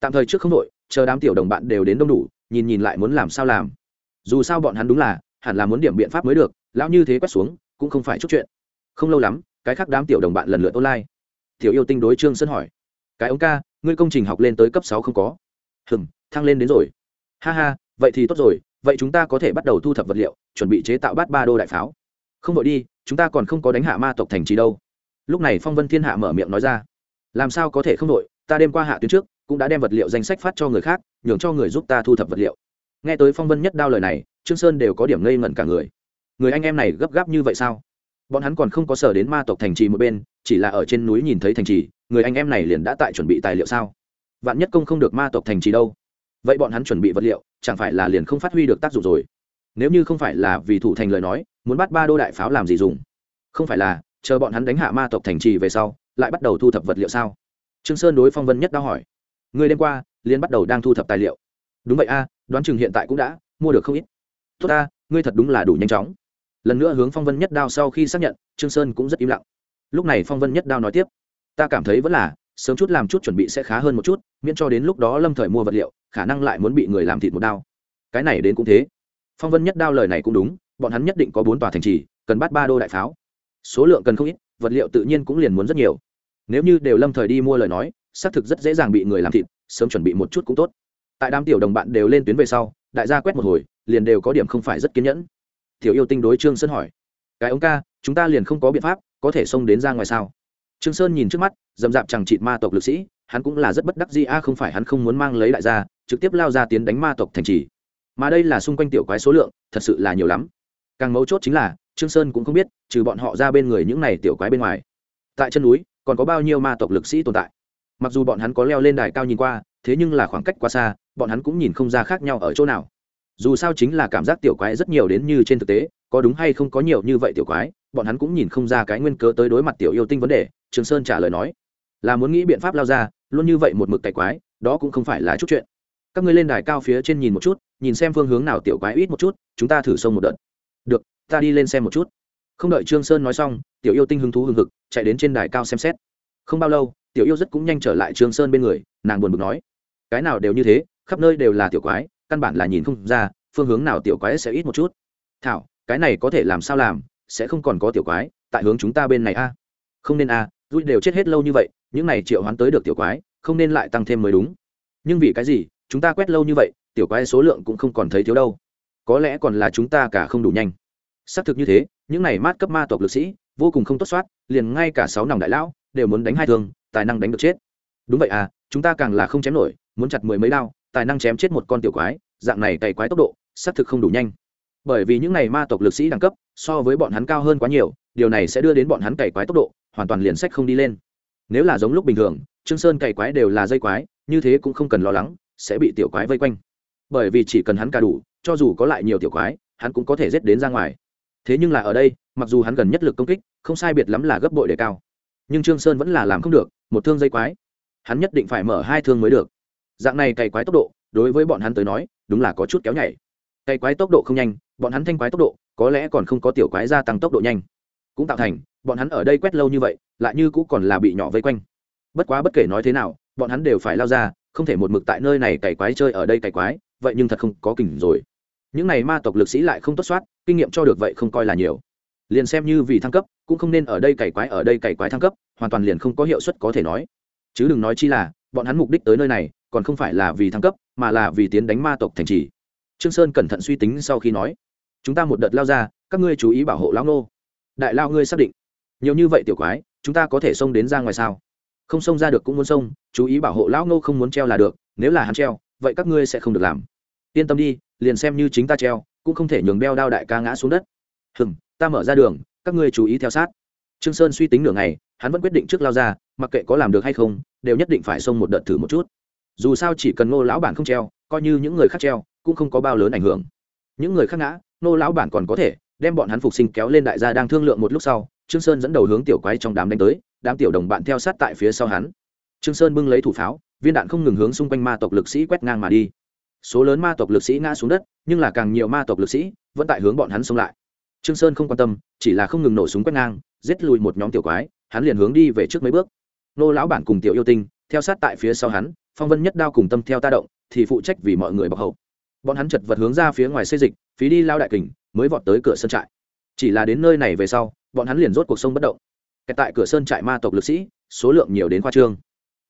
Tạm thời trước không đội, chờ đám tiểu đồng bạn đều đến đông đủ, nhìn nhìn lại muốn làm sao làm dù sao bọn hắn đúng là, hẳn là muốn điểm biện pháp mới được, lão như thế quét xuống, cũng không phải chút chuyện. Không lâu lắm, cái khác đám tiểu đồng bạn lần lượt online. Tiểu yêu tinh đối trương sơn hỏi, cái ông ca, ngươi công trình học lên tới cấp sáu không có? Hừm, thăng lên đến rồi. Ha ha, vậy thì tốt rồi, vậy chúng ta có thể bắt đầu thu thập vật liệu, chuẩn bị chế tạo bát ba đô đại pháo. Không vội đi, chúng ta còn không có đánh hạ ma tộc thành trì đâu. Lúc này phong vân thiên hạ mở miệng nói ra, làm sao có thể không vội, ta đêm qua hạ tuyến trước, cũng đã đem vật liệu danh sách phát cho người khác, nhường cho người giúp ta thu thập vật liệu nghe tới phong vân nhất đao lời này, trương sơn đều có điểm ngây ngẩn cả người. Người anh em này gấp gáp như vậy sao? Bọn hắn còn không có sở đến ma tộc thành trì một bên, chỉ là ở trên núi nhìn thấy thành trì, người anh em này liền đã tại chuẩn bị tài liệu sao? Vạn nhất công không được ma tộc thành trì đâu. Vậy bọn hắn chuẩn bị vật liệu, chẳng phải là liền không phát huy được tác dụng rồi? Nếu như không phải là vì thủ thành lời nói, muốn bắt ba đô đại pháo làm gì dùng? Không phải là, chờ bọn hắn đánh hạ ma tộc thành trì về sau, lại bắt đầu thu thập vật liệu sao? Trương sơn đối phong vân nhất đã hỏi. Người đêm qua liên bắt đầu đang thu thập tài liệu đúng vậy a, đoán chừng hiện tại cũng đã, mua được không ít. Tốt ta, ngươi thật đúng là đủ nhanh chóng. Lần nữa hướng phong vân nhất đao sau khi xác nhận, trương sơn cũng rất im lặng. Lúc này phong vân nhất đao nói tiếp, ta cảm thấy vẫn là, sớm chút làm chút chuẩn bị sẽ khá hơn một chút, miễn cho đến lúc đó lâm thời mua vật liệu, khả năng lại muốn bị người làm thịt một đao. Cái này đến cũng thế. Phong vân nhất đao lời này cũng đúng, bọn hắn nhất định có bốn tòa thành trì, cần bắt ba đô đại pháo. Số lượng cần không ít, vật liệu tự nhiên cũng liền muốn rất nhiều. Nếu như đều lâm thời đi mua lời nói, xác thực rất dễ dàng bị người làm thịt, sớm chuẩn bị một chút cũng tốt tại đám tiểu đồng bạn đều lên tuyến về sau, đại gia quét một hồi, liền đều có điểm không phải rất kiên nhẫn. Tiểu yêu tinh đối trương sơn hỏi, cái ống ca, chúng ta liền không có biện pháp, có thể xông đến ra ngoài sao? Trương sơn nhìn trước mắt dầm dạp chẳng trị ma tộc lực sĩ, hắn cũng là rất bất đắc dĩ, a, không phải hắn không muốn mang lấy đại gia, trực tiếp lao ra tiến đánh ma tộc thành trì. Mà đây là xung quanh tiểu quái số lượng, thật sự là nhiều lắm. Càng mấu chốt chính là, trương sơn cũng không biết, trừ bọn họ ra bên người những này tiểu quái bên ngoài, tại chân núi, còn có bao nhiêu ma tộc lực sĩ tồn tại. Mặc dù bọn hắn có leo lên đài cao nhìn qua, thế nhưng là khoảng cách quá xa bọn hắn cũng nhìn không ra khác nhau ở chỗ nào. Dù sao chính là cảm giác tiểu quái rất nhiều đến như trên thực tế, có đúng hay không có nhiều như vậy tiểu quái, bọn hắn cũng nhìn không ra cái nguyên cớ tới đối mặt tiểu yêu tinh vấn đề, trường sơn trả lời nói, là muốn nghĩ biện pháp lao ra, luôn như vậy một mực cày quái, đó cũng không phải là chút chuyện. Các ngươi lên đài cao phía trên nhìn một chút, nhìn xem phương hướng nào tiểu quái ít một chút, chúng ta thử xông một đợt. Được, ta đi lên xem một chút. Không đợi trương sơn nói xong, tiểu yêu tinh hứng thú hừng hực, chạy đến trên đài cao xem xét. Không bao lâu, tiểu yêu rất cũng nhanh trở lại trương sơn bên người, nàng buồn bực nói, cái nào đều như thế khắp nơi đều là tiểu quái căn bản là nhìn không ra phương hướng nào tiểu quái sẽ ít một chút. Thảo cái này có thể làm sao làm sẽ không còn có tiểu quái tại hướng chúng ta bên này a. Không nên a à, đều chết hết lâu như vậy những này triệu hoán tới được tiểu quái không nên lại tăng thêm mới đúng. Nhưng vì cái gì chúng ta quét lâu như vậy tiểu quái số lượng cũng không còn thấy thiếu đâu. Có lẽ còn là chúng ta cả không đủ nhanh. Xác thực như thế những này mát cấp ma tộc lực sĩ vô cùng không tốt soát liền ngay cả sáu nòng đại lão đều muốn đánh hai thương tài năng đánh được chết. Đúng vậy à chúng ta càng là không chém nổi muốn chặt mười mấy đao tài năng chém chết một con tiểu quái, dạng này cày quái tốc độ, xác thực không đủ nhanh. Bởi vì những này ma tộc lực sĩ đẳng cấp, so với bọn hắn cao hơn quá nhiều, điều này sẽ đưa đến bọn hắn cày quái tốc độ, hoàn toàn liền sách không đi lên. Nếu là giống lúc bình thường, trương sơn cày quái đều là dây quái, như thế cũng không cần lo lắng, sẽ bị tiểu quái vây quanh. Bởi vì chỉ cần hắn cả đủ, cho dù có lại nhiều tiểu quái, hắn cũng có thể giết đến ra ngoài. Thế nhưng là ở đây, mặc dù hắn gần nhất lực công kích, không sai biệt lắm là gấp bội đề cao. Nhưng trương sơn vẫn là làm không được, một thương dây quái. Hắn nhất định phải mở hai thương mới được dạng này cày quái tốc độ, đối với bọn hắn tới nói, đúng là có chút kéo nhảy. Cày quái tốc độ không nhanh, bọn hắn thanh quái tốc độ, có lẽ còn không có tiểu quái gia tăng tốc độ nhanh. Cũng tạo thành, bọn hắn ở đây quét lâu như vậy, lại như cũ còn là bị nhỏ vây quanh. Bất quá bất kể nói thế nào, bọn hắn đều phải lao ra, không thể một mực tại nơi này cày quái chơi ở đây cày quái, vậy nhưng thật không có kình rồi. Những này ma tộc lực sĩ lại không tốt soát, kinh nghiệm cho được vậy không coi là nhiều. Liền xem như vì thăng cấp, cũng không nên ở đây cày quái, ở đây cày quái thăng cấp, hoàn toàn liền không có hiệu suất có thể nói. Chứ đừng nói chi là, bọn hắn mục đích tới nơi này còn không phải là vì thăng cấp, mà là vì tiến đánh ma tộc thành trì. Trương sơn cẩn thận suy tính sau khi nói, chúng ta một đợt lao ra, các ngươi chú ý bảo hộ lão nô. Đại lao ngươi xác định. Nhiều như vậy tiểu quái, chúng ta có thể xông đến ra ngoài sao? Không xông ra được cũng muốn xông, chú ý bảo hộ lão nô không muốn treo là được, nếu là hắn treo, vậy các ngươi sẽ không được làm. Yên tâm đi, liền xem như chính ta treo, cũng không thể nhường đeo đao đại ca ngã xuống đất. Hừm, ta mở ra đường, các ngươi chú ý theo sát. Trương sơn suy tính nửa ngày, hắn vẫn quyết định trước lao ra, mặc kệ có làm được hay không, đều nhất định phải xông một đợt thử một chút dù sao chỉ cần ngô lão bản không treo, coi như những người khác treo, cũng không có bao lớn ảnh hưởng. Những người khác ngã, ngô lão bản còn có thể đem bọn hắn phục sinh kéo lên đại gia đang thương lượng một lúc sau, trương sơn dẫn đầu hướng tiểu quái trong đám đánh tới, đám tiểu đồng bạn theo sát tại phía sau hắn. Trương sơn bưng lấy thủ pháo, viên đạn không ngừng hướng xung quanh ma tộc lực sĩ quét ngang mà đi. Số lớn ma tộc lực sĩ ngã xuống đất, nhưng là càng nhiều ma tộc lực sĩ vẫn tại hướng bọn hắn xông lại. Trương sơn không quan tâm, chỉ là không ngừng nổ súng quét ngang, giết lùi một nhóm tiểu quái, hắn liền hướng đi về trước mấy bước. Nô lão bản cùng tiểu yêu tinh, theo sát tại phía sau hắn phong vân nhất đao cùng tâm theo ta động, thì phụ trách vì mọi người bọc hậu. Bọn hắn chật vật hướng ra phía ngoài xây dịch, phí đi lao đại kình, mới vọt tới cửa sân trại. Chỉ là đến nơi này về sau, bọn hắn liền rốt cuộc sông bất động. Kẹt tại cửa sơn trại ma tộc lực sĩ, số lượng nhiều đến khoa trương.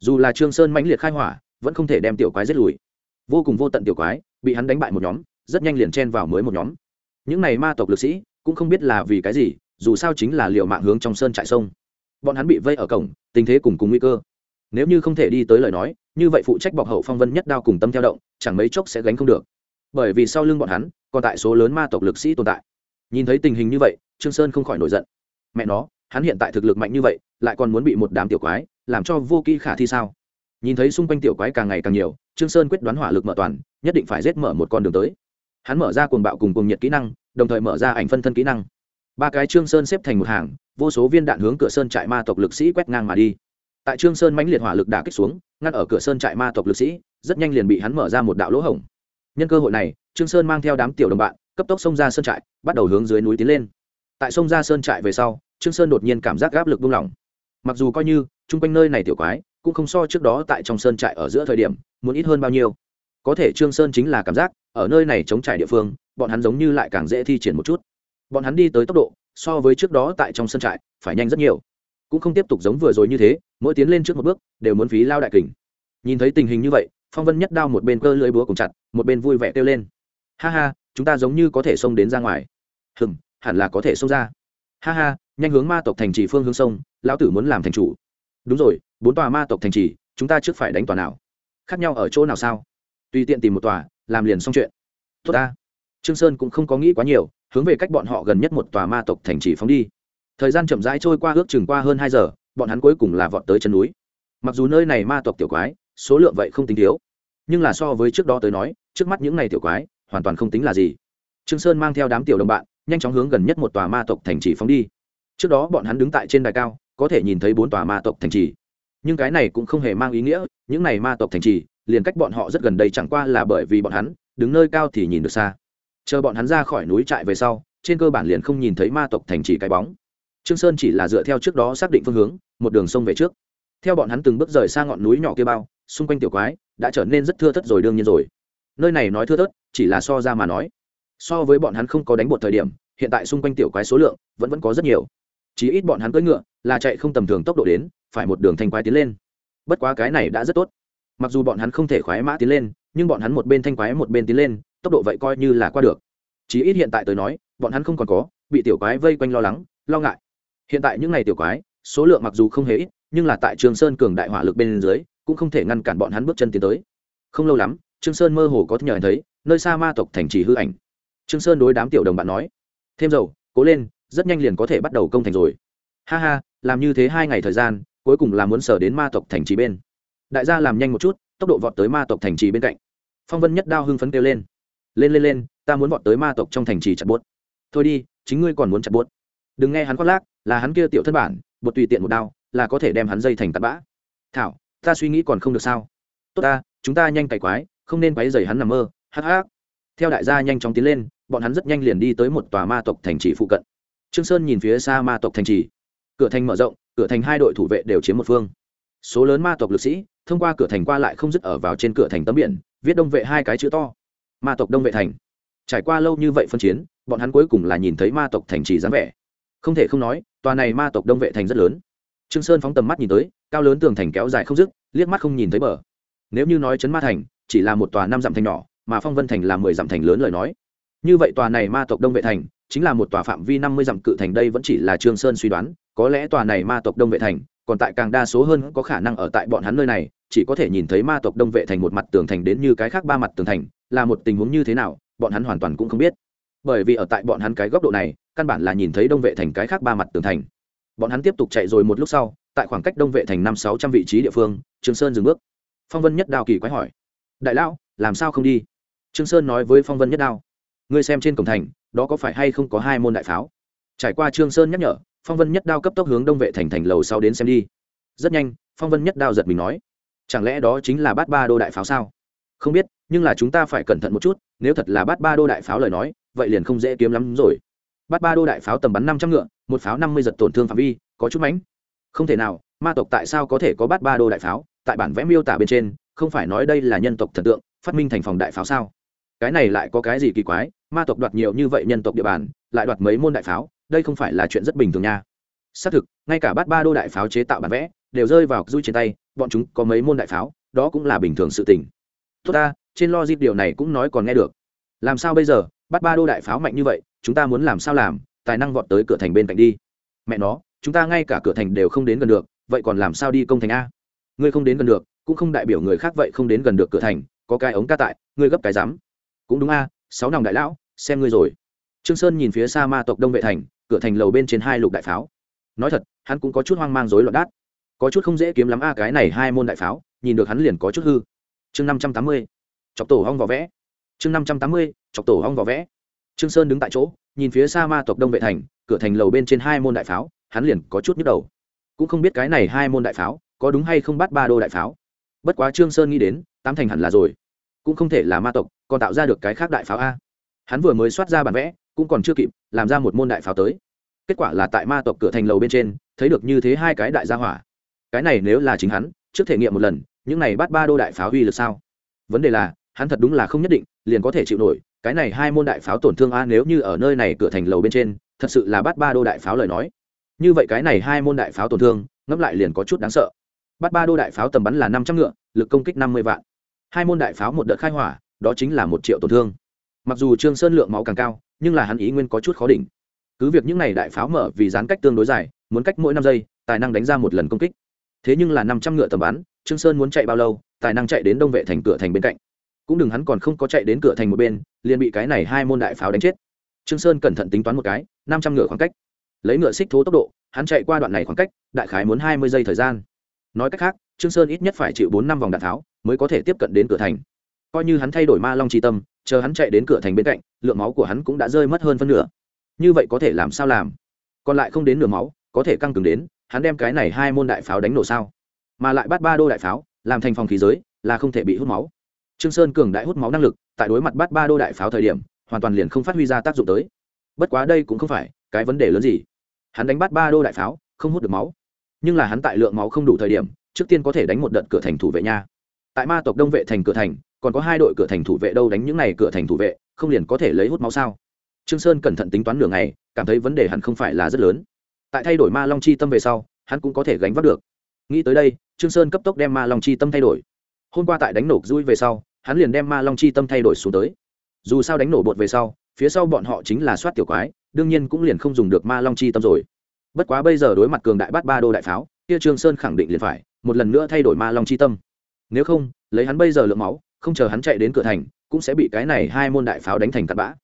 Dù là trương sơn mãnh liệt khai hỏa, vẫn không thể đem tiểu quái giết lùi. Vô cùng vô tận tiểu quái, bị hắn đánh bại một nhóm, rất nhanh liền chen vào mới một nhóm. Những này ma tộc lực sĩ, cũng không biết là vì cái gì, dù sao chính là liều mạng hướng trong sơn trại sông. Bọn hắn bị vây ở cổng, tình thế cùng cùng nguy cơ. Nếu như không thể đi tới lời nói như vậy phụ trách bọc hậu phong vân nhất đao cùng tâm theo động, chẳng mấy chốc sẽ gánh không được. Bởi vì sau lưng bọn hắn, còn tại số lớn ma tộc lực sĩ tồn tại. Nhìn thấy tình hình như vậy, trương sơn không khỏi nổi giận. Mẹ nó, hắn hiện tại thực lực mạnh như vậy, lại còn muốn bị một đám tiểu quái, làm cho vô kỳ khả thi sao? Nhìn thấy xung quanh tiểu quái càng ngày càng nhiều, trương sơn quyết đoán hỏa lực mở toàn, nhất định phải giết mở một con đường tới. Hắn mở ra cuồng bạo cùng cuồng nhiệt kỹ năng, đồng thời mở ra ảnh phân thân kỹ năng. Ba cái trương sơn xếp thành một hàng, vô số viên đạn hướng cửa sơn trại ma tộc lực sĩ quét ngang mà đi. Tại trương sơn mãnh liệt hỏa lực đả kích xuống ngăn ở cửa sơn trại ma tộc lực sĩ, rất nhanh liền bị hắn mở ra một đạo lỗ hổng. Nhân cơ hội này, trương sơn mang theo đám tiểu đồng bạn, cấp tốc xông ra sơn trại, bắt đầu hướng dưới núi tiến lên. Tại sông ra sơn trại về sau, trương sơn đột nhiên cảm giác áp lực buông lỏng. Mặc dù coi như, chung quanh nơi này tiểu quái, cũng không so trước đó tại trong sơn trại ở giữa thời điểm, muốn ít hơn bao nhiêu. Có thể trương sơn chính là cảm giác, ở nơi này chống trải địa phương, bọn hắn giống như lại càng dễ thi triển một chút. Bọn hắn đi tới tốc độ, so với trước đó tại trong sơn trại, phải nhanh rất nhiều. Cũng không tiếp tục giống vừa rồi như thế mỗi tiến lên trước một bước, đều muốn phí lao đại kình. Nhìn thấy tình hình như vậy, phong vân nhất đao một bên cơ lưỡi búa cùng chặt, một bên vui vẻ kêu lên. Ha ha, chúng ta giống như có thể xông đến ra ngoài. Hừm, hẳn là có thể xông ra. Ha ha, nhanh hướng ma tộc thành trì phương hướng sông, lão tử muốn làm thành chủ. Đúng rồi, bốn tòa ma tộc thành trì, chúng ta trước phải đánh tòa nào? Khác nhau ở chỗ nào sao? Tùy tiện tìm một tòa, làm liền xong chuyện. Tốt ta. Trương sơn cũng không có nghĩ quá nhiều, hướng về cách bọn họ gần nhất một tòa ma tộc thành trì phóng đi. Thời gian chậm rãi trôi qua, ước chừng qua hơn hai giờ bọn hắn cuối cùng là vọt tới chân núi. Mặc dù nơi này ma tộc tiểu quái, số lượng vậy không tính thiếu, nhưng là so với trước đó tới nói, trước mắt những này tiểu quái, hoàn toàn không tính là gì. Trương sơn mang theo đám tiểu đồng bạn, nhanh chóng hướng gần nhất một tòa ma tộc thành trì phóng đi. Trước đó bọn hắn đứng tại trên đài cao, có thể nhìn thấy bốn tòa ma tộc thành trì. Nhưng cái này cũng không hề mang ý nghĩa, những này ma tộc thành trì, liền cách bọn họ rất gần đây chẳng qua là bởi vì bọn hắn, đứng nơi cao thì nhìn được xa. Chờ bọn hắn ra khỏi núi trại về sau, trên cơ bản liền không nhìn thấy ma tộc thành trì cái bóng trương sơn chỉ là dựa theo trước đó xác định phương hướng, một đường sông về trước. Theo bọn hắn từng bước rời xa ngọn núi nhỏ kia bao, xung quanh tiểu quái, đã trở nên rất thưa thớt rồi đương nhiên rồi. Nơi này nói thưa thớt, chỉ là so ra mà nói. So với bọn hắn không có đánh bột thời điểm, hiện tại xung quanh tiểu quái số lượng vẫn vẫn có rất nhiều. Chỉ ít bọn hắn cưỡi ngựa, là chạy không tầm thường tốc độ đến, phải một đường thanh quái tiến lên. Bất quá cái này đã rất tốt. Mặc dù bọn hắn không thể khoái mã tiến lên, nhưng bọn hắn một bên thanh quái một bên tiến lên, tốc độ vậy coi như là qua được. Chỉ ít hiện tại tới nói, bọn hắn không còn có, bị tiểu quái vây quanh lo lắng, lo ngại hiện tại những ngày tiểu quái, số lượng mặc dù không hề ít, nhưng là tại trường sơn cường đại hỏa lực bên dưới, cũng không thể ngăn cản bọn hắn bước chân tiến tới. Không lâu lắm trương sơn mơ hồ có nhờ thấy, nơi xa ma tộc thành trì hư ảnh. Trương sơn đối đám tiểu đồng bạn nói, thêm dầu, cố lên, rất nhanh liền có thể bắt đầu công thành rồi. Ha ha, làm như thế hai ngày thời gian, cuối cùng là muốn sở đến ma tộc thành trì bên. Đại gia làm nhanh một chút, tốc độ vọt tới ma tộc thành trì bên cạnh. Phong vân nhất đao hưng phấn kêu lên lên lên lên, ta muốn vọt tới ma tộc trong thành trì chặt buốt. Thôi đi, chính ngươi còn muốn chặt buốt. Đừng nghe hắn khoác lác là hắn kia tiểu thân bản, bột tùy tiện một đao, là có thể đem hắn dây thành tạt bã. Thảo, ta suy nghĩ còn không được sao? Tốt ta, chúng ta nhanh cày quái, không nên quấy dày hắn nằm mơ, hắc hắc. Theo đại gia nhanh chóng tiến lên, bọn hắn rất nhanh liền đi tới một tòa ma tộc thành trì phụ cận. Trương sơn nhìn phía xa ma tộc thành trì. Cửa thành mở rộng, cửa thành hai đội thủ vệ đều chiếm một phương. Số lớn ma tộc lực sĩ, thông qua cửa thành qua lại không dứt ở vào trên cửa thành tấm biển, viết đông vệ hai cái chữ to. Ma tộc đông vệ thành. Trải qua lâu như vậy phân chiến, bọn hắn cuối cùng là nhìn thấy ma tộc thành trì dáng vẻ không thể không nói, tòa này ma tộc đông vệ thành rất lớn. Trương sơn phóng tầm mắt nhìn tới, cao lớn tường thành kéo dài không dứt, liếc mắt không nhìn thấy bờ. Nếu như nói chấn ma thành, chỉ là một tòa năm dặm thành nhỏ, mà phong vân thành là mười dặm thành lớn lời nói. Như vậy tòa này ma tộc đông vệ thành, chính là một tòa phạm vi năm mươi dặm cự thành đây vẫn chỉ là trương sơn suy đoán, có lẽ tòa này ma tộc đông vệ thành, còn tại càng đa số hơn có khả năng ở tại bọn hắn nơi này, chỉ có thể nhìn thấy ma tộc đông vệ thành một mặt tường thành đến như cái khác ba mặt tường thành, là một tình huống như thế nào, bọn hắn hoàn toàn cũng không biết. Bởi vì ở tại bọn hắn cái góc độ này căn bản là nhìn thấy đông vệ thành cái khác ba mặt tường thành. Bọn hắn tiếp tục chạy rồi một lúc sau, tại khoảng cách đông vệ thành năm sáu trăm vị trí địa phương, trương sơn dừng bước. Phong vân nhất đao kỳ quái hỏi, đại lão, làm sao không đi? Trương sơn nói với phong vân nhất đao, ngươi xem trên cổng thành, đó có phải hay không có hai môn đại pháo? Trải qua trương sơn nhắc nhở, phong vân nhất đao cấp tốc hướng đông vệ thành thành lầu sau đến xem đi. Rất nhanh, phong vân nhất đao giật mình nói, chẳng lẽ đó chính là bát ba đô đại pháo sao? Không biết, nhưng là chúng ta phải cẩn thận một chút, nếu thật là bát ba đô đại pháo lời nói, vậy liền không dễ kiếm lắm rồi bát ba đô đại pháo tầm bắn năm trăm ngựa, một pháo năm mươi giật tổn thương phạm vi, có chút mánh không thể nào, ma tộc tại sao có thể có bát ba đô đại pháo, tại bản vẽ miêu tả bên trên, không phải nói đây là nhân tộc thần tượng, phát minh thành phòng đại pháo sao? Cái này lại có cái gì kỳ quái, ma tộc đoạt nhiều như vậy nhân tộc địa bàn, lại đoạt mấy môn đại pháo, đây không phải là chuyện rất bình thường nha. Xác thực, ngay cả bát ba đô đại pháo chế tạo bản vẽ, đều rơi vào rui trên tay, bọn chúng có mấy môn đại pháo, đó cũng là bình thường sự tình. Tốt ta, trên lo dịp điều này cũng nói còn nghe được. Làm sao bây giờ, bắt ba đô đại pháo mạnh như vậy chúng ta muốn làm sao làm, tài năng vọt tới cửa thành bên cạnh đi. Mẹ nó, chúng ta ngay cả cửa thành đều không đến gần được, vậy còn làm sao đi công thành a? Ngươi không đến gần được, cũng không đại biểu người khác vậy không đến gần được cửa thành, có cái ống ca tại, ngươi gấp cái dám cũng đúng a, sáu nòng đại lão, xem ngươi rồi. Trương sơn nhìn phía xa ma tộc đông vệ thành, cửa thành lầu bên trên hai lục đại pháo. Nói thật, hắn cũng có chút hoang mang rối loạn đát. Có chút không dễ kiếm lắm a cái này hai môn đại pháo, nhìn được hắn liền có chút hư. Chương năm trăm tám mươi, chọc tổ hong vỏ vẽ. Chương năm trăm tám mươi, chọc tổ hong vỏ vẽ trương sơn đứng tại chỗ, nhìn phía xa ma tộc đông vệ thành, cửa thành lầu bên trên hai môn đại pháo, hắn liền có chút nhức đầu. Cũng không biết cái này hai môn đại pháo, có đúng hay không bắt ba đô đại pháo. Bất quá trương sơn nghĩ đến, tám thành hẳn là rồi. Cũng không thể là ma tộc, còn tạo ra được cái khác đại pháo a. Hắn vừa mới soát ra bản vẽ, cũng còn chưa kịp, làm ra một môn đại pháo tới. Kết quả là tại ma tộc cửa thành lầu bên trên, thấy được như thế hai cái đại gia hỏa. Cái này nếu là chính hắn, trước thể nghiệm một lần, những này bắt ba đô đại pháo uy lực sao? Vấn đề là, hắn thật đúng là không nhất định, liền có thể chịu nổi cái này hai môn đại pháo tổn thương a, nếu như ở nơi này cửa thành lầu bên trên, thật sự là bắt ba đô đại pháo lời nói. Như vậy cái này hai môn đại pháo tổn thương, ngẫm lại liền có chút đáng sợ. Bắt ba đô đại pháo tầm bắn là năm trăm ngựa, lực công kích năm mươi vạn. Hai môn đại pháo một đợt khai hỏa, đó chính là một triệu tổn thương. Mặc dù trương sơn lượng máu càng cao, nhưng là hắn ý nguyên có chút khó đỉnh. Cứ việc những n à y đại pháo mở vì gián cách tương đối dài, muốn cách mỗi năm giây, tài năng đánh ra một lần công kích. Thế nhưng là năm trăm ngựa tầm bắn, trương sơn muốn chạy bao lâu, tài năng chạy đến đông vệ thành cửa thành bên cạnh cũng đừng hắn còn không có chạy đến cửa thành một bên, liền bị cái này hai môn đại pháo đánh chết. Trương sơn cẩn thận tính toán một cái, năm trăm ngựa khoảng cách. Lấy ngựa xích thố tốc độ, hắn chạy qua đoạn này khoảng cách, đại khái muốn hai mươi giây thời gian. Nói cách khác, trương sơn ít nhất phải chịu bốn năm vòng đạn tháo, mới có thể tiếp cận đến cửa thành. Coi như hắn thay đổi ma long tri tâm, chờ hắn chạy đến cửa thành bên cạnh, lượng máu của hắn cũng đã rơi mất hơn phân nửa. Như vậy có thể làm sao làm? Còn lại không đến nửa máu, có thể căng cứng đến, hắn đem cái này hai môn đại pháo đánh nổ sao? Mà lại bắt ba đô đại pháo, làm thành phòng khí giới, là không thể bị hút máu trương sơn cường đại hút máu năng lực tại đối mặt bắt ba đô đại pháo thời điểm hoàn toàn liền không phát huy ra tác dụng tới. Bất quá đây cũng không phải cái vấn đề lớn gì. Hắn đánh bắt ba đô đại pháo không hút được máu. Nhưng là hắn tại lượng máu không đủ thời điểm trước tiên có thể đánh một đợt cửa thành thủ vệ nha. Tại ma tộc đông vệ thành cửa thành còn có hai đội cửa thành thủ vệ đâu đánh những này cửa thành thủ vệ không liền có thể lấy hút máu sao? Trương sơn cẩn thận tính toán đường này, cảm thấy vấn đề hẳn không phải là rất lớn. Tại thay đổi ma long chi tâm về sau hắn cũng có thể gánh vác được. Nghĩ tới đây trương sơn cấp tốc đem ma long chi tâm thay đổi hôm qua tại đánh nổ rui về sau, hắn liền đem ma long chi tâm thay đổi xuống tới. Dù sao đánh nổ bột về sau, phía sau bọn họ chính là soát tiểu quái, đương nhiên cũng liền không dùng được ma long chi tâm rồi. Bất quá bây giờ đối mặt cường đại bát ba đô đại pháo, kia trương sơn khẳng định liền phải một lần nữa thay đổi ma long chi tâm. Nếu không, lấy hắn bây giờ lượng máu, không chờ hắn chạy đến cửa thành, cũng sẽ bị cái này hai môn đại pháo đánh thành cặn bã.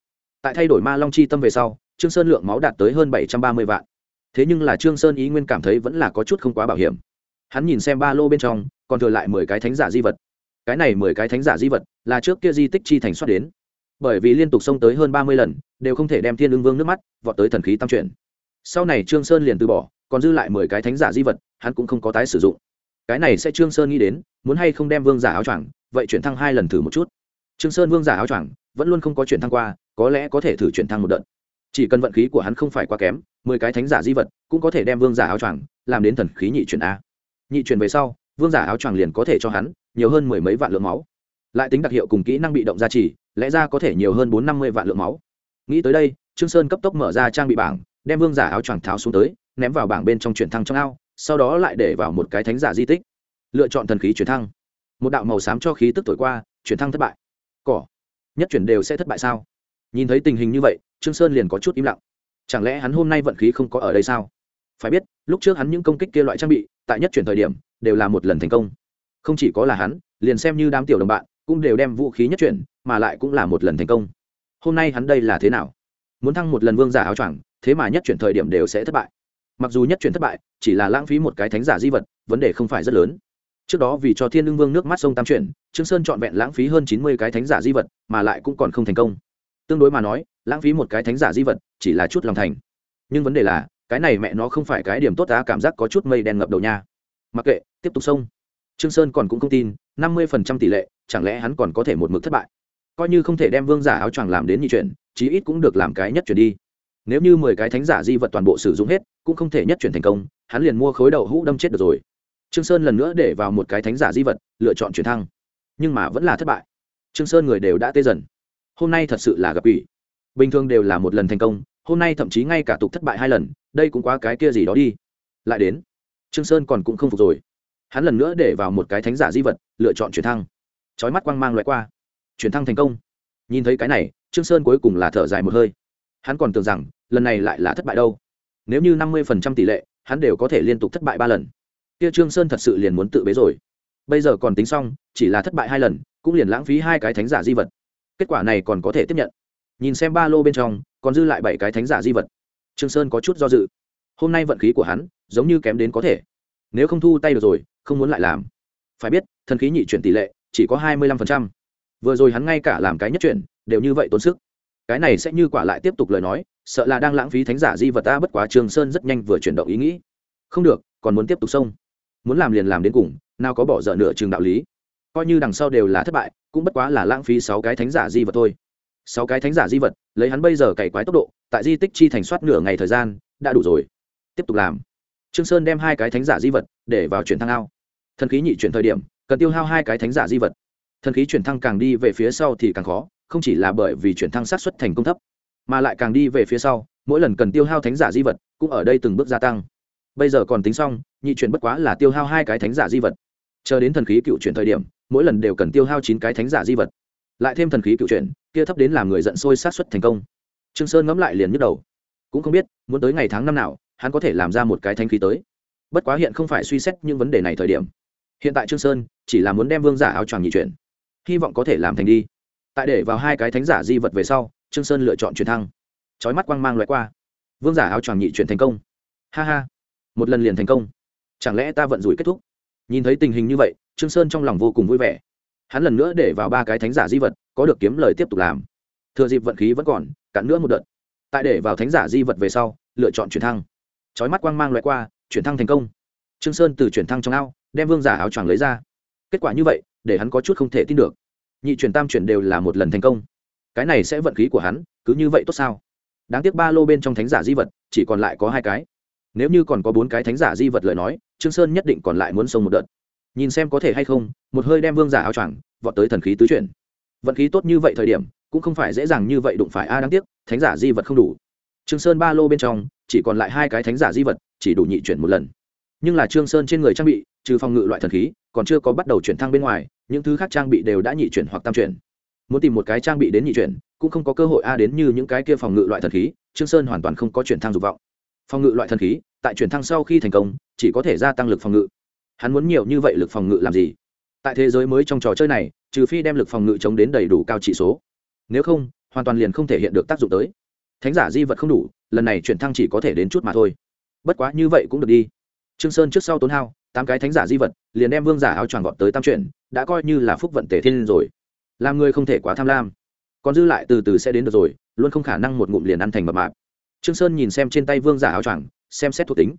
Tại thay đổi ma long chi tâm về sau, trương sơn lượng máu đạt tới hơn bảy trăm ba mươi vạn. Thế nhưng là trương sơn ý nguyên cảm thấy vẫn là có chút không quá bảo hiểm. Hắn nhìn xem ba lô bên trong còn thừa lại mười cái thánh giả di vật. Cái này mười cái thánh giả di vật là trước kia di tích chi thành xuất đến. Bởi vì liên tục xông tới hơn ba mươi lần, đều không thể đem thiên ưng vương nước mắt vọt tới thần khí tam chuyển. Sau này trương sơn liền từ bỏ, còn dư lại mười cái thánh giả di vật, hắn cũng không có tái sử dụng. Cái này sẽ trương sơn nghĩ đến, muốn hay không đem vương giả áo choàng, vậy chuyển thăng hai lần thử một chút. Trương sơn vương giả áo choàng, vẫn luôn không có chuyển thăng qua, có lẽ có thể thử chuyển thăng một đợt. Chỉ cần vận khí của hắn không phải quá kém, mười cái thánh giả di vật cũng có thể đem vương giả áo choàng, làm đến thần khí nhị chuyển a. Nhị chuyển về sau vương giả áo choàng liền có thể cho hắn nhiều hơn mười mấy vạn lượng máu. Lại tính đặc hiệu cùng kỹ năng bị động gia trì, lẽ ra có thể nhiều hơn bốn năm mươi vạn lượng máu. Nghĩ tới đây, trương sơn cấp tốc mở ra trang bị bảng, đem vương giả áo choàng tháo xuống tới, ném vào bảng bên trong chuyển thăng trong ao, sau đó lại để vào một cái thánh giả di tích. Lựa chọn thần khí chuyển thăng. Một đạo màu xám cho khí tức thổi qua, chuyển thăng thất bại. Cỏ. Nhất chuyển đều sẽ thất bại sao? Nhìn thấy tình hình như vậy, trương sơn liền có chút im lặng. Chẳng lẽ hắn hôm nay vận khí không có ở đây sao? Phải biết, lúc trước hắn những công kích kia loại trang bị tại nhất chuyển thời điểm, đều là một lần thành công. Không chỉ có là hắn, liền xem như đám tiểu đồng bạn, cũng đều đem vũ khí nhất chuyển, mà lại cũng là một lần thành công. Hôm nay hắn đây là thế nào? Muốn thăng một lần vương giả áo choàng, thế mà nhất chuyển thời điểm đều sẽ thất bại. Mặc dù nhất chuyển thất bại, chỉ là lãng phí một cái thánh giả di vật, vấn đề không phải rất lớn. Trước đó vì cho thiên lương vương nước mắt sông tam chuyển, trương sơn chọn vẹn lãng phí hơn chín mươi cái thánh giả di vật, mà lại cũng còn không thành công. Tương đối mà nói, lãng phí một cái thánh giả di vật chỉ là chút lòng thành. Nhưng vấn đề là cái này mẹ nó không phải cái điểm tốt ta, cảm giác có chút mây đen ngập đầu nha. Mặc kệ, tiếp tục xông. Trương sơn còn cũng không tin, năm mươi phần trăm tỷ lệ, chẳng lẽ hắn còn có thể một mực thất bại? Coi như không thể đem vương giả áo choàng làm đến nhị chuyển, chí ít cũng được làm cái nhất chuyển đi. Nếu như mười cái thánh giả di vật toàn bộ sử dụng hết, cũng không thể nhất chuyển thành công, hắn liền mua khối đậu hũ đâm chết được rồi. Trương sơn lần nữa để vào một cái thánh giả di vật, lựa chọn chuyển thăng. Nhưng mà vẫn là thất bại. Trương sơn người đều đã tê dần. Hôm nay thật sự là gặp ủy. Bình thường đều là một lần thành công hôm nay thậm chí ngay cả tục thất bại hai lần, đây cũng quá cái kia gì đó đi. Lại đến. Trương sơn còn cũng không phục rồi. Hắn lần nữa để vào một cái thánh giả di vật, lựa chọn chuyển thăng. Chói mắt quang mang loại qua. Chuyển thăng thành công. Nhìn thấy cái này, trương sơn cuối cùng là thở dài một hơi. Hắn còn tưởng rằng, lần này lại là thất bại đâu. Nếu như năm mươi phần trăm tỷ lệ, hắn đều có thể liên tục thất bại ba lần. Kia trương sơn thật sự liền muốn tự bế rồi. Bây giờ còn tính xong, chỉ là thất bại hai lần, cũng liền lãng phí hai cái thánh giả di vật. Kết quả này còn có thể tiếp nhận. Nhìn xem ba lô bên trong còn dư lại bảy cái thánh giả di vật. Trương sơn có chút do dự. Hôm nay vận khí của hắn giống như kém đến có thể. Nếu không thu tay được rồi, không muốn lại làm. Phải biết, thần khí nhị chuyển tỷ lệ chỉ có hai mươi lăm phần trăm. Vừa rồi hắn ngay cả làm cái nhất chuyển đều như vậy tốn sức. Cái này sẽ như quả lại tiếp tục lời nói, sợ là đang lãng phí thánh giả di vật ta bất quá trường sơn rất nhanh vừa chuyển động ý nghĩ. Không được, còn muốn tiếp tục xông. Muốn làm liền làm đến cùng, nào có bỏ dở nửa trường đạo lý. Coi như đằng sau đều là thất bại, cũng bất quá là lãng phí sáu cái thánh giả di vật thôi sáu cái thánh giả di vật, lấy hắn bây giờ cày quái tốc độ, tại di tích chi thành soát nửa ngày thời gian, đã đủ rồi. Tiếp tục làm. Trương sơn đem hai cái thánh giả di vật để vào chuyển thăng ao. Thần khí nhị chuyển thời điểm, cần tiêu hao hai cái thánh giả di vật. Thần khí chuyển thăng càng đi về phía sau thì càng khó, không chỉ là bởi vì chuyển thăng sát xuất thành công thấp, mà lại càng đi về phía sau, mỗi lần cần tiêu hao thánh giả di vật cũng ở đây từng bước gia tăng. Bây giờ còn tính xong, nhị chuyển bất quá là tiêu hao hai cái thánh giả di vật. Chờ đến thần khí cựu chuyển thời điểm, mỗi lần đều cần tiêu hao chín cái thánh giả di vật. Lại thêm thần khí cựu chuyển kia thấp đến làm người giận sôi sát xuất thành công. Trương sơn ngẫm lại liền nhức đầu. Cũng không biết, muốn tới ngày tháng năm nào, hắn có thể làm ra một cái thánh khí tới. Bất quá hiện không phải suy xét những vấn đề này thời điểm. Hiện tại trương sơn chỉ là muốn đem vương giả áo choàng nhị chuyển, hy vọng có thể làm thành đi. Tại để vào hai cái thánh giả di vật về sau, trương sơn lựa chọn chuyển thăng. Chói mắt quang mang loại qua. Vương giả áo choàng nhị chuyển thành công. Ha ha. Một lần liền thành công. Chẳng lẽ ta vận rủi kết thúc? Nhìn thấy tình hình như vậy, trương sơn trong lòng vô cùng vui vẻ. Hắn lần nữa để vào ba cái thánh giả di vật có được kiếm lời tiếp tục làm. Thừa dịp vận khí vẫn còn, cạn nữa một đợt. Tại để vào thánh giả di vật về sau, lựa chọn chuyển thăng. Chói mắt quang mang loại qua, chuyển thăng thành công. Trương sơn từ chuyển thăng trong ao, đem vương giả áo choàng lấy ra. Kết quả như vậy, để hắn có chút không thể tin được. Nhị chuyển tam chuyển đều là một lần thành công. Cái này sẽ vận khí của hắn, cứ như vậy tốt sao? Đáng tiếc ba lô bên trong thánh giả di vật, chỉ còn lại có hai cái. Nếu như còn có bốn cái thánh giả di vật lời nói, trương sơn nhất định còn lại muốn sông một đợt. Nhìn xem có thể hay không, một hơi đem vương giả áo choàng vọt tới thần khí tứ chuyển vận khí tốt như vậy thời điểm, cũng không phải dễ dàng như vậy đụng phải a đáng tiếc, thánh giả di vật không đủ. Trương sơn ba lô bên trong, chỉ còn lại hai cái thánh giả di vật, chỉ đủ nhị chuyển một lần. Nhưng là trương sơn trên người trang bị, trừ phòng ngự loại thần khí, còn chưa có bắt đầu chuyển thăng bên ngoài, những thứ khác trang bị đều đã nhị chuyển hoặc tam chuyển. Muốn tìm một cái trang bị đến nhị chuyển, cũng không có cơ hội a đến như những cái kia phòng ngự loại thần khí, trương sơn hoàn toàn không có chuyển thăng dục vọng. Phòng ngự loại thần khí, tại chuyển thăng sau khi thành công, chỉ có thể gia tăng lực phòng ngự. Hắn muốn nhiều như vậy lực phòng ngự làm gì? Tại thế giới mới trong trò chơi này trừ phi đem lực phòng ngự chống đến đầy đủ cao trị số. Nếu không, hoàn toàn liền không thể hiện được tác dụng tới. Thánh giả di vật không đủ, lần này chuyển thăng chỉ có thể đến chút mà thôi. Bất quá như vậy cũng được đi. Trương sơn trước sau tốn hao, tám cái thánh giả di vật, liền đem vương giả áo choàng gọt tới tam chuyển, đã coi như là phúc vận tề thiên rồi. Làm người không thể quá tham lam. Còn dư lại từ từ sẽ đến được rồi, luôn không khả năng một ngụm liền ăn thành mập mạp. Trương sơn nhìn xem trên tay vương giả áo choàng, xem xét thuộc tính.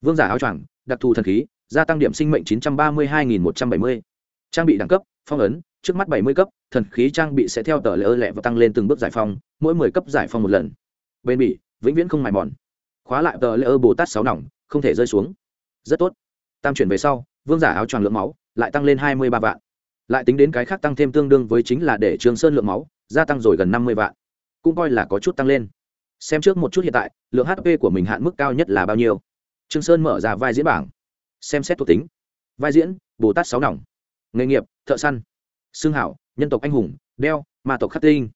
Vương giả áo choàng, đặc thù thần khí, gia tăng điểm sinh mệnh 932.170. trang bị đẳng cấp, phong ấn trước mắt 70 cấp, thần khí trang bị sẽ theo tờ lệ lẹ và tăng lên từng bước giải phong mỗi 10 cấp giải phong một lần. Bên bị vĩnh viễn không mài mòn. Khóa lại tờ lệ bồ tát sáu nòng, không thể rơi xuống. Rất tốt. Tam chuyển về sau, vương giả áo choàng lượng máu, lại tăng lên 23 vạn. Lại tính đến cái khác tăng thêm tương đương với chính là để trường sơn lượng máu, gia tăng rồi gần 50 vạn. Cũng coi là có chút tăng lên. Xem trước một chút hiện tại, lượng hp của mình hạn mức cao nhất là bao nhiêu? Trương sơn mở ra vai diễn bảng. Xem xét thuộc tính. Vai diễn, bồ tát sáu nòng. Nghề nghiệp, thợ săn xương hảo, nhân tộc anh hùng, đeo, ma tộc khắc tinh.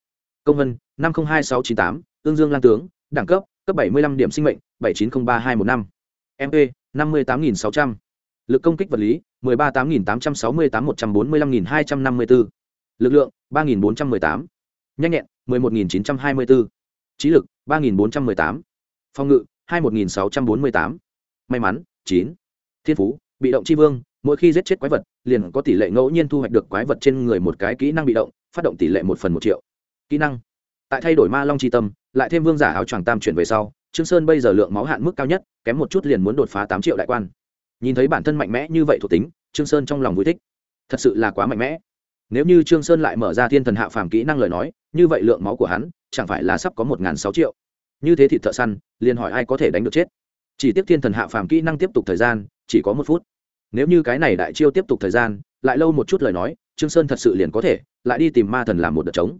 Công vân, năm trăm hai sáu chín tám tương dương lan tướng, đẳng cấp cấp bảy mươi năm điểm sinh mệnh, bảy chín không ba hai một năm. Mp năm mươi tám nghìn sáu trăm. L ự c công kích vật lý, mười ba tám nghìn tám trăm sáu mươi tám một trăm bốn mươi lăm nghìn hai trăm năm mươi bốn lực lượng, ba nghìn bốn trăm mười tám. Nhanh nhẹn, mười một nghìn chín trăm hai mươi bốn trí lực, ba nghìn bốn trăm mười tám. Phòng ngự, hai một nghìn sáu trăm bốn mươi tám. May mắn, chín. Thiên phú, bị động c h i vương, mỗi khi giết chết quái vật liền có tỷ lệ ngẫu nhiên thu hoạch được quái vật trên người một cái kỹ năng bị động, phát động tỷ lệ một phần một triệu. Kỹ năng. Tại thay đổi ma long tri tâm, lại thêm vương giả áo choàng tam chuyển về sau, trương sơn bây giờ lượng máu hạn mức cao nhất, kém một chút liền muốn đột phá tám triệu đại quan. Nhìn thấy bản thân mạnh mẽ như vậy thuộc tính, trương sơn trong lòng vui thích. Thật sự là quá mạnh mẽ. Nếu như trương sơn lại mở ra thiên thần hạ phàm kỹ năng lời nói, như vậy lượng máu của hắn, chẳng phải là sắp có một sáu triệu. Như thế thì thợ săn, liền hỏi ai có thể đánh được chết. Chỉ tiếp thiên thần hạ phàm kỹ năng tiếp tục thời gian, chỉ có một phút nếu như cái này đại chiêu tiếp tục thời gian, lại lâu một chút lời nói, trương sơn thật sự liền có thể, lại đi tìm ma thần làm một đợt trống.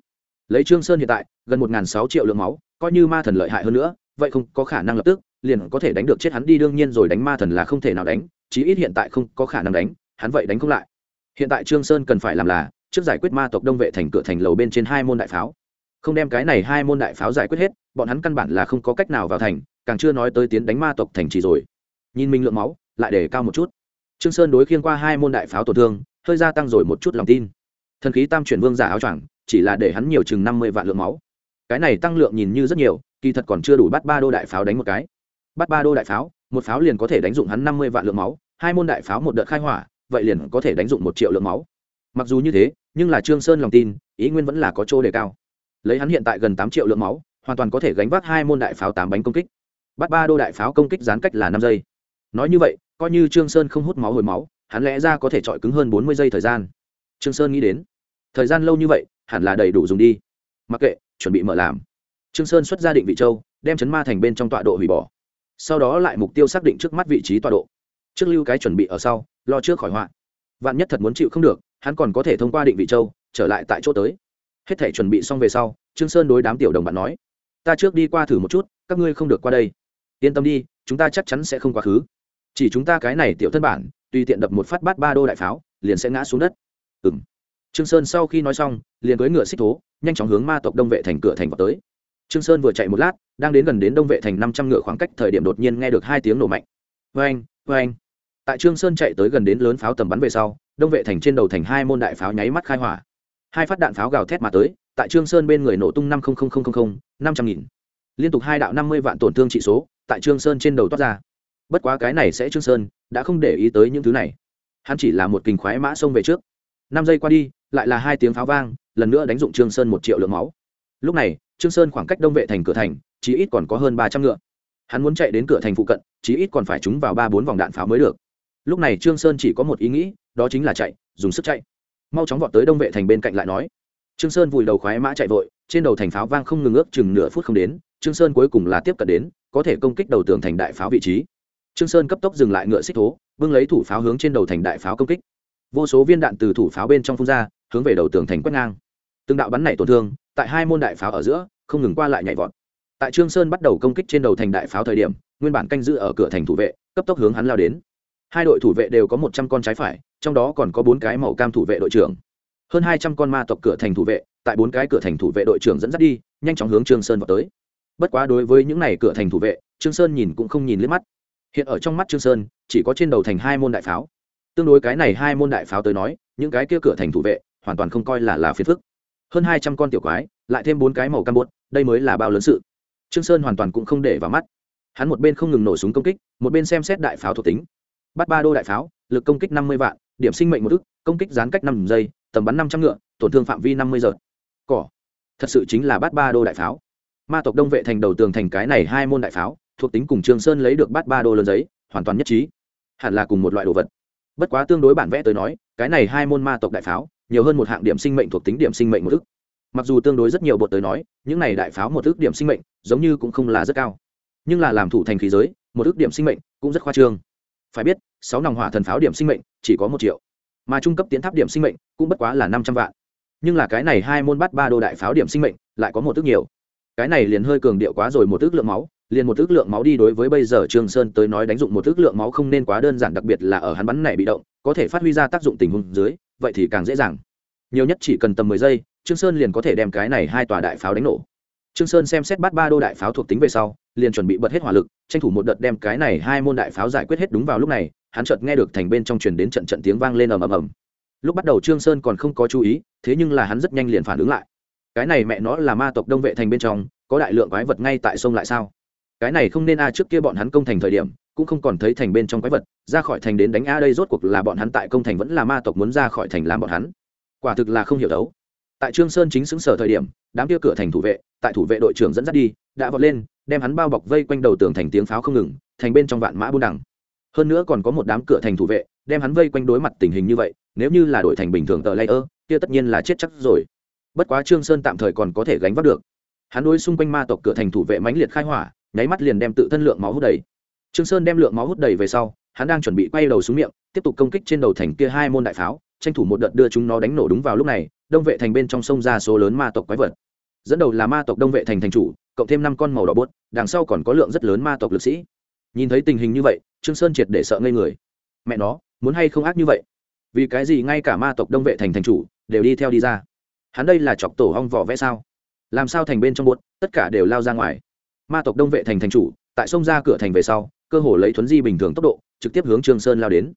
Lấy trương sơn hiện tại, gần một sáu triệu lượng máu, coi như ma thần lợi hại hơn nữa, vậy không có khả năng lập tức, liền có thể đánh được chết hắn đi, đương nhiên rồi đánh ma thần là không thể nào đánh, chí ít hiện tại không có khả năng đánh, hắn vậy đánh không lại. Hiện tại trương sơn cần phải làm là, trước giải quyết ma tộc đông vệ thành cửa thành lầu bên trên hai môn đại pháo. Không đem cái này hai môn đại pháo giải quyết hết, bọn hắn căn bản là không có cách nào vào thành, càng chưa nói tới tiến đánh ma tộc thành trì rồi. Nhìn mình lượng máu, lại để cao một chút trương sơn đối khiêng qua hai môn đại pháo tổn thương, hơi gia tăng rồi một chút lòng tin. Thần khí tam chuyển vương giả áo choàng, chỉ là để hắn nhiều chừng năm mươi vạn lượng máu. Cái này tăng lượng nhìn như rất nhiều, kỳ thật còn chưa đủ bắt ba đô đại pháo đánh một cái. Bắt ba đô đại pháo, một pháo liền có thể đánh dụng hắn năm mươi vạn lượng máu, hai môn đại pháo một đợt khai hỏa, vậy liền có thể đánh dụng một triệu lượng máu. Mặc dù như thế, nhưng là trương sơn lòng tin, ý nguyên vẫn là có chỗ đề cao. Lấy hắn hiện tại gần tám triệu lượng máu, hoàn toàn có thể gánh vác hai môn đại pháo tám bánh công kích. Bắt ba đô đại pháo công kích gián cách là năm giây. Nói như vậy coi như trương sơn không hút máu hồi máu, hắn lẽ ra có thể chọi cứng hơn bốn mươi giây thời gian. Trương sơn nghĩ đến, thời gian lâu như vậy, hẳn là đầy đủ dùng đi. Mặc kệ, chuẩn bị mở làm. Trương sơn xuất ra định vị châu, đem chấn ma thành bên trong tọa độ hủy bỏ. Sau đó lại mục tiêu xác định trước mắt vị trí tọa độ. Trước lưu cái chuẩn bị ở sau, lo trước khỏi họa. Vạn nhất thật muốn chịu không được, hắn còn có thể thông qua định vị châu, trở lại tại chỗ tới. Hết thể chuẩn bị xong về sau, trương sơn đối đám tiểu đồng bạn nói, ta trước đi qua thử một chút, các ngươi không được qua đây. Yên tâm đi, chúng ta chắc chắn sẽ không quá khứ chỉ chúng ta cái này tiểu thân bản, tùy tiện đập một phát bát ba đô đại pháo, liền sẽ ngã xuống đất. Ừ m trương sơn sau khi nói xong, liền cưỡi ngựa xích thố, nhanh chóng hướng ma tộc đông vệ thành cửa thành vào tới. Trương sơn vừa chạy một lát, đang đến gần đến đông vệ thành năm trăm ngựa khoảng cách thời điểm đột nhiên nghe được hai tiếng nổ mạnh. Vê anh vê anh tại trương sơn chạy tới gần đến lớn pháo tầm bắn về sau, đông vệ thành trên đầu thành hai môn đại pháo nháy mắt khai hỏa. Hai phát đạn pháo gào thét mà tới, tại trương sơn bên người nổ tung năm năm trăm nghìn. Liên tục hai đạo năm mươi vạn tổn thương trị số, tại trương sơn trên đầu toát ra bất quá cái này sẽ trương sơn, đã không để ý tới những thứ này. Hắn chỉ là một kình khoái mã xông về trước. Năm giây qua đi, lại là hai tiếng pháo vang, lần nữa đánh dụng trương sơn một triệu lượng máu. Lúc này, trương sơn khoảng cách đông vệ thành cửa thành chỉ ít còn có hơn ba trăm ngựa. Hắn muốn chạy đến cửa thành phụ cận chỉ ít còn phải trúng vào ba bốn vòng đạn pháo mới được. Lúc này trương sơn chỉ có một ý nghĩ, đó chính là chạy, dùng sức chạy. Mau chóng vọt tới đông vệ thành bên cạnh lại nói. Trương sơn vùi đầu khoái mã chạy vội, trên đầu thành pháo vang không ngừng ước chừng nửa phút không đến, trương sơn cuối cùng là tiếp cận đến, có thể công kích đầu tường thành đại pháo vị trí trương sơn cấp tốc dừng lại ngựa xích thố vương lấy thủ pháo hướng trên đầu thành đại pháo công kích. Vô số viên đạn từ thủ pháo bên trong phun ra, hướng về đầu tường thành quét ngang. Từng đạo bắn này tổn thương, tại hai môn đại pháo ở giữa, không ngừng qua lại nhảy vọt. Tại trương sơn bắt đầu công kích trên đầu thành đại pháo thời điểm, nguyên bản canh giữ ở cửa thành thủ vệ, cấp tốc hướng hắn lao đến. Hai đội thủ vệ đều có một trăm con trái phải, trong đó còn có bốn cái màu cam thủ vệ đội trưởng. Hơn hai trăm con ma tộc cửa thành thủ vệ, tại bốn cái cửa thành thủ vệ đội trưởng dẫn dắt đi, nhanh chóng hướng trương sơn vào tới. Bất quá đối với những này cửa thành thủ vệ, trương sơn nhìn cũng không nhìn liếc mắt hiện ở trong mắt trương sơn, chỉ có trên đầu thành hai môn đại pháo. Tương đối cái này hai môn đại pháo tới nói, những cái kia cửa thành thủ vệ, hoàn toàn không coi là là phiền phức. Hơn hai trăm con tiểu quái, lại thêm bốn cái màu cam bột, đây mới là bao lớn sự. Trương sơn hoàn toàn cũng không để vào mắt. Hắn một bên không ngừng nổ súng công kích, một bên xem xét đại pháo thuộc tính. Bắt ba đô đại pháo, lực công kích năm mươi vạn, điểm sinh mệnh một ức, công kích gián cách năm giây, tầm bắn năm trăm ngựa, tổn thương phạm vi năm mươi giờ. Cỏ. Thật sự chính là bắt ba đô đại pháo. Ma tộc đông vệ thành đầu tường thành cái này hai môn đại pháo thuộc tính cùng trương sơn lấy được bát ba đô lớn giấy, hoàn toàn nhất trí. Hẳn là cùng một loại đồ vật. Bất quá tương đối bản vẽ tới nói, cái này hai môn ma tộc đại pháo, nhiều hơn một hạng điểm sinh mệnh thuộc tính điểm sinh mệnh một ức mặc dù tương đối rất nhiều bột tới nói, những này đại pháo một ức điểm sinh mệnh, giống như cũng không là rất cao. Nhưng là làm thủ thành khí giới, một ức điểm sinh mệnh cũng rất khoa trương. Phải biết, sáu nòng hỏa thần pháo điểm sinh mệnh chỉ có một triệu. Mà trung cấp tiến tháp điểm sinh mệnh cũng bất quá là năm trăm vạn. Nhưng là cái này hai môn bắt ba đô đại pháo điểm sinh mệnh lại có một ước nhiều. Cái này liền hơi cường điệu quá rồi, một ước lượng máu liền một ước lượng máu đi đối với bây giờ trương sơn tới nói đánh dụng một ước lượng máu không nên quá đơn giản, đặc biệt là ở hắn bắn này bị động, có thể phát huy ra tác dụng tình huống dưới, vậy thì càng dễ dàng. Nhiều nhất chỉ cần tầm mười giây, trương sơn liền có thể đem cái này hai tòa đại pháo đánh nổ. Trương sơn xem xét bắt ba đô đại pháo thuộc tính về sau, liền chuẩn bị bật hết hỏa lực, tranh thủ một đợt đem cái này hai môn đại pháo giải quyết hết đúng vào lúc này, hắn chợt nghe được thành bên trong truyền đến trận trận tiếng vang lên ầm ầm ầm. Lúc bắt đầu trương sơn còn không có chú ý, thế nhưng là hắn rất nhanh liền phản ứng lại. Cái này mẹ nó là ma tộc đông vệ thành bên trong, có đại lượng quái vật ngay tại sông lại sao? Cái này không nên a, trước kia bọn hắn công thành thời điểm, cũng không còn thấy thành bên trong quái vật, ra khỏi thành đến đánh a đây rốt cuộc là bọn hắn tại công thành vẫn là ma tộc muốn ra khỏi thành làm bọn hắn. Quả thực là không hiểu đấu. Tại trương sơn chính xứng sở thời điểm, đám kia cửa thành thủ vệ, tại thủ vệ đội trưởng dẫn dắt đi, đã vọt lên, đem hắn bao bọc vây quanh đầu tường thành tiếng pháo không ngừng, thành bên trong vạn mã buôn đẳng hơn nữa còn có một đám cửa thành thủ vệ, đem hắn vây quanh đối mặt tình hình như vậy, nếu như là đội thành bình thường tờ lay ơ, kia tất nhiên là chết chắc rồi. Bất quá trương sơn tạm thời còn có thể gánh vác được. Hắn đối xung quanh ma tộc cửa thành thủ vệ mãnh liệt khai hỏa nháy mắt liền đem tự thân lượng máu hút đầy. Trương sơn đem lượng máu hút đầy về sau, hắn đang chuẩn bị quay đầu xuống miệng, tiếp tục công kích trên đầu thành kia hai môn đại pháo, tranh thủ một đợt đưa chúng nó đánh nổ đúng vào lúc này, đông vệ thành bên trong sông ra số lớn ma tộc quái vật. Dẫn đầu là ma tộc đông vệ thành thành chủ, cộng thêm năm con màu đỏ bốt đằng sau còn có lượng rất lớn ma tộc lực sĩ. Nhìn thấy tình hình như vậy, trương sơn triệt để sợ ngây người. Mẹ nó, muốn hay không ác như vậy? Vì cái gì ngay cả ma tộc đông vệ thành thành chủ đều đi theo đi ra? Hắn đây là chọc tổ hong vỏ vẽ sao? Làm sao thành bên trong bốt tất cả đều lao ra ngoài? Ma tộc đông vệ thành thành chủ, tại sông ra cửa thành về sau, cơ hồ lấy thuấn di bình thường tốc độ, trực tiếp hướng trương sơn lao đến.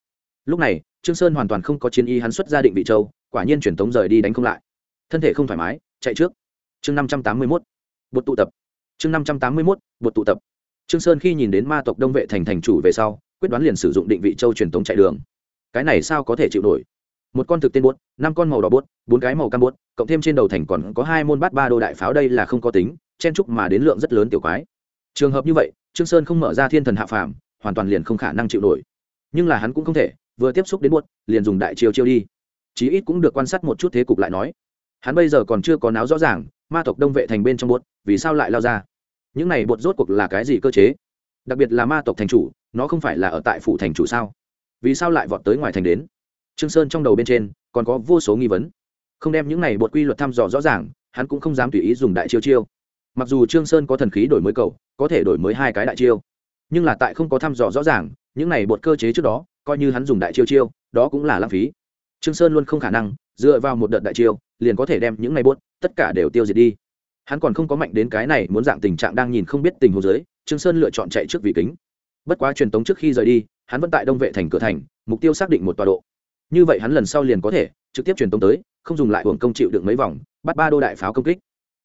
Lúc này, trương sơn hoàn toàn không có chiến y hắn xuất ra định vị châu, quả nhiên truyền tống rời đi đánh không lại. Thân thể không thoải mái, chạy trước. Chương năm trăm tám mươi mốt. Bột tụ tập. Chương năm trăm tám mươi mốt, bột tụ tập. Trương sơn khi nhìn đến ma tộc đông vệ thành thành chủ về sau, quyết đoán liền sử dụng định vị châu truyền tống chạy đường. Cái này sao có thể chịu nổi? Một con thực tên buốt năm con màu đỏ buốt bốn cái màu cam buốt cộng thêm trên đầu thành còn có hai môn bát ba đô đại pháo đây là không có tính chen trúc mà đến lượng rất lớn tiểu quái. Trường hợp như vậy, trương sơn không mở ra thiên thần hạ phàm, hoàn toàn liền không khả năng chịu nổi. Nhưng là hắn cũng không thể, vừa tiếp xúc đến buốt liền dùng đại chiêu chiêu đi. Chí ít cũng được quan sát một chút thế cục lại nói. Hắn bây giờ còn chưa có náo rõ ràng, ma tộc đông vệ thành bên trong buốt vì sao lại lao ra? Những này bột rốt cuộc là cái gì cơ chế? Đặc biệt là ma tộc thành chủ, nó không phải là ở tại phủ thành chủ sao? Vì sao lại vọt tới ngoài thành đến? Trương sơn trong đầu bên trên, còn có vô số nghi vấn. Không đem những này bột quy luật thăm dò rõ ràng, hắn cũng không dám tùy ý dùng đại chiêu chiêu mặc dù trương sơn có thần khí đổi mới cầu, có thể đổi mới hai cái đại chiêu, nhưng là tại không có thăm dò rõ ràng, những này bột cơ chế trước đó, coi như hắn dùng đại chiêu chiêu, đó cũng là lãng phí. Trương sơn luôn không khả năng, dựa vào một đợt đại chiêu, liền có thể đem những này bột, tất cả đều tiêu diệt đi. Hắn còn không có mạnh đến cái này, muốn dạng tình trạng đang nhìn không biết tình huống dưới, trương sơn lựa chọn chạy trước vị kính. Bất quá truyền tống trước khi rời đi, hắn vẫn tại đông vệ thành cửa thành, mục tiêu xác định một tọa độ. Như vậy hắn lần sau liền có thể trực tiếp truyền tống tới, không dùng lại hưởng công chịu được mấy vòng, bắt ba đô đại pháo công kích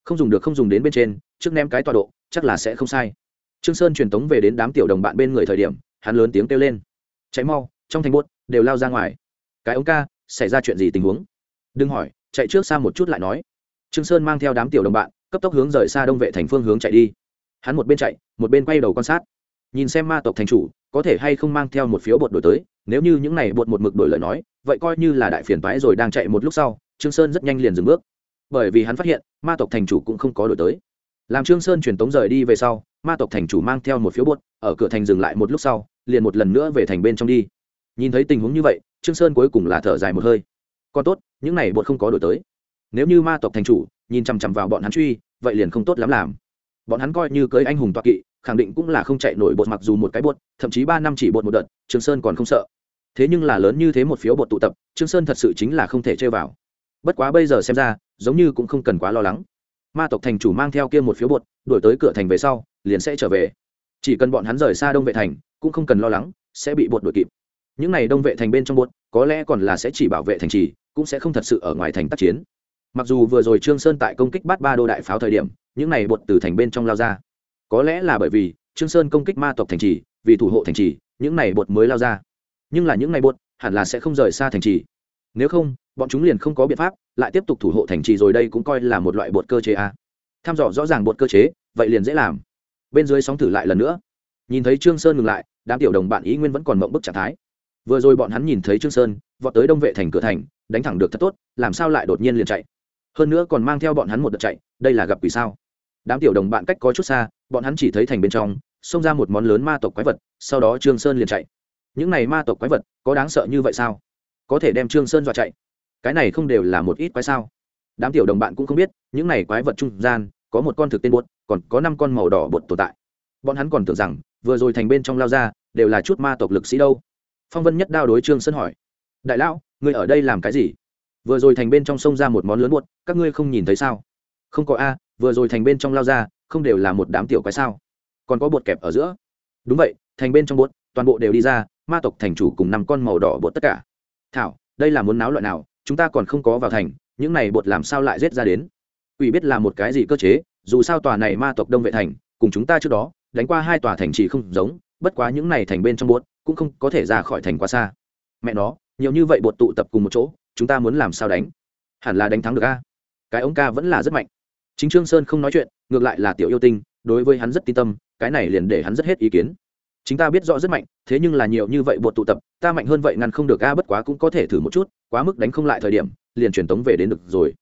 không dùng được không dùng đến bên trên, trước ném cái tọa độ, chắc là sẽ không sai. Trương sơn truyền tống về đến đám tiểu đồng bạn bên người thời điểm, hắn lớn tiếng kêu lên. Cháy mau, trong thành buốt, đều lao ra ngoài. Cái ống ca, xảy ra chuyện gì tình huống? Đừng hỏi, chạy trước xa một chút lại nói. Trương sơn mang theo đám tiểu đồng bạn, cấp tốc hướng rời xa đông vệ thành phương hướng chạy đi. Hắn một bên chạy, một bên quay đầu quan sát. Nhìn xem ma tộc thành chủ, có thể hay không mang theo một phiếu bột đổi tới, nếu như những này bột một mực đổi lời nói, vậy coi như là đại phiền toái rồi đang chạy một lúc sau, trương sơn rất nhanh liền dừng bước bởi vì hắn phát hiện, ma tộc thành chủ cũng không có đổi tới. Làm trương sơn truyền tống rời đi về sau, ma tộc thành chủ mang theo một phiếu buốt ở cửa thành dừng lại một lúc sau, liền một lần nữa về thành bên trong đi. Nhìn thấy tình huống như vậy, trương sơn cuối cùng là thở dài một hơi. Còn tốt, những này bột không có đổi tới. Nếu như ma tộc thành chủ nhìn chằm chằm vào bọn hắn truy, vậy liền không tốt lắm làm. Bọn hắn coi như cưới anh hùng toại kỵ, khẳng định cũng là không chạy nổi bột mặc dù một cái bột, thậm chí ba năm chỉ bột một đợt, trương sơn còn không sợ. Thế nhưng là lớn như thế một phiếu bột tụ tập, trương sơn thật sự chính là không thể chơi vào. Bất quá bây giờ xem ra giống như cũng không cần quá lo lắng. Ma tộc thành chủ mang theo kia một phiếu bột, đuổi tới cửa thành về sau, liền sẽ trở về. Chỉ cần bọn hắn rời xa đông vệ thành, cũng không cần lo lắng, sẽ bị bột đuổi kịp. Những này đông vệ thành bên trong bột, có lẽ còn là sẽ chỉ bảo vệ thành trì, cũng sẽ không thật sự ở ngoài thành tác chiến. Mặc dù vừa rồi trương sơn tại công kích bắt ba đô đại pháo thời điểm, những này bột từ thành bên trong lao ra. Có lẽ là bởi vì trương sơn công kích ma tộc thành trì, vì thủ hộ thành trì, những này bột mới lao ra. Nhưng là những này bột, hẳn là sẽ không rời xa thành trì. Nếu không bọn chúng liền không có biện pháp, lại tiếp tục thủ hộ thành trì rồi đây cũng coi là một loại bột cơ chế a à. tham dò rõ ràng bột cơ chế, vậy liền dễ làm. Bên dưới sóng thử lại lần nữa. Nhìn thấy trương sơn ngừng lại, đám tiểu đồng bạn ý nguyên vẫn còn mộng bức trạng thái. Vừa rồi bọn hắn nhìn thấy trương sơn, vọt tới đông vệ thành cửa thành, đánh thẳng được thật tốt, làm sao lại đột nhiên liền chạy? Hơn nữa còn mang theo bọn hắn một đợt chạy, đây là gặp quỷ sao? Đám tiểu đồng bạn cách có chút xa, bọn hắn chỉ thấy thành bên trong, xông ra một món lớn ma tộc quái vật, sau đó trương sơn liền chạy. Những này ma tộc quái vật, có đáng sợ như vậy sao? Có thể đem trương sơn dọa chạy cái này không đều là một ít quái sao? Đám tiểu đồng bạn cũng không biết, những này quái vật trung gian, có một con thực tên bột, còn có năm con màu đỏ bột tồn tại. Bọn hắn còn tưởng rằng, vừa rồi thành bên trong lao ra, đều là chút ma tộc lực sĩ đâu. Phong vân nhất đao đối trương sơn hỏi, đại lão, ngươi ở đây làm cái gì? Vừa rồi thành bên trong sông ra một món lớn bột, các ngươi không nhìn thấy sao? Không có a, vừa rồi thành bên trong lao ra, không đều là một đám tiểu quái sao? Còn có bột kẹp ở giữa. Đúng vậy, thành bên trong bột, toàn bộ đều đi ra, ma tộc thành chủ cùng năm con màu đỏ bột tất cả. Thảo, đây là muốn náo loại nào? Chúng ta còn không có vào thành, những này bột làm sao lại rết ra đến? Ủy biết là một cái gì cơ chế, dù sao tòa này ma tộc đông vệ thành, cùng chúng ta trước đó, đánh qua hai tòa thành chỉ không giống, bất quá những này thành bên trong bột, cũng không có thể ra khỏi thành quá xa. Mẹ nó, nhiều như vậy bột tụ tập cùng một chỗ, chúng ta muốn làm sao đánh? Hẳn là đánh thắng được a. Cái ông ca vẫn là rất mạnh. Chính trương sơn không nói chuyện, ngược lại là tiểu yêu tinh, đối với hắn rất tin tâm, cái này liền để hắn rất hết ý kiến. Chúng ta biết rõ rất mạnh, thế nhưng là nhiều như vậy bột tụ tập, ta mạnh hơn vậy ngăn không được a, bất quá cũng có thể thử một chút quá mức đánh không lại thời điểm, liền truyền tống về đến được rồi.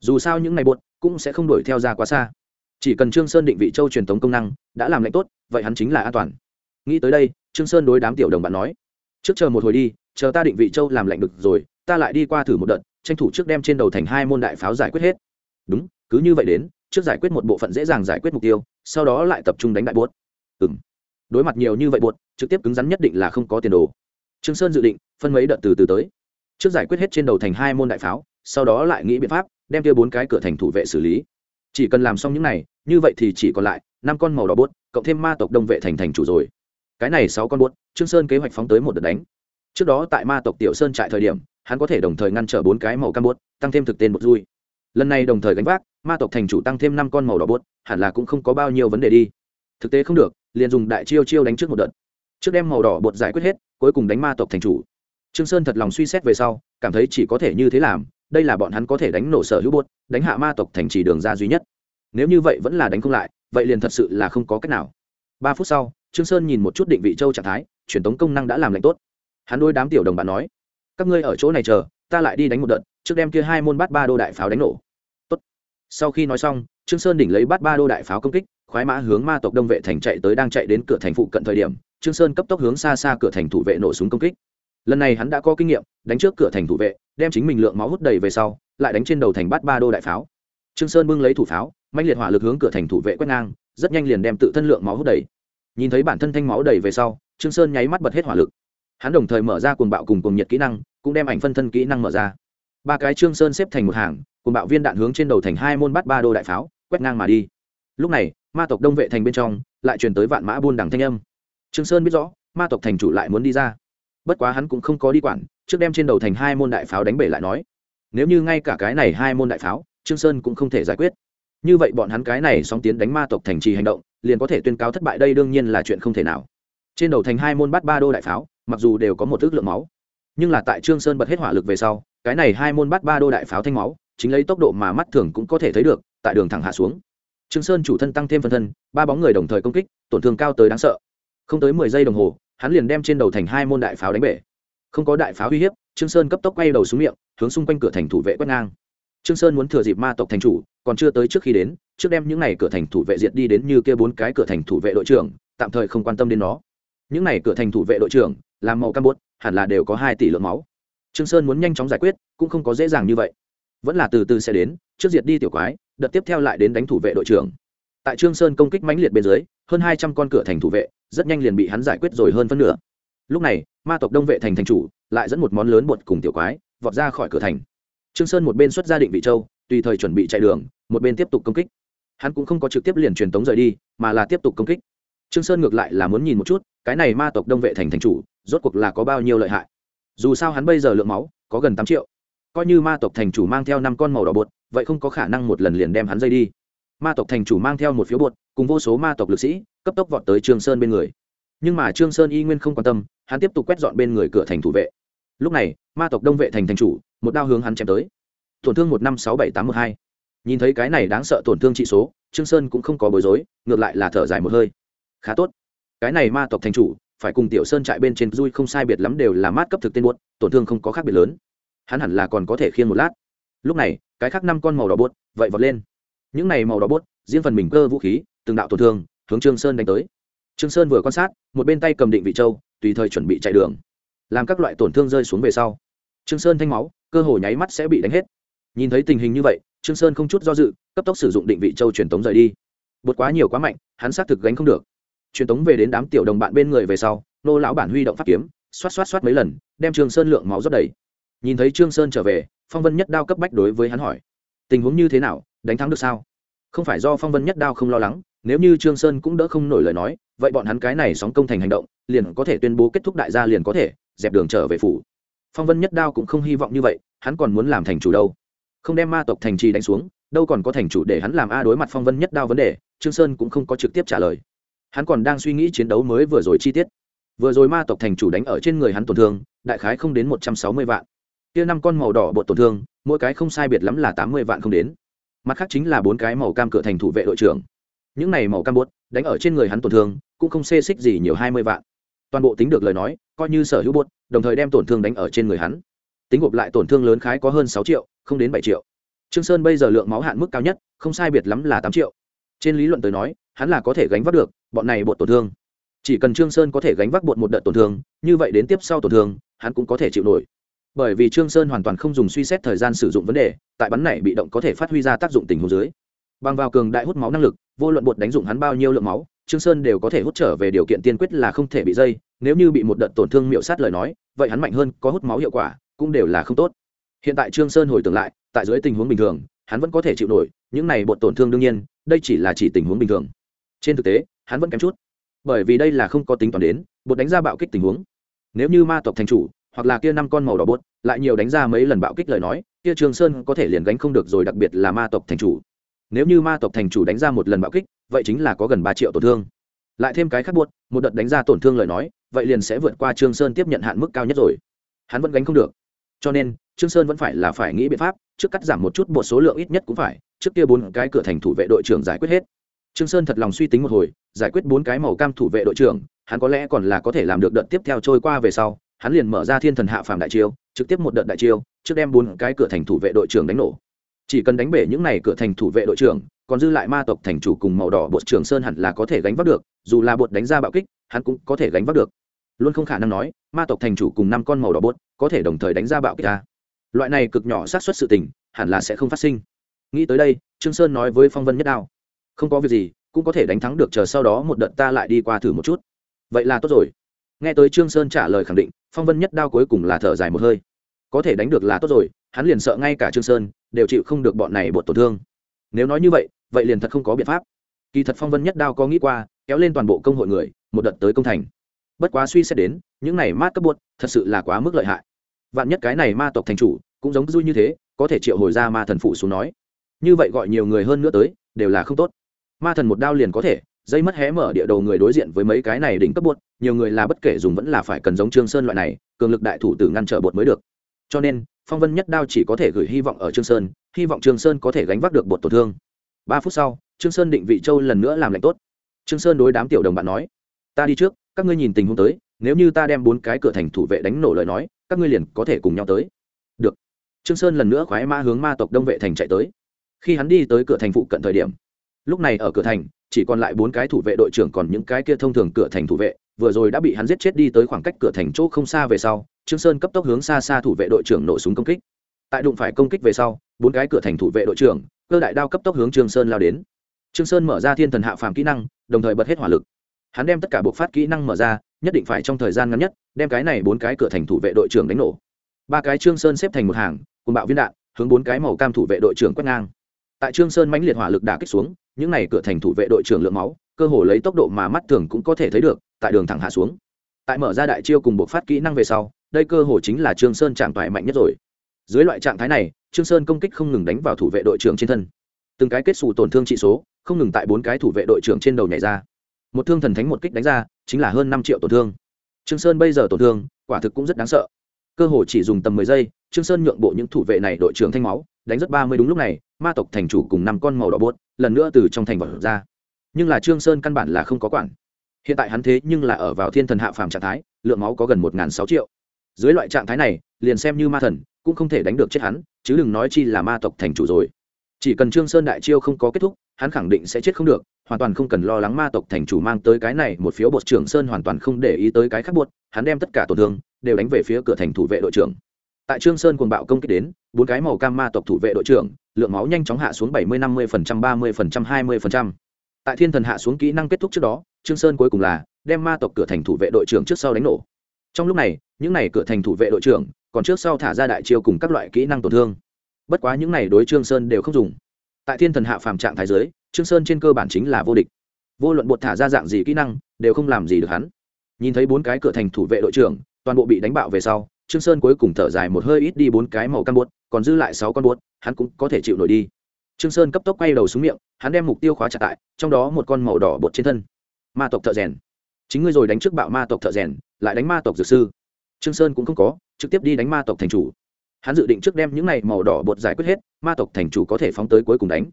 Dù sao những ngày buồn cũng sẽ không đuổi theo ra quá xa. Chỉ cần trương sơn định vị châu truyền tống công năng, đã làm lệnh tốt, vậy hắn chính là an toàn. Nghĩ tới đây, trương sơn đối đám tiểu đồng bạn nói, trước chờ một hồi đi, chờ ta định vị châu làm lệnh được rồi, ta lại đi qua thử một đợt, tranh thủ trước đem trên đầu thành hai môn đại pháo giải quyết hết. Đúng, cứ như vậy đến, trước giải quyết một bộ phận dễ dàng giải quyết mục tiêu, sau đó lại tập trung đánh đại buốt ừm. Đối mặt nhiều như vậy buốt trực tiếp cứng rắn nhất định là không có tiền đồ. Trương sơn dự định, phân mấy đợt từ từ tới trước giải quyết hết trên đầu thành hai môn đại pháo, sau đó lại nghĩ biện pháp, đem kia bốn cái cửa thành thủ vệ xử lý. Chỉ cần làm xong những này, như vậy thì chỉ còn lại năm con màu đỏ bút cộng thêm ma tộc đông vệ thành thành chủ rồi. Cái này sáu con bút trương sơn kế hoạch phóng tới một đợt đánh. Trước đó tại ma tộc tiểu sơn trại thời điểm, hắn có thể đồng thời ngăn trở bốn cái màu cam bút tăng thêm thực tên một dui lần này đồng thời gánh vác, ma tộc thành chủ tăng thêm năm con màu đỏ bút hẳn là cũng không có bao nhiêu vấn đề đi. Thực tế không được, liền dùng đại chiêu chiêu đánh trước một đợt. Trước đem màu đỏ bột giải quyết hết, cuối cùng đánh ma tộc thành chủ trương sơn thật lòng suy xét về sau, cảm thấy chỉ có thể như thế làm, đây là bọn hắn có thể đánh nổ sở hữu buốt, đánh hạ ma tộc thành trì đường ra duy nhất. Nếu như vậy vẫn là đánh không lại, vậy liền thật sự là không có cách nào. Ba phút sau, trương sơn nhìn một chút định vị châu trạng thái, truyền tống công năng đã làm lệnh tốt. Hắn đôi đám tiểu đồng bạn nói, các ngươi ở chỗ này chờ, ta lại đi đánh một đợt, trước đem kia hai môn bát ba đô đại pháo đánh nổ. Tốt. sau khi nói xong, trương sơn đỉnh lấy bát ba đô đại pháo công kích, khoái mã hướng ma tộc đông vệ thành chạy tới đang chạy đến cửa thành phụ cận thời điểm, trương sơn cấp tốc hướng xa xa cửa thành thủ vệ nổ súng công kích lần này hắn đã có kinh nghiệm, đánh trước cửa thành thủ vệ, đem chính mình lượng máu hút đầy về sau, lại đánh trên đầu thành bát ba đô đại pháo. Trương sơn bưng lấy thủ pháo mạnh liệt hỏa lực hướng cửa thành thủ vệ quét ngang, rất nhanh liền đem tự thân lượng máu hút đầy. Nhìn thấy bản thân thanh máu đầy về sau, trương sơn nháy mắt bật hết hỏa lực. Hắn đồng thời mở ra cuồng bạo cùng cuồng nhiệt kỹ năng, cũng đem ảnh phân thân kỹ năng mở ra. Ba cái trương sơn xếp thành một hàng, cuồng bạo viên đạn hướng trên đầu thành hai môn bắt ba đô đại pháo, quét ngang mà đi. Lúc này, ma tộc đông vệ thành bên trong, lại truyền tới vạn mã buôn đằng thanh âm. Trương sơn biết rõ, ma tộc thành chủ lại muốn đi ra bất quá hắn cũng không có đi quản, trước đem trên đầu thành hai môn đại pháo đánh bể lại nói. Nếu như ngay cả cái này hai môn đại pháo, trương sơn cũng không thể giải quyết. Như vậy bọn hắn cái này sóng tiến đánh ma tộc thành trì hành động, liền có thể tuyên cáo thất bại đây đương nhiên là chuyện không thể nào. Trên đầu thành hai môn bắt ba đô đại pháo, mặc dù đều có một ước lượng máu, nhưng là tại trương sơn bật hết hỏa lực về sau, cái này hai môn bắt ba đô đại pháo thanh máu, chính lấy tốc độ mà mắt thường cũng có thể thấy được, tại đường thẳng hạ xuống. Trương sơn chủ thân tăng thêm phân thân, ba bóng người đồng thời công kích, tổn thương cao tới đáng sợ. Không tới mười giây đồng hồ hắn liền đem trên đầu thành hai môn đại pháo đánh bể. Không có đại pháo uy hiếp, trương sơn cấp tốc quay đầu xuống miệng, hướng xung quanh cửa thành thủ vệ quét ngang. Trương sơn muốn thừa dịp ma tộc thành chủ, còn chưa tới trước khi đến, trước đem những này cửa thành thủ vệ diệt đi đến như kia bốn cái cửa thành thủ vệ đội trưởng, tạm thời không quan tâm đến nó. Những này cửa thành thủ vệ đội trưởng, làm màu cam bốt hẳn là đều có hai tỷ lượng máu. Trương sơn muốn nhanh chóng giải quyết, cũng không có dễ dàng như vậy. Vẫn là từ từ sẽ đến, trước diệt đi tiểu quái, đợt tiếp theo lại đến đánh thủ vệ đội trưởng tại trương sơn công kích mãnh liệt bên dưới, hơn hai trăm con cửa thành thủ vệ rất nhanh liền bị hắn giải quyết rồi hơn phân nửa. Lúc này, ma tộc đông vệ thành thành chủ lại dẫn một món lớn bột cùng tiểu quái vọt ra khỏi cửa thành. Trương sơn một bên xuất ra định vị châu, tùy thời chuẩn bị chạy đường, một bên tiếp tục công kích. Hắn cũng không có trực tiếp liền truyền tống rời đi, mà là tiếp tục công kích. Trương sơn ngược lại là muốn nhìn một chút, cái này ma tộc đông vệ thành thành chủ rốt cuộc là có bao nhiêu lợi hại. Dù sao hắn bây giờ lượng máu có gần tám triệu. Coi như ma tộc thành chủ mang theo năm con màu đỏ bột, vậy không có khả năng một lần liền đem hắn dây đi ma tộc thành chủ mang theo một phiếu bột, cùng vô số ma tộc lực sĩ, cấp tốc vọt tới trương sơn bên người. Nhưng mà trương sơn y nguyên không quan tâm, hắn tiếp tục quét dọn bên người cửa thành thủ vệ. Lúc này, ma tộc đông vệ thành thành chủ, một đao hướng hắn chém tới. Tổn thương một năm sáu bảy tám một hai. Nhìn thấy cái này đáng sợ tổn thương trị số, trương sơn cũng không có bối rối, ngược lại là thở dài một hơi. Khá tốt. Cái này ma tộc thành chủ, phải cùng tiểu sơn trại bên trên dui không sai biệt lắm đều là mát cấp thực tên buốt, tổn thương không có khác biệt lớn. Hắn hẳn là còn có thể khiên một lát. Lúc này, cái khác năm con màu đỏ buốt, vậy vọt lên những này màu đỏ bốt, riêng phần mình cơ vũ khí, từng đạo tổn thương, hướng trương sơn đánh tới. Trương sơn vừa quan sát, một bên tay cầm định vị châu, tùy thời chuẩn bị chạy đường. Làm các loại tổn thương rơi xuống về sau, trương sơn thanh máu, cơ hồ nháy mắt sẽ bị đánh hết. Nhìn thấy tình hình như vậy, trương sơn không chút do dự, cấp tốc sử dụng định vị châu truyền tống rời đi. Bột quá nhiều quá mạnh, hắn xác thực gánh không được. Truyền tống về đến đám tiểu đồng bạn bên người về sau, nô lão bản huy động pháp kiếm, xoát xoát xoát mấy lần, đem trương sơn lượng máu rất đầy. Nhìn thấy trương sơn trở về, phong vân nhất đao cấp bách đối với hắn hỏi, tình huống như thế nào? Đánh thắng được sao? Không phải do phong vân nhất đao không lo lắng, nếu như trương sơn cũng đỡ không nổi lời nói, vậy bọn hắn cái này sóng công thành hành động, liền có thể tuyên bố kết thúc đại gia liền có thể, dẹp đường trở về phủ. Phong vân nhất đao cũng không hy vọng như vậy, hắn còn muốn làm thành chủ đâu. Không đem ma tộc thành trì đánh xuống, đâu còn có thành chủ để hắn làm a đối mặt phong vân nhất đao vấn đề, trương sơn cũng không có trực tiếp trả lời. Hắn còn đang suy nghĩ chiến đấu mới vừa rồi chi tiết. Vừa rồi ma tộc thành chủ đánh ở trên người hắn tổn thương, đại khái không đến một trăm sáu mươi vạn. Kia năm con màu đỏ bột tổn thương, mỗi cái không sai biệt lắm là tám mươi vạn không đến mặt khác chính là bốn cái màu cam cửa thành thủ vệ đội trưởng. Những này màu cam bột đánh ở trên người hắn tổn thương, cũng không xê xích gì nhiều hai mươi vạn. Toàn bộ tính được lời nói, coi như sở hữu bột đồng thời đem tổn thương đánh ở trên người hắn. Tính gộp lại tổn thương lớn khái có hơn sáu triệu, không đến bảy triệu. Trương sơn bây giờ lượng máu hạn mức cao nhất, không sai biệt lắm là tám triệu. Trên lý luận tới nói, hắn là có thể gánh vác được bọn này bột tổn thương. Chỉ cần trương sơn có thể gánh vác bột một đợt tổn thương, như vậy đến tiếp sau tổn thương, hắn cũng có thể chịu nổi bởi vì trương sơn hoàn toàn không dùng suy xét thời gian sử dụng vấn đề, tại bắn này bị động có thể phát huy ra tác dụng tình huống dưới. Bằng vào cường đại hút máu năng lực, vô luận bột đánh dụng hắn bao nhiêu lượng máu, trương sơn đều có thể hút trở về điều kiện tiên quyết là không thể bị dây, nếu như bị một đợt tổn thương miệu sát lời nói, vậy hắn mạnh hơn, có hút máu hiệu quả, cũng đều là không tốt. Hiện tại trương sơn hồi tưởng lại, tại dưới tình huống bình thường, hắn vẫn có thể chịu nổi, những này bột tổn thương đương nhiên, đây chỉ là chỉ tình huống bình thường. Trên thực tế, hắn vẫn kém chút, bởi vì đây là không có tính toán đến, bột đánh ra bạo kích tình huống. Nếu như ma tộc thành chủ hoặc là kia năm con màu đỏ bốt, lại nhiều đánh ra mấy lần bạo kích lời nói, kia trường sơn có thể liền gánh không được rồi, đặc biệt là ma tộc thành chủ. Nếu như ma tộc thành chủ đánh ra một lần bạo kích, vậy chính là có gần ba triệu tổn thương. Lại thêm cái khác buốt một đợt đánh ra tổn thương lời nói, vậy liền sẽ vượt qua trương sơn tiếp nhận hạn mức cao nhất rồi. Hắn vẫn gánh không được. Cho nên trương sơn vẫn phải là phải nghĩ biện pháp, trước cắt giảm một chút bộ số lượng ít nhất cũng phải, trước kia bốn cái cửa thành thủ vệ đội trưởng giải quyết hết. Trương sơn thật lòng suy tính một hồi, giải quyết bốn cái màu cam thủ vệ đội trưởng, hắn có lẽ còn là có thể làm được đợt tiếp theo trôi qua về sau hắn liền mở ra thiên thần hạ phàm đại chiêu, trực tiếp một đợt đại chiêu, trước đem bốn cái cửa thành thủ vệ đội trưởng đánh nổ. Chỉ cần đánh bể những này cửa thành thủ vệ đội trưởng, còn dư lại ma tộc thành chủ cùng màu đỏ bột trường sơn hẳn là có thể gánh vác được, dù là bột đánh ra bạo kích, hắn cũng có thể gánh vác được. Luôn không khả năng nói, ma tộc thành chủ cùng năm con màu đỏ bột có thể đồng thời đánh ra bạo kích ra loại này cực nhỏ xác suất sự tình, hẳn là sẽ không phát sinh. Nghĩ tới đây, trương sơn nói với phong vân nhất đao, không có việc gì, cũng có thể đánh thắng được, chờ sau đó một đợt ta lại đi qua thử một chút. Vậy là tốt rồi. Nghe tới trương sơn trả lời khẳng định phong vân nhất đao cuối cùng là thở dài một hơi. Có thể đánh được là tốt rồi, hắn liền sợ ngay cả trương sơn đều chịu không được bọn này bột tổn thương. Nếu nói như vậy vậy liền thật không có biện pháp. Kỳ thật phong vân nhất đao có nghĩ qua, kéo lên toàn bộ công hội người, một đợt tới công thành. Bất quá suy xét đến, những này mát cấp buốt thật sự là quá mức lợi hại. Vạn nhất cái này ma tộc thành chủ cũng giống vui như thế, có thể triệu hồi ra ma thần phụ xuống nói. Như vậy gọi nhiều người hơn nữa tới, đều là không tốt. Ma thần một đao liền có thể dây mất hé mở địa đầu người đối diện với mấy cái này đỉnh cấp bột nhiều người là bất kể dùng vẫn là phải cần giống trương sơn loại này, cường lực đại thủ tử ngăn trở bột mới được. Cho nên, phong vân nhất đao chỉ có thể gửi hy vọng ở trương sơn, hy vọng trương sơn có thể gánh vác được bột tổn thương. Ba phút sau, trương sơn định vị châu lần nữa làm lệnh tốt. Trương sơn đối đám tiểu đồng bạn nói, ta đi trước, các ngươi nhìn tình huống tới, nếu như ta đem bốn cái cửa thành thủ vệ đánh nổ lời nói, các ngươi liền có thể cùng nhau tới. Được. Trương sơn lần nữa khoái ma hướng ma tộc đông vệ thành chạy tới. Khi hắn đi tới cửa thành phụ cận thời điểm, lúc này ở cửa thành chỉ còn lại bốn cái thủ vệ đội trưởng còn những cái kia thông thường cửa thành thủ vệ, vừa rồi đã bị hắn giết chết đi tới khoảng cách cửa thành chỗ không xa về sau, trương sơn cấp tốc hướng xa xa thủ vệ đội trưởng nổ súng công kích. Tại đụng phải công kích về sau, bốn cái cửa thành thủ vệ đội trưởng, cơ đại đao cấp tốc hướng trương sơn lao đến. Trương sơn mở ra thiên thần hạ phàm kỹ năng, đồng thời bật hết hỏa lực. Hắn đem tất cả bộ phát kỹ năng mở ra, nhất định phải trong thời gian ngắn nhất, đem cái này bốn cái cửa thành thủ vệ đội trưởng đánh nổ. Ba cái trương sơn xếp thành một hàng, cùng bạo viên đạn, hướng bốn cái màu cam thủ vệ đội trưởng quét ngang tại trương sơn mãnh liệt hỏa lực đả kích xuống, những này cửa thành thủ vệ đội trưởng lượng máu, cơ hồ lấy tốc độ mà mắt thường cũng có thể thấy được, tại đường thẳng hạ xuống. Tại mở ra đại chiêu cùng bộ phát kỹ năng về sau, đây cơ hồ chính là trương sơn trạng thái mạnh nhất rồi. Dưới loại trạng thái này, trương sơn công kích không ngừng đánh vào thủ vệ đội trưởng trên thân. Từng cái kết xù tổn thương trị số, không ngừng tại bốn cái thủ vệ đội trưởng trên đầu nhảy ra. Một thương thần thánh một kích đánh ra, chính là hơn năm triệu tổn thương. Trương sơn bây giờ tổn thương, quả thực cũng rất đáng sợ cơ hồ chỉ dùng tầm mười giây, trương sơn nhượng bộ những thủ vệ này đội trưởng thanh máu, đánh rất ba mươi đúng lúc này, ma tộc thành chủ cùng năm con màu đỏ bốt, lần nữa từ trong thành vật ra. Nhưng là trương sơn căn bản là không có quản. Hiện tại hắn thế nhưng là ở vào thiên thần hạ phàm trạng thái, lượng máu có gần một sáu triệu. Dưới loại trạng thái này, liền xem như ma thần, cũng không thể đánh được chết hắn, chứ đừng nói chi là ma tộc thành chủ rồi. Chỉ cần trương sơn đại chiêu không có kết thúc, hắn khẳng định sẽ chết không được, hoàn toàn không cần lo lắng ma tộc thành chủ mang tới cái này một phiếu bột trưởng sơn hoàn toàn không để ý tới cái khác buốt hắn đem tất cả tổn thương đều đánh về phía cửa thành thủ vệ đội trưởng. Tại trương sơn cuồng bạo công kích đến, bốn cái màu cam ma tộc thủ vệ đội trưởng, lượng máu nhanh chóng hạ xuống bảy mươi năm mươi phần trăm, ba mươi phần trăm, hai mươi phần trăm. Tại thiên thần hạ xuống kỹ năng kết thúc trước đó, trương sơn cuối cùng là đem ma tộc cửa thành thủ vệ đội trưởng trước sau đánh nổ. Trong lúc này, những này cửa thành thủ vệ đội trưởng còn trước sau thả ra đại chiêu cùng các loại kỹ năng tổn thương. Bất quá những này đối trương sơn đều không dùng. Tại thiên thần hạ phàm trạng thái giới trương sơn trên cơ bản chính là vô địch. Vô luận bột thả ra dạng gì kỹ năng, đều không làm gì được hắn nhìn thấy bốn cái cửa thành thủ vệ đội trưởng, toàn bộ bị đánh bạo về sau, trương sơn cuối cùng thở dài một hơi ít đi bốn cái màu cam bột còn dư lại sáu con bột hắn cũng có thể chịu nổi đi. Trương sơn cấp tốc quay đầu xuống miệng, hắn đem mục tiêu khóa chặt tại trong đó một con màu đỏ bột trên thân. Ma tộc thợ rèn. Chính ngươi rồi đánh trước bạo ma tộc thợ rèn, lại đánh ma tộc dược sư. Trương sơn cũng không có, trực tiếp đi đánh ma tộc thành chủ. Hắn dự định trước đem những này màu đỏ bột giải quyết hết, ma tộc thành chủ có thể phóng tới cuối cùng đánh.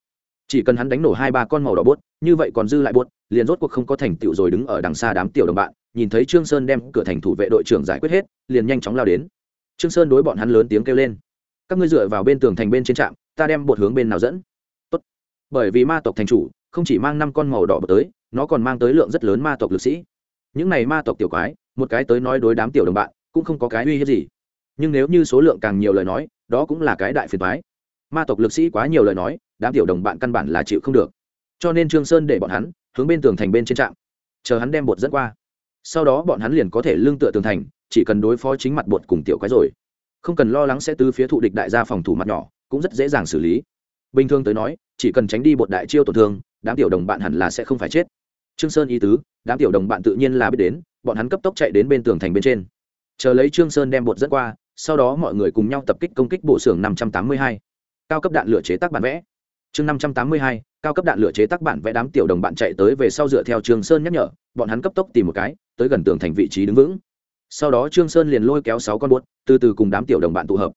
Chỉ cần hắn đánh nổ hai ba con màu đỏ bột như vậy còn dư lại bột liền rốt cuộc không có thành tựu rồi đứng ở đằng xa đám tiểu đồng bạn nhìn thấy trương sơn đem cửa thành thủ vệ đội trưởng giải quyết hết, liền nhanh chóng lao đến. Trương sơn đối bọn hắn lớn tiếng kêu lên, các ngươi dựa vào bên tường thành bên trên trạm, ta đem bột hướng bên nào dẫn? Tốt. bởi vì ma tộc thành chủ, không chỉ mang năm con màu đỏ bột tới, nó còn mang tới lượng rất lớn ma tộc lực sĩ. Những này ma tộc tiểu quái, một cái tới nói đối đám tiểu đồng bạn, cũng không có cái uy hiếp gì. Nhưng nếu như số lượng càng nhiều lời nói, đó cũng là cái đại phiền toái. Ma tộc lực sĩ quá nhiều lời nói, đám tiểu đồng bạn căn bản là chịu không được. Cho nên trương sơn để bọn hắn hướng bên tường thành bên trên trạm, chờ hắn đem bột dẫn qua sau đó bọn hắn liền có thể lương tựa tường thành chỉ cần đối phó chính mặt bột cùng tiểu quái rồi. Không cần lo lắng sẽ từ phía thụ địch đại gia phòng thủ mặt nhỏ cũng rất dễ dàng xử lý. Bình thường tới nói chỉ cần tránh đi bột đại chiêu tổn thương đám tiểu đồng bạn hẳn là sẽ không phải chết. Trương sơn ý tứ đám tiểu đồng bạn tự nhiên là biết đến bọn hắn cấp tốc chạy đến bên tường thành bên trên. Chờ lấy trương sơn đem bột dẫn qua sau đó mọi người cùng nhau tập kích công kích bộ xưởng 582. cao cấp đạn lửa chế tác bản vẽ. Chương 582, cao cấp đạn lửa chế tác bản vẽ đám tiểu đồng bạn chạy tới về sau dựa theo trương sơn nhắc nhở bọn hắn cấp tốc tìm một cái tới gần tường thành vị trí đứng vững. Sau đó trương sơn liền lôi kéo sáu con buốt, từ từ cùng đám tiểu đồng bạn tụ hợp.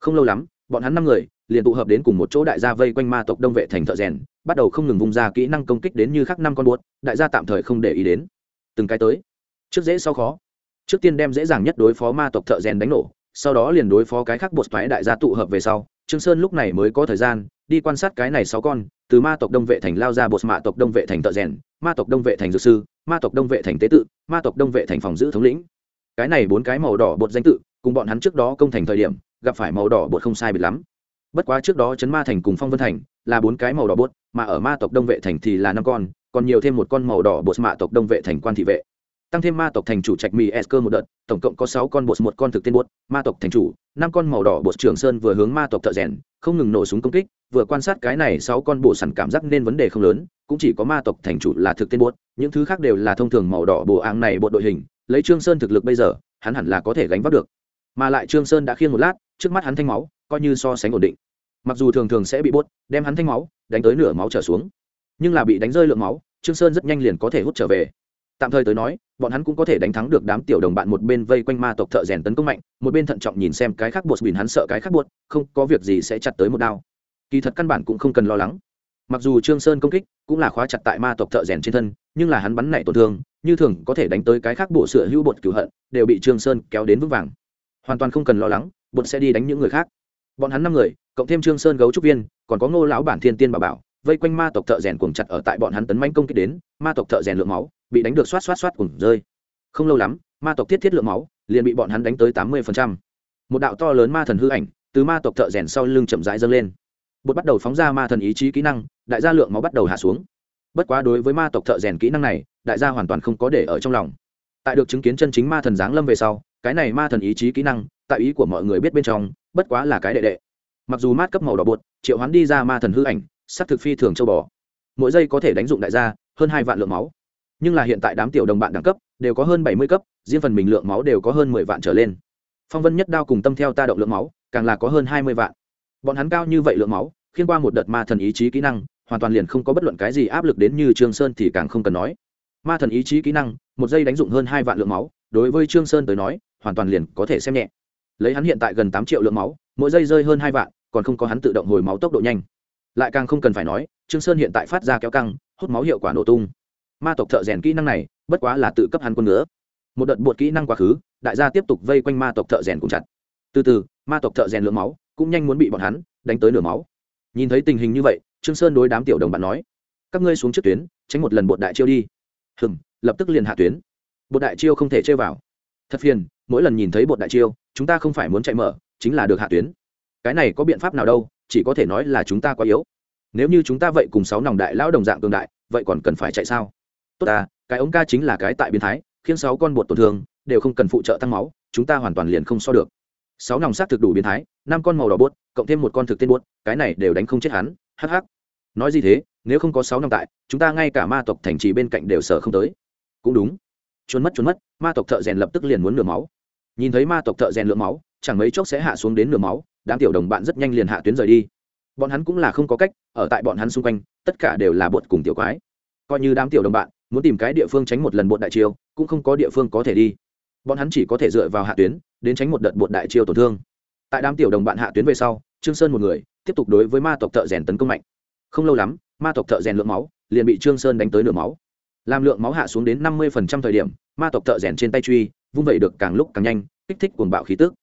Không lâu lắm, bọn hắn năm người liền tụ hợp đến cùng một chỗ đại gia vây quanh ma tộc đông vệ thành thợ rèn, bắt đầu không ngừng vung ra kỹ năng công kích đến như khắc năm con buốt, đại gia tạm thời không để ý đến. Từng cái tới. Trước dễ sau khó. Trước tiên đem dễ dàng nhất đối phó ma tộc thợ rèn đánh nổ, sau đó liền đối phó cái khác bột thoái đại gia tụ hợp về sau, trương sơn lúc này mới có thời gian đi quan sát cái này sáu con, từ ma tộc đông vệ thành lao ra bột mạ tộc đông vệ thành thợ rèn, ma tộc đông vệ thành dược sư ma tộc đông vệ thành tế tự, ma tộc đông vệ thành phòng giữ thống lĩnh. Cái này bốn cái màu đỏ bột danh tự, cùng bọn hắn trước đó công thành thời điểm, gặp phải màu đỏ bột không sai biệt lắm. Bất quá trước đó chấn ma thành cùng phong vân thành là bốn cái màu đỏ bột, mà ở ma tộc đông vệ thành thì là năm con, còn nhiều thêm một con màu đỏ bột mạ tộc đông vệ thành quan thị vệ tăng thêm ma tộc thành chủ trạch mì s một đợt, tổng cộng có sáu con bột, một con thực tên bột, ma tộc thành chủ, năm con màu đỏ bột trường sơn vừa hướng ma tộc thợ rèn, không ngừng nổ súng công kích, vừa quan sát cái này sáu con bổ sẵn cảm giác nên vấn đề không lớn, cũng chỉ có ma tộc thành chủ là thực tên bột, những thứ khác đều là thông thường màu đỏ bồ áng này bột đội hình, lấy trương sơn thực lực bây giờ, hắn hẳn là có thể gánh vác được. Mà lại trương sơn đã khiêng một lát, trước mắt hắn thanh máu, coi như so sánh ổn định. Mặc dù thường thường sẽ bị bốt đem hắn thanh máu, đánh tới nửa máu trở xuống, nhưng là bị đánh rơi lượng máu, trương sơn rất nhanh liền có thể hút trở về tạm thời tới nói, bọn hắn cũng có thể đánh thắng được đám tiểu đồng bạn một bên vây quanh ma tộc thợ rèn tấn công mạnh, một bên thận trọng nhìn xem cái khác bột bìn hắn sợ cái khác bột, không có việc gì sẽ chặt tới một đao. Kỳ thật căn bản cũng không cần lo lắng. Mặc dù trương sơn công kích cũng là khóa chặt tại ma tộc thợ rèn trên thân, nhưng là hắn bắn nảy tổn thương, như thường có thể đánh tới cái khác bộ sửa hữu bột cửu hận, đều bị trương sơn kéo đến vững vàng. Hoàn toàn không cần lo lắng, bột sẽ đi đánh những người khác. Bọn hắn năm người, cộng thêm trương sơn gấu trúc viên, còn có ngô lão bản thiên tiên bảo bảo, vây quanh ma tộc thợ rèn cuồng chặt ở tại bọn hắn tấn manh công kích đến, ma tộc thợ rèn lượng máu bị đánh được xoát xoát xoát cùng rơi. Không lâu lắm, ma tộc thiết thiết lượng máu, liền bị bọn hắn đánh tới tám mươi một đạo to lớn ma thần hư ảnh, từ ma tộc thợ rèn sau lưng chậm rãi dâng lên. Bột bắt đầu phóng ra ma thần ý chí kỹ năng, đại gia lượng máu bắt đầu hạ xuống. Bất quá đối với ma tộc thợ rèn kỹ năng này, đại gia hoàn toàn không có để ở trong lòng. Tại được chứng kiến chân chính ma thần giáng lâm về sau, cái này ma thần ý chí kỹ năng, tại ý của mọi người biết bên trong, bất quá là cái đệ đệ. Mặc dù mát cấp màu đỏ bột, triệu hoán đi ra ma thần hư ảnh sắc thực phi thường châu bò. Mỗi giây có thể đánh dụng đại gia hơn hai vạn lượng máu nhưng là hiện tại đám tiểu đồng bạn đẳng cấp đều có hơn bảy mươi cấp, riêng phần mình lượng máu đều có hơn mười vạn trở lên. Phong vân nhất đao cùng tâm theo ta động lượng máu, càng là có hơn hai mươi vạn. Bọn hắn cao như vậy lượng máu, khiên qua một đợt ma thần ý chí kỹ năng, hoàn toàn liền không có bất luận cái gì áp lực đến như trương sơn thì càng không cần nói. Ma thần ý chí kỹ năng, một giây đánh dụng hơn hai vạn lượng máu, đối với trương sơn tới nói, hoàn toàn liền có thể xem nhẹ. Lấy hắn hiện tại gần tám triệu lượng máu, mỗi giây rơi hơn hai vạn, còn không có hắn tự động hồi máu tốc độ nhanh. Lại càng không cần phải nói, trương sơn hiện tại phát ra kéo căng, hút máu hiệu quả nổ tung ma tộc thợ rèn kỹ năng này, bất quá là tự cấp hắn quân nữa một đợt bột kỹ năng quá khứ, đại gia tiếp tục vây quanh ma tộc thợ rèn cùng chặt. Từ từ, ma tộc thợ rèn lượng máu, cũng nhanh muốn bị bọn hắn đánh tới nửa máu. Nhìn thấy tình hình như vậy, trương sơn đối đám tiểu đồng bạn nói, các ngươi xuống trước tuyến, tránh một lần bột đại chiêu đi. Hừm, lập tức liền hạ tuyến. Bột đại chiêu không thể chơi vào. Thật phiền, mỗi lần nhìn thấy bột đại chiêu, chúng ta không phải muốn chạy mở, chính là được hạ tuyến. Cái này có biện pháp nào đâu, chỉ có thể nói là chúng ta quá yếu. Nếu như chúng ta vậy cùng sáu nòng đại lão đồng dạng cường đại, vậy còn cần phải chạy sao? Tốt ta, cái ống ca chính là cái tại biến thái, khiến sáu con bột tổn thương, đều không cần phụ trợ tăng máu, chúng ta hoàn toàn liền không so được. Sáu nòng sát thực đủ biến thái, năm con màu đỏ bốt cộng thêm một con thực tên bốt cái này đều đánh không chết hắn hh nói gì thế, nếu không có sáu nòng tại, chúng ta ngay cả ma tộc thành trì bên cạnh đều sợ không tới. Cũng đúng. Trốn mất trốn mất, ma tộc thợ rèn lập tức liền muốn nửa máu. Nhìn thấy ma tộc thợ rèn lượng máu, chẳng mấy chốc sẽ hạ xuống đến nửa máu, đám tiểu đồng bạn rất nhanh liền hạ tuyến rời đi. Bọn hắn cũng là không có cách, ở tại bọn hắn xung quanh, tất cả đều là bột cùng tiểu quái. Coi như đám tiểu đồng bạn muốn tìm cái địa phương tránh một lần bột đại chiêu, cũng không có địa phương có thể đi. Bọn hắn chỉ có thể dựa vào hạ tuyến, đến tránh một đợt bột đại chiêu tổn thương. Tại đám tiểu đồng bạn hạ tuyến về sau, trương sơn một người, tiếp tục đối với ma tộc thợ rèn tấn công mạnh. Không lâu lắm, ma tộc thợ rèn lượng máu liền bị trương sơn đánh tới nửa máu. Làm lượng máu hạ xuống đến năm mươi thời điểm, ma tộc thợ rèn trên tay truy, vung vẩy được càng lúc càng nhanh, kích thích cuồng bạo khí tức.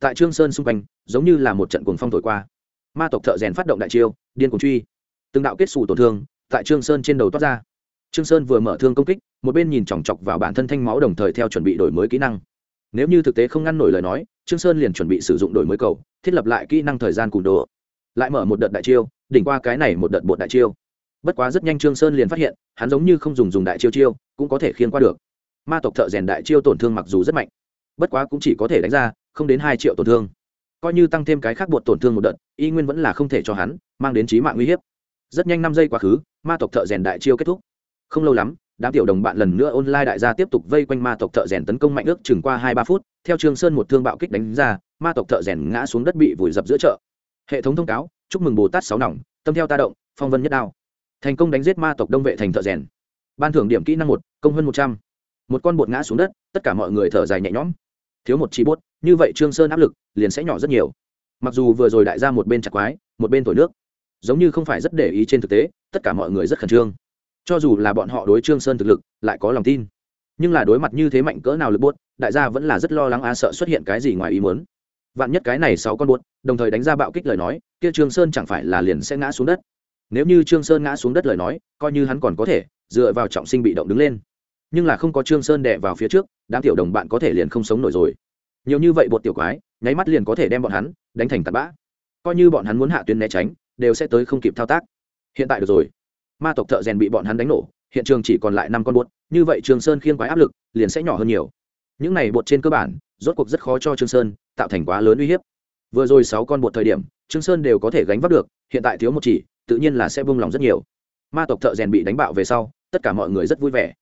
Tại trương sơn xung quanh, giống như là một trận cuồng phong thổi qua. Ma tộc thợ rèn phát động đại chiêu, điên cuồng truy. Từng đạo kết xù tổn thương tại trương sơn trên đầu toát ra trương sơn vừa mở thương công kích, một bên nhìn chòng chọc vào bản thân thanh máu đồng thời theo chuẩn bị đổi mới kỹ năng. Nếu như thực tế không ngăn nổi lời nói, trương sơn liền chuẩn bị sử dụng đổi mới cầu, thiết lập lại kỹ năng thời gian cùn đồ. Lại mở một đợt đại chiêu, đỉnh qua cái này một đợt bột đại chiêu. Bất quá rất nhanh trương sơn liền phát hiện, hắn giống như không dùng dùng đại chiêu chiêu, cũng có thể khiên qua được. Ma tộc thợ rèn đại chiêu tổn thương mặc dù rất mạnh, bất quá cũng chỉ có thể đánh ra, không đến hai triệu tổn thương. Coi như tăng thêm cái khác bột tổn thương một đợt, y nguyên vẫn là không thể cho hắn, mang đến trí mạng uy hiếp. Rất nhanh năm giây quá khứ, ma tộc thợ rèn đại chiêu kết thúc không lâu lắm, đám tiểu đồng bạn lần nữa online đại gia tiếp tục vây quanh ma tộc thợ rèn tấn công mạnh ước chừng qua hai ba phút, theo trương sơn một thương bạo kích đánh ra, ma tộc thợ rèn ngã xuống đất bị vùi dập giữa chợ. Hệ thống thông cáo, chúc mừng bồ tát sáu nòng, tâm theo ta động, phong vân nhất đao. Thành công đánh giết ma tộc đông vệ thành thợ rèn. Ban thưởng điểm kỹ năng một, công hơn một trăm. Một con bột ngã xuống đất, tất cả mọi người thở dài nhẹ nhõm. Thiếu một chi bốt, như vậy trương sơn áp lực liền sẽ nhỏ rất nhiều. Mặc dù vừa rồi đại gia một bên chặt quái, một bên thổi nước, giống như không phải rất để ý trên thực tế, tất cả mọi người rất khẩn trương cho dù là bọn họ đối trương sơn thực lực, lại có lòng tin. Nhưng là đối mặt như thế mạnh cỡ nào lực buốt, đại gia vẫn là rất lo lắng a sợ xuất hiện cái gì ngoài ý muốn. Vạn nhất cái này sáu con buốt, đồng thời đánh ra bạo kích lời nói, kia trương sơn chẳng phải là liền sẽ ngã xuống đất. Nếu như trương sơn ngã xuống đất lời nói, coi như hắn còn có thể, dựa vào trọng sinh bị động đứng lên. Nhưng là không có trương sơn đè vào phía trước, đám tiểu đồng bạn có thể liền không sống nổi rồi. Nhiều như vậy bột tiểu quái, nháy mắt liền có thể đem bọn hắn đánh thành tạt bã. Coi như bọn hắn muốn hạ tuyến né tránh, đều sẽ tới không kịp thao tác. Hiện tại được rồi ma tộc thợ rèn bị bọn hắn đánh nổ, hiện trường chỉ còn lại năm con bột, như vậy trường sơn khiên quái áp lực liền sẽ nhỏ hơn nhiều. Những này bột trên cơ bản, rốt cuộc rất khó cho trương sơn tạo thành quá lớn uy hiếp. Vừa rồi sáu con bột thời điểm trương sơn đều có thể gánh vác được, hiện tại thiếu một chỉ, tự nhiên là sẽ buông lòng rất nhiều. Ma tộc thợ rèn bị đánh bạo về sau, tất cả mọi người rất vui vẻ.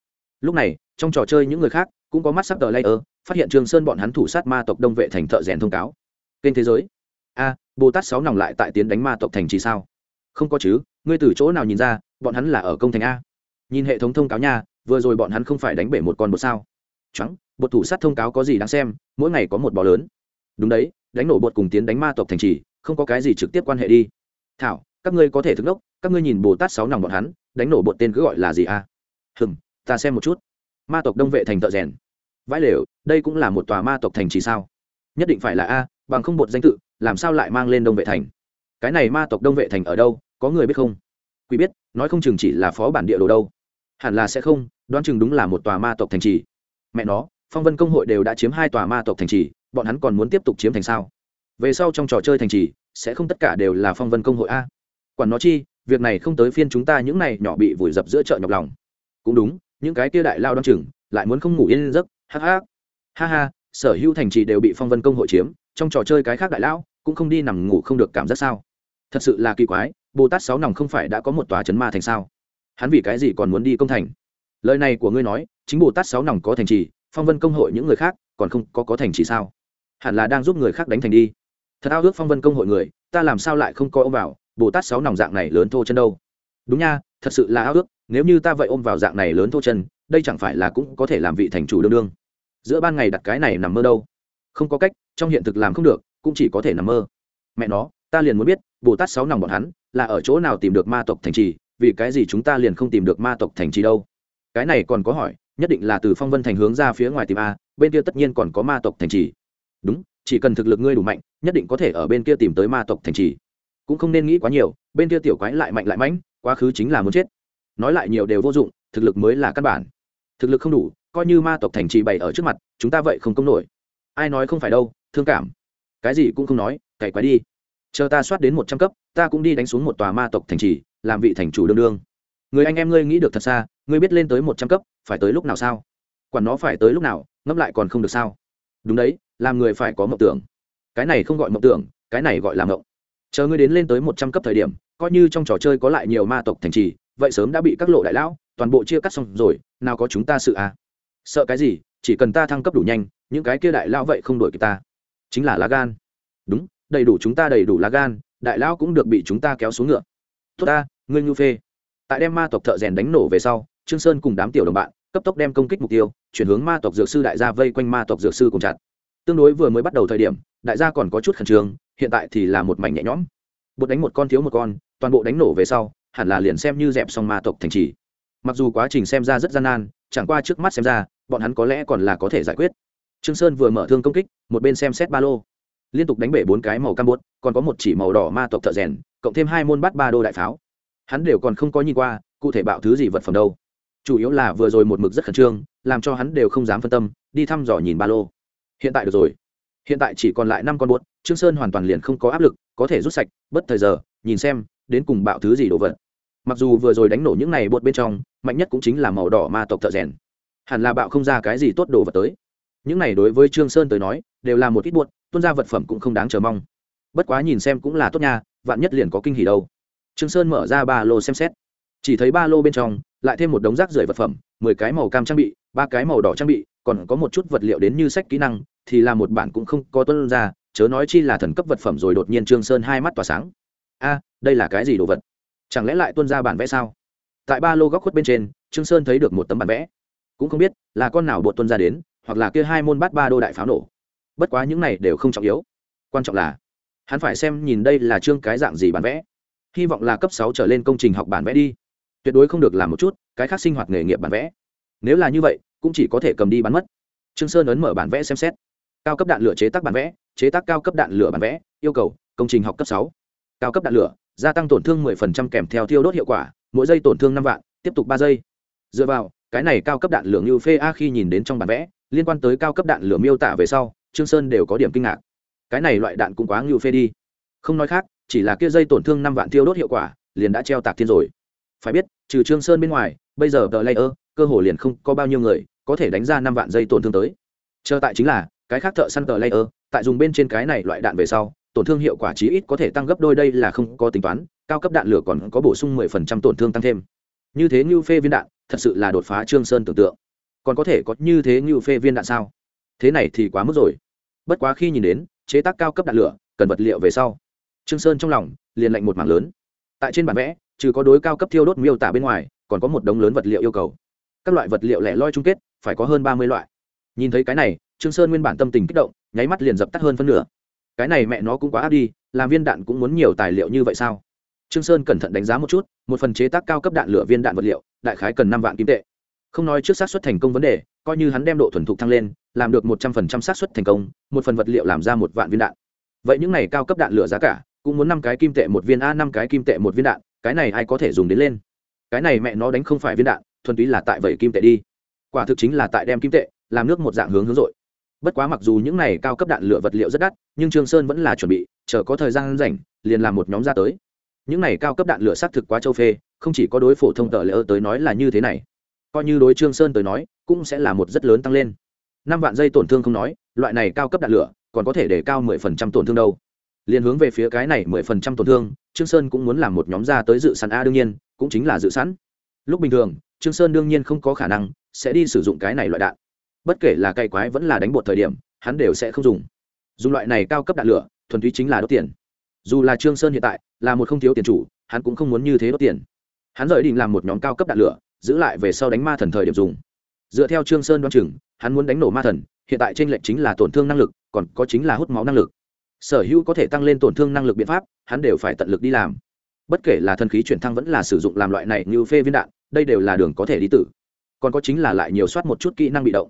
Lúc này, trong trò chơi những người khác cũng có mắt sắc tờ layer, phát hiện trương sơn bọn hắn thủ sát ma tộc đông vệ thành thợ rèn thông cáo. Kênh thế giới. A, bồ tát sáu nòng lại tại tiến đánh ma tộc thành trì sao? Không có chứ, ngươi từ chỗ nào nhìn ra bọn hắn là ở công thành a. Nhìn hệ thống thông cáo nha, vừa rồi bọn hắn không phải đánh bể một con bột sao? Trắng bột thủ sát thông cáo có gì đáng xem, mỗi ngày có một bò lớn. Đúng đấy, đánh nổ bột cùng tiến đánh ma tộc thành trì, không có cái gì trực tiếp quan hệ đi. Thảo, các ngươi có thể thức đốc, các ngươi nhìn bồ tát sáu nòng bọn hắn, đánh nổ bột tên cứ gọi là gì a? Hừm, ta xem một chút. Ma tộc đông vệ thành thợ rèn. Vãi lều, đây cũng là một tòa ma tộc thành trì sao? Nhất định phải là a, bằng không bột danh tự, làm sao lại mang lên đông vệ thành? Cái này ma tộc đông vệ thành ở đâu, có người biết không? Quý biết nói không chừng chỉ là phó bản địa đồ đâu. Hẳn là sẽ không, đoán chừng đúng là một tòa ma tộc thành trì. Mẹ nó, phong vân công hội đều đã chiếm hai tòa ma tộc thành trì, bọn hắn còn muốn tiếp tục chiếm thành sao? Về sau trong trò chơi thành trì, sẽ không tất cả đều là phong vân công hội a. Quản nó chi, việc này không tới phiên chúng ta những này nhỏ bị vùi dập giữa chợ nhọc lòng. Cũng đúng, những cái kia đại lao đ o chừng, lại muốn không ngủ yên giấc hắc hắc ha ha, sở hữu thành trì đều bị phong vân công hội chiếm, trong trò chơi cái khác đại lão cũng không đi nằm ngủ không được cảm giác sao? Thật sự là kỳ quái bồ tát sáu nòng không phải đã có một tòa chấn ma thành sao? Hắn vì cái gì còn muốn đi công thành? Lời này của ngươi nói, chính bồ tát sáu nòng có thành trì, phong vân công hội những người khác còn không có có thành trì sao? Hẳn là đang giúp người khác đánh thành đi. Thật ao ước phong vân công hội người, ta làm sao lại không coi ôm vào bồ tát sáu nòng dạng này lớn thô chân đâu? Đúng nha, thật sự là ao ước, nếu như ta vậy ôm vào dạng này lớn thô chân, đây chẳng phải là cũng có thể làm vị thành chủ đương đương? Giữa ban ngày đặt cái này nằm mơ đâu? Không có cách, trong hiện thực làm không được, cũng chỉ có thể nằm mơ. Mẹ nó ta liền muốn biết, bồ tát sáu nòng bọn hắn là ở chỗ nào tìm được ma tộc thành trì, vì cái gì chúng ta liền không tìm được ma tộc thành trì đâu? Cái này còn có hỏi, nhất định là từ phong vân thành hướng ra phía ngoài tìm a, bên kia tất nhiên còn có ma tộc thành trì. Đúng, chỉ cần thực lực ngươi đủ mạnh, nhất định có thể ở bên kia tìm tới ma tộc thành trì. Cũng không nên nghĩ quá nhiều, bên kia tiểu quái lại mạnh lại mãnh, quá khứ chính là muốn chết. Nói lại nhiều đều vô dụng, thực lực mới là căn bản. Thực lực không đủ, coi như ma tộc thành trì bày ở trước mặt, chúng ta vậy không công nổi. Ai nói không phải đâu, thương cảm. Cái gì cũng không nói, cày quái đi chờ ta soát đến một trăm cấp, ta cũng đi đánh xuống một tòa ma tộc thành trì, làm vị thành chủ đương đương. Người anh em ngươi nghĩ được thật xa, ngươi biết lên tới một trăm cấp, phải tới lúc nào sao? Quản nó phải tới lúc nào, ngẫm lại còn không được sao? Đúng đấy, làm người phải có mộng tưởng. Cái này không gọi mộng tưởng, cái này gọi là mộng. Chờ ngươi đến lên tới một trăm cấp thời điểm, coi như trong trò chơi có lại nhiều ma tộc thành trì, vậy sớm đã bị các lộ đại lão, toàn bộ chia cắt xong rồi, nào có chúng ta sự à? Sợ cái gì, chỉ cần ta thăng cấp đủ nhanh, những cái kia đại lão vậy không đuổi kịp ta. Chính là lá gan. Đúng đầy đủ chúng ta đầy đủ lá gan, đại lão cũng được bị chúng ta kéo xuống ngựa. Tốt ta, ngươi ngưu phê. Tại đem ma tộc thợ rèn đánh nổ về sau, trương sơn cùng đám tiểu đồng bạn, cấp tốc đem công kích mục tiêu, chuyển hướng ma tộc dược sư đại gia vây quanh ma tộc dược sư cùng chặt. Tương đối vừa mới bắt đầu thời điểm, đại gia còn có chút khẩn trương, hiện tại thì là một mảnh nhẹ nhõm. Bột đánh một con thiếu một con, toàn bộ đánh nổ về sau, hẳn là liền xem như dẹp xong ma tộc thành trì. Mặc dù quá trình xem ra rất gian nan, chẳng qua trước mắt xem ra, bọn hắn có lẽ còn là có thể giải quyết. Trương sơn vừa mở thương công kích, một bên xem xét ba lô liên tục đánh bể bốn cái màu cam bút còn có một chỉ màu đỏ ma tộc thợ rèn, cộng thêm hai môn bắt ba đô đại pháo. Hắn đều còn không có nhìn qua, cụ thể bạo thứ gì vật phẩm đâu. Chủ yếu là vừa rồi một mực rất khẩn trương, làm cho hắn đều không dám phân tâm, đi thăm dò nhìn ba lô. Hiện tại được rồi. Hiện tại chỉ còn lại năm con bút trương sơn hoàn toàn liền không có áp lực, có thể rút sạch, bất thời giờ, nhìn xem, đến cùng bạo thứ gì đồ vật. Mặc dù vừa rồi đánh nổ những này bột bên trong, mạnh nhất cũng chính là màu đỏ ma tộc thợ rèn. Hẳn là bạo không ra cái gì tốt đồ vật tới. Những này đối với trương sơn tới nói, đều là một ít buốt tuân ra vật phẩm cũng không đáng chờ mong. Bất quá nhìn xem cũng là tốt nha, vạn nhất liền có kinh hỉ đâu. Trương sơn mở ra ba lô xem xét. Chỉ thấy ba lô bên trong, lại thêm một đống rác rưởi vật phẩm, mười cái màu cam trang bị, ba cái màu đỏ trang bị, còn có một chút vật liệu đến như sách kỹ năng, thì là một bản cũng không có tuân ra, chớ nói chi là thần cấp vật phẩm rồi đột nhiên trương sơn hai mắt tỏa sáng. A, đây là cái gì đồ vật? Chẳng lẽ lại tuân ra bản vẽ sao? Tại ba lô góc khuất bên trên, trương sơn thấy được một tấm bản vẽ. Cũng không biết là con nào bột tuân ra đến, hoặc là kia hai môn bát ba đô đại pháo nổ bất quá những này đều không trọng yếu. Quan trọng là, hắn phải xem nhìn đây là chương cái dạng gì bản vẽ. Hy vọng là cấp sáu trở lên công trình học bản vẽ đi. Tuyệt đối không được làm một chút, cái khác sinh hoạt nghề nghiệp bản vẽ. Nếu là như vậy, cũng chỉ có thể cầm đi bán mất. Trương sơn ấn mở bản vẽ xem xét. Cao cấp đạn lửa chế tác bản vẽ, chế tác cao cấp đạn lửa bản vẽ, yêu cầu, công trình học cấp sáu. Cao cấp đạn lửa, gia tăng tổn thương 10% kèm theo thiêu đốt hiệu quả, mỗi giây tổn thương năm vạn, tiếp tục ba giây. Dựa vào, cái này cao cấp đạn lửa như phê a khi nhìn đến trong bản vẽ, liên quan tới cao cấp đạn lửa miêu tả về sau trương sơn đều có điểm kinh ngạc. Cái này loại đạn cũng quá ngưu phê đi. Không nói khác, chỉ là kia dây tổn thương năm vạn tiêu đốt hiệu quả, liền đã treo tạc thiên rồi. Phải biết, trừ trương sơn bên ngoài, bây giờ tờ layer, cơ hồ liền không có bao nhiêu người có thể đánh ra năm vạn dây tổn thương tới. Chờ tại chính là, cái khác thợ săn tờ layer, tại dùng bên trên cái này loại đạn về sau, tổn thương hiệu quả chí ít có thể tăng gấp đôi, đây là không có tính toán, cao cấp đạn lửa còn có bổ sung mười phần trăm tổn thương tăng thêm. Như thế như phê viên đạn, thật sự là đột phá trương sơn tưởng tượng. Còn có thể có như thế như phê viên đạn sao? Thế này thì quá mức rồi. Bất quá khi nhìn đến chế tác cao cấp đạn lửa, cần vật liệu về sau, trương sơn trong lòng liền lạnh một mảng lớn. Tại trên bản vẽ, trừ có đối cao cấp thiêu đốt miêu tả bên ngoài, còn có một đống lớn vật liệu yêu cầu. Các loại vật liệu lẻ loi chung kết, phải có hơn ba mươi loại. Nhìn thấy cái này, trương sơn nguyên bản tâm tình kích động, nháy mắt liền dập tắt hơn phân nửa. Cái này mẹ nó cũng quá áp đi, làm viên đạn cũng muốn nhiều tài liệu như vậy sao? Trương sơn cẩn thận đánh giá một chút, một phần chế tác cao cấp đạn lửa viên đạn vật liệu, đại khái cần năm vạn kim tệ. Không nói trước xác suất thành công vấn đề coi như hắn đem độ thuần thục thăng lên, làm được một trăm phần trăm xác suất thành công, một phần vật liệu làm ra một vạn viên đạn. Vậy những này cao cấp đạn lửa giá cả, cũng muốn năm cái kim tệ một viên a, năm cái kim tệ một viên đạn, cái này ai có thể dùng đến lên? Cái này mẹ nó đánh không phải viên đạn, thuần túy là tại vậy kim tệ đi. Quả thực chính là tại đem kim tệ, làm nước một dạng hướng hướng dội. Bất quá mặc dù những này cao cấp đạn lửa vật liệu rất đắt, nhưng trương sơn vẫn là chuẩn bị, chờ có thời gian rảnh, liền làm một nhóm ra tới. Những này cao cấp đạn lửa xác thực quá châu phê, không chỉ có đối phổ thông tờ lỡ tới nói là như thế này coi như đối trương sơn tới nói, cũng sẽ là một rất lớn tăng lên. Năm vạn giây tổn thương không nói, loại này cao cấp đạn lửa, còn có thể để cao mười phần trăm tổn thương đâu. Liền hướng về phía cái này mười phần trăm tổn thương, trương sơn cũng muốn làm một nhóm ra tới dự sẵn a đương nhiên, cũng chính là dự sẵn. Lúc bình thường, trương sơn đương nhiên không có khả năng sẽ đi sử dụng cái này loại đạn. Bất kể là cày quái vẫn là đánh bột thời điểm, hắn đều sẽ không dùng. Dùng loại này cao cấp đạn lửa, thuần túy chính là đốt tiền. Dù là trương sơn hiện tại là một không thiếu tiền chủ, hắn cũng không muốn như thế đốt tiền. Hắn rời định làm một nhóm cao cấp đạn lửa giữ lại về sau đánh ma thần thời điểm dùng. Dựa theo trương sơn đoán chừng, hắn muốn đánh nổ ma thần, hiện tại trên lệnh chính là tổn thương năng lực, còn có chính là hút máu năng lực. Sở hữu có thể tăng lên tổn thương năng lực biện pháp, hắn đều phải tận lực đi làm. Bất kể là thần khí chuyển thăng vẫn là sử dụng làm loại này như phê viên đạn, đây đều là đường có thể đi tử. Còn có chính là lại nhiều soát một chút kỹ năng bị động.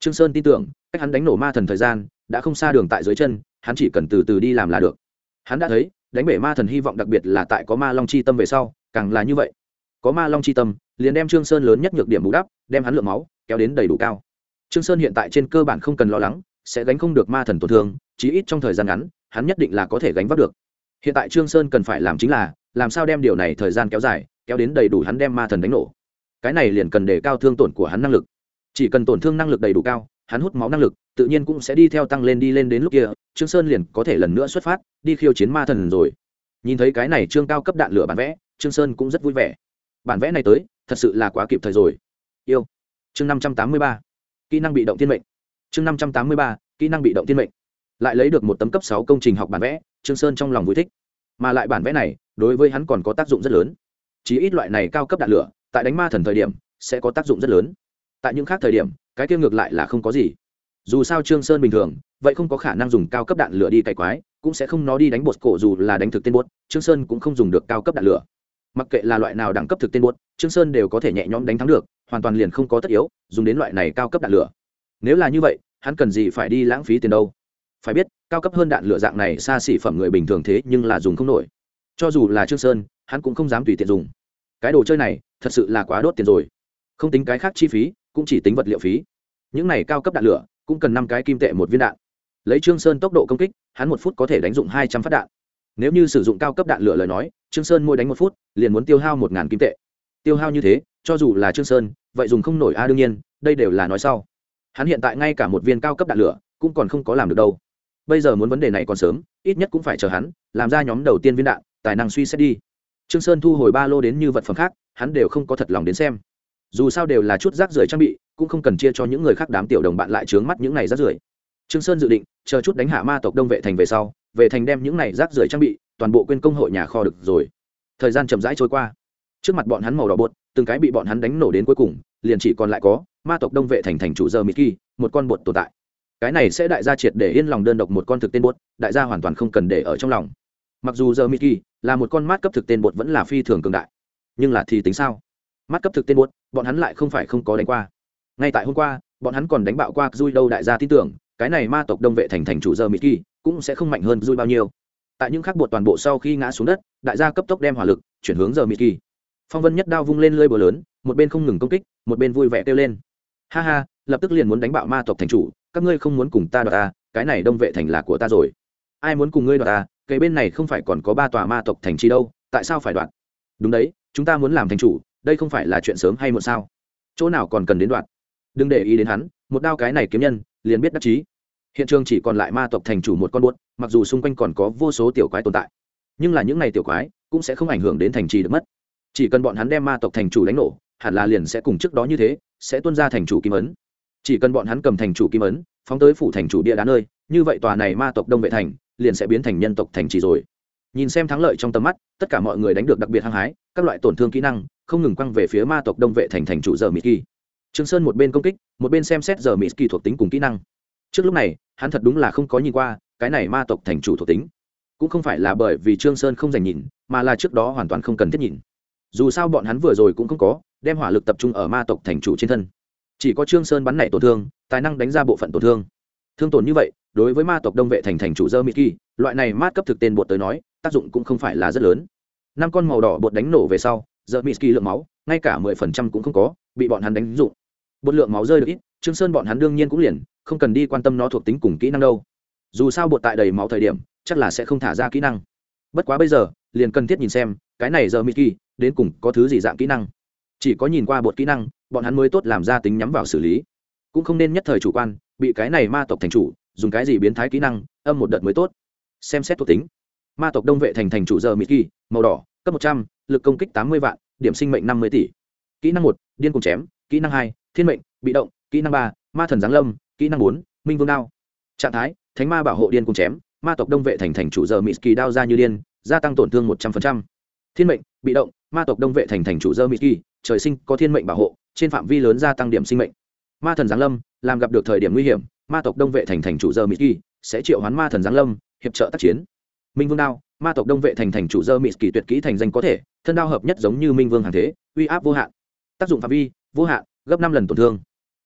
Trương sơn tin tưởng, cách hắn đánh nổ ma thần thời gian đã không xa đường tại dưới chân, hắn chỉ cần từ từ đi làm là được. Hắn đã thấy, đánh bể ma thần hy vọng đặc biệt là tại có ma long chi tâm về sau, càng là như vậy có ma long chi tâm, liền đem trương sơn lớn nhất nhược điểm bù đắp, đem hắn lượng máu kéo đến đầy đủ cao. Trương sơn hiện tại trên cơ bản không cần lo lắng, sẽ gánh không được ma thần tổn thương, chí ít trong thời gian ngắn, hắn nhất định là có thể gánh vác được. Hiện tại trương sơn cần phải làm chính là, làm sao đem điều này thời gian kéo dài, kéo đến đầy đủ hắn đem ma thần đánh nổ. Cái này liền cần đề cao thương tổn của hắn năng lực. Chỉ cần tổn thương năng lực đầy đủ cao, hắn hút máu năng lực, tự nhiên cũng sẽ đi theo tăng lên đi lên đến lúc kia, trương sơn liền có thể lần nữa xuất phát, đi khiêu chiến ma thần rồi. Nhìn thấy cái này trương cao cấp đạn lửa bản vẽ, trương sơn cũng rất vui vẻ bản vẽ này tới, thật sự là quá kịp thời rồi. Yêu. Chương năm trăm tám mươi ba. Kỹ năng bị động thiên mệnh. Chương năm trăm tám mươi ba, kỹ năng bị động thiên mệnh. Lại lấy được một tấm cấp sáu công trình học bản vẽ, trương sơn trong lòng vui thích. Mà lại bản vẽ này, đối với hắn còn có tác dụng rất lớn. Chỉ ít loại này cao cấp đạn lửa, tại đánh ma thần thời điểm, sẽ có tác dụng rất lớn. Tại những khác thời điểm, cái kia ngược lại là không có gì. Dù sao trương sơn bình thường, vậy không có khả năng dùng cao cấp đạn lửa đi cày quái, cũng sẽ không nó đi đánh bột cổ dù là đánh thực tên bột, trương sơn cũng không dùng được cao cấp đạn lửa mặc kệ là loại nào đẳng cấp thực tên buốt, trương sơn đều có thể nhẹ nhõm đánh thắng được, hoàn toàn liền không có tất yếu, dùng đến loại này cao cấp đạn lửa. Nếu là như vậy, hắn cần gì phải đi lãng phí tiền đâu? Phải biết, cao cấp hơn đạn lửa dạng này xa xỉ phẩm người bình thường thế nhưng là dùng không nổi. Cho dù là trương sơn, hắn cũng không dám tùy tiện dùng. Cái đồ chơi này, thật sự là quá đốt tiền rồi. Không tính cái khác chi phí, cũng chỉ tính vật liệu phí. Những này cao cấp đạn lửa, cũng cần năm cái kim tệ một viên đạn. Lấy trương sơn tốc độ công kích, hắn một phút có thể đánh dụng hai trăm phát đạn. Nếu như sử dụng cao cấp đạn lửa lời nói trương sơn mỗi đánh một phút, liền muốn tiêu hao một ngàn kim tệ. Tiêu hao như thế, cho dù là trương sơn, vậy dùng không nổi a, đương nhiên, đây đều là nói sau. Hắn hiện tại ngay cả một viên cao cấp đạn lửa, cũng còn không có làm được đâu. Bây giờ muốn vấn đề này còn sớm, ít nhất cũng phải chờ hắn, làm ra nhóm đầu tiên viên đạn, tài năng suy xét đi. Trương sơn thu hồi ba lô đến như vật phẩm khác, hắn đều không có thật lòng đến xem. Dù sao đều là chút rác rưởi trang bị, cũng không cần chia cho những người khác đám tiểu đồng bạn lại trướng mắt những này rác rưởi. Trương sơn dự định, chờ chút đánh hạ ma tộc đông vệ thành về sau về thành đem những này rác rưởi trang bị, toàn bộ quên công hội nhà kho được rồi. Thời gian chậm rãi trôi qua. Trước mặt bọn hắn màu đỏ bột, từng cái bị bọn hắn đánh nổ đến cuối cùng, liền chỉ còn lại có, ma tộc đông vệ thành thành chủ giờ mỹ kỳ một con bột tồn tại. Cái này sẽ đại gia triệt để yên lòng đơn độc một con thực tên bột, đại gia hoàn toàn không cần để ở trong lòng. Mặc dù giờ mỹ kỳ là một con mát cấp thực tên bột vẫn là phi thường cường đại, nhưng là thì tính sao? Mát cấp thực tên bột, bọn hắn lại không phải không có đánh qua. Ngay tại hôm qua, bọn hắn còn đánh bạo qua dui đâu đại gia tin tưởng cái này ma tộc đông vệ thành thành chủ giờ mỹ kỳ cũng sẽ không mạnh hơn dui bao nhiêu. Tại những khắc bột toàn bộ sau khi ngã xuống đất, đại gia cấp tốc đem hỏa lực chuyển hướng giờ mỹ kỳ phong vân nhất đao vung lên lơi bờ lớn, một bên không ngừng công kích, một bên vui vẻ kêu lên. Ha ha, lập tức liền muốn đánh bạo ma tộc thành chủ, các ngươi không muốn cùng ta đoạt ta, cái này đông vệ thành là của ta rồi. Ai muốn cùng ngươi đoạt ta, cái bên này không phải còn có ba tòa ma tộc thành chi đâu, tại sao phải đoạt? Đúng đấy, chúng ta muốn làm thành chủ, đây không phải là chuyện sớm hay muộn sao? Chỗ nào còn cần đến đoạt? Đừng để ý đến hắn, một đao cái này kiếm nhân, liền biết đắc chí hiện trường chỉ còn lại ma tộc thành chủ một con buốt, mặc dù xung quanh còn có vô số tiểu quái tồn tại. Nhưng là những này tiểu quái cũng sẽ không ảnh hưởng đến thành trì được mất. Chỉ cần bọn hắn đem ma tộc thành chủ đánh nổ, hẳn là liền sẽ cùng trước đó như thế, sẽ tuân ra thành chủ kim ấn. Chỉ cần bọn hắn cầm thành chủ kim ấn, phóng tới phủ thành chủ địa đá nơi, như vậy tòa này ma tộc đông vệ thành liền sẽ biến thành nhân tộc thành trì rồi. Nhìn xem thắng lợi trong tầm mắt, tất cả mọi người đánh được đặc biệt hăng hái, các loại tổn thương kỹ năng không ngừng quăng về phía ma tộc đông vệ thành thành chủ giờ mỹ kỳ. Trương sơn một bên công kích, một bên xem xét giờ mỹ kỳ thuộc tính cùng kỹ năng trước lúc này, hắn thật đúng là không có nhìn qua, cái này ma tộc thành chủ thuộc tính. Cũng không phải là bởi vì trương sơn không dành nhìn, mà là trước đó hoàn toàn không cần thiết nhìn. Dù sao bọn hắn vừa rồi cũng không có, đem hỏa lực tập trung ở ma tộc thành chủ trên thân. Chỉ có trương sơn bắn nảy tổn thương, tài năng đánh ra bộ phận tổn thương. Thương tổn như vậy, đối với ma tộc đông vệ thành thành chủ dơ mỹ kỳ loại này mát cấp thực tên bột tới nói, tác dụng cũng không phải là rất lớn. Năm con màu đỏ bột đánh nổ về sau dơ mỹ kỳ lượng máu, ngay cả mười phần trăm cũng không có, bị bọn hắn đánh dụng. Bột lượng máu rơi được ít, trương sơn bọn hắn đương nhiên cũng liền không cần đi quan tâm nó thuộc tính cùng kỹ năng đâu. Dù sao bột tại đầy máu thời điểm, chắc là sẽ không thả ra kỹ năng. Bất quá bây giờ, liền cần thiết nhìn xem, cái này giờ mỹ kỳ đến cùng có thứ gì dạng kỹ năng. Chỉ có nhìn qua bột kỹ năng, bọn hắn mới tốt làm ra tính nhắm vào xử lý. Cũng không nên nhất thời chủ quan, bị cái này ma tộc thành chủ, dùng cái gì biến thái kỹ năng, âm một đợt mới tốt. Xem xét thuộc tính. Ma tộc đông vệ thành thành chủ giờ mỹ kỳ màu đỏ, cấp một trăm l ự c công kích tám mươi vạn, điểm sinh mệnh năm mươi tỷ. Kỹ năng một, điên cùng chém. Kỹ năng hai, thiên mệnh, bị động. Kỹ năng ba, ma thần giáng lâm kỹ năng bốn, minh vương đao. Trạng thái, thánh ma bảo hộ điên cùng chém, ma tộc đông vệ thành thành chủ giờ mỹ kỳ đao ra như điên, gia tăng tổn thương một trăm linh thiên mệnh, bị động, ma tộc đông vệ thành thành chủ giờ mỹ kỳ trời sinh có thiên mệnh bảo hộ, trên phạm vi lớn gia tăng điểm sinh mệnh. Ma thần giáng lâm, làm gặp được thời điểm nguy hiểm, ma tộc đông vệ thành thành chủ dơ mỹ kỳ sẽ triệu hoán ma thần giáng lâm, hiệp trợ tác chiến. Minh vương đao, ma tộc đông vệ thành thành chủ dơ mỹ kỳ tuyệt kỹ thành danh có thể, thân đao hợp nhất giống như minh vương hàng thế, uy áp vô hạn. Tác dụng phạm vi, vô hạn, gấp năm lần tổn thương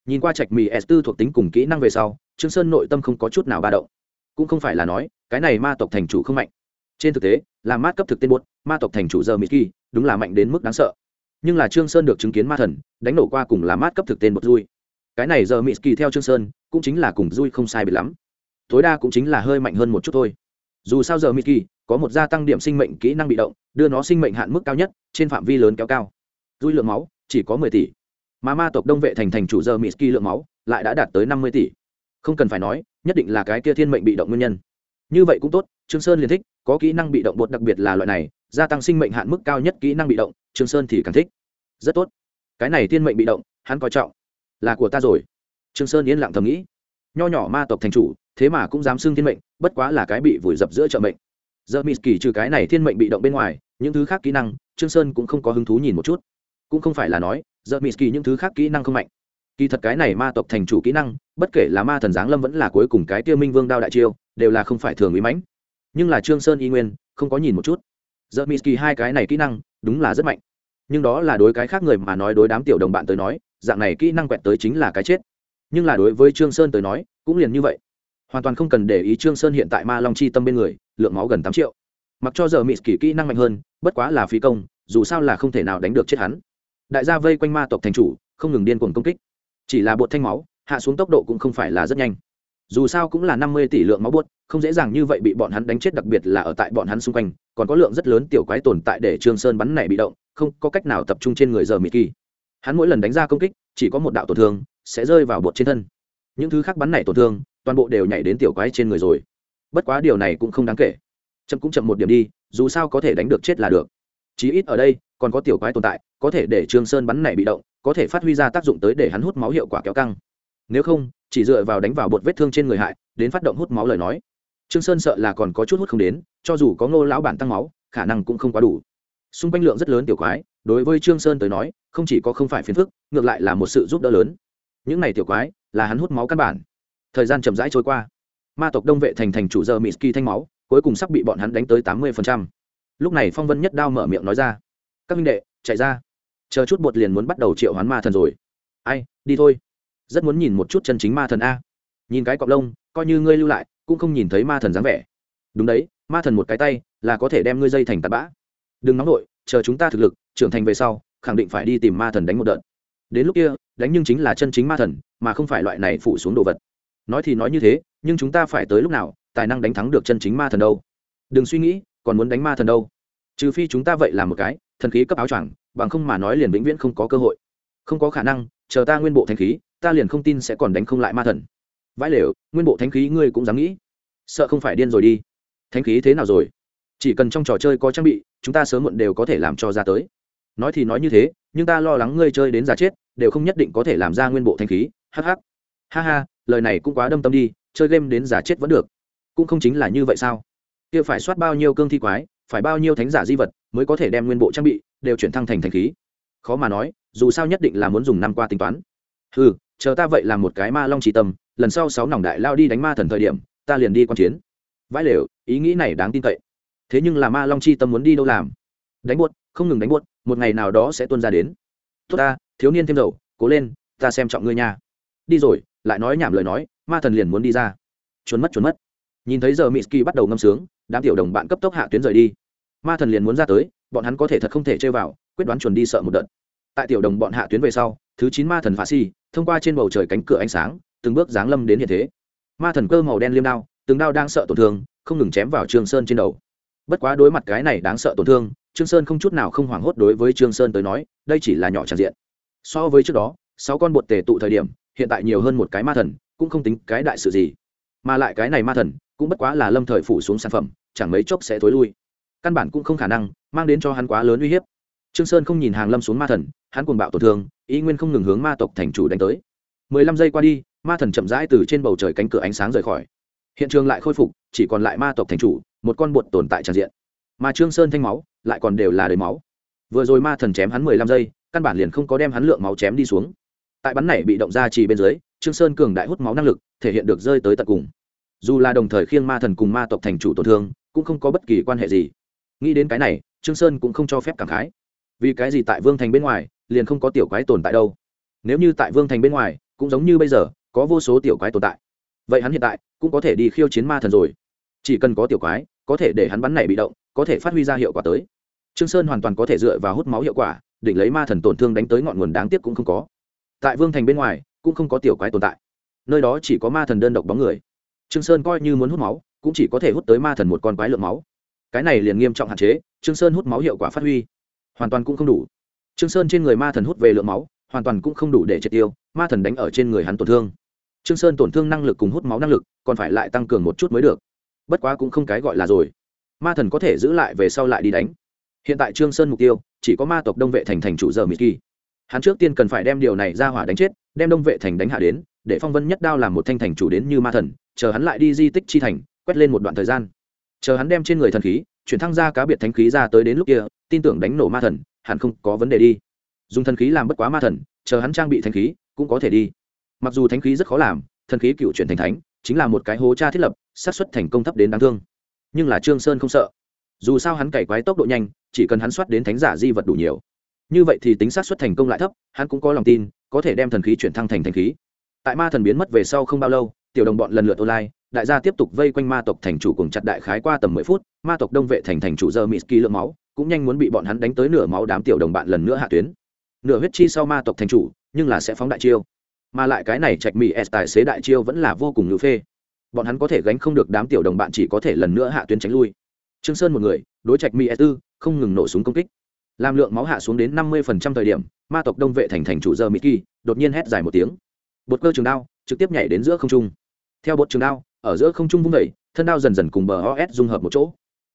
nhìn qua trạch mì s tư thuộc tính cùng kỹ năng về sau, trương sơn nội tâm không có chút nào ba động. Cũng không phải là nói, cái này ma tộc thành chủ không mạnh. Trên thực tế, là mát cấp thực tên buốt ma tộc thành chủ giờ mỹ kỳ, đúng là mạnh đến mức đáng sợ. Nhưng là trương sơn được chứng kiến ma thần, đánh nổ qua cùng là mát cấp thực tên một dui cái này giờ mỹ kỳ theo trương sơn, cũng chính là cùng dui không sai biệt lắm. Tối đa cũng chính là hơi mạnh hơn một chút thôi. Dù sao giờ mỹ kỳ, có một gia tăng điểm sinh mệnh kỹ năng bị động, đưa nó sinh mệnh hạn mức cao nhất, trên phạm vi lớn kéo cao. Dui lượng máu, chỉ có mười tỷ mà ma tộc đông vệ thành thành chủ giờ mỹ ski lượng máu lại đã đạt tới năm mươi tỷ. Không cần phải nói, nhất định là cái kia thiên mệnh bị động nguyên nhân. Như vậy cũng tốt, trương sơn liền thích, có kỹ năng bị động bột đặc biệt là loại này, gia tăng sinh mệnh hạn mức cao nhất kỹ năng bị động, trương sơn thì càng thích. Rất tốt. Cái này thiên mệnh bị động, hắn coi trọng. Là của ta rồi. Trương sơn yên lặng thầm nghĩ. Nho nhỏ ma tộc thành chủ, thế mà cũng dám xưng thiên mệnh, bất quá là cái bị vùi dập giữa chợ mệnh. Giờ mỹ kỳ trừ cái này thiên mệnh bị động bên ngoài, những thứ khác kỹ năng, trương sơn cũng không có hứng thú nhìn một chút. Cũng không phải là nói giờ mỹ kỳ những thứ khác kỹ năng không mạnh. Kỳ thật cái này ma tộc thành chủ kỹ năng, bất kể là ma thần giáng lâm vẫn là cuối cùng cái tiêu minh vương đao đại chiêu, đều là không phải thường uy mãnh. Nhưng là trương sơn y nguyên, không có nhìn một chút. Giờ mỹ kỳ hai cái này kỹ năng, đúng là rất mạnh. Nhưng đó là đối cái khác người mà nói đối đám tiểu đồng bạn tới nói, dạng này kỹ năng quẹt tới chính là cái chết. Nhưng là đối với trương sơn tới nói, cũng liền như vậy. Hoàn toàn không cần để ý trương sơn hiện tại ma long chi tâm bên người, lượng máu gần tám triệu. Mặc cho giờ mỹ kỳ kỹ năng mạnh hơn, bất quá là phí công, dù sao là không thể nào đánh được chết hắn đại gia vây quanh ma tộc thành chủ, không ngừng điên cuồng công kích. Chỉ là bột thanh máu, hạ xuống tốc độ cũng không phải là rất nhanh. Dù sao cũng là năm mươi tỷ lượng máu buốt không dễ dàng như vậy bị bọn hắn đánh chết, đặc biệt là ở tại bọn hắn xung quanh, còn có lượng rất lớn tiểu quái tồn tại để trương sơn bắn này bị động, không có cách nào tập trung trên người giờ mỹ kỳ. Hắn mỗi lần đánh ra công kích, chỉ có một đạo tổn thương, sẽ rơi vào bột trên thân. Những thứ khác bắn này tổn thương, toàn bộ đều nhảy đến tiểu quái trên người rồi. Bất quá điều này cũng không đáng kể. Chậm cũng chậm một điểm đi, dù sao có thể đánh được chết là được. Chí ít ở đây còn có tiểu quái tồn tại, có thể để trương sơn bắn này bị động, có thể phát huy ra tác dụng tới để hắn hút máu hiệu quả kéo căng. Nếu không, chỉ dựa vào đánh vào bột vết thương trên người hại, đến phát động hút máu lời nói. Trương sơn sợ là còn có chút hút không đến, cho dù có ngô lão bản tăng máu, khả năng cũng không quá đủ. Xung quanh lượng rất lớn tiểu quái, đối với trương sơn tới nói, không chỉ có không phải phiền phức, ngược lại là một sự giúp đỡ lớn. Những này tiểu quái, là hắn hút máu căn bản. Thời gian chậm rãi trôi qua. Ma tộc đông vệ thành thành chủ giờ mỹ thanh máu, cuối cùng sắp bị bọn hắn đánh tới tám mươi lúc này phong vân nhất đao mở miệng nói ra các minh đệ, chạy ra. Chờ chút bột liền muốn bắt đầu triệu hoán ma thần rồi. Ai, đi thôi. Rất muốn nhìn một chút chân chính ma thần a. Nhìn cái cọc lông, coi như ngươi lưu lại, cũng không nhìn thấy ma thần dáng vẻ. Đúng đấy, ma thần một cái tay, là có thể đem ngươi dây thành tạt bã. Đừng nóng nổi chờ chúng ta thực lực, trưởng thành về sau, khẳng định phải đi tìm ma thần đánh một đợt. Đến lúc kia, đánh nhưng chính là chân chính ma thần, mà không phải loại này phủ xuống đồ vật. Nói thì nói như thế, nhưng chúng ta phải tới lúc nào, tài năng đánh thắng được chân chính ma thần đâu? Đừng suy nghĩ, còn muốn đánh ma thần đâu? Trừ phi chúng ta vậy là một cái thần khí cấp áo choàng, bằng không mà nói liền vĩnh viễn không có cơ hội. Không có khả năng, chờ ta nguyên bộ thanh khí, ta liền không tin sẽ còn đánh không lại ma thần. Vãi lều, nguyên bộ thanh khí ngươi cũng dám nghĩ? Sợ không phải điên rồi đi. Thanh khí thế nào rồi? Chỉ cần trong trò chơi có trang bị, chúng ta sớm muộn đều có thể làm cho ra tới. Nói thì nói như thế, nhưng ta lo lắng ngươi chơi đến già chết, đều không nhất định có thể làm ra nguyên bộ thanh khí hh ha ha, lời này cũng quá đâm tâm đi, chơi game đến già chết vẫn được. Cũng không chính là như vậy sao? Kia phải soát bao nhiêu cương thi quái phải bao nhiêu thánh giả di vật mới có thể đem nguyên bộ trang bị đều chuyển thăng thành thành khí? Khó mà nói, dù sao nhất định là muốn dùng năm qua tính toán. Ừ chờ ta vậy làm một cái ma long trí tâm, lần sau sáu nòng đại lao đi đánh ma thần thời điểm, ta liền đi quan chiến. Vãi lều, ý nghĩ này đáng tin cậy. Thế nhưng là ma long chi tâm muốn đi đâu làm? Đánh buốt, không ngừng đánh buốt, một ngày nào đó sẽ tuân ra đến. Tốt ta, thiếu niên thêm dầu, cố lên, ta xem trọng ngươi nha. Đi rồi, lại nói nhảm lời nói, ma thần liền muốn đi ra. Trốn mất trốn mất nhìn thấy giờ mỹ bắt đầu ngâm sướng, đám tiểu đồng bạn cấp tốc hạ tuyến rời đi. Ma thần liền muốn ra tới, bọn hắn có thể thật không thể chơi vào, quyết đoán chuẩn đi sợ một đợt. Tại tiểu đồng bọn hạ tuyến về sau, thứ chín ma thần phá si, thông qua trên bầu trời cánh cửa ánh sáng, từng bước giáng lâm đến hiện thế. Ma thần cơ màu đen liêm đao, từng đao đang sợ tổn thương, không ngừng chém vào trương sơn trên đầu. Bất quá đối mặt cái này đáng sợ tổn thương, trương sơn không chút nào không hoảng hốt đối với trương sơn tới nói, đây chỉ là nhỏ tràn diện. So với trước đó, sáu con bột tề tụ thời điểm, hiện tại nhiều hơn một cái ma thần, cũng không tính cái đại sự gì. Mà lại cái này ma thần cũng bất quá là lâm thời phủ xuống sản phẩm, chẳng mấy chốc sẽ thối lui. Căn bản cũng không khả năng mang đến cho hắn quá lớn uy hiếp. Trương sơn không nhìn hàng lâm xuống ma thần, hắn cuồng bạo tổn thương, ý nguyên không ngừng hướng ma tộc thành chủ đánh tới. Mười lăm giây qua đi, ma thần chậm rãi từ trên bầu trời cánh cửa ánh sáng rời khỏi. Hiện trường lại khôi phục, chỉ còn lại ma tộc thành chủ, một con bột tồn tại tràn diện. Mà trương sơn thanh máu, lại còn đều là đầy máu. Vừa rồi ma thần chém hắn mười lăm giây, căn bản liền không có đem hắn lượng máu chém đi xuống. Tại bắn này bị động ra chỉ bên dưới, trương sơn cường đại hút máu năng lực, thể hiện được rơi tới tận cùng dù là đồng thời khiêng ma thần cùng ma tộc thành chủ tổn thương, cũng không có bất kỳ quan hệ gì. Nghĩ đến cái này, trương sơn cũng không cho phép cảm khái. Vì cái gì tại vương thành bên ngoài, liền không có tiểu quái tồn tại đâu? Nếu như tại vương thành bên ngoài, cũng giống như bây giờ, có vô số tiểu quái tồn tại. Vậy hắn hiện tại, cũng có thể đi khiêu chiến ma thần rồi. Chỉ cần có tiểu quái, có thể để hắn bắn này bị động, có thể phát huy ra hiệu quả tới. Trương sơn hoàn toàn có thể dựa vào hút máu hiệu quả, định lấy ma thần tổn thương đánh tới ngọn nguồn đáng tiếc cũng không có. Tại vương thành bên ngoài, cũng không có tiểu quái tồn tại. Nơi đó chỉ có ma thần đơn độc bóng người trương sơn coi như muốn hút máu, cũng chỉ có thể hút tới ma thần một con quái lượng máu. Cái này liền nghiêm trọng hạn chế, trương sơn hút máu hiệu quả phát huy, hoàn toàn cũng không đủ. Trương sơn trên người ma thần hút về lượng máu, hoàn toàn cũng không đủ để triệt tiêu, ma thần đánh ở trên người hắn tổn thương. Trương sơn tổn thương năng lực cùng hút máu năng lực, còn phải lại tăng cường một chút mới được. Bất quá cũng không cái gọi là rồi. Ma thần có thể giữ lại về sau lại đi đánh. Hiện tại trương sơn mục tiêu, chỉ có ma tộc đông vệ thành thành chủ giờ mỹ kỳ. Hắn trước tiên cần phải đem điều này ra hỏa đánh chết, đem đông vệ thành đánh hạ đến, để phong vân nhất đao làm một thanh thành chủ đến như ma thần chờ hắn lại đi di tích chi thành, quét lên một đoạn thời gian. Chờ hắn đem trên người thần khí, chuyển thăng ra cá biệt thánh khí ra tới đến lúc kia, tin tưởng đánh nổ ma thần, hẳn không có vấn đề đi. Dùng thần khí làm bất quá ma thần, chờ hắn trang bị thánh khí, cũng có thể đi. Mặc dù thánh khí rất khó làm, thần khí cựu chuyển thành thánh, chính là một cái hố cha thiết lập, xác suất thành công thấp đến đáng thương. Nhưng là trương sơn không sợ. Dù sao hắn cày quái tốc độ nhanh, chỉ cần hắn soát đến thánh giả di vật đủ nhiều. Như vậy thì tính xác suất thành công lại thấp, hắn cũng có lòng tin, có thể đem thần khí chuyển thăng thành thánh khí. Tại ma thần biến mất về sau không bao lâu tiểu đồng bọn lần lượt online, đại gia tiếp tục vây quanh ma tộc thành chủ cùng chặt đại khái qua tầm mười phút, ma tộc đông vệ thành thành chủ giờ mỹ ski lượng máu, cũng nhanh muốn bị bọn hắn đánh tới nửa máu đám tiểu đồng bạn lần nữa hạ tuyến. Nửa huyết chi sau ma tộc thành chủ, nhưng là sẽ phóng đại chiêu. Mà lại cái này trạch mỹ s tài xế đại chiêu vẫn là vô cùng ngữ phê. Bọn hắn có thể gánh không được đám tiểu đồng bạn chỉ có thể lần nữa hạ tuyến tránh lui. Trương sơn một người, đối trạch mỹ s tư, không ngừng nổ súng công kích. Làm lượng máu hạ xuống đến năm mươi phần trăm thời điểm, ma tộc đông vệ thành thành chủ giờ mỹ kỳ đột nhiên hét dài một tiếng. Bột cơ trường đao, trực tiếp nhảy đến giữa không trung theo bột trường đao, ở giữa không trung vung vẩy thân đao dần dần cùng bờ os dung hợp một chỗ.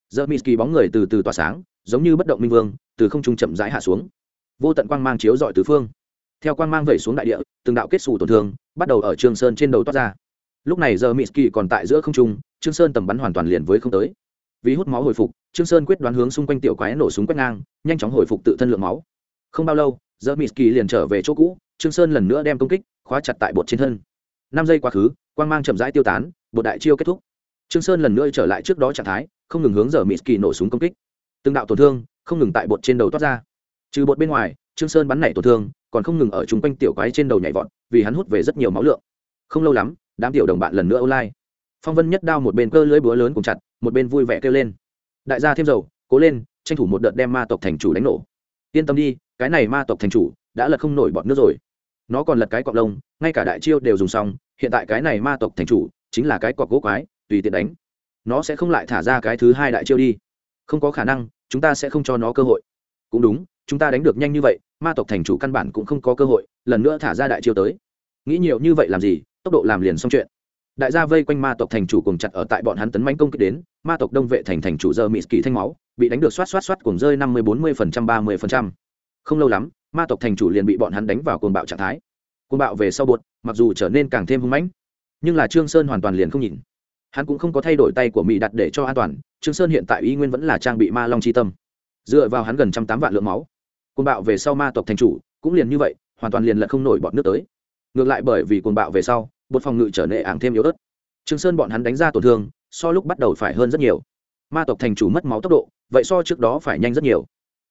Giờ mỹ kỳ bóng người từ từ tỏa sáng, giống như bất động minh vương, từ không trung chậm rãi hạ xuống. Vô tận quang mang chiếu dọi tứ phương. Theo quang mang vẩy xuống đại địa, từng đạo kết xù tổn thương, bắt đầu ở trương sơn trên đầu toát ra. Lúc này giờ mỹ kỳ còn tại giữa không trung trương sơn tầm bắn hoàn toàn liền với không tới. Vì hút máu hồi phục trương sơn quyết đoán hướng xung quanh tiểu quái nổ súng quét ngang, nhanh chóng hồi phục tự thân lượng máu. Không bao lâu, giờ mỹ kỳ liền trở về chỗ cũ trương sơn lần nữa đem công kích, khóa chặt tại bột trên thân năm giây quá khứ, quang mang chậm rãi tiêu tán bột đại chiêu kết thúc. Trương sơn lần nữa trở lại trước đó trạng thái, không ngừng hướng giờ mỹ kỳ nổ súng công kích. Từng đạo tổn thương, không ngừng tại bột trên đầu toát ra. Trừ bột bên ngoài, trương sơn bắn nảy tổn thương, còn không ngừng ở chung quanh tiểu quái trên đầu nhảy vọt, vì hắn hút về rất nhiều máu lượng. Không lâu lắm, đám tiểu đồng bạn lần nữa online. Phong vân nhất đao một bên cơ lưỡi búa lớn cùng chặt, một bên vui vẻ kêu lên. Đại gia thêm dầu, cố lên, tranh thủ một đợt đem ma tộc thành chủ đánh nổ. Yên tâm đi, cái này ma tộc thành chủ đã lật không nổi bọn nước rồi nó còn lật cái cọc lông, ngay cả đại chiêu đều dùng xong, hiện tại cái này ma tộc thành chủ chính là cái cọc gỗ quái, tùy tiện đánh. Nó sẽ không lại thả ra cái thứ hai đại chiêu đi. Không có khả năng, chúng ta sẽ không cho nó cơ hội. Cũng đúng, chúng ta đánh được nhanh như vậy, ma tộc thành chủ căn bản cũng không có cơ hội, lần nữa thả ra đại chiêu tới. Nghĩ nhiều như vậy làm gì, tốc độ làm liền xong chuyện. Đại gia vây quanh ma tộc thành chủ cùng chặt ở tại bọn hắn tấn manh công kích đến, ma tộc đông vệ thành thành chủ giờ mỹ kỳ thanh máu, bị đánh được xoát xoát xoát cùng rơi năm mươi bốn mươi phần trăm, ba mươi phần trăm. Không lâu lắm ma tộc thành chủ liền bị bọn hắn đánh vào cuồng bạo trạng thái. Cuồng bạo về sau bột mặc dù trở nên càng thêm hung mãnh, nhưng là trương sơn hoàn toàn liền không nhìn. Hắn cũng không có thay đổi tay của mỹ đặt để cho an toàn, trương sơn hiện tại y nguyên vẫn là trang bị ma long chi tâm. Dựa vào hắn gần trăm tám vạn lượng máu, cuồng bạo về sau ma tộc thành chủ cũng liền như vậy, hoàn toàn liền lật không nổi bọn nước tới. Ngược lại bởi vì cuồng bạo về sau bột phòng ngự trở nên ảng thêm yếu ớt. Trương sơn bọn hắn đánh ra tổn thương, so lúc bắt đầu phải hơn rất nhiều. Ma tộc thành chủ mất máu tốc độ, vậy so trước đó phải nhanh rất nhiều.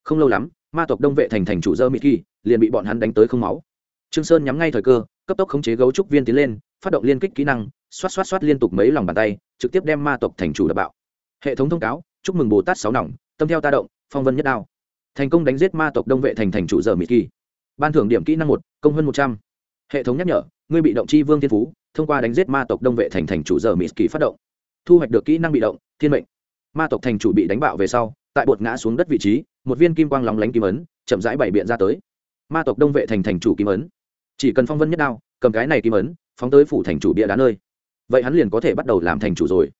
Không lâu lắm ma tộc đông vệ thành thành chủ dơ mịt kỳ liền bị bọn hắn đánh tới không máu. Trương sơn nhắm ngay thời cơ, cấp tốc khống chế gấu trúc viên tiến lên, phát động liên kích kỹ năng, xoát xoát xoát liên tục mấy lòng bàn tay, trực tiếp đem ma tộc thành chủ đập bạo. Hệ thống thông cáo, chúc mừng bồ tát sáu nòng, tâm theo ta động, phong vân nhất đao. Thành công đánh giết ma tộc đông vệ thành thành chủ dơ mịt kỳ ban thưởng điểm kỹ năng một, công hơn một trăm. Hệ thống nhắc nhở, ngươi bị động chi vương thiên phú, thông qua đánh giết ma tộc đông vệ thành thành chủ giờ mịt kỳ phát động. Thu hoạch được kỹ năng bị động, thiên mệnh. Ma tộc thành chủ bị đánh bạo về sau tại bột ngã xuống đất vị trí, một viên kim quang lóng lánh kim ấn chậm rãi bày biện ra tới. Ma tộc đông vệ thành thành chủ kim ấn. Chỉ cần phong vân nhất đao, cầm cái này kim ấn, phóng tới phủ thành chủ bia đá nơi. Vậy hắn liền có thể bắt đầu làm thành chủ rồi.